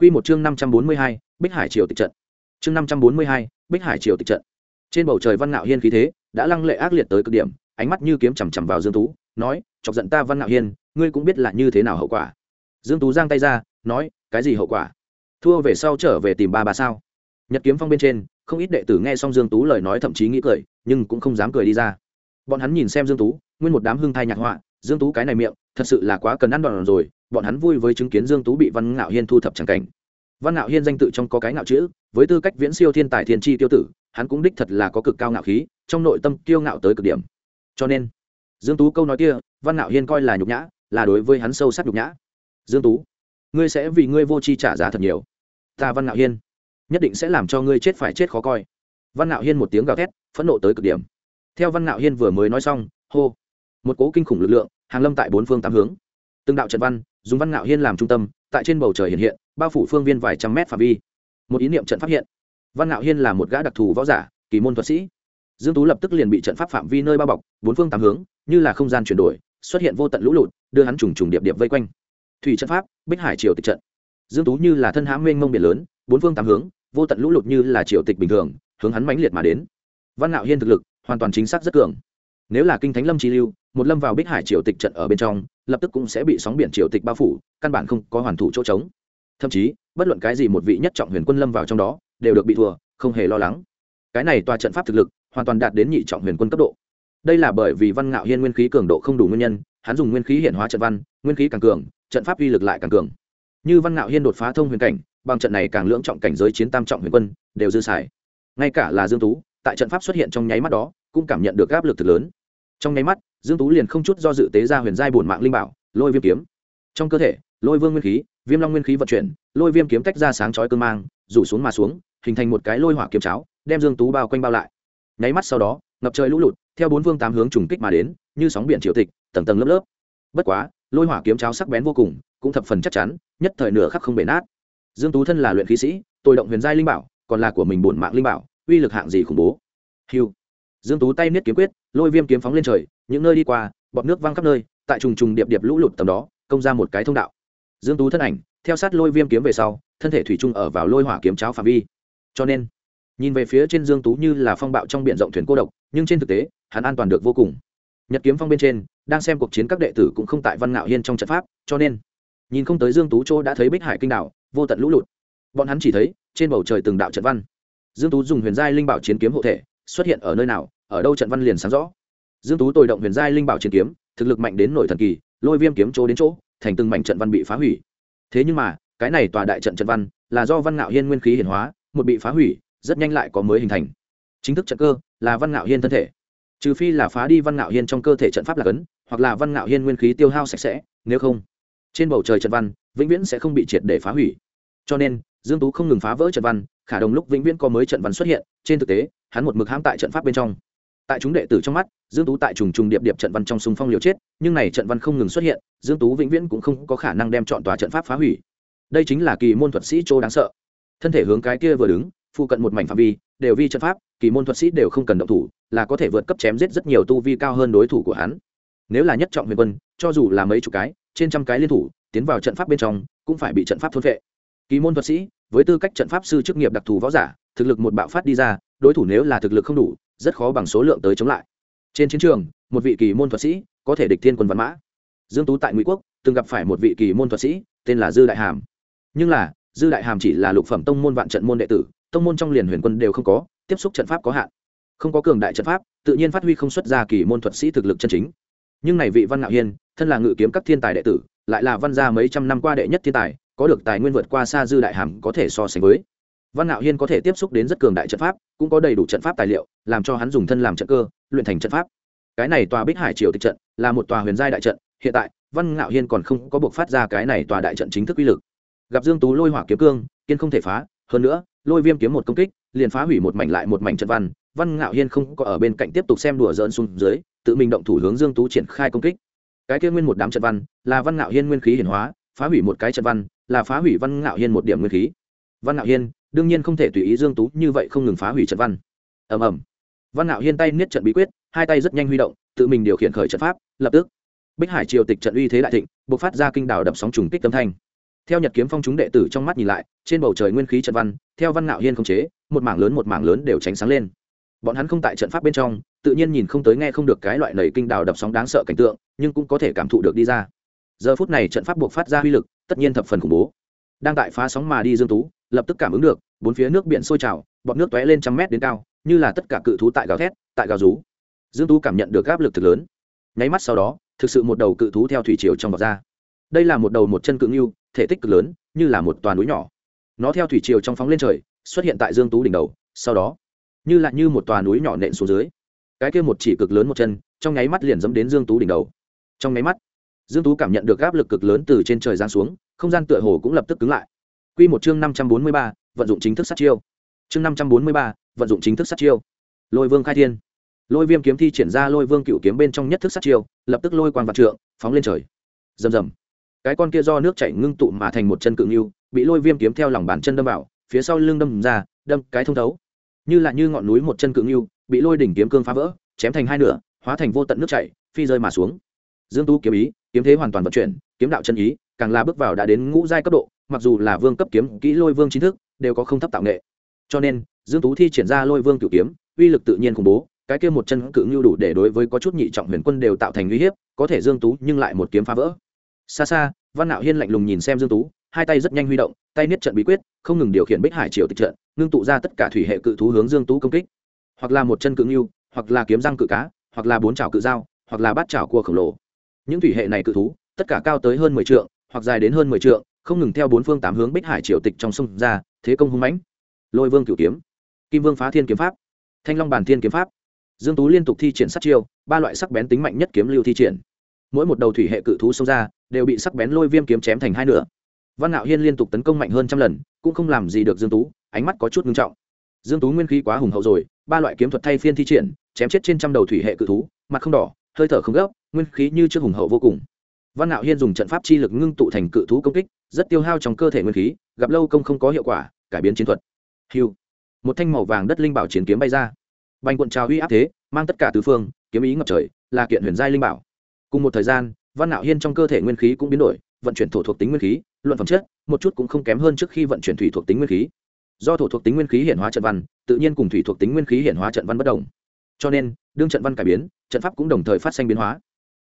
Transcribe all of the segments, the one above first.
Quy một chương 542, Bích Hải Triều tịch trận. Chương 542, Bích Hải Triều tịch trận. Trên bầu trời Văn Nạo Hiên khí thế đã lăng lệ ác liệt tới cực điểm, ánh mắt như kiếm chằm chằm vào Dương Tú, nói, chọc giận ta Văn Nạo Hiên, ngươi cũng biết là như thế nào hậu quả. Dương Tú giang tay ra, nói, cái gì hậu quả? Thua về sau trở về tìm ba bà sao? Nhật kiếm phong bên trên, không ít đệ tử nghe xong Dương Tú lời nói thậm chí nghĩ cười, nhưng cũng không dám cười đi ra. Bọn hắn nhìn xem Dương Tú, nguyên một đám hưng thai nhạc họa, Dương Tú cái này miệng, thật sự là quá cần ăn đòn rồi, bọn hắn vui với chứng kiến Dương Tú bị Văn Ngạo Hiên thu thập chẳng cảnh. Văn ngạo hiên danh tự trong có cái ngạo chữ với tư cách viễn siêu thiên tài thiên tri tiêu tử hắn cũng đích thật là có cực cao ngạo khí trong nội tâm kiêu ngạo tới cực điểm. Cho nên dương tú câu nói kia văn ngạo hiên coi là nhục nhã là đối với hắn sâu sắc nhục nhã. Dương tú ngươi sẽ vì ngươi vô chi trả giá thật nhiều. Ta văn ngạo hiên nhất định sẽ làm cho ngươi chết phải chết khó coi. Văn ngạo hiên một tiếng gào thét phẫn nộ tới cực điểm. Theo văn ngạo hiên vừa mới nói xong hô một cố kinh khủng lực lượng, hàng lâm tại bốn phương tám hướng. Từng đạo trận văn, dùng văn ngạo hiên làm trung tâm, tại trên bầu trời hiện hiện, bao phủ phương viên vài trăm mét phạm vi. Một ý niệm trận phát hiện. Văn ngạo hiên là một gã đặc thù võ giả, kỳ môn thuật sĩ. Dương tú lập tức liền bị trận pháp phạm vi nơi bao bọc, bốn phương tám hướng, như là không gian chuyển đổi, xuất hiện vô tận lũ lụt, đưa hắn trùng trùng điệp điệp vây quanh. Thủy trận pháp, bích hải triều tịch trận. Dương tú như là thân hãm mênh mông biển lớn, bốn phương tám hướng, vô tận lũ lụt như là triều tịch bình thường, hướng hắn mãnh liệt mà đến. Văn ngạo hiên thực lực hoàn toàn chính xác rất cường. Nếu là kinh thánh lâm chi lưu một lâm vào bích hải triều tịch trận ở bên trong, lập tức cũng sẽ bị sóng biển triều tịch bao phủ, căn bản không có hoàn thủ chỗ trống. Thậm chí, bất luận cái gì một vị nhất trọng huyền quân lâm vào trong đó, đều được bị thua, không hề lo lắng. Cái này tòa trận pháp thực lực, hoàn toàn đạt đến nhị trọng huyền quân cấp độ. Đây là bởi vì văn ngạo hiên nguyên khí cường độ không đủ nguyên nhân, hắn dùng nguyên khí hiện hóa trận văn, nguyên khí càng cường, trận pháp uy lực lại càng cường. Như văn ngạo hiên đột phá thông huyền cảnh, bằng trận này càng lưỡng trọng cảnh giới chiến tam trọng huyền quân, đều dư xài. Ngay cả là dương tú, tại trận pháp xuất hiện trong nháy mắt đó, cũng cảm nhận được áp lực thực lớn. Trong nháy mắt dương tú liền không chút do dự tế ra huyền giai bổn mạng linh bảo, lôi viêm kiếm. Trong cơ thể, lôi vương nguyên khí, viêm long nguyên khí vận chuyển, lôi viêm kiếm tách ra sáng chói cơn mang, rủ xuống mà xuống, hình thành một cái lôi hỏa kiếm cháo, đem dương tú bao quanh bao lại. Nháy mắt sau đó, ngập trời lũ lụt, theo bốn phương tám hướng trùng kích mà đến, như sóng biển triều tịch, tầng tầng lớp lớp. Bất quá, lôi hỏa kiếm cháo sắc bén vô cùng, cũng thập phần chắc chắn, nhất thời nửa khắc không bể nát. Dương tú thân là luyện khí sĩ, tôi động huyền giai linh bảo, còn là của mình bổn mạng linh bảo, uy lực hạng gì khủng bố. Hiu dương tú tay niết kiếm quyết, lôi viêm kiếm phóng lên trời, những nơi đi qua, bọt nước văng khắp nơi, tại trùng trùng điệp điệp lũ lụt tầm đó, công ra một cái thông đạo. Dương tú thân ảnh, theo sát lôi viêm kiếm về sau, thân thể thủy chung ở vào lôi hỏa kiếm cháo phạm vi. Cho nên, nhìn về phía trên dương tú như là phong bạo trong biển rộng thuyền cô độc, nhưng trên thực tế, hắn an toàn được vô cùng. Nhật kiếm phong bên trên, đang xem cuộc chiến các đệ tử cũng không tại văn ngạo hiên trong trận pháp, cho nên, nhìn không tới dương tú chỗ đã thấy bích hải kinh đảo vô tận lũ lụt. Bọn hắn chỉ thấy, trên bầu trời từng đạo trận văn. Dương tú dùng huyền giai linh bảo chiến kiếm hộ thể xuất hiện ở nơi nào, ở đâu trận văn liền sáng rõ. Dương tú tồi động huyền giai linh bảo chiến kiếm, thực lực mạnh đến nội thần kỳ, lôi viêm kiếm chỗ đến chỗ, thành từng mảnh trận văn bị phá hủy. Thế nhưng mà, cái này tòa đại trận trận văn là do văn ngạo hiên nguyên khí hiển hóa, một bị phá hủy, rất nhanh lại có mới hình thành. Chính thức trận cơ là văn ngạo hiên thân thể. Trừ phi là phá đi văn ngạo hiên trong cơ thể trận pháp là cấn, hoặc là văn ngạo hiên nguyên khí tiêu hao sạch sẽ, nếu không, trên bầu trời trận văn vĩnh viễn sẽ không bị triệt để phá hủy. Cho nên dương tú không ngừng phá vỡ trận văn, khả đồng lúc vĩnh viễn có mới trận văn xuất hiện, trên thực tế, hắn một mực hãm tại trận pháp bên trong. Tại chúng đệ tử trong mắt, dương tú tại trùng trùng điệp điệp trận văn trong súng phong liều chết, nhưng này trận văn không ngừng xuất hiện, dương tú vĩnh viễn cũng không có khả năng đem chọn tòa trận pháp phá hủy. Đây chính là kỳ môn thuật sĩ chỗ đáng sợ. Thân thể hướng cái kia vừa đứng, phụ cận một mảnh phạm vi, đều vi trận pháp, kỳ môn thuật sĩ đều không cần động thủ, là có thể vượt cấp chém giết rất nhiều tu vi cao hơn đối thủ của hắn. Nếu là nhất trọng huyền quân, cho dù là mấy chục cái, trên trăm cái liên thủ, tiến vào trận pháp bên trong, cũng phải bị trận pháp thôn vệ kỳ môn thuật sĩ với tư cách trận pháp sư chức nghiệp đặc thù võ giả, thực lực một bạo phát đi ra, đối thủ nếu là thực lực không đủ, rất khó bằng số lượng tới chống lại. Trên chiến trường, một vị kỳ môn thuật sĩ có thể địch thiên quân văn mã. Dương tú tại ngụy quốc, từng gặp phải một vị kỳ môn thuật sĩ, tên là dư đại hàm. Nhưng là, dư đại hàm chỉ là lục phẩm tông môn vạn trận môn đệ tử, tông môn trong liền huyền quân đều không có, tiếp xúc trận pháp có hạn. Không có cường đại trận pháp, tự nhiên phát huy không xuất ra kỳ môn thuật sĩ thực lực chân chính. Nhưng này vị văn ngạo hiên, thân là ngự kiếm các thiên tài đệ tử, lại là văn gia mấy trăm năm qua đệ nhất thiên tài có được tài nguyên vượt qua xa dư đại hàm có thể so sánh với. Văn ngạo hiên có thể tiếp xúc đến rất cường đại trận pháp, cũng có đầy đủ trận pháp tài liệu, làm cho hắn dùng thân làm trận cơ, luyện thành trận pháp. Cái này tòa bích hải triều tịch trận là một tòa huyền giai đại trận, hiện tại, văn ngạo hiên còn không có buộc phát ra cái này tòa đại trận chính thức uy lực. Gặp dương tú lôi hỏa kiếm cương, kiên không thể phá, hơn nữa, lôi viêm kiếm một công kích, liền phá hủy một mảnh lại một mảnh trận văn văn ngạo hiên không có ở bên cạnh tiếp tục xem đùa dỡn xuống dưới, tự mình động thủ hướng dương tú triển khai công kích. Cái kia nguyên một đám trận văn, là văn ngạo hiên nguyên khí hiển hóa, phá hủy một cái trận văn là phá hủy văn ngạo hiên một điểm nguyên khí. Văn ngạo hiên, đương nhiên không thể tùy ý dương tú, như vậy không ngừng phá hủy trận văn. Ầm ầm. Văn ngạo hiên tay niết trận bí quyết, hai tay rất nhanh huy động, tự mình điều khiển khởi trận pháp, lập tức. Bích hải triều tịch trận uy thế đại thịnh, bộc phát ra kinh đảo đập sóng trùng kích tâm thanh. Theo nhật kiếm phong chúng đệ tử trong mắt nhìn lại, trên bầu trời nguyên khí trận văn, theo văn ngạo hiên không chế, một mảng lớn một mảng lớn đều tránh sáng lên. Bọn hắn không tại trận pháp bên trong, tự nhiên nhìn không tới nghe không được cái loại nầy kinh đào đập sóng đáng sợ cảnh tượng, nhưng cũng có thể cảm thụ được đi ra giờ phút này trận pháp buộc phát ra uy lực, tất nhiên thập phần khủng bố. Đang tại phá sóng mà đi dương tú, lập tức cảm ứng được, bốn phía nước biển sôi trào, bọt nước tóe lên trăm mét đến cao, như là tất cả cự thú tại gào thét, tại gào rú. Dương tú cảm nhận được áp lực thực lớn. Nháy mắt sau đó, thực sự một đầu cự thú theo thủy triều trong bọt ra. Đây là một đầu một chân cự ngưu, thể tích cực lớn, như là một toàn núi nhỏ. Nó theo thủy triều trong phóng lên trời, xuất hiện tại dương tú đỉnh đầu, sau đó, như là như một tòa núi nhỏ nện xuống dưới. Cái kia một chỉ cực lớn một chân, trong nháy mắt liền dẫm đến dương tú đỉnh đầu. Trong nháy mắt dương tú cảm nhận được áp lực cực lớn từ trên trời giáng xuống không gian tựa hồ cũng lập tức cứng lại. Quy một chương năm trăm bốn mươi ba, vận dụng chính thức sát chiêu. Chương năm trăm bốn mươi ba, vận dụng chính thức sát chiêu. Lôi vương khai thiên. Lôi viêm kiếm thi triển ra lôi vương cựu kiếm bên trong nhất thức sát chiêu lập tức lôi quang vạn trượng phóng lên trời. Rầm rầm. Cái con kia do nước chảy ngưng tụ mà thành một chân cự ngưu bị lôi viêm kiếm theo lòng bàn chân đâm vào phía sau lưng đâm ra đâm cái thông thấu. Như là như ngọn núi một chân cự ngưu bị lôi đỉnh kiếm cương phá vỡ chém thành hai nửa hóa thành vô tận nước chảy phi rơi mà xuống. Dương tú kiếm ý kiếm thế hoàn toàn vận chuyển, kiếm đạo chân ý, càng là bước vào đã đến ngũ giai cấp độ, mặc dù là vương cấp kiếm, kỹ lôi vương chính thức, đều có không thấp tạo nghệ. Cho nên, dương tú thi triển ra lôi vương cửu kiếm, uy lực tự nhiên khủng bố, cái kia một chân cự ngưu đủ để đối với có chút nhị trọng huyền quân đều tạo thành uy hiếp, có thể dương tú nhưng lại một kiếm phá vỡ. Xa xa, văn nạo hiên lạnh lùng nhìn xem dương tú, hai tay rất nhanh huy động, tay niết trận bí quyết, không ngừng điều khiển bích hải triều tịch trận, ngưng tụ ra tất cả thủy hệ cự thú hướng dương tú công kích. Hoặc là một chân cự ngưu, hoặc là kiếm răng cự cá, hoặc là bốn chảo cự dao, hoặc là bát chảo cua khổng lồ những thủy hệ này cự thú, tất cả cao tới hơn mười trượng, hoặc dài đến hơn mười trượng, không ngừng theo bốn phương tám hướng bích hải triều tịch trong sông ra, thế công hung mãnh. Lôi vương cửu kiếm, kim vương phá thiên kiếm pháp, thanh long bản thiên kiếm pháp. Dương tú liên tục thi triển sát chiêu, ba loại sắc bén tính mạnh nhất kiếm lưu thi triển. Mỗi một đầu thủy hệ cự thú xông ra, đều bị sắc bén lôi viêm kiếm chém thành hai nửa. Văn ngạo hiên liên tục tấn công mạnh hơn trăm lần, cũng không làm gì được dương tú, ánh mắt có chút ngưng trọng. Dương tú nguyên khí quá hùng hậu rồi, ba loại kiếm thuật thay phiên thi triển, chém chết trên trăm đầu thủy hệ cự thú, mặt không đỏ, hơi thở không gấp nguyên khí như trước hùng hậu vô cùng. Văn ngạo hiên dùng trận pháp chi lực ngưng tụ thành cự thú công kích, rất tiêu hao trong cơ thể nguyên khí, gặp lâu công không có hiệu quả, cải biến chiến thuật. Hiu. Một thanh màu vàng đất linh bảo chiến kiếm bay ra. Bành quận trào uy áp thế, mang tất cả tứ phương, kiếm ý ngập trời, là kiện huyền giai linh bảo. Cùng một thời gian, văn nạo hiên trong cơ thể nguyên khí cũng biến đổi, vận chuyển thổ thuộc tính nguyên khí, luận phẩm chất, một chút cũng không kém hơn trước khi vận chuyển thủy thuộc tính nguyên khí. Do thổ thuộc tính nguyên khí hiện hóa trận văn, tự nhiên cùng thủy thuộc tính nguyên khí hiện hóa trận văn bất đồng. Cho nên, đương trận văn cải biến, trận pháp cũng đồng thời phát sinh biến hóa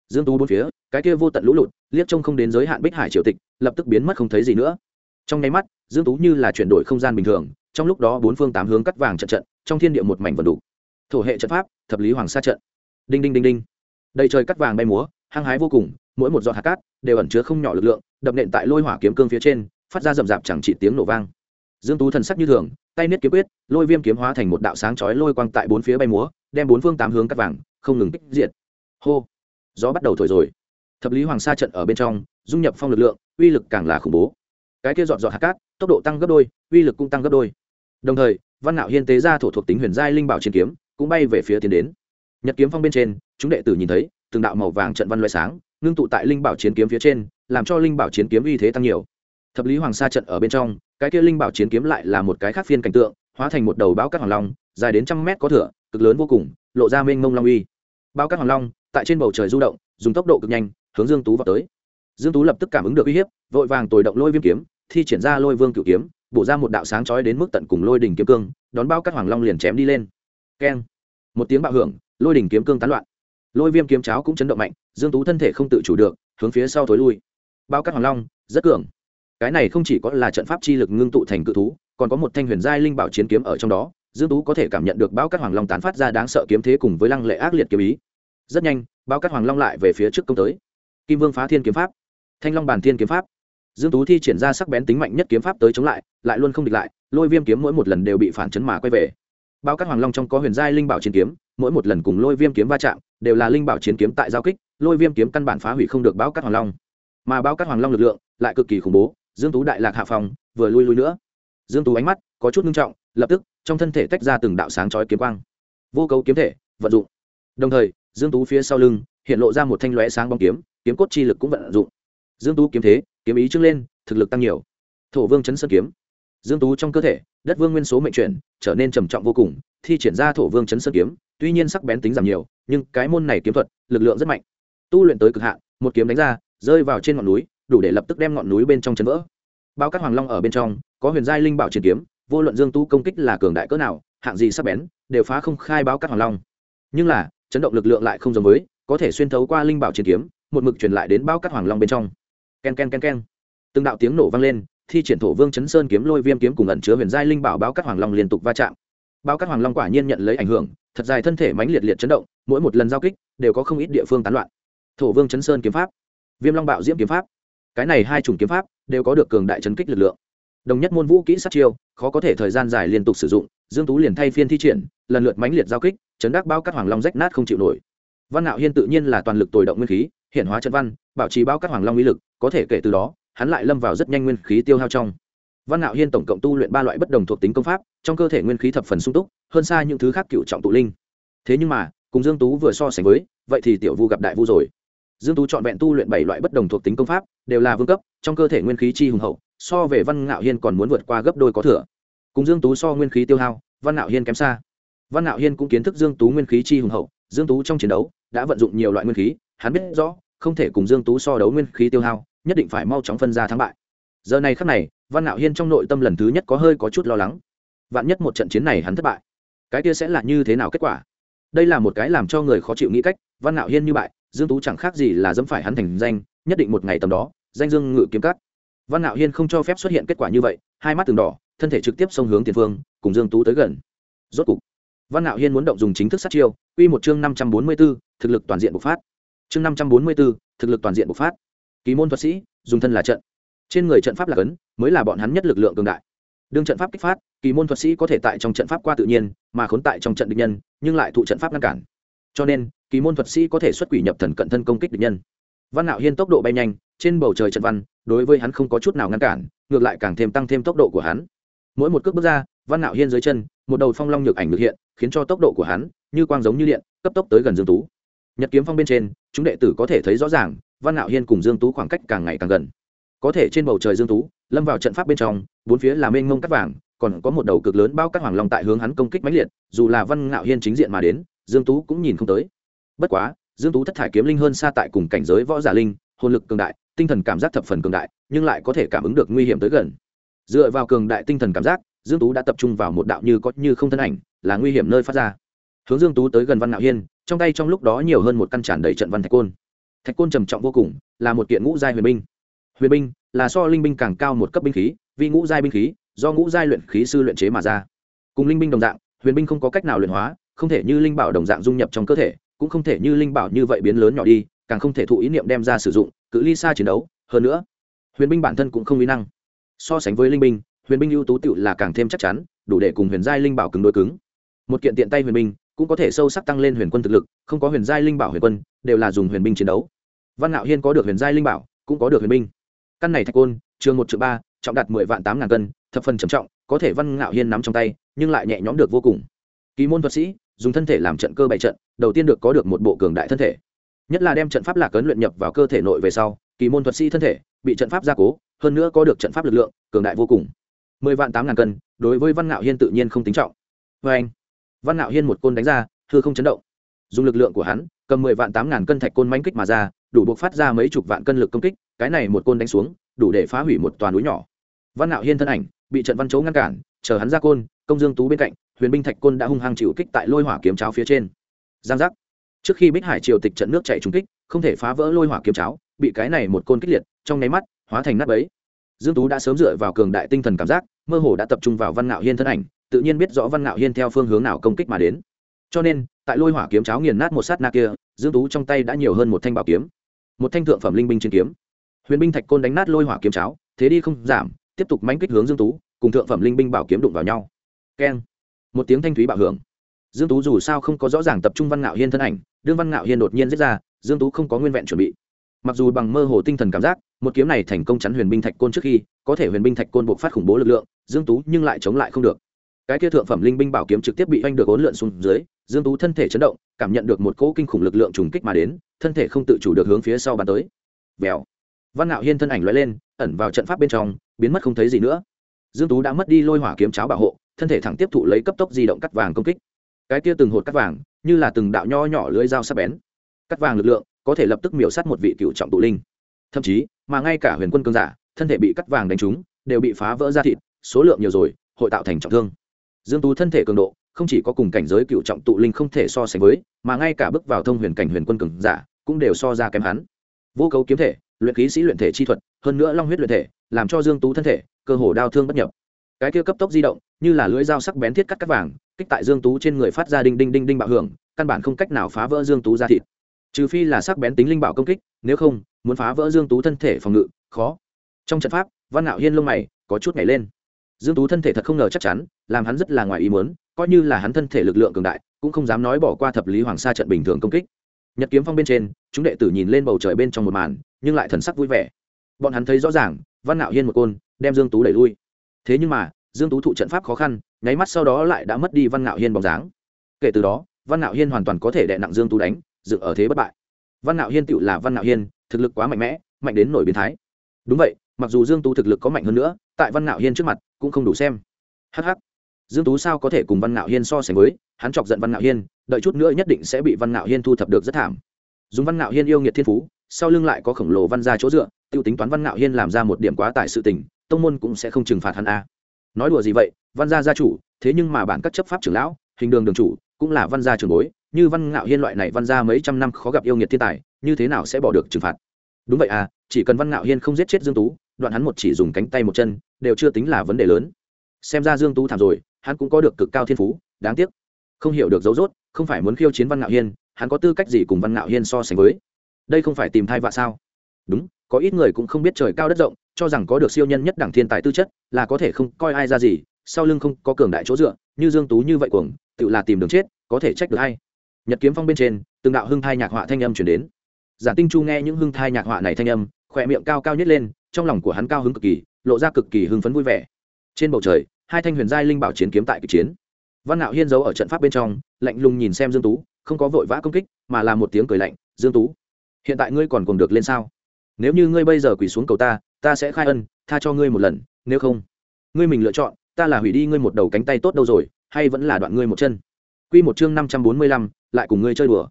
dương tú bốn phía, cái kia vô tận lũ lụt, liếc trông không đến giới hạn bích hải triều tịch, lập tức biến mất không thấy gì nữa. Trong nháy mắt, dương tú như là chuyển đổi không gian bình thường, trong lúc đó bốn phương tám hướng cắt vàng trận trận, trong thiên địa một mảnh vần đủ thổ hệ trận pháp, thập lý hoàng sa trận. Đinh đinh đinh đinh. Đầy trời cắt vàng bay múa, hăng hái vô cùng, mỗi một giọt hạt cát đều ẩn chứa không nhỏ lực lượng, đập nện tại lôi hỏa kiếm cương phía trên, phát ra rầm rạp chẳng chỉ tiếng nổ vang. Dương tú thần sắc như thường, tay niết kiếm quyết, lôi viêm kiếm hóa thành một đạo sáng chói lôi quang tại bốn phía bay múa, đem bốn phương tám hướng cắt vàng, không ngừng kích diệt. Hô gió bắt đầu thổi rồi. Thập lý hoàng sa trận ở bên trong, dung nhập phong lực lượng, uy lực càng là khủng bố. Cái kia dọn dọn hạt cát, tốc độ tăng gấp đôi, uy lực cũng tăng gấp đôi. Đồng thời, văn nạo hiên tế ra thổ thuộc tính huyền giai linh bảo chiến kiếm, cũng bay về phía tiến đến. Nhật kiếm phong bên trên, chúng đệ tử nhìn thấy, từng đạo màu vàng trận văn loại sáng, ngưng tụ tại linh bảo chiến kiếm phía trên, làm cho linh bảo chiến kiếm uy thế tăng nhiều. Thập lý hoàng sa trận ở bên trong, cái kia linh bảo chiến kiếm lại là một cái khác phiên cảnh tượng, hóa thành một đầu bão cát hoàng long, dài đến trăm mét có thửa, cực lớn vô cùng, lộ ra mênh mông long uy bao các hoàng long, tại trên bầu trời du động, dùng tốc độ cực nhanh, hướng dương tú vào tới. Dương tú lập tức cảm ứng được uy hiếp, vội vàng tồi động lôi viêm kiếm, thi triển ra lôi vương cửu kiếm, bổ ra một đạo sáng chói đến mức tận cùng lôi đỉnh kiếm cương, đón bao các hoàng long liền chém đi lên. Keng. Một tiếng bạo hưởng, lôi đỉnh kiếm cương tán loạn. Lôi viêm kiếm cháo cũng chấn động mạnh, dương tú thân thể không tự chủ được, hướng phía sau thối lui. Bao các hoàng long, rất cường. Cái này không chỉ có là trận pháp chi lực ngưng tụ thành cự thú, còn có một thanh huyền giai linh bảo chiến kiếm ở trong đó, dương tú có thể cảm nhận được bao các hoàng long tán phát ra đáng sợ kiếm thế cùng với lăng lệ ác liệt kiếm ý rất nhanh bao cát hoàng long lại về phía trước công tới. Kim vương phá thiên kiếm pháp, thanh long bàn thiên kiếm pháp. Dương tú thi triển ra sắc bén tính mạnh nhất kiếm pháp tới chống lại lại luôn không địch lại, lôi viêm kiếm mỗi một lần đều bị phản chấn mà quay về. Bao cát hoàng long trong có huyền giai linh bảo chiến kiếm, mỗi một lần cùng lôi viêm kiếm va chạm, đều là linh bảo chiến kiếm tại giao kích, lôi viêm kiếm căn bản phá hủy không được bao cát hoàng long. Mà bao cát hoàng long lực lượng lại cực kỳ khủng bố, dương tú đại lạc hạ phòng, vừa lui lui nữa. Dương tú ánh mắt có chút nghiêm trọng, lập tức trong thân thể tách ra từng đạo sáng chói kiếm quang. Vô cấu kiếm thể, vận dụng. Đồng thời dương tú phía sau lưng, hiện lộ ra một thanh lóe sáng bóng kiếm kiếm cốt chi lực cũng vận dụng. Dương tú kiếm thế, kiếm ý trưng lên, thực lực tăng nhiều. Thổ vương chấn sơn kiếm. Dương tú trong cơ thể, đất vương nguyên số mệnh chuyển, trở nên trầm trọng vô cùng, thi triển ra thổ vương chấn sơn kiếm, tuy nhiên sắc bén tính giảm nhiều, nhưng cái môn này kiếm thuật, lực lượng rất mạnh. Tu luyện tới cực hạn, một kiếm đánh ra, rơi vào trên ngọn núi, đủ để lập tức đem ngọn núi bên trong chấn vỡ. Bao các hoàng long ở bên trong, có huyền giai linh bảo chiến kiếm, vô luận dương tú công kích là cường đại cỡ nào, hạng gì sắc bén, đều phá không khai báo các hoàng long. Nhưng là chấn động lực lượng lại không giống với, có thể xuyên thấu qua linh bảo chiến kiếm, một mực truyền lại đến bao cắt hoàng long bên trong. Ken ken ken ken. Từng đạo tiếng nổ vang lên, thi triển thổ vương chấn sơn kiếm lôi viêm kiếm cùng ẩn chứa huyền giai linh bảo bao cắt hoàng long liên tục va chạm. Bao cắt hoàng long quả nhiên nhận lấy ảnh hưởng, thật dài thân thể mãnh liệt liệt chấn động, mỗi một lần giao kích đều có không ít địa phương tán loạn. Thổ vương chấn sơn kiếm pháp, viêm long bạo diễm kiếm pháp, cái này hai chủng kiếm pháp đều có được cường đại chấn kích lực lượng. Đồng nhất môn vũ kỹ sát chiêu, khó có thể thời gian dài liên tục sử dụng, dương tú liền thay phiên thi triển, lần lượt mãnh liệt giao kích chấn đắc bao các hoàng long rách nát không chịu nổi. Văn ngạo hiên tự nhiên là toàn lực tồi động nguyên khí, hiện hóa trận văn, bảo trì bao các hoàng long uy lực, có thể kể từ đó, hắn lại lâm vào rất nhanh nguyên khí tiêu hao trong. Văn ngạo hiên tổng cộng tu luyện ba loại bất đồng thuộc tính công pháp, trong cơ thể nguyên khí thập phần sung túc, hơn xa những thứ khác cựu trọng tụ linh. Thế nhưng mà, cùng dương tú vừa so sánh với, vậy thì tiểu vu gặp đại vu rồi. Dương tú chọn vẹn tu luyện bảy loại bất đồng thuộc tính công pháp, đều là vương cấp, trong cơ thể nguyên khí chi hùng hậu, so về văn ngạo hiên còn muốn vượt qua gấp đôi có thừa. Cùng dương tú so nguyên khí tiêu hao, văn ngạo hiên kém xa văn ngạo hiên cũng kiến thức dương tú nguyên khí chi hùng hậu, dương tú trong chiến đấu đã vận dụng nhiều loại nguyên khí, hắn biết rõ, không thể cùng dương tú so đấu nguyên khí tiêu hao, nhất định phải mau chóng phân ra thắng bại. Giờ này khắc này, văn ngạo hiên trong nội tâm lần thứ nhất có hơi có chút lo lắng. Vạn nhất một trận chiến này hắn thất bại, cái kia sẽ là như thế nào kết quả? Đây là một cái làm cho người khó chịu nghĩ cách, văn ngạo hiên như bại, dương tú chẳng khác gì là dẫm phải hắn thành danh, nhất định một ngày tầm đó, danh dương ngự kiếm cắt văn ngạo hiên không cho phép xuất hiện kết quả như vậy, hai mắt từng đỏ, thân thể trực tiếp xông hướng tiền phương, cùng dương tú tới gần. Rốt cục văn Nạo hiên muốn động dùng chính thức sát chiêu quy một chương năm trăm bốn mươi 544, thực lực toàn diện bộc phát. Chương năm trăm bốn mươi 544, thực lực toàn diện bộc phát. Kỳ môn thuật sĩ dùng thân là trận. Trên người trận pháp là cấn mới là bọn hắn nhất lực lượng cường đại. Đương trận pháp kích phát kỳ môn thuật sĩ có thể tại trong trận pháp qua tự nhiên mà khốn tại trong trận địch nhân nhưng lại thụ trận pháp ngăn cản. Cho nên kỳ môn thuật sĩ có thể xuất quỷ nhập thần cận thân công kích địch nhân. Văn Nạo hiên tốc độ bay nhanh trên bầu trời trận văn đối với hắn không có chút nào ngăn cản ngược lại càng thêm tăng thêm tốc độ của hắn. Mỗi một cước bước ra văn Nạo hiên dưới chân một đầu phong long nhược ảnh được hiện khiến cho tốc độ của hắn như quang giống như điện, cấp tốc tới gần dương tú. Nhật kiếm phong bên trên, chúng đệ tử có thể thấy rõ ràng, văn ngạo hiên cùng dương tú khoảng cách càng ngày càng gần. Có thể trên bầu trời dương tú, lâm vào trận pháp bên trong, bốn phía là mênh mông cắt vàng, còn có một đầu cực lớn bao các hoàng long tại hướng hắn công kích mãnh liệt, dù là văn ngạo hiên chính diện mà đến, dương tú cũng nhìn không tới. Bất quá, dương tú thất thải kiếm linh hơn xa tại cùng cảnh giới võ giả linh, hồn lực cường đại, tinh thần cảm giác thập phần cường đại, nhưng lại có thể cảm ứng được nguy hiểm tới gần. Dựa vào cường đại tinh thần cảm giác, dương tú đã tập trung vào một đạo như có như không thân ảnh là nguy hiểm nơi phát ra. Hướng dương tú tới gần văn ngạo hiên, trong tay trong lúc đó nhiều hơn một căn tràn đầy trận văn thạch côn. Thạch côn trầm trọng vô cùng, là một kiện ngũ giai huyền binh. Huyền binh là so linh binh càng cao một cấp binh khí, vì ngũ giai binh khí, do ngũ giai luyện khí sư luyện chế mà ra. Cùng linh binh đồng dạng, huyền binh không có cách nào luyện hóa, không thể như linh bảo đồng dạng dung nhập trong cơ thể, cũng không thể như linh bảo như vậy biến lớn nhỏ đi, càng không thể thụ ý niệm đem ra sử dụng, cự ly xa chiến đấu. Hơn nữa, huyền binh bản thân cũng không uy năng. So sánh với linh binh, huyền binh ưu tú tựu là càng thêm chắc chắn, đủ để cùng huyền giai linh bảo cứng đối cứng một kiện tiện tay huyền binh, cũng có thể sâu sắc tăng lên huyền quân thực lực, không có huyền giai linh bảo huyền quân, đều là dùng huyền binh chiến đấu. Văn ngạo hiên có được huyền giai linh bảo, cũng có được huyền binh. Căn này thạch côn, trường một triệu ba, trọng đạt mười vạn tám ngàn cân, thập phần trầm trọng, có thể văn ngạo hiên nắm trong tay, nhưng lại nhẹ nhõm được vô cùng. Kỳ môn thuật sĩ, dùng thân thể làm trận cơ bày trận, đầu tiên được có được một bộ cường đại thân thể. Nhất là đem trận pháp lạc ấn luyện nhập vào cơ thể nội về sau, kỳ môn thuật sĩ thân thể, bị trận pháp gia cố, hơn nữa có được trận pháp lực lượng, cường đại vô cùng. Mười vạn tám ngàn cân, đối với văn ngạo hiên tự nhiên không tính trọng. Vê anh văn ngạo hiên một côn đánh ra thưa không chấn động. Dùng lực lượng của hắn, cầm mười vạn tám ngàn cân thạch côn manh kích mà ra, đủ buộc phát ra mấy chục vạn cân lực công kích, cái này một côn đánh xuống, đủ để phá hủy một toàn núi nhỏ. Văn ngạo hiên thân ảnh, bị trận văn chấu ngăn cản, chờ hắn ra côn, công dương tú bên cạnh, huyền binh thạch côn đã hung hăng chịu kích tại lôi hỏa kiếm cháo phía trên. Giang giác. Trước khi bích hải triều tịch trận nước chạy trúng kích, không thể phá vỡ lôi hỏa kiếm cháo, bị cái này một côn kích liệt, trong nháy mắt, hóa thành nát bấy. Dương tú đã sớm dựa vào cường đại tinh thần cảm giác, mơ hồ đã tập trung vào văn ngạo hiên thân ảnh tự nhiên biết rõ văn ngạo hiên theo phương hướng nào công kích mà đến. Cho nên, tại lôi hỏa kiếm cháo nghiền nát một sát na kia, dương tú trong tay đã nhiều hơn một thanh bảo kiếm. Một thanh thượng phẩm linh binh trên kiếm. Huyền binh thạch côn đánh nát lôi hỏa kiếm cháo, thế đi không giảm, tiếp tục mánh kích hướng dương tú, cùng thượng phẩm linh binh bảo kiếm đụng vào nhau. Keng. Một tiếng thanh thúy bạo hưởng. Dương tú dù sao không có rõ ràng tập trung văn ngạo hiên thân ảnh, đương văn ngạo hiên đột nhiên giết ra, dương tú không có nguyên vẹn chuẩn bị. Mặc dù bằng mơ hồ tinh thần cảm giác, một kiếm này thành công chắn huyền binh thạch côn trước khi, có thể huyền binh thạch côn buộc phát khủng bố lực lượng, dương tú nhưng lại chống lại không được cái kia thượng phẩm linh binh bảo kiếm trực tiếp bị oanh được ốn lượn xuống dưới, dương tú thân thể chấn động, cảm nhận được một cỗ kinh khủng lực lượng trùng kích mà đến, thân thể không tự chủ được hướng phía sau bàn tới. Vèo. Văn ngạo hiên thân ảnh lóe lên, ẩn vào trận pháp bên trong, biến mất không thấy gì nữa. Dương tú đã mất đi lôi hỏa kiếm cháo bảo hộ, thân thể thẳng tiếp thụ lấy cấp tốc di động cắt vàng công kích. Cái kia từng hột cắt vàng, như là từng đạo nho nhỏ lưỡi dao sắc bén. Cắt vàng lực lượng, có thể lập tức miểu sát một vị cựu trọng tụ linh. Thậm chí, mà ngay cả huyền quân cương giả, thân thể bị cắt vàng đánh trúng, đều bị phá vỡ ra thịt, số lượng nhiều rồi, hội tạo thành trọng thương dương tú thân thể cường độ, không chỉ có cùng cảnh giới cựu trọng tụ linh không thể so sánh với, mà ngay cả bước vào thông huyền cảnh huyền quân cường giả cũng đều so ra kém hắn. Vô cấu kiếm thể, luyện khí sĩ luyện thể chi thuật, hơn nữa long huyết luyện thể, làm cho dương tú thân thể, cơ hồ đau thương bất nhập. Cái kia cấp tốc di động, như là lưỡi dao sắc bén thiết cắt cắt vàng, kích tại dương tú trên người phát ra đinh đinh đinh đinh bạo hưởng, căn bản không cách nào phá vỡ dương tú ra thịt. Trừ phi là sắc bén tính linh bảo công kích, nếu không, muốn phá vỡ dương tú thân thể phòng ngự, khó. Trong trận pháp, văn ngạo hiên lông mày có chút nhảy lên dương tú thân thể thật không ngờ chắc chắn, làm hắn rất là ngoài ý muốn, coi như là hắn thân thể lực lượng cường đại, cũng không dám nói bỏ qua thập lý hoàng sa trận bình thường công kích. Nhật kiếm phong bên trên, chúng đệ tử nhìn lên bầu trời bên trong một màn, nhưng lại thần sắc vui vẻ. Bọn hắn thấy rõ ràng, văn ngạo hiên một côn, đem dương tú đẩy lui. Thế nhưng mà, dương tú thụ trận pháp khó khăn, nháy mắt sau đó lại đã mất đi văn ngạo hiên bóng dáng. Kể từ đó, văn ngạo hiên hoàn toàn có thể đè nặng dương tú đánh, dựng ở thế bất bại. Văn ngạo hiên tựu là văn ngạo hiên, thực lực quá mạnh mẽ, mạnh đến nổi biến thái. Đúng vậy, mặc dù dương tú thực lực có mạnh hơn nữa tại văn ngạo hiên trước mặt cũng không đủ xem. Hh dương tú sao có thể cùng văn ngạo hiên so sánh với? Hắn chọc giận văn ngạo hiên, đợi chút nữa nhất định sẽ bị văn ngạo hiên thu thập được rất thảm. Dùng văn ngạo hiên yêu nghiệt thiên phú, sau lưng lại có khổng lồ văn gia chỗ dựa, tiêu tính toán văn ngạo hiên làm ra một điểm quá tải sự tình, tông môn cũng sẽ không trừng phạt hắn a. Nói đùa gì vậy, văn gia gia chủ, thế nhưng mà bản các chấp pháp trưởng lão, hình đường đường chủ, cũng là văn gia trưởng bối, như văn ngạo hiên loại này văn gia mấy trăm năm khó gặp yêu nghiệt thiên tài, như thế nào sẽ bỏ được trừng phạt? Đúng vậy à chỉ cần văn ngạo hiên không giết chết dương tú đoạn hắn một chỉ dùng cánh tay một chân, đều chưa tính là vấn đề lớn. Xem ra dương tú thảm rồi, hắn cũng có được cực cao thiên phú, đáng tiếc. Không hiểu được dấu rốt, không phải muốn khiêu chiến văn ngạo hiên, hắn có tư cách gì cùng văn ngạo hiên so sánh với? Đây không phải tìm thai vạ sao? Đúng, có ít người cũng không biết trời cao đất rộng, cho rằng có được siêu nhân nhất đẳng thiên tài tư chất, là có thể không coi ai ra gì, sau lưng không có cường đại chỗ dựa, như dương tú như vậy cuồng, tự là tìm đường chết, có thể trách được hay nhật kiếm phong bên trên, từng đạo hưng thai nhạc họa thanh âm chuyển đến. Giả tinh chu nghe những hưng thai nhạc họa này thanh âm, khỏe miệng cao cao nhất lên trong lòng của hắn cao hứng cực kỳ lộ ra cực kỳ hưng phấn vui vẻ. Trên bầu trời hai thanh huyền giai linh bảo chiến kiếm tại kịch chiến. Văn ngạo hiên giấu ở trận pháp bên trong lạnh lùng nhìn xem dương tú không có vội vã công kích mà là một tiếng cười lạnh dương tú hiện tại ngươi còn cùng được lên sao? Nếu như ngươi bây giờ quỳ xuống cầu ta ta sẽ khai ân tha cho ngươi một lần nếu không ngươi mình lựa chọn ta là hủy đi ngươi một đầu cánh tay tốt đâu rồi hay vẫn là đoạn ngươi một chân? Quy một chương năm trăm bốn mươi lăm, lại cùng ngươi chơi đùa.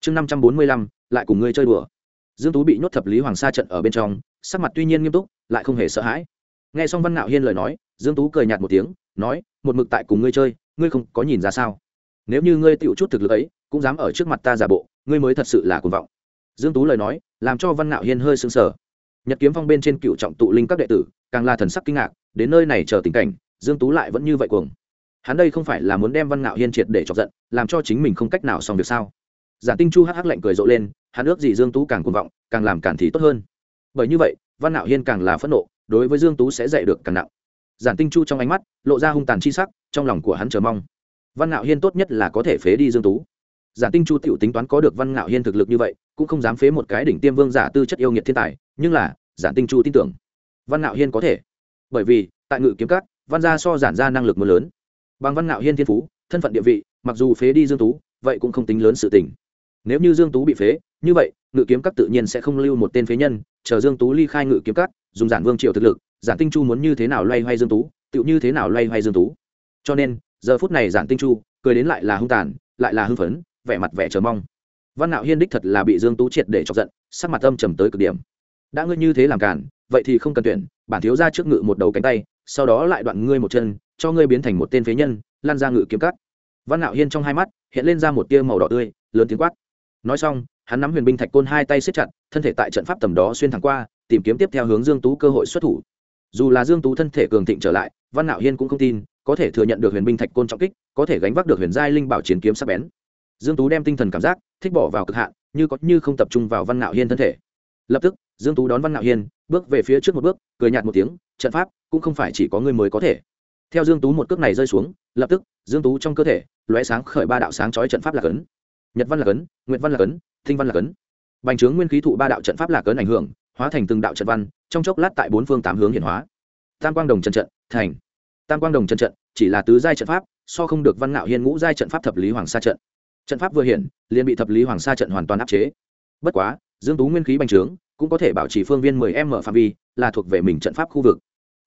Chương năm trăm bốn mươi lăm, lại cùng ngươi chơi đùa. Dương tú bị nhốt thập lý hoàng sa trận ở bên trong sắc mặt tuy nhiên nghiêm túc, lại không hề sợ hãi. Nghe xong văn ngạo hiên lời nói, dương tú cười nhạt một tiếng, nói, một mực tại cùng ngươi chơi, ngươi không có nhìn ra sao? Nếu như ngươi tựu chút thực lực ấy, cũng dám ở trước mặt ta giả bộ, ngươi mới thật sự là cuồng vọng. Dương tú lời nói, làm cho văn ngạo hiên hơi sững sờ. Nhật kiếm phong bên trên cựu trọng tụ linh các đệ tử, càng là thần sắc kinh ngạc, đến nơi này chờ tình cảnh, dương tú lại vẫn như vậy cuồng. Hắn đây không phải là muốn đem văn ngạo hiên triệt để chọc giận, làm cho chính mình không cách nào xong việc sao? Giả tinh chu hắc hắc lạnh cười rộ lên, hắn ước gì dương tú càng cuồng vọng, càng làm càng thì tốt hơn bởi như vậy, văn ngạo hiên càng là phẫn nộ, đối với dương tú sẽ dạy được càng nặng. Giản tinh chu trong ánh mắt, lộ ra hung tàn chi sắc, trong lòng của hắn chờ mong. Văn ngạo hiên tốt nhất là có thể phế đi dương tú. Giản tinh chu tiểu tính toán có được văn ngạo hiên thực lực như vậy, cũng không dám phế một cái đỉnh tiêm vương giả tư chất yêu nghiệt thiên tài, nhưng là, giản tinh chu tin tưởng. Văn ngạo hiên có thể. Bởi vì, tại ngự kiếm cát văn gia so giản ra năng lực mưa lớn. Bằng văn ngạo hiên thiên phú, thân phận địa vị, mặc dù phế đi dương tú, vậy cũng không tính lớn sự tình. Nếu như dương tú bị phế, như vậy, ngự kiếm các tự nhiên sẽ không lưu một tên phế nhân chờ dương tú ly khai ngự kiếm cắt, dùng giản vương triều thực lực giản tinh chu muốn như thế nào loay hoay dương tú tựu như thế nào loay hoay dương tú. Cho nên giờ phút này giản tinh chu cười đến lại là hung tàn lại là hưng phấn vẻ mặt vẻ chờ mong. Văn nạo hiên đích thật là bị dương tú triệt để chọc giận sắc mặt âm trầm tới cực điểm. Đã ngươi như thế làm cản vậy thì không cần tuyển bản thiếu ra trước ngự một đầu cánh tay sau đó lại đoạn ngươi một chân cho ngươi biến thành một tên phế nhân lan ra ngự kiếm cắt văn nạo hiên trong hai mắt hiện lên ra một tia màu đỏ tươi lớn tiếng quát. Nói xong hắn nắm huyền binh thạch côn hai tay siết chặt thân thể tại trận pháp tầm đó xuyên thẳng qua, tìm kiếm tiếp theo hướng dương tú cơ hội xuất thủ. Dù là dương tú thân thể cường thịnh trở lại, văn nạo hiên cũng không tin, có thể thừa nhận được huyền binh thạch côn trọng kích, có thể gánh vác được huyền giai linh bảo chiến kiếm sắc bén. Dương tú đem tinh thần cảm giác, thích bỏ vào cực hạn, như có như không tập trung vào văn nạo hiên thân thể. Lập tức, dương tú đón văn nạo hiên, bước về phía trước một bước, cười nhạt một tiếng, trận pháp cũng không phải chỉ có người mới có thể. Theo dương tú một cước này rơi xuống, lập tức, dương tú trong cơ thể lóe sáng khởi ba đạo sáng chói trận pháp là cấn. Nhật văn là cấn, nguyệt văn là cấn, thinh văn là cấn bành trướng nguyên khí thụ ba đạo trận pháp là ấn ảnh hưởng, hóa thành từng đạo trận văn, trong chốc lát tại bốn phương tám hướng hiển hóa. Tam quang đồng trận trận, thành. Tam quang đồng trận trận, chỉ là tứ giai trận pháp, so không được văn ngạo hiên ngũ giai trận pháp thập lý hoàng sa trận. Trận pháp vừa hiển liền bị thập lý hoàng sa trận hoàn toàn áp chế. Bất quá, dương tú nguyên khí bành trướng, cũng có thể bảo trì phương viên 10 m phạm vi, là thuộc về mình trận pháp khu vực.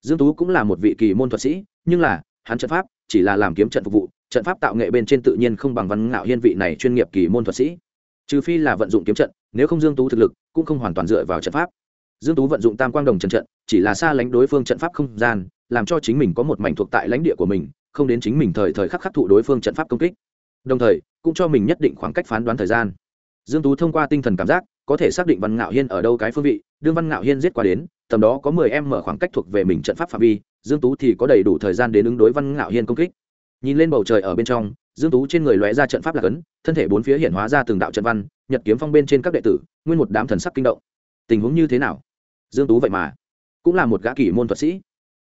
Dương tú cũng là một vị kỳ môn thuật sĩ, nhưng là, hắn trận pháp chỉ là làm kiếm trận phục vụ, trận pháp tạo nghệ bên trên tự nhiên không bằng văn ngạo hiên vị này chuyên nghiệp kỳ môn thuật sĩ. Trừ phi là vận dụng kiếm trận nếu không dương tú thực lực cũng không hoàn toàn dựa vào trận pháp. Dương tú vận dụng tam quang đồng trận trận, chỉ là xa lánh đối phương trận pháp không gian, làm cho chính mình có một mảnh thuộc tại lãnh địa của mình, không đến chính mình thời thời khắc khắc thụ đối phương trận pháp công kích. Đồng thời, cũng cho mình nhất định khoảng cách phán đoán thời gian. Dương tú thông qua tinh thần cảm giác, có thể xác định văn ngạo hiên ở đâu cái phương vị, đương văn ngạo hiên giết qua đến, tầm đó có 10 em mở khoảng cách thuộc về mình trận pháp phạm vi, dương tú thì có đầy đủ thời gian đến ứng đối văn ngạo hiên công kích. Nhìn lên bầu trời ở bên trong dương tú trên người lóe ra trận pháp lạc ấn thân thể bốn phía hiện hóa ra từng đạo trận văn, nhật kiếm phong bên trên các đệ tử, nguyên một đám thần sắc kinh động. Tình huống như thế nào? Dương tú vậy mà cũng là một gã kỳ môn thuật sĩ.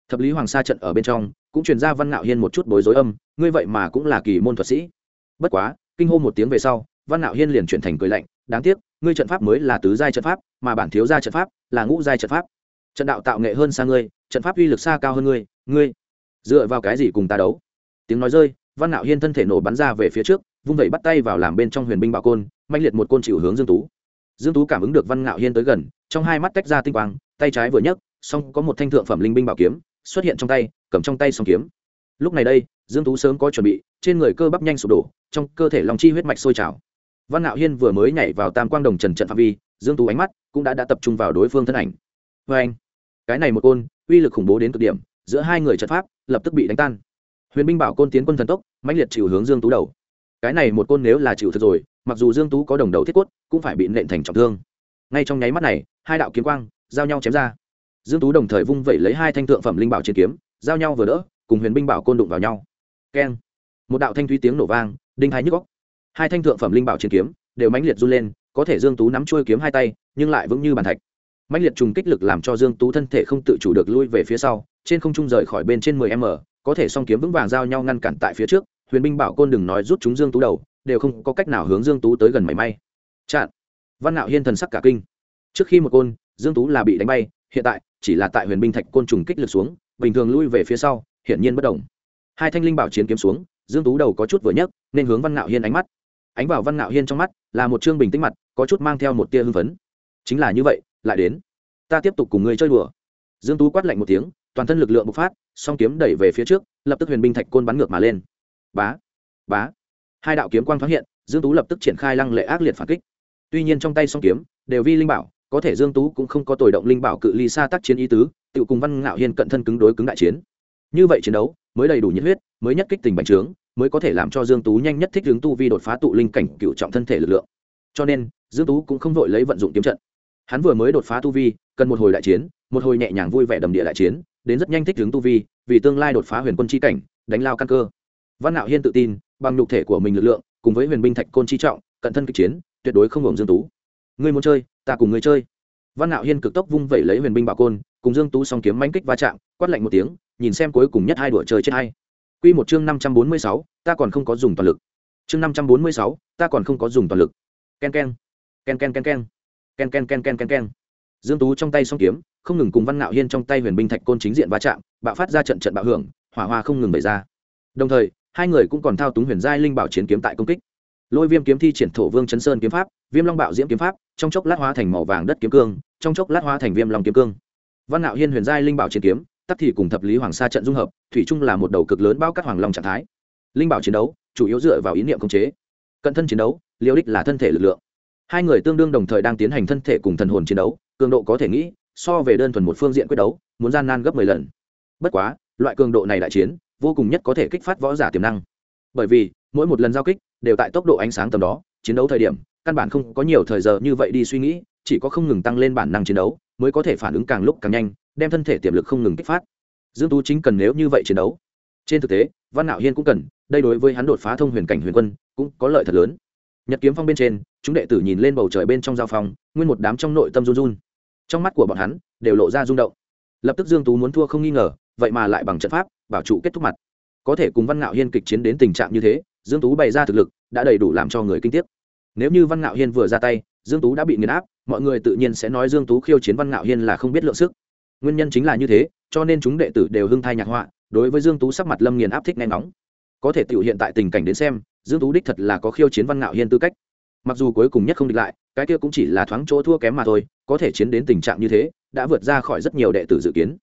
Thập lý hoàng sa trận ở bên trong, cũng truyền ra văn ngạo hiên một chút bối rối âm, ngươi vậy mà cũng là kỳ môn thuật sĩ. Bất quá, kinh hô một tiếng về sau, văn ngạo hiên liền chuyển thành cười lạnh, đáng tiếc, ngươi trận pháp mới là tứ giai trận pháp, mà bản thiếu gia trận pháp là ngũ giai trận pháp. Trận đạo tạo nghệ hơn xa ngươi, trận pháp uy lực xa cao hơn ngươi ngươi dựa vào cái gì cùng ta đấu? Tiếng nói rơi văn ngạo hiên thân thể nổ bắn ra về phía trước, vung vẩy bắt tay vào làm bên trong huyền binh bảo côn manh liệt một côn chịu hướng dương tú. Dương tú cảm ứng được văn ngạo hiên tới gần, trong hai mắt tách ra tinh quang, tay trái vừa nhấc xong có một thanh thượng phẩm linh binh bảo kiếm xuất hiện trong tay, cầm trong tay song kiếm. Lúc này đây, dương tú sớm có chuẩn bị, trên người cơ bắp nhanh sụp đổ, trong cơ thể lòng chi huyết mạch sôi trào. Văn ngạo hiên vừa mới nhảy vào tam quang đồng trần trận phạm vi, dương tú ánh mắt cũng đã đã tập trung vào đối phương thân ảnh. Với anh. Cái này một côn, uy lực khủng bố đến cực điểm, giữa hai người trận pháp lập tức bị đánh tan huyền binh bảo côn tiến quân thần tốc, mãnh liệt chịu hướng dương tú đầu. Cái này một côn nếu là chịu thật rồi, mặc dù dương tú có đồng đầu thiết quất cũng phải bị nện thành trọng thương. Ngay trong nháy mắt này, hai đạo kiếm quang giao nhau chém ra. Dương tú đồng thời vung vẩy lấy hai thanh thượng phẩm linh bảo chiến kiếm, giao nhau vừa đỡ, cùng huyền binh bảo côn đụng vào nhau. Keng. Một đạo thanh thúy tiếng nổ vang, đinh hai nhức góc hai thanh thượng phẩm linh bảo chiến kiếm đều mãnh liệt run lên, có thể dương tú nắm chuôi kiếm hai tay, nhưng lại vững như bàn thạch. Mãnh liệt trùng kích lực làm cho dương tú thân thể không tự chủ được lui về phía sau, trên không trung rời khỏi bên trên 10 m có thể song kiếm vững vàng giao nhau ngăn cản tại phía trước, huyền binh bảo côn đừng nói rút chúng dương tú đầu, đều không có cách nào hướng dương tú tới gần mảy may. Chặn. Văn nạo hiên thần sắc cả kinh. Trước khi một côn, dương tú là bị đánh bay, hiện tại, chỉ là tại huyền binh thạch côn trùng kích lực xuống, bình thường lui về phía sau, hiển nhiên bất động. Hai thanh linh bảo chiến kiếm xuống, dương tú đầu có chút vừa nhấc, nên hướng văn nạo hiên ánh mắt. Ánh vào văn nạo hiên trong mắt, là một trương bình tĩnh mặt, có chút mang theo một tia hưng phấn. Chính là như vậy, lại đến. Ta tiếp tục cùng người chơi đùa. Dương tú quát lạnh một tiếng toàn thân lực lượng bộc phát, song kiếm đẩy về phía trước, lập tức huyền binh thạch côn bắn ngược mà lên. Bá bá. Hai đạo kiếm quang thoáng hiện, dương tú lập tức triển khai lăng lệ ác liệt phản kích. Tuy nhiên trong tay song kiếm đều vi linh bảo, có thể dương tú cũng không có tồi động linh bảo cự ly xa tác chiến ý tứ, tự cùng văn ngạo hiên cận thân cứng đối cứng đại chiến. Như vậy chiến đấu, mới đầy đủ nhiệt huyết, mới nhất kích tình bành trướng, mới có thể làm cho dương tú nhanh nhất thích hướng tu vi đột phá tụ linh cảnh cựu trọng thân thể lực lượng. Cho nên, dương tú cũng không vội lấy vận dụng kiếm trận. Hắn vừa mới đột phá tu vi, cần một hồi đại chiến, một hồi nhẹ nhàng vui vẻ đầm địa đại chiến đến rất nhanh thích hướng tu vi vì tương lai đột phá huyền quân c h i cảnh đánh lao căn cơ văn nạo hiên tự tin bằng nhục thể của mình lực lượng cùng với huyền binh thạch côn chi trọng cận thân kịch chiến tuyệt đối không hưởng dương tú ngươi muốn chơi ta cùng ngươi chơi văn nạo hiên cực tốc vung vẩy lấy huyền binh bảo côn cùng dương tú song kiếm mánh kích va chạm quát lạnh một tiếng nhìn xem cuối cùng nhất hai đùa chơi chết hay Quy một chương 546, ta còn không có dùng toàn lực. Chương 546, ta còn không có dùng toàn lực. Ken ken. Ken ken ken ken. Ken ken ken ken ken ken. Dương Tú trong tay song kiếm, không ngừng cùng văn ngạo hiên trong tay huyền binh thạch côn chính diện va chạm, bạo phát ra trận trận bạo hưởng, hỏa hoa không ngừng bày ra. Đồng thời, hai người cũng còn thao túng huyền giai linh bảo chiến kiếm tại công kích. Lôi viêm kiếm thi triển thổ vương chấn sơn kiếm pháp, viêm long bạo diễm kiếm pháp, trong chốc lát hóa thành màu vàng đất kiếm cương, trong chốc lát hóa thành viêm long kiếm cương. Văn ngạo hiên huyền giai linh bảo chiến kiếm, tắc thì cùng thập lý hoàng sa trận dung hợp, thủy chung là một đầu cực lớn bao các hoàng long trạng thái. Linh bảo chiến đấu, chủ yếu dựa vào ý niệm khống chế. Cận thân chiến đấu liêu đích là thân thể lực lượng. Hai người tương đương đồng thời đang tiến hành thân thể cùng thần hồn chiến đấu, cường độ có thể nghĩ so về đơn thuần một phương diện quyết đấu, muốn gian nan gấp mười lần. Bất quá, loại cường độ này đại chiến, vô cùng nhất có thể kích phát võ giả tiềm năng. Bởi vì, mỗi một lần giao kích đều tại tốc độ ánh sáng tầm đó, chiến đấu thời điểm, căn bản không có nhiều thời giờ như vậy đi suy nghĩ, chỉ có không ngừng tăng lên bản năng chiến đấu mới có thể phản ứng càng lúc càng nhanh, đem thân thể tiềm lực không ngừng kích phát. Dương tú chính cần nếu như vậy chiến đấu. Trên thực tế, văn nạo hiên cũng cần, đây đối với hắn đột phá thông huyền cảnh huyền quân cũng có lợi thật lớn. Nhật kiếm phong bên trên, chúng đệ tử nhìn lên bầu trời bên trong giao phong, nguyên một đám trong nội tâm run run trong mắt của bọn hắn đều lộ ra rung động. Lập tức dương tú muốn thua không nghi ngờ vậy mà lại bằng trận pháp bảo trụ kết thúc mặt. Có thể cùng văn ngạo hiên kịch chiến đến tình trạng như thế dương tú bày ra thực lực đã đầy đủ làm cho người kinh tiếc. Nếu như văn ngạo hiên vừa ra tay dương tú đã bị nghiền áp mọi người tự nhiên sẽ nói dương tú khiêu chiến văn ngạo hiên là không biết lượng sức. Nguyên nhân chính là như thế cho nên chúng đệ tử đều hưng thai nhạc họa đối với dương tú sắc mặt lâm nghiền áp thích nghe nóng, có thể tiểu hiện tại tình cảnh đến xem dương tú đích thật là có khiêu chiến văn ngạo hiên tư cách. Mặc dù cuối cùng nhất không địch lại cái kia cũng chỉ là thoáng chỗ thua kém mà thôi có thể chiến đến tình trạng như thế, đã vượt ra khỏi rất nhiều đệ tử dự kiến.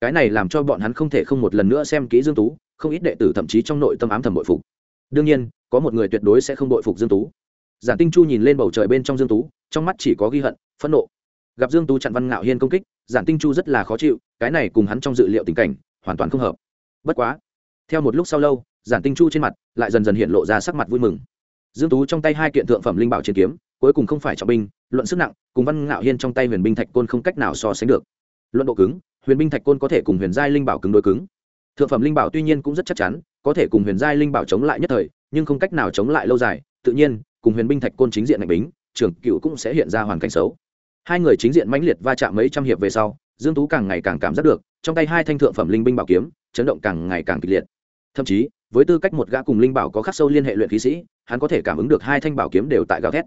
Cái này làm cho bọn hắn không thể không một lần nữa xem kỹ dương tú, không ít đệ tử thậm chí trong nội tâm ám thầm bội phục. Đương nhiên, có một người tuyệt đối sẽ không bội phục dương tú. Giản tinh chu nhìn lên bầu trời bên trong dương tú, trong mắt chỉ có ghi hận, phẫn nộ. Gặp dương tú chặn văn ngạo hiên công kích, giản tinh chu rất là khó chịu, cái này cùng hắn trong dự liệu tình cảnh, hoàn toàn không hợp. Bất quá, theo một lúc sau lâu, giản tinh chu trên mặt lại dần dần hiện lộ ra sắc mặt vui mừng. Dương tú trong tay hai kiện thượng phẩm linh bảo chiến kiếm cuối cùng không phải trọng binh, luận sức nặng, cùng văn ngạo hiên trong tay huyền binh thạch côn không cách nào so sánh được. Luận độ cứng, huyền binh thạch côn có thể cùng huyền giai linh bảo cứng đối cứng. Thượng phẩm linh bảo tuy nhiên cũng rất chắc chắn, có thể cùng huyền giai linh bảo chống lại nhất thời, nhưng không cách nào chống lại lâu dài. Tự nhiên, cùng huyền binh thạch côn chính diện mạnh bính, trưởng cựu cũng sẽ hiện ra hoàn cảnh xấu. Hai người chính diện mãnh liệt va chạm mấy trăm hiệp về sau, dương tú càng ngày càng cảm giác được, trong tay hai thanh thượng phẩm linh binh bảo kiếm, chấn động càng ngày càng kịch liệt. Thậm chí, với tư cách một gã cùng linh bảo có khắc sâu liên hệ luyện khí sĩ, hắn có thể cảm ứng được hai thanh bảo kiếm đều tại gào thét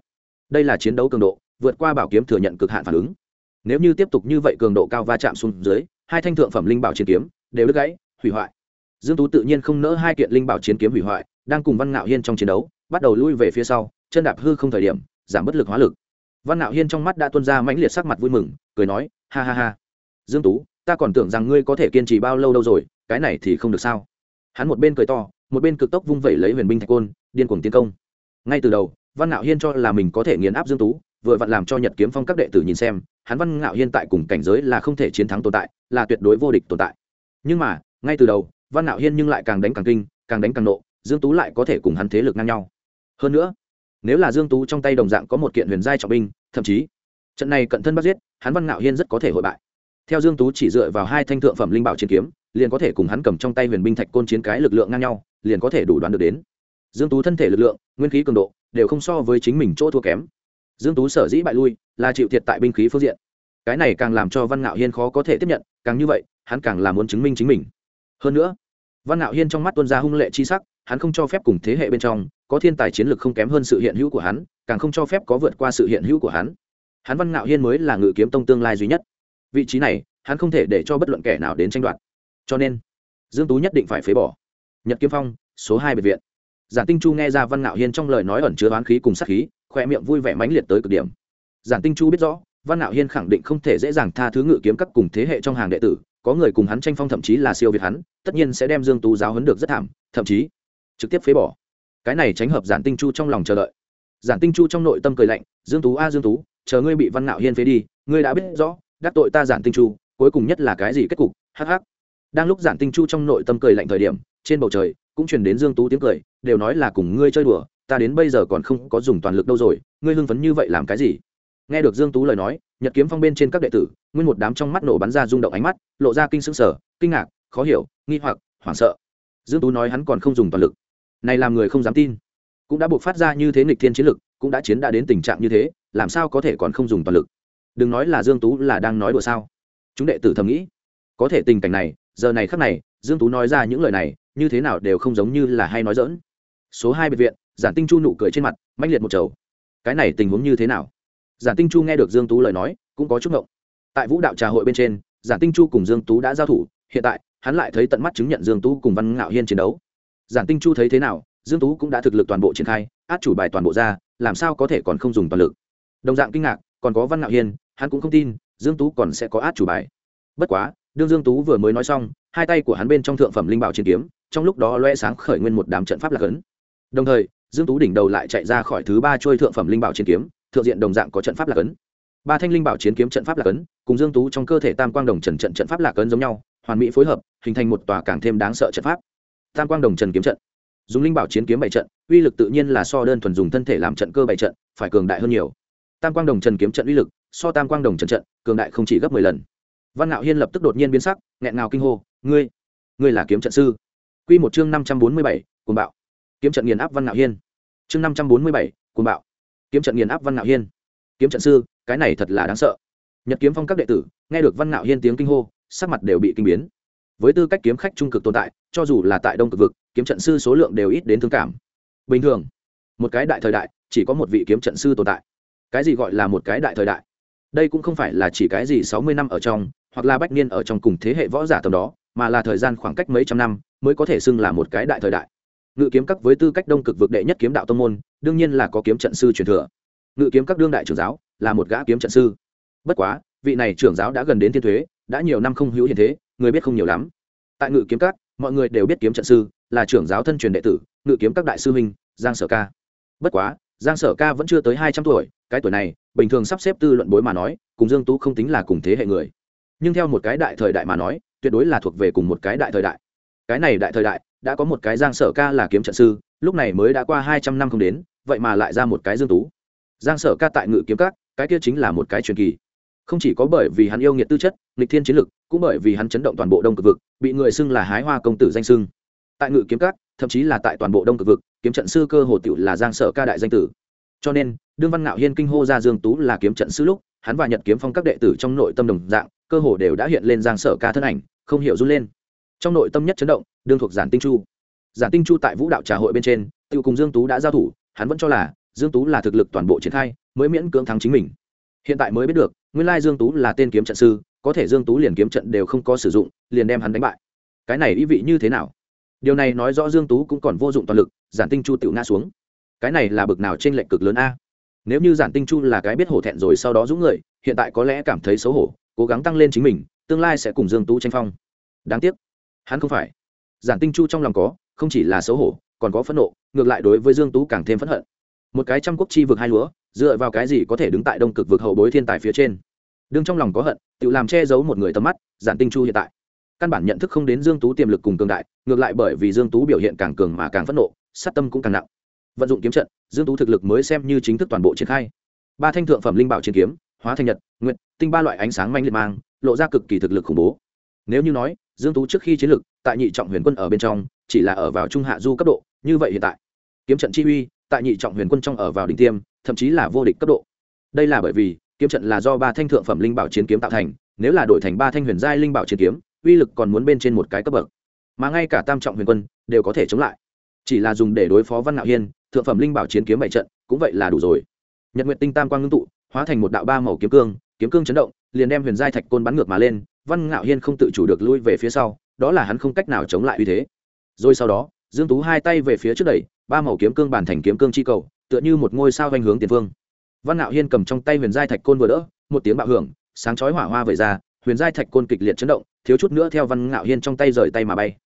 đây là chiến đấu cường độ, vượt qua bảo kiếm thừa nhận cực hạn phản ứng. Nếu như tiếp tục như vậy cường độ cao va chạm xuống dưới, hai thanh thượng phẩm linh bảo chiến kiếm đều đứt gãy, hủy hoại. Dương tú tự nhiên không nỡ hai kiện linh bảo chiến kiếm hủy hoại, đang cùng văn ngạo hiên trong chiến đấu, bắt đầu lui về phía sau, chân đạp hư không thời điểm, giảm bất lực hóa lực. Văn ngạo hiên trong mắt đã tuôn ra mãnh liệt sắc mặt vui mừng, cười nói, ha ha ha. Dương tú, ta còn tưởng rằng ngươi có thể kiên trì bao lâu đâu rồi, cái này thì không được sao. Hắn một bên cười to, một bên cực tốc vung vẩy lấy huyền binh thạch côn, điên cuồng tiến công. Ngay từ đầu văn ngạo hiên cho là mình có thể nghiền áp dương tú, vừa vặn làm cho nhật kiếm phong các đệ tử nhìn xem, hắn văn ngạo hiên tại cùng cảnh giới là không thể chiến thắng tồn tại, là tuyệt đối vô địch tồn tại. Nhưng mà, ngay từ đầu, văn ngạo hiên nhưng lại càng đánh càng kinh, càng đánh càng nộ, dương tú lại có thể cùng hắn thế lực ngang nhau. Hơn nữa, nếu là dương tú trong tay đồng dạng có một kiện huyền giai trọng binh, thậm chí, trận này cận thân bắt giết, hắn văn ngạo hiên rất có thể hội bại. Theo dương tú chỉ dựa vào hai thanh thượng phẩm linh bảo chiến kiếm, liền có thể cùng hắn cầm trong tay huyền binh thạch côn chiến cái lực lượng ngang nhau, liền có thể đủ đoán được đến. Dương tú thân thể lực lượng, nguyên khí cường độ đều không so với chính mình chỗ thua kém. Dương tú sở dĩ bại lui là chịu thiệt tại binh khí phương diện. Cái này càng làm cho văn ngạo hiên khó có thể tiếp nhận, càng như vậy, hắn càng là muốn chứng minh chính mình. Hơn nữa, văn ngạo hiên trong mắt tuân ra hung lệ chi sắc, hắn không cho phép cùng thế hệ bên trong có thiên tài chiến lược không kém hơn sự hiện hữu của hắn, càng không cho phép có vượt qua sự hiện hữu của hắn. Hắn văn ngạo hiên mới là ngự kiếm tông tương lai duy nhất. Vị trí này, hắn không thể để cho bất luận kẻ nào đến tranh đoạt. Cho nên, dương tú nhất định phải phế bỏ. Nhật kiếm phong, số hai biệt viện giản tinh chu nghe ra văn ngạo hiên trong lời nói ẩn chứa oán khí cùng sát khí khoe miệng vui vẻ mãnh liệt tới cực điểm. Giản tinh chu biết rõ, văn ngạo hiên khẳng định không thể dễ dàng tha thứ ngự kiếm các cùng thế hệ trong hàng đệ tử, có người cùng hắn tranh phong thậm chí là siêu việt hắn, tất nhiên sẽ đem dương tú giáo huấn được rất thảm, thậm chí trực tiếp phế bỏ. Cái này tránh hợp giản tinh chu trong lòng chờ đợi. Giản tinh chu trong nội tâm cười lạnh, dương tú a, dương tú, chờ ngươi bị văn ngạo hiên phế đi, ngươi đã biết rõ, đắc tội ta giản tinh chu, cuối cùng nhất là cái gì kết cục? Hắc hắc. Đang lúc giản tinh chu trong nội tâm cười lạnh thời điểm, trên bầu trời cũng truyền đến dương tú tiếng cười đều nói là cùng ngươi chơi đùa, ta đến bây giờ còn không có dùng toàn lực đâu rồi, ngươi hưng phấn như vậy làm cái gì? Nghe được dương tú lời nói, nhật kiếm phong bên trên các đệ tử, nguyên một đám trong mắt nổ bắn ra rung động ánh mắt, lộ ra kinh sững sờ, kinh ngạc, khó hiểu, nghi hoặc, hoảng sợ. Dương tú nói hắn còn không dùng toàn lực. Này làm người không dám tin. Cũng đã buộc phát ra như thế nghịch thiên chiến lực, cũng đã chiến đã đến tình trạng như thế, làm sao có thể còn không dùng toàn lực? Đừng nói là dương tú là đang nói đùa sao? Chúng đệ tử thầm nghĩ. Có thể tình cảnh này, giờ này khắc này, dương tú nói ra những lời này, như thế nào đều không giống như là hay nói dỡn số hai biệt viện, giản tinh chu nụ cười trên mặt, mãnh liệt một chầu cái này tình huống như thế nào? Giản tinh chu nghe được dương tú lời nói, cũng có chút ngộng. Tại vũ đạo trà hội bên trên, giản tinh chu cùng dương tú đã giao thủ, hiện tại, hắn lại thấy tận mắt chứng nhận dương tú cùng văn ngạo hiên chiến đấu. Giản tinh chu thấy thế nào, dương tú cũng đã thực lực toàn bộ triển khai, át chủ bài toàn bộ ra, làm sao có thể còn không dùng toàn lực. Đồng dạng kinh ngạc, còn có văn ngạo hiên, hắn cũng không tin, dương tú còn sẽ có át chủ bài. Bất quá, đương dương tú vừa mới nói xong, hai tay của hắn bên trong thượng phẩm linh bảo chiến kiếm, trong lúc đó loe sáng khởi nguyên một đám trận pháp lạc ấn đồng thời, dương tú đỉnh đầu lại chạy ra khỏi thứ ba trôi thượng phẩm linh bảo chiến kiếm, thượng diện đồng dạng có trận pháp lạc ấn. Ba thanh linh bảo chiến kiếm trận pháp lạc ấn, cùng dương tú trong cơ thể tam quang đồng trần trận trận pháp lạc ấn giống nhau, hoàn mỹ phối hợp, hình thành một tòa càng thêm đáng sợ trận pháp. Tam quang đồng trần kiếm trận. Dùng linh bảo chiến kiếm bảy trận, uy lực tự nhiên là so đơn thuần dùng thân thể làm trận cơ bảy trận, phải cường đại hơn nhiều. Tam quang đồng trần kiếm trận uy lực, so tam quang đồng trần trận, cường đại không chỉ gấp mười lần. Văn ngạo hiên lập tức đột nhiên biến sắc, nghẹn ngào kinh hô, ngươi ngươi là kiếm trận sư. Quy một chương năm trăm bốn mươi bảy, cuồng bạo kiếm trận nghiền áp văn ngạo hiên. Chương năm trăm bốn mươi bảy, cuồng bạo. Kiếm trận nghiền áp văn ngạo hiên. Kiếm trận sư, cái này thật là đáng sợ. Nhật kiếm phong các đệ tử, nghe được văn ngạo hiên tiếng kinh hô, sắc mặt đều bị kinh biến. Với tư cách kiếm khách trung cực tồn tại, cho dù là tại đông cực vực, kiếm trận sư số lượng đều ít đến thương cảm. Bình thường, một cái đại thời đại, chỉ có một vị kiếm trận sư tồn tại. Cái gì gọi là một cái đại thời đại? Đây cũng không phải là chỉ cái gì sáu mươi năm ở trong, hoặc là bách niên ở trong cùng thế hệ võ giả tầm đó, mà là thời gian khoảng cách mấy trăm năm mới có thể xưng là một cái đại thời đại ngự kiếm các với tư cách đông cực vực đệ nhất kiếm đạo tông môn, đương nhiên là có kiếm trận sư truyền thừa. Ngự kiếm các đương đại trưởng giáo là một gã kiếm trận sư. Bất quá, vị này trưởng giáo đã gần đến thiên thuế, đã nhiều năm không hữu hiện thế, người biết không nhiều lắm. Tại ngự kiếm các, mọi người đều biết kiếm trận sư là trưởng giáo thân truyền đệ tử, ngự kiếm các đại sư huynh, giang sở ca. Bất quá, giang sở ca vẫn chưa tới hai trăm tuổi, cái tuổi này, bình thường sắp xếp tư luận bối mà nói, cùng dương tú không tính là cùng thế hệ người. Nhưng theo một cái đại thời đại mà nói, tuyệt đối là thuộc về cùng một cái đại thời đại. Cái này đại thời đại đã có một cái giang sở ca là kiếm trận sư, lúc này mới đã qua hai trăm năm không đến, vậy mà lại ra một cái dương tú. Giang sở ca tại ngự kiếm các, cái kia chính là một cái truyền kỳ. Không chỉ có bởi vì hắn yêu nghiệt tư chất, nghịch thiên chiến lực, cũng bởi vì hắn chấn động toàn bộ đông cực vực, bị người xưng là hái hoa công tử danh xưng. Tại ngự kiếm các, thậm chí là tại toàn bộ đông cực vực, kiếm trận sư cơ hồ tiểu là giang sở ca đại danh tử. Cho nên, đương văn ngạo hiên kinh hô ra dương tú là kiếm trận sư lúc, hắn và nhật kiếm phong các đệ tử trong nội tâm đồng dạng, cơ hồ đều đã hiện lên giang sở ca thân ảnh, không hiểu run lên trong nội tâm nhất chấn động, đương thuộc giản tinh chu. Giản tinh chu tại vũ đạo trà hội bên trên tự cùng dương tú đã giao thủ, hắn vẫn cho là dương tú là thực lực toàn bộ triển khai, mới miễn cưỡng thắng chính mình. Hiện tại mới biết được, nguyên lai dương tú là tên kiếm trận sư, có thể dương tú liền kiếm trận đều không có sử dụng, liền đem hắn đánh bại. Cái này ý vị như thế nào? Điều này nói rõ dương tú cũng còn vô dụng toàn lực, giản tinh chu tự ngã xuống. Cái này là bực nào trên lệnh cực lớn a? Nếu như giản tinh chu là cái biết hổ thẹn rồi sau đó dũng người, hiện tại có lẽ cảm thấy xấu hổ, cố gắng tăng lên chính mình, tương lai sẽ cùng dương tú tranh phong. Đáng tiếc hắn không phải. Giản tinh chu trong lòng có, không chỉ là xấu hổ, còn có phẫn nộ, ngược lại đối với dương tú càng thêm phẫn hận. Một cái trăm quốc chi vực hai lúa, dựa vào cái gì có thể đứng tại đông cực vực hậu bối thiên tài phía trên? Đương trong lòng có hận, tự làm che giấu một người tầm mắt, giản tinh chu hiện tại. Căn bản nhận thức không đến dương tú tiềm lực cùng cường đại, ngược lại bởi vì dương tú biểu hiện càng cường mà càng phẫn nộ, sát tâm cũng càng nặng. Vận dụng kiếm trận, dương tú thực lực mới xem như chính thức toàn bộ triển khai. Ba thanh thượng phẩm linh bảo chiến kiếm, hóa thành nhật nguyện tinh ba loại ánh sáng manh liệt mang, lộ ra cực kỳ thực lực khủng bố nếu như nói, dương tú trước khi chiến lực tại nhị trọng huyền quân ở bên trong, chỉ là ở vào trung hạ du cấp độ, như vậy hiện tại. Kiếm trận chi uy, tại nhị trọng huyền quân trong ở vào đỉnh tiêm, thậm chí là vô địch cấp độ. Đây là bởi vì, kiếm trận là do ba thanh thượng phẩm linh bảo chiến kiếm tạo thành, nếu là đổi thành ba thanh huyền giai linh bảo chiến kiếm, uy lực còn muốn bên trên một cái cấp bậc. Mà ngay cả tam trọng huyền quân, đều có thể chống lại. Chỉ là dùng để đối phó văn ngạo hiên, thượng phẩm linh bảo chiến kiếm bảy trận, cũng vậy là đủ rồi. Nhật nguyện tinh tam quang ngưng tụ, hóa thành một đạo ba màu kiếm cương kiếm cương chấn động, liền đem huyền giai thạch côn bắn ngược mà lên văn ngạo hiên không tự chủ được lui về phía sau, đó là hắn không cách nào chống lại uy thế. Rồi sau đó, dương tú hai tay về phía trước đẩy, ba màu kiếm cương bản thành kiếm cương chi cầu, tựa như một ngôi sao vanh hướng tiền phương. Văn ngạo hiên cầm trong tay huyền giai thạch côn vừa đỡ, một tiếng bạo hưởng, sáng chói hỏa hoa vẩy ra, huyền giai thạch côn kịch liệt chấn động, thiếu chút nữa theo văn ngạo hiên trong tay rời tay mà bay.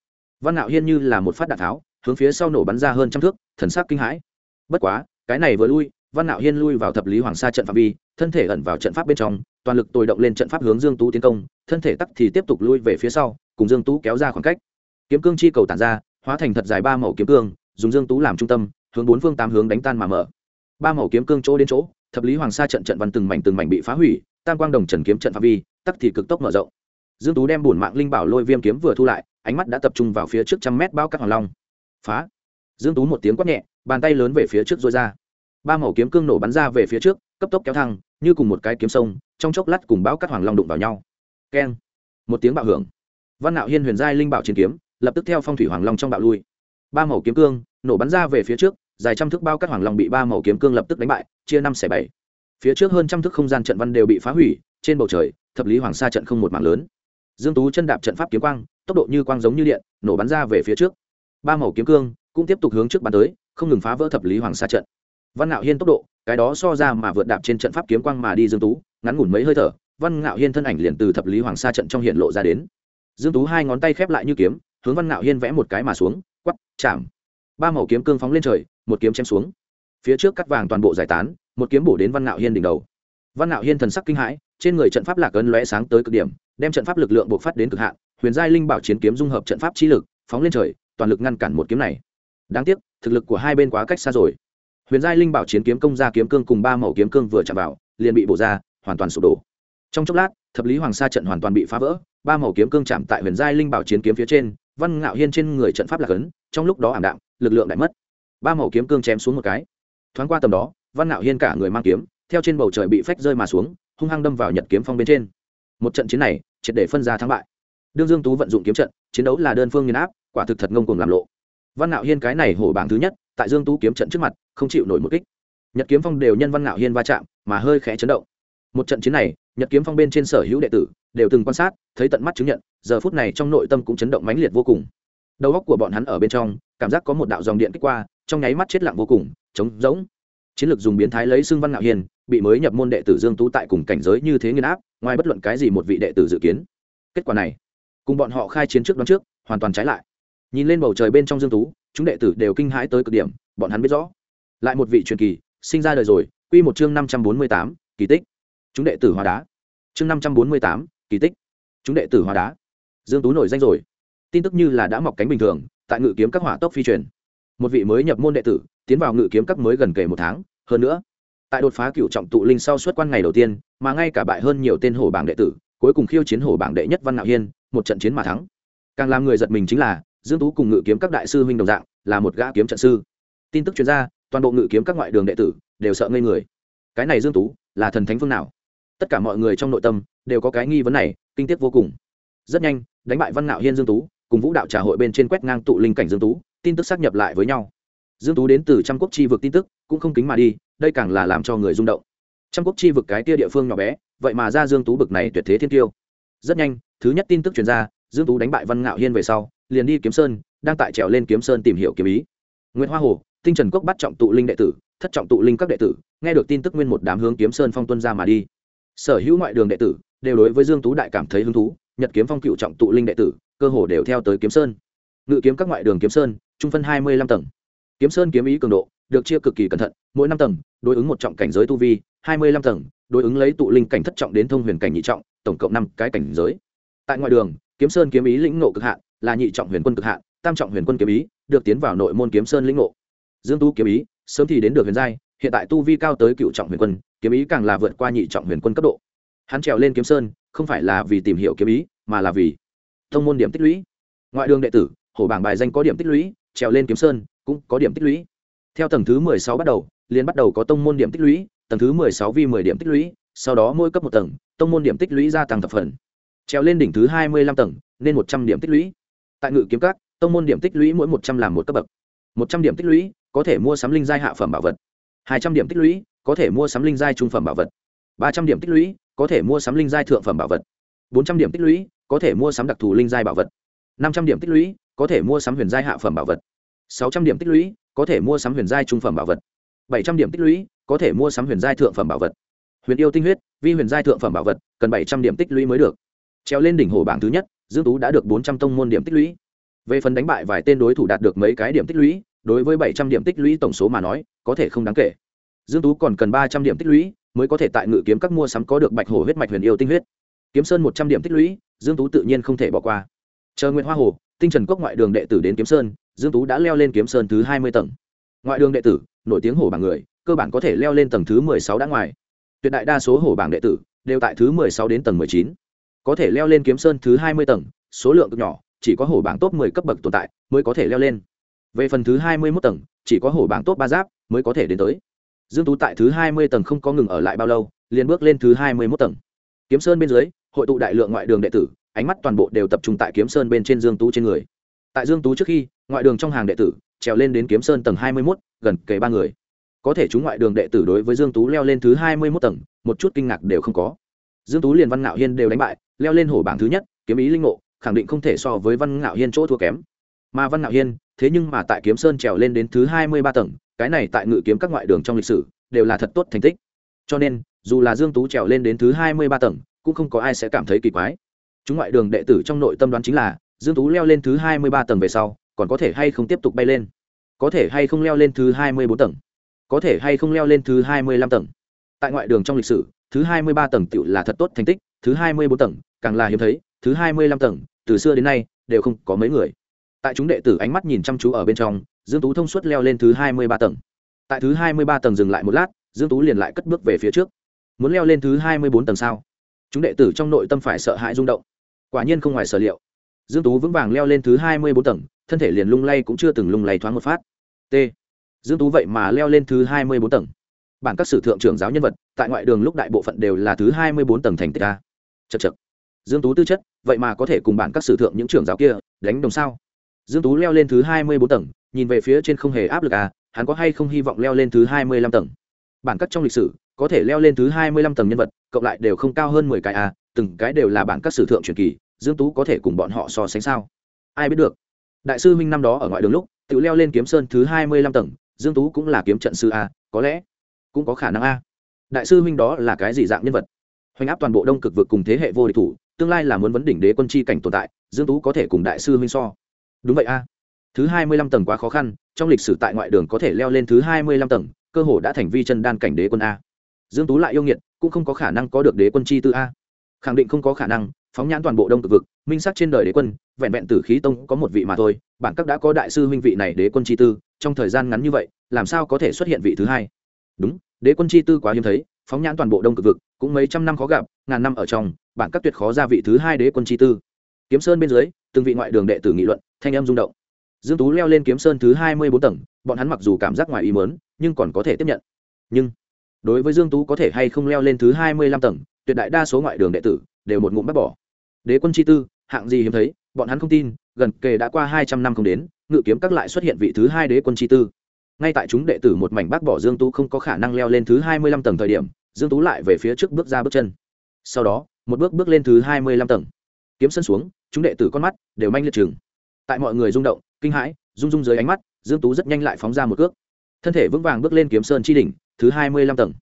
Văn ngạo hiên như là một phát đạn tháo, hướng phía sau nổ bắn ra hơn trăm thước, thần sắc kinh hãi. Bất quá, cái này vừa lui, văn ngạo hiên lui vào thập lý hoàng sa trận phạm vi, thân thể ẩn vào trận pháp bên trong toàn lực tồi động lên trận pháp hướng dương tú tiến công, thân thể tắc thì tiếp tục lui về phía sau, cùng dương tú kéo ra khoảng cách. Kiếm cương chi cầu tản ra, hóa thành thật dài ba màu kiếm cương, dùng dương tú làm trung tâm, hướng bốn phương tám hướng đánh tan mà mở. Ba màu kiếm cương chỗ đến chỗ, thập lý hoàng sa trận trận văn từng mảnh từng mảnh bị phá hủy, tam quang đồng trần kiếm trận phạm vi, tắc thì cực tốc mở rộng. Dương tú đem bổn mạng linh bảo lôi viêm kiếm vừa thu lại, ánh mắt đã tập trung vào phía trước trăm mét bao các hoàng long. Phá! Dương tú một tiếng quát nhẹ, bàn tay lớn về phía trước dối ra. Ba màu kiếm cương nổ bắn ra về phía trước, cấp tốc kéo thăng, như cùng một cái kiếm sông trong chốc lát cùng bão cắt hoàng long đụng vào nhau. Keng. Một tiếng bạo hưởng. Văn nạo hiên huyền giai linh bảo chiến kiếm, lập tức theo phong thủy hoàng long trong bạo lui. Ba màu kiếm cương, nổ bắn ra về phía trước, dài trăm thước bao cắt hoàng long bị ba màu kiếm cương lập tức đánh bại, chia năm xẻ bảy. Phía trước hơn trăm thước không gian trận văn đều bị phá hủy, trên bầu trời, thập lý hoàng sa trận không một mạng lớn. Dương tú chân đạp trận pháp kiếm quang, tốc độ như quang giống như điện, nổ bắn ra về phía trước. Ba màu kiếm cương cũng tiếp tục hướng trước bắn tới, không ngừng phá vỡ thập lý hoàng sa trận. Văn nạo hiên tốc độ, cái đó so ra mà vượt đạp trên trận pháp kiếm quang mà đi dương tú ngắn ngủn mấy hơi thở, văn ngạo hiên thân ảnh liền từ thập lý hoàng sa trận trong hiện lộ ra đến. Dương tú hai ngón tay khép lại như kiếm, hướng văn ngạo hiên vẽ một cái mà xuống quắp chạm. Ba màu kiếm cương phóng lên trời, một kiếm chém xuống. Phía trước cắt vàng toàn bộ giải tán, một kiếm bổ đến văn ngạo hiên đỉnh đầu. Văn ngạo hiên thần sắc kinh hãi, trên người trận pháp lạc ấn lóe sáng tới cực điểm, đem trận pháp lực lượng buộc phát đến cực hạn, huyền giai linh bảo chiến kiếm dung hợp trận pháp chi lực, phóng lên trời, toàn lực ngăn cản một kiếm này. Đáng tiếc, thực lực của hai bên quá cách xa rồi. Huyền giai linh bảo chiến kiếm công ra kiếm cương cùng ba màu kiếm cương vừa chạm vào, liền bị bổ ra hoàn toàn sụp đổ. Trong chốc lát, thập lý hoàng sa trận hoàn toàn bị phá vỡ, ba màu kiếm cương chạm tại huyền giai linh bảo chiến kiếm phía trên, văn ngạo hiên trên người trận pháp lạc ấn trong lúc đó ảm đạm, lực lượng đại mất. Ba màu kiếm cương chém xuống một cái. Thoáng qua tầm đó, văn ngạo hiên cả người mang kiếm, theo trên bầu trời bị phách rơi mà xuống, hung hăng đâm vào nhật kiếm phong bên trên. Một trận chiến này, triệt để phân ra thắng bại. Đương dương tú vận dụng kiếm trận, chiến đấu là đơn phương nghiền áp, quả thực thật ngông cuồng làm lộ. Văn ngạo hiên cái này hổ bảng thứ nhất, tại dương tú kiếm trận trước mặt, không chịu nổi một kích. Nhật kiếm phong đều nhân văn ngạo hiên va chạm, mà hơi khẽ chấn động một trận chiến này, nhật kiếm phong bên trên sở hữu đệ tử đều từng quan sát, thấy tận mắt chứng nhận, giờ phút này trong nội tâm cũng chấn động mãnh liệt vô cùng. Đầu óc của bọn hắn ở bên trong, cảm giác có một đạo dòng điện kích qua, trong nháy mắt chết lặng vô cùng, trống rỗng. Chiến lược dùng biến thái lấy xương văn ngạo hiền, bị mới nhập môn đệ tử dương tú tại cùng cảnh giới như thế nghiên áp, ngoài bất luận cái gì một vị đệ tử dự kiến. Kết quả này, cùng bọn họ khai chiến trước đón trước, hoàn toàn trái lại. Nhìn lên bầu trời bên trong dương tú, chúng đệ tử đều kinh hãi tới cực điểm, bọn hắn biết rõ. Lại một vị truyền kỳ, sinh ra đời rồi, Quy một chương năm trăm bốn mươi tám, kỳ tích chúng đệ tử hóa đá. Chương năm trăm bốn mươi tám, kỳ tích. Chúng đệ tử hóa đá. Dương tú nổi danh rồi. Tin tức như là đã mọc cánh bình thường, tại ngự kiếm các hỏa tốc phi truyền. Một vị mới nhập môn đệ tử, tiến vào ngự kiếm các mới gần kể một tháng. Hơn nữa, tại đột phá cựu trọng tụ linh sau suốt quan ngày đầu tiên, mà ngay cả bại hơn nhiều tên hổ bảng đệ tử, cuối cùng khiêu chiến hổ bảng đệ nhất văn ngạo hiên, một trận chiến mà thắng. Càng làm người giật mình chính là, dương tú cùng ngự kiếm các đại sư huynh đồng dạng, là một gã kiếm trận sư. Tin tức chuyên gia toàn bộ ngự kiếm các ngoại đường đệ tử đều sợ ngây người. Cái này dương tú, là thần thánh phương nào? Tất cả mọi người trong nội tâm đều có cái nghi vấn này, kinh tiếc vô cùng. Rất nhanh, đánh bại văn ngạo hiên dương tú, cùng vũ đạo trà hội bên trên quét ngang tụ linh cảnh dương tú, tin tức xác nhập lại với nhau. Dương tú đến từ trăm quốc chi vực tin tức cũng không kính mà đi, đây càng là làm cho người rung động. Trăm quốc chi vực cái tia địa phương nhỏ bé, vậy mà ra dương tú bực này tuyệt thế thiên tiêu. Rất nhanh, thứ nhất tin tức truyền ra, dương tú đánh bại văn ngạo hiên về sau, liền đi kiếm sơn, đang tại trèo lên kiếm sơn tìm hiểu kiếm ý. Nguyễn hoa hồ, tinh trần quốc bắt trọng tụ linh đệ tử, thất trọng tụ linh các đệ tử, nghe được tin tức nguyên một đám hướng kiếm sơn phong tuân ra mà đi sở hữu ngoại đường đệ tử đều đối với dương tú đại cảm thấy hứng thú, nhật kiếm phong cựu trọng tụ linh đệ tử, cơ hồ đều theo tới kiếm sơn. Ngự kiếm các ngoại đường kiếm sơn, trung phân hai mươi lăm tầng. Kiếm sơn kiếm ý cường độ được chia cực kỳ cẩn thận, mỗi năm tầng, đối ứng một trọng cảnh giới tu vi, hai mươi lăm tầng, đối ứng lấy tụ linh cảnh thất trọng đến thông huyền cảnh nhị trọng, tổng cộng năm cái cảnh giới. Tại ngoại đường, kiếm sơn kiếm ý lĩnh ngộ cực hạn, là nhị trọng huyền quân cực hạn, tam trọng huyền quân kiếm ý được tiến vào nội môn kiếm sơn lĩnh ngộ. Dương tu kiếm ý sớm thì đến được huyền giai hiện tại tu vi cao tới cựu trọng huyền quân, kiếm ý càng là vượt qua nhị trọng huyền quân cấp độ. Hắn trèo lên kiếm sơn, không phải là vì tìm hiểu kiếm ý, mà là vì thông môn điểm tích lũy. Ngoại đường đệ tử, hổ bảng bài danh có điểm tích lũy, trèo lên kiếm sơn cũng có điểm tích lũy. Theo tầng thứ mười sáu bắt đầu, liền bắt đầu có tông môn điểm tích lũy, tầng thứ mười sáu vi mười điểm tích lũy, sau đó mỗi cấp một tầng, tông môn điểm tích lũy gia tăng thập phần. Trèo lên đỉnh thứ hai mươi lăm tầng, nên một trăm điểm tích lũy. Tại ngự kiếm các, tông môn điểm tích lũy mỗi một trăm làm một cấp bậc. Một trăm điểm tích lũy, có thể mua sắm linh giai hạ phẩm bảo vật hai trăm điểm tích lũy, có thể mua sắm linh giai trung phẩm bảo vật. ba trăm điểm tích lũy, có thể mua sắm linh giai thượng phẩm bảo vật. bốn trăm điểm tích lũy, có thể mua sắm đặc thù linh giai bảo vật. năm trăm điểm tích lũy, có thể mua sắm huyền giai hạ phẩm bảo vật. sáu trăm điểm tích lũy, có thể mua sắm huyền giai trung phẩm bảo vật. bảy trăm điểm tích lũy, có thể mua sắm huyền giai thượng phẩm bảo vật. Huyền yêu tinh huyết, vi huyền giai thượng phẩm bảo vật, cần bảy trăm điểm tích lũy mới được. Treo lên đỉnh hồ bảng thứ nhất, dương tú đã được bốn trăm tông môn điểm tích lũy. Về phần đánh bại vài tên đối thủ đạt được mấy cái điểm tích lũy đối với bảy trăm điểm tích lũy tổng số mà nói, có thể không đáng kể. Dương tú còn cần ba trăm điểm tích lũy mới có thể tại ngự kiếm các mua sắm có được bạch hổ huyết mạch huyền yêu tinh huyết. Kiếm sơn một trăm điểm tích lũy, dương tú tự nhiên không thể bỏ qua. Chờ nguyễn hoa hồ, tinh trần cốc ngoại đường đệ tử đến kiếm sơn, dương tú đã leo lên kiếm sơn thứ hai mươi tầng. Ngoại đường đệ tử, nổi tiếng hổ bảng người, cơ bản có thể leo lên tầng thứ mười sáu đã ngoài. Tuyệt đại đa số hổ bảng đệ tử đều tại thứ mười sáu đến tầng mười chín. Có thể leo lên kiếm sơn thứ hai mươi tầng, số lượng cực nhỏ, chỉ có hổ bảng top mười cấp bậc tồn tại mới có thể leo lên về phần thứ hai mươi mốt tầng chỉ có hổ bảng tốt ba giáp mới có thể đến tới. Dương tú tại thứ hai mươi tầng không có ngừng ở lại bao lâu liền bước lên thứ hai mươi mốt tầng. Kiếm sơn bên dưới hội tụ đại lượng ngoại đường đệ tử ánh mắt toàn bộ đều tập trung tại kiếm sơn bên trên dương tú trên người. Tại dương tú trước khi ngoại đường trong hàng đệ tử trèo lên đến kiếm sơn tầng hai mươi 21, gần kề ba người. Có thể chúng ngoại đường đệ tử đối với dương tú leo lên thứ hai mươi 21 tầng một chút kinh ngạc đều không có. Dương tú liền văn ngạo hiên đều đánh bại leo lên hổ bảng thứ nhất kiếm ý linh ngộ khẳng định không thể so với văn ngạo hiên chỗ thua kém. Mà văn ngạo hiên thế nhưng mà tại kiếm sơn trèo lên đến thứ hai mươi ba tầng, cái này tại ngự kiếm các ngoại đường trong lịch sử, đều là thật tốt thành tích. Cho nên, dù là dương tú trèo lên đến thứ hai mươi ba tầng, cũng không có ai sẽ cảm thấy kỳ quái. Chúng ngoại đường đệ tử trong nội tâm đoán chính là, dương tú leo lên thứ hai mươi ba tầng về sau, còn có thể hay không tiếp tục bay lên? Có thể hay không leo lên thứ hai mươi bốn tầng? Có thể hay không leo lên thứ hai mươi lăm tầng? Tại ngoại đường trong lịch sử, thứ hai mươi ba tầng tựu là thật tốt thành tích, thứ hai mươi bốn tầng, càng là hiếm thấy, thứ hai mươi lăm tầng, từ xưa đến nay, đều không có mấy người tại chúng đệ tử ánh mắt nhìn chăm chú ở bên trong, dương tú thông suốt leo lên thứ hai mươi ba tầng. Tại thứ hai mươi ba tầng dừng lại một lát, dương tú liền lại cất bước về phía trước. Muốn leo lên thứ hai mươi bốn tầng sao? Chúng đệ tử trong nội tâm phải sợ hãi rung động. Quả nhiên không ngoài sở liệu. Dương tú vững vàng leo lên thứ hai mươi bốn tầng, thân thể liền lung lay cũng chưa từng lung lay thoáng một phát. T. Dương tú vậy mà leo lên thứ hai mươi bốn tầng. Bản các sử thượng trưởng giáo nhân vật, tại ngoại đường lúc đại bộ phận đều là thứ hai mươi bốn tầng thành tích a. Chật chật dương tú tư chất, vậy mà có thể cùng bản các sử thượng những trưởng giáo kia đánh đồng sao? Dương tú leo lên thứ hai mươi bốn tầng, nhìn về phía trên không hề áp lực à hắn có hay không hy vọng leo lên thứ hai mươi lăm tầng? Bản cắt trong lịch sử, có thể leo lên thứ hai mươi lăm tầng nhân vật, cộng lại đều không cao hơn mười cái à từng cái đều là bản cắt sử thượng truyền kỳ, dương tú có thể cùng bọn họ so sánh sao? Ai biết được? Đại sư minh năm đó ở ngoại đường lúc, tự leo lên kiếm sơn thứ hai mươi lăm tầng, dương tú cũng là kiếm trận sư a có lẽ cũng có khả năng a đại sư huynh đó là cái gì dạng nhân vật? Hoành áp toàn bộ đông cực vực cùng thế hệ vô địch thủ, tương lai là muốn vấn đỉnh đế quân chi cảnh tồn tại, dương tú có thể cùng đại sư huynh so đúng vậy a. Thứ hai mươi lăm tầng quá khó khăn, trong lịch sử tại ngoại đường có thể leo lên thứ hai mươi lăm tầng, cơ hồ đã thành vi chân đan cảnh đế quân a. Dương tú lại yêu nghiệt, cũng không có khả năng có được đế quân chi tư a. Khẳng định không có khả năng, phóng nhãn toàn bộ đông cực vực, minh sắc trên đời đế quân, vẹn vẹn tử khí tông có một vị mà thôi, bản các đã có đại sư huynh vị này đế quân chi tư, trong thời gian ngắn như vậy, làm sao có thể xuất hiện vị thứ hai? Đúng, đế quân chi tư quá hiếm thấy, phóng nhãn toàn bộ đông cực vực, cũng mấy trăm năm khó gặp, ngàn năm ở trong, bản các tuyệt khó ra vị thứ hai đế quân chi tư. Kiếm sơn bên dưới, từng vị ngoại đường đệ tử nghị luận thanh âm rung động. Dương tú leo lên kiếm sơn thứ hai mươi bốn tầng, bọn hắn mặc dù cảm giác ngoài ý mớn nhưng còn có thể tiếp nhận. Nhưng, đối với dương tú có thể hay không leo lên thứ hai mươi lăm tầng, tuyệt đại đa số ngoại đường đệ tử đều một ngụm bắt bỏ. Đế quân chi tư, hạng gì hiếm thấy, bọn hắn không tin, gần kề đã qua hai trăm năm không đến, ngự kiếm các lại xuất hiện vị thứ hai đế quân chi tư. Ngay tại chúng đệ tử một mảnh bác bỏ dương tú không có khả năng leo lên thứ hai mươi lăm tầng thời điểm, dương tú lại về phía trước bước ra bước chân. Sau đó, một bước bước lên thứ hai mươi lăm tầng. Kiếm sân xuống, chúng đệ tử con mắt đều manh liệt chừng tại mọi người rung động, kinh hãi, rung rung dưới ánh mắt, dương tú rất nhanh lại phóng ra một cước. Thân thể vững vàng bước lên kiếm sơn chi đỉnh, thứ hai mươi lăm tầng.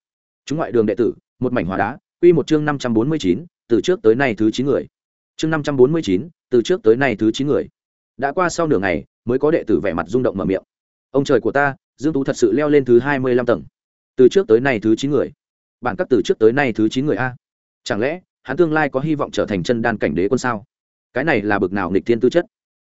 Chúng ngoại đường đệ tử, một mảnh hỏa đá, quy một chương năm trăm bốn mươi chín, từ trước tới nay thứ chín người. Chương năm trăm bốn mươi chín, từ trước tới nay thứ chín người. Đã qua sau nửa ngày, mới có đệ tử vẻ mặt rung động mở miệng. Ông trời của ta, dương tú thật sự leo lên thứ hai mươi lăm tầng. Từ trước tới nay thứ chín người. Bản các từ trước tới nay thứ chín người a. Chẳng lẽ, hắn tương lai có hy vọng trở thành chân đan cảnh đế quân sao? Cái này là bực nào nghịch thiên tư chất?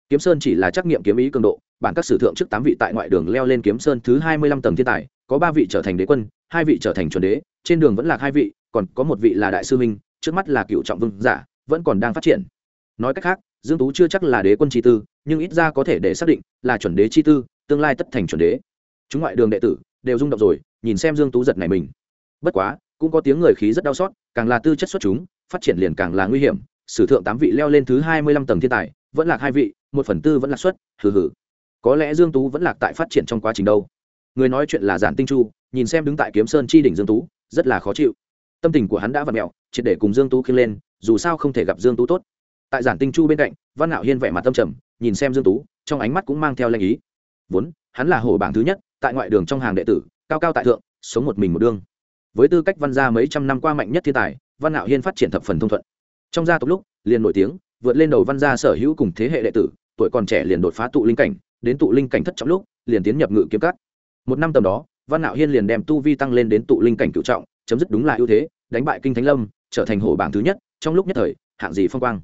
Kiếm sơn chỉ là trắc nghiệm kiếm ý cường độ, bản các sử thượng trước tám vị tại ngoại đường leo lên kiếm sơn thứ hai mươi lăm tầng thiên tài, có ba vị trở thành đế quân, hai vị trở thành chuẩn đế, trên đường vẫn là hai vị, còn có một vị là đại sư minh, trước mắt là cựu trọng vương giả, vẫn còn đang phát triển. Nói cách khác, dương tú chưa chắc là đế quân chi tư, nhưng ít ra có thể để xác định là chuẩn đế chi tư, tương lai tất thành chuẩn đế. Chúng ngoại đường đệ tử đều rung động rồi, nhìn xem dương tú giật này mình. Bất quá, cũng có tiếng người khí rất đau xót, càng là tư chất xuất chúng, phát triển liền càng là nguy hiểm. Sử thượng tám vị leo lên thứ hai mươi lăm tầng thiên tài, vẫn là hai vị một phần tư vẫn lạc xuất hừ hừ. Có lẽ dương tú vẫn lạc tại phát triển trong quá trình đâu. Người nói chuyện là giản tinh chu, nhìn xem đứng tại kiếm sơn chi đỉnh dương tú, rất là khó chịu. Tâm tình của hắn đã vặn mẹo, triệt để cùng dương tú khiêng lên, dù sao không thể gặp dương tú tốt. Tại giản tinh chu bên cạnh, văn ngạo hiên vẻ mặt tâm trầm, nhìn xem dương tú, trong ánh mắt cũng mang theo lanh ý. Vốn, hắn là hổ bảng thứ nhất, tại ngoại đường trong hàng đệ tử, cao cao tại thượng, sống một mình một đương với tư cách văn gia mấy trăm năm qua mạnh nhất thiên tài, văn ngạo hiên phát triển thập phần thông thuận. Trong gia tộc lúc, liền nổi tiếng, vượt lên đầu văn gia sở hữu cùng thế hệ đệ tử tuổi còn trẻ liền đột phá tụ linh cảnh, đến tụ linh cảnh thất trọng lúc, liền tiến nhập ngự kiếm cắt một năm tầm đó, văn nạo hiên liền đem tu vi tăng lên đến tụ linh cảnh cựu trọng, chấm dứt đúng là ưu thế, đánh bại kinh thánh lâm, trở thành hổ bảng thứ nhất, trong lúc nhất thời, hạng gì phong quang.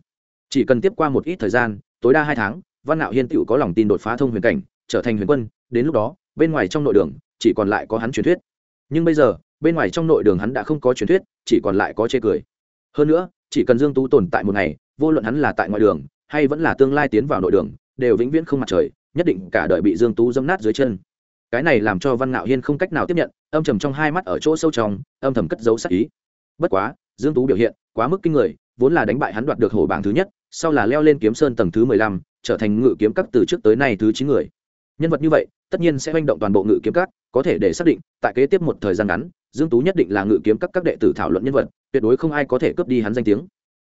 Chỉ cần tiếp qua một ít thời gian, tối đa hai tháng, văn nạo hiên tựu có lòng tin đột phá thông huyền cảnh, trở thành huyền quân, đến lúc đó, bên ngoài trong nội đường, chỉ còn lại có hắn truyền thuyết. Nhưng bây giờ, bên ngoài trong nội đường hắn đã không có truyền thuyết, chỉ còn lại có chê cười. Hơn nữa, chỉ cần dương tú tồn tại một ngày, vô luận hắn là tại ngoài đường hay vẫn là tương lai tiến vào nội đường, đều vĩnh viễn không mặt trời, nhất định cả đời bị dương tú dâm nát dưới chân. Cái này làm cho văn ngạo hiên không cách nào tiếp nhận, âm trầm trong hai mắt ở chỗ sâu trong, âm thầm cất giấu sắc ý. Bất quá, dương tú biểu hiện quá mức kinh người, vốn là đánh bại hắn đoạt được hổ bảng thứ nhất, sau là leo lên kiếm sơn tầng thứ mười lăm, trở thành ngự kiếm các từ trước tới nay thứ chín người. Nhân vật như vậy, tất nhiên sẽ manh động toàn bộ ngự kiếm các, có thể để xác định, tại kế tiếp một thời gian ngắn, dương tú nhất định là ngự kiếm các các đệ tử thảo luận nhân vật, tuyệt đối không ai có thể cướp đi hắn danh tiếng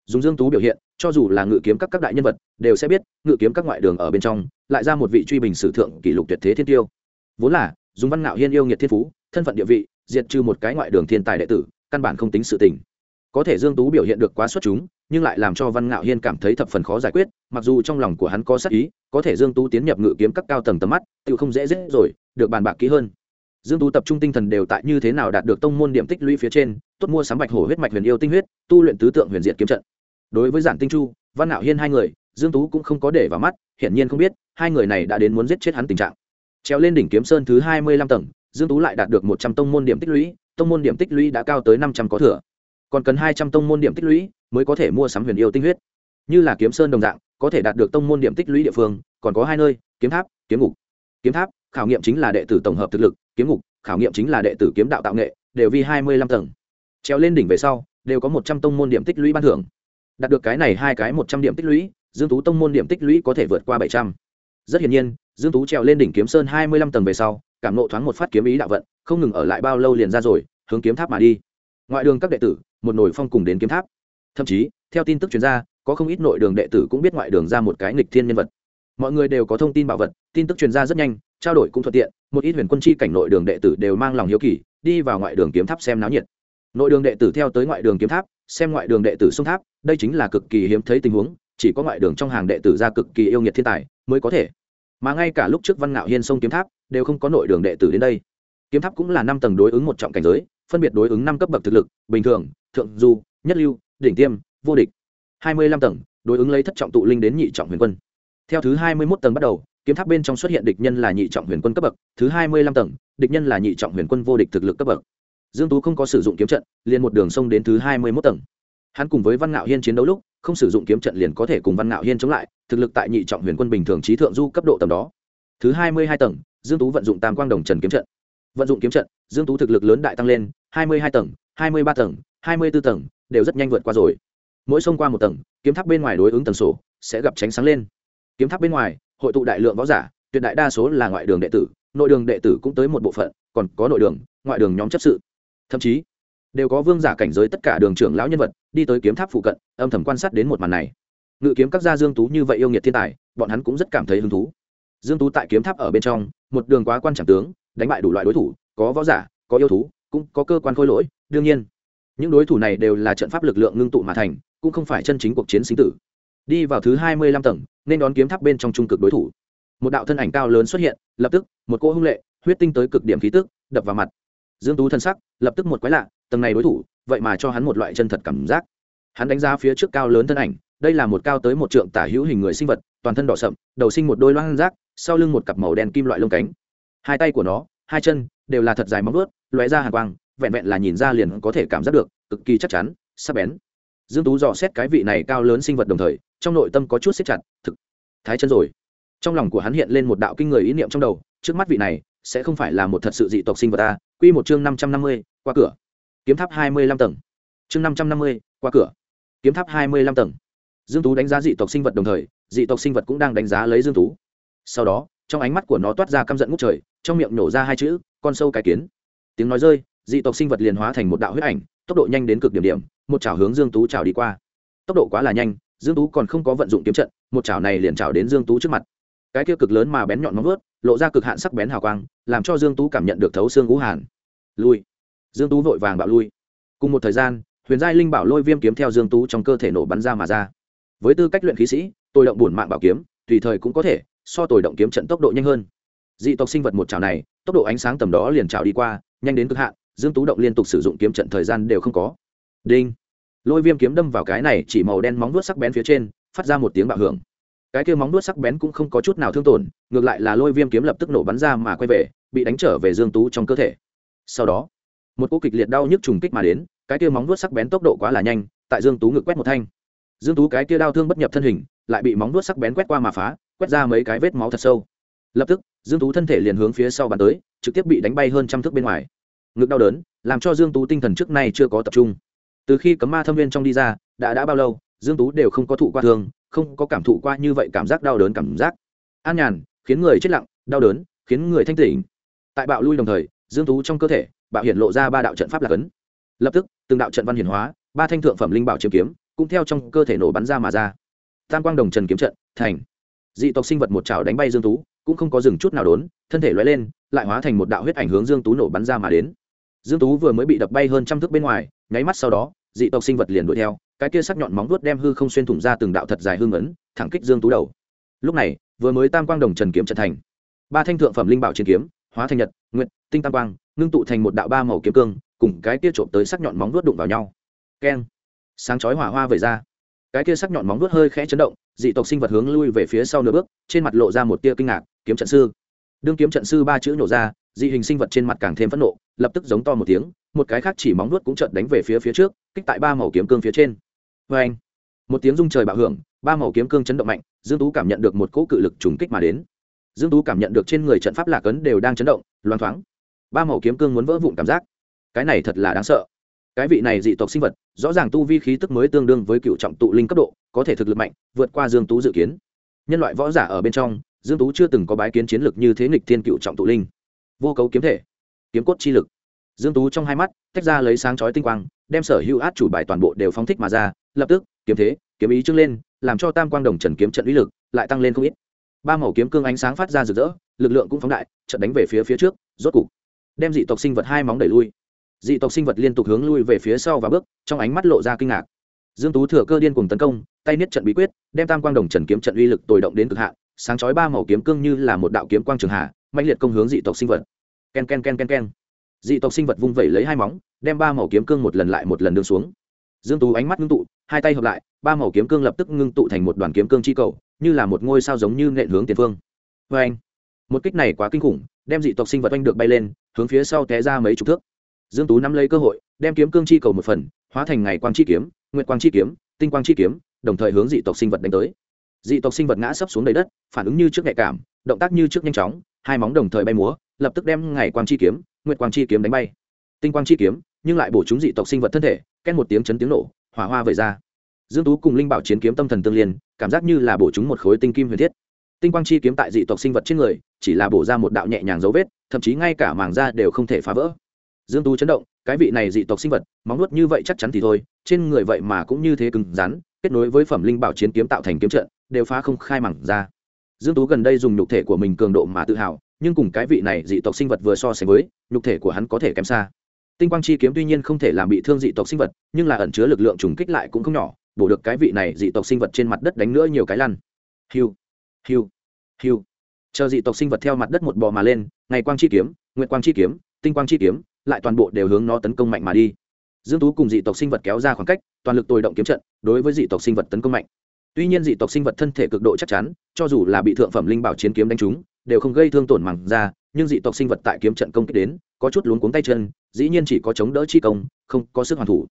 dùng dương tú biểu hiện, cho dù là ngự kiếm các các đại nhân vật, đều sẽ biết, ngự kiếm các ngoại đường ở bên trong, lại ra một vị truy bình sử thượng kỷ lục tuyệt thế thiên tiêu. Vốn là, dùng văn ngạo hiên yêu nghiệt thiên phú, thân phận địa vị, diệt trừ một cái ngoại đường thiên tài đệ tử, căn bản không tính sự tình. Có thể dương tú biểu hiện được quá xuất chúng, nhưng lại làm cho văn ngạo hiên cảm thấy thập phần khó giải quyết, mặc dù trong lòng của hắn có sắc ý, có thể dương tú tiến nhập ngự kiếm các cao tầng tầm mắt, tự không dễ dễ rồi, được bàn bạc kỹ hơn. Dương tú tập trung tinh thần đều tại như thế nào đạt được tông môn điểm tích lũy phía trên, tốt mua sắm bạch hổ huyết mạch huyền yêu tinh huyết, tu luyện tứ tượng huyền diệt kiếm trận đối với giản tinh chu, văn ngạo hiên hai người, dương tú cũng không có để vào mắt, hiển nhiên không biết, hai người này đã đến muốn giết chết hắn tình trạng. Treo lên đỉnh kiếm sơn thứ hai mươi lăm tầng, dương tú lại đạt được một trăm tông môn điểm tích lũy, tông môn điểm tích lũy đã cao tới năm trăm có thừa. Còn cần hai trăm tông môn điểm tích lũy mới có thể mua sắm huyền yêu tinh huyết. Như là kiếm sơn đồng dạng, có thể đạt được tông môn điểm tích lũy địa phương, còn có hai nơi, kiếm tháp, kiếm ngục. Kiếm tháp, khảo nghiệm chính là đệ tử tổng hợp thực lực, kiếm ngục, khảo nghiệm chính là đệ tử kiếm đạo tạo nghệ, đều vi hai mươi lăm tầng. Treo lên đỉnh về sau, đều có một trăm tông môn điểm tích lũy ban thưởng đạt được cái này hai cái một trăm điểm tích lũy, dương tú tông môn điểm tích lũy có thể vượt qua bảy trăm. Rất hiển nhiên, dương tú trèo lên đỉnh kiếm sơn hai mươi lăm tầng về sau, cảm nộ thoáng một phát kiếm ý đạo vận, không ngừng ở lại bao lâu liền ra rồi, hướng kiếm tháp mà đi. Ngoại đường các đệ tử, một nổi phong cùng đến kiếm tháp. Thậm chí, theo tin tức chuyên gia có không ít nội đường đệ tử cũng biết ngoại đường ra một cái nghịch thiên nhân vật. Mọi người đều có thông tin bảo vật, tin tức truyền ra rất nhanh, trao đổi cũng thuận tiện, một ít huyền quân chi cảnh nội đường đệ tử đều mang lòng hiếu kỳ, đi vào ngoại đường kiếm tháp xem náo nhiệt. Nội đường đệ tử theo tới ngoại đường kiếm tháp xem ngoại đường đệ tử sông tháp, đây chính là cực kỳ hiếm thấy tình huống, chỉ có ngoại đường trong hàng đệ tử ra cực kỳ yêu nghiệt thiên tài mới có thể. Mà ngay cả lúc trước văn ngạo hiên sông kiếm tháp đều không có nội đường đệ tử đến đây. Kiếm tháp cũng là năm tầng đối ứng một trọng cảnh giới, phân biệt đối ứng năm cấp bậc thực lực, bình thường, thượng du, nhất lưu, đỉnh tiêm, vô địch. Hai mươi lăm tầng, đối ứng lấy thất trọng tụ linh đến nhị trọng huyền quân. Theo thứ hai mươi mốt tầng bắt đầu, kiếm tháp bên trong xuất hiện địch nhân là nhị trọng huyền quân cấp bậc, thứ hai mươi lăm tầng, địch nhân là nhị trọng huyền quân vô địch thực lực cấp bậc dương tú không có sử dụng kiếm trận, liền một đường sông đến thứ hai mươi mốt tầng. Hắn cùng với văn ngạo hiên chiến đấu lúc, không sử dụng kiếm trận liền có thể cùng văn ngạo hiên chống lại, thực lực tại nhị trọng huyền quân bình thường trí thượng du cấp độ tầm đó. Thứ hai mươi hai tầng, dương tú vận dụng tam quang đồng trần kiếm trận. Vận dụng kiếm trận, dương tú thực lực lớn đại tăng lên, hai mươi hai tầng, hai mươi ba tầng, hai mươi 24 tầng, đều rất nhanh vượt qua rồi. Mỗi xông qua một tầng, kiếm tháp bên ngoài đối ứng tầng sổ, sẽ gặp tránh sáng lên. Kiếm tháp bên ngoài, hội tụ đại lượng võ giả, tuyệt đại đa số là ngoại đường đệ tử, nội đường đệ tử cũng tới một bộ phận, còn có nội đường, ngoại đường nhóm chấp sự thậm chí, đều có vương giả cảnh giới tất cả đường trưởng lão nhân vật đi tới kiếm tháp phụ cận, âm thầm quan sát đến một màn này. Ngự kiếm các gia dương tú như vậy yêu nghiệt thiên tài, bọn hắn cũng rất cảm thấy hứng thú. Dương tú tại kiếm tháp ở bên trong, một đường quá quan trọng tướng, đánh bại đủ loại đối thủ, có võ giả, có yêu thú, cũng có cơ quan khôi lỗi, đương nhiên, những đối thủ này đều là trận pháp lực lượng ngưng tụ mà thành, cũng không phải chân chính cuộc chiến sinh tử. Đi vào thứ hai mươi lăm tầng, nên đón kiếm tháp bên trong trung cực đối thủ. Một đạo thân ảnh cao lớn xuất hiện, lập tức, một cô hung lệ, huyết tinh tới cực điểm khí tức, đập vào mặt dương tú thân sắc, lập tức một quái lạ, tầng này đối thủ, vậy mà cho hắn một loại chân thật cảm giác. Hắn đánh giá phía trước cao lớn thân ảnh, đây là một cao tới một trượng tả hữu hình người sinh vật, toàn thân đỏ sậm, đầu sinh một đôi loang rác, sau lưng một cặp màu đen kim loại lông cánh. Hai tay của nó, hai chân, đều là thật dài móng vuốt, lóe ra hàn quang, vẹn vẹn là nhìn ra liền có thể cảm giác được, cực kỳ chắc chắn, sắc bén. Dương tú dò xét cái vị này cao lớn sinh vật đồng thời, trong nội tâm có chút siết chặt, thực, thái chân rồi. Trong lòng của hắn hiện lên một đạo kinh người ý niệm trong đầu, trước mắt vị này sẽ không phải là một thật sự dị tộc sinh vật ta. Quy một chương năm trăm năm mươi, qua cửa. Kiếm tháp hai mươi lăm tầng. Chương năm trăm năm mươi, qua cửa. Kiếm tháp hai mươi lăm tầng. Dương tú đánh giá dị tộc sinh vật đồng thời, dị tộc sinh vật cũng đang đánh giá lấy dương tú. Sau đó, trong ánh mắt của nó toát ra căm giận ngút trời, trong miệng nổ ra hai chữ, con sâu cái kiến. Tiếng nói rơi, dị tộc sinh vật liền hóa thành một đạo huyết ảnh, tốc độ nhanh đến cực điểm điểm, một chảo hướng dương tú chảo đi qua. Tốc độ quá là nhanh, dương tú còn không có vận dụng kiếm trận, một chảo này liền chảo đến dương tú trước mặt cái kia cực lớn mà bén nhọn móng vuốt, lộ ra cực hạn sắc bén hào quang, làm cho dương tú cảm nhận được thấu xương ngũ hàn. Lui. Dương tú vội vàng bạo lui. Cùng một thời gian, huyền giai linh bảo lôi viêm kiếm theo dương tú trong cơ thể nổ bắn ra mà ra. Với tư cách luyện khí sĩ, tôi động bổn mạng bảo kiếm, tùy thời cũng có thể so tôi động kiếm trận tốc độ nhanh hơn. Dị tộc sinh vật một chảo này, tốc độ ánh sáng tầm đó liền chảo đi qua, nhanh đến cực hạn, dương tú động liên tục sử dụng kiếm trận thời gian đều không có. Đinh. Lôi viêm kiếm đâm vào cái này chỉ màu đen móng vuốt sắc bén phía trên, phát ra một tiếng bạo hưởng cái kia móng vuốt sắc bén cũng không có chút nào thương tổn, ngược lại là lôi viêm kiếm lập tức nổ bắn ra mà quay về, bị đánh trở về dương tú trong cơ thể. Sau đó, một cú kịch liệt đau nhức trùng kích mà đến, cái kia móng vuốt sắc bén tốc độ quá là nhanh, tại dương tú ngực quét một thanh. Dương tú cái kia đau thương bất nhập thân hình, lại bị móng vuốt sắc bén quét qua mà phá, quét ra mấy cái vết máu thật sâu. Lập tức, dương tú thân thể liền hướng phía sau bàn tới, trực tiếp bị đánh bay hơn trăm thước bên ngoài. Ngực đau đớn, làm cho dương tú tinh thần trước nay chưa có tập trung. Từ khi cấm ma thâm viên trong đi ra, đã đã bao lâu, dương tú đều không có thụ qua thương không có cảm thụ qua như vậy cảm giác đau đớn cảm giác. An nhàn, khiến người chết lặng, đau đớn, khiến người thanh tỉnh. Tại bạo lui đồng thời, dương tú trong cơ thể, bạo hiện lộ ra ba đạo trận pháp lạc ấn lập tức, từng đạo trận văn hiển hóa, ba thanh thượng phẩm linh bảo chiếm kiếm, cũng theo trong cơ thể nổ bắn ra mà ra. Tam quang đồng trần kiếm trận, thành. Dị tộc sinh vật một chảo đánh bay dương tú, cũng không có dừng chút nào đốn, thân thể lóe lên, lại hóa thành một đạo huyết ảnh hướng dương tú nổ bắn ra mà đến. Dương tú vừa mới bị đập bay hơn trăm thước bên ngoài, nháy mắt sau đó dị tộc sinh vật liền đuổi theo, cái kia sắc nhọn móng vuốt đem hư không xuyên thủng ra từng đạo thật dài hương ấn thẳng kích dương tú đầu. Lúc này, vừa mới tam quang đồng trần kiếm trận thành. Ba thanh thượng phẩm linh bảo chiến kiếm, hóa thành nhật nguyện tinh tam quang, ngưng tụ thành một đạo ba màu kiếm cương, cùng cái kia trộm tới sắc nhọn móng vuốt đụng vào nhau. Keng. Sáng chói hỏa hoa về ra. Cái kia sắc nhọn móng vuốt hơi khẽ chấn động, dị tộc sinh vật hướng lui về phía sau nửa bước, trên mặt lộ ra một tia kinh ngạc, kiếm trận sư đương kiếm trận sư ba chữ nổ ra, dị hình sinh vật trên mặt càng thêm phẫn nộ, lập tức giống to một tiếng, một cái khác chỉ móng nuốt cũng trận đánh về phía phía trước, kích tại ba màu kiếm cương phía trên. Vê anh một tiếng rung trời bạo hưởng, ba màu kiếm cương chấn động mạnh, dương tú cảm nhận được một cỗ cự lực trùng kích mà đến. Dương tú cảm nhận được trên người trận pháp lạc ấn đều đang chấn động loáng thoáng. Ba màu kiếm cương muốn vỡ vụn cảm giác. Cái này thật là đáng sợ. Cái vị này dị tộc sinh vật, rõ ràng tu vi khí tức mới tương đương với cựu trọng tụ linh cấp độ, có thể thực lực mạnh, vượt qua dương tú dự kiến. Nhân loại võ giả ở bên trong dương tú chưa từng có bái kiến chiến lực như thế nghịch thiên cựu trọng tụ linh. Vô cấu kiếm thể, kiếm cốt chi lực. Dương tú trong hai mắt tách ra lấy sáng chói tinh quang, đem sở hữu át chủ bài toàn bộ đều phóng thích mà ra, lập tức, kiếm thế, kiếm ý trưng lên, làm cho tam quang đồng trần kiếm trận uy lực lại tăng lên không ít. Ba màu kiếm cương ánh sáng phát ra rực rỡ, lực lượng cũng phóng đại, trận đánh về phía phía trước, rốt cục đem dị tộc sinh vật hai móng đẩy lui. Dị tộc sinh vật liên tục hướng lui về phía sau và bước, trong ánh mắt lộ ra kinh ngạc. Dương tú thừa cơ điên cùng tấn công, tay niết trận bí quyết, đem tam quang đồng trần kiếm trận uy lực tồi động đến cực hạn sáng chói ba màu kiếm cương như là một đạo kiếm quang trường hạ mạnh liệt công hướng dị tộc sinh vật. Ken ken ken ken ken. Dị tộc sinh vật vung vẩy lấy hai móng, đem ba màu kiếm cương một lần lại một lần đương xuống. Dương tú ánh mắt ngưng tụ, hai tay hợp lại, ba màu kiếm cương lập tức ngưng tụ thành một đoàn kiếm cương chi cầu, như là một ngôi sao giống như nện hướng tiền phương. Với anh, một kích này quá kinh khủng, đem dị tộc sinh vật anh được bay lên, hướng phía sau té ra mấy chục thước. Dương tú nắm lấy cơ hội, đem kiếm cương chi cầu một phần, hóa thành ngày quang chi kiếm, nguyệt quang chi kiếm, tinh quang chi kiếm, đồng thời hướng dị tộc sinh vật đánh tới dị tộc sinh vật ngã sấp xuống đầy đất, phản ứng như trước nhạy cảm, động tác như trước nhanh chóng, hai móng đồng thời bay múa, lập tức đem ngày quang chi kiếm, nguyệt quang chi kiếm đánh bay. Tinh quang chi kiếm, nhưng lại bổ chúng dị tộc sinh vật thân thể, két một tiếng chấn tiếng nổ, hỏa hoa vẩy ra. Dương tú cùng linh bảo chiến kiếm tâm thần tương liên, cảm giác như là bổ chúng một khối tinh kim huyền thiết. Tinh quang chi kiếm tại dị tộc sinh vật trên người, chỉ là bổ ra một đạo nhẹ nhàng dấu vết, thậm chí ngay cả màng da đều không thể phá vỡ. Dương tú chấn động, cái vị này dị tộc sinh vật, móng nuốt như vậy chắc chắn thì thôi, trên người vậy mà cũng như thế cứng rắn kết nối với phẩm linh bảo chiến kiếm tạo thành kiếm trận, đều phá không khai mảng ra. Dương tú gần đây dùng nhục thể của mình cường độ mà tự hào, nhưng cùng cái vị này dị tộc sinh vật vừa so sánh với, nhục thể của hắn có thể kém xa. Tinh quang chi kiếm tuy nhiên không thể làm bị thương dị tộc sinh vật, nhưng là ẩn chứa lực lượng trùng kích lại cũng không nhỏ, bổ được cái vị này dị tộc sinh vật trên mặt đất đánh nữa nhiều cái lăn. Hiu hiu hiu. Chờ dị tộc sinh vật theo mặt đất một bò mà lên, ngày quang chi kiếm, nguyệt quang chi kiếm, tinh quang chi kiếm, lại toàn bộ đều hướng nó tấn công mạnh mà đi dương tú cùng dị tộc sinh vật kéo ra khoảng cách, toàn lực tồi động kiếm trận, đối với dị tộc sinh vật tấn công mạnh. Tuy nhiên dị tộc sinh vật thân thể cực độ chắc chắn, cho dù là bị thượng phẩm linh bảo chiến kiếm đánh trúng, đều không gây thương tổn màng ra, nhưng dị tộc sinh vật tại kiếm trận công kích đến, có chút luống cuống tay chân, dĩ nhiên chỉ có chống đỡ chi công, không có sức hoàn thủ.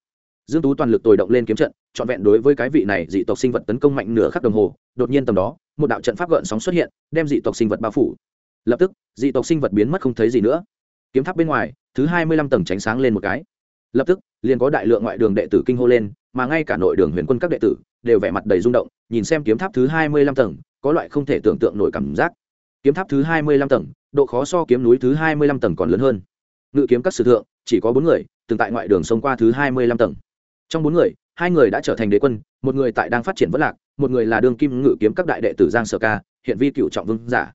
Dương tú toàn lực tồi động lên kiếm trận, trọn vẹn đối với cái vị này dị tộc sinh vật tấn công mạnh nửa khắc đồng hồ, đột nhiên tầm đó, một đạo trận pháp gợn sóng xuất hiện, đem dị tộc sinh vật bao phủ. Lập tức, dị tộc sinh vật biến mất không thấy gì nữa. Kiếm tháp bên ngoài, thứ hai mươi lăm tầng tránh sáng lên một cái lập tức, liền có đại lượng ngoại đường đệ tử kinh hô lên, mà ngay cả nội đường huyền quân các đệ tử đều vẻ mặt đầy rung động, nhìn xem kiếm tháp thứ hai mươi lăm tầng, có loại không thể tưởng tượng nổi cảm giác. Kiếm tháp thứ hai mươi lăm tầng, độ khó so kiếm núi thứ hai mươi lăm tầng còn lớn hơn. Ngự kiếm các sử thượng, chỉ có bốn người, từng tại ngoại đường xông qua thứ hai mươi lăm tầng. Trong bốn người, hai người đã trở thành đế quân, một người tại đang phát triển vất lạc, một người là đương kim ngự kiếm các đại đệ tử giang sở ca, hiện vi cựu trọng vương giả.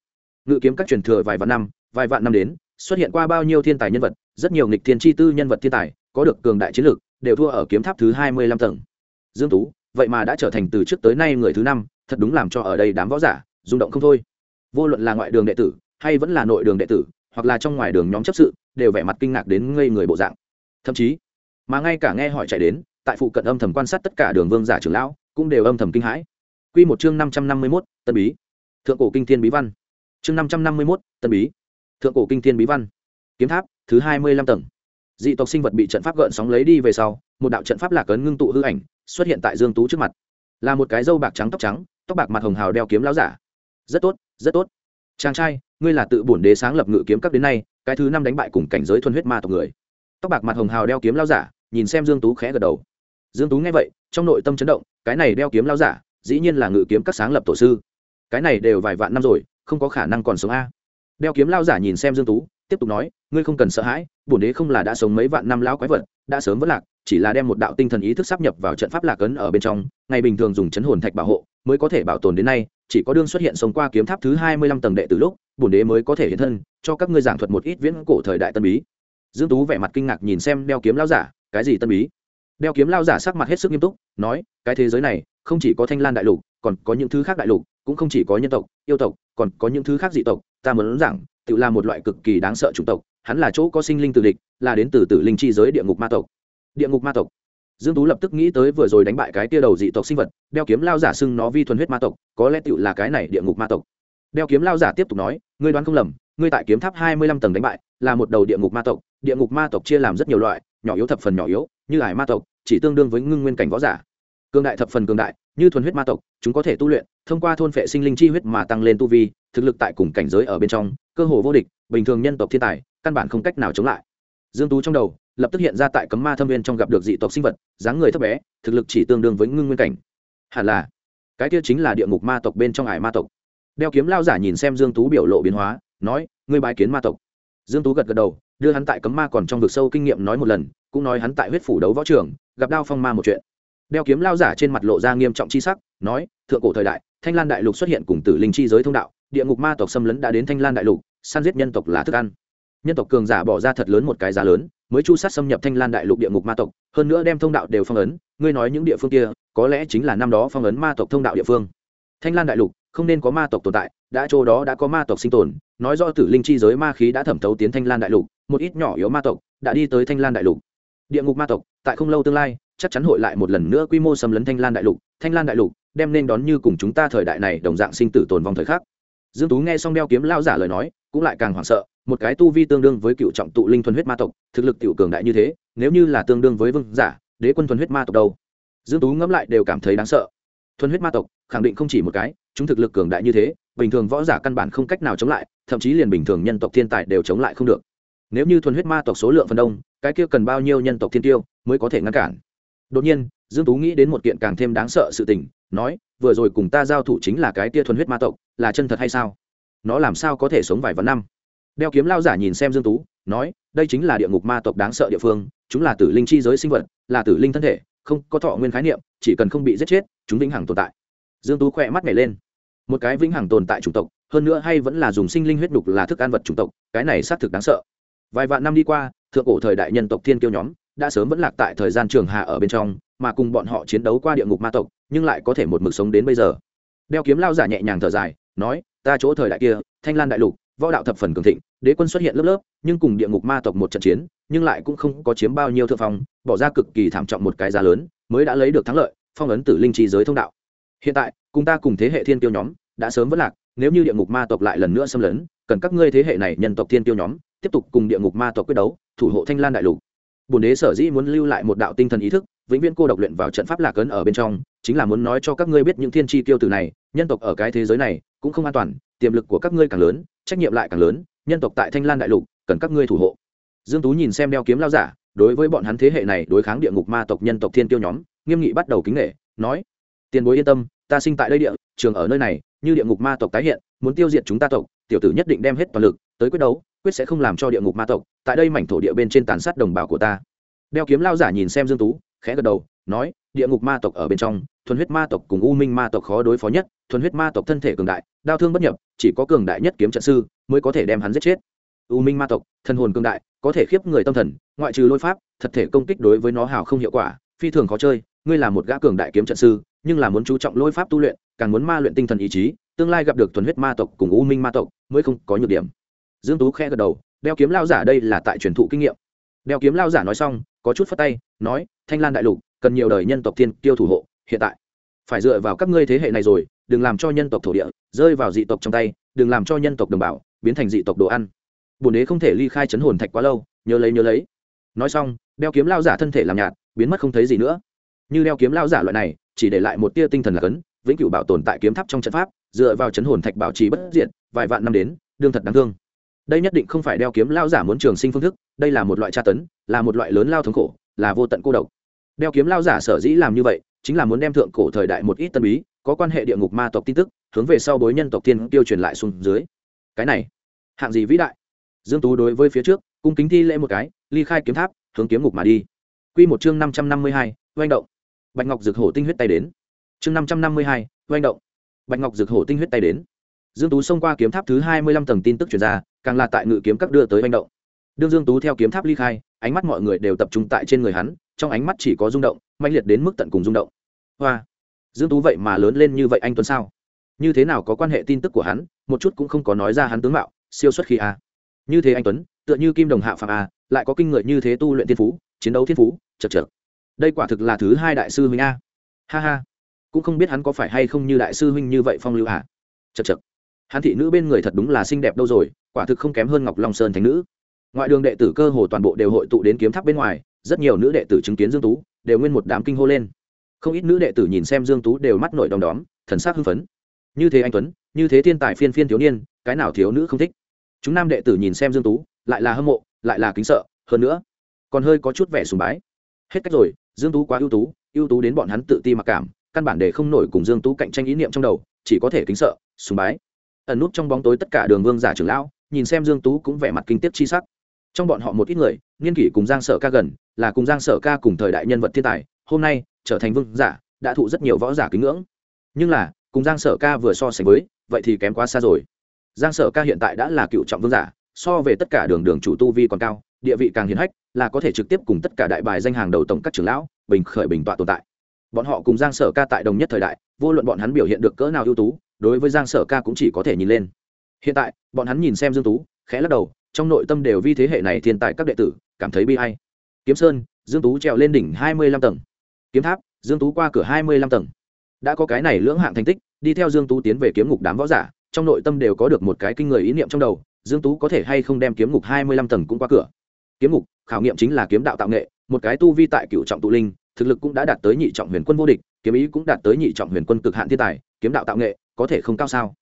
Ngự kiếm các truyền thừa vài vạn năm, vài vạn năm đến, xuất hiện qua bao nhiêu thiên tài nhân vật, rất nhiều nghịch thiên tri tư nhân vật thiên tài có được cường đại chiến lược đều thua ở kiếm tháp thứ hai mươi lăm tầng. Dương tú vậy mà đã trở thành từ trước tới nay người thứ năm thật đúng làm cho ở đây đám võ giả rung động không thôi. Vô luận là ngoại đường đệ tử hay vẫn là nội đường đệ tử hoặc là trong ngoài đường nhóm chấp sự đều vẻ mặt kinh ngạc đến ngây người bộ dạng. Thậm chí mà ngay cả nghe hỏi chạy đến tại phụ cận âm thầm quan sát tất cả đường vương giả trưởng lão cũng đều âm thầm kinh hãi. Quy một chương năm trăm năm mươi 551, tân bí. Thượng cổ kinh thiên bí văn. Chương năm trăm năm mươi 551, tân bí. Thượng cổ kinh thiên bí văn. Kiếm tháp thứ hai mươi lăm tầng dị tộc sinh vật bị trận pháp gợn sóng lấy đi về sau, một đạo trận pháp lạc ấn ngưng tụ hư ảnh, xuất hiện tại dương tú trước mặt. Là một cái râu bạc trắng tóc trắng, tóc bạc mặt hồng hào đeo kiếm lão giả. Rất tốt rất tốt. Chàng trai, ngươi là tự bổn đế sáng lập ngự kiếm các đến nay, cái thứ năm đánh bại cùng cảnh giới thuần huyết ma tộc người. Tóc bạc mặt hồng hào đeo kiếm lão giả, nhìn xem dương tú khẽ gật đầu. Dương tú nghe vậy, trong nội tâm chấn động, cái này đeo kiếm lão giả, dĩ nhiên là ngự kiếm các sáng lập tổ sư. Cái này đều vài vạn năm rồi, không có khả năng còn sống a. Đeo kiếm lão giả nhìn xem dương tú tiếp tục nói, ngươi không cần sợ hãi, bổn đế không là đã sống mấy vạn năm lão quái vật, đã sớm vất lạc, chỉ là đem một đạo tinh thần ý thức sắp nhập vào trận pháp lạc ấn ở bên trong, ngày bình thường dùng chấn hồn thạch bảo hộ mới có thể bảo tồn đến nay, chỉ có đương xuất hiện sống qua kiếm tháp thứ hai mươi lăm tầng đệ từ lúc, bổn đế mới có thể hiện thân, cho các ngươi giảng thuật một ít viễn cổ thời đại tân bí. Dương tú vẻ mặt kinh ngạc nhìn xem đeo kiếm lao giả, cái gì tân bí? Đeo kiếm lao giả sắc mặt hết sức nghiêm túc, nói, cái thế giới này không chỉ có thanh lan đại lục, còn có những thứ khác đại lục, cũng không chỉ có nhân tộc, yêu tộc, còn có những thứ khác dị tộc, ta muốn giảng tự là một loại cực kỳ đáng sợ chủng tộc, hắn là chỗ có sinh linh tử địch, là đến từ tử linh chi giới địa ngục ma tộc. Địa ngục ma tộc. Dương tú lập tức nghĩ tới vừa rồi đánh bại cái tia đầu dị tộc sinh vật, đeo kiếm lao giả xưng nó vi thuần huyết ma tộc, có lẽ tự là cái này địa ngục ma tộc. Đeo kiếm lao giả tiếp tục nói, ngươi đoán không lầm, ngươi tại kiếm tháp hai mươi lăm tầng đánh bại, là một đầu địa ngục ma tộc, địa ngục ma tộc chia làm rất nhiều loại, nhỏ yếu thập phần nhỏ yếu, như hải ma tộc, chỉ tương đương với ngưng nguyên cảnh võ giả. Cường đại thập phần cường đại, như thuần huyết ma tộc, chúng có thể tu luyện, thông qua thôn phệ sinh linh chi huyết mà tăng lên tu vi thực lực tại cùng cảnh giới ở bên trong, cơ hồ vô địch, bình thường nhân tộc thiên tài, căn bản không cách nào chống lại. Dương tú trong đầu, lập tức hiện ra tại cấm ma thâm viên trong gặp được dị tộc sinh vật, dáng người thấp bé, thực lực chỉ tương đương với ngưng nguyên cảnh. Hẳn là, cái kia chính là địa ngục ma tộc bên trong ải ma tộc. Đeo kiếm lao giả nhìn xem dương tú biểu lộ biến hóa, nói, ngươi bái kiến ma tộc. Dương tú gật gật đầu, đưa hắn tại cấm ma còn trong vực sâu kinh nghiệm nói một lần, cũng nói hắn tại huyết phủ đấu võ trường, gặp đao phong ma một chuyện. Đeo kiếm lao giả trên mặt lộ ra nghiêm trọng chi sắc, nói, thượng cổ thời đại, thanh lan đại lục xuất hiện cùng tử linh chi giới thông đạo địa ngục ma tộc xâm lấn đã đến thanh lan đại lục, săn giết nhân tộc là thức ăn. Nhân tộc cường giả bỏ ra thật lớn một cái giá lớn, mới chu sát xâm nhập thanh lan đại lục địa ngục ma tộc, hơn nữa đem thông đạo đều phong ấn. Ngươi nói những địa phương kia, có lẽ chính là năm đó phong ấn ma tộc thông đạo địa phương. Thanh lan đại lục, không nên có ma tộc tồn tại, đã chỗ đó đã có ma tộc sinh tồn, nói rõ tử linh chi giới ma khí đã thẩm thấu tiến thanh lan đại lục, một ít nhỏ yếu ma tộc đã đi tới thanh lan đại lục. Địa ngục ma tộc, tại không lâu tương lai, chắc chắn hội lại một lần nữa quy mô xâm lấn thanh lan đại lục. Thanh lan đại lục, đem nên đón như cùng chúng ta thời đại này đồng dạng sinh tử tồn vong thời khắc dương tú nghe xong đeo kiếm lao giả lời nói, cũng lại càng hoảng sợ, một cái tu vi tương đương với cựu trọng tụ linh thuần huyết ma tộc, thực lực tiểu cường đại như thế, nếu như là tương đương với vương giả, đế quân thuần huyết ma tộc đâu? Dương tú ngẫm lại đều cảm thấy đáng sợ. Thuần huyết ma tộc, khẳng định không chỉ một cái, chúng thực lực cường đại như thế, bình thường võ giả căn bản không cách nào chống lại, thậm chí liền bình thường nhân tộc thiên tài đều chống lại không được. Nếu như thuần huyết ma tộc số lượng phần đông, cái kia cần bao nhiêu nhân tộc thiên tiêu mới có thể ngăn cản? Đột nhiên, dương tú nghĩ đến một kiện càng thêm đáng sợ sự tình nói, vừa rồi cùng ta giao thủ chính là cái tia thuần huyết ma tộc, là chân thật hay sao? Nó làm sao có thể sống vài vạn năm? Đeo kiếm lao giả nhìn xem dương tú, nói, đây chính là địa ngục ma tộc đáng sợ địa phương, chúng là tử linh chi giới sinh vật, là tử linh thân thể, không có thọ nguyên khái niệm, chỉ cần không bị giết chết, chúng vĩnh hằng tồn tại. Dương tú khỏe mắt nhảy lên. Một cái vĩnh hằng tồn tại chủng tộc, hơn nữa hay vẫn là dùng sinh linh huyết đục là thức ăn vật chủng tộc, cái này xác thực đáng sợ. Vài vạn năm đi qua, thượng cổ thời đại nhân tộc thiên kiêu nhóm, đã sớm vẫn lạc tại thời gian trường hạ ở bên trong mà cùng bọn họ chiến đấu qua địa ngục ma tộc, nhưng lại có thể một mực sống đến bây giờ. Đeo kiếm lao giả nhẹ nhàng thở dài, nói, ta chỗ thời đại kia, thanh lan đại lục, võ đạo thập phần cường thịnh, đế quân xuất hiện lớp lớp, nhưng cùng địa ngục ma tộc một trận chiến, nhưng lại cũng không có chiếm bao nhiêu thượng phong, bỏ ra cực kỳ thảm trọng một cái giá lớn, mới đã lấy được thắng lợi, phong ấn tử linh trí giới thông đạo. Hiện tại, cùng ta cùng thế hệ thiên tiêu nhóm, đã sớm vất lạc, nếu như địa ngục ma tộc lại lần nữa xâm lấn, cần các ngươi thế hệ này nhân tộc thiên tiêu nhóm, tiếp tục cùng địa ngục ma tộc quyết đấu, thủ hộ thanh lan đại lục. Bồn đế sở dĩ muốn lưu lại một đạo tinh thần ý thức vĩnh viễn cô độc luyện vào trận pháp lạc ấn ở bên trong, chính là muốn nói cho các ngươi biết những thiên tri tiêu tử này, nhân tộc ở cái thế giới này cũng không an toàn, tiềm lực của các ngươi càng lớn, trách nhiệm lại càng lớn, nhân tộc tại thanh lan đại lục cần các ngươi thủ hộ. Dương tú nhìn xem đeo kiếm lao giả, đối với bọn hắn thế hệ này đối kháng địa ngục ma tộc nhân tộc thiên tiêu nhóm, nghiêm nghị bắt đầu kính nghệ nói, tiền bối yên tâm, ta sinh tại đây địa, trường ở nơi này, như địa ngục ma tộc tái hiện, muốn tiêu diệt chúng ta tộc, tiểu tử nhất định đem hết toàn lực, tới quyết đấu, quyết sẽ không làm cho địa ngục ma tộc, tại đây mảnh thổ địa bên trên tàn sát đồng bào của ta. Đeo kiếm lao giả nhìn xem dương tú khẽ gật đầu, nói, địa ngục ma tộc ở bên trong, thuần huyết ma tộc cùng u minh ma tộc khó đối phó nhất, thuần huyết ma tộc thân thể cường đại, đao thương bất nhập, chỉ có cường đại nhất kiếm trận sư mới có thể đem hắn giết chết. U minh ma tộc thân hồn cường đại, có thể khiếp người tâm thần, ngoại trừ lôi pháp, thật thể công kích đối với nó hào không hiệu quả, phi thường khó chơi, ngươi là một gã cường đại kiếm trận sư, nhưng là muốn chú trọng lôi pháp tu luyện, càng muốn ma luyện tinh thần ý chí, tương lai gặp được thuần huyết ma tộc cùng u minh ma tộc mới không có nhược điểm. Dương tú khẽ gật đầu, đeo kiếm lao giả đây là tại truyền thụ kinh nghiệm đeo kiếm lao giả nói xong, có chút phất tay, nói, thanh lan đại lục, cần nhiều đời nhân tộc thiên tiêu thủ hộ, hiện tại. Phải dựa vào các ngươi thế hệ này rồi, đừng làm cho nhân tộc thổ địa rơi vào dị tộc trong tay, đừng làm cho nhân tộc đồng bào biến thành dị tộc đồ ăn. Bồn đế không thể ly khai chấn hồn thạch quá lâu, nhớ lấy nhớ lấy. Nói xong, đeo kiếm lao giả thân thể làm nhạt, biến mất không thấy gì nữa. Như đeo kiếm lao giả loại này, chỉ để lại một tia tinh thần là cấn, vĩnh cửu bảo tồn tại kiếm tháp trong trận pháp, dựa vào chấn hồn thạch bảo trì bất diện vài vạn năm đến, đương thật đáng thương. Đây nhất định không phải đeo kiếm lao giả muốn trường sinh phương thức đây là một loại tra tấn là một loại lớn lao thống khổ là vô tận cô độc. Đeo kiếm lao giả sở dĩ làm như vậy chính là muốn đem thượng cổ thời đại một ít tân bí có quan hệ địa ngục ma tộc tin tức hướng về sau bối nhân tộc tiên tiêu truyền lại xuống dưới. Cái này hạng gì vĩ đại? Dương tú đối với phía trước cung kính thi lễ một cái ly khai kiếm tháp hướng kiếm ngục mà đi. Quy một chương năm trăm năm mươi hai, động. Bạch ngọc dược hổ tinh huyết tay đến. Chương năm trăm năm mươi hai, động. Bạch ngọc dược hổ tinh huyết tay đến. Dương tú xông qua kiếm tháp thứ hai mươi lăm tầng tin tức truyền ra càng là tại ngự kiếm các đưa tới oanh động đương dương tú theo kiếm tháp ly khai, ánh mắt mọi người đều tập trung tại trên người hắn, trong ánh mắt chỉ có rung động mạnh liệt đến mức tận cùng rung động. Hoa! Dương tú vậy mà lớn lên như vậy anh tuấn sao? Như thế nào có quan hệ tin tức của hắn? Một chút cũng không có nói ra hắn tướng mạo, siêu xuất khi a. Như thế anh tuấn, tựa như kim đồng hạ phạm a, lại có kinh người như thế tu luyện thiên phú, chiến đấu thiên phú, chật chật đây quả thực là thứ hai đại sư huynh a. Ha ha! Cũng không biết hắn có phải hay không như đại sư huynh như vậy phong lưu à chật chật hắn thị nữ bên người thật đúng là xinh đẹp đâu rồi, quả thực không kém hơn ngọc long sơn thành nữ ngoại đường đệ tử cơ hồ toàn bộ đều hội tụ đến kiếm tháp bên ngoài, rất nhiều nữ đệ tử chứng kiến dương tú, đều nguyên một đám kinh hô lên. Không ít nữ đệ tử nhìn xem dương tú đều mắt nổi đom đóm, thần sắc hưng phấn. Như thế anh tuấn, như thế thiên tài phiên phiên thiếu niên, cái nào thiếu nữ không thích? Chúng nam đệ tử nhìn xem dương tú, lại là hâm mộ, lại là kính sợ, hơn nữa, còn hơi có chút vẻ sùng bái. Hết cách rồi, dương tú quá ưu tú ưu tú đến bọn hắn tự ti mặc cảm, căn bản để không nổi cùng dương tú cạnh tranh ý niệm trong đầu, chỉ có thể kính sợ, sùng bái. Ẩn nút trong bóng tối tất cả đường vương giả trưởng lão, nhìn xem dương tú cũng vẻ mặt kinh tiếc chi sắc trong bọn họ một ít người nghiên kỷ cùng giang sở ca gần, là cùng giang sở ca cùng thời đại nhân vật thiên tài, hôm nay, trở thành vương giả, đã thụ rất nhiều võ giả kính ngưỡng. Nhưng là, cùng giang sở ca vừa so sánh với, vậy thì kém quá xa rồi. Giang sở ca hiện tại đã là cựu trọng vương giả, so về tất cả đường đường chủ tu vi còn cao, địa vị càng hiển hách, là có thể trực tiếp cùng tất cả đại bài danh hàng đầu tổng các trưởng lão, bình khởi bình tọa tồn tại. Bọn họ cùng giang sở ca tại đồng nhất thời đại, vô luận bọn hắn biểu hiện được cỡ nào ưu tú, đối với giang sở ca cũng chỉ có thể nhìn lên. Hiện tại, bọn hắn nhìn xem dương tú, khẽ lắc đầu trong nội tâm đều vi thế hệ này thiên tài các đệ tử, cảm thấy bi ai. Kiếm sơn, dương tú trèo lên đỉnh hai mươi lăm tầng. Kiếm tháp, dương tú qua cửa hai mươi lăm tầng. Đã có cái này lưỡng hạng thành tích, đi theo dương tú tiến về kiếm ngục đám võ giả, trong nội tâm đều có được một cái kinh người ý niệm trong đầu, dương tú có thể hay không đem kiếm ngục hai mươi lăm tầng cũng qua cửa. Kiếm ngục, khảo nghiệm chính là kiếm đạo tạo nghệ, một cái tu vi tại cựu trọng tụ linh, thực lực cũng đã đạt tới nhị trọng huyền quân vô địch, kiếm ý cũng đạt tới nhị trọng huyền quân cực hạn thiên tài, kiếm đạo tạo nghệ có thể không cao sao.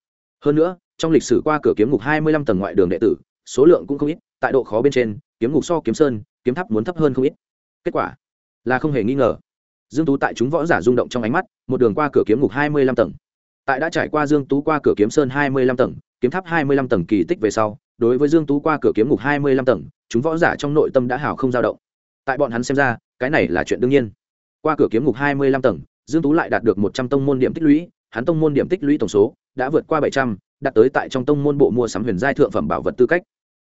Hơn nữa, trong lịch sử qua cửa kiếm ngục hai mươi lăm tầng ngoại đường đệ tử số lượng cũng không ít, tại độ khó bên trên, kiếm ngục so kiếm sơn, kiếm tháp muốn thấp hơn không ít. Kết quả là không hề nghi ngờ. Dương tú tại chúng võ giả rung động trong ánh mắt, một đường qua cửa kiếm ngục hai mươi lăm tầng. Tại đã trải qua dương tú qua cửa kiếm sơn hai mươi lăm tầng, kiếm tháp hai mươi lăm tầng kỳ tích về sau, đối với dương tú qua cửa kiếm ngục hai mươi lăm tầng, chúng võ giả trong nội tâm đã hào không dao động. Tại bọn hắn xem ra, cái này là chuyện đương nhiên. Qua cửa kiếm ngục hai mươi lăm tầng, dương tú lại đạt được một trăm tông môn điểm tích lũy, hắn tông môn điểm tích lũy tổng số đã vượt qua bảy trăm, đạt tới tại trong tông môn bộ mua sắm huyền giai thượng phẩm bảo vật tư cách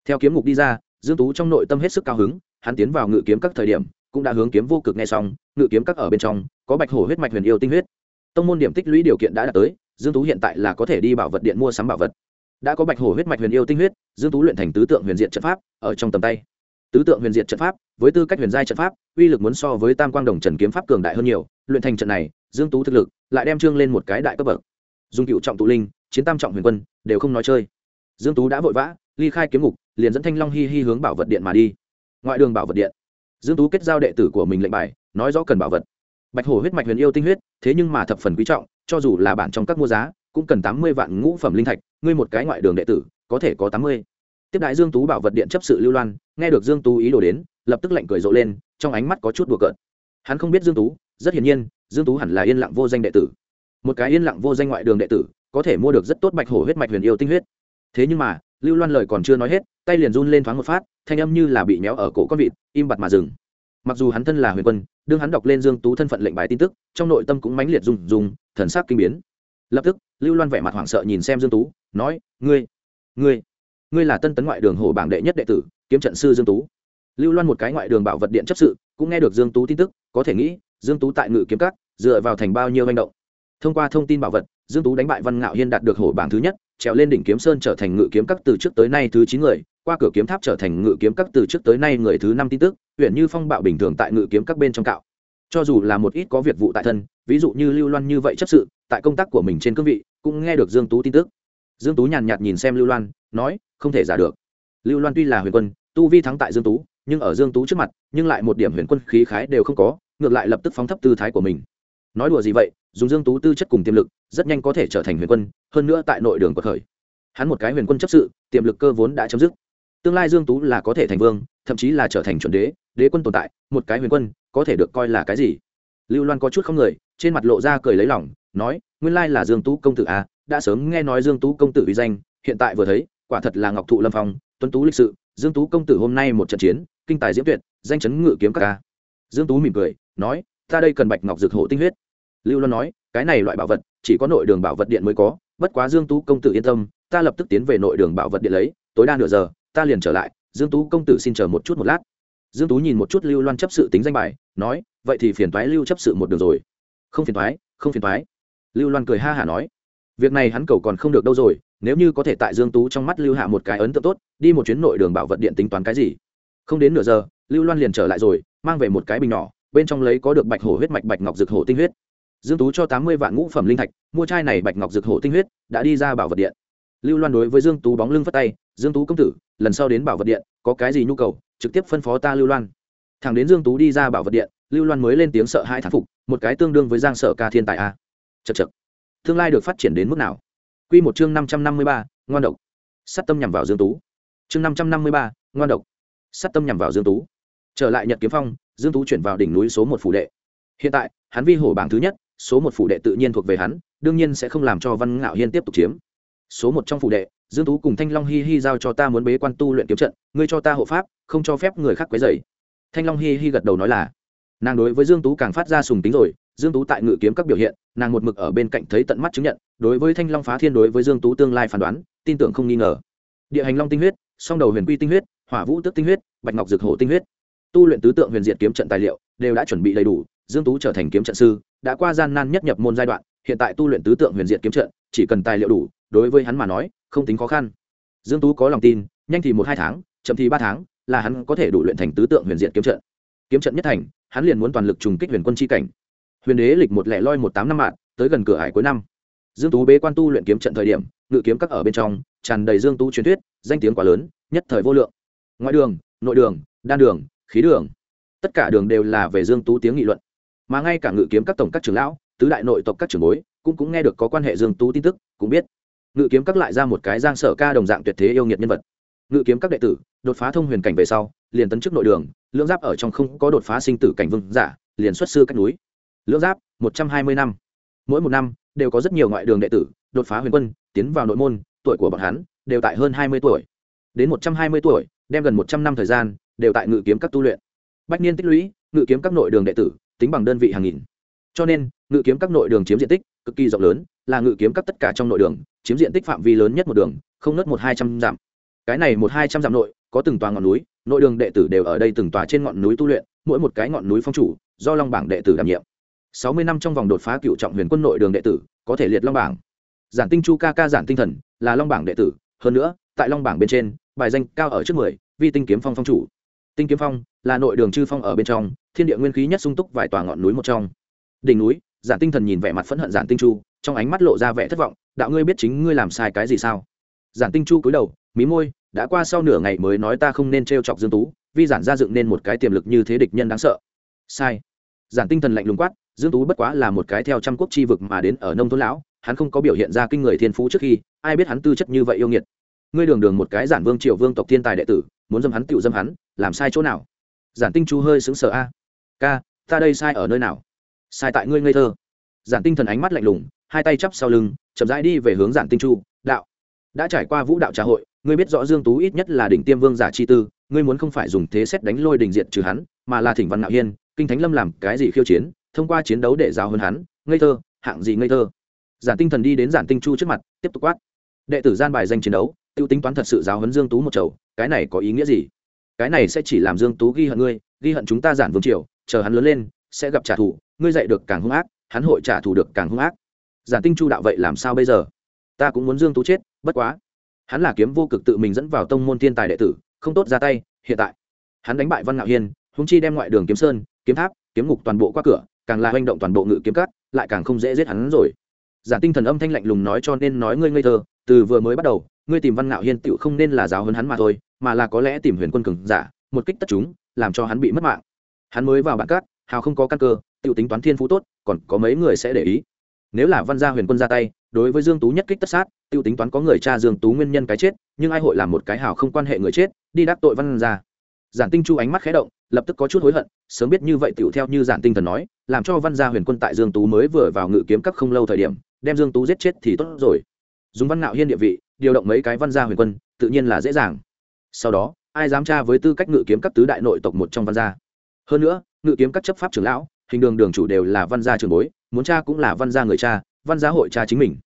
theo kiếm ngục đi ra, dương tú trong nội tâm hết sức cao hứng, hắn tiến vào ngự kiếm các thời điểm, cũng đã hướng kiếm vô cực nghe xong, ngự kiếm các ở bên trong, có bạch hổ huyết mạch huyền yêu tinh huyết. Tông môn điểm tích lũy điều kiện đã đạt tới, dương tú hiện tại là có thể đi bảo vật điện mua sắm bảo vật. Đã có bạch hổ huyết mạch huyền yêu tinh huyết, dương tú luyện thành tứ tượng huyền diện trận pháp, ở trong tầm tay. Tứ tượng huyền diện trận pháp, với tư cách huyền giai trận pháp, uy lực muốn so với tam quang đồng trần kiếm pháp cường đại hơn nhiều, luyện thành trận này, dương tú thực lực lại đem trương lên một cái đại cấp bậc. Dùng cựu trọng tụ linh, chiến tam trọng huyền quân, đều không nói chơi. Dương tú đã vội vã, ly khai kiếm ngục liền dẫn thanh long hi hi hướng bảo vật điện mà đi. Ngoại đường bảo vật điện. Dương tú kết giao đệ tử của mình lệnh bài, nói rõ cần bảo vật. Bạch hổ huyết mạch huyền yêu tinh huyết, thế nhưng mà thập phần quý trọng, cho dù là bản trong các mua giá, cũng cần tám mươi vạn ngũ phẩm linh thạch, ngươi một cái ngoại đường đệ tử, có thể có tám mươi. Tiếp đại dương tú bảo vật điện chấp sự lưu loan, nghe được dương tú ý đồ đến, lập tức lạnh cười rộ lên, trong ánh mắt có chút đùa cợt. Hắn không biết dương tú, rất hiển nhiên, dương tú hẳn là yên lặng vô danh đệ tử. Một cái yên lặng vô danh ngoại đường đệ tử, có thể mua được rất tốt bạch hổ huyết mạch huyền yêu tinh huyết. Thế nhưng mà lưu loan lời còn chưa nói hết, tay liền run lên thoáng một phát, thanh âm như là bị méo ở cổ con vịt, im bặt mà dừng. Mặc dù hắn thân là huyền quân, đương hắn đọc lên dương tú thân phận lệnh bài tin tức, trong nội tâm cũng mãnh liệt rung rung, thần sắc kinh biến. Lập tức, lưu loan vẻ mặt hoảng sợ nhìn xem dương tú, nói, ngươi ngươi ngươi là tân tấn ngoại đường hổ bảng đệ nhất đệ tử, kiếm trận sư dương tú. Lưu loan một cái ngoại đường bảo vật điện chấp sự, cũng nghe được dương tú tin tức, có thể nghĩ, dương tú tại ngự kiếm cắt dựa vào thành bao nhiêu manh động. Thông qua thông tin bảo vật, dương tú đánh bại văn ngạo hiên đạt được hổ bảng thứ nhất trèo lên đỉnh kiếm sơn trở thành ngự kiếm các từ trước tới nay thứ chín người, qua cửa kiếm tháp trở thành ngự kiếm các từ trước tới nay người thứ năm tin tức, huyện như phong bạo bình thường tại ngự kiếm các bên trong cạo. Cho dù là một ít có việc vụ tại thân, ví dụ như lưu loan như vậy chấp sự, tại công tác của mình trên cương vị, cũng nghe được dương tú tin tức. Dương tú nhàn nhạt nhìn xem lưu loan, nói, không thể giả được. Lưu loan tuy là huyền quân, tu vi thắng tại dương tú, nhưng ở dương tú trước mặt, nhưng lại một điểm huyền quân khí khái đều không có, ngược lại lập tức phóng thấp tư thái của mình. Nói đùa gì vậy, dùng dương tú tư chất cùng tiềm lực, rất nhanh có thể trở thành huyền quân hơn nữa tại nội đường của khởi hắn một cái huyền quân chấp sự, tiềm lực cơ vốn đã chấm dứt. Tương lai dương tú là có thể thành vương, thậm chí là trở thành chuẩn đế đế quân tồn tại, một cái huyền quân, có thể được coi là cái gì? Lưu loan có chút không người, trên mặt lộ ra cười lấy lòng, nói, nguyên lai là dương tú công tử à đã sớm nghe nói dương tú công tử uy danh, hiện tại vừa thấy, quả thật là ngọc thụ lâm phong, tuấn tú lịch sự, dương tú công tử hôm nay một trận chiến, kinh tài diễm tuyệt, danh chấn ngự kiếm các ca. Dương tú mỉm cười, nói, ta đây cần bạch ngọc dược hộ tinh huyết. Lưu loan nói, cái này loại bảo vật, chỉ có nội đường bảo vật điện mới có bất quá dương tú công tử yên tâm, ta lập tức tiến về nội đường bảo vật điện lấy, tối đa nửa giờ, ta liền trở lại, dương tú công tử xin chờ một chút một lát. Dương tú nhìn một chút lưu loan chấp sự tính danh bài, nói, vậy thì phiền toái lưu chấp sự một đường rồi. Không phiền toái, không phiền toái. Lưu loan cười ha hả nói, việc này hắn cầu còn không được đâu rồi, nếu như có thể tại dương tú trong mắt lưu hạ một cái ấn tượng tốt, đi một chuyến nội đường bảo vật điện tính toán cái gì. Không đến nửa giờ, lưu loan liền trở lại rồi, mang về một cái bình nhỏ, bên trong lấy có được bạch hổ huyết mạch bạch ngọc dược hổ tinh huyết dương tú cho tám mươi vạn ngũ phẩm linh thạch, mua chai này bạch ngọc dược hổ tinh huyết, đã đi ra bảo vật điện. Lưu loan đối với dương tú bóng lưng phất tay, dương tú công tử, lần sau đến bảo vật điện, có cái gì nhu cầu, trực tiếp phân phó ta lưu loan. Thẳng đến dương tú đi ra bảo vật điện, lưu loan mới lên tiếng sợ hai thán phục, một cái tương đương với giang sở ca thiên tài a. Chật chật tương lai được phát triển đến mức nào? Quy một chương năm trăm năm mươi ba, ngoan độc. Sát tâm nhằm vào dương tú. Chương năm trăm năm mươi ba, ngoan độc. Sát tâm nhằm vào dương tú. Trở lại nhật kiếm phong, dương tú chuyển vào đỉnh núi số một phủ đệ. Hiện tại, hắn vi hổ bảng thứ nhất số một phủ đệ tự nhiên thuộc về hắn, đương nhiên sẽ không làm cho văn ngạo hiên tiếp tục chiếm. Số một trong phủ đệ, dương tú cùng thanh long hi hi giao cho ta muốn bế quan tu luyện kiếm trận, ngươi cho ta hộ pháp, không cho phép người khác quấy rầy. Thanh long hi hi gật đầu nói là, nàng đối với dương tú càng phát ra sùng tính rồi, dương tú tại ngự kiếm các biểu hiện, nàng một mực ở bên cạnh thấy tận mắt chứng nhận, đối với thanh long phá thiên đối với dương tú tương lai phán đoán, tin tưởng không nghi ngờ. Địa hành long tinh huyết, song đầu huyền quy tinh huyết, hỏa vũ tước tinh huyết, bạch ngọc dược hổ tinh huyết. Tu luyện tứ tượng huyền diệt kiếm trận tài liệu, đều đã chuẩn bị đầy đủ, dương tú trở thành kiếm trận sư đã qua gian nan nhất nhập môn giai đoạn, hiện tại tu luyện tứ tượng huyền diệt kiếm trận, chỉ cần tài liệu đủ, đối với hắn mà nói, không tính khó khăn. Dương tú có lòng tin, nhanh thì một hai tháng, chậm thì ba tháng, là hắn có thể đủ luyện thành tứ tượng huyền diện kiếm trận. Kiếm trận nhất thành, hắn liền muốn toàn lực trùng kích huyền quân chi cảnh. Huyền đế lịch một lẻ loi một tám năm mạng tới gần cửa hải cuối năm. Dương tú bế quan tu luyện kiếm trận thời điểm, ngự kiếm các ở bên trong, tràn đầy dương tú truyền thuyết, danh tiếng quá lớn, nhất thời vô lượng. Ngoại đường, nội đường, đan đường, khí đường. Tất cả đường đều là về dương tú tiếng nghị luận mà ngay cả ngự kiếm các tổng các trưởng lão, tứ đại nội tộc các trưởng bối, cũng cũng nghe được có quan hệ dương tú tin tức, cũng biết. Ngự kiếm các lại ra một cái giang sở ca đồng dạng tuyệt thế yêu nghiệt nhân vật. Ngự kiếm các đệ tử, đột phá thông huyền cảnh về sau, liền tấn chức nội đường, lưỡng giáp ở trong không có đột phá sinh tử cảnh vương giả, liền xuất sư cách núi. Lưỡng giáp, một trăm hai mươi năm. Mỗi một năm, đều có rất nhiều ngoại đường đệ tử, đột phá huyền quân, tiến vào nội môn, tuổi của bọn hắn, đều tại hơn hai mươi tuổi. Đến một trăm hai mươi tuổi, đem gần một trăm năm thời gian, đều tại ngự kiếm các tu luyện. Bách niên tích lũy, ngự kiếm các nội đường đệ tử tính bằng đơn vị hàng nghìn. Cho nên, ngự kiếm các nội đường chiếm diện tích cực kỳ rộng lớn, là ngự kiếm các tất cả trong nội đường, chiếm diện tích phạm vi lớn nhất một đường, không nớt một hai trăm dặm. Cái này một hai trăm dặm nội, có từng tòa ngọn núi, nội đường đệ tử đều ở đây từng tòa trên ngọn núi tu luyện, mỗi một cái ngọn núi phong chủ, do long bảng đệ tử đảm nhiệm. Sáu mươi năm trong vòng đột phá cựu trọng huyền quân nội đường đệ tử, có thể liệt long bảng. Giản tinh chu ca ca giản tinh thần, là long bảng đệ tử, hơn nữa, tại long bảng bên trên, bài danh cao ở trước mười, vi tinh kiếm phong phong chủ tinh kiếm phong, là nội đường chư phong ở bên trong, thiên địa nguyên khí nhất sung túc vài tòa ngọn núi một trong. Đỉnh núi, giản tinh thần nhìn vẻ mặt phẫn hận giản tinh chu, trong ánh mắt lộ ra vẻ thất vọng, đạo ngươi biết chính ngươi làm sai cái gì sao? Giản tinh chu cúi đầu, mí môi, đã qua sau nửa ngày mới nói ta không nên t chọc dương tú vì giản ra dựng nên một cái tiềm lực như thế địch nhân đáng sợ. Sai. Giản tinh thần lạnh lùng quát, dương tú bất quá là một cái theo trăm quốc chi vực mà đến ở nông thôn lão, hắn không có biểu hiện ra kinh người thiên phú trước khi, ai biết hắn tư chất như vậy yêu nghiệt. Ngươi đường đường một cái giản vương triều vương tộc thiên tài đệ tử muốn dâm hắn tựu dâm hắn, làm sai chỗ nào? Giản tinh chu hơi sững sờ a. Ca, ta đây sai ở nơi nào? Sai tại ngươi ngây thơ. Giản tinh thần ánh mắt lạnh lùng, hai tay chắp sau lưng, chậm rãi đi về hướng giản tinh chu. Đạo, đã trải qua vũ đạo trà hội, ngươi biết rõ dương tú ít nhất là đỉnh tiêm vương giả chi tư, ngươi muốn không phải dùng thế xét đánh lôi đình diện trừ hắn, mà là thỉnh văn nạo hiên, kinh thánh lâm làm cái gì khiêu chiến, thông qua chiến đấu để giáo hơn hắn, ngây thơ, hạng gì ngây thơ. Giản tinh thần đi đến giản tinh chu trước mặt, tiếp tục quát. Đệ tử gian bài danh chiến đấu tiêu tính toán thật sự giáo huấn dương tú một chầu, cái này có ý nghĩa gì? Cái này sẽ chỉ làm dương tú ghi hận ngươi, ghi hận chúng ta giản vương triều, chờ hắn lớn lên, sẽ gặp trả thù, ngươi dạy được càng hung ác, hắn hội trả thù được càng hung ác. Giản tinh chu đạo vậy làm sao bây giờ? Ta cũng muốn dương tú chết, bất quá. Hắn là kiếm vô cực tự mình dẫn vào tông môn thiên tài đệ tử, không tốt ra tay, hiện tại. Hắn đánh bại văn ngạo hiên húng chi đem ngoại đường kiếm sơn, kiếm tháp, kiếm ngục toàn bộ qua cửa, càng là hành động toàn bộ ngự kiếm cắt lại càng không dễ giết hắn rồi. Giả tinh thần âm thanh lạnh lùng nói cho nên nói ngươi ngây thơ, từ vừa mới bắt đầu ngươi tìm văn ngạo hiên tựu không nên là giáo hơn hắn mà thôi, mà là có lẽ tìm huyền quân cường giả, một kích tất chúng, làm cho hắn bị mất mạng. Hắn mới vào bản cát, hào không có căn cơ, tựu tính toán thiên phú tốt, còn có mấy người sẽ để ý. Nếu là văn gia huyền quân ra tay, đối với dương tú nhất kích tất sát, tựu tính toán có người cha dương tú nguyên nhân cái chết, nhưng ai hội làm một cái hào không quan hệ người chết, đi đắc tội văn gia. Giản tinh chu ánh mắt khẽ động, lập tức có chút hối hận, sớm biết như vậy tựu theo như giản tinh thần nói, làm cho văn gia huyền quân tại dương tú mới vừa vào ngự kiếm các không lâu thời điểm, đem dương tú giết chết thì tốt rồi. Dùng văn ngạo hiên địa vị điều động mấy cái văn gia huyền quân, tự nhiên là dễ dàng. Sau đó, ai dám tra với tư cách ngự kiếm các tứ đại nội tộc một trong văn gia? Hơn nữa, ngự kiếm các chấp pháp trưởng lão, hình đường đường chủ đều là văn gia trường bối, muốn cha cũng là văn gia người cha, văn gia hội cha chính mình.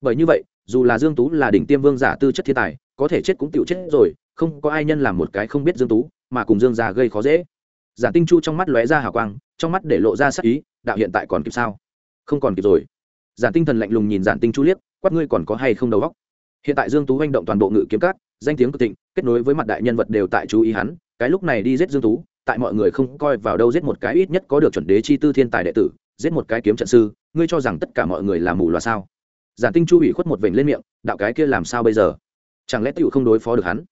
Bởi như vậy, dù là dương tú là đỉnh tiêm vương giả tư chất thiên tài, có thể chết cũng tiểu chết rồi, không có ai nhân làm một cái không biết dương tú, mà cùng dương gia gây khó dễ. Giả tinh chu trong mắt lóe ra hào quang, trong mắt để lộ ra sắc ý, đạo hiện tại còn kịp sao? Không còn kịp rồi. Giản tinh thần lạnh lùng nhìn giản tinh chu liếc, quát ngươi còn có hay không đầu góc hiện tại dương tú hành động toàn bộ ngự kiếm cát danh tiếng cực thịnh, kết nối với mặt đại nhân vật đều tại chú ý hắn, cái lúc này đi giết dương tú, tại mọi người không coi vào đâu giết một cái ít nhất có được chuẩn đế chi tư thiên tài đệ tử, giết một cái kiếm trận sư, ngươi cho rằng tất cả mọi người là mù loà sao? Giản tinh chu ủy khuất một vểnh lên miệng, đạo cái kia làm sao bây giờ? Chẳng lẽ tựu không đối phó được hắn?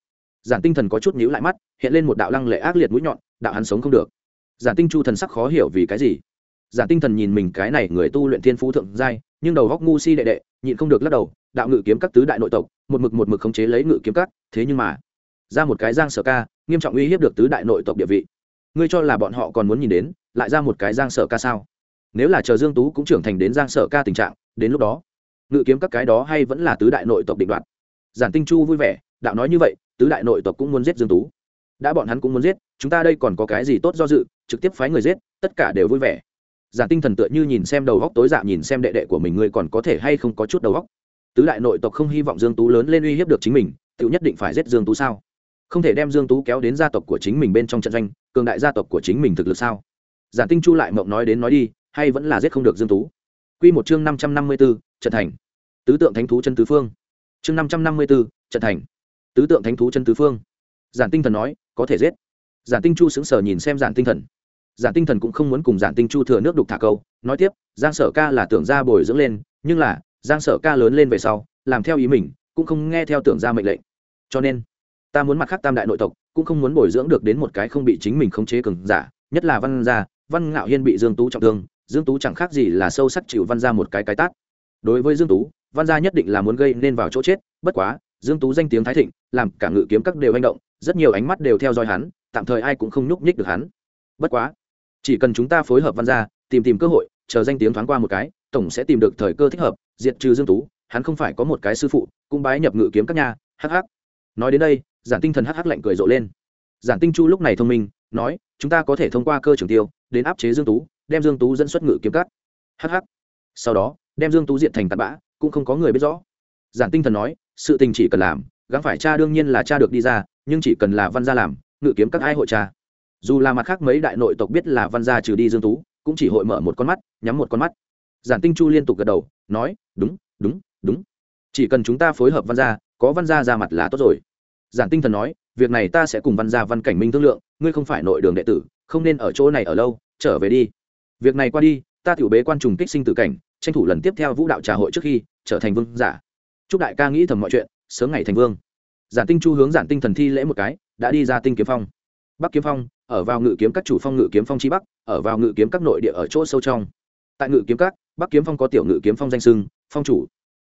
Giản tinh thần có chút nhíu lại mắt, hiện lên một đạo lăng lệ ác liệt mũi nhọn, đạo hắn sống không được. Giản tinh chu thần sắc khó hiểu vì cái gì? Giản tinh thần nhìn mình cái này người tu luyện thiên phú thượng giai, nhưng đầu góc ngu si đệ đệ, nhịn không được lắc đầu đạo ngự kiếm các tứ đại nội tộc, một mực một mực khống chế lấy ngự kiếm các, thế nhưng mà, ra một cái giang sở ca, nghiêm trọng uy hiếp được tứ đại nội tộc địa vị. Ngươi cho là bọn họ còn muốn nhìn đến, lại ra một cái giang sở ca sao? Nếu là chờ dương tú cũng trưởng thành đến giang sở ca tình trạng, đến lúc đó, ngự kiếm các cái đó hay vẫn là tứ đại nội tộc định đoạt? Giản tinh chu vui vẻ, đạo nói như vậy, tứ đại nội tộc cũng muốn giết dương tú. Đã bọn hắn cũng muốn giết, chúng ta đây còn có cái gì tốt do dự, trực tiếp phái người giết, tất cả đều vui vẻ. Giản tinh thần tựa như nhìn xem đầu góc tối dạ nhìn xem đệ đệ của mình, ngươi còn có thể hay không có chút đầu góc tứ đại nội tộc không hy vọng dương tú lớn lên uy hiếp được chính mình tự nhất định phải giết dương tú sao? Không thể đem dương tú kéo đến gia tộc của chính mình bên trong trận doanh cường đại gia tộc của chính mình thực lực sao? Giản tinh chu lại mộng nói đến nói đi hay vẫn là giết không được dương tú? Quy một chương năm trăm năm mươi 554, trận thành. Tứ tượng thánh thú chân tứ phương. Chương năm trăm năm mươi 554, trận thành. Tứ tượng thánh thú chân tứ phương. Giản tinh thần nói có thể giết. Giản tinh chu sững sờ nhìn xem giản tinh thần. Giản tinh thần cũng không muốn cùng giản tinh chu thừa nước đục thả câu nói tiếp giang sở ca là tưởng ra bồi dưỡng lên nhưng là giang sở ca lớn lên về sau, làm theo ý mình, cũng không nghe theo tưởng ra mệnh lệnh. Cho nên, ta muốn mặt khác tam đại nội tộc, cũng không muốn bồi dưỡng được đến một cái không bị chính mình khống chế cường giả, nhất là văn gia, văn ngạo hiên bị dương tú trọng thương, dương tú chẳng khác gì là sâu sắc chịu văn gia một cái cái tát. Đối với dương tú, văn gia nhất định là muốn gây nên vào chỗ chết, bất quá, dương tú danh tiếng thái thịnh, làm cả ngự kiếm các đều hành động, rất nhiều ánh mắt đều theo dõi hắn, tạm thời ai cũng không nhúc nhích được hắn. Bất quá, chỉ cần chúng ta phối hợp văn gia, tìm tìm cơ hội, chờ danh tiếng thoáng qua một cái, tổng sẽ tìm được thời cơ thích hợp diệt trừ dương tú, hắn không phải có một cái sư phụ, cũng bái nhập ngự kiếm các nhà hắc hắc. Nói đến đây, giản tinh thần hắc hắc lạnh cười rộ lên. Giản tinh chu lúc này thông minh, nói, chúng ta có thể thông qua cơ trưởng tiêu, đến áp chế dương tú, đem dương tú dẫn xuất ngự kiếm cắt hh sau đó, đem dương tú diện thành tạt bã, cũng không có người biết rõ. Giản tinh thần nói, sự tình chỉ cần làm, gắng phải cha đương nhiên là cha được đi ra, nhưng chỉ cần là văn gia làm, ngự kiếm các ai hội cha? Dù là mặt khác mấy đại nội tộc biết là văn gia trừ đi dương tú, cũng chỉ hội mở một con mắt, nhắm một con mắt giản tinh chu liên tục gật đầu, nói, đúng đúng đúng. Chỉ cần chúng ta phối hợp văn gia, có văn gia ra mặt là tốt rồi. Giản tinh thần nói, việc này ta sẽ cùng văn gia văn cảnh minh thương lượng, ngươi không phải nội đường đệ tử, không nên ở chỗ này ở lâu, trở về đi. Việc này qua đi, ta tiểu bế quan trùng kích sinh tử cảnh, tranh thủ lần tiếp theo vũ đạo trà hội trước khi trở thành vương giả. Chúc đại ca nghĩ thầm mọi chuyện, sớm ngày thành vương. Giản tinh chu hướng giản tinh thần thi lễ một cái, đã đi ra tinh kiếm phong. Bắc kiếm phong, ở vào ngự kiếm các chủ phong ngự kiếm phong chi bắc, ở vào ngự kiếm các nội địa ở chỗ sâu trong. Tại ngự kiếm các bắc kiếm phong có tiểu ngự kiếm phong danh sưng, phong chủ.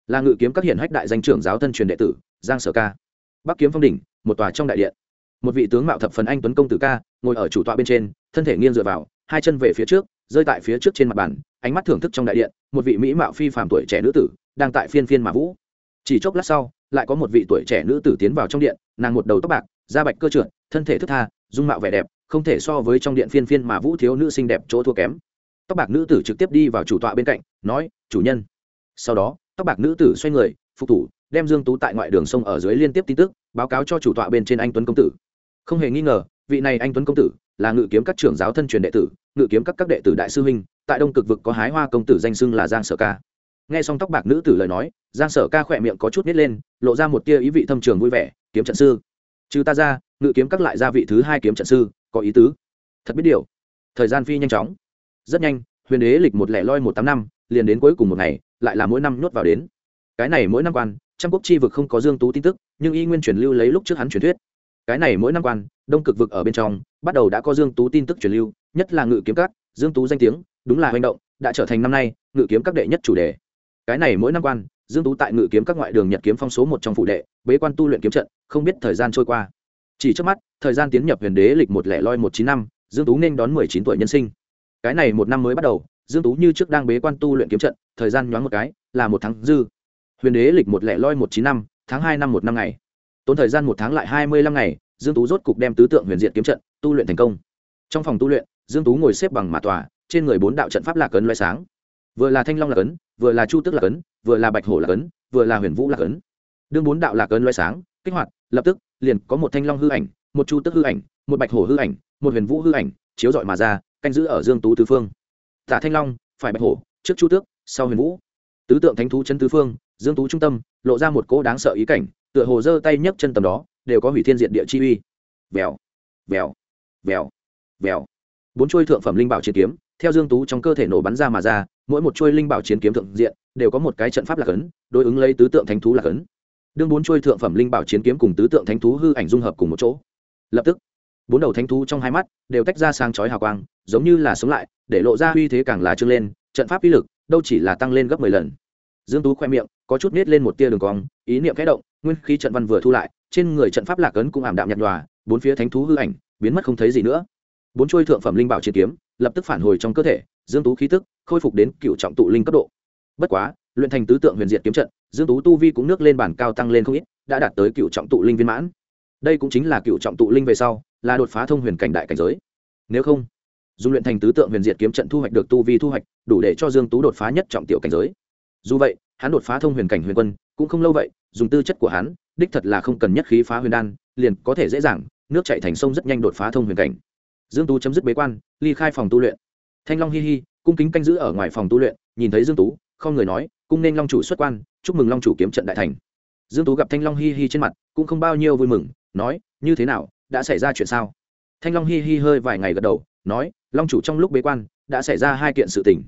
Là ngự kiếm các hiển hách đại danh trưởng giáo thân truyền đệ tử, giang sở ca. Bắc kiếm phong đỉnh, một tòa trong đại điện. Một vị tướng mạo thập phần anh tuấn công tử ca, ngồi ở chủ tọa bên trên, thân thể nghiêng dựa vào, hai chân về phía trước, rơi tại phía trước trên mặt bàn, ánh mắt thưởng thức trong đại điện, một vị mỹ mạo phi phàm tuổi trẻ nữ tử, đang tại phiên phiên mà vũ. Chỉ chốc lát sau, lại có một vị tuổi trẻ nữ tử tiến vào trong điện, nàng một đầu tóc bạc, da bạch cơ trượt, thân thể thức tha, dung mạo vẻ đẹp, không thể so với trong điện phiên phiên mà vũ thiếu nữ xinh đẹp chỗ thua kém tóc bạc nữ tử trực tiếp đi vào chủ tọa bên cạnh, nói, chủ nhân. Sau đó, tóc bạc nữ tử xoay người, phục thủ, đem dương tú tại ngoại đường sông ở dưới liên tiếp tin tức, báo cáo cho chủ tọa bên trên anh tuấn công tử. Không hề nghi ngờ, vị này anh tuấn công tử là ngự kiếm các trưởng giáo thân truyền đệ tử, ngự kiếm các các đệ tử đại sư huynh, tại đông cực vực có hái hoa công tử danh xưng là giang sở ca. Nghe xong tóc bạc nữ tử lời nói, giang sở ca khỏe miệng có chút nít lên, lộ ra một tia ý vị thâm trường vui vẻ, kiếm trận sư. Trừ ta ra, ngự kiếm các lại ra vị thứ hai kiếm trận sư, có ý tứ. Thật biết điều. Thời gian phi nhanh chóng rất nhanh, huyền đế lịch một lẻ loi một tám năm, liền đến cuối cùng một ngày, lại là mỗi năm nhốt vào đến. Cái này mỗi năm quan, trăm quốc chi vực không có dương tú tin tức, nhưng y nguyên truyền lưu lấy lúc trước hắn truyền thuyết. Cái này mỗi năm quan, đông cực vực ở bên trong, bắt đầu đã có dương tú tin tức truyền lưu, nhất là ngự kiếm các, dương tú danh tiếng, đúng là hành động, đã trở thành năm nay ngự kiếm các đệ nhất chủ đề. Cái này mỗi năm quan, dương tú tại ngự kiếm các ngoại đường nhật kiếm phong số một trong phụ đệ, bế quan tu luyện kiếm trận, không biết thời gian trôi qua. Chỉ trước mắt, thời gian tiến nhập huyền đế lịch một lẻ loi một chín năm, dương tú nên đón mười chín tuổi nhân sinh cái này một năm mới bắt đầu, dương tú như trước đang bế quan tu luyện kiếm trận, thời gian nhoáng một cái, là một tháng dư. Huyền đế lịch một lẻ loi một chín năm, tháng hai năm một năm ngày. Tốn thời gian một tháng lại hai mươi lăm ngày, dương tú rốt cục đem tứ tượng huyền diệt kiếm trận, tu luyện thành công. Trong phòng tu luyện, dương tú ngồi xếp bằng mã tòa, trên người bốn đạo trận pháp lạc ấn loay sáng. Vừa là thanh long lạc ấn, vừa là chu tức lạc ấn, vừa là bạch hổ lạc ấn, vừa là huyền vũ lạc ấn. Đương bốn đạo lạc ấn loay sáng, kích hoạt, lập tức, liền có một thanh long hư ảnh, một chu tức hư ảnh, một bạch hổ hư ảnh, một huyền vũ hư ảnh chiếu dọi mà ra canh giữ ở dương tú tứ phương. Tả thanh long, phải bạch hổ, trước chu tước, sau huyền vũ. Tứ tượng thánh thú chân tứ phương, dương tú trung tâm, lộ ra một cỗ đáng sợ ý cảnh, tựa hồ giơ tay nhấc chân tầm đó, đều có hủy thiên diện địa chi uy. Vèo vèo vèo vèo. Bốn chuôi thượng phẩm linh bảo chiến kiếm, theo dương tú trong cơ thể nổ bắn ra mà ra, mỗi một chuôi linh bảo chiến kiếm thượng diện, đều có một cái trận pháp lạc ấn, đối ứng lấy tứ tượng thánh thú lạc ấn. Đương bốn chuôi thượng phẩm linh bảo chiến kiếm cùng tứ tượng thánh thú hư ảnh dung hợp cùng một chỗ. Lập tức bốn đầu thánh thú trong hai mắt đều tách ra sáng chói hào quang, giống như là sống lại, để lộ ra uy thế càng là trưng lên, trận pháp uy lực đâu chỉ là tăng lên gấp mười lần. Dương tú khoe miệng, có chút nết lên một tia đường cong, ý niệm khẽ động, nguyên khí trận văn vừa thu lại, trên người trận pháp lạc ấn cũng ảm đạm nhạt nhòa, bốn phía thánh thú hư ảnh biến mất không thấy gì nữa. Bốn chuôi thượng phẩm linh bảo chiến kiếm lập tức phản hồi trong cơ thể, dương tú khí tức khôi phục đến cựu trọng tụ linh cấp độ. Bất quá, luyện thành tứ tượng huyền diệt kiếm trận, dương tú tu vi cũng nước lên bản cao tăng lên không ít, đã đạt tới cựu trọng tụ linh viên mãn. Đây cũng chính là cựu trọng tụ linh về sau là đột phá thông huyền cảnh đại cảnh giới. Nếu không, dùng luyện thành tứ tượng huyền diệt kiếm trận thu hoạch được tu vi thu hoạch, đủ để cho dương tú đột phá nhất trọng tiểu cảnh giới. Dù vậy, hắn đột phá thông huyền cảnh huyền quân, cũng không lâu vậy, dùng tư chất của hắn, đích thật là không cần nhất khí phá huyền đan, liền có thể dễ dàng, nước chạy thành sông rất nhanh đột phá thông huyền cảnh. Dương tú chấm dứt bế quan, ly khai phòng tu luyện. Thanh long hi hi, cung kính canh giữ ở ngoài phòng tu luyện, nhìn thấy dương tú, không người nói, cung nên long chủ xuất quan, chúc mừng long chủ kiếm trận đại thành. Dương tú gặp thanh long hi hi trên mặt, cũng không bao nhiêu vui mừng, nói, như thế nào đã xảy ra chuyện sao? Thanh long hi hi hơi vài ngày gật đầu, nói, long chủ trong lúc bế quan, đã xảy ra hai kiện sự tình.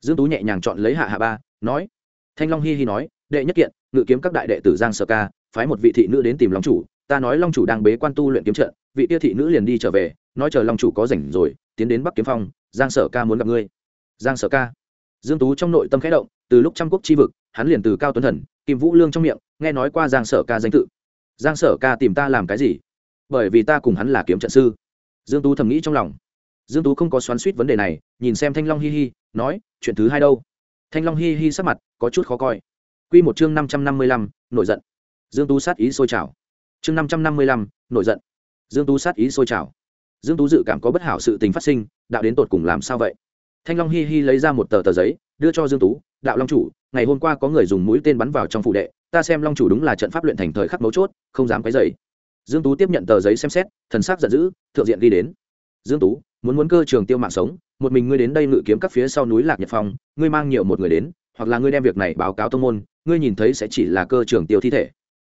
Dương tú nhẹ nhàng chọn lấy hạ hạ ba, nói, thanh long hi hi nói, đệ nhất kiện, ngự kiếm các đại đệ tử giang sở ca, phái một vị thị nữ đến tìm long chủ, ta nói long chủ đang bế quan tu luyện kiếm trận, vị tia thị nữ liền đi trở về, nói chờ long chủ có rảnh rồi, tiến đến bắc kiếm phong, giang sở ca muốn gặp ngươi. Giang sở ca. Dương tú trong nội tâm khẽ động, từ lúc trăm quốc chi vực, hắn liền từ cao tuấn thần, kim vũ lương trong miệng, nghe nói qua giang sở ca danh tự. Giang sở ca tìm ta làm cái gì? Bởi vì ta cùng hắn là kiếm trận sư. Dương tú thầm nghĩ trong lòng. Dương tú không có xoắn suýt vấn đề này, nhìn xem thanh long hi hi, nói, chuyện thứ hai đâu? Thanh long hi hi sắc mặt có chút khó coi. Quy một chương năm trăm năm mươi lăm, nổi giận. Dương tú sát ý sôi trào. Chương năm trăm năm mươi lăm, nổi giận. Dương tú sát ý sôi trào. Dương tú dự cảm có bất hảo sự tình phát sinh, đạo đến tột cùng làm sao vậy? Thanh long hi hi lấy ra một tờ tờ giấy, đưa cho dương tú, đạo long chủ, ngày hôm qua có người dùng mũi tên bắn vào trong phủ đệ, ta xem long chủ đúng là trận pháp luyện thành thời khắc mấu chốt, không dám quấy dày dương tú tiếp nhận tờ giấy xem xét, thần sắc giận dữ, thượng diện ghi đến. Dương tú, muốn muốn cơ trường tiêu mạng sống, một mình ngươi đến đây ngự kiếm các phía sau núi lạc nhật phong, ngươi mang nhiều một người đến, hoặc là ngươi đem việc này báo cáo tông môn, ngươi nhìn thấy sẽ chỉ là cơ trường tiêu thi thể.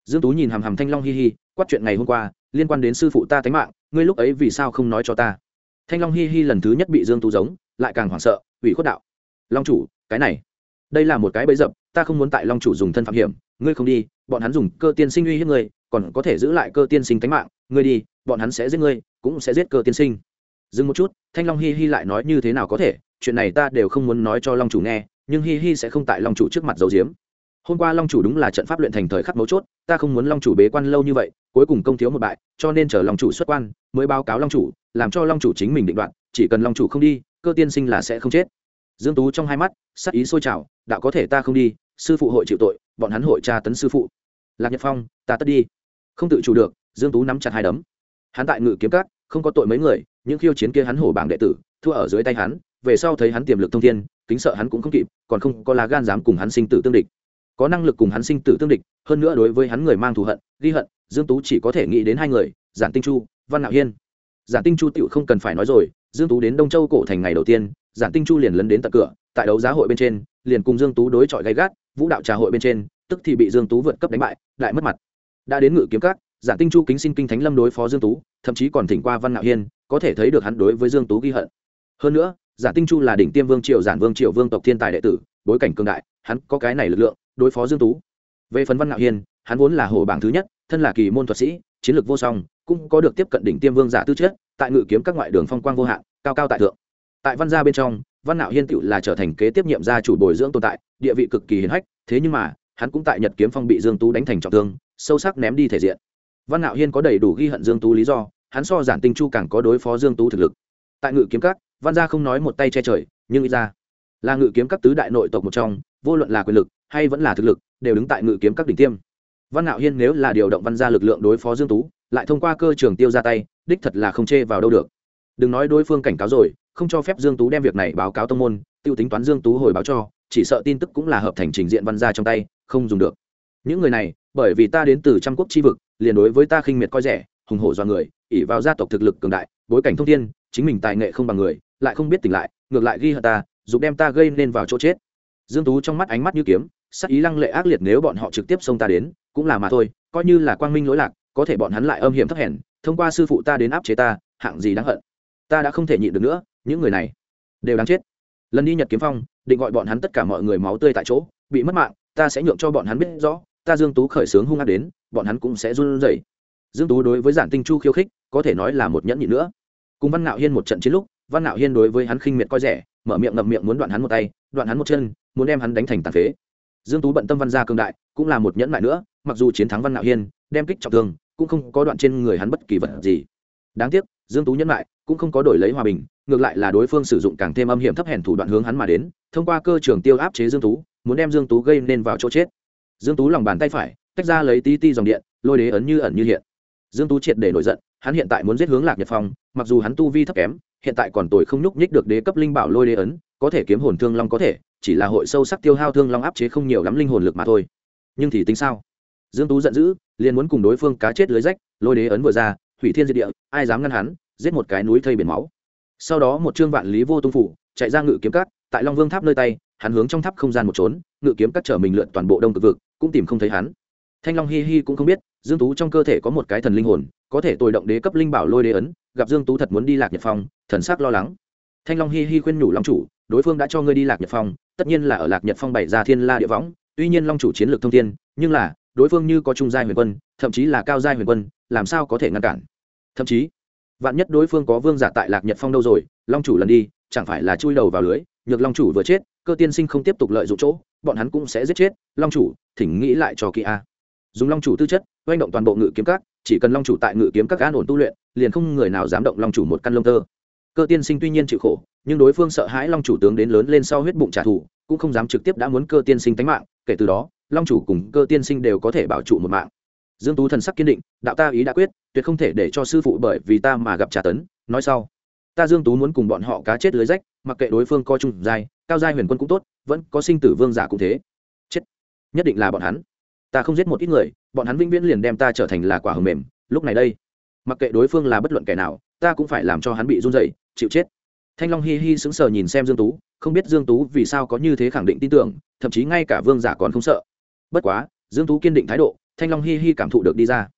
Dương tú nhìn hàm hàm thanh long hi hi, quát chuyện ngày hôm qua, liên quan đến sư phụ ta tánh mạng, ngươi lúc ấy vì sao không nói cho ta? Thanh long hi hi lần thứ nhất bị dương tú giống, lại càng hoảng sợ, ủy khuất đạo. Long chủ, cái này, đây là một cái bẫy dập, ta không muốn tại long chủ dùng thân phạm hiểm, ngươi không đi, bọn hắn dùng cơ tiên sinh uy hiếp ngươi còn có thể giữ lại cơ tiên sinh tánh mạng, ngươi đi, bọn hắn sẽ giết ngươi, cũng sẽ giết cơ tiên sinh. Dừng một chút, thanh long hi hi lại nói như thế nào có thể, chuyện này ta đều không muốn nói cho long chủ nghe, nhưng hi hi sẽ không tại long chủ trước mặt giấu giếm. Hôm qua long chủ đúng là trận pháp luyện thành thời khắc mấu chốt, ta không muốn long chủ bế quan lâu như vậy, cuối cùng công thiếu một bại, cho nên chờ long chủ xuất quan, mới báo cáo long chủ, làm cho long chủ chính mình định đoạt, chỉ cần long chủ không đi, cơ tiên sinh là sẽ không chết. Dương tú trong hai mắt, sắc ý sôi trào, đạo có thể ta không đi, sư phụ hội chịu tội, bọn hắn hội tra tấn sư phụ. Lạc nhật phong, ta tất đi không tự chủ được, dương tú nắm chặt hai đấm. Hắn tại ngự kiếm cát không có tội mấy người, những khiêu chiến kia hắn hổ bảng đệ tử, thua ở dưới tay hắn, về sau thấy hắn tiềm lực thông thiên, kính sợ hắn cũng không kịp, còn không có lá gan dám cùng hắn sinh tử tương địch. Có năng lực cùng hắn sinh tử tương địch, hơn nữa đối với hắn người mang thù hận, ghi hận, dương tú chỉ có thể nghĩ đến hai người, giản tinh chu, văn nạo hiên. Giản tinh chu tựu không cần phải nói rồi, dương tú đến đông châu cổ thành ngày đầu tiên, giản tinh chu liền lấn đến tận cửa, tại đấu giá hội bên trên, liền cùng dương tú đối chọi gay gắt, vũ đạo trà hội bên trên, tức thì bị dương tú vượt cấp đánh bại, lại mất mặt đã đến ngự kiếm cát giản tinh chu kính xin kinh thánh lâm đối phó dương tú, thậm chí còn thỉnh qua văn ngạo hiên, có thể thấy được hắn đối với dương tú ghi hận. Hơn nữa, giản tinh chu là đỉnh tiêm vương triều, giản vương triều vương tộc thiên tài đệ tử, bối cảnh cường đại, hắn có cái này lực lượng, đối phó dương tú. Về phần văn ngạo hiên, hắn vốn là hổ bảng thứ nhất, thân là kỳ môn thuật sĩ, chiến lược vô song, cũng có được tiếp cận đỉnh tiêm vương giả tư chất, tại ngự kiếm các ngoại đường phong quang vô hạn, cao cao tại thượng. Tại văn gia bên trong, văn ngạo hiên tựu là trở thành kế tiếp nhiệm gia chủ bồi dưỡng tồn tại, địa vị cực kỳ hiển hách, thế nhưng mà hắn cũng tại nhật kiếm phong bị dương tú đánh thành trọng thương, sâu sắc ném đi thể diện. Văn nạo hiên có đầy đủ ghi hận dương tú lý do, hắn so giản tinh chu càng có đối phó dương tú thực lực. Tại ngự kiếm các, văn gia không nói một tay che trời, nhưng ít ra là ngự kiếm các tứ đại nội tộc một trong, vô luận là quyền lực hay vẫn là thực lực, đều đứng tại ngự kiếm các đỉnh tiêm. Văn nạo hiên nếu là điều động văn gia lực lượng đối phó dương tú, lại thông qua cơ trường tiêu ra tay, đích thật là không chê vào đâu được. Đừng nói đối phương cảnh cáo rồi, không cho phép dương tú đem việc này báo cáo tông môn, tiêu tính toán dương tú hồi báo cho, chỉ sợ tin tức cũng là hợp thành trình diện văn gia trong tay không dùng được. Những người này, bởi vì ta đến từ trăm quốc chi vực, liền đối với ta khinh miệt coi rẻ, hùng hổ do người ỉ vào gia tộc thực lực cường đại, bối cảnh thông thiên, chính mình tài nghệ không bằng người, lại không biết tỉnh lại, ngược lại ghi hận ta, dục đem ta gây nên vào chỗ chết. Dương tú trong mắt ánh mắt như kiếm, sắc ý lăng lệ ác liệt nếu bọn họ trực tiếp xông ta đến, cũng là mà thôi, coi như là quang minh lỗi lạc, có thể bọn hắn lại âm hiểm thấp hèn, thông qua sư phụ ta đến áp chế ta, hạng gì đáng hận. Ta đã không thể nhịn được nữa, những người này đều đáng chết. Lần đi nhật kiếm phong, định gọi bọn hắn tất cả mọi người máu tươi tại chỗ, bị mất mạng ta sẽ nhượng cho bọn hắn biết rõ ta dương tú khởi sướng hung ác đến bọn hắn cũng sẽ run rẩy. Dương tú đối với giản tinh chu khiêu khích có thể nói là một nhẫn nhịn nữa. Cùng văn nạo hiên một trận chiến lúc văn nạo hiên đối với hắn khinh miệt coi rẻ mở miệng ngậm miệng muốn đoạn hắn một tay đoạn hắn một chân muốn đem hắn đánh thành tàn phế. Dương tú bận tâm văn gia cường đại cũng là một nhẫn lại nữa mặc dù chiến thắng văn nạo hiên đem kích trọng thương cũng không có đoạn trên người hắn bất kỳ vật gì. Đáng tiếc dương tú nhẫn lại, cũng không có đổi lấy hòa bình ngược lại là đối phương sử dụng càng thêm âm hiểm thấp hèn thủ đoạn hướng hắn mà đến thông qua cơ trường tiêu áp chế dương tú muốn đem dương tú gây nên vào chỗ chết. Dương tú lòng bàn tay phải, tách ra lấy tí ti dòng điện, lôi đế ấn như ẩn như hiện. Dương tú triệt để nổi giận, hắn hiện tại muốn giết hướng lạc nhật phong, mặc dù hắn tu vi thấp kém, hiện tại còn tuổi không nhúc nhích được đế cấp linh bảo lôi đế ấn, có thể kiếm hồn thương long có thể, chỉ là hội sâu sắc tiêu hao thương long áp chế không nhiều lắm linh hồn lực mà thôi. Nhưng thì tính sao? Dương tú giận dữ, liền muốn cùng đối phương cá chết lưới rách, lôi đế ấn vừa ra, hủy thiên diệt địa, ai dám ngăn hắn, giết một cái núi thây biển máu. Sau đó một trương vạn lý vô tung phủ, chạy ra ngự kiếm cát, tại long vương tháp nơi tay hắn hướng trong tháp không gian một trốn, ngự kiếm cắt trở mình lượn toàn bộ đông cực vực, cũng tìm không thấy hắn. Thanh long hi hi cũng không biết, dương tú trong cơ thể có một cái thần linh hồn, có thể tồi động đế cấp linh bảo lôi đế ấn, gặp dương tú thật muốn đi lạc nhật phong, thần sắc lo lắng. Thanh long hi hi khuyên nhủ long chủ, đối phương đã cho ngươi đi lạc nhật phong, tất nhiên là ở lạc nhật phong bày ra thiên la địa võng, tuy nhiên long chủ chiến lược thông thiên, nhưng là, đối phương như có trung giai huyền quân, thậm chí là cao giai huyền quân, làm sao có thể ngăn cản? Thậm chí, vạn nhất đối phương có vương giả tại lạc nhật phong đâu rồi, long chủ lần đi, chẳng phải là chui đầu vào lưới? Nhược long chủ vừa chết, cơ tiên sinh không tiếp tục lợi dụng chỗ, bọn hắn cũng sẽ giết chết, long chủ, thỉnh nghĩ lại cho kỳ a. Dùng long chủ tư chất, oanh động toàn bộ ngự kiếm các, chỉ cần long chủ tại ngự kiếm các an ổn tu luyện, liền không người nào dám động long chủ một căn lông tơ. Cơ tiên sinh tuy nhiên chịu khổ, nhưng đối phương sợ hãi long chủ tướng đến lớn lên sau huyết bụng trả thù, cũng không dám trực tiếp đã muốn cơ tiên sinh tánh mạng, kể từ đó, long chủ cùng cơ tiên sinh đều có thể bảo trụ một mạng. Dương tú thần sắc kiên định, đạo ta ý đã quyết, tuyệt không thể để cho sư phụ bởi vì ta mà gặp trả tấn, nói sau. Ta dương tú muốn cùng bọn họ cá chết lưới rách mặc kệ đối phương coi chung giai, cao giai huyền quân cũng tốt, vẫn có sinh tử vương giả cũng thế. Chết. Nhất định là bọn hắn. Ta không giết một ít người, bọn hắn vĩnh viễn liền đem ta trở thành là quả hầm mềm. Lúc này đây, mặc kệ đối phương là bất luận kẻ nào, ta cũng phải làm cho hắn bị run rẩy, chịu chết. Thanh long hi hi sững sờ nhìn xem dương tú, không biết dương tú vì sao có như thế khẳng định tin tưởng, thậm chí ngay cả vương giả còn không sợ. Bất quá, dương tú kiên định thái độ, thanh long hi hi cảm thụ được đi ra.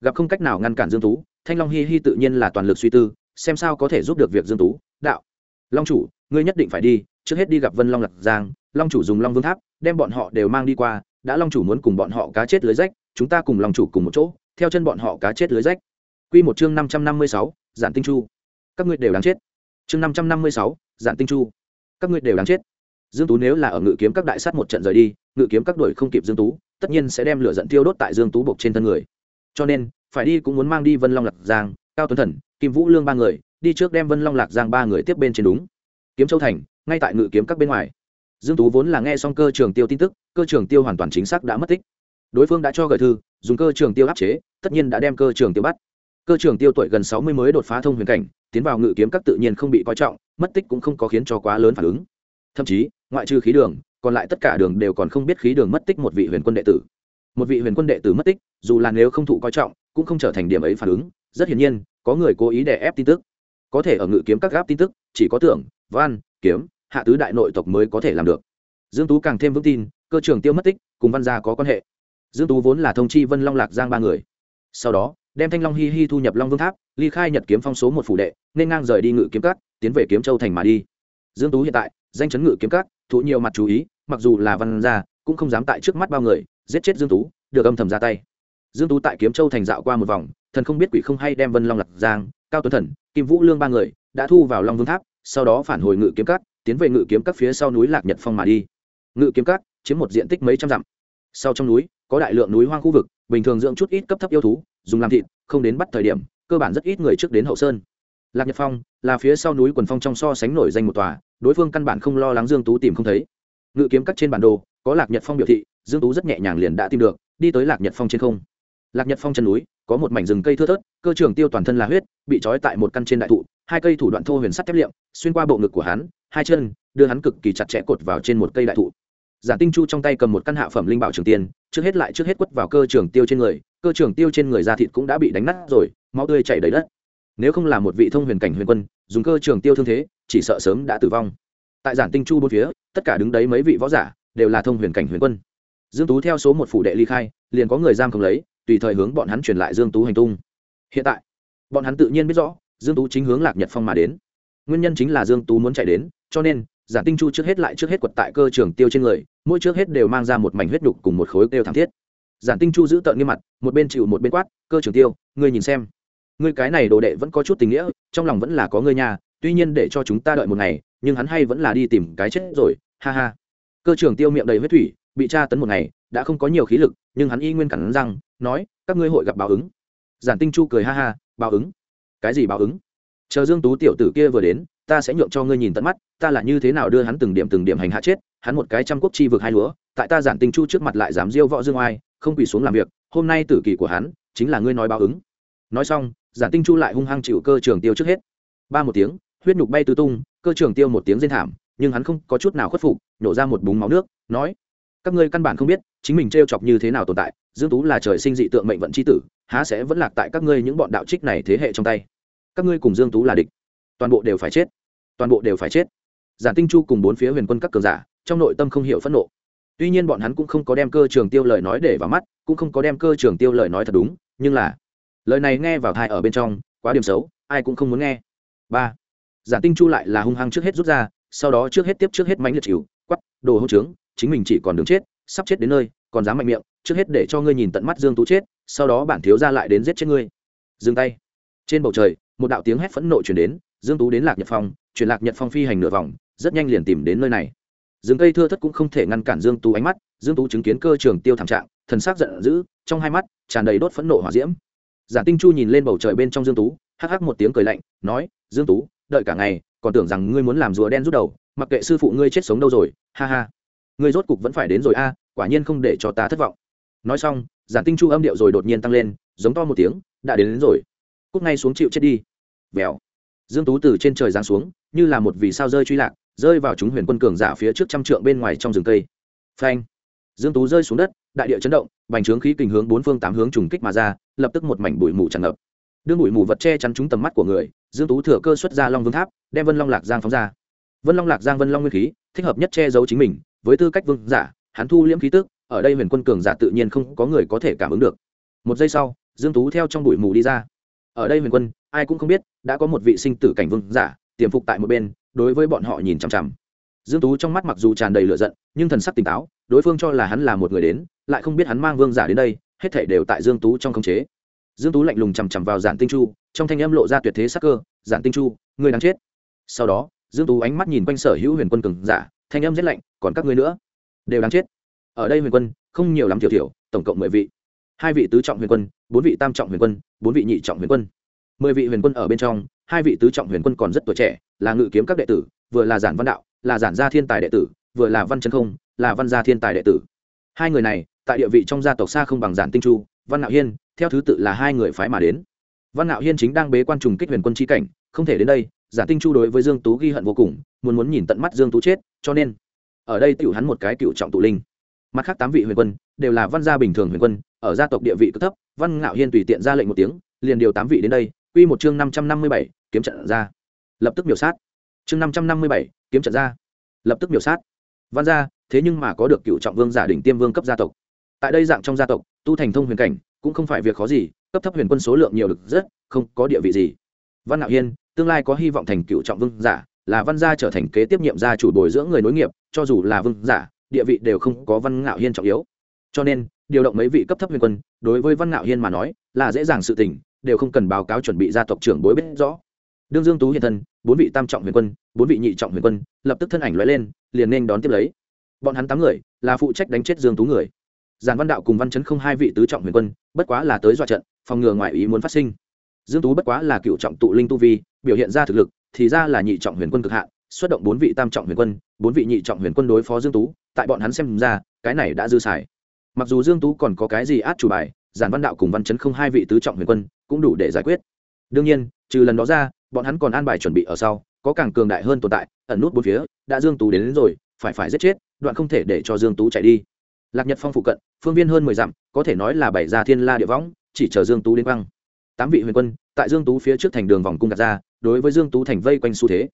Gặp không cách nào ngăn cản dương tú, thanh long hi hi tự nhiên là toàn lực suy tư, xem sao có thể giúp được việc dương tú. Đạo long chủ, ngươi nhất định phải đi, trước hết đi gặp vân long lạc giang, long chủ dùng long vương tháp, đem bọn họ đều mang đi qua, đã long chủ muốn cùng bọn họ cá chết lưới rách, chúng ta cùng long chủ cùng một chỗ, theo chân bọn họ cá chết lưới rách. Quy một chương năm trăm năm mươi sáu, giản tinh chu. Các ngươi đều đáng chết. Chương năm trăm năm mươi sáu, giản tinh chu. Các ngươi đều đáng chết. Dương tú nếu là ở ngự kiếm các đại sát một trận rời đi, ngự kiếm các đội không kịp dương tú, tất nhiên sẽ đem lửa giận tiêu đốt tại dương tú buộc trên thân người. Cho nên, phải đi cũng muốn mang đi vân long lạc giang, cao tuấn thần, kim vũ lương ba người đi trước đem vân long lạc giang ba người tiếp bên trên đúng. Kiếm châu thành, ngay tại ngự kiếm các bên ngoài. Dương tú vốn là nghe xong cơ trường tiêu tin tức, cơ trường tiêu hoàn toàn chính xác đã mất tích. Đối phương đã cho gửi thư, dùng cơ trường tiêu áp chế, tất nhiên đã đem cơ trường tiêu bắt. Cơ trường tiêu tuổi gần sáu mươi mới đột phá thông huyền cảnh, tiến vào ngự kiếm các tự nhiên không bị coi trọng, mất tích cũng không có khiến cho quá lớn phản ứng. Thậm chí, ngoại trừ khí đường, còn lại tất cả đường đều còn không biết khí đường mất tích một vị huyền quân đệ tử. Một vị huyền quân đệ tử mất tích, dù là nếu không thụ coi trọng, cũng không trở thành điểm ấy phản ứng. Rất hiển nhiên, có người cố ý đè ép tin tức có thể ở ngự kiếm các gáp tin tức, chỉ có tưởng, văn, kiếm, hạ tứ đại nội tộc mới có thể làm được. Dương tú càng thêm vững tin, cơ trường tiêu mất tích, cùng văn gia có quan hệ. Dương tú vốn là thông chi vân long lạc giang ba người. Sau đó, đem thanh long hi hi thu nhập long vương tháp, ly khai nhật kiếm phong số một phủ đệ, nên ngang rời đi ngự kiếm cát tiến về kiếm châu thành mà đi. Dương tú hiện tại, danh chấn ngự kiếm cát thụ nhiều mặt chú ý, mặc dù là văn gia, cũng không dám tại trước mắt bao người, giết chết dương tú, được âm thầm ra tay. Dương tú tại kiếm châu thành dạo qua một vòng thần không biết quỷ không hay đem vân long lạc giang, cao tuấn thần, kim vũ lương ba người, đã thu vào long vương tháp, sau đó phản hồi ngự kiếm cát tiến về ngự kiếm các phía sau núi lạc nhật phong mà đi. Ngự kiếm cát chiếm một diện tích mấy trăm dặm. Sau trong núi, có đại lượng núi hoang khu vực, bình thường dưỡng chút ít cấp thấp yêu thú, dùng làm thịt, không đến bắt thời điểm, cơ bản rất ít người trước đến hậu sơn. Lạc nhật phong, là phía sau núi quần phong trong so sánh nổi danh một tòa, đối phương căn bản không lo lắng dương tú tìm không thấy. Ngự kiếm cắt trên bản đồ, có lạc nhật phong biểu thị, dương tú rất nhẹ nhàng liền đã tìm được, đi tới lạc nhật phong trên không lạc nhật phong chân núi, có một mảnh rừng cây thưa thớt, cơ trường tiêu toàn thân là huyết, bị trói tại một căn trên đại thụ, hai cây thủ đoạn thô huyền sắt thép liệm, xuyên qua bộ ngực của hắn, hai chân, đưa hắn cực kỳ chặt chẽ cột vào trên một cây đại thụ. Giả tinh chu trong tay cầm một căn hạ phẩm linh bảo trường tiên, trước hết lại trước hết quất vào cơ trường tiêu trên người, cơ trường tiêu trên người da thịt cũng đã bị đánh nát rồi, máu tươi chảy đầy đất. Nếu không là một vị thông huyền cảnh huyền quân, dùng cơ trường tiêu thương thế, chỉ sợ sớm đã tử vong. Tại giản tinh chu bốn phía, tất cả đứng đấy mấy vị võ giả, đều là thông huyền cảnh huyền quân. Dương tú theo số một phủ đệ ly khai, liền có người giam không lấy tùy thời hướng bọn hắn truyền lại dương tú hành tung. Hiện tại, bọn hắn tự nhiên biết rõ, dương tú chính hướng lạc nhật phong mà đến. Nguyên nhân chính là dương tú muốn chạy đến, cho nên, giản tinh chu trước hết lại trước hết quật tại cơ trường tiêu trên người, mỗi trước hết đều mang ra một mảnh huyết đục cùng một khối kêu thảm thiết. Giản tinh chu giữ tợn nghiêm mặt, một bên chịu một bên quát, cơ trường tiêu, ngươi nhìn xem. Ngươi cái này đồ đệ vẫn có chút tình nghĩa, trong lòng vẫn là có ngươi nhà, tuy nhiên để cho chúng ta đợi một ngày, nhưng hắn hay vẫn là đi tìm cái chết rồi, ha ha. Cơ trường tiêu miệng đầy huyết thủy, bị tra tấn một ngày đã không có nhiều khí lực, nhưng hắn y nguyên cản răng, nói, các ngươi hội gặp báo ứng. Giản tinh chu cười ha ha, báo ứng? Cái gì báo ứng? Chờ dương tú tiểu tử kia vừa đến, ta sẽ nhượng cho ngươi nhìn tận mắt, ta là như thế nào đưa hắn từng điểm từng điểm hành hạ chết, hắn một cái trăm quốc chi vực hai lúa, tại ta giản tinh chu trước mặt lại dám diêu võ dương oai, không quỳ xuống làm việc, hôm nay tử kỳ của hắn, chính là ngươi nói báo ứng. Nói xong, giản tinh chu lại hung hăng chịu cơ trường tiêu trước hết. Ba một tiếng, huyết nhục bay tứ tung, cơ trường tiêu một tiếng rên thảm, nhưng hắn không có chút nào khuất phục, nhổ ra một búng máu nước, nói, các ngươi căn bản không biết chính mình t chọc như thế nào tồn tại, dương tú là trời sinh dị tượng mệnh vận c h i tử, há sẽ vẫn lạc tại các ngươi những bọn đạo trích này thế hệ trong tay. Các ngươi cùng dương tú là địch. Toàn bộ đều phải chết. Toàn bộ đều phải chết. Giản tinh chu cùng bốn phía huyền quân các cường giả, trong nội tâm không hiểu phẫn nộ. Tuy nhiên bọn hắn cũng không có đem cơ trường tiêu lời nói để vào mắt, cũng không có đem cơ trường tiêu lời nói thật đúng, nhưng là, lời này nghe vào thai ở bên trong, quá điểm xấu, ai cũng không muốn nghe. Ba, giản tinh chu lại là hung hăng trước hết rút ra, sau đó trước hết tiếp trước hết mánh liệt chịu quắp đồ hỗ trướng, chính mình chỉ còn đứng chết sắp chết đến nơi, còn dám mạnh miệng, trước hết để cho ngươi nhìn tận mắt dương tú chết, sau đó bản thiếu ra lại đến giết chết ngươi. Dừng tay. Trên bầu trời, một đạo tiếng hét phẫn nộ chuyển đến, dương tú đến lạc nhật phong, chuyển lạc nhật phong phi hành nửa vòng, rất nhanh liền tìm đến nơi này. Rừng cây thưa thất cũng không thể ngăn cản dương tú ánh mắt, dương tú chứng kiến cơ trường tiêu thảm trạng, thần sắc giận dữ, trong hai mắt tràn đầy đốt phẫn nộ hỏa diễm. Giả tinh chu nhìn lên bầu trời bên trong dương tú, hắc hắc một tiếng cười lạnh, nói, dương tú, đợi cả ngày, còn tưởng rằng ngươi muốn làm rùa đen rút đầu, mặc kệ sư phụ ngươi chết sống đâu rồi, ha ha. Ngươi rốt cục vẫn phải đến rồi a quả nhiên không để cho ta thất vọng. Nói xong giản tinh chu âm điệu rồi đột nhiên tăng lên giống to một tiếng đã đến, đến rồi. Cúc ngay xuống chịu chết đi. Vèo. Dương tú từ trên trời giáng xuống như là một vì sao rơi truy lạc rơi vào chúng huyền quân cường giả phía trước trăm trượng bên ngoài trong rừng cây. Phanh. Dương tú rơi xuống đất đại địa chấn động bành trướng khí kình hướng bốn phương tám hướng trùng kích mà ra lập tức một mảnh bụi mù tràn ngập. Đương bụi mù vật che chắn chúng tầm mắt của người dương tú thừa cơ xuất ra long vương tháp đem vân long lạc giang phóng ra. Vân long lạc giang vân long nguyên khí thích hợp nhất che giấu chính mình với tư cách vương giả hắn thu liễm khí tức, ở đây huyền quân cường giả tự nhiên không có người có thể cảm ứng được. Một giây sau, dương tú theo trong bụi mù đi ra. Ở đây huyền quân, ai cũng không biết, đã có một vị sinh tử cảnh vương giả, tiềm phục tại một bên, đối với bọn họ nhìn chằm chằm. Dương tú trong mắt mặc dù tràn đầy lửa giận, nhưng thần sắc tỉnh táo, đối phương cho là hắn là một người đến, lại không biết hắn mang vương giả đến đây, hết thảy đều tại dương tú trong khống chế. Dương tú lạnh lùng chằm chằm vào giản tinh chu, trong thanh âm lộ ra tuyệt thế sắc cơ, giản tinh chu, ngươi đáng chết. Sau đó, dương tú ánh mắt nhìn quanh sở hữu huyền quân cường giả, thanh âm rất lạnh, còn các ngươi nữa? Đều đáng chết. Ở đây huyền quân, không nhiều lắm thiểu thiểu tổng cộng mười vị. Hai vị tứ trọng huyền quân, bốn vị tam trọng huyền quân, bốn vị nhị trọng huyền quân. Mười vị huyền quân ở bên trong, hai vị tứ trọng huyền quân còn rất tuổi trẻ, là ngự kiếm các đệ tử, vừa là giản văn đạo, là giản gia thiên tài đệ tử, vừa là văn chân không, là văn gia thiên tài đệ tử. Hai người này, tại địa vị trong gia tộc xa không bằng giản tinh chu, văn nạo hiên, theo thứ tự là hai người phái mà đến. Văn nạo hiên chính đang bế quan trùng kích huyền quân chi cảnh, không thể đến đây, giản tinh chu đối với dương tú ghi hận vô cùng, muốn muốn nhìn tận mắt dương tú chết, cho nên ở đây tiểu hắn một cái cựu trọng tụ linh. Mặt khác tám vị huyền quân, đều là văn gia bình thường huyền quân, ở gia tộc địa vị cực thấp, văn ngạo hiên tùy tiện ra lệnh một tiếng, liền điều tám vị đến đây, quy một chương năm trăm năm mươi bảy, kiếm trận ra. Lập tức biểu sát. Chương năm trăm năm mươi bảy, kiếm trận ra. Lập tức biểu sát. Văn gia, thế nhưng mà có được cựu trọng vương giả đỉnh tiêm vương cấp gia tộc. Tại đây dạng trong gia tộc, tu thành thông huyền cảnh, cũng không phải việc khó gì, cấp thấp huyền quân số lượng nhiều được rất, không có địa vị gì. Văn ngạo hiên, tương lai có hy vọng thành cựu trọng vương giả, là văn gia trở thành kế tiếp nhiệm gia chủ bồi dưỡng người nối nghiệp cho dù là vương giả, địa vị đều không có văn ngạo hiên trọng yếu. Cho nên, điều động mấy vị cấp thấp huyền quân, đối với văn ngạo hiên mà nói, là dễ dàng sự tình, đều không cần báo cáo chuẩn bị gia tộc trưởng bối biết rõ. Đương dương tú hiện thân, bốn vị tam trọng huyền quân, bốn vị nhị trọng huyền quân, lập tức thân ảnh loại lên, liền nên đón tiếp lấy. Bọn hắn tám người, là phụ trách đánh chết dương tú người. Giàn văn đạo cùng văn chấn không hai vị tứ trọng huyền quân, bất quá là tới dọa trận, phòng ngừa ngoại ý muốn phát sinh. Dương tú bất quá là cựu trọng tụ linh tu vi, biểu hiện ra thực lực, thì ra là nhị trọng huyền quân cực hạn xuất động bốn vị tam trọng huyền quân bốn vị nhị trọng huyền quân đối phó dương tú tại bọn hắn xem ra cái này đã dư xài. Mặc dù dương tú còn có cái gì át chủ bài giản văn đạo cùng văn chấn không hai vị tứ trọng huyền quân cũng đủ để giải quyết. Đương nhiên trừ lần đó ra bọn hắn còn an bài chuẩn bị ở sau có càng cường đại hơn tồn tại ẩn nút bốn phía đã dương tú đến, đến rồi phải phải giết chết đoạn không thể để cho dương tú chạy đi. Lạc nhật phong phụ cận phương viên hơn mười dặm có thể nói là bảy gia thiên la địa võng chỉ chờ dương tú đến băng tám vị huyền quân tại dương tú phía trước thành đường vòng cung đặt ra đối với dương tú thành vây quanh xu thế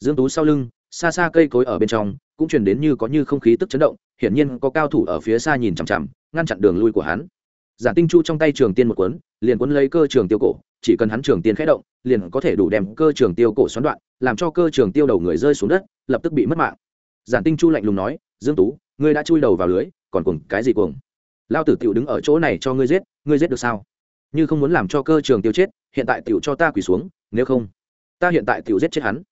dương tú sau lưng, xa xa cây cối ở bên trong, cũng truyền đến như có như không khí tức chấn động, hiển nhiên có cao thủ ở phía xa nhìn chằm chằm, ngăn chặn đường lui của hắn. Giản tinh chu trong tay trường tiên một cuốn, liền cuốn lấy cơ trường tiêu cổ, chỉ cần hắn trường tiên khẽ động, liền có thể đủ đem cơ trường tiêu cổ xoắn đoạn, làm cho cơ trường tiêu đầu người rơi xuống đất, lập tức bị mất mạng. Giản tinh chu lạnh lùng nói, dương tú, ngươi đã chui đầu vào lưới, còn cùng cái gì cùng lao tử tiểu đứng ở chỗ này cho ngươi giết ngươi giết được sao? Như không muốn làm cho cơ trường tiêu chết, hiện tại tiểu cho ta quỳ xuống, nếu không, ta hiện tại tiểu giết chết hắn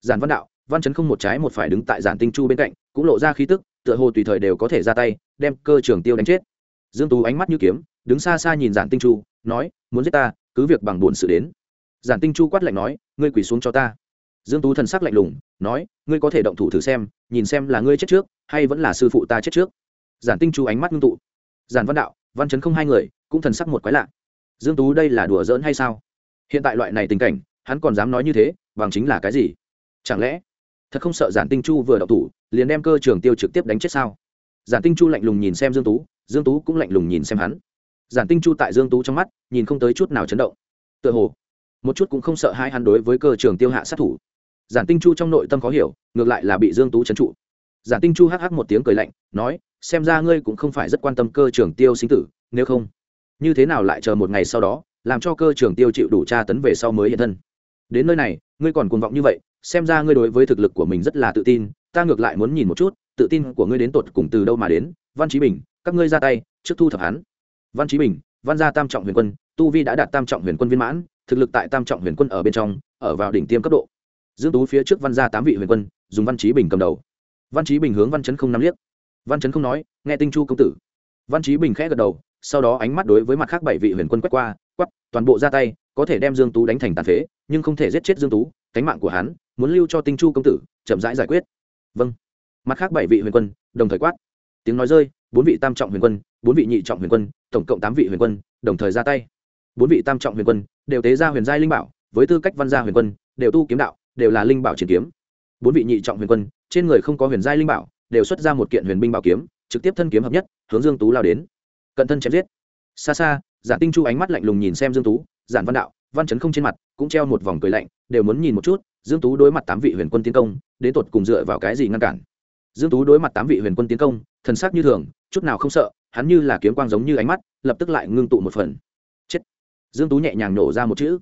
giản văn đạo, văn chấn không một trái một phải đứng tại giản tinh chu bên cạnh, cũng lộ ra khí tức, tựa hồ tùy thời đều có thể ra tay, đem cơ trường tiêu đánh chết. Dương tú ánh mắt như kiếm, đứng xa xa nhìn giản tinh chu, nói, muốn giết ta, cứ việc bằng buồn sự đến. Giản tinh chu quát lạnh nói, ngươi quỳ xuống cho ta. Dương tú thần sắc lạnh lùng, nói, ngươi có thể động thủ thử xem, nhìn xem là ngươi chết trước, hay vẫn là sư phụ ta chết trước. Giản tinh chu ánh mắt ngưng tụ. Giản văn đạo, văn chấn không hai người, cũng thần sắc một quái lạ. Dương tú đây là đùa giỡn hay sao? Hiện tại loại này tình cảnh, hắn còn dám nói như thế, bằng chính là cái gì? Chẳng lẽ? Thật không sợ giản tinh chu vừa đậu thủ, liền đem cơ trường tiêu trực tiếp đánh chết sao? Giản tinh chu lạnh lùng nhìn xem dương tú dương tú cũng lạnh lùng nhìn xem hắn. Giản tinh chu tại dương tú trong mắt, nhìn không tới chút nào chấn động. Tựa hồ, một chút cũng không sợ hai hắn đối với cơ trường tiêu hạ sát thủ. Giản tinh chu trong nội tâm khó hiểu, ngược lại là bị dương tú chấn trụ. Giản tinh chu hắc hắc một tiếng cười lạnh, nói, xem ra ngươi cũng không phải rất quan tâm cơ trường tiêu sinh tử, nếu không, như thế nào lại chờ một ngày sau đó, làm cho cơ trường tiêu chịu đủ tra tấn về sau mới hiện thân? Đến nơi này, ngươi còn cuồng vọng như vậy xem ra ngươi đối với thực lực của mình rất là tự tin, ta ngược lại muốn nhìn một chút, tự tin của ngươi đến tột cùng từ đâu mà đến. Văn trí bình, các ngươi ra tay, trước thu thập hắn. Văn trí bình, văn gia tam trọng huyền quân, tu vi đã đạt tam trọng huyền quân viên mãn, thực lực tại tam trọng huyền quân ở bên trong, ở vào đỉnh tiêm cấp độ. Dương tú phía trước văn gia tám vị huyền quân, dùng văn trí bình cầm đầu. Văn trí bình hướng văn chấn không nắm liếc. Văn chấn không nói, nghe tinh chu công tử. Văn trí bình khẽ gật đầu, sau đó ánh mắt đối với mặt khác bảy vị huyền quân quét qua, quắp, toàn bộ ra tay, có thể đem dương tú đánh thành tàn phế, nhưng không thể giết chết dương tú, cánh mạng của hắn muốn lưu cho tinh chu công tử, chậm rãi giải quyết. Vâng. Mặt khác bảy vị huyền quân, đồng thời quát. Tiếng nói rơi, bốn vị tam trọng huyền quân, bốn vị nhị trọng huyền quân, tổng cộng tám vị huyền quân, đồng thời ra tay. Bốn vị tam trọng huyền quân đều tế ra huyền giai linh bảo, với tư cách văn gia huyền quân, đều tu kiếm đạo, đều là linh bảo triển kiếm. Bốn vị nhị trọng huyền quân, trên người không có huyền giai linh bảo, đều xuất ra một kiện huyền binh bảo kiếm, trực tiếp thân kiếm hợp nhất, hướng dương tú lao đến. Cận thân chém giết. Xa xa, giả tinh chu ánh mắt lạnh lùng nhìn xem dương tú, giản văn đạo, văn chấn không trên mặt, cũng treo một vòng cười lạnh, đều muốn nhìn một chút dương tú đối mặt tám vị huyền quân tiến công, đến tột cùng dựa vào cái gì ngăn cản? Dương tú đối mặt tám vị huyền quân tiến công, thần sắc như thường, chút nào không sợ, hắn như là kiếm quang giống như ánh mắt, lập tức lại ngưng tụ một phần. Chết! Dương tú nhẹ nhàng nổ ra một chữ.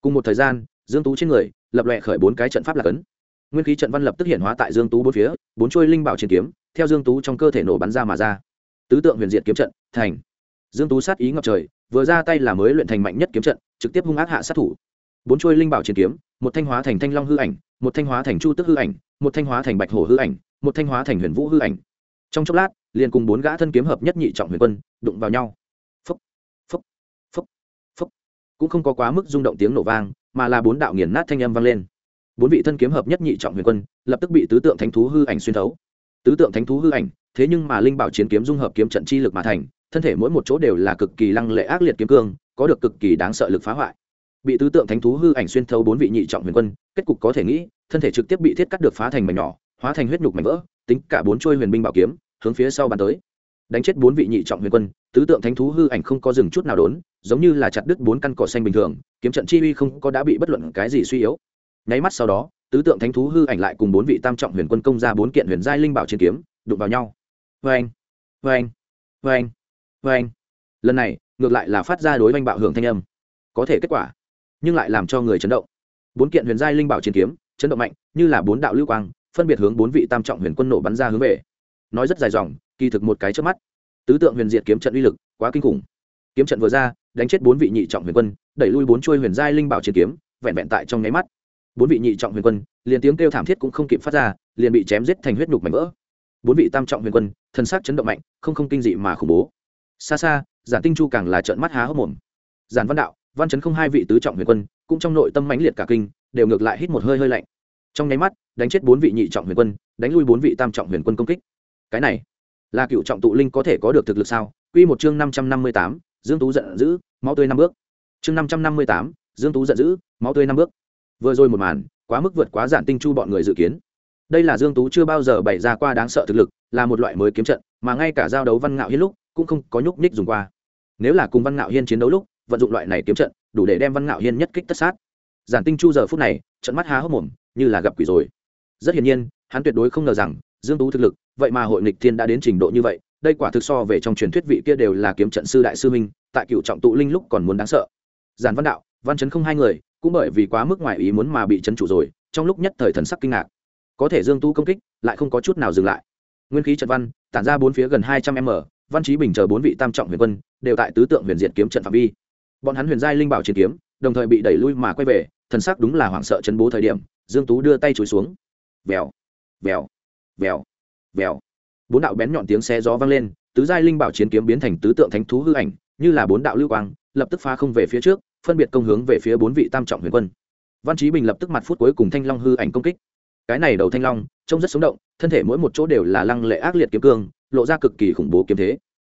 Cùng một thời gian, dương tú trên người, lập loè khởi bốn cái trận pháp là cấn. Nguyên khí trận văn lập tức hiện hóa tại dương tú bốn phía, bốn chuôi linh bảo chiến kiếm, theo dương tú trong cơ thể nổ bắn ra mà ra. Tứ tượng huyền diệt kiếm trận, thành. Dương tú sát ý ngập trời, vừa ra tay là mới luyện thành mạnh nhất kiếm trận, trực tiếp hung ác hạ sát thủ. Bốn chuôi linh bảo chiến kiếm một thanh hóa thành thanh long hư ảnh, một thanh hóa thành chu tức hư ảnh, một thanh hóa thành bạch hổ hư ảnh, một thanh hóa thành huyền vũ hư ảnh. Trong chốc lát, liền cùng bốn gã thân kiếm hợp nhất nhị trọng huyền quân đụng vào nhau. Phấp phấp phấp phấp cũng không có quá mức rung động tiếng nổ vang, mà là bốn đạo nghiền nát thanh âm vang lên. Bốn vị thân kiếm hợp nhất nhị trọng huyền quân lập tức bị tứ tượng thánh thú hư ảnh xuyên thấu. Tứ tượng thánh thú hư ảnh, thế nhưng mà linh bảo chiến kiếm dung hợp kiếm trận chi lực mà thành, thân thể mỗi một chỗ đều là cực kỳ lăng lệ ác liệt kiếm cương, có được cực kỳ đáng sợ lực phá hoại bị tứ tượng thánh thú hư ảnh xuyên thấu bốn vị nhị trọng huyền quân, kết cục có thể nghĩ, thân thể trực tiếp bị thiết cắt được phá thành mảnh nhỏ, hóa thành huyết nhục mảnh vỡ, tính cả bốn trôi huyền binh bảo kiếm, hướng phía sau bàn tới. Đánh chết bốn vị nhị trọng huyền quân, tứ tượng thánh thú hư ảnh không có dừng chút nào đốn, giống như là chặt đứt bốn căn cỏ xanh bình thường, kiếm trận chi uy không có đã bị bất luận cái gì suy yếu. Nháy mắt sau đó, tứ tượng thánh thú hư ảnh lại cùng bốn vị tam trọng huyền quân công ra bốn kiện huyền giai linh bảo chiến kiếm, đụng vào nhau. Vê anh vê anh vê anh vê anh lần này, ngược lại là phát ra đối oanh bạo hưởng thanh âm. Có thể kết quả nhưng lại làm cho người chấn động. Bốn kiện huyền giai linh bảo chiến kiếm, chấn động mạnh, như là bốn đạo lưu quang, phân biệt hướng bốn vị tam trọng huyền quân nổ bắn ra hướng về. Nói rất dài dòng, kỳ thực một cái trước mắt. Tứ tượng huyền diệt kiếm trận uy lực quá kinh khủng. Kiếm trận vừa ra, đánh chết bốn vị nhị trọng huyền quân, đẩy lui bốn chuôi huyền giai linh bảo chiến kiếm, vẹn vẹn tại trong nháy mắt. Bốn vị nhị trọng huyền quân, liền tiếng kêu thảm thiết cũng không kịp phát ra, liền bị chém giết thành huyết nhục mảnh vỡ. Bốn vị tam trọng huyền quân, thân xác chấn động mạnh, không không kinh dị mà khủng bố. Xa xa, giản tinh chu càng là trợn mắt há hốc mồm. Giản văn đạo văn chấn không hai vị tứ trọng huyền quân, cũng trong nội tâm mãnh liệt cả kinh, đều ngược lại hít một hơi hơi lạnh. Trong nháy mắt, đánh chết bốn vị nhị trọng huyền quân, đánh lui bốn vị tam trọng huyền quân công kích. Cái này, là cựu trọng tụ linh có thể có được thực lực sao? Quy một chương năm trăm năm mươi tám, dương tú giận dữ, máu tươi năm bước. Chương năm trăm năm mươi tám, dương tú giận dữ, máu tươi năm bước. Vừa rồi một màn, quá mức vượt quá giản tinh chu bọn người dự kiến. Đây là dương tú chưa bao giờ bày ra qua đáng sợ thực lực, là một loại mới kiếm trận, mà ngay cả giao đấu văn ngạo hiên lúc, cũng không có nhúc nhích dùng qua. Nếu là cùng văn ngạo hiên chiến đấu lúc vận dụng loại này kiếm trận, đủ để đem văn ngạo hiên nhất kích tất sát. Giản tinh chu giờ phút này trận mắt há hốc mồm, như là gặp quỷ rồi. Rất hiển nhiên, hắn tuyệt đối không ngờ rằng, dương tú thực lực, vậy mà hội nghịch thiên đã đến trình độ như vậy, đây quả thực so về trong truyền thuyết vị kia đều là kiếm trận sư đại sư minh tại cựu trọng tụ linh lúc còn muốn đáng sợ. Giản văn đạo, văn chấn không hai người, cũng bởi vì quá mức ngoài ý muốn mà bị chấn chủ rồi, trong lúc nhất thời thần sắc kinh ngạc. Có thể dương tú công kích, lại không có chút nào dừng lại. Nguyên khí trận văn, tản ra bốn phía gần hai trăm m, văn trí bình chờ bốn vị tam trọng huyền quân, đều tại tứ tượng huyền diệt kiếm trận phạm vi bọn hắn huyền giai linh bảo chiến kiếm, đồng thời bị đẩy lui mà quay về, thần sắc đúng là hoảng sợ chấn bố thời điểm, dương tú đưa tay chùi xuống. Vèo vèo vèo vèo. Bốn đạo bén nhọn tiếng xe gió vang lên, tứ giai linh bảo chiến kiếm biến thành tứ tượng thánh thú hư ảnh, như là bốn đạo lưu quang, lập tức phá không về phía trước, phân biệt công hướng về phía bốn vị tam trọng huyền quân. Văn trí bình lập tức mặt phút cuối cùng thanh long hư ảnh công kích. Cái này đầu thanh long, trông rất sống động, thân thể mỗi một chỗ đều là lăng lệ ác liệt kiếm cương, lộ ra cực kỳ khủng bố kiếm thế.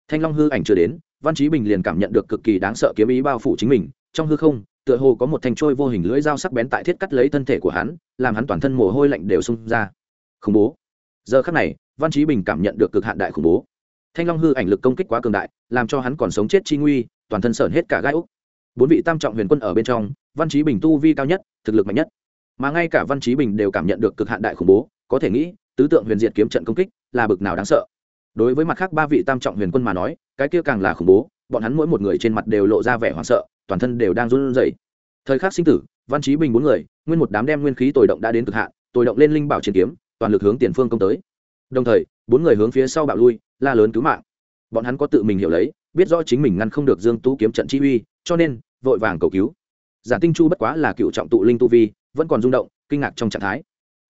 Thanh long hư ảnh chưa đến văn Chí bình liền cảm nhận được cực kỳ đáng sợ kiếm ý bao phủ chính mình, trong hư không, tựa hồ có một thanh trôi vô hình lưỡi dao sắc bén tại thiết cắt lấy thân thể của hắn, làm hắn toàn thân mồ hôi lạnh đều xung ra. Khủng bố. Giờ khắc này, văn Chí bình cảm nhận được cực hạn đại khủng bố. Thanh long hư ảnh lực công kích quá cường đại, làm cho hắn còn sống chết chi nguy, toàn thân sởn hết cả gai úc bốn vị tam trọng huyền quân ở bên trong, văn Chí bình tu vi cao nhất, thực lực mạnh nhất. Mà ngay cả văn Chí bình đều cảm nhận được cực hạn đại khủng bố, có thể nghĩ, tứ tượng huyền diệt kiếm trận công kích là bực nào đáng sợ đối với mặt khác ba vị tam trọng huyền quân mà nói, cái kia càng là khủng bố, bọn hắn mỗi một người trên mặt đều lộ ra vẻ hoảng sợ, toàn thân đều đang run rẩy. Thời khắc sinh tử, văn trí bình bốn người, nguyên một đám đem nguyên khí tồi động đã đến cực hạn, tồi động lên linh bảo chiến kiếm, toàn lực hướng tiền phương công tới. Đồng thời, bốn người hướng phía sau bạo lui, la lớn cứu mạng. Bọn hắn có tự mình hiểu lấy, biết rõ chính mình ngăn không được dương tú kiếm trận chi uy, cho nên, vội vàng cầu cứu. Giản tinh chu bất quá là cựu trọng tụ linh tu vi, vẫn còn rung động, kinh ngạc trong trạng thái.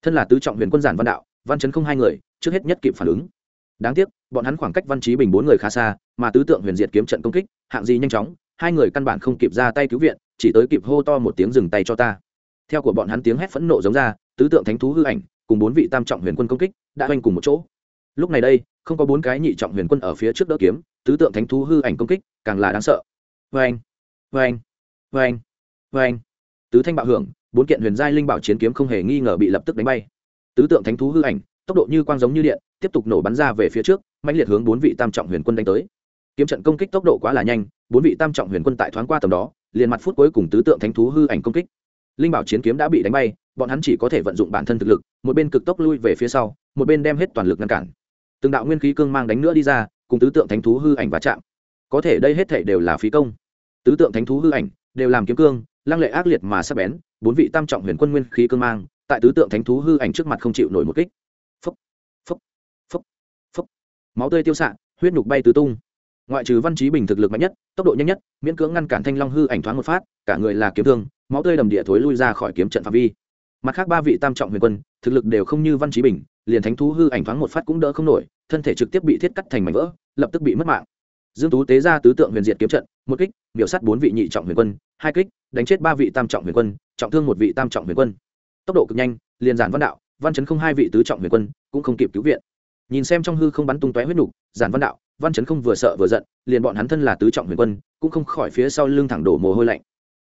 Thân là tứ trọng huyền quân giản văn đạo, văn chấn không hai người, trước hết nhất kịp phản ứng đáng tiếc, bọn hắn khoảng cách văn trí bình bốn người khá xa, mà tứ tượng huyền diệt kiếm trận công kích, hạng gì nhanh chóng, hai người căn bản không kịp ra tay cứu viện, chỉ tới kịp hô to một tiếng dừng tay cho ta. Theo của bọn hắn tiếng hét phẫn nộ giống ra, tứ tượng thánh thú hư ảnh, cùng bốn vị tam trọng huyền quân công kích, đã oanh cùng một chỗ. Lúc này đây, không có bốn cái nhị trọng huyền quân ở phía trước đỡ kiếm, tứ tượng thánh thú hư ảnh công kích, càng là đáng sợ. Vê anh vê anh vê anh vê anh tứ thanh bạo hưởng, bốn kiện huyền giai linh bảo chiến kiếm không hề nghi ngờ bị lập tức đánh bay. Tứ tượng thánh thú hư ảnh, tốc độ như quang giống như điện tiếp tục nổ bắn ra về phía trước mạnh liệt hướng bốn vị tam trọng huyền quân đánh tới. Kiếm trận công kích tốc độ quá là nhanh, bốn vị tam trọng huyền quân tại thoáng qua tầm đó, liền mặt phút cuối cùng tứ tượng thánh thú hư ảnh công kích. Linh bảo chiến kiếm đã bị đánh bay, bọn hắn chỉ có thể vận dụng bản thân thực lực, một bên cực tốc lui về phía sau, một bên đem hết toàn lực ngăn cản. Từng đạo nguyên khí cương mang đánh nữa đi ra, cùng tứ tượng thánh thú hư ảnh va chạm. Có thể đây hết thể đều là phí công. Tứ tượng thánh thú hư ảnh đều làm kiếm cương, lăng lệ ác liệt mà sắp bén, bốn vị tam trọng huyền quân nguyên khí cương mang, tại tứ tượng thánh thú hư ảnh trước mặt không chịu nổi một kích phốc phốc phốc phốc máu tươi tiêu xạ, huyết nhục bay tứ tung. Ngoại trừ văn trí bình thực lực mạnh nhất, tốc độ nhanh nhất, miễn cưỡng ngăn cản thanh long hư ảnh thoáng một phát, cả người là kiếm thương, máu tươi đầm địa thối lui ra khỏi kiếm trận phạm vi. Mặt khác ba vị tam trọng huyền quân, thực lực đều không như văn trí bình, liền thánh thú hư ảnh thoáng một phát cũng đỡ không nổi, thân thể trực tiếp bị thiết cắt thành mảnh vỡ, lập tức bị mất mạng. Dương tú tế ra tứ tượng huyền diệt kiếm trận, một kích, miểu sát bốn vị nhị trọng huyền quân, hai kích, đánh chết ba vị tam trọng huyền quân, trọng thương một vị tam trọng huyền quân. Tốc độ cực nhanh, liền giản văn đạo, văn chấn không hai vị tứ trọng huyền quân, cũng không kịp cứu viện nhìn xem trong hư không bắn tung tóe huyết nục, giản văn đạo, văn chấn không vừa sợ vừa giận, liền bọn hắn thân là tứ trọng huyền quân, cũng không khỏi phía sau lưng thẳng đổ mồ hôi lạnh.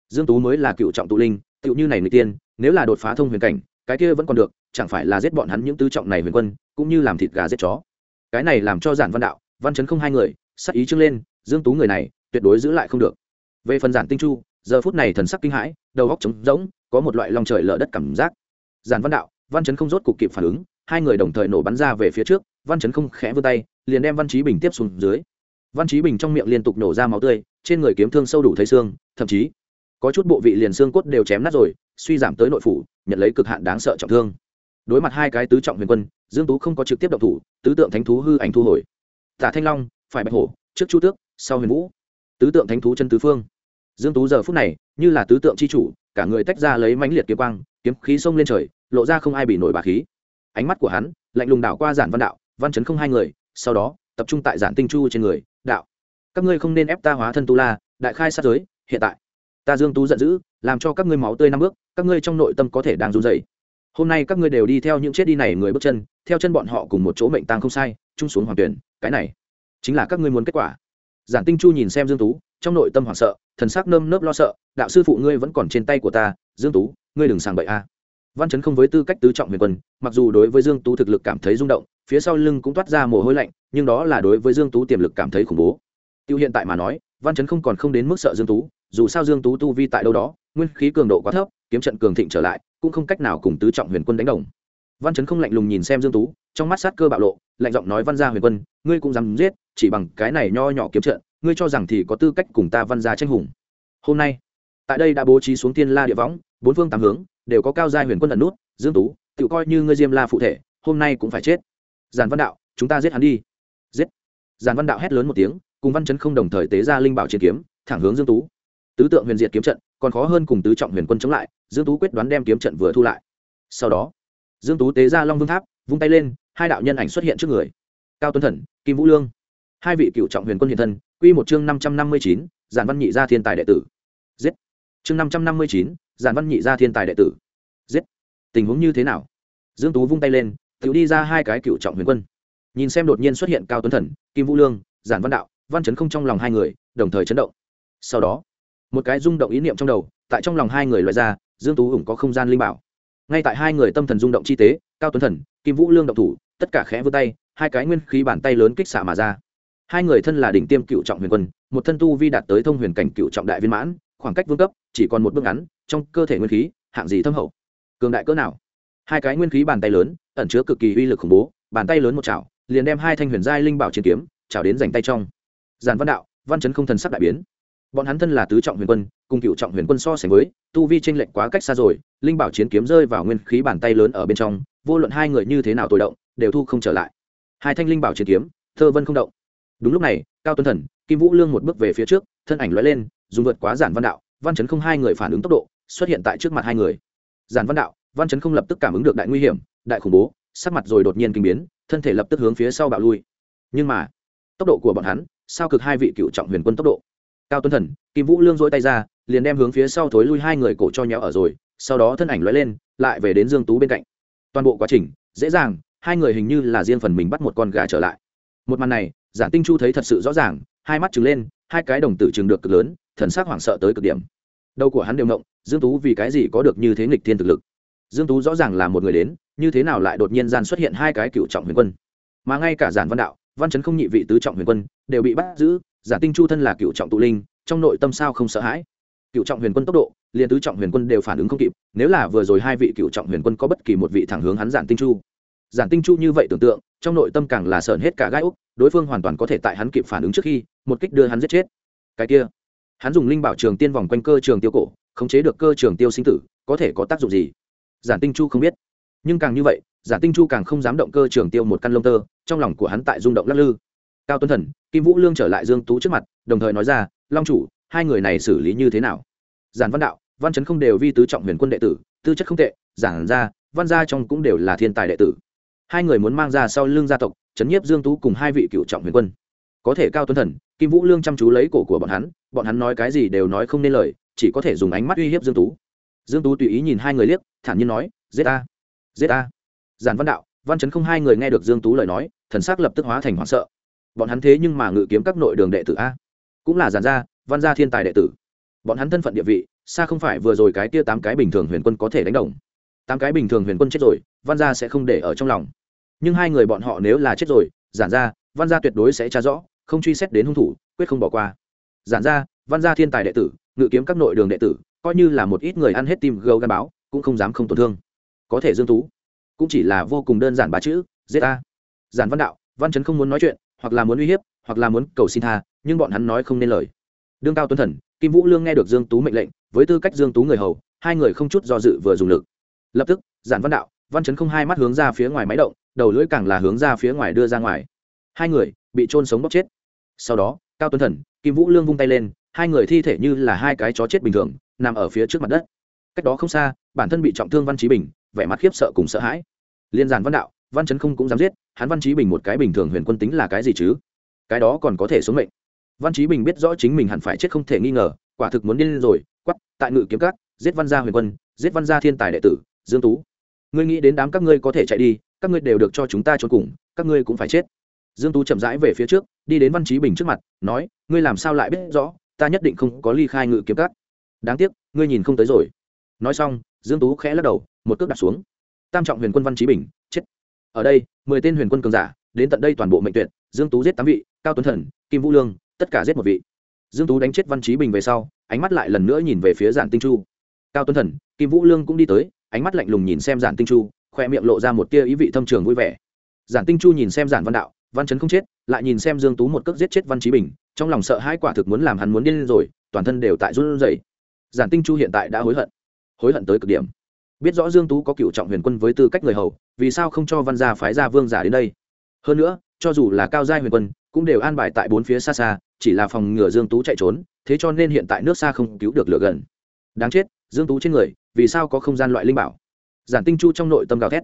Dương tú mới là cựu trọng tụ linh, tựu như này người tiên, nếu là đột phá thông huyền cảnh, cái kia vẫn còn được, chẳng phải là giết bọn hắn những tứ trọng này huyền quân, cũng như làm thịt gà giết chó. Cái này làm cho giản văn đạo, văn chấn không hai người, sắc ý trưng lên, dương tú người này, tuyệt đối giữ lại không được. Về phần giản tinh chu, giờ phút này thần sắc kinh hãi, đầu óc trống rỗng, có một loại lòng trời lở đất cảm giác. Giản văn đạo, văn chấn không rốt cục kịp phản ứng, hai người đồng thời nổ bắn ra về phía trước văn chấn không khẽ vươn tay, liền đem văn trí bình tiếp xuống dưới. Văn trí bình trong miệng liên tục nổ ra máu tươi, trên người kiếm thương sâu đủ thấy xương, thậm chí có chút bộ vị liền xương cốt đều chém nát rồi, suy giảm tới nội phủ, nhận lấy cực hạn đáng sợ trọng thương. Đối mặt hai cái tứ trọng huyền quân, dương tú không có trực tiếp động thủ, tứ tượng thánh thú hư ảnh thu hồi. Tả thanh long, phải bạch hổ, trước chu tước, sau huyền vũ. Tứ tượng thánh thú chân tứ phương. Dương tú giờ phút này, như là tứ tượng chi chủ, cả người tách ra lấy mãnh liệt kiếm quang, kiếm khí xông lên trời, lộ ra không ai bị nổi bà khí. Ánh mắt của hắn lạnh lùng đảo qua giản văn đạo văn chấn không hai người, sau đó, tập trung tại giản tinh chu trên người, đạo, các ngươi không nên ép ta hóa thân tu la, đại khai sát giới, hiện tại. Ta dương tú giận dữ, làm cho các ngươi máu tươi năm bước, các ngươi trong nội tâm có thể đang run rẩy. Hôm nay các ngươi đều đi theo những chết đi này người bước chân, theo chân bọn họ cùng một chỗ mệnh tang không sai, chung xuống hoàng tuyển, cái này chính là các ngươi muốn kết quả. Giản tinh chu nhìn xem dương tú, trong nội tâm hoảng sợ, thần sắc nơm nớp lo sợ, đạo sư phụ ngươi vẫn còn trên tay của ta, dương tú, ngươi đừng sàng bậy a. Văn chấn không với tư cách tứ trọng huyền quân, mặc dù đối với dương tú thực lực cảm thấy rung động phía sau lưng cũng toát ra mồ hôi lạnh, nhưng đó là đối với dương tú tiềm lực cảm thấy khủng bố. Tiêu hiện tại mà nói, văn chấn không còn không đến mức sợ dương tú, dù sao dương tú tu vi tại đâu đó, nguyên khí cường độ quá thấp, kiếm trận cường thịnh trở lại, cũng không cách nào cùng tứ trọng huyền quân đánh đồng. Văn chấn không lạnh lùng nhìn xem dương tú, trong mắt sát cơ bạo lộ, lạnh giọng nói văn gia huyền quân, ngươi cũng dám giết, chỉ bằng cái này nho nhỏ kiếm trận, ngươi cho rằng thì có tư cách cùng ta văn gia tranh hùng. Hôm nay, tại đây đã bố trí xuống tiên la địa võng, bốn phương tám hướng, đều có cao gia huyền quân ẩn nút, dương tú, tự coi như ngươi diêm la phụ thể, hôm nay cũng phải chết giản văn đạo, chúng ta giết hắn đi. Giết. Giản văn đạo hét lớn một tiếng, cùng văn chấn không đồng thời tế ra linh bảo chiến kiếm, thẳng hướng dương tú. Tứ tượng huyền diệt kiếm trận, còn khó hơn cùng tứ trọng huyền quân chống lại, dương tú quyết đoán đem kiếm trận vừa thu lại. Sau đó, dương tú tế ra long vương tháp, vung tay lên, hai đạo nhân ảnh xuất hiện trước người. Cao tuấn thần, kim vũ lương. Hai vị cựu trọng huyền quân hiện thân, quy một chương năm trăm năm mươi chín, giản văn nhị gia thiên tài đệ tử. Giết. Chương năm trăm năm mươi chín, giản văn nhị gia thiên tài đệ tử. Giết. Tình huống như thế nào? Dương tú vung tay lên tự đi ra hai cái cựu trọng huyền quân. Nhìn xem đột nhiên xuất hiện cao tuấn thần, kim vũ lương, giản văn đạo, văn chấn không trong lòng hai người, đồng thời chấn động. Sau đó, một cái rung động ý niệm trong đầu, tại trong lòng hai người loại ra, dương tú ủng có không gian linh bảo. Ngay tại hai người tâm thần rung động chi tế, cao tuấn thần, kim vũ lương động thủ, tất cả khẽ vươn tay, hai cái nguyên khí bàn tay lớn kích xạ mà ra. Hai người thân là đỉnh tiêm cựu trọng huyền quân, một thân tu vi đạt tới thông huyền cảnh cựu trọng đại viên mãn, khoảng cách vương cấp, chỉ còn một bước ngắn, trong cơ thể nguyên khí, hạng gì thâm hậu? Cường đại cỡ nào? Hai cái nguyên khí bàn tay lớn, ẩn chứa cực kỳ uy lực khủng bố, bàn tay lớn một chảo, liền đem hai thanh huyền giai linh bảo chiến kiếm, chảo đến dành tay trong. Giàn văn đạo, văn chấn không thần sắc đại biến. Bọn hắn thân là tứ trọng huyền quân, cùng cựu trọng huyền quân so sánh với, tu vi tranh lệch quá cách xa rồi, linh bảo chiến kiếm rơi vào nguyên khí bàn tay lớn ở bên trong, vô luận hai người như thế nào tội động, đều thu không trở lại. Hai thanh linh bảo chiến kiếm, thơ vân không động. Đúng lúc này, cao tuấn thần, kim vũ lương một bước về phía trước, thân ảnh lóe lên, dùng vượt quá giản văn đạo, văn chấn không hai người phản ứng tốc độ, xuất hiện tại trước mặt hai người. Giản văn đạo văn chấn không lập tức cảm ứng được đại nguy hiểm, đại khủng bố, sắc mặt rồi đột nhiên kinh biến, thân thể lập tức hướng phía sau bạo lui. Nhưng mà, tốc độ của bọn hắn, sao cực hai vị cựu trọng huyền quân tốc độ? Cao tuấn thần, kim vũ lương dỗi tay ra, liền đem hướng phía sau thối lui hai người cổ cho nhéo ở rồi, sau đó thân ảnh lóe lên, lại về đến dương tú bên cạnh. Toàn bộ quá trình, dễ dàng, hai người hình như là riêng phần mình bắt một con gà trở lại. Một màn này, giản tinh chu thấy thật sự rõ ràng, hai mắt trừng lên, hai cái đồng tử trừng được cực lớn, thần sắc hoảng sợ tới cực điểm. Đầu của hắn đều ngộng, dương tú vì cái gì có được như thế nghịch thiên thực lực? Dương tú rõ ràng là một người đến, như thế nào lại đột nhiên gian xuất hiện hai cái cựu trọng huyền quân? Mà ngay cả giản văn đạo, văn chấn không nhị vị tứ trọng huyền quân, đều bị bắt giữ giả tinh chu thân là cựu trọng tụ linh, trong nội tâm sao không sợ hãi? Cựu trọng huyền quân tốc độ, liền tứ trọng huyền quân đều phản ứng không kịp, nếu là vừa rồi hai vị cựu trọng huyền quân có bất kỳ một vị thẳng hướng hắn giản tinh chu. Giản tinh chu như vậy tưởng tượng, trong nội tâm càng là sợn hết cả gai úc, đối phương hoàn toàn có thể tại hắn kịp phản ứng trước khi, một kích đưa hắn giết chết. Cái kia, hắn dùng linh bảo trường tiên vòng quanh cơ trường tiêu cổ, khống chế được cơ trường tiêu sinh tử, có thể có tác dụng gì? Giản tinh chu không biết. Nhưng càng như vậy, giản tinh chu càng không dám động cơ trường tiêu một căn lông tơ, trong lòng của hắn tại rung động lắc lư. Cao tuấn thần, kim vũ lương trở lại dương tú trước mặt, đồng thời nói ra, long chủ, hai người này xử lý như thế nào? Giản văn đạo, văn chấn không đều vi tứ trọng huyền quân đệ tử, tư chất không tệ, giản ra văn gia trong cũng đều là thiên tài đệ tử. Hai người muốn mang ra sau lưng gia tộc, chấn nhiếp dương tú cùng hai vị cựu trọng huyền quân. Có thể cao tuấn thần, kim vũ lương chăm chú lấy cổ của bọn hắn bọn hắn nói cái gì đều nói không nên lời, chỉ có thể dùng ánh mắt uy hiếp dương tú dương tú tùy ý nhìn hai người liếc, thản nhiên nói, giết a giết a giản văn đạo, văn chấn không hai người nghe được dương tú lời nói, thần sắc lập tức hóa thành hoảng sợ. Bọn hắn thế nhưng mà ngự kiếm các nội đường đệ tử a. Cũng là giản gia, văn gia thiên tài đệ tử. Bọn hắn thân phận địa vị, xa không phải vừa rồi cái tia tám cái bình thường huyền quân có thể đánh đồng. Tám cái bình thường huyền quân chết rồi, văn gia sẽ không để ở trong lòng. Nhưng hai người bọn họ nếu là chết rồi, giản gia, văn gia tuyệt đối sẽ tra rõ, không truy xét đến hung thủ, quyết không bỏ qua. Giản gia, văn gia thiên tài đệ tử, ngự kiếm các nội đường đệ tử coi như là một ít người ăn hết tim gấu gan báo, cũng không dám không tổn thương. Có thể dương tú cũng chỉ là vô cùng đơn giản ba chữ, giết a giản văn đạo, văn chấn không muốn nói chuyện, hoặc là muốn uy hiếp, hoặc là muốn cầu xin tha, nhưng bọn hắn nói không nên lời. Đương cao tuấn thần, kim vũ lương nghe được dương tú mệnh lệnh, với tư cách dương tú người hầu, hai người không chút do dự vừa dùng lực. Lập tức, giản văn đạo, văn chấn không hai mắt hướng ra phía ngoài máy động, đầu lưỡi càng là hướng ra phía ngoài đưa ra ngoài. Hai người bị trôn sống bóc chết. Sau đó, cao tuấn thần, kim vũ lương vung tay lên, hai người thi thể như là hai cái chó chết bình thường nằm ở phía trước mặt đất. Cách đó không xa, bản thân bị trọng thương văn trí bình, vẻ mặt khiếp sợ cùng sợ hãi. Liên giàn văn đạo, văn chấn không cũng dám giết, hắn văn trí bình một cái bình thường huyền quân tính là cái gì chứ? Cái đó còn có thể sống mệnh. Văn trí bình biết rõ chính mình hẳn phải chết không thể nghi ngờ, quả thực muốn điên rồi quắp tại ngự kiếm các, giết văn gia huyền quân, giết văn gia thiên tài đệ tử, dương tú. Ngươi nghĩ đến đám các ngươi có thể chạy đi, các ngươi đều được cho chúng ta trốn cùng, các ngươi cũng phải chết. Dương tú chậm rãi về phía trước, đi đến văn trí bình trước mặt, nói, ngươi làm sao lại biết rõ, ta nhất định không có ly khai ngự kiếm các đáng tiếc, ngươi nhìn không tới rồi. Nói xong, dương tú khẽ lắc đầu, một cước đặt xuống. Tam trọng huyền quân văn trí bình, chết. Ở đây, mười tên huyền quân cường giả, đến tận đây toàn bộ mệnh tuyệt, dương tú giết tám vị, cao tuấn thần, kim vũ lương, tất cả giết một vị. Dương tú đánh chết văn trí bình về sau, ánh mắt lại lần nữa nhìn về phía giản tinh chu. Cao tuấn thần, kim vũ lương cũng đi tới, ánh mắt lạnh lùng nhìn xem giản tinh chu, khoe miệng lộ ra một tia ý vị thâm trường vui vẻ. Giản tinh chu nhìn xem giản văn đạo, văn chấn không chết, lại nhìn xem dương tú một cước giết chết văn trí bình, trong lòng sợ hãi quả thực muốn làm hắn muốn điên rồi, toàn thân đều tại run rẩy giản tinh chu hiện tại đã hối hận. Hối hận tới cực điểm. Biết rõ dương tú có cựu trọng huyền quân với tư cách người hầu, vì sao không cho văn gia phái gia vương giả đến đây? Hơn nữa, cho dù là cao giai huyền quân, cũng đều an bài tại bốn phía xa xa, chỉ là phòng ngừa dương tú chạy trốn, thế cho nên hiện tại nước xa không cứu được lửa gần. Đáng chết, dương tú trên người, vì sao có không gian loại linh bảo? Giản tinh chu trong nội tâm gào thét.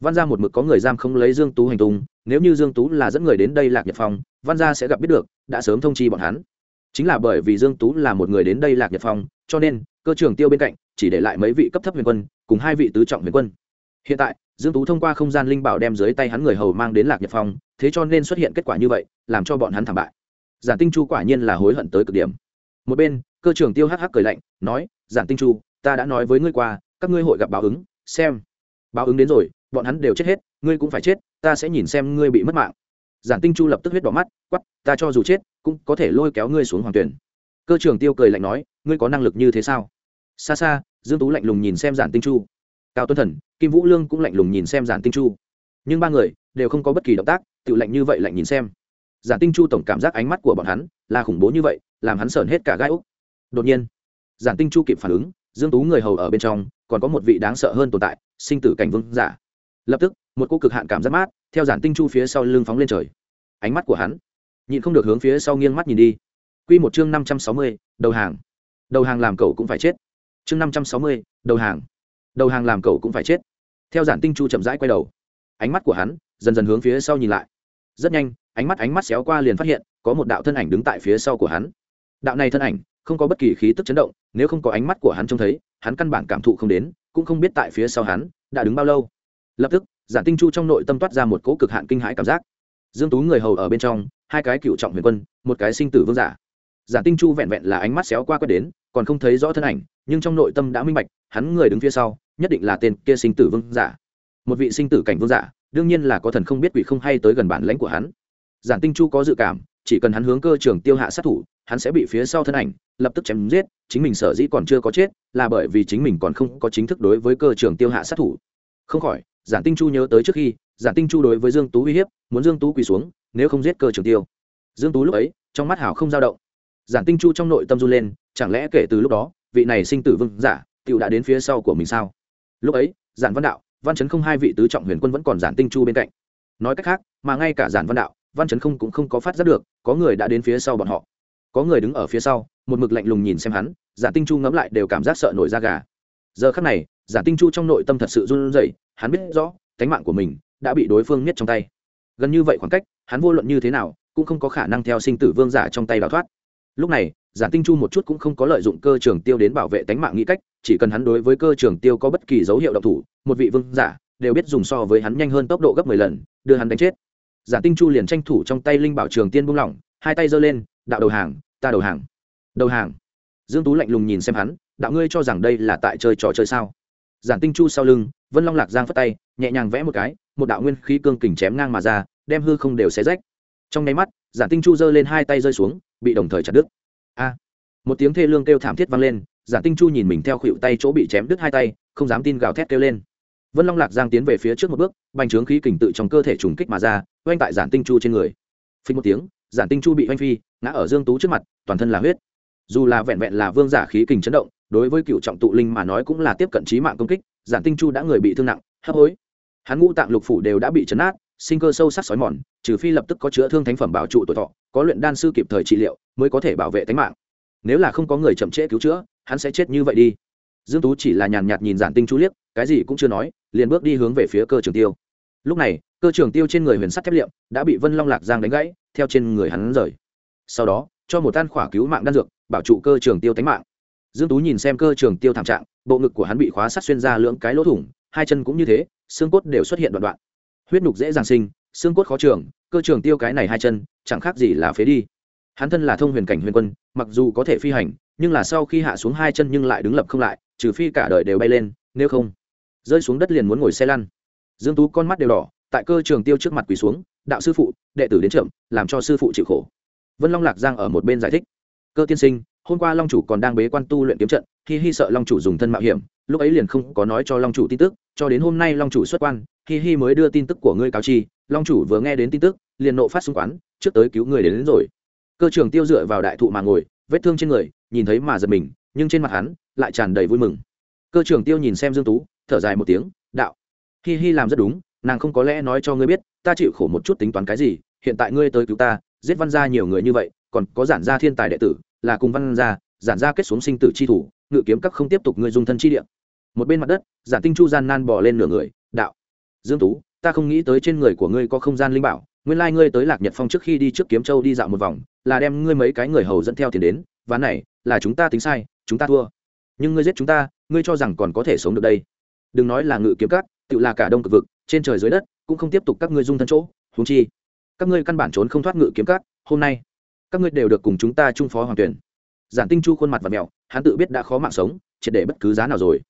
Văn gia một mực có người giam không lấy dương tú hành tung, nếu như dương tú là dẫn người đến đây lạc nhật phòng văn gia sẽ gặp biết được, đã sớm thông chi bọn hắn. Chính là bởi vì dương tú là một người đến đây lạc nhật phòng cho nên, cơ trưởng tiêu bên cạnh, chỉ để lại mấy vị cấp thấp huyền quân, cùng hai vị tứ trọng huyền quân. Hiện tại, dương tú thông qua không gian linh bảo đem dưới tay hắn người hầu mang đến lạc nhật phong, thế cho nên xuất hiện kết quả như vậy, làm cho bọn hắn thảm bại. Giản tinh chu quả nhiên là hối hận tới cực điểm. Một bên, cơ trưởng tiêu hắc hắc cười lạnh, nói, giản tinh chu, ta đã nói với ngươi qua, các ngươi hội gặp báo ứng, xem. Báo ứng đến rồi, bọn hắn đều chết hết, ngươi cũng phải chết, ta sẽ nhìn xem ngươi bị mất mạng. Giản tinh chu lập tức huyết đỏ mắt quắp ta cho dù chết, cũng có thể lôi kéo ngươi xuống hoàng tuyển cơ trưởng tiêu cười lạnh nói, ngươi có năng lực như thế sao? Xa xa. Dương tú lạnh lùng nhìn xem giản tinh chu. Cao tuấn thần, kim vũ lương cũng lạnh lùng nhìn xem giản tinh chu. Nhưng ba người đều không có bất kỳ động tác, tự lạnh như vậy lạnh nhìn xem. Giản tinh chu tổng cảm giác ánh mắt của bọn hắn là khủng bố như vậy, làm hắn sởn hết cả gai úc. Đột nhiên, giản tinh chu kịp phản ứng, dương tú người hầu ở bên trong, còn có một vị đáng sợ hơn tồn tại, sinh tử cảnh vương giả. Lập tức, một cô cực hạn cảm giác mát, theo giản tinh chu phía sau lưng phóng lên trời. Ánh mắt của hắn nhịn không được hướng phía sau nghiêng mắt nhìn đi quy một chương năm trăm sáu mươi, đầu hàng. Đầu hàng làm cậu cũng phải chết. Chương năm trăm sáu mươi, đầu hàng. Đầu hàng làm cậu cũng phải chết. Theo giản tinh chu chậm rãi quay đầu. Ánh mắt của hắn dần dần hướng phía sau nhìn lại. Rất nhanh ánh mắt ánh mắt xéo qua liền phát hiện có một đạo thân ảnh đứng tại phía sau của hắn. Đạo này thân ảnh không có bất kỳ khí tức chấn động nếu không có ánh mắt của hắn trông thấy hắn căn bản cảm thụ không đến cũng không biết tại phía sau hắn đã đứng bao lâu. Lập tức giản tinh chu trong nội tâm toát ra một cỗ cực hạn kinh hãi cảm giác. Dương tú người hầu ở bên trong hai cái cựu trọng huyền quân một cái sinh tử vương giả giản tinh chu vẹn vẹn là ánh mắt xéo qua quét đến, còn không thấy rõ thân ảnh, nhưng trong nội tâm đã minh bạch, hắn người đứng phía sau, nhất định là tên kia sinh tử vương giả. Một vị sinh tử cảnh vương giả, đương nhiên là có thần không biết quỷ không hay tới gần bản lãnh của hắn. Giản tinh chu có dự cảm, chỉ cần hắn hướng cơ trường tiêu hạ sát thủ, hắn sẽ bị phía sau thân ảnh lập tức chém giết, chính mình sở dĩ còn chưa có chết, là bởi vì chính mình còn không có chính thức đối với cơ trường tiêu hạ sát thủ. Không khỏi giản tinh chu nhớ tới trước khi giản tinh chu đối với dương tú uy hiếp, muốn dương tú quỳ xuống, nếu không giết cơ trường tiêu. Dương tú lúc ấy, trong mắt hảo không dao động giản tinh chu trong nội tâm run lên, chẳng lẽ kể từ lúc đó, vị này sinh tử vương giả tựu đã đến phía sau của mình sao? Lúc ấy, giản văn đạo, văn chấn không hai vị tứ trọng huyền quân vẫn còn giản tinh chu bên cạnh. Nói cách khác, mà ngay cả giản văn đạo, văn chấn không cũng không có phát giác được, có người đã đến phía sau bọn họ. Có người đứng ở phía sau, một mực lạnh lùng nhìn xem hắn, giản tinh chu ngẫm lại đều cảm giác sợ nổi da gà. Giờ khắc này, giản tinh chu trong nội tâm thật sự run rẩy, hắn biết rõ, cánh mạng của mình đã bị đối phương miết trong tay. Gần như vậy khoảng cách, hắn vô luận như thế nào, cũng không có khả năng theo sinh tử vương giả trong tay đào thoát lúc này, giản tinh chu một chút cũng không có lợi dụng cơ trường tiêu đến bảo vệ tánh mạng nghĩ cách, chỉ cần hắn đối với cơ trường tiêu có bất kỳ dấu hiệu độc thủ, một vị vương giả đều biết dùng so với hắn nhanh hơn tốc độ gấp mười lần, đưa hắn đánh chết. Giản tinh chu liền tranh thủ trong tay linh bảo trường tiên buông lỏng, hai tay giơ lên, đạo đầu hàng, ta đầu hàng. Đầu hàng? Dương tú lạnh lùng nhìn xem hắn, đạo ngươi cho rằng đây là tại chơi trò chơi sao? Giản tinh chu sau lưng, vân long lạc giang phất tay, nhẹ nhàng vẽ một cái, một đạo nguyên khí cương kình chém ngang mà ra, đem hư không đều xé rách. Trong nháy mắt giản tinh chu giơ lên hai tay rơi xuống, bị đồng thời chặt đứt. A! Một tiếng thê lương kêu thảm thiết vang lên, giản tinh chu nhìn mình theo khuỵu tay chỗ bị chém đứt hai tay, không dám tin gào thét kêu lên. Vân long lạc giang tiến về phía trước một bước, bành trướng khí kình tự trong cơ thể trùng kích mà ra, oanh tại giản tinh chu trên người. Phình một tiếng, giản tinh chu bị oanh phi, ngã ở dương tú trước mặt, toàn thân là huyết. Dù là vẹn vẹn là vương giả khí kình chấn động, đối với cựu trọng tụ linh mà nói cũng là tiếp cận trí mạng công kích, giản tinh chu đã người bị thương nặng, hấp hối. Hắn ngũ tạng lục phủ đều đã bị chấn át sinh cơ sâu sắc sói mòn, trừ phi lập tức có chữa thương thánh phẩm bảo trụ tuổi thọ, có luyện đan sư kịp thời trị liệu mới có thể bảo vệ tính mạng. Nếu là không có người chậm trễ cứu chữa, hắn sẽ chết như vậy đi. Dương tú chỉ là nhàn nhạt nhìn giản tinh chú liếc, cái gì cũng chưa nói, liền bước đi hướng về phía cơ trường tiêu. Lúc này, cơ trường tiêu trên người huyền sắt thép liệm đã bị vân long lạc giang đánh gãy, theo trên người hắn rời. Sau đó, cho một tan khỏa cứu mạng đan dược, bảo trụ cơ trường tiêu tánh mạng. Dương tú nhìn xem cơ trường tiêu thảm trạng, bộ ngực của hắn bị khóa sắt xuyên ra lưỡng cái lỗ thủng, hai chân cũng như thế, xương cốt đều xuất hiện đoạn đoạn huyết nhục dễ dàng sinh, xương cốt khó trường, cơ trường tiêu cái này hai chân, chẳng khác gì là phế đi. Hắn thân là thông huyền cảnh huyền quân, mặc dù có thể phi hành, nhưng là sau khi hạ xuống hai chân nhưng lại đứng lập không lại, trừ phi cả đời đều bay lên, nếu không, rơi xuống đất liền muốn ngồi xe lăn. Dương tú con mắt đều đỏ, tại cơ trường tiêu trước mặt quỳ xuống, đạo sư phụ, đệ tử đến trưởng làm cho sư phụ chịu khổ. Vân long lạc giang ở một bên giải thích, cơ tiên sinh hôm qua long chủ còn đang bế quan tu luyện kiếm trận hi hi sợ long chủ dùng thân mạo hiểm lúc ấy liền không có nói cho long chủ tin tức cho đến hôm nay long chủ xuất quan hi hi mới đưa tin tức của ngươi cáo chi long chủ vừa nghe đến tin tức liền nộ phát xung quán trước tới cứu người đến, đến rồi. Cơ trưởng tiêu dựa vào đại thụ mà ngồi vết thương trên người nhìn thấy mà giật mình nhưng trên mặt hắn lại tràn đầy vui mừng. Cơ trưởng tiêu nhìn xem dương tú thở dài một tiếng đạo hi hi làm rất đúng nàng không có lẽ nói cho ngươi biết ta chịu khổ một chút tính toán cái gì hiện tại ngươi tới cứu ta giết văn gia nhiều người như vậy còn có giản gia thiên tài đệ tử là cùng văn gia giản gia kết xuống sinh tử chi thủ ngự kiếm các không tiếp tục người dung thân chi địa. Một bên mặt đất giản tinh chu gian nan bỏ lên nửa người đạo dương tú ta không nghĩ tới trên người của ngươi có không gian linh bảo nguyên lai ngươi tới lạc nhật phong trước khi đi trước kiếm châu đi dạo một vòng là đem ngươi mấy cái người hầu dẫn theo tiền đến ván này là chúng ta tính sai chúng ta thua. Nhưng ngươi giết chúng ta ngươi cho rằng còn có thể sống được đây. Đừng nói là ngự kiếm các, tự là cả đông cực vực trên trời dưới đất cũng không tiếp tục các ngươi dung thân chỗ huống chi các ngươi căn bản trốn không thoát ngự kiếm các. hôm nay các ngươi đều được cùng chúng ta chung phó hoàng tuyển. Giản tinh chu khuôn mặt và mẹo, hắn tự biết đã khó mạng sống, triệt để bất cứ giá nào rồi.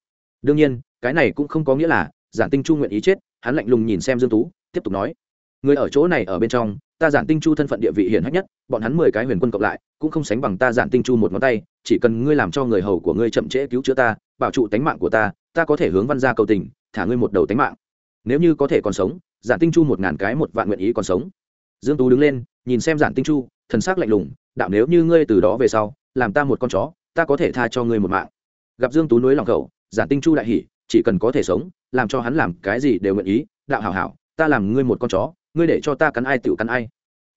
Đương nhiên, cái này cũng không có nghĩa là giản tinh chu nguyện ý chết, hắn lạnh lùng nhìn xem dương tú, tiếp tục nói, người ở chỗ này ở bên trong, ta giản tinh chu thân phận địa vị hiển hách nhất, bọn hắn mười cái huyền quân cộng lại, cũng không sánh bằng ta giản tinh chu một ngón tay, chỉ cần ngươi làm cho người hầu của ngươi chậm trễ cứu chữa ta, bảo trụ tánh mạng của ta ta có thể hướng văn gia cầu tình, thả ngươi một đầu tánh mạng. Nếu như có thể còn sống, giản tinh chu một ngàn cái một vạn nguyện ý còn sống. Dương tú đứng lên, nhìn xem giản tinh chu thần s ắ c lạnh lùng, đạo nếu như ngươi từ đó về sau, làm ta một con chó, ta có thể tha cho ngươi một mạng. Gặp dương tú núi lòng khẩu, giản tinh chu đại hỉ, chỉ cần có thể sống, làm cho hắn làm cái gì đều nguyện ý, đạo hảo hảo, ta làm ngươi một con chó, ngươi để cho ta cắn ai tựu cắn ai.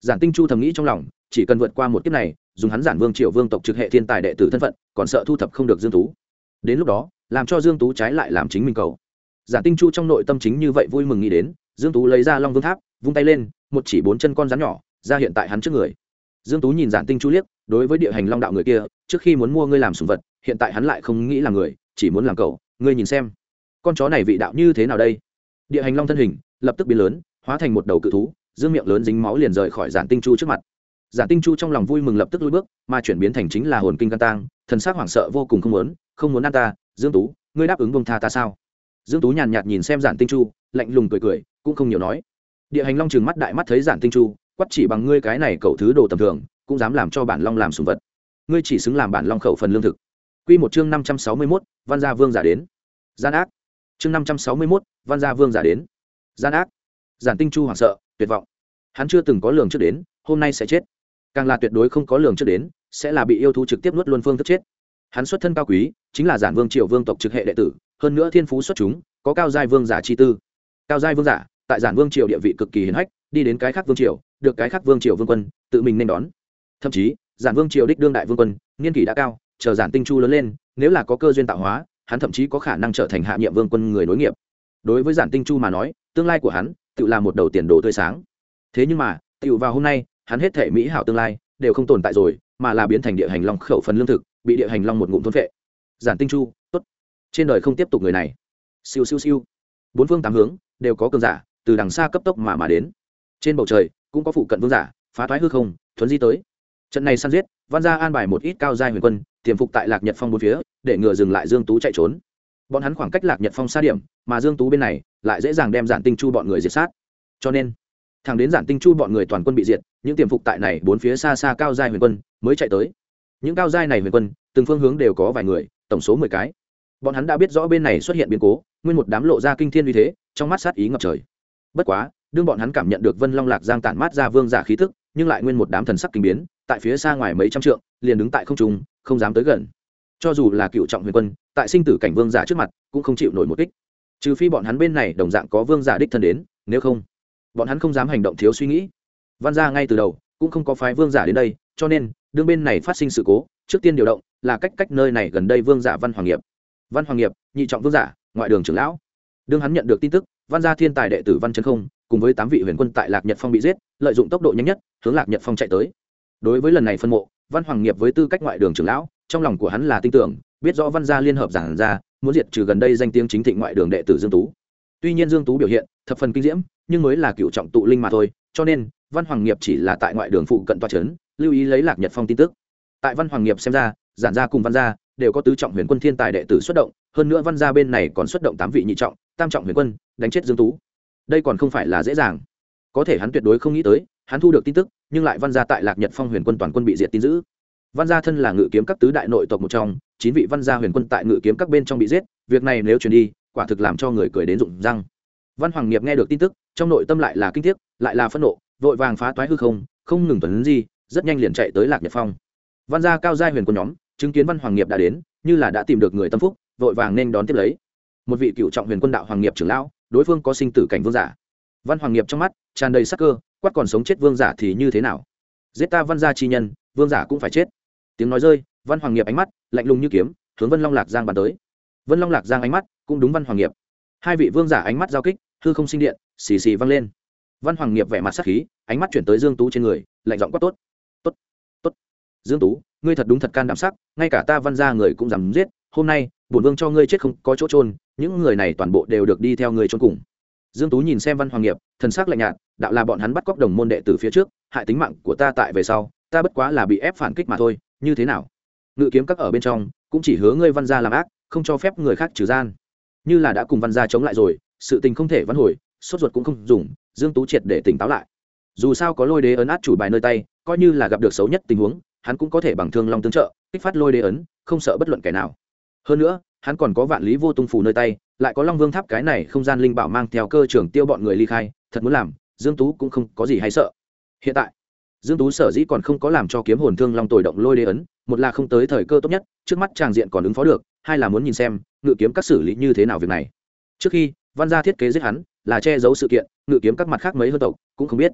Giản tinh chu thầm nghĩ trong lòng, chỉ cần vượt qua một kiếp này, dùng hắn giản vương triều vương tộc trực hệ thiên tài đệ tử thân phận, còn sợ thu thập không được dương tú. Đến lúc đó, làm cho dương tú trái lại làm chính mình cầu. Giản tinh chu trong nội tâm chính như vậy vui mừng nghĩ đến, dương tú lấy ra long vương tháp, vung tay lên, một chỉ bốn chân con rắn nhỏ, ra hiện tại hắn trước người dương tú nhìn giản tinh chu liếc, đối với địa hành long đạo người kia, trước khi muốn mua ngươi làm sùng vật, hiện tại hắn lại không nghĩ là người, chỉ muốn làm cậu, ngươi nhìn xem. Con chó này vị đạo như thế nào đây? Địa hành long thân hình, lập tức biến lớn, hóa thành một đầu cự thú, dương miệng lớn dính máu liền rời khỏi giản tinh chu trước mặt. Giản tinh chu trong lòng vui mừng lập tức lùi bước, mà chuyển biến thành chính là hồn kinh can tang, thần sắc hoảng sợ vô cùng không muốn không muốn ăn ta, dương tú, ngươi đáp ứng bông tha ta sao? Dương tú nhàn nhạt nhìn xem giản tinh chu, lạnh lùng cười cười, cũng không nhiều nói. Địa hành long trừng mắt đại mắt thấy giản tinh chu quắt chỉ bằng ngươi cái này cậu thứ đồ tầm thường cũng dám làm cho bản long làm sùng vật. Ngươi chỉ xứng làm bản long khẩu phần lương thực. Quy một chương năm trăm sáu mươi 561, văn gia vương giả đến. Gian ác. Chương năm trăm sáu mươi 561, văn gia vương giả đến. Gian ác. Giản tinh chu hoảng sợ tuyệt vọng. Hắn chưa từng có lường trước đến hôm nay sẽ chết. Càng là tuyệt đối không có lường trước đến sẽ là bị yêu thú trực tiếp nuốt luôn phương thức chết. Hắn xuất thân cao quý chính là giản vương triều vương tộc trực hệ đệ tử hơn nữa thiên phú xuất chúng có cao giai vương giả chi tư. Cao giai vương giả tại giản vương triều địa vị cực kỳ hiển hách đi đến cái khác vương triều được cái khác vương triều vương quân, tự mình nên đón. Thậm chí, giản vương triều đích đương đại vương quân niên kỷ đã cao, chờ giản tinh chu lớn lên, nếu là có cơ duyên tạo hóa, hắn thậm chí có khả năng trở thành hạ nhiệm vương quân người nối nghiệp. Đối với giản tinh chu mà nói, tương lai của hắn, tự là một đầu tiền đồ tươi sáng. Thế nhưng mà, tự vào hôm nay, hắn hết thể mỹ hảo tương lai, đều không tồn tại rồi, mà là biến thành địa hành long khẩu phần lương thực, bị địa hành long một ngụm thôn phệ. Giản tinh chu, tốt. Trên đời không tiếp tục người này. Siêu siêu siêu. Bốn phương tám hướng, đều có cường giả, từ đằng xa cấp tốc mà mà đến. Trên bầu trời cũng có phụ cận vương giả, phá thoái hư không, thuấn di tới. Trận này săn giết, văn gia an bài một ít cao giai huyền quân, tiềm phục tại lạc nhật phong bốn phía, để ngừa dừng lại dương tú chạy trốn. Bọn hắn khoảng cách lạc nhật phong xa điểm, mà dương tú bên này lại dễ dàng đem giản tinh chu bọn người diệt sát. Cho nên thằng đến giản tinh chu bọn người toàn quân bị diệt, những tiềm phục tại này bốn phía xa xa cao giai huyền quân mới chạy tới. Những cao giai này huyền quân, từng phương hướng đều có vài người, tổng số mười cái. Bọn hắn đã biết rõ bên này xuất hiện biến cố, nguyên một đám lộ ra kinh thiên uy thế, trong mắt sát ý ngập trời. Bất quá đương bọn hắn cảm nhận được vân long lạc giang tản mát ra vương giả khí thức nhưng lại nguyên một đám thần sắc kinh biến, tại phía xa ngoài mấy trăm trượng, liền đứng tại không trung, không dám tới gần. Cho dù là cựu trọng huyền quân, tại sinh tử cảnh vương giả trước mặt, cũng không chịu nổi một kích. Trừ phi bọn hắn bên này đồng dạng có vương giả đích thân đến, nếu không, bọn hắn không dám hành động thiếu suy nghĩ. Văn gia ngay từ đầu, cũng không có phái vương giả đến đây, cho nên, đương bên này phát sinh sự cố, trước tiên điều động, là cách cách nơi này gần đây vương giả văn hoàng nghiệp. Văn hoàng nghiệp, nhị trọng vương giả, ngoại đường trưởng lão. Đương hắn nhận được tin tức văn gia thiên tài đệ tử văn trấn không, cùng với tám vị huyền quân tại lạc nhật phong bị giết, lợi dụng tốc độ nhanh nhất, hướng lạc nhật phong chạy tới. Đối với lần này phân mộ, văn hoàng nghiệp với tư cách ngoại đường trưởng lão, trong lòng của hắn là tin tưởng, biết rõ văn gia liên hợp giảng ra, muốn diệt trừ gần đây danh tiếng chính thịnh ngoại đường đệ tử dương tú. Tuy nhiên dương tú biểu hiện, thập phần kinh diễm, nhưng mới là cựu trọng tụ linh mà thôi, cho nên, văn hoàng nghiệp chỉ là tại ngoại đường phụ cận toa trấn lưu ý lấy lạc nhật phong tin tức. Tại văn hoàng nghiệp xem ra giản gia cùng văn gia, đều có tứ trọng huyền quân thiên tài đệ tử xuất động, hơn nữa văn gia bên này còn xuất động tám vị nhị trọng tam trọng huyền quân, đánh chết dương tú. Đây còn không phải là dễ dàng. Có thể hắn tuyệt đối không nghĩ tới, hắn thu được tin tức, nhưng lại văn gia tại lạc nhật phong huyền quân toàn quân bị diệt tin giữ. Văn gia thân là ngự kiếm các tứ đại nội tộc một trong, chín vị văn gia huyền quân tại ngự kiếm các bên trong bị giết, việc này nếu truyền đi, quả thực làm cho người cười đến rụng răng. Văn hoàng nghiệp nghe được tin tức, trong nội tâm lại là kinh tiếc, lại là phẫn nộ, vội vàng phá toái hư không không ngừng tuấn gì rất nhanh liền chạy tới lạc nhật phong. Văn gia cao gia huyền quân nhóm, chứng kiến văn hoàng nghiệp đã đến, như là đã tìm được người tâm phúc, vội vàng nên đón tiếp lấy một vị cựu trọng huyền quân đạo hoàng nghiệp trưởng lão, đối phương có sinh tử cảnh vương giả. Văn hoàng nghiệp trong mắt, tràn đầy sắc cơ, quát còn sống chết vương giả thì như thế nào? Giết ta văn gia chi nhân, vương giả cũng phải chết. Tiếng nói rơi, văn hoàng nghiệp ánh mắt, lạnh lùng như kiếm, hướng vân long lạc giang bàn tới. Vân long lạc giang ánh mắt, cũng đúng văn hoàng nghiệp. Hai vị vương giả ánh mắt giao kích, hư không sinh điện, xì xì văng lên. Văn hoàng nghiệp vẻ mặt sắc khí, ánh mắt chuyển tới dương tú trên người, lạnh giọng quát tốt. Tốt tốt. Dương tú, ngươi thật đúng thật can đảm sắc, ngay cả ta văn gia người cũng dám giết, hôm nay, bổn vương cho ngươi chết không có chỗ trôn những người này toàn bộ đều được đi theo người trốn cùng. Dương tú nhìn xem văn hoàng nghiệp, thần sắc lạnh nhạt, đạo là bọn hắn bắt cóc đồng môn đệ từ phía trước, hại tính mạng của ta tại về sau, ta bất quá là bị ép phản kích mà thôi, như thế nào? Ngự kiếm các ở bên trong, cũng chỉ hứa ngươi văn gia làm ác, không cho phép người khác trừ gian. Như là đã cùng văn gia chống lại rồi, sự tình không thể văn hồi, sốt ruột cũng không dùng, dương tú triệt để tỉnh táo lại. Dù sao có lôi đế ấn át chủ bài nơi tay, coi như là gặp được xấu nhất tình huống, hắn cũng có thể bằng thương long tương trợ, kích phát lôi đế ấn, không sợ bất luận kẻ nào. Hơn nữa hắn còn có vạn lý vô tung phù nơi tay, lại có long vương tháp cái này không gian linh bảo mang theo cơ trưởng tiêu bọn người ly khai, thật muốn làm, dương tú cũng không có gì hay sợ. Hiện tại, dương tú sở dĩ còn không có làm cho kiếm hồn thương long tồi động lôi đế ấn, một là không tới thời cơ tốt nhất, trước mắt tràng diện còn ứng phó được, hai là muốn nhìn xem, ngự kiếm các xử lý như thế nào việc này. Trước khi, văn gia thiết kế giết hắn, là che giấu sự kiện, ngự kiếm các mặt khác mấy hơn tộc cũng không biết.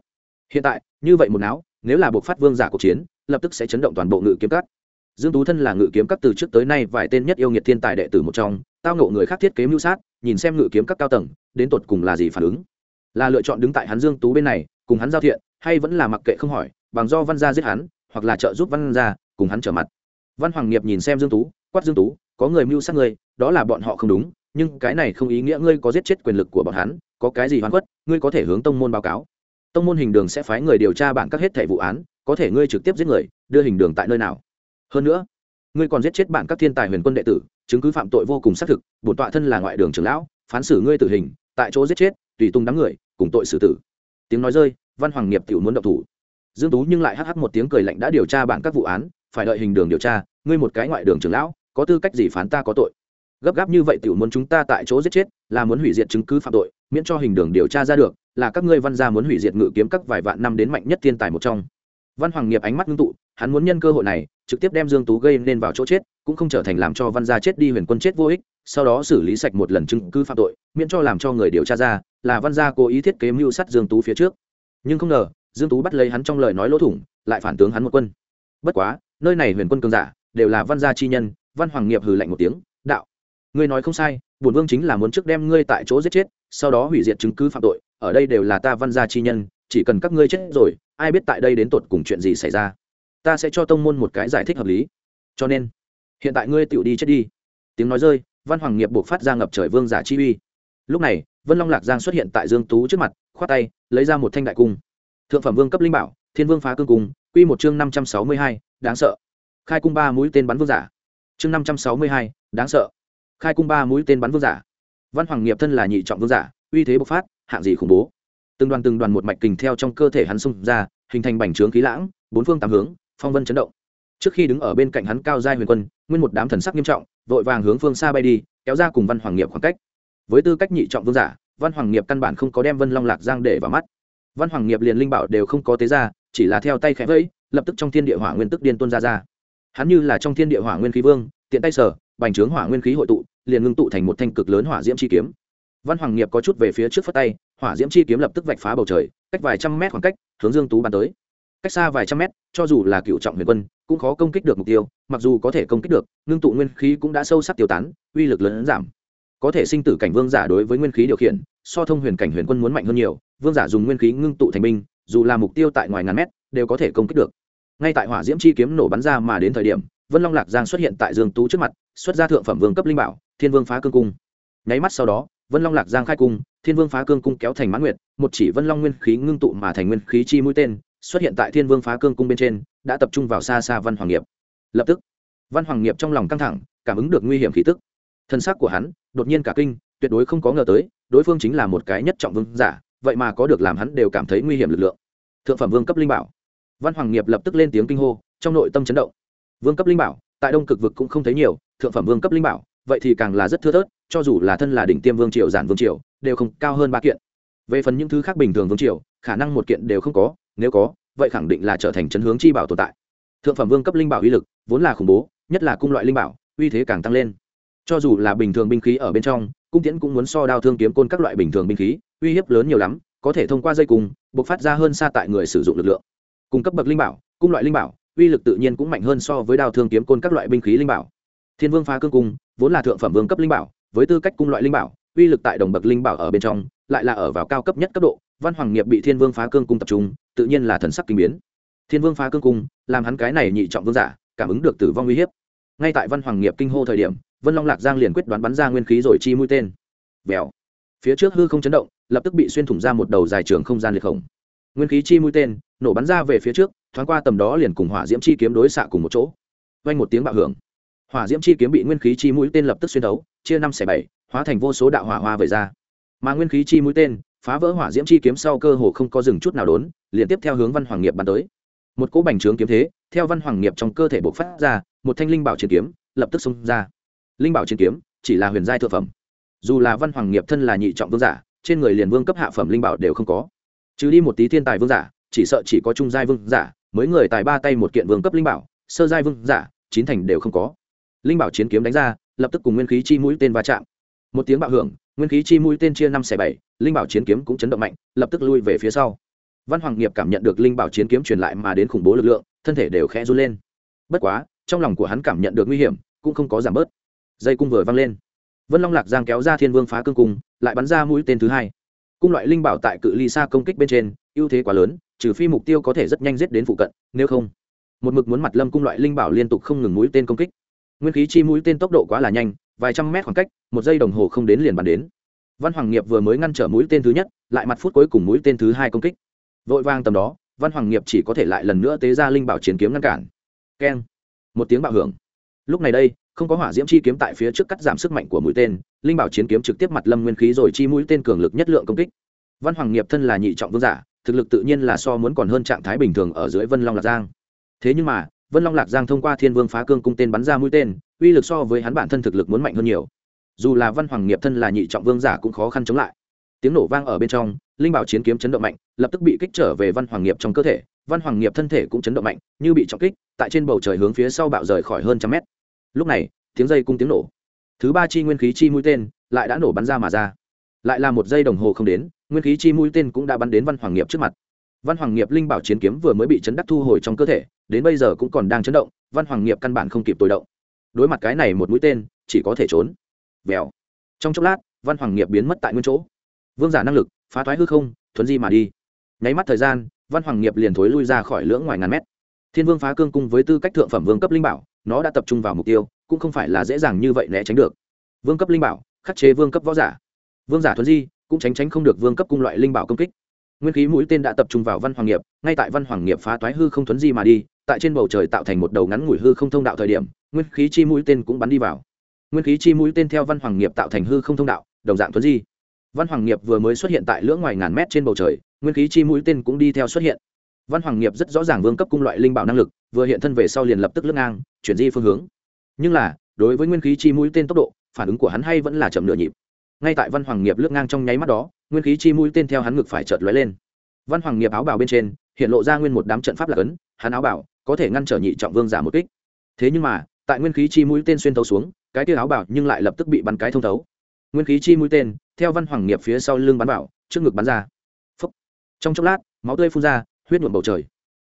Hiện tại, như vậy một não nếu là buộc phát vương giả cuộc chiến, lập tức sẽ chấn động toàn bộ ngự kiếm các dương tú thân là ngự kiếm các từ trước tới nay vài tên nhất yêu nghiệt thiên tài đệ tử một trong, tao ngộ người khác thiết kế mưu sát, nhìn xem ngự kiếm các cao tầng, đến tột cùng là gì phản ứng? Là lựa chọn đứng tại hắn dương tú bên này, cùng hắn giao thiện, hay vẫn là mặc kệ không hỏi, bằng do văn gia giết hắn, hoặc là trợ giúp văn gia, cùng hắn trở mặt? Văn hoàng nghiệp nhìn xem dương tú, quát dương tú, có người mưu sát ngươi, đó là bọn họ không đúng, nhưng cái này không ý nghĩa ngươi có giết chết quyền lực của bọn hắn, có cái gì hoàn quất ngươi có thể hướng tông môn báo cáo. Tông môn hình đường sẽ phái người điều tra bản các hết thẻ vụ án, có thể ngươi trực tiếp giết người, đưa hình đường tại nơi nào? Hơn nữa, ngươi còn giết chết bạn các thiên tài huyền quân đệ tử, chứng cứ phạm tội vô cùng xác thực, bổn tọa thân là ngoại đường trưởng lão, phán xử ngươi tử hình, tại chỗ giết chết, tùy tung đám người, cùng tội xử tử. Tiếng nói rơi, văn hoàng nghiệp tiểu muốn động thủ. Dương tú nhưng lại hắc hắc một tiếng cười lạnh đã điều tra bạn các vụ án, phải đợi hình đường điều tra, ngươi một cái ngoại đường trưởng lão, có tư cách gì phán ta có tội? Gấp gáp như vậy tiểu muốn chúng ta tại chỗ giết chết, là muốn hủy diệt chứng cứ phạm tội, miễn cho hình đường điều tra ra được, là các ngươi văn gia muốn hủy diệt ngự kiếm các vài vạn năm đến mạnh nhất thiên tài một trong. Văn hoàng nghiệp ánh mắt ngưng tụ, hắn muốn nhân cơ hội này trực tiếp đem dương tú gây nên vào chỗ chết, cũng không trở thành làm cho văn gia chết đi huyền quân chết vô ích, sau đó xử lý sạch một lần chứng cứ phạm tội, miễn cho làm cho người điều tra ra, là văn gia cố ý thiết kế mưu sát dương tú phía trước. Nhưng không ngờ, dương tú bắt lấy hắn trong lời nói lỗ thủng, lại phản tướng hắn một quân. Bất quá, nơi này huyền quân cường giả, đều là văn gia chi nhân, văn hoàng nghiệp hừ lạnh một tiếng, đạo, ngươi nói không sai, bổn vương chính là muốn trước đem ngươi tại chỗ giết chết, sau đó hủy diệt chứng cứ phạm tội, ở đây đều là ta văn gia chi nhân, chỉ cần các ngươi chết rồi, ai biết tại đây đến tột cùng chuyện gì xảy ra? Ta sẽ cho tông môn một cái giải thích hợp lý. Cho nên hiện tại ngươi tựu đi chết đi. Tiếng nói rơi văn hoàng nghiệp buộc phát ra ngập trời vương giả chi uy. Lúc này vân long lạc giang xuất hiện tại dương tú trước mặt khoát tay lấy ra một thanh đại cung. Thượng phẩm vương cấp linh bảo thiên vương phá cương cung quy một chương năm trăm sáu mươi hai, đáng sợ. Khai cung ba mũi tên bắn vương giả. Chương năm trăm sáu mươi hai, đáng sợ. Khai cung ba mũi tên bắn vương giả. Văn hoàng nghiệp thân là nhị trọng vương giả uy thế bộc phát hạng gì khủng bố. Từng đoàn từng đoàn một mạch kình theo trong cơ thể hắn xung ra hình thành bành trướng khí lãng bốn phương tám hướng phong vân chấn động. Trước khi đứng ở bên cạnh hắn cao giai huyền quân, nguyên một đám thần sắc nghiêm trọng, vội vàng hướng phương xa bay đi, kéo ra cùng văn hoàng nghiệp khoảng cách. Với tư cách nhị trọng vương giả, văn hoàng nghiệp căn bản không có đem vân long lạc giang để vào mắt. Văn hoàng nghiệp liền linh bảo đều không có tế ra, chỉ là theo tay khẽ vẫy, lập tức trong thiên địa hỏa nguyên tức điên tuôn ra ra. Hắn như là trong thiên địa hỏa nguyên khí vương, tiện tay sở, bành trướng hỏa nguyên khí hội tụ, liền ngưng tụ thành một thanh cực lớn hỏa diễm chi kiếm. Văn hoàng nghiệp có chút về phía trước phất tay, hỏa diễm chi kiếm lập tức vạch phá bầu trời, cách vài trăm mét khoảng cách, hướng dương tú bàn tới cách xa vài trăm mét, cho dù là cựu trọng huyền quân, cũng khó công kích được mục tiêu, mặc dù có thể công kích được ngưng tụ nguyên khí cũng đã sâu sắc tiêu tán, uy lực lớn giảm. Có thể sinh tử cảnh vương giả đối với nguyên khí điều khiển, so thông huyền cảnh huyền quân muốn mạnh hơn nhiều, vương giả dùng nguyên khí ngưng tụ thành binh, dù là mục tiêu tại ngoài ngàn mét, đều có thể công kích được. Ngay tại hỏa diễm chi kiếm nổ bắn ra mà đến thời điểm, vân long lạc giang xuất hiện tại dương tú trước mặt, xuất ra thượng phẩm vương cấp linh bảo, thiên vương phá cương cung. Nháy mắt sau đó, vân long lạc giang khai cung, thiên vương phá cương cung kéo thành mãn nguyệt, một chỉ vân long nguyên khí ngưng tụ mà thành nguyên khí chi mũi tên xuất hiện tại thiên vương phá cương cung bên trên, đã tập trung vào xa xa văn hoàng nghiệp. Lập tức, văn hoàng nghiệp trong lòng căng thẳng, cảm ứng được nguy hiểm khí tức. Thân xác của hắn, đột nhiên cả kinh, tuyệt đối không có ngờ tới, đối phương chính là một cái nhất trọng vương giả, vậy mà có được làm hắn đều cảm thấy nguy hiểm lực lượng. Thượng phẩm vương cấp linh bảo. Văn hoàng nghiệp lập tức lên tiếng kinh hô, trong nội tâm chấn động. Vương cấp linh bảo, tại đông cực vực cũng không thấy nhiều, thượng phẩm vương cấp linh bảo, vậy thì càng là rất thưa thớt, cho dù là thân là đỉnh tiêm vương triều giản vương triều, đều không cao hơn ba kiện. Về phần những thứ khác bình thường vương triều, khả năng một kiện đều không có nếu có, vậy khẳng định là trở thành chấn hướng chi bảo tồn tại. Thượng phẩm vương cấp linh bảo uy lực vốn là khủng bố, nhất là cung loại linh bảo, uy thế càng tăng lên. Cho dù là bình thường binh khí ở bên trong, cung tiễn cũng muốn so đao thương kiếm côn các loại bình thường binh khí, uy hiếp lớn nhiều lắm, có thể thông qua dây cung buộc phát ra hơn xa tại người sử dụng lực lượng. Cung cấp bậc linh bảo, cung loại linh bảo, uy lực tự nhiên cũng mạnh hơn so với đao thương kiếm côn các loại binh khí linh bảo. Thiên vương phá cương cung, vốn là thượng phẩm vương cấp linh bảo, với tư cách cung loại linh bảo, uy lực tại đồng bậc linh bảo ở bên trong, lại là ở vào cao cấp nhất cấp độ văn hoàng nghiệp bị thiên vương phá cương cung tập trung, tự nhiên là thần sắc kinh biến. Thiên vương phá cương cung, làm hắn cái này nhị trọng vương giả, cảm ứng được tử vong uy hiếp. Ngay tại văn hoàng nghiệp kinh hô thời điểm, vân long lạc giang liền quyết đoán bắn ra nguyên khí rồi chi mũi tên. Vèo. Phía trước hư không chấn động, lập tức bị xuyên thủng ra một đầu dài trường không gian liệt khổng. Nguyên khí chi mũi tên, nổ bắn ra về phía trước, thoáng qua tầm đó liền cùng hỏa diễm chi kiếm đối xạ cùng một chỗ. Vang một tiếng bạo hưởng. Hỏa diễm chi kiếm bị nguyên khí chi mũi tên lập tức xuyên đấu chia năm xẻ bảy, hóa thành vô số đạo hỏa hoa về ra. Mà nguyên khí chi mũi tên phá vỡ hỏa diễm chi kiếm sau cơ hồ không có dừng chút nào đốn, liền tiếp theo hướng văn hoàng nghiệp bắn tới. Một cỗ bành trướng kiếm thế, theo văn hoàng nghiệp trong cơ thể bộc phát ra, một thanh linh bảo chiến kiếm, lập tức xông ra. Linh bảo chiến kiếm, chỉ là huyền giai thượng phẩm. Dù là văn hoàng nghiệp thân là nhị trọng vương giả, trên người liền vương cấp hạ phẩm linh bảo đều không có. Trừ đi một tí thiên tài vương giả, chỉ sợ chỉ có trung giai vương giả, mới người tài ba tay một kiện vương cấp linh bảo, sơ giai vương giả, chín thành đều không có. Linh bảo chiến kiếm đánh ra, lập tức cùng nguyên khí chi mũi tên va chạm. Một tiếng bạo hưởng, nguyên khí chi mũi tên chia năm xẻ bảy linh bảo chiến kiếm cũng chấn động mạnh, lập tức lui về phía sau. Văn hoàng nghiệp cảm nhận được linh bảo chiến kiếm truyền lại mà đến khủng bố lực lượng, thân thể đều khẽ run lên. Bất quá, trong lòng của hắn cảm nhận được nguy hiểm, cũng không có giảm bớt. Dây cung vừa văng lên. Vân long lạc giang kéo ra thiên vương phá cương cung, lại bắn ra mũi tên thứ hai. Cung loại linh bảo tại cự ly xa công kích bên trên, ưu thế quá lớn, trừ phi mục tiêu có thể rất nhanh giết đến phụ cận, nếu không, một mực muốn mặt lâm cung loại linh bảo liên tục không ngừng mũi tên công kích. Nguyên khí chi mũi tên tốc độ quá là nhanh, vài trăm mét khoảng cách, một giây đồng hồ không đến liền bắn đến văn hoàng nghiệp vừa mới ngăn trở mũi tên thứ nhất, lại mặt phút cuối cùng mũi tên thứ hai công kích. Vội vang tầm đó, văn hoàng nghiệp chỉ có thể lại lần nữa tế ra linh bảo chiến kiếm ngăn cản. Keng. Một tiếng bạo hưởng. Lúc này đây, không có hỏa diễm chi kiếm tại phía trước cắt giảm sức mạnh của mũi tên, linh bảo chiến kiếm trực tiếp mặt lâm nguyên khí rồi chi mũi tên cường lực nhất lượng công kích. Văn hoàng nghiệp thân là nhị trọng vương giả, thực lực tự nhiên là so muốn còn hơn trạng thái bình thường ở dưới vân long lạc giang. Thế nhưng mà, vân long lạc giang thông qua thiên vương phá cương cung tên bắn ra mũi tên, uy lực so với hắn bản thân thực lực muốn mạnh hơn nhiều dù là văn hoàng nghiệp thân là nhị trọng vương giả cũng khó khăn chống lại. Tiếng nổ vang ở bên trong, linh bảo chiến kiếm chấn động mạnh, lập tức bị kích trở về văn hoàng nghiệp trong cơ thể. Văn hoàng nghiệp thân thể cũng chấn động mạnh, như bị trọng kích, tại trên bầu trời hướng phía sau bạo rời khỏi hơn trăm mét. Lúc này, tiếng dây cung tiếng nổ. Thứ ba chi nguyên khí chi mũi tên lại đã nổ bắn ra mà ra. Lại là một giây đồng hồ không đến, nguyên khí chi mũi tên cũng đã bắn đến văn hoàng nghiệp trước mặt. Văn hoàng nghiệp linh bảo chiến kiếm vừa mới bị chấn đắc thu hồi trong cơ thể, đến bây giờ cũng còn đang chấn động, văn hoàng nghiệp căn bản không kịp tồi động. Đối mặt cái này một mũi tên, chỉ có thể trốn vèo. Trong chốc lát, văn hoàng nghiệp biến mất tại nguyên chỗ. Vương giả năng lực, phá thoái hư không, thuấn di mà đi. Nháy mắt thời gian, văn hoàng nghiệp liền thối lui ra khỏi lưỡng ngoài ngàn mét. Thiên vương phá cương cung với tư cách thượng phẩm vương cấp linh bảo, nó đã tập trung vào mục tiêu, cũng không phải là dễ dàng như vậy né tránh được. Vương cấp linh bảo, khắc chế vương cấp võ giả. Vương giả thuấn di, cũng tránh tránh không được vương cấp cung loại linh bảo công kích. Nguyên khí mũi tên đã tập trung vào văn hoàng nghiệp, ngay tại văn hoàng nghiệp phá toái hư không thuấn di mà đi, tại trên bầu trời tạo thành một đầu ngắn ngủi hư không thông đạo thời điểm, nguyên khí chi mũi tên cũng bắn đi vào nguyên khí chi mũi tên theo văn hoàng nghiệp tạo thành hư không thông đạo, đồng dạng thuấn di. Văn hoàng nghiệp vừa mới xuất hiện tại lưỡng ngoài ngàn mét trên bầu trời, nguyên khí chi mũi tên cũng đi theo xuất hiện. Văn hoàng nghiệp rất rõ ràng vương cấp cung loại linh bảo năng lực, vừa hiện thân về sau liền lập tức lướt ngang, chuyển di phương hướng. Nhưng là, đối với nguyên khí chi mũi tên tốc độ, phản ứng của hắn hay vẫn là chậm nửa nhịp. Ngay tại văn hoàng nghiệp lướt ngang trong nháy mắt đó, nguyên khí chi mũi tên theo hắn ngực phải chợt lóe lên. Văn hoàng nghiệp áo bào bên trên, hiện lộ ra nguyên một đám trận pháp lạc ấn, hắn áo bảo có thể ngăn trở nhị trọng vương giả một kích. Thế nhưng mà, tại nguyên khí chi mũi tên xuyên thấu xuống cái tia áo bảo nhưng lại lập tức bị bắn cái thông thấu. Nguyên khí chi mũi tên, theo văn hoàng nghiệp phía sau lưng bắn bảo trước ngực bắn ra. Phúc. trong chốc lát, máu tươi phun ra, huyết nhuộm bầu trời.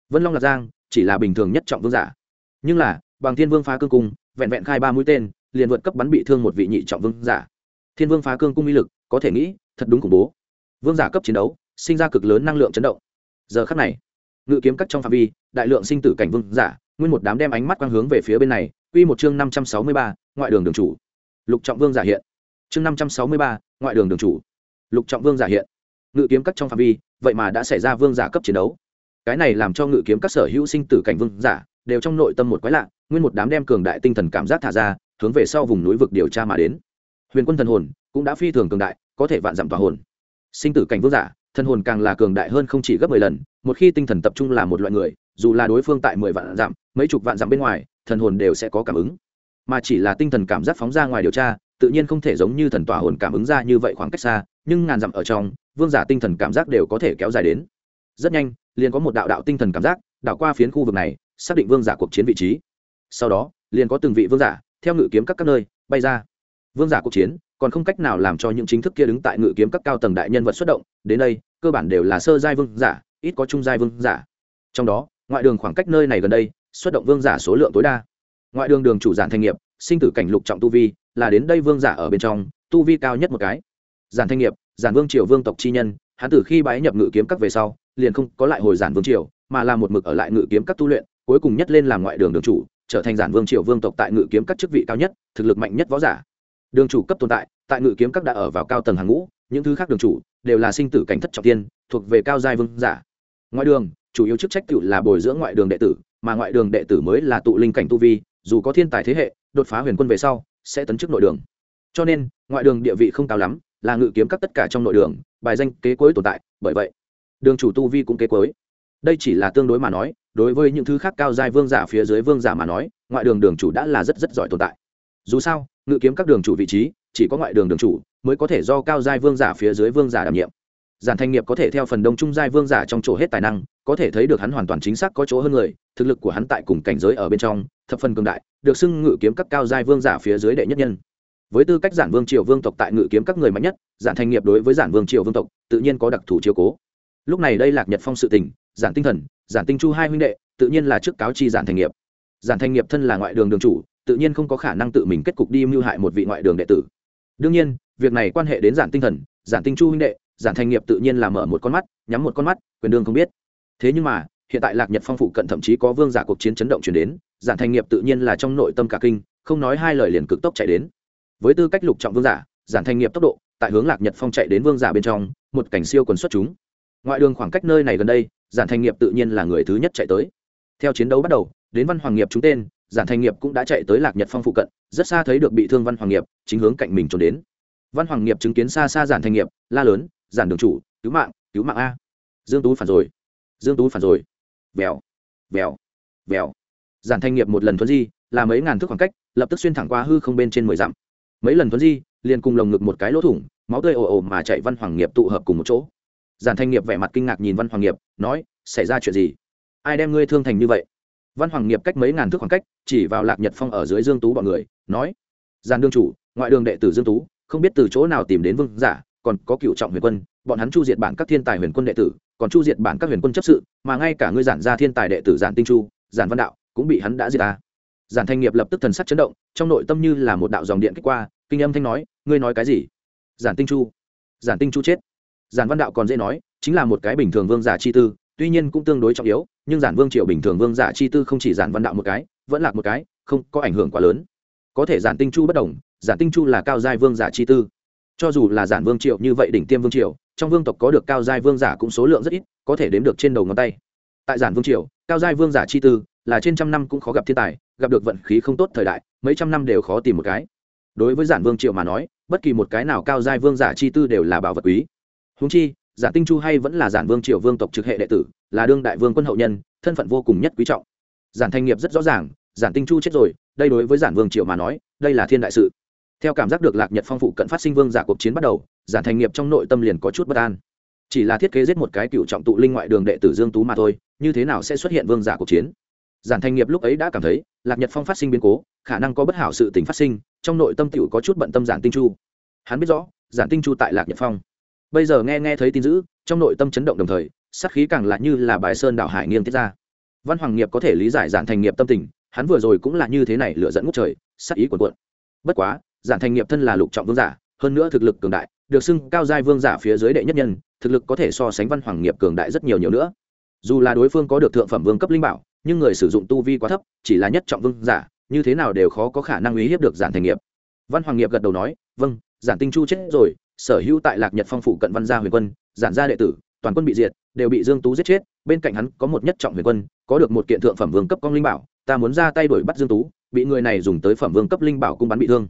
Vân long lạc giang, chỉ là bình thường nhất trọng vương giả. Nhưng là, bằng thiên vương phá cương cung, vẹn vẹn khai ba mũi tên, liền vượt cấp bắn bị thương một vị nhị trọng vương giả. Thiên vương phá cương cung uy lực, có thể nghĩ, thật đúng khủng bố. Vương giả cấp chiến đấu, sinh ra cực lớn năng lượng chấn động. Giờ khắc này, ngự kiếm cắt trong phạm vi, đại lượng sinh tử cảnh vương giả, nguyên một đám đem ánh mắt quang hướng về phía bên này quy một chương năm trăm sáu mươi ba, ngoại đường đường chủ. Lục trọng vương giả hiện. Chương năm trăm sáu mươi ba, ngoại đường đường chủ. Lục trọng vương giả hiện. Ngự kiếm cắt trong phạm vi, vậy mà đã xảy ra vương giả cấp chiến đấu. Cái này làm cho ngự kiếm các sở hữu sinh tử cảnh vương giả đều trong nội tâm một quái lạ, nguyên một đám đem cường đại tinh thần cảm giác thả ra, hướng về sau vùng núi vực điều tra mà đến. Huyền quân thần hồn cũng đã phi thường cường đại, có thể vạn dặm tỏa hồn. Sinh tử cảnh vương giả, thần hồn càng là cường đại hơn không chỉ gấp mười lần, một khi tinh thần tập trung là một loại người, dù là đối phương tại mười vạn dặm, mấy chục vạn dặm bên ngoài thần hồn đều sẽ có cảm ứng. Mà chỉ là tinh thần cảm giác phóng ra ngoài điều tra, tự nhiên không thể giống như thần tỏa hồn cảm ứng ra như vậy khoảng cách xa, nhưng ngàn dặm ở trong, vương giả tinh thần cảm giác đều có thể kéo dài đến. Rất nhanh, liền có một đạo đạo tinh thần cảm giác đạo qua phiến khu vực này, xác định vương giả cuộc chiến vị trí. Sau đó, liền có từng vị vương giả, theo ngự kiếm các các nơi, bay ra. Vương giả cuộc chiến, còn không cách nào làm cho những chính thức kia đứng tại ngự kiếm các cao tầng đại nhân vật xuất động, đến đây, cơ bản đều là sơ giai vương giả, ít có trung giai vương giả. Trong đó, ngoại đường khoảng cách nơi này gần đây xuất động vương giả số lượng tối đa. Ngoại đường đường chủ giản thanh nghiệp, sinh tử cảnh lục trọng tu vi, là đến đây vương giả ở bên trong, tu vi cao nhất một cái. Giản thanh nghiệp, giản vương triều vương tộc chi nhân, hắn từ khi bái nhập ngự kiếm các về sau, liền không có lại hồi giản vương triều, mà là một mực ở lại ngự kiếm các tu luyện, cuối cùng nhất lên làm ngoại đường đường chủ, trở thành giản vương triều vương tộc tại ngự kiếm các chức vị cao nhất, thực lực mạnh nhất võ giả. Đường chủ cấp tồn tại tại ngự kiếm các đã ở vào cao tầng hàng ngũ, những thứ khác đường chủ đều là sinh tử cảnh thất trọng tiên, thuộc về cao giai vương giả. Ngoại đường, chủ yếu chức trách tự là bồi dưỡng ngoại đường đệ tử mà ngoại đường đệ tử mới là tụ linh cảnh tu vi, dù có thiên tài thế hệ, đột phá huyền quân về sau, sẽ tấn chức nội đường. Cho nên, ngoại đường địa vị không cao lắm, là ngự kiếm các tất cả trong nội đường, bài danh kế cuối tồn tại, bởi vậy, đường chủ tu vi cũng kế cuối. Đây chỉ là tương đối mà nói, đối với những thứ khác cao giai vương giả phía dưới vương giả mà nói, ngoại đường đường chủ đã là rất rất giỏi tồn tại. Dù sao, ngự kiếm các đường chủ vị trí, chỉ có ngoại đường đường chủ mới có thể do cao giai vương giả phía dưới vương giả đảm nhiệm giản Thanh nghiệp có thể theo phần đông trung giai vương giả trong chỗ hết tài năng, có thể thấy được hắn hoàn toàn chính xác có chỗ hơn người, thực lực của hắn tại cùng cảnh giới ở bên trong, thập phần cường đại, được xưng ngự kiếm các cao giai vương giả phía dưới đệ nhất nhân. Với tư cách giản vương triều vương tộc tại ngự kiếm các người mạnh nhất, giản Thanh nghiệp đối với giản vương triều vương tộc, tự nhiên có đặc thù chiếu cố. Lúc này đây lạc nhật phong sự tình, giản tinh thần, giản tinh chu hai huynh đệ, tự nhiên là trước cáo chi giản Thanh nghiệp. Giản Thanh nghiệp thân là ngoại đường đường chủ, tự nhiên không có khả năng tự mình kết cục đi mưu hại một vị ngoại đường đệ tử. Đương nhiên, việc này quan hệ đến giản tinh thần, giản tinh chu huynh đệ giản thành nghiệp tự nhiên là mở một con mắt, nhắm một con mắt, quyền đương không biết. Thế nhưng mà, hiện tại lạc nhật phong phụ cận thậm chí có vương giả cuộc chiến chấn động chuyển đến, giản thành nghiệp tự nhiên là trong nội tâm cả kinh, không nói hai lời liền cực tốc chạy đến. Với tư cách lục trọng vương giả, giản thành nghiệp tốc độ, tại hướng lạc nhật phong chạy đến vương giả bên trong, một cảnh siêu quần xuất chúng. Ngoại đường khoảng cách nơi này gần đây, giản thành nghiệp tự nhiên là người thứ nhất chạy tới. Theo chiến đấu bắt đầu, đến văn hoàng nghiệp chúng tên, giản thành nghiệp cũng đã chạy tới lạc nhật phong phụ cận, rất xa thấy được bị thương văn hoàng nghiệp, chính hướng cạnh mình trốn đến. Văn hoàng nghiệp chứng kiến xa xa giản thành nghiệp, la lớn giản đường chủ, cứu mạng cứu mạng a. Dương tú phản rồi. Dương tú phản rồi. Vèo vèo vèo. Giản thanh nghiệp một lần thuấn di, là mấy ngàn thước khoảng cách, lập tức xuyên thẳng qua hư không bên trên mười dặm. Mấy lần thuấn di, liền cùng lồng ngực một cái lỗ thủng, máu tươi ồ ồ mà chạy văn hoàng nghiệp tụ hợp cùng một chỗ. Giản thanh nghiệp vẻ mặt kinh ngạc nhìn văn hoàng nghiệp, nói, xảy ra chuyện gì? Ai đem ngươi thương thành như vậy? Văn hoàng nghiệp cách mấy ngàn thước khoảng cách, chỉ vào lạc nhật phong ở dưới dương tú bọn người, nói giàn đương chủ, ngoại đường đệ tử dương tú, không biết từ chỗ nào tìm đến vương giả còn có cựu trọng huyền quân, bọn hắn chu diệt bản các thiên tài huyền quân đệ tử, còn chu diệt bản các huyền quân chấp sự, mà ngay cả ngươi giản gia thiên tài đệ tử giản tinh chu, giản văn đạo cũng bị hắn đã diệt ta. Giản thanh nghiệp lập tức thần sắc chấn động, trong nội tâm như là một đạo dòng điện kích qua, kinh âm thanh nói, ngươi nói cái gì? Giản tinh chu. Giản tinh chu chết. Giản văn đạo còn dễ nói, chính là một cái bình thường vương giả chi tư, tuy nhiên cũng tương đối trọng yếu, nhưng giản vương triều bình thường vương giả chi tư không chỉ giản văn đạo một cái, vẫn là một cái, không có ảnh hưởng quá lớn. Có thể giản tinh chu bất đồng, giản tinh chu là cao giai vương giả chi tư cho dù là giản vương triều như vậy đỉnh tiêm vương triều, trong vương tộc có được cao giai vương giả cũng số lượng rất ít, có thể đếm được trên đầu ngón tay. Tại giản vương triều, cao giai vương giả chi tư là trên trăm năm cũng khó gặp thiên tài, gặp được vận khí không tốt thời đại, mấy trăm năm đều khó tìm một cái. Đối với giản vương triều mà nói, bất kỳ một cái nào cao giai vương giả chi tư đều là bảo vật quý. Húng chi, giản tinh chu hay vẫn là giản vương triều vương tộc trực hệ đệ tử, là đương đại vương quân hậu nhân, thân phận vô cùng nhất quý trọng. Giản thanh nghiệp rất rõ ràng, giản tinh chu chết rồi, đây đối với giản vương triều mà nói, đây là thiên đại sự theo cảm giác được lạc nhật phong phụ cận phát sinh vương giả cuộc chiến bắt đầu giản thành nghiệp trong nội tâm liền có chút bất an. Chỉ là thiết kế giết một cái cựu trọng tụ linh ngoại đường đệ tử dương tú mà thôi, như thế nào sẽ xuất hiện vương giả cuộc chiến? Giản thành nghiệp lúc ấy đã cảm thấy, lạc nhật phong phát sinh biến cố, khả năng có bất hảo sự tình phát sinh, trong nội tâm tiểu có chút bận tâm giản tinh chu. Hắn biết rõ, giản tinh chu tại lạc nhật phong. Bây giờ nghe nghe thấy tin dữ, trong nội tâm chấn động đồng thời, sát khí càng là như là bài sơn đảo hải nghiêng tiết ra. Văn hoàng nghiệp có thể lý giải giản thành nghiệp tâm tình, hắn vừa rồi cũng là như thế này lựa dẫn ngút trời, sát ý cuồn cuộn. Bất quá giản thành nghiệp thân là lục trọng vương giả, hơn nữa thực lực cường đại, được xưng cao giai vương giả phía dưới đệ nhất nhân, thực lực có thể so sánh văn hoàng nghiệp cường đại rất nhiều nhiều nữa. Dù là đối phương có được thượng phẩm vương cấp linh bảo, nhưng người sử dụng tu vi quá thấp, chỉ là nhất trọng vương giả, như thế nào đều khó có khả năng uy hiếp được giản thành nghiệp. Văn hoàng nghiệp gật đầu nói vâng giản tinh chu chết rồi, sở hữu tại lạc nhật phong phủ cận văn gia huyền quân, giản gia đệ tử, toàn quân bị diệt, đều bị dương tú giết chết, bên cạnh hắn có một nhất trọng huyền quân, có được một kiện thượng phẩm vương cấp công linh bảo, ta muốn ra tay đuổi bắt dương tú, bị người này dùng tới phẩm vương cấp linh bảo cung bắn bị thương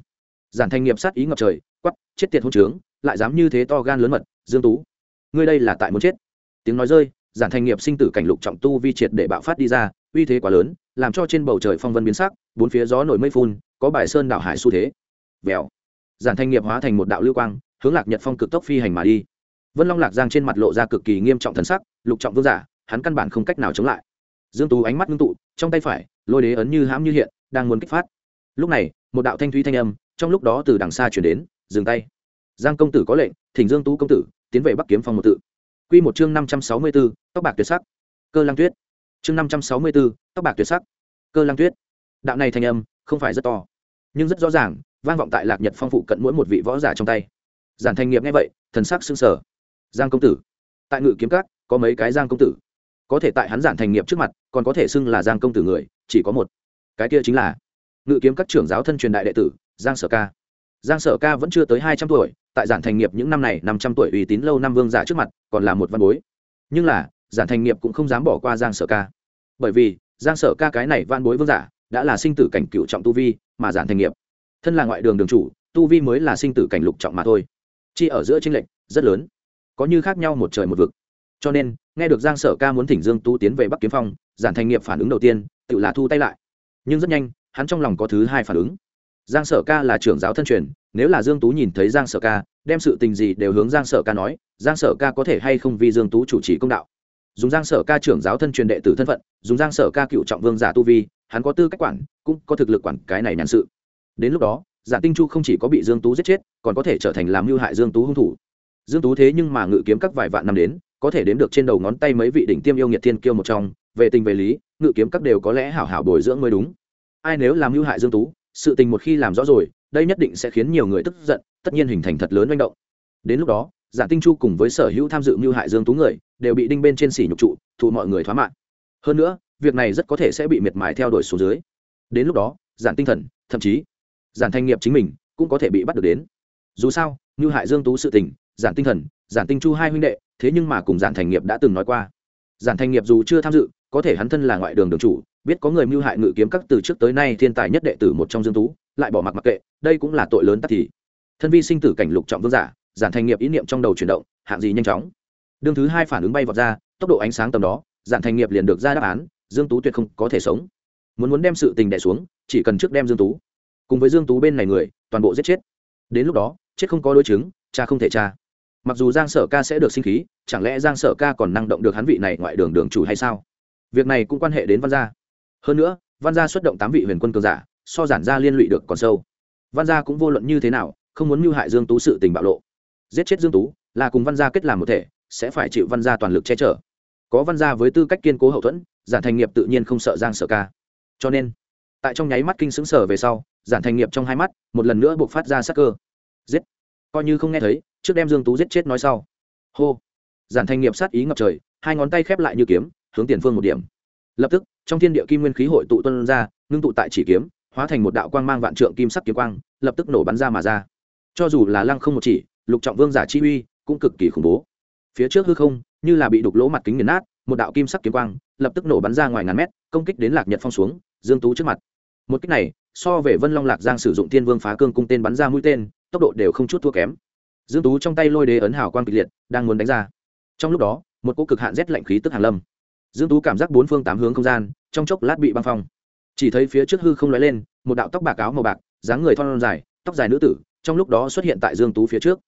giản thành nghiệp sát ý ngập trời quắp chết tiệt hôn trướng, lại dám như thế to gan lớn mật, dương tú, ngươi đây là tại muốn chết. Tiếng nói rơi, giản thành nghiệp sinh tử cảnh lục trọng tu vi triệt để bạo phát đi ra, uy thế quá lớn, làm cho trên bầu trời phong vân biến sắc, bốn phía gió nổi mây phun, có bài sơn đảo hải xu thế. Vèo. Giản thành nghiệp hóa thành một đạo lưu quang, hướng lạc nhật phong cực tốc phi hành mà đi. Vân long lạc giang trên mặt lộ ra cực kỳ nghiêm trọng thần sắc, lục trọng vương giả, hắn căn bản không cách nào chống lại. Dương tú ánh mắt ngưng tụ, trong tay phải, lôi đế ấn như hãm như hiện, đang muốn kích phát. Lúc này, một đạo thanh thúy thanh âm trong lúc đó từ đằng xa chuyển đến dừng tay. Giang công tử có lệnh thỉnh dương tú công tử tiến về bắc kiếm phong một tự. Quy một chương năm trăm sáu mươi 564, tóc bạc tuyệt sắc. Cơ lang tuyết. Chương năm trăm sáu mươi 564, tóc bạc tuyệt sắc. Cơ lang tuyết. Đạo này thanh âm không phải rất to nhưng rất rõ ràng vang vọng tại lạc nhật phong phụ cận mỗi một vị võ giả trong tay. Giản thành nghiệp nghe vậy thần sắc sưng sở giang công tử. Tại ngự kiếm cát có mấy cái giang công tử? Có thể tại hắn giản thành nghiệp trước mặt còn có thể xưng là giang công tử người chỉ có một. Cái kia chính là ngự kiếm các trưởng giáo thân truyền đại đệ tử giang sở ca. Giang sở ca vẫn chưa tới hai trăm tuổi, tại giản thành nghiệp những năm này năm trăm tuổi uy tín lâu năm vương giả trước mặt, còn là một văn bối. Nhưng là, giản thành nghiệp cũng không dám bỏ qua giang sở ca. Bởi vì, giang sở ca cái này văn bối vương giả, đã là sinh tử cảnh cựu trọng tu vi, mà giản thành nghiệp. Thân là ngoại đường đường chủ, tu vi mới là sinh tử cảnh lục trọng mà thôi. Chi ở giữa tranh lệch rất lớn. Có như khác nhau một trời một vực. Cho nên, nghe được giang sở ca muốn thỉnh dương tu tiến về bắc kiếm phong, giản thành nghiệp phản ứng đầu tiên, tự là thu tay lại. Nhưng rất nhanh, hắn trong lòng có thứ hai phản ứng giang sở ca là trưởng giáo thân truyền, nếu là dương tú nhìn thấy giang sở ca, đem sự tình gì đều hướng giang sở ca nói, giang sở ca có thể hay không vì dương tú chủ trì công đạo. Dùng giang sở ca trưởng giáo thân truyền đệ tử thân phận, dùng giang sở ca cựu trọng vương giả tu vi, hắn có tư cách quản, cũng có thực lực quản cái này nhàn sự. Đến lúc đó, giả tinh chu không chỉ có bị dương tú giết chết, còn có thể trở thành làm mưu hại dương tú hung thủ. Dương tú thế nhưng mà ngự kiếm các vài vạn năm đến, có thể đếm được trên đầu ngón tay mấy vị đỉnh tiêm yêu nghiệt thiên kiêu một trong, về tình về lý, ngự kiếm các đều có lẽ hảo hảo bồi dưỡng mới đúng. Ai nếu làm mưu hại dương tú sự tình một khi làm rõ rồi, đây nhất định sẽ khiến nhiều người tức giận, tất nhiên hình thành thật lớn manh động. Đến lúc đó, giản tinh chu cùng với sở hữu tham dự mưu hại dương tú người đều bị đinh bên trên xỉ nhục trụ, thụ mọi người thoá mạng. Hơn nữa, việc này rất có thể sẽ bị miệt mài theo đuổi xuống dưới. Đến lúc đó, giản tinh thần, thậm chí giản thanh nghiệp chính mình cũng có thể bị bắt được đến. Dù sao, mưu hại dương tú sự tình, giản tinh thần, giản tinh chu hai huynh đệ, thế nhưng mà cùng giản thành nghiệp đã từng nói qua. Giản thành nghiệp dù chưa tham dự, có thể hắn thân là ngoại đường đường chủ biết có người mưu hại ngự kiếm các từ trước tới nay thiên tài nhất đệ tử một trong dương tú, lại bỏ mặc mặc kệ, đây cũng là tội lớn tắc thì. Thân vi sinh tử cảnh lục trọng vương giả, giản thành nghiệp ý niệm trong đầu chuyển động, hạng gì nhanh chóng. Đương thứ hai phản ứng bay vọt ra, tốc độ ánh sáng tầm đó, giản thành nghiệp liền được ra đáp án, dương tú tuyệt không có thể sống. Muốn muốn đem sự tình đè xuống, chỉ cần trước đem dương tú. Cùng với dương tú bên này người, toàn bộ giết chết. Đến lúc đó, chết không có đối chứng, cha không thể cha. Mặc dù giang sở ca sẽ được sinh khí, chẳng lẽ giang sở ca còn năng động được hắn vị này ngoại đường đường chủ hay sao? Việc này cũng quan hệ đến văn gia hơn nữa, văn gia xuất động tám vị huyền quân cường giả, so giản gia liên lụy được còn sâu. Văn gia cũng vô luận như thế nào, không muốn mưu hại dương tú sự tình bạo lộ. Giết chết dương tú là cùng văn gia kết làm một thể, sẽ phải chịu văn gia toàn lực che chở. Có văn gia với tư cách kiên cố hậu thuẫn, giản thành nghiệp tự nhiên không sợ giang sở ca. Cho nên, tại trong nháy mắt kinh xứng sở về sau, giản thành nghiệp trong hai mắt, một lần nữa buộc phát ra sắc cơ. Giết. Coi như không nghe thấy, trước đem dương tú giết chết nói sau. Hô. Giản thành nghiệp sát ý ngập trời, hai ngón tay khép lại như kiếm, hướng tiền phương một điểm. Lập tức trong thiên địa kim nguyên khí hội tụ tuân ra, ngưng tụ tại chỉ kiếm, hóa thành một đạo quang mang vạn trượng kim sắc kiếm quang, lập tức nổ bắn ra mà ra. Cho dù là lăng không một chỉ, lục trọng vương giả chi uy cũng cực kỳ khủng bố. Phía trước hư không, như là bị đục lỗ mặt kính nghiền nát, một đạo kim sắc kiếm quang lập tức nổ bắn ra ngoài ngàn mét, công kích đến lạc nhật phong xuống, dương tú trước mặt. Một kích này, so về vân long lạc giang sử dụng thiên vương phá cương cung tên bắn ra mũi tên, tốc độ đều không chút thua kém. Dương tú trong tay lôi đế ấn hào quang kịch liệt, đang muốn đánh ra. Trong lúc đó, một cỗ cực hạn rét lạnh khí tức hàn lâm dương tú cảm giác bốn phương tám hướng không gian, trong chốc lát bị băng phong. Chỉ thấy phía trước hư không lóe lên, một đạo tóc bạc áo màu bạc, dáng người thon dài, tóc dài nữ tử, trong lúc đó xuất hiện tại dương tú phía trước.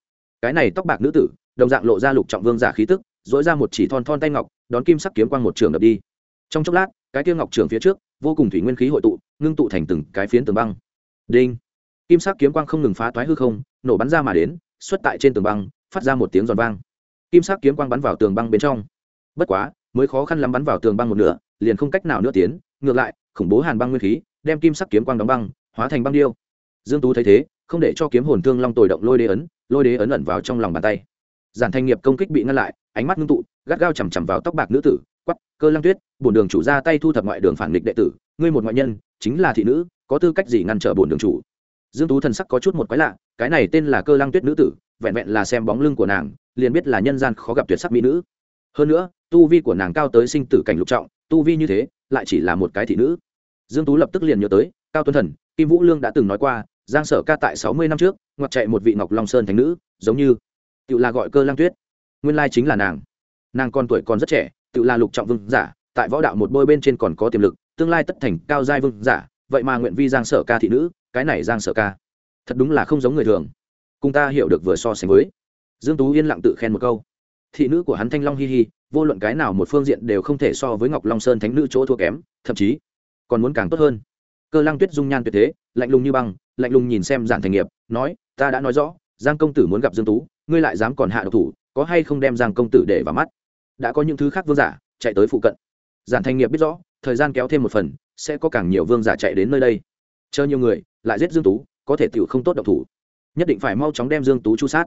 Cái này tóc bạc nữ tử, đồng dạng lộ ra lục trọng vương giả khí tức dỗi ra một chỉ thon thon tay ngọc, đón kim sắc kiếm quang một trường đập đi. Trong chốc lát, cái kia ngọc trường phía trước, vô cùng thủy nguyên khí hội tụ, ngưng tụ thành từng cái phiến tường băng. Đinh! Kim sắc kiếm quang không ngừng phá toái hư không, nổ bắn ra mà đến, xuất tại trên tường băng, phát ra một tiếng giòn vang. Kim sắc kiếm quang bắn vào tường băng bên trong. Bất quá mới khó khăn lắm bắn vào tường băng một nửa, liền không cách nào nữa tiến, ngược lại, khủng bố hàn băng nguyên khí, đem kim sắc kiếm quang đóng băng, hóa thành băng điêu. Dương tú thấy thế, không để cho kiếm hồn thương long tồi động lôi đế ấn, lôi đế ấn ẩn vào trong lòng bàn tay. Giản thanh nghiệp công kích bị ngăn lại, ánh mắt ngưng tụ, gắt gao chằm chằm vào tóc bạc nữ tử quắp cơ lăng tuyết, bổn đường chủ ra tay thu thập ngoại đường phản nghịch đệ tử, ngươi một ngoại nhân, chính là thị nữ, có tư cách gì ngăn trở bổn đường chủ? Dương tú thần sắc có chút một quái lạ, cái này tên là cơ lăng tuyết nữ tử, vẹn vẹn là xem bóng lưng của nàng, liền biết là nhân gian khó gặp tuyệt sắc mỹ nữ hơn nữa, tu vi của nàng cao tới sinh tử cảnh lục trọng, tu vi như thế, lại chỉ là một cái thị nữ. Dương tú lập tức liền nhớ tới, cao tuấn thần, kim vũ lương đã từng nói qua, giang sở ca tại sáu mươi năm trước, ngoặt chạy một vị ngọc long sơn thánh nữ, giống như, tự là gọi cơ lang tuyết. Nguyên lai chính là nàng. Nàng còn tuổi còn rất trẻ, tự là lục trọng vương giả, tại võ đạo một bôi bên trên còn có tiềm lực, tương lai tất thành cao giai vương giả, vậy mà nguyện vi giang sở ca thị nữ, cái này giang sở ca, thật đúng là không giống người thường. Cùng ta hiểu được vừa so sánh với. Dương tú yên lặng tự khen một câu thị nữ của hắn thanh long hi hi, vô luận cái nào một phương diện đều không thể so với ngọc long sơn thánh nữ chỗ thua kém, thậm chí còn muốn càng tốt hơn. Cơ lăng tuyết dung nhan tuyệt thế, lạnh lùng như băng, lạnh lùng nhìn xem giản thành nghiệp, nói, ta đã nói rõ, giang công tử muốn gặp dương tú, ngươi lại dám còn hạ độc thủ, có hay không đem giang công tử để vào mắt? Đã có những thứ khác vương giả chạy tới phụ cận. Giản thành nghiệp biết rõ, thời gian kéo thêm một phần, sẽ có càng nhiều vương giả chạy đến nơi đây. Chờ nhiều người, lại giết dương tú, có thể tiểu không tốt độc thủ. Nhất định phải mau chóng đem dương tú chu sát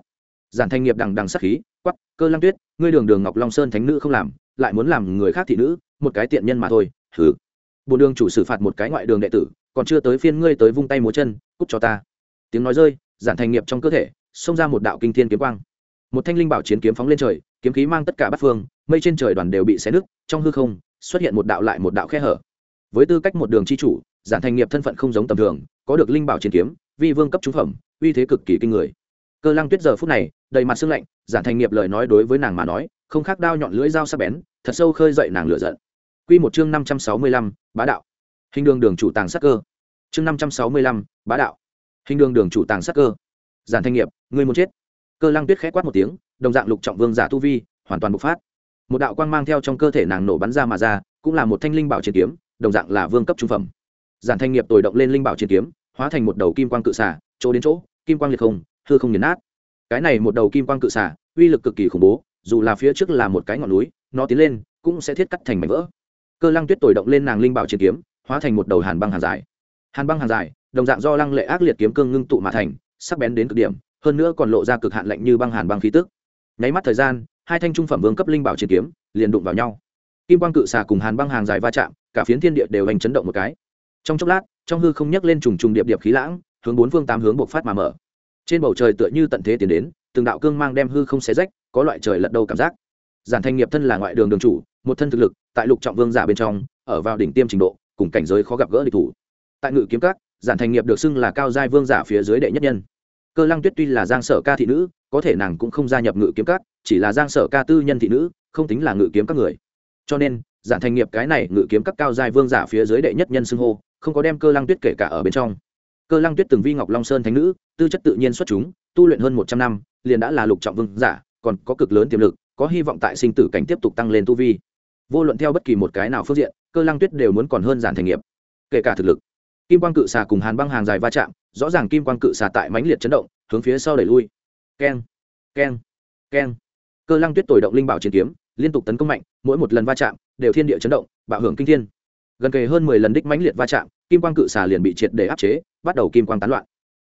giản Thanh nghiệp đằng đằng sắc khí quắp cơ lăng tuyết, ngươi đường đường ngọc long sơn thánh nữ không làm, lại muốn làm người khác thị nữ, một cái tiện nhân mà thôi thử bộ đường chủ xử phạt một cái ngoại đường đệ tử, còn chưa tới phiên ngươi tới vung tay múa chân, cút cho ta. Tiếng nói rơi, giản thành nghiệp trong cơ thể, xông ra một đạo kinh thiên kiếm quang. Một thanh linh bảo chiến kiếm phóng lên trời, kiếm khí mang tất cả bát phương, mây trên trời đoàn đều bị xé nứt, trong hư không, xuất hiện một đạo lại một đạo khe hở. Với tư cách một đường chi chủ, giản thành nghiệp thân phận không giống tầm thường, có được linh bảo chiến kiếm, vi vương cấp trung phẩm, uy thế cực kỳ kinh người cơ lăng tuyết giờ phút này, đầy mặt sương lạnh, giản thành nghiệp lời nói đối với nàng mà nói, không khác đao nhọn lưỡi dao sắc bén, thật sâu khơi dậy nàng lửa giận. Quy một chương năm trăm sáu mươi lăm, bá đạo. Hình đường đường chủ tàng sắc cơ. Chương năm trăm sáu mươi lăm, bá đạo. Hình đường đường chủ tàng sắc cơ. Giản thanh nghiệp, người muốn chết. Cơ lăng tuyết khẽ quát một tiếng, đồng dạng lục trọng vương giả tu vi, hoàn toàn bộc phát. Một đạo quang mang theo trong cơ thể nàng nổ bắn ra mà ra, cũng là một thanh linh bảo chiến kiếm, đồng dạng là vương cấp trung phẩm. Giản thanh nghiệp tồi động lên linh bảo chiến kiếm, hóa thành một đầu kim quang cự xả chỗ đến chỗ, kim quang liệt không hư không nhấn nát. Cái này một đầu kim quang cự xả uy lực cực kỳ khủng bố, dù là phía trước là một cái ngọn núi, nó tiến lên cũng sẽ thiết cắt thành mảnh vỡ. Cơ lăng tuyết tồi động lên nàng linh bảo chiến kiếm, hóa thành một đầu hàn băng hàng dài. Hàn băng hàng dài, đồng dạng do lăng lệ ác liệt kiếm cương ngưng tụ mà thành, sắc bén đến cực điểm, hơn nữa còn lộ ra cực hạn lạnh như băng hàn băng khí tức. Nháy mắt thời gian, hai thanh trung phẩm vương cấp linh bảo chiến kiếm liền đụng vào nhau. Kim quang cự xà cùng hàn băng hàng dài va chạm, cả phiến thiên địa đều hành chấn động một cái. Trong chốc lát, trong hư không nhấc lên trùng trùng điệp điệp khí lãng, hướng bốn phương tám hướng bộc phát mà mở trên bầu trời tựa như tận thế tiến đến, từng đạo cương mang đem hư không xé rách, có loại trời lật đầu cảm giác. Giản thanh nghiệp thân là ngoại đường đường chủ, một thân thực lực, tại lục trọng vương giả bên trong, ở vào đỉnh tiêm trình độ, cùng cảnh giới khó gặp gỡ địch thủ. Tại ngự kiếm các, giản thanh nghiệp được xưng là cao giai vương giả phía dưới đệ nhất nhân. Cơ lăng tuyết tuy là giang sở ca thị nữ, có thể nàng cũng không gia nhập ngự kiếm các, chỉ là giang sở ca tư nhân thị nữ, không tính là ngự kiếm các người. Cho nên, giản thanh nghiệp cái này ngự kiếm các cao giai vương giả phía dưới đệ nhất nhân xưng hô, không có đem cơ lăng tuyết kể cả ở bên trong cơ lăng tuyết từng vi ngọc long sơn thánh nữ, tư chất tự nhiên xuất chúng, tu luyện hơn một trăm năm, liền đã là lục trọng vương giả, còn có cực lớn tiềm lực, có hy vọng tại sinh tử cảnh tiếp tục tăng lên tu vi. Vô luận theo bất kỳ một cái nào phương diện, cơ lăng tuyết đều muốn còn hơn giản thành nghiệp. Kể cả thực lực, kim quang cự xà cùng hàn băng hàng dài va chạm, rõ ràng kim quang cự xà tại mãnh liệt chấn động, hướng phía sau đẩy lui. Keng keng keng. Cơ lăng tuyết tồi động linh bảo chiến kiếm, liên tục tấn công mạnh, mỗi một lần va chạm đều thiên địa chấn động, bạo hưởng kinh thiên. Gần kề hơn mười lần đích mãnh liệt va chạm, kim quang cự xà liền bị triệt để áp chế bắt đầu kim quang tán loạn.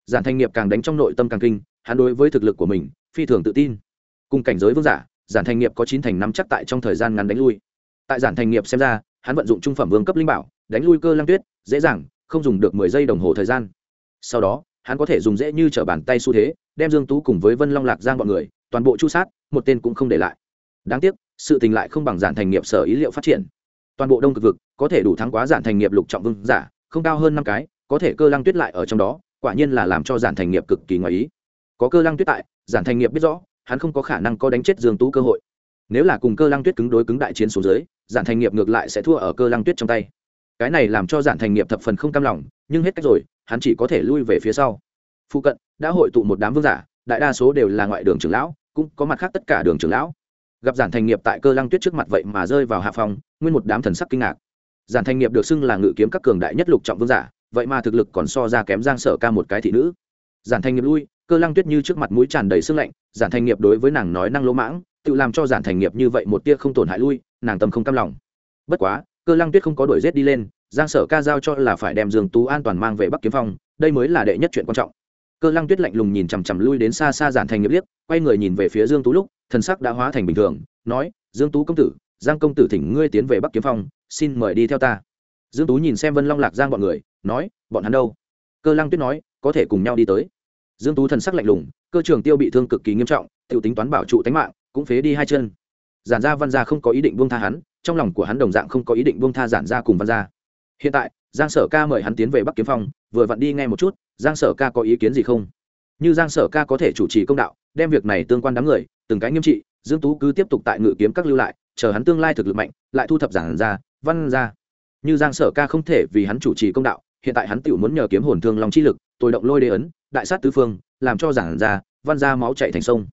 Giản thanh nghiệp càng đánh trong nội tâm càng kinh, hắn đối với thực lực của mình, phi thường tự tin. Cùng cảnh giới vương giả, giản thanh nghiệp có chín thành năm chắc tại trong thời gian ngắn đánh lui. Tại giản thanh nghiệp xem ra, hắn vận dụng trung phẩm vương cấp linh bảo, đánh lui cơ lăng tuyết, dễ dàng, không dùng được mười giây đồng hồ thời gian. Sau đó, hắn có thể dùng dễ như t r ở bàn tay xu thế, đem dương tú cùng với vân long lạc giang bọn người, toàn bộ chu sát, một tên cũng không để lại. Đáng tiếc, sự tình lại không bằng giản thành nghiệp sở ý liệu phát triển. Toàn bộ đông cực vực, có thể đủ thắng quá giản thành nghiệp lục trọng vương giả, không cao hơn năm cái có thể cơ lăng tuyết lại ở trong đó, quả nhiên là làm cho giản thành nghiệp cực kỳ ngoài ý. Có cơ lăng tuyết tại, giản thành nghiệp biết rõ, hắn không có khả năng có đánh chết dương tú cơ hội. Nếu là cùng cơ lăng tuyết cứng đối cứng đại chiến xuống dưới, giản thành nghiệp ngược lại sẽ thua ở cơ lăng tuyết trong tay. Cái này làm cho giản thành nghiệp thập phần không cam lòng, nhưng hết cách rồi, hắn chỉ có thể lui về phía sau. Phụ cận, đã hội tụ một đám vương giả, đại đa số đều là ngoại đường trưởng lão, cũng có mặt khác tất cả đường trưởng lão. Gặp giản thành nghiệp tại cơ lăng tuyết trước mặt vậy mà rơi vào hạ phòng, nguyên một đám thần sắc kinh ngạc. Giản thành nghiệp được xưng là ngự kiếm các cường đại nhất lục trọng vương giả vậy mà thực lực còn so ra kém giang sở ca một cái thị nữ. Giản thành nghiệp lui, cơ lăng tuyết như trước mặt mũi tràn đầy sưng lạnh, giản thành nghiệp đối với nàng nói năng lỗ mãng, tự làm cho giản thành nghiệp như vậy một tia không tổn hại lui, nàng tâm không cam lòng. Bất quá, cơ lăng tuyết không có đuổi rét đi lên, giang sở ca giao cho là phải đem dương tú an toàn mang về bắc kiếm phong, đây mới là đệ nhất chuyện quan trọng. Cơ lăng tuyết lạnh lùng nhìn chằm chằm lui đến xa xa giản thành nghiệp liếc, quay người nhìn về phía dương tú lúc, thần sắc đã hóa thành bình thường, nói, dương tú công tử, giang công tử thỉnh ngươi tiến về bắc kiếm phong, xin mời đi theo ta. Dương tú nhìn xem vân long lạc giang bọn người nói, bọn hắn đâu? Cơ lăng tuyết nói, có thể cùng nhau đi tới. Dương tú thần sắc lạnh lùng, cơ trường tiêu bị thương cực kỳ nghiêm trọng tự tính toán bảo trụ tính mạng, cũng phế đi hai chân. Giản gia văn gia không có ý định buông tha hắn, trong lòng của hắn đồng dạng không có ý định buông tha giản gia cùng văn gia. Hiện tại, giang sở ca mời hắn tiến về bắc kiếm phong, vừa vặn đi nghe một chút, giang sở ca có ý kiến gì không? Như giang sở ca có thể chủ trì công đạo, đem việc này tương quan đám người, từng cái nghiêm trị, dương tú cứ tiếp tục tại ngự kiếm các lưu lại, chờ hắn tương lai thực lực mạnh, lại thu thập giản gia, văn gia. Như giang sở ca không thể vì hắn chủ trì công đạo hiện tại hắn tiểu muốn nhờ kiếm hồn thương long chi lực, tôi động lôi đế ấn, đại sát tứ phương, làm cho giản ra, văn ra máu chảy thành sông.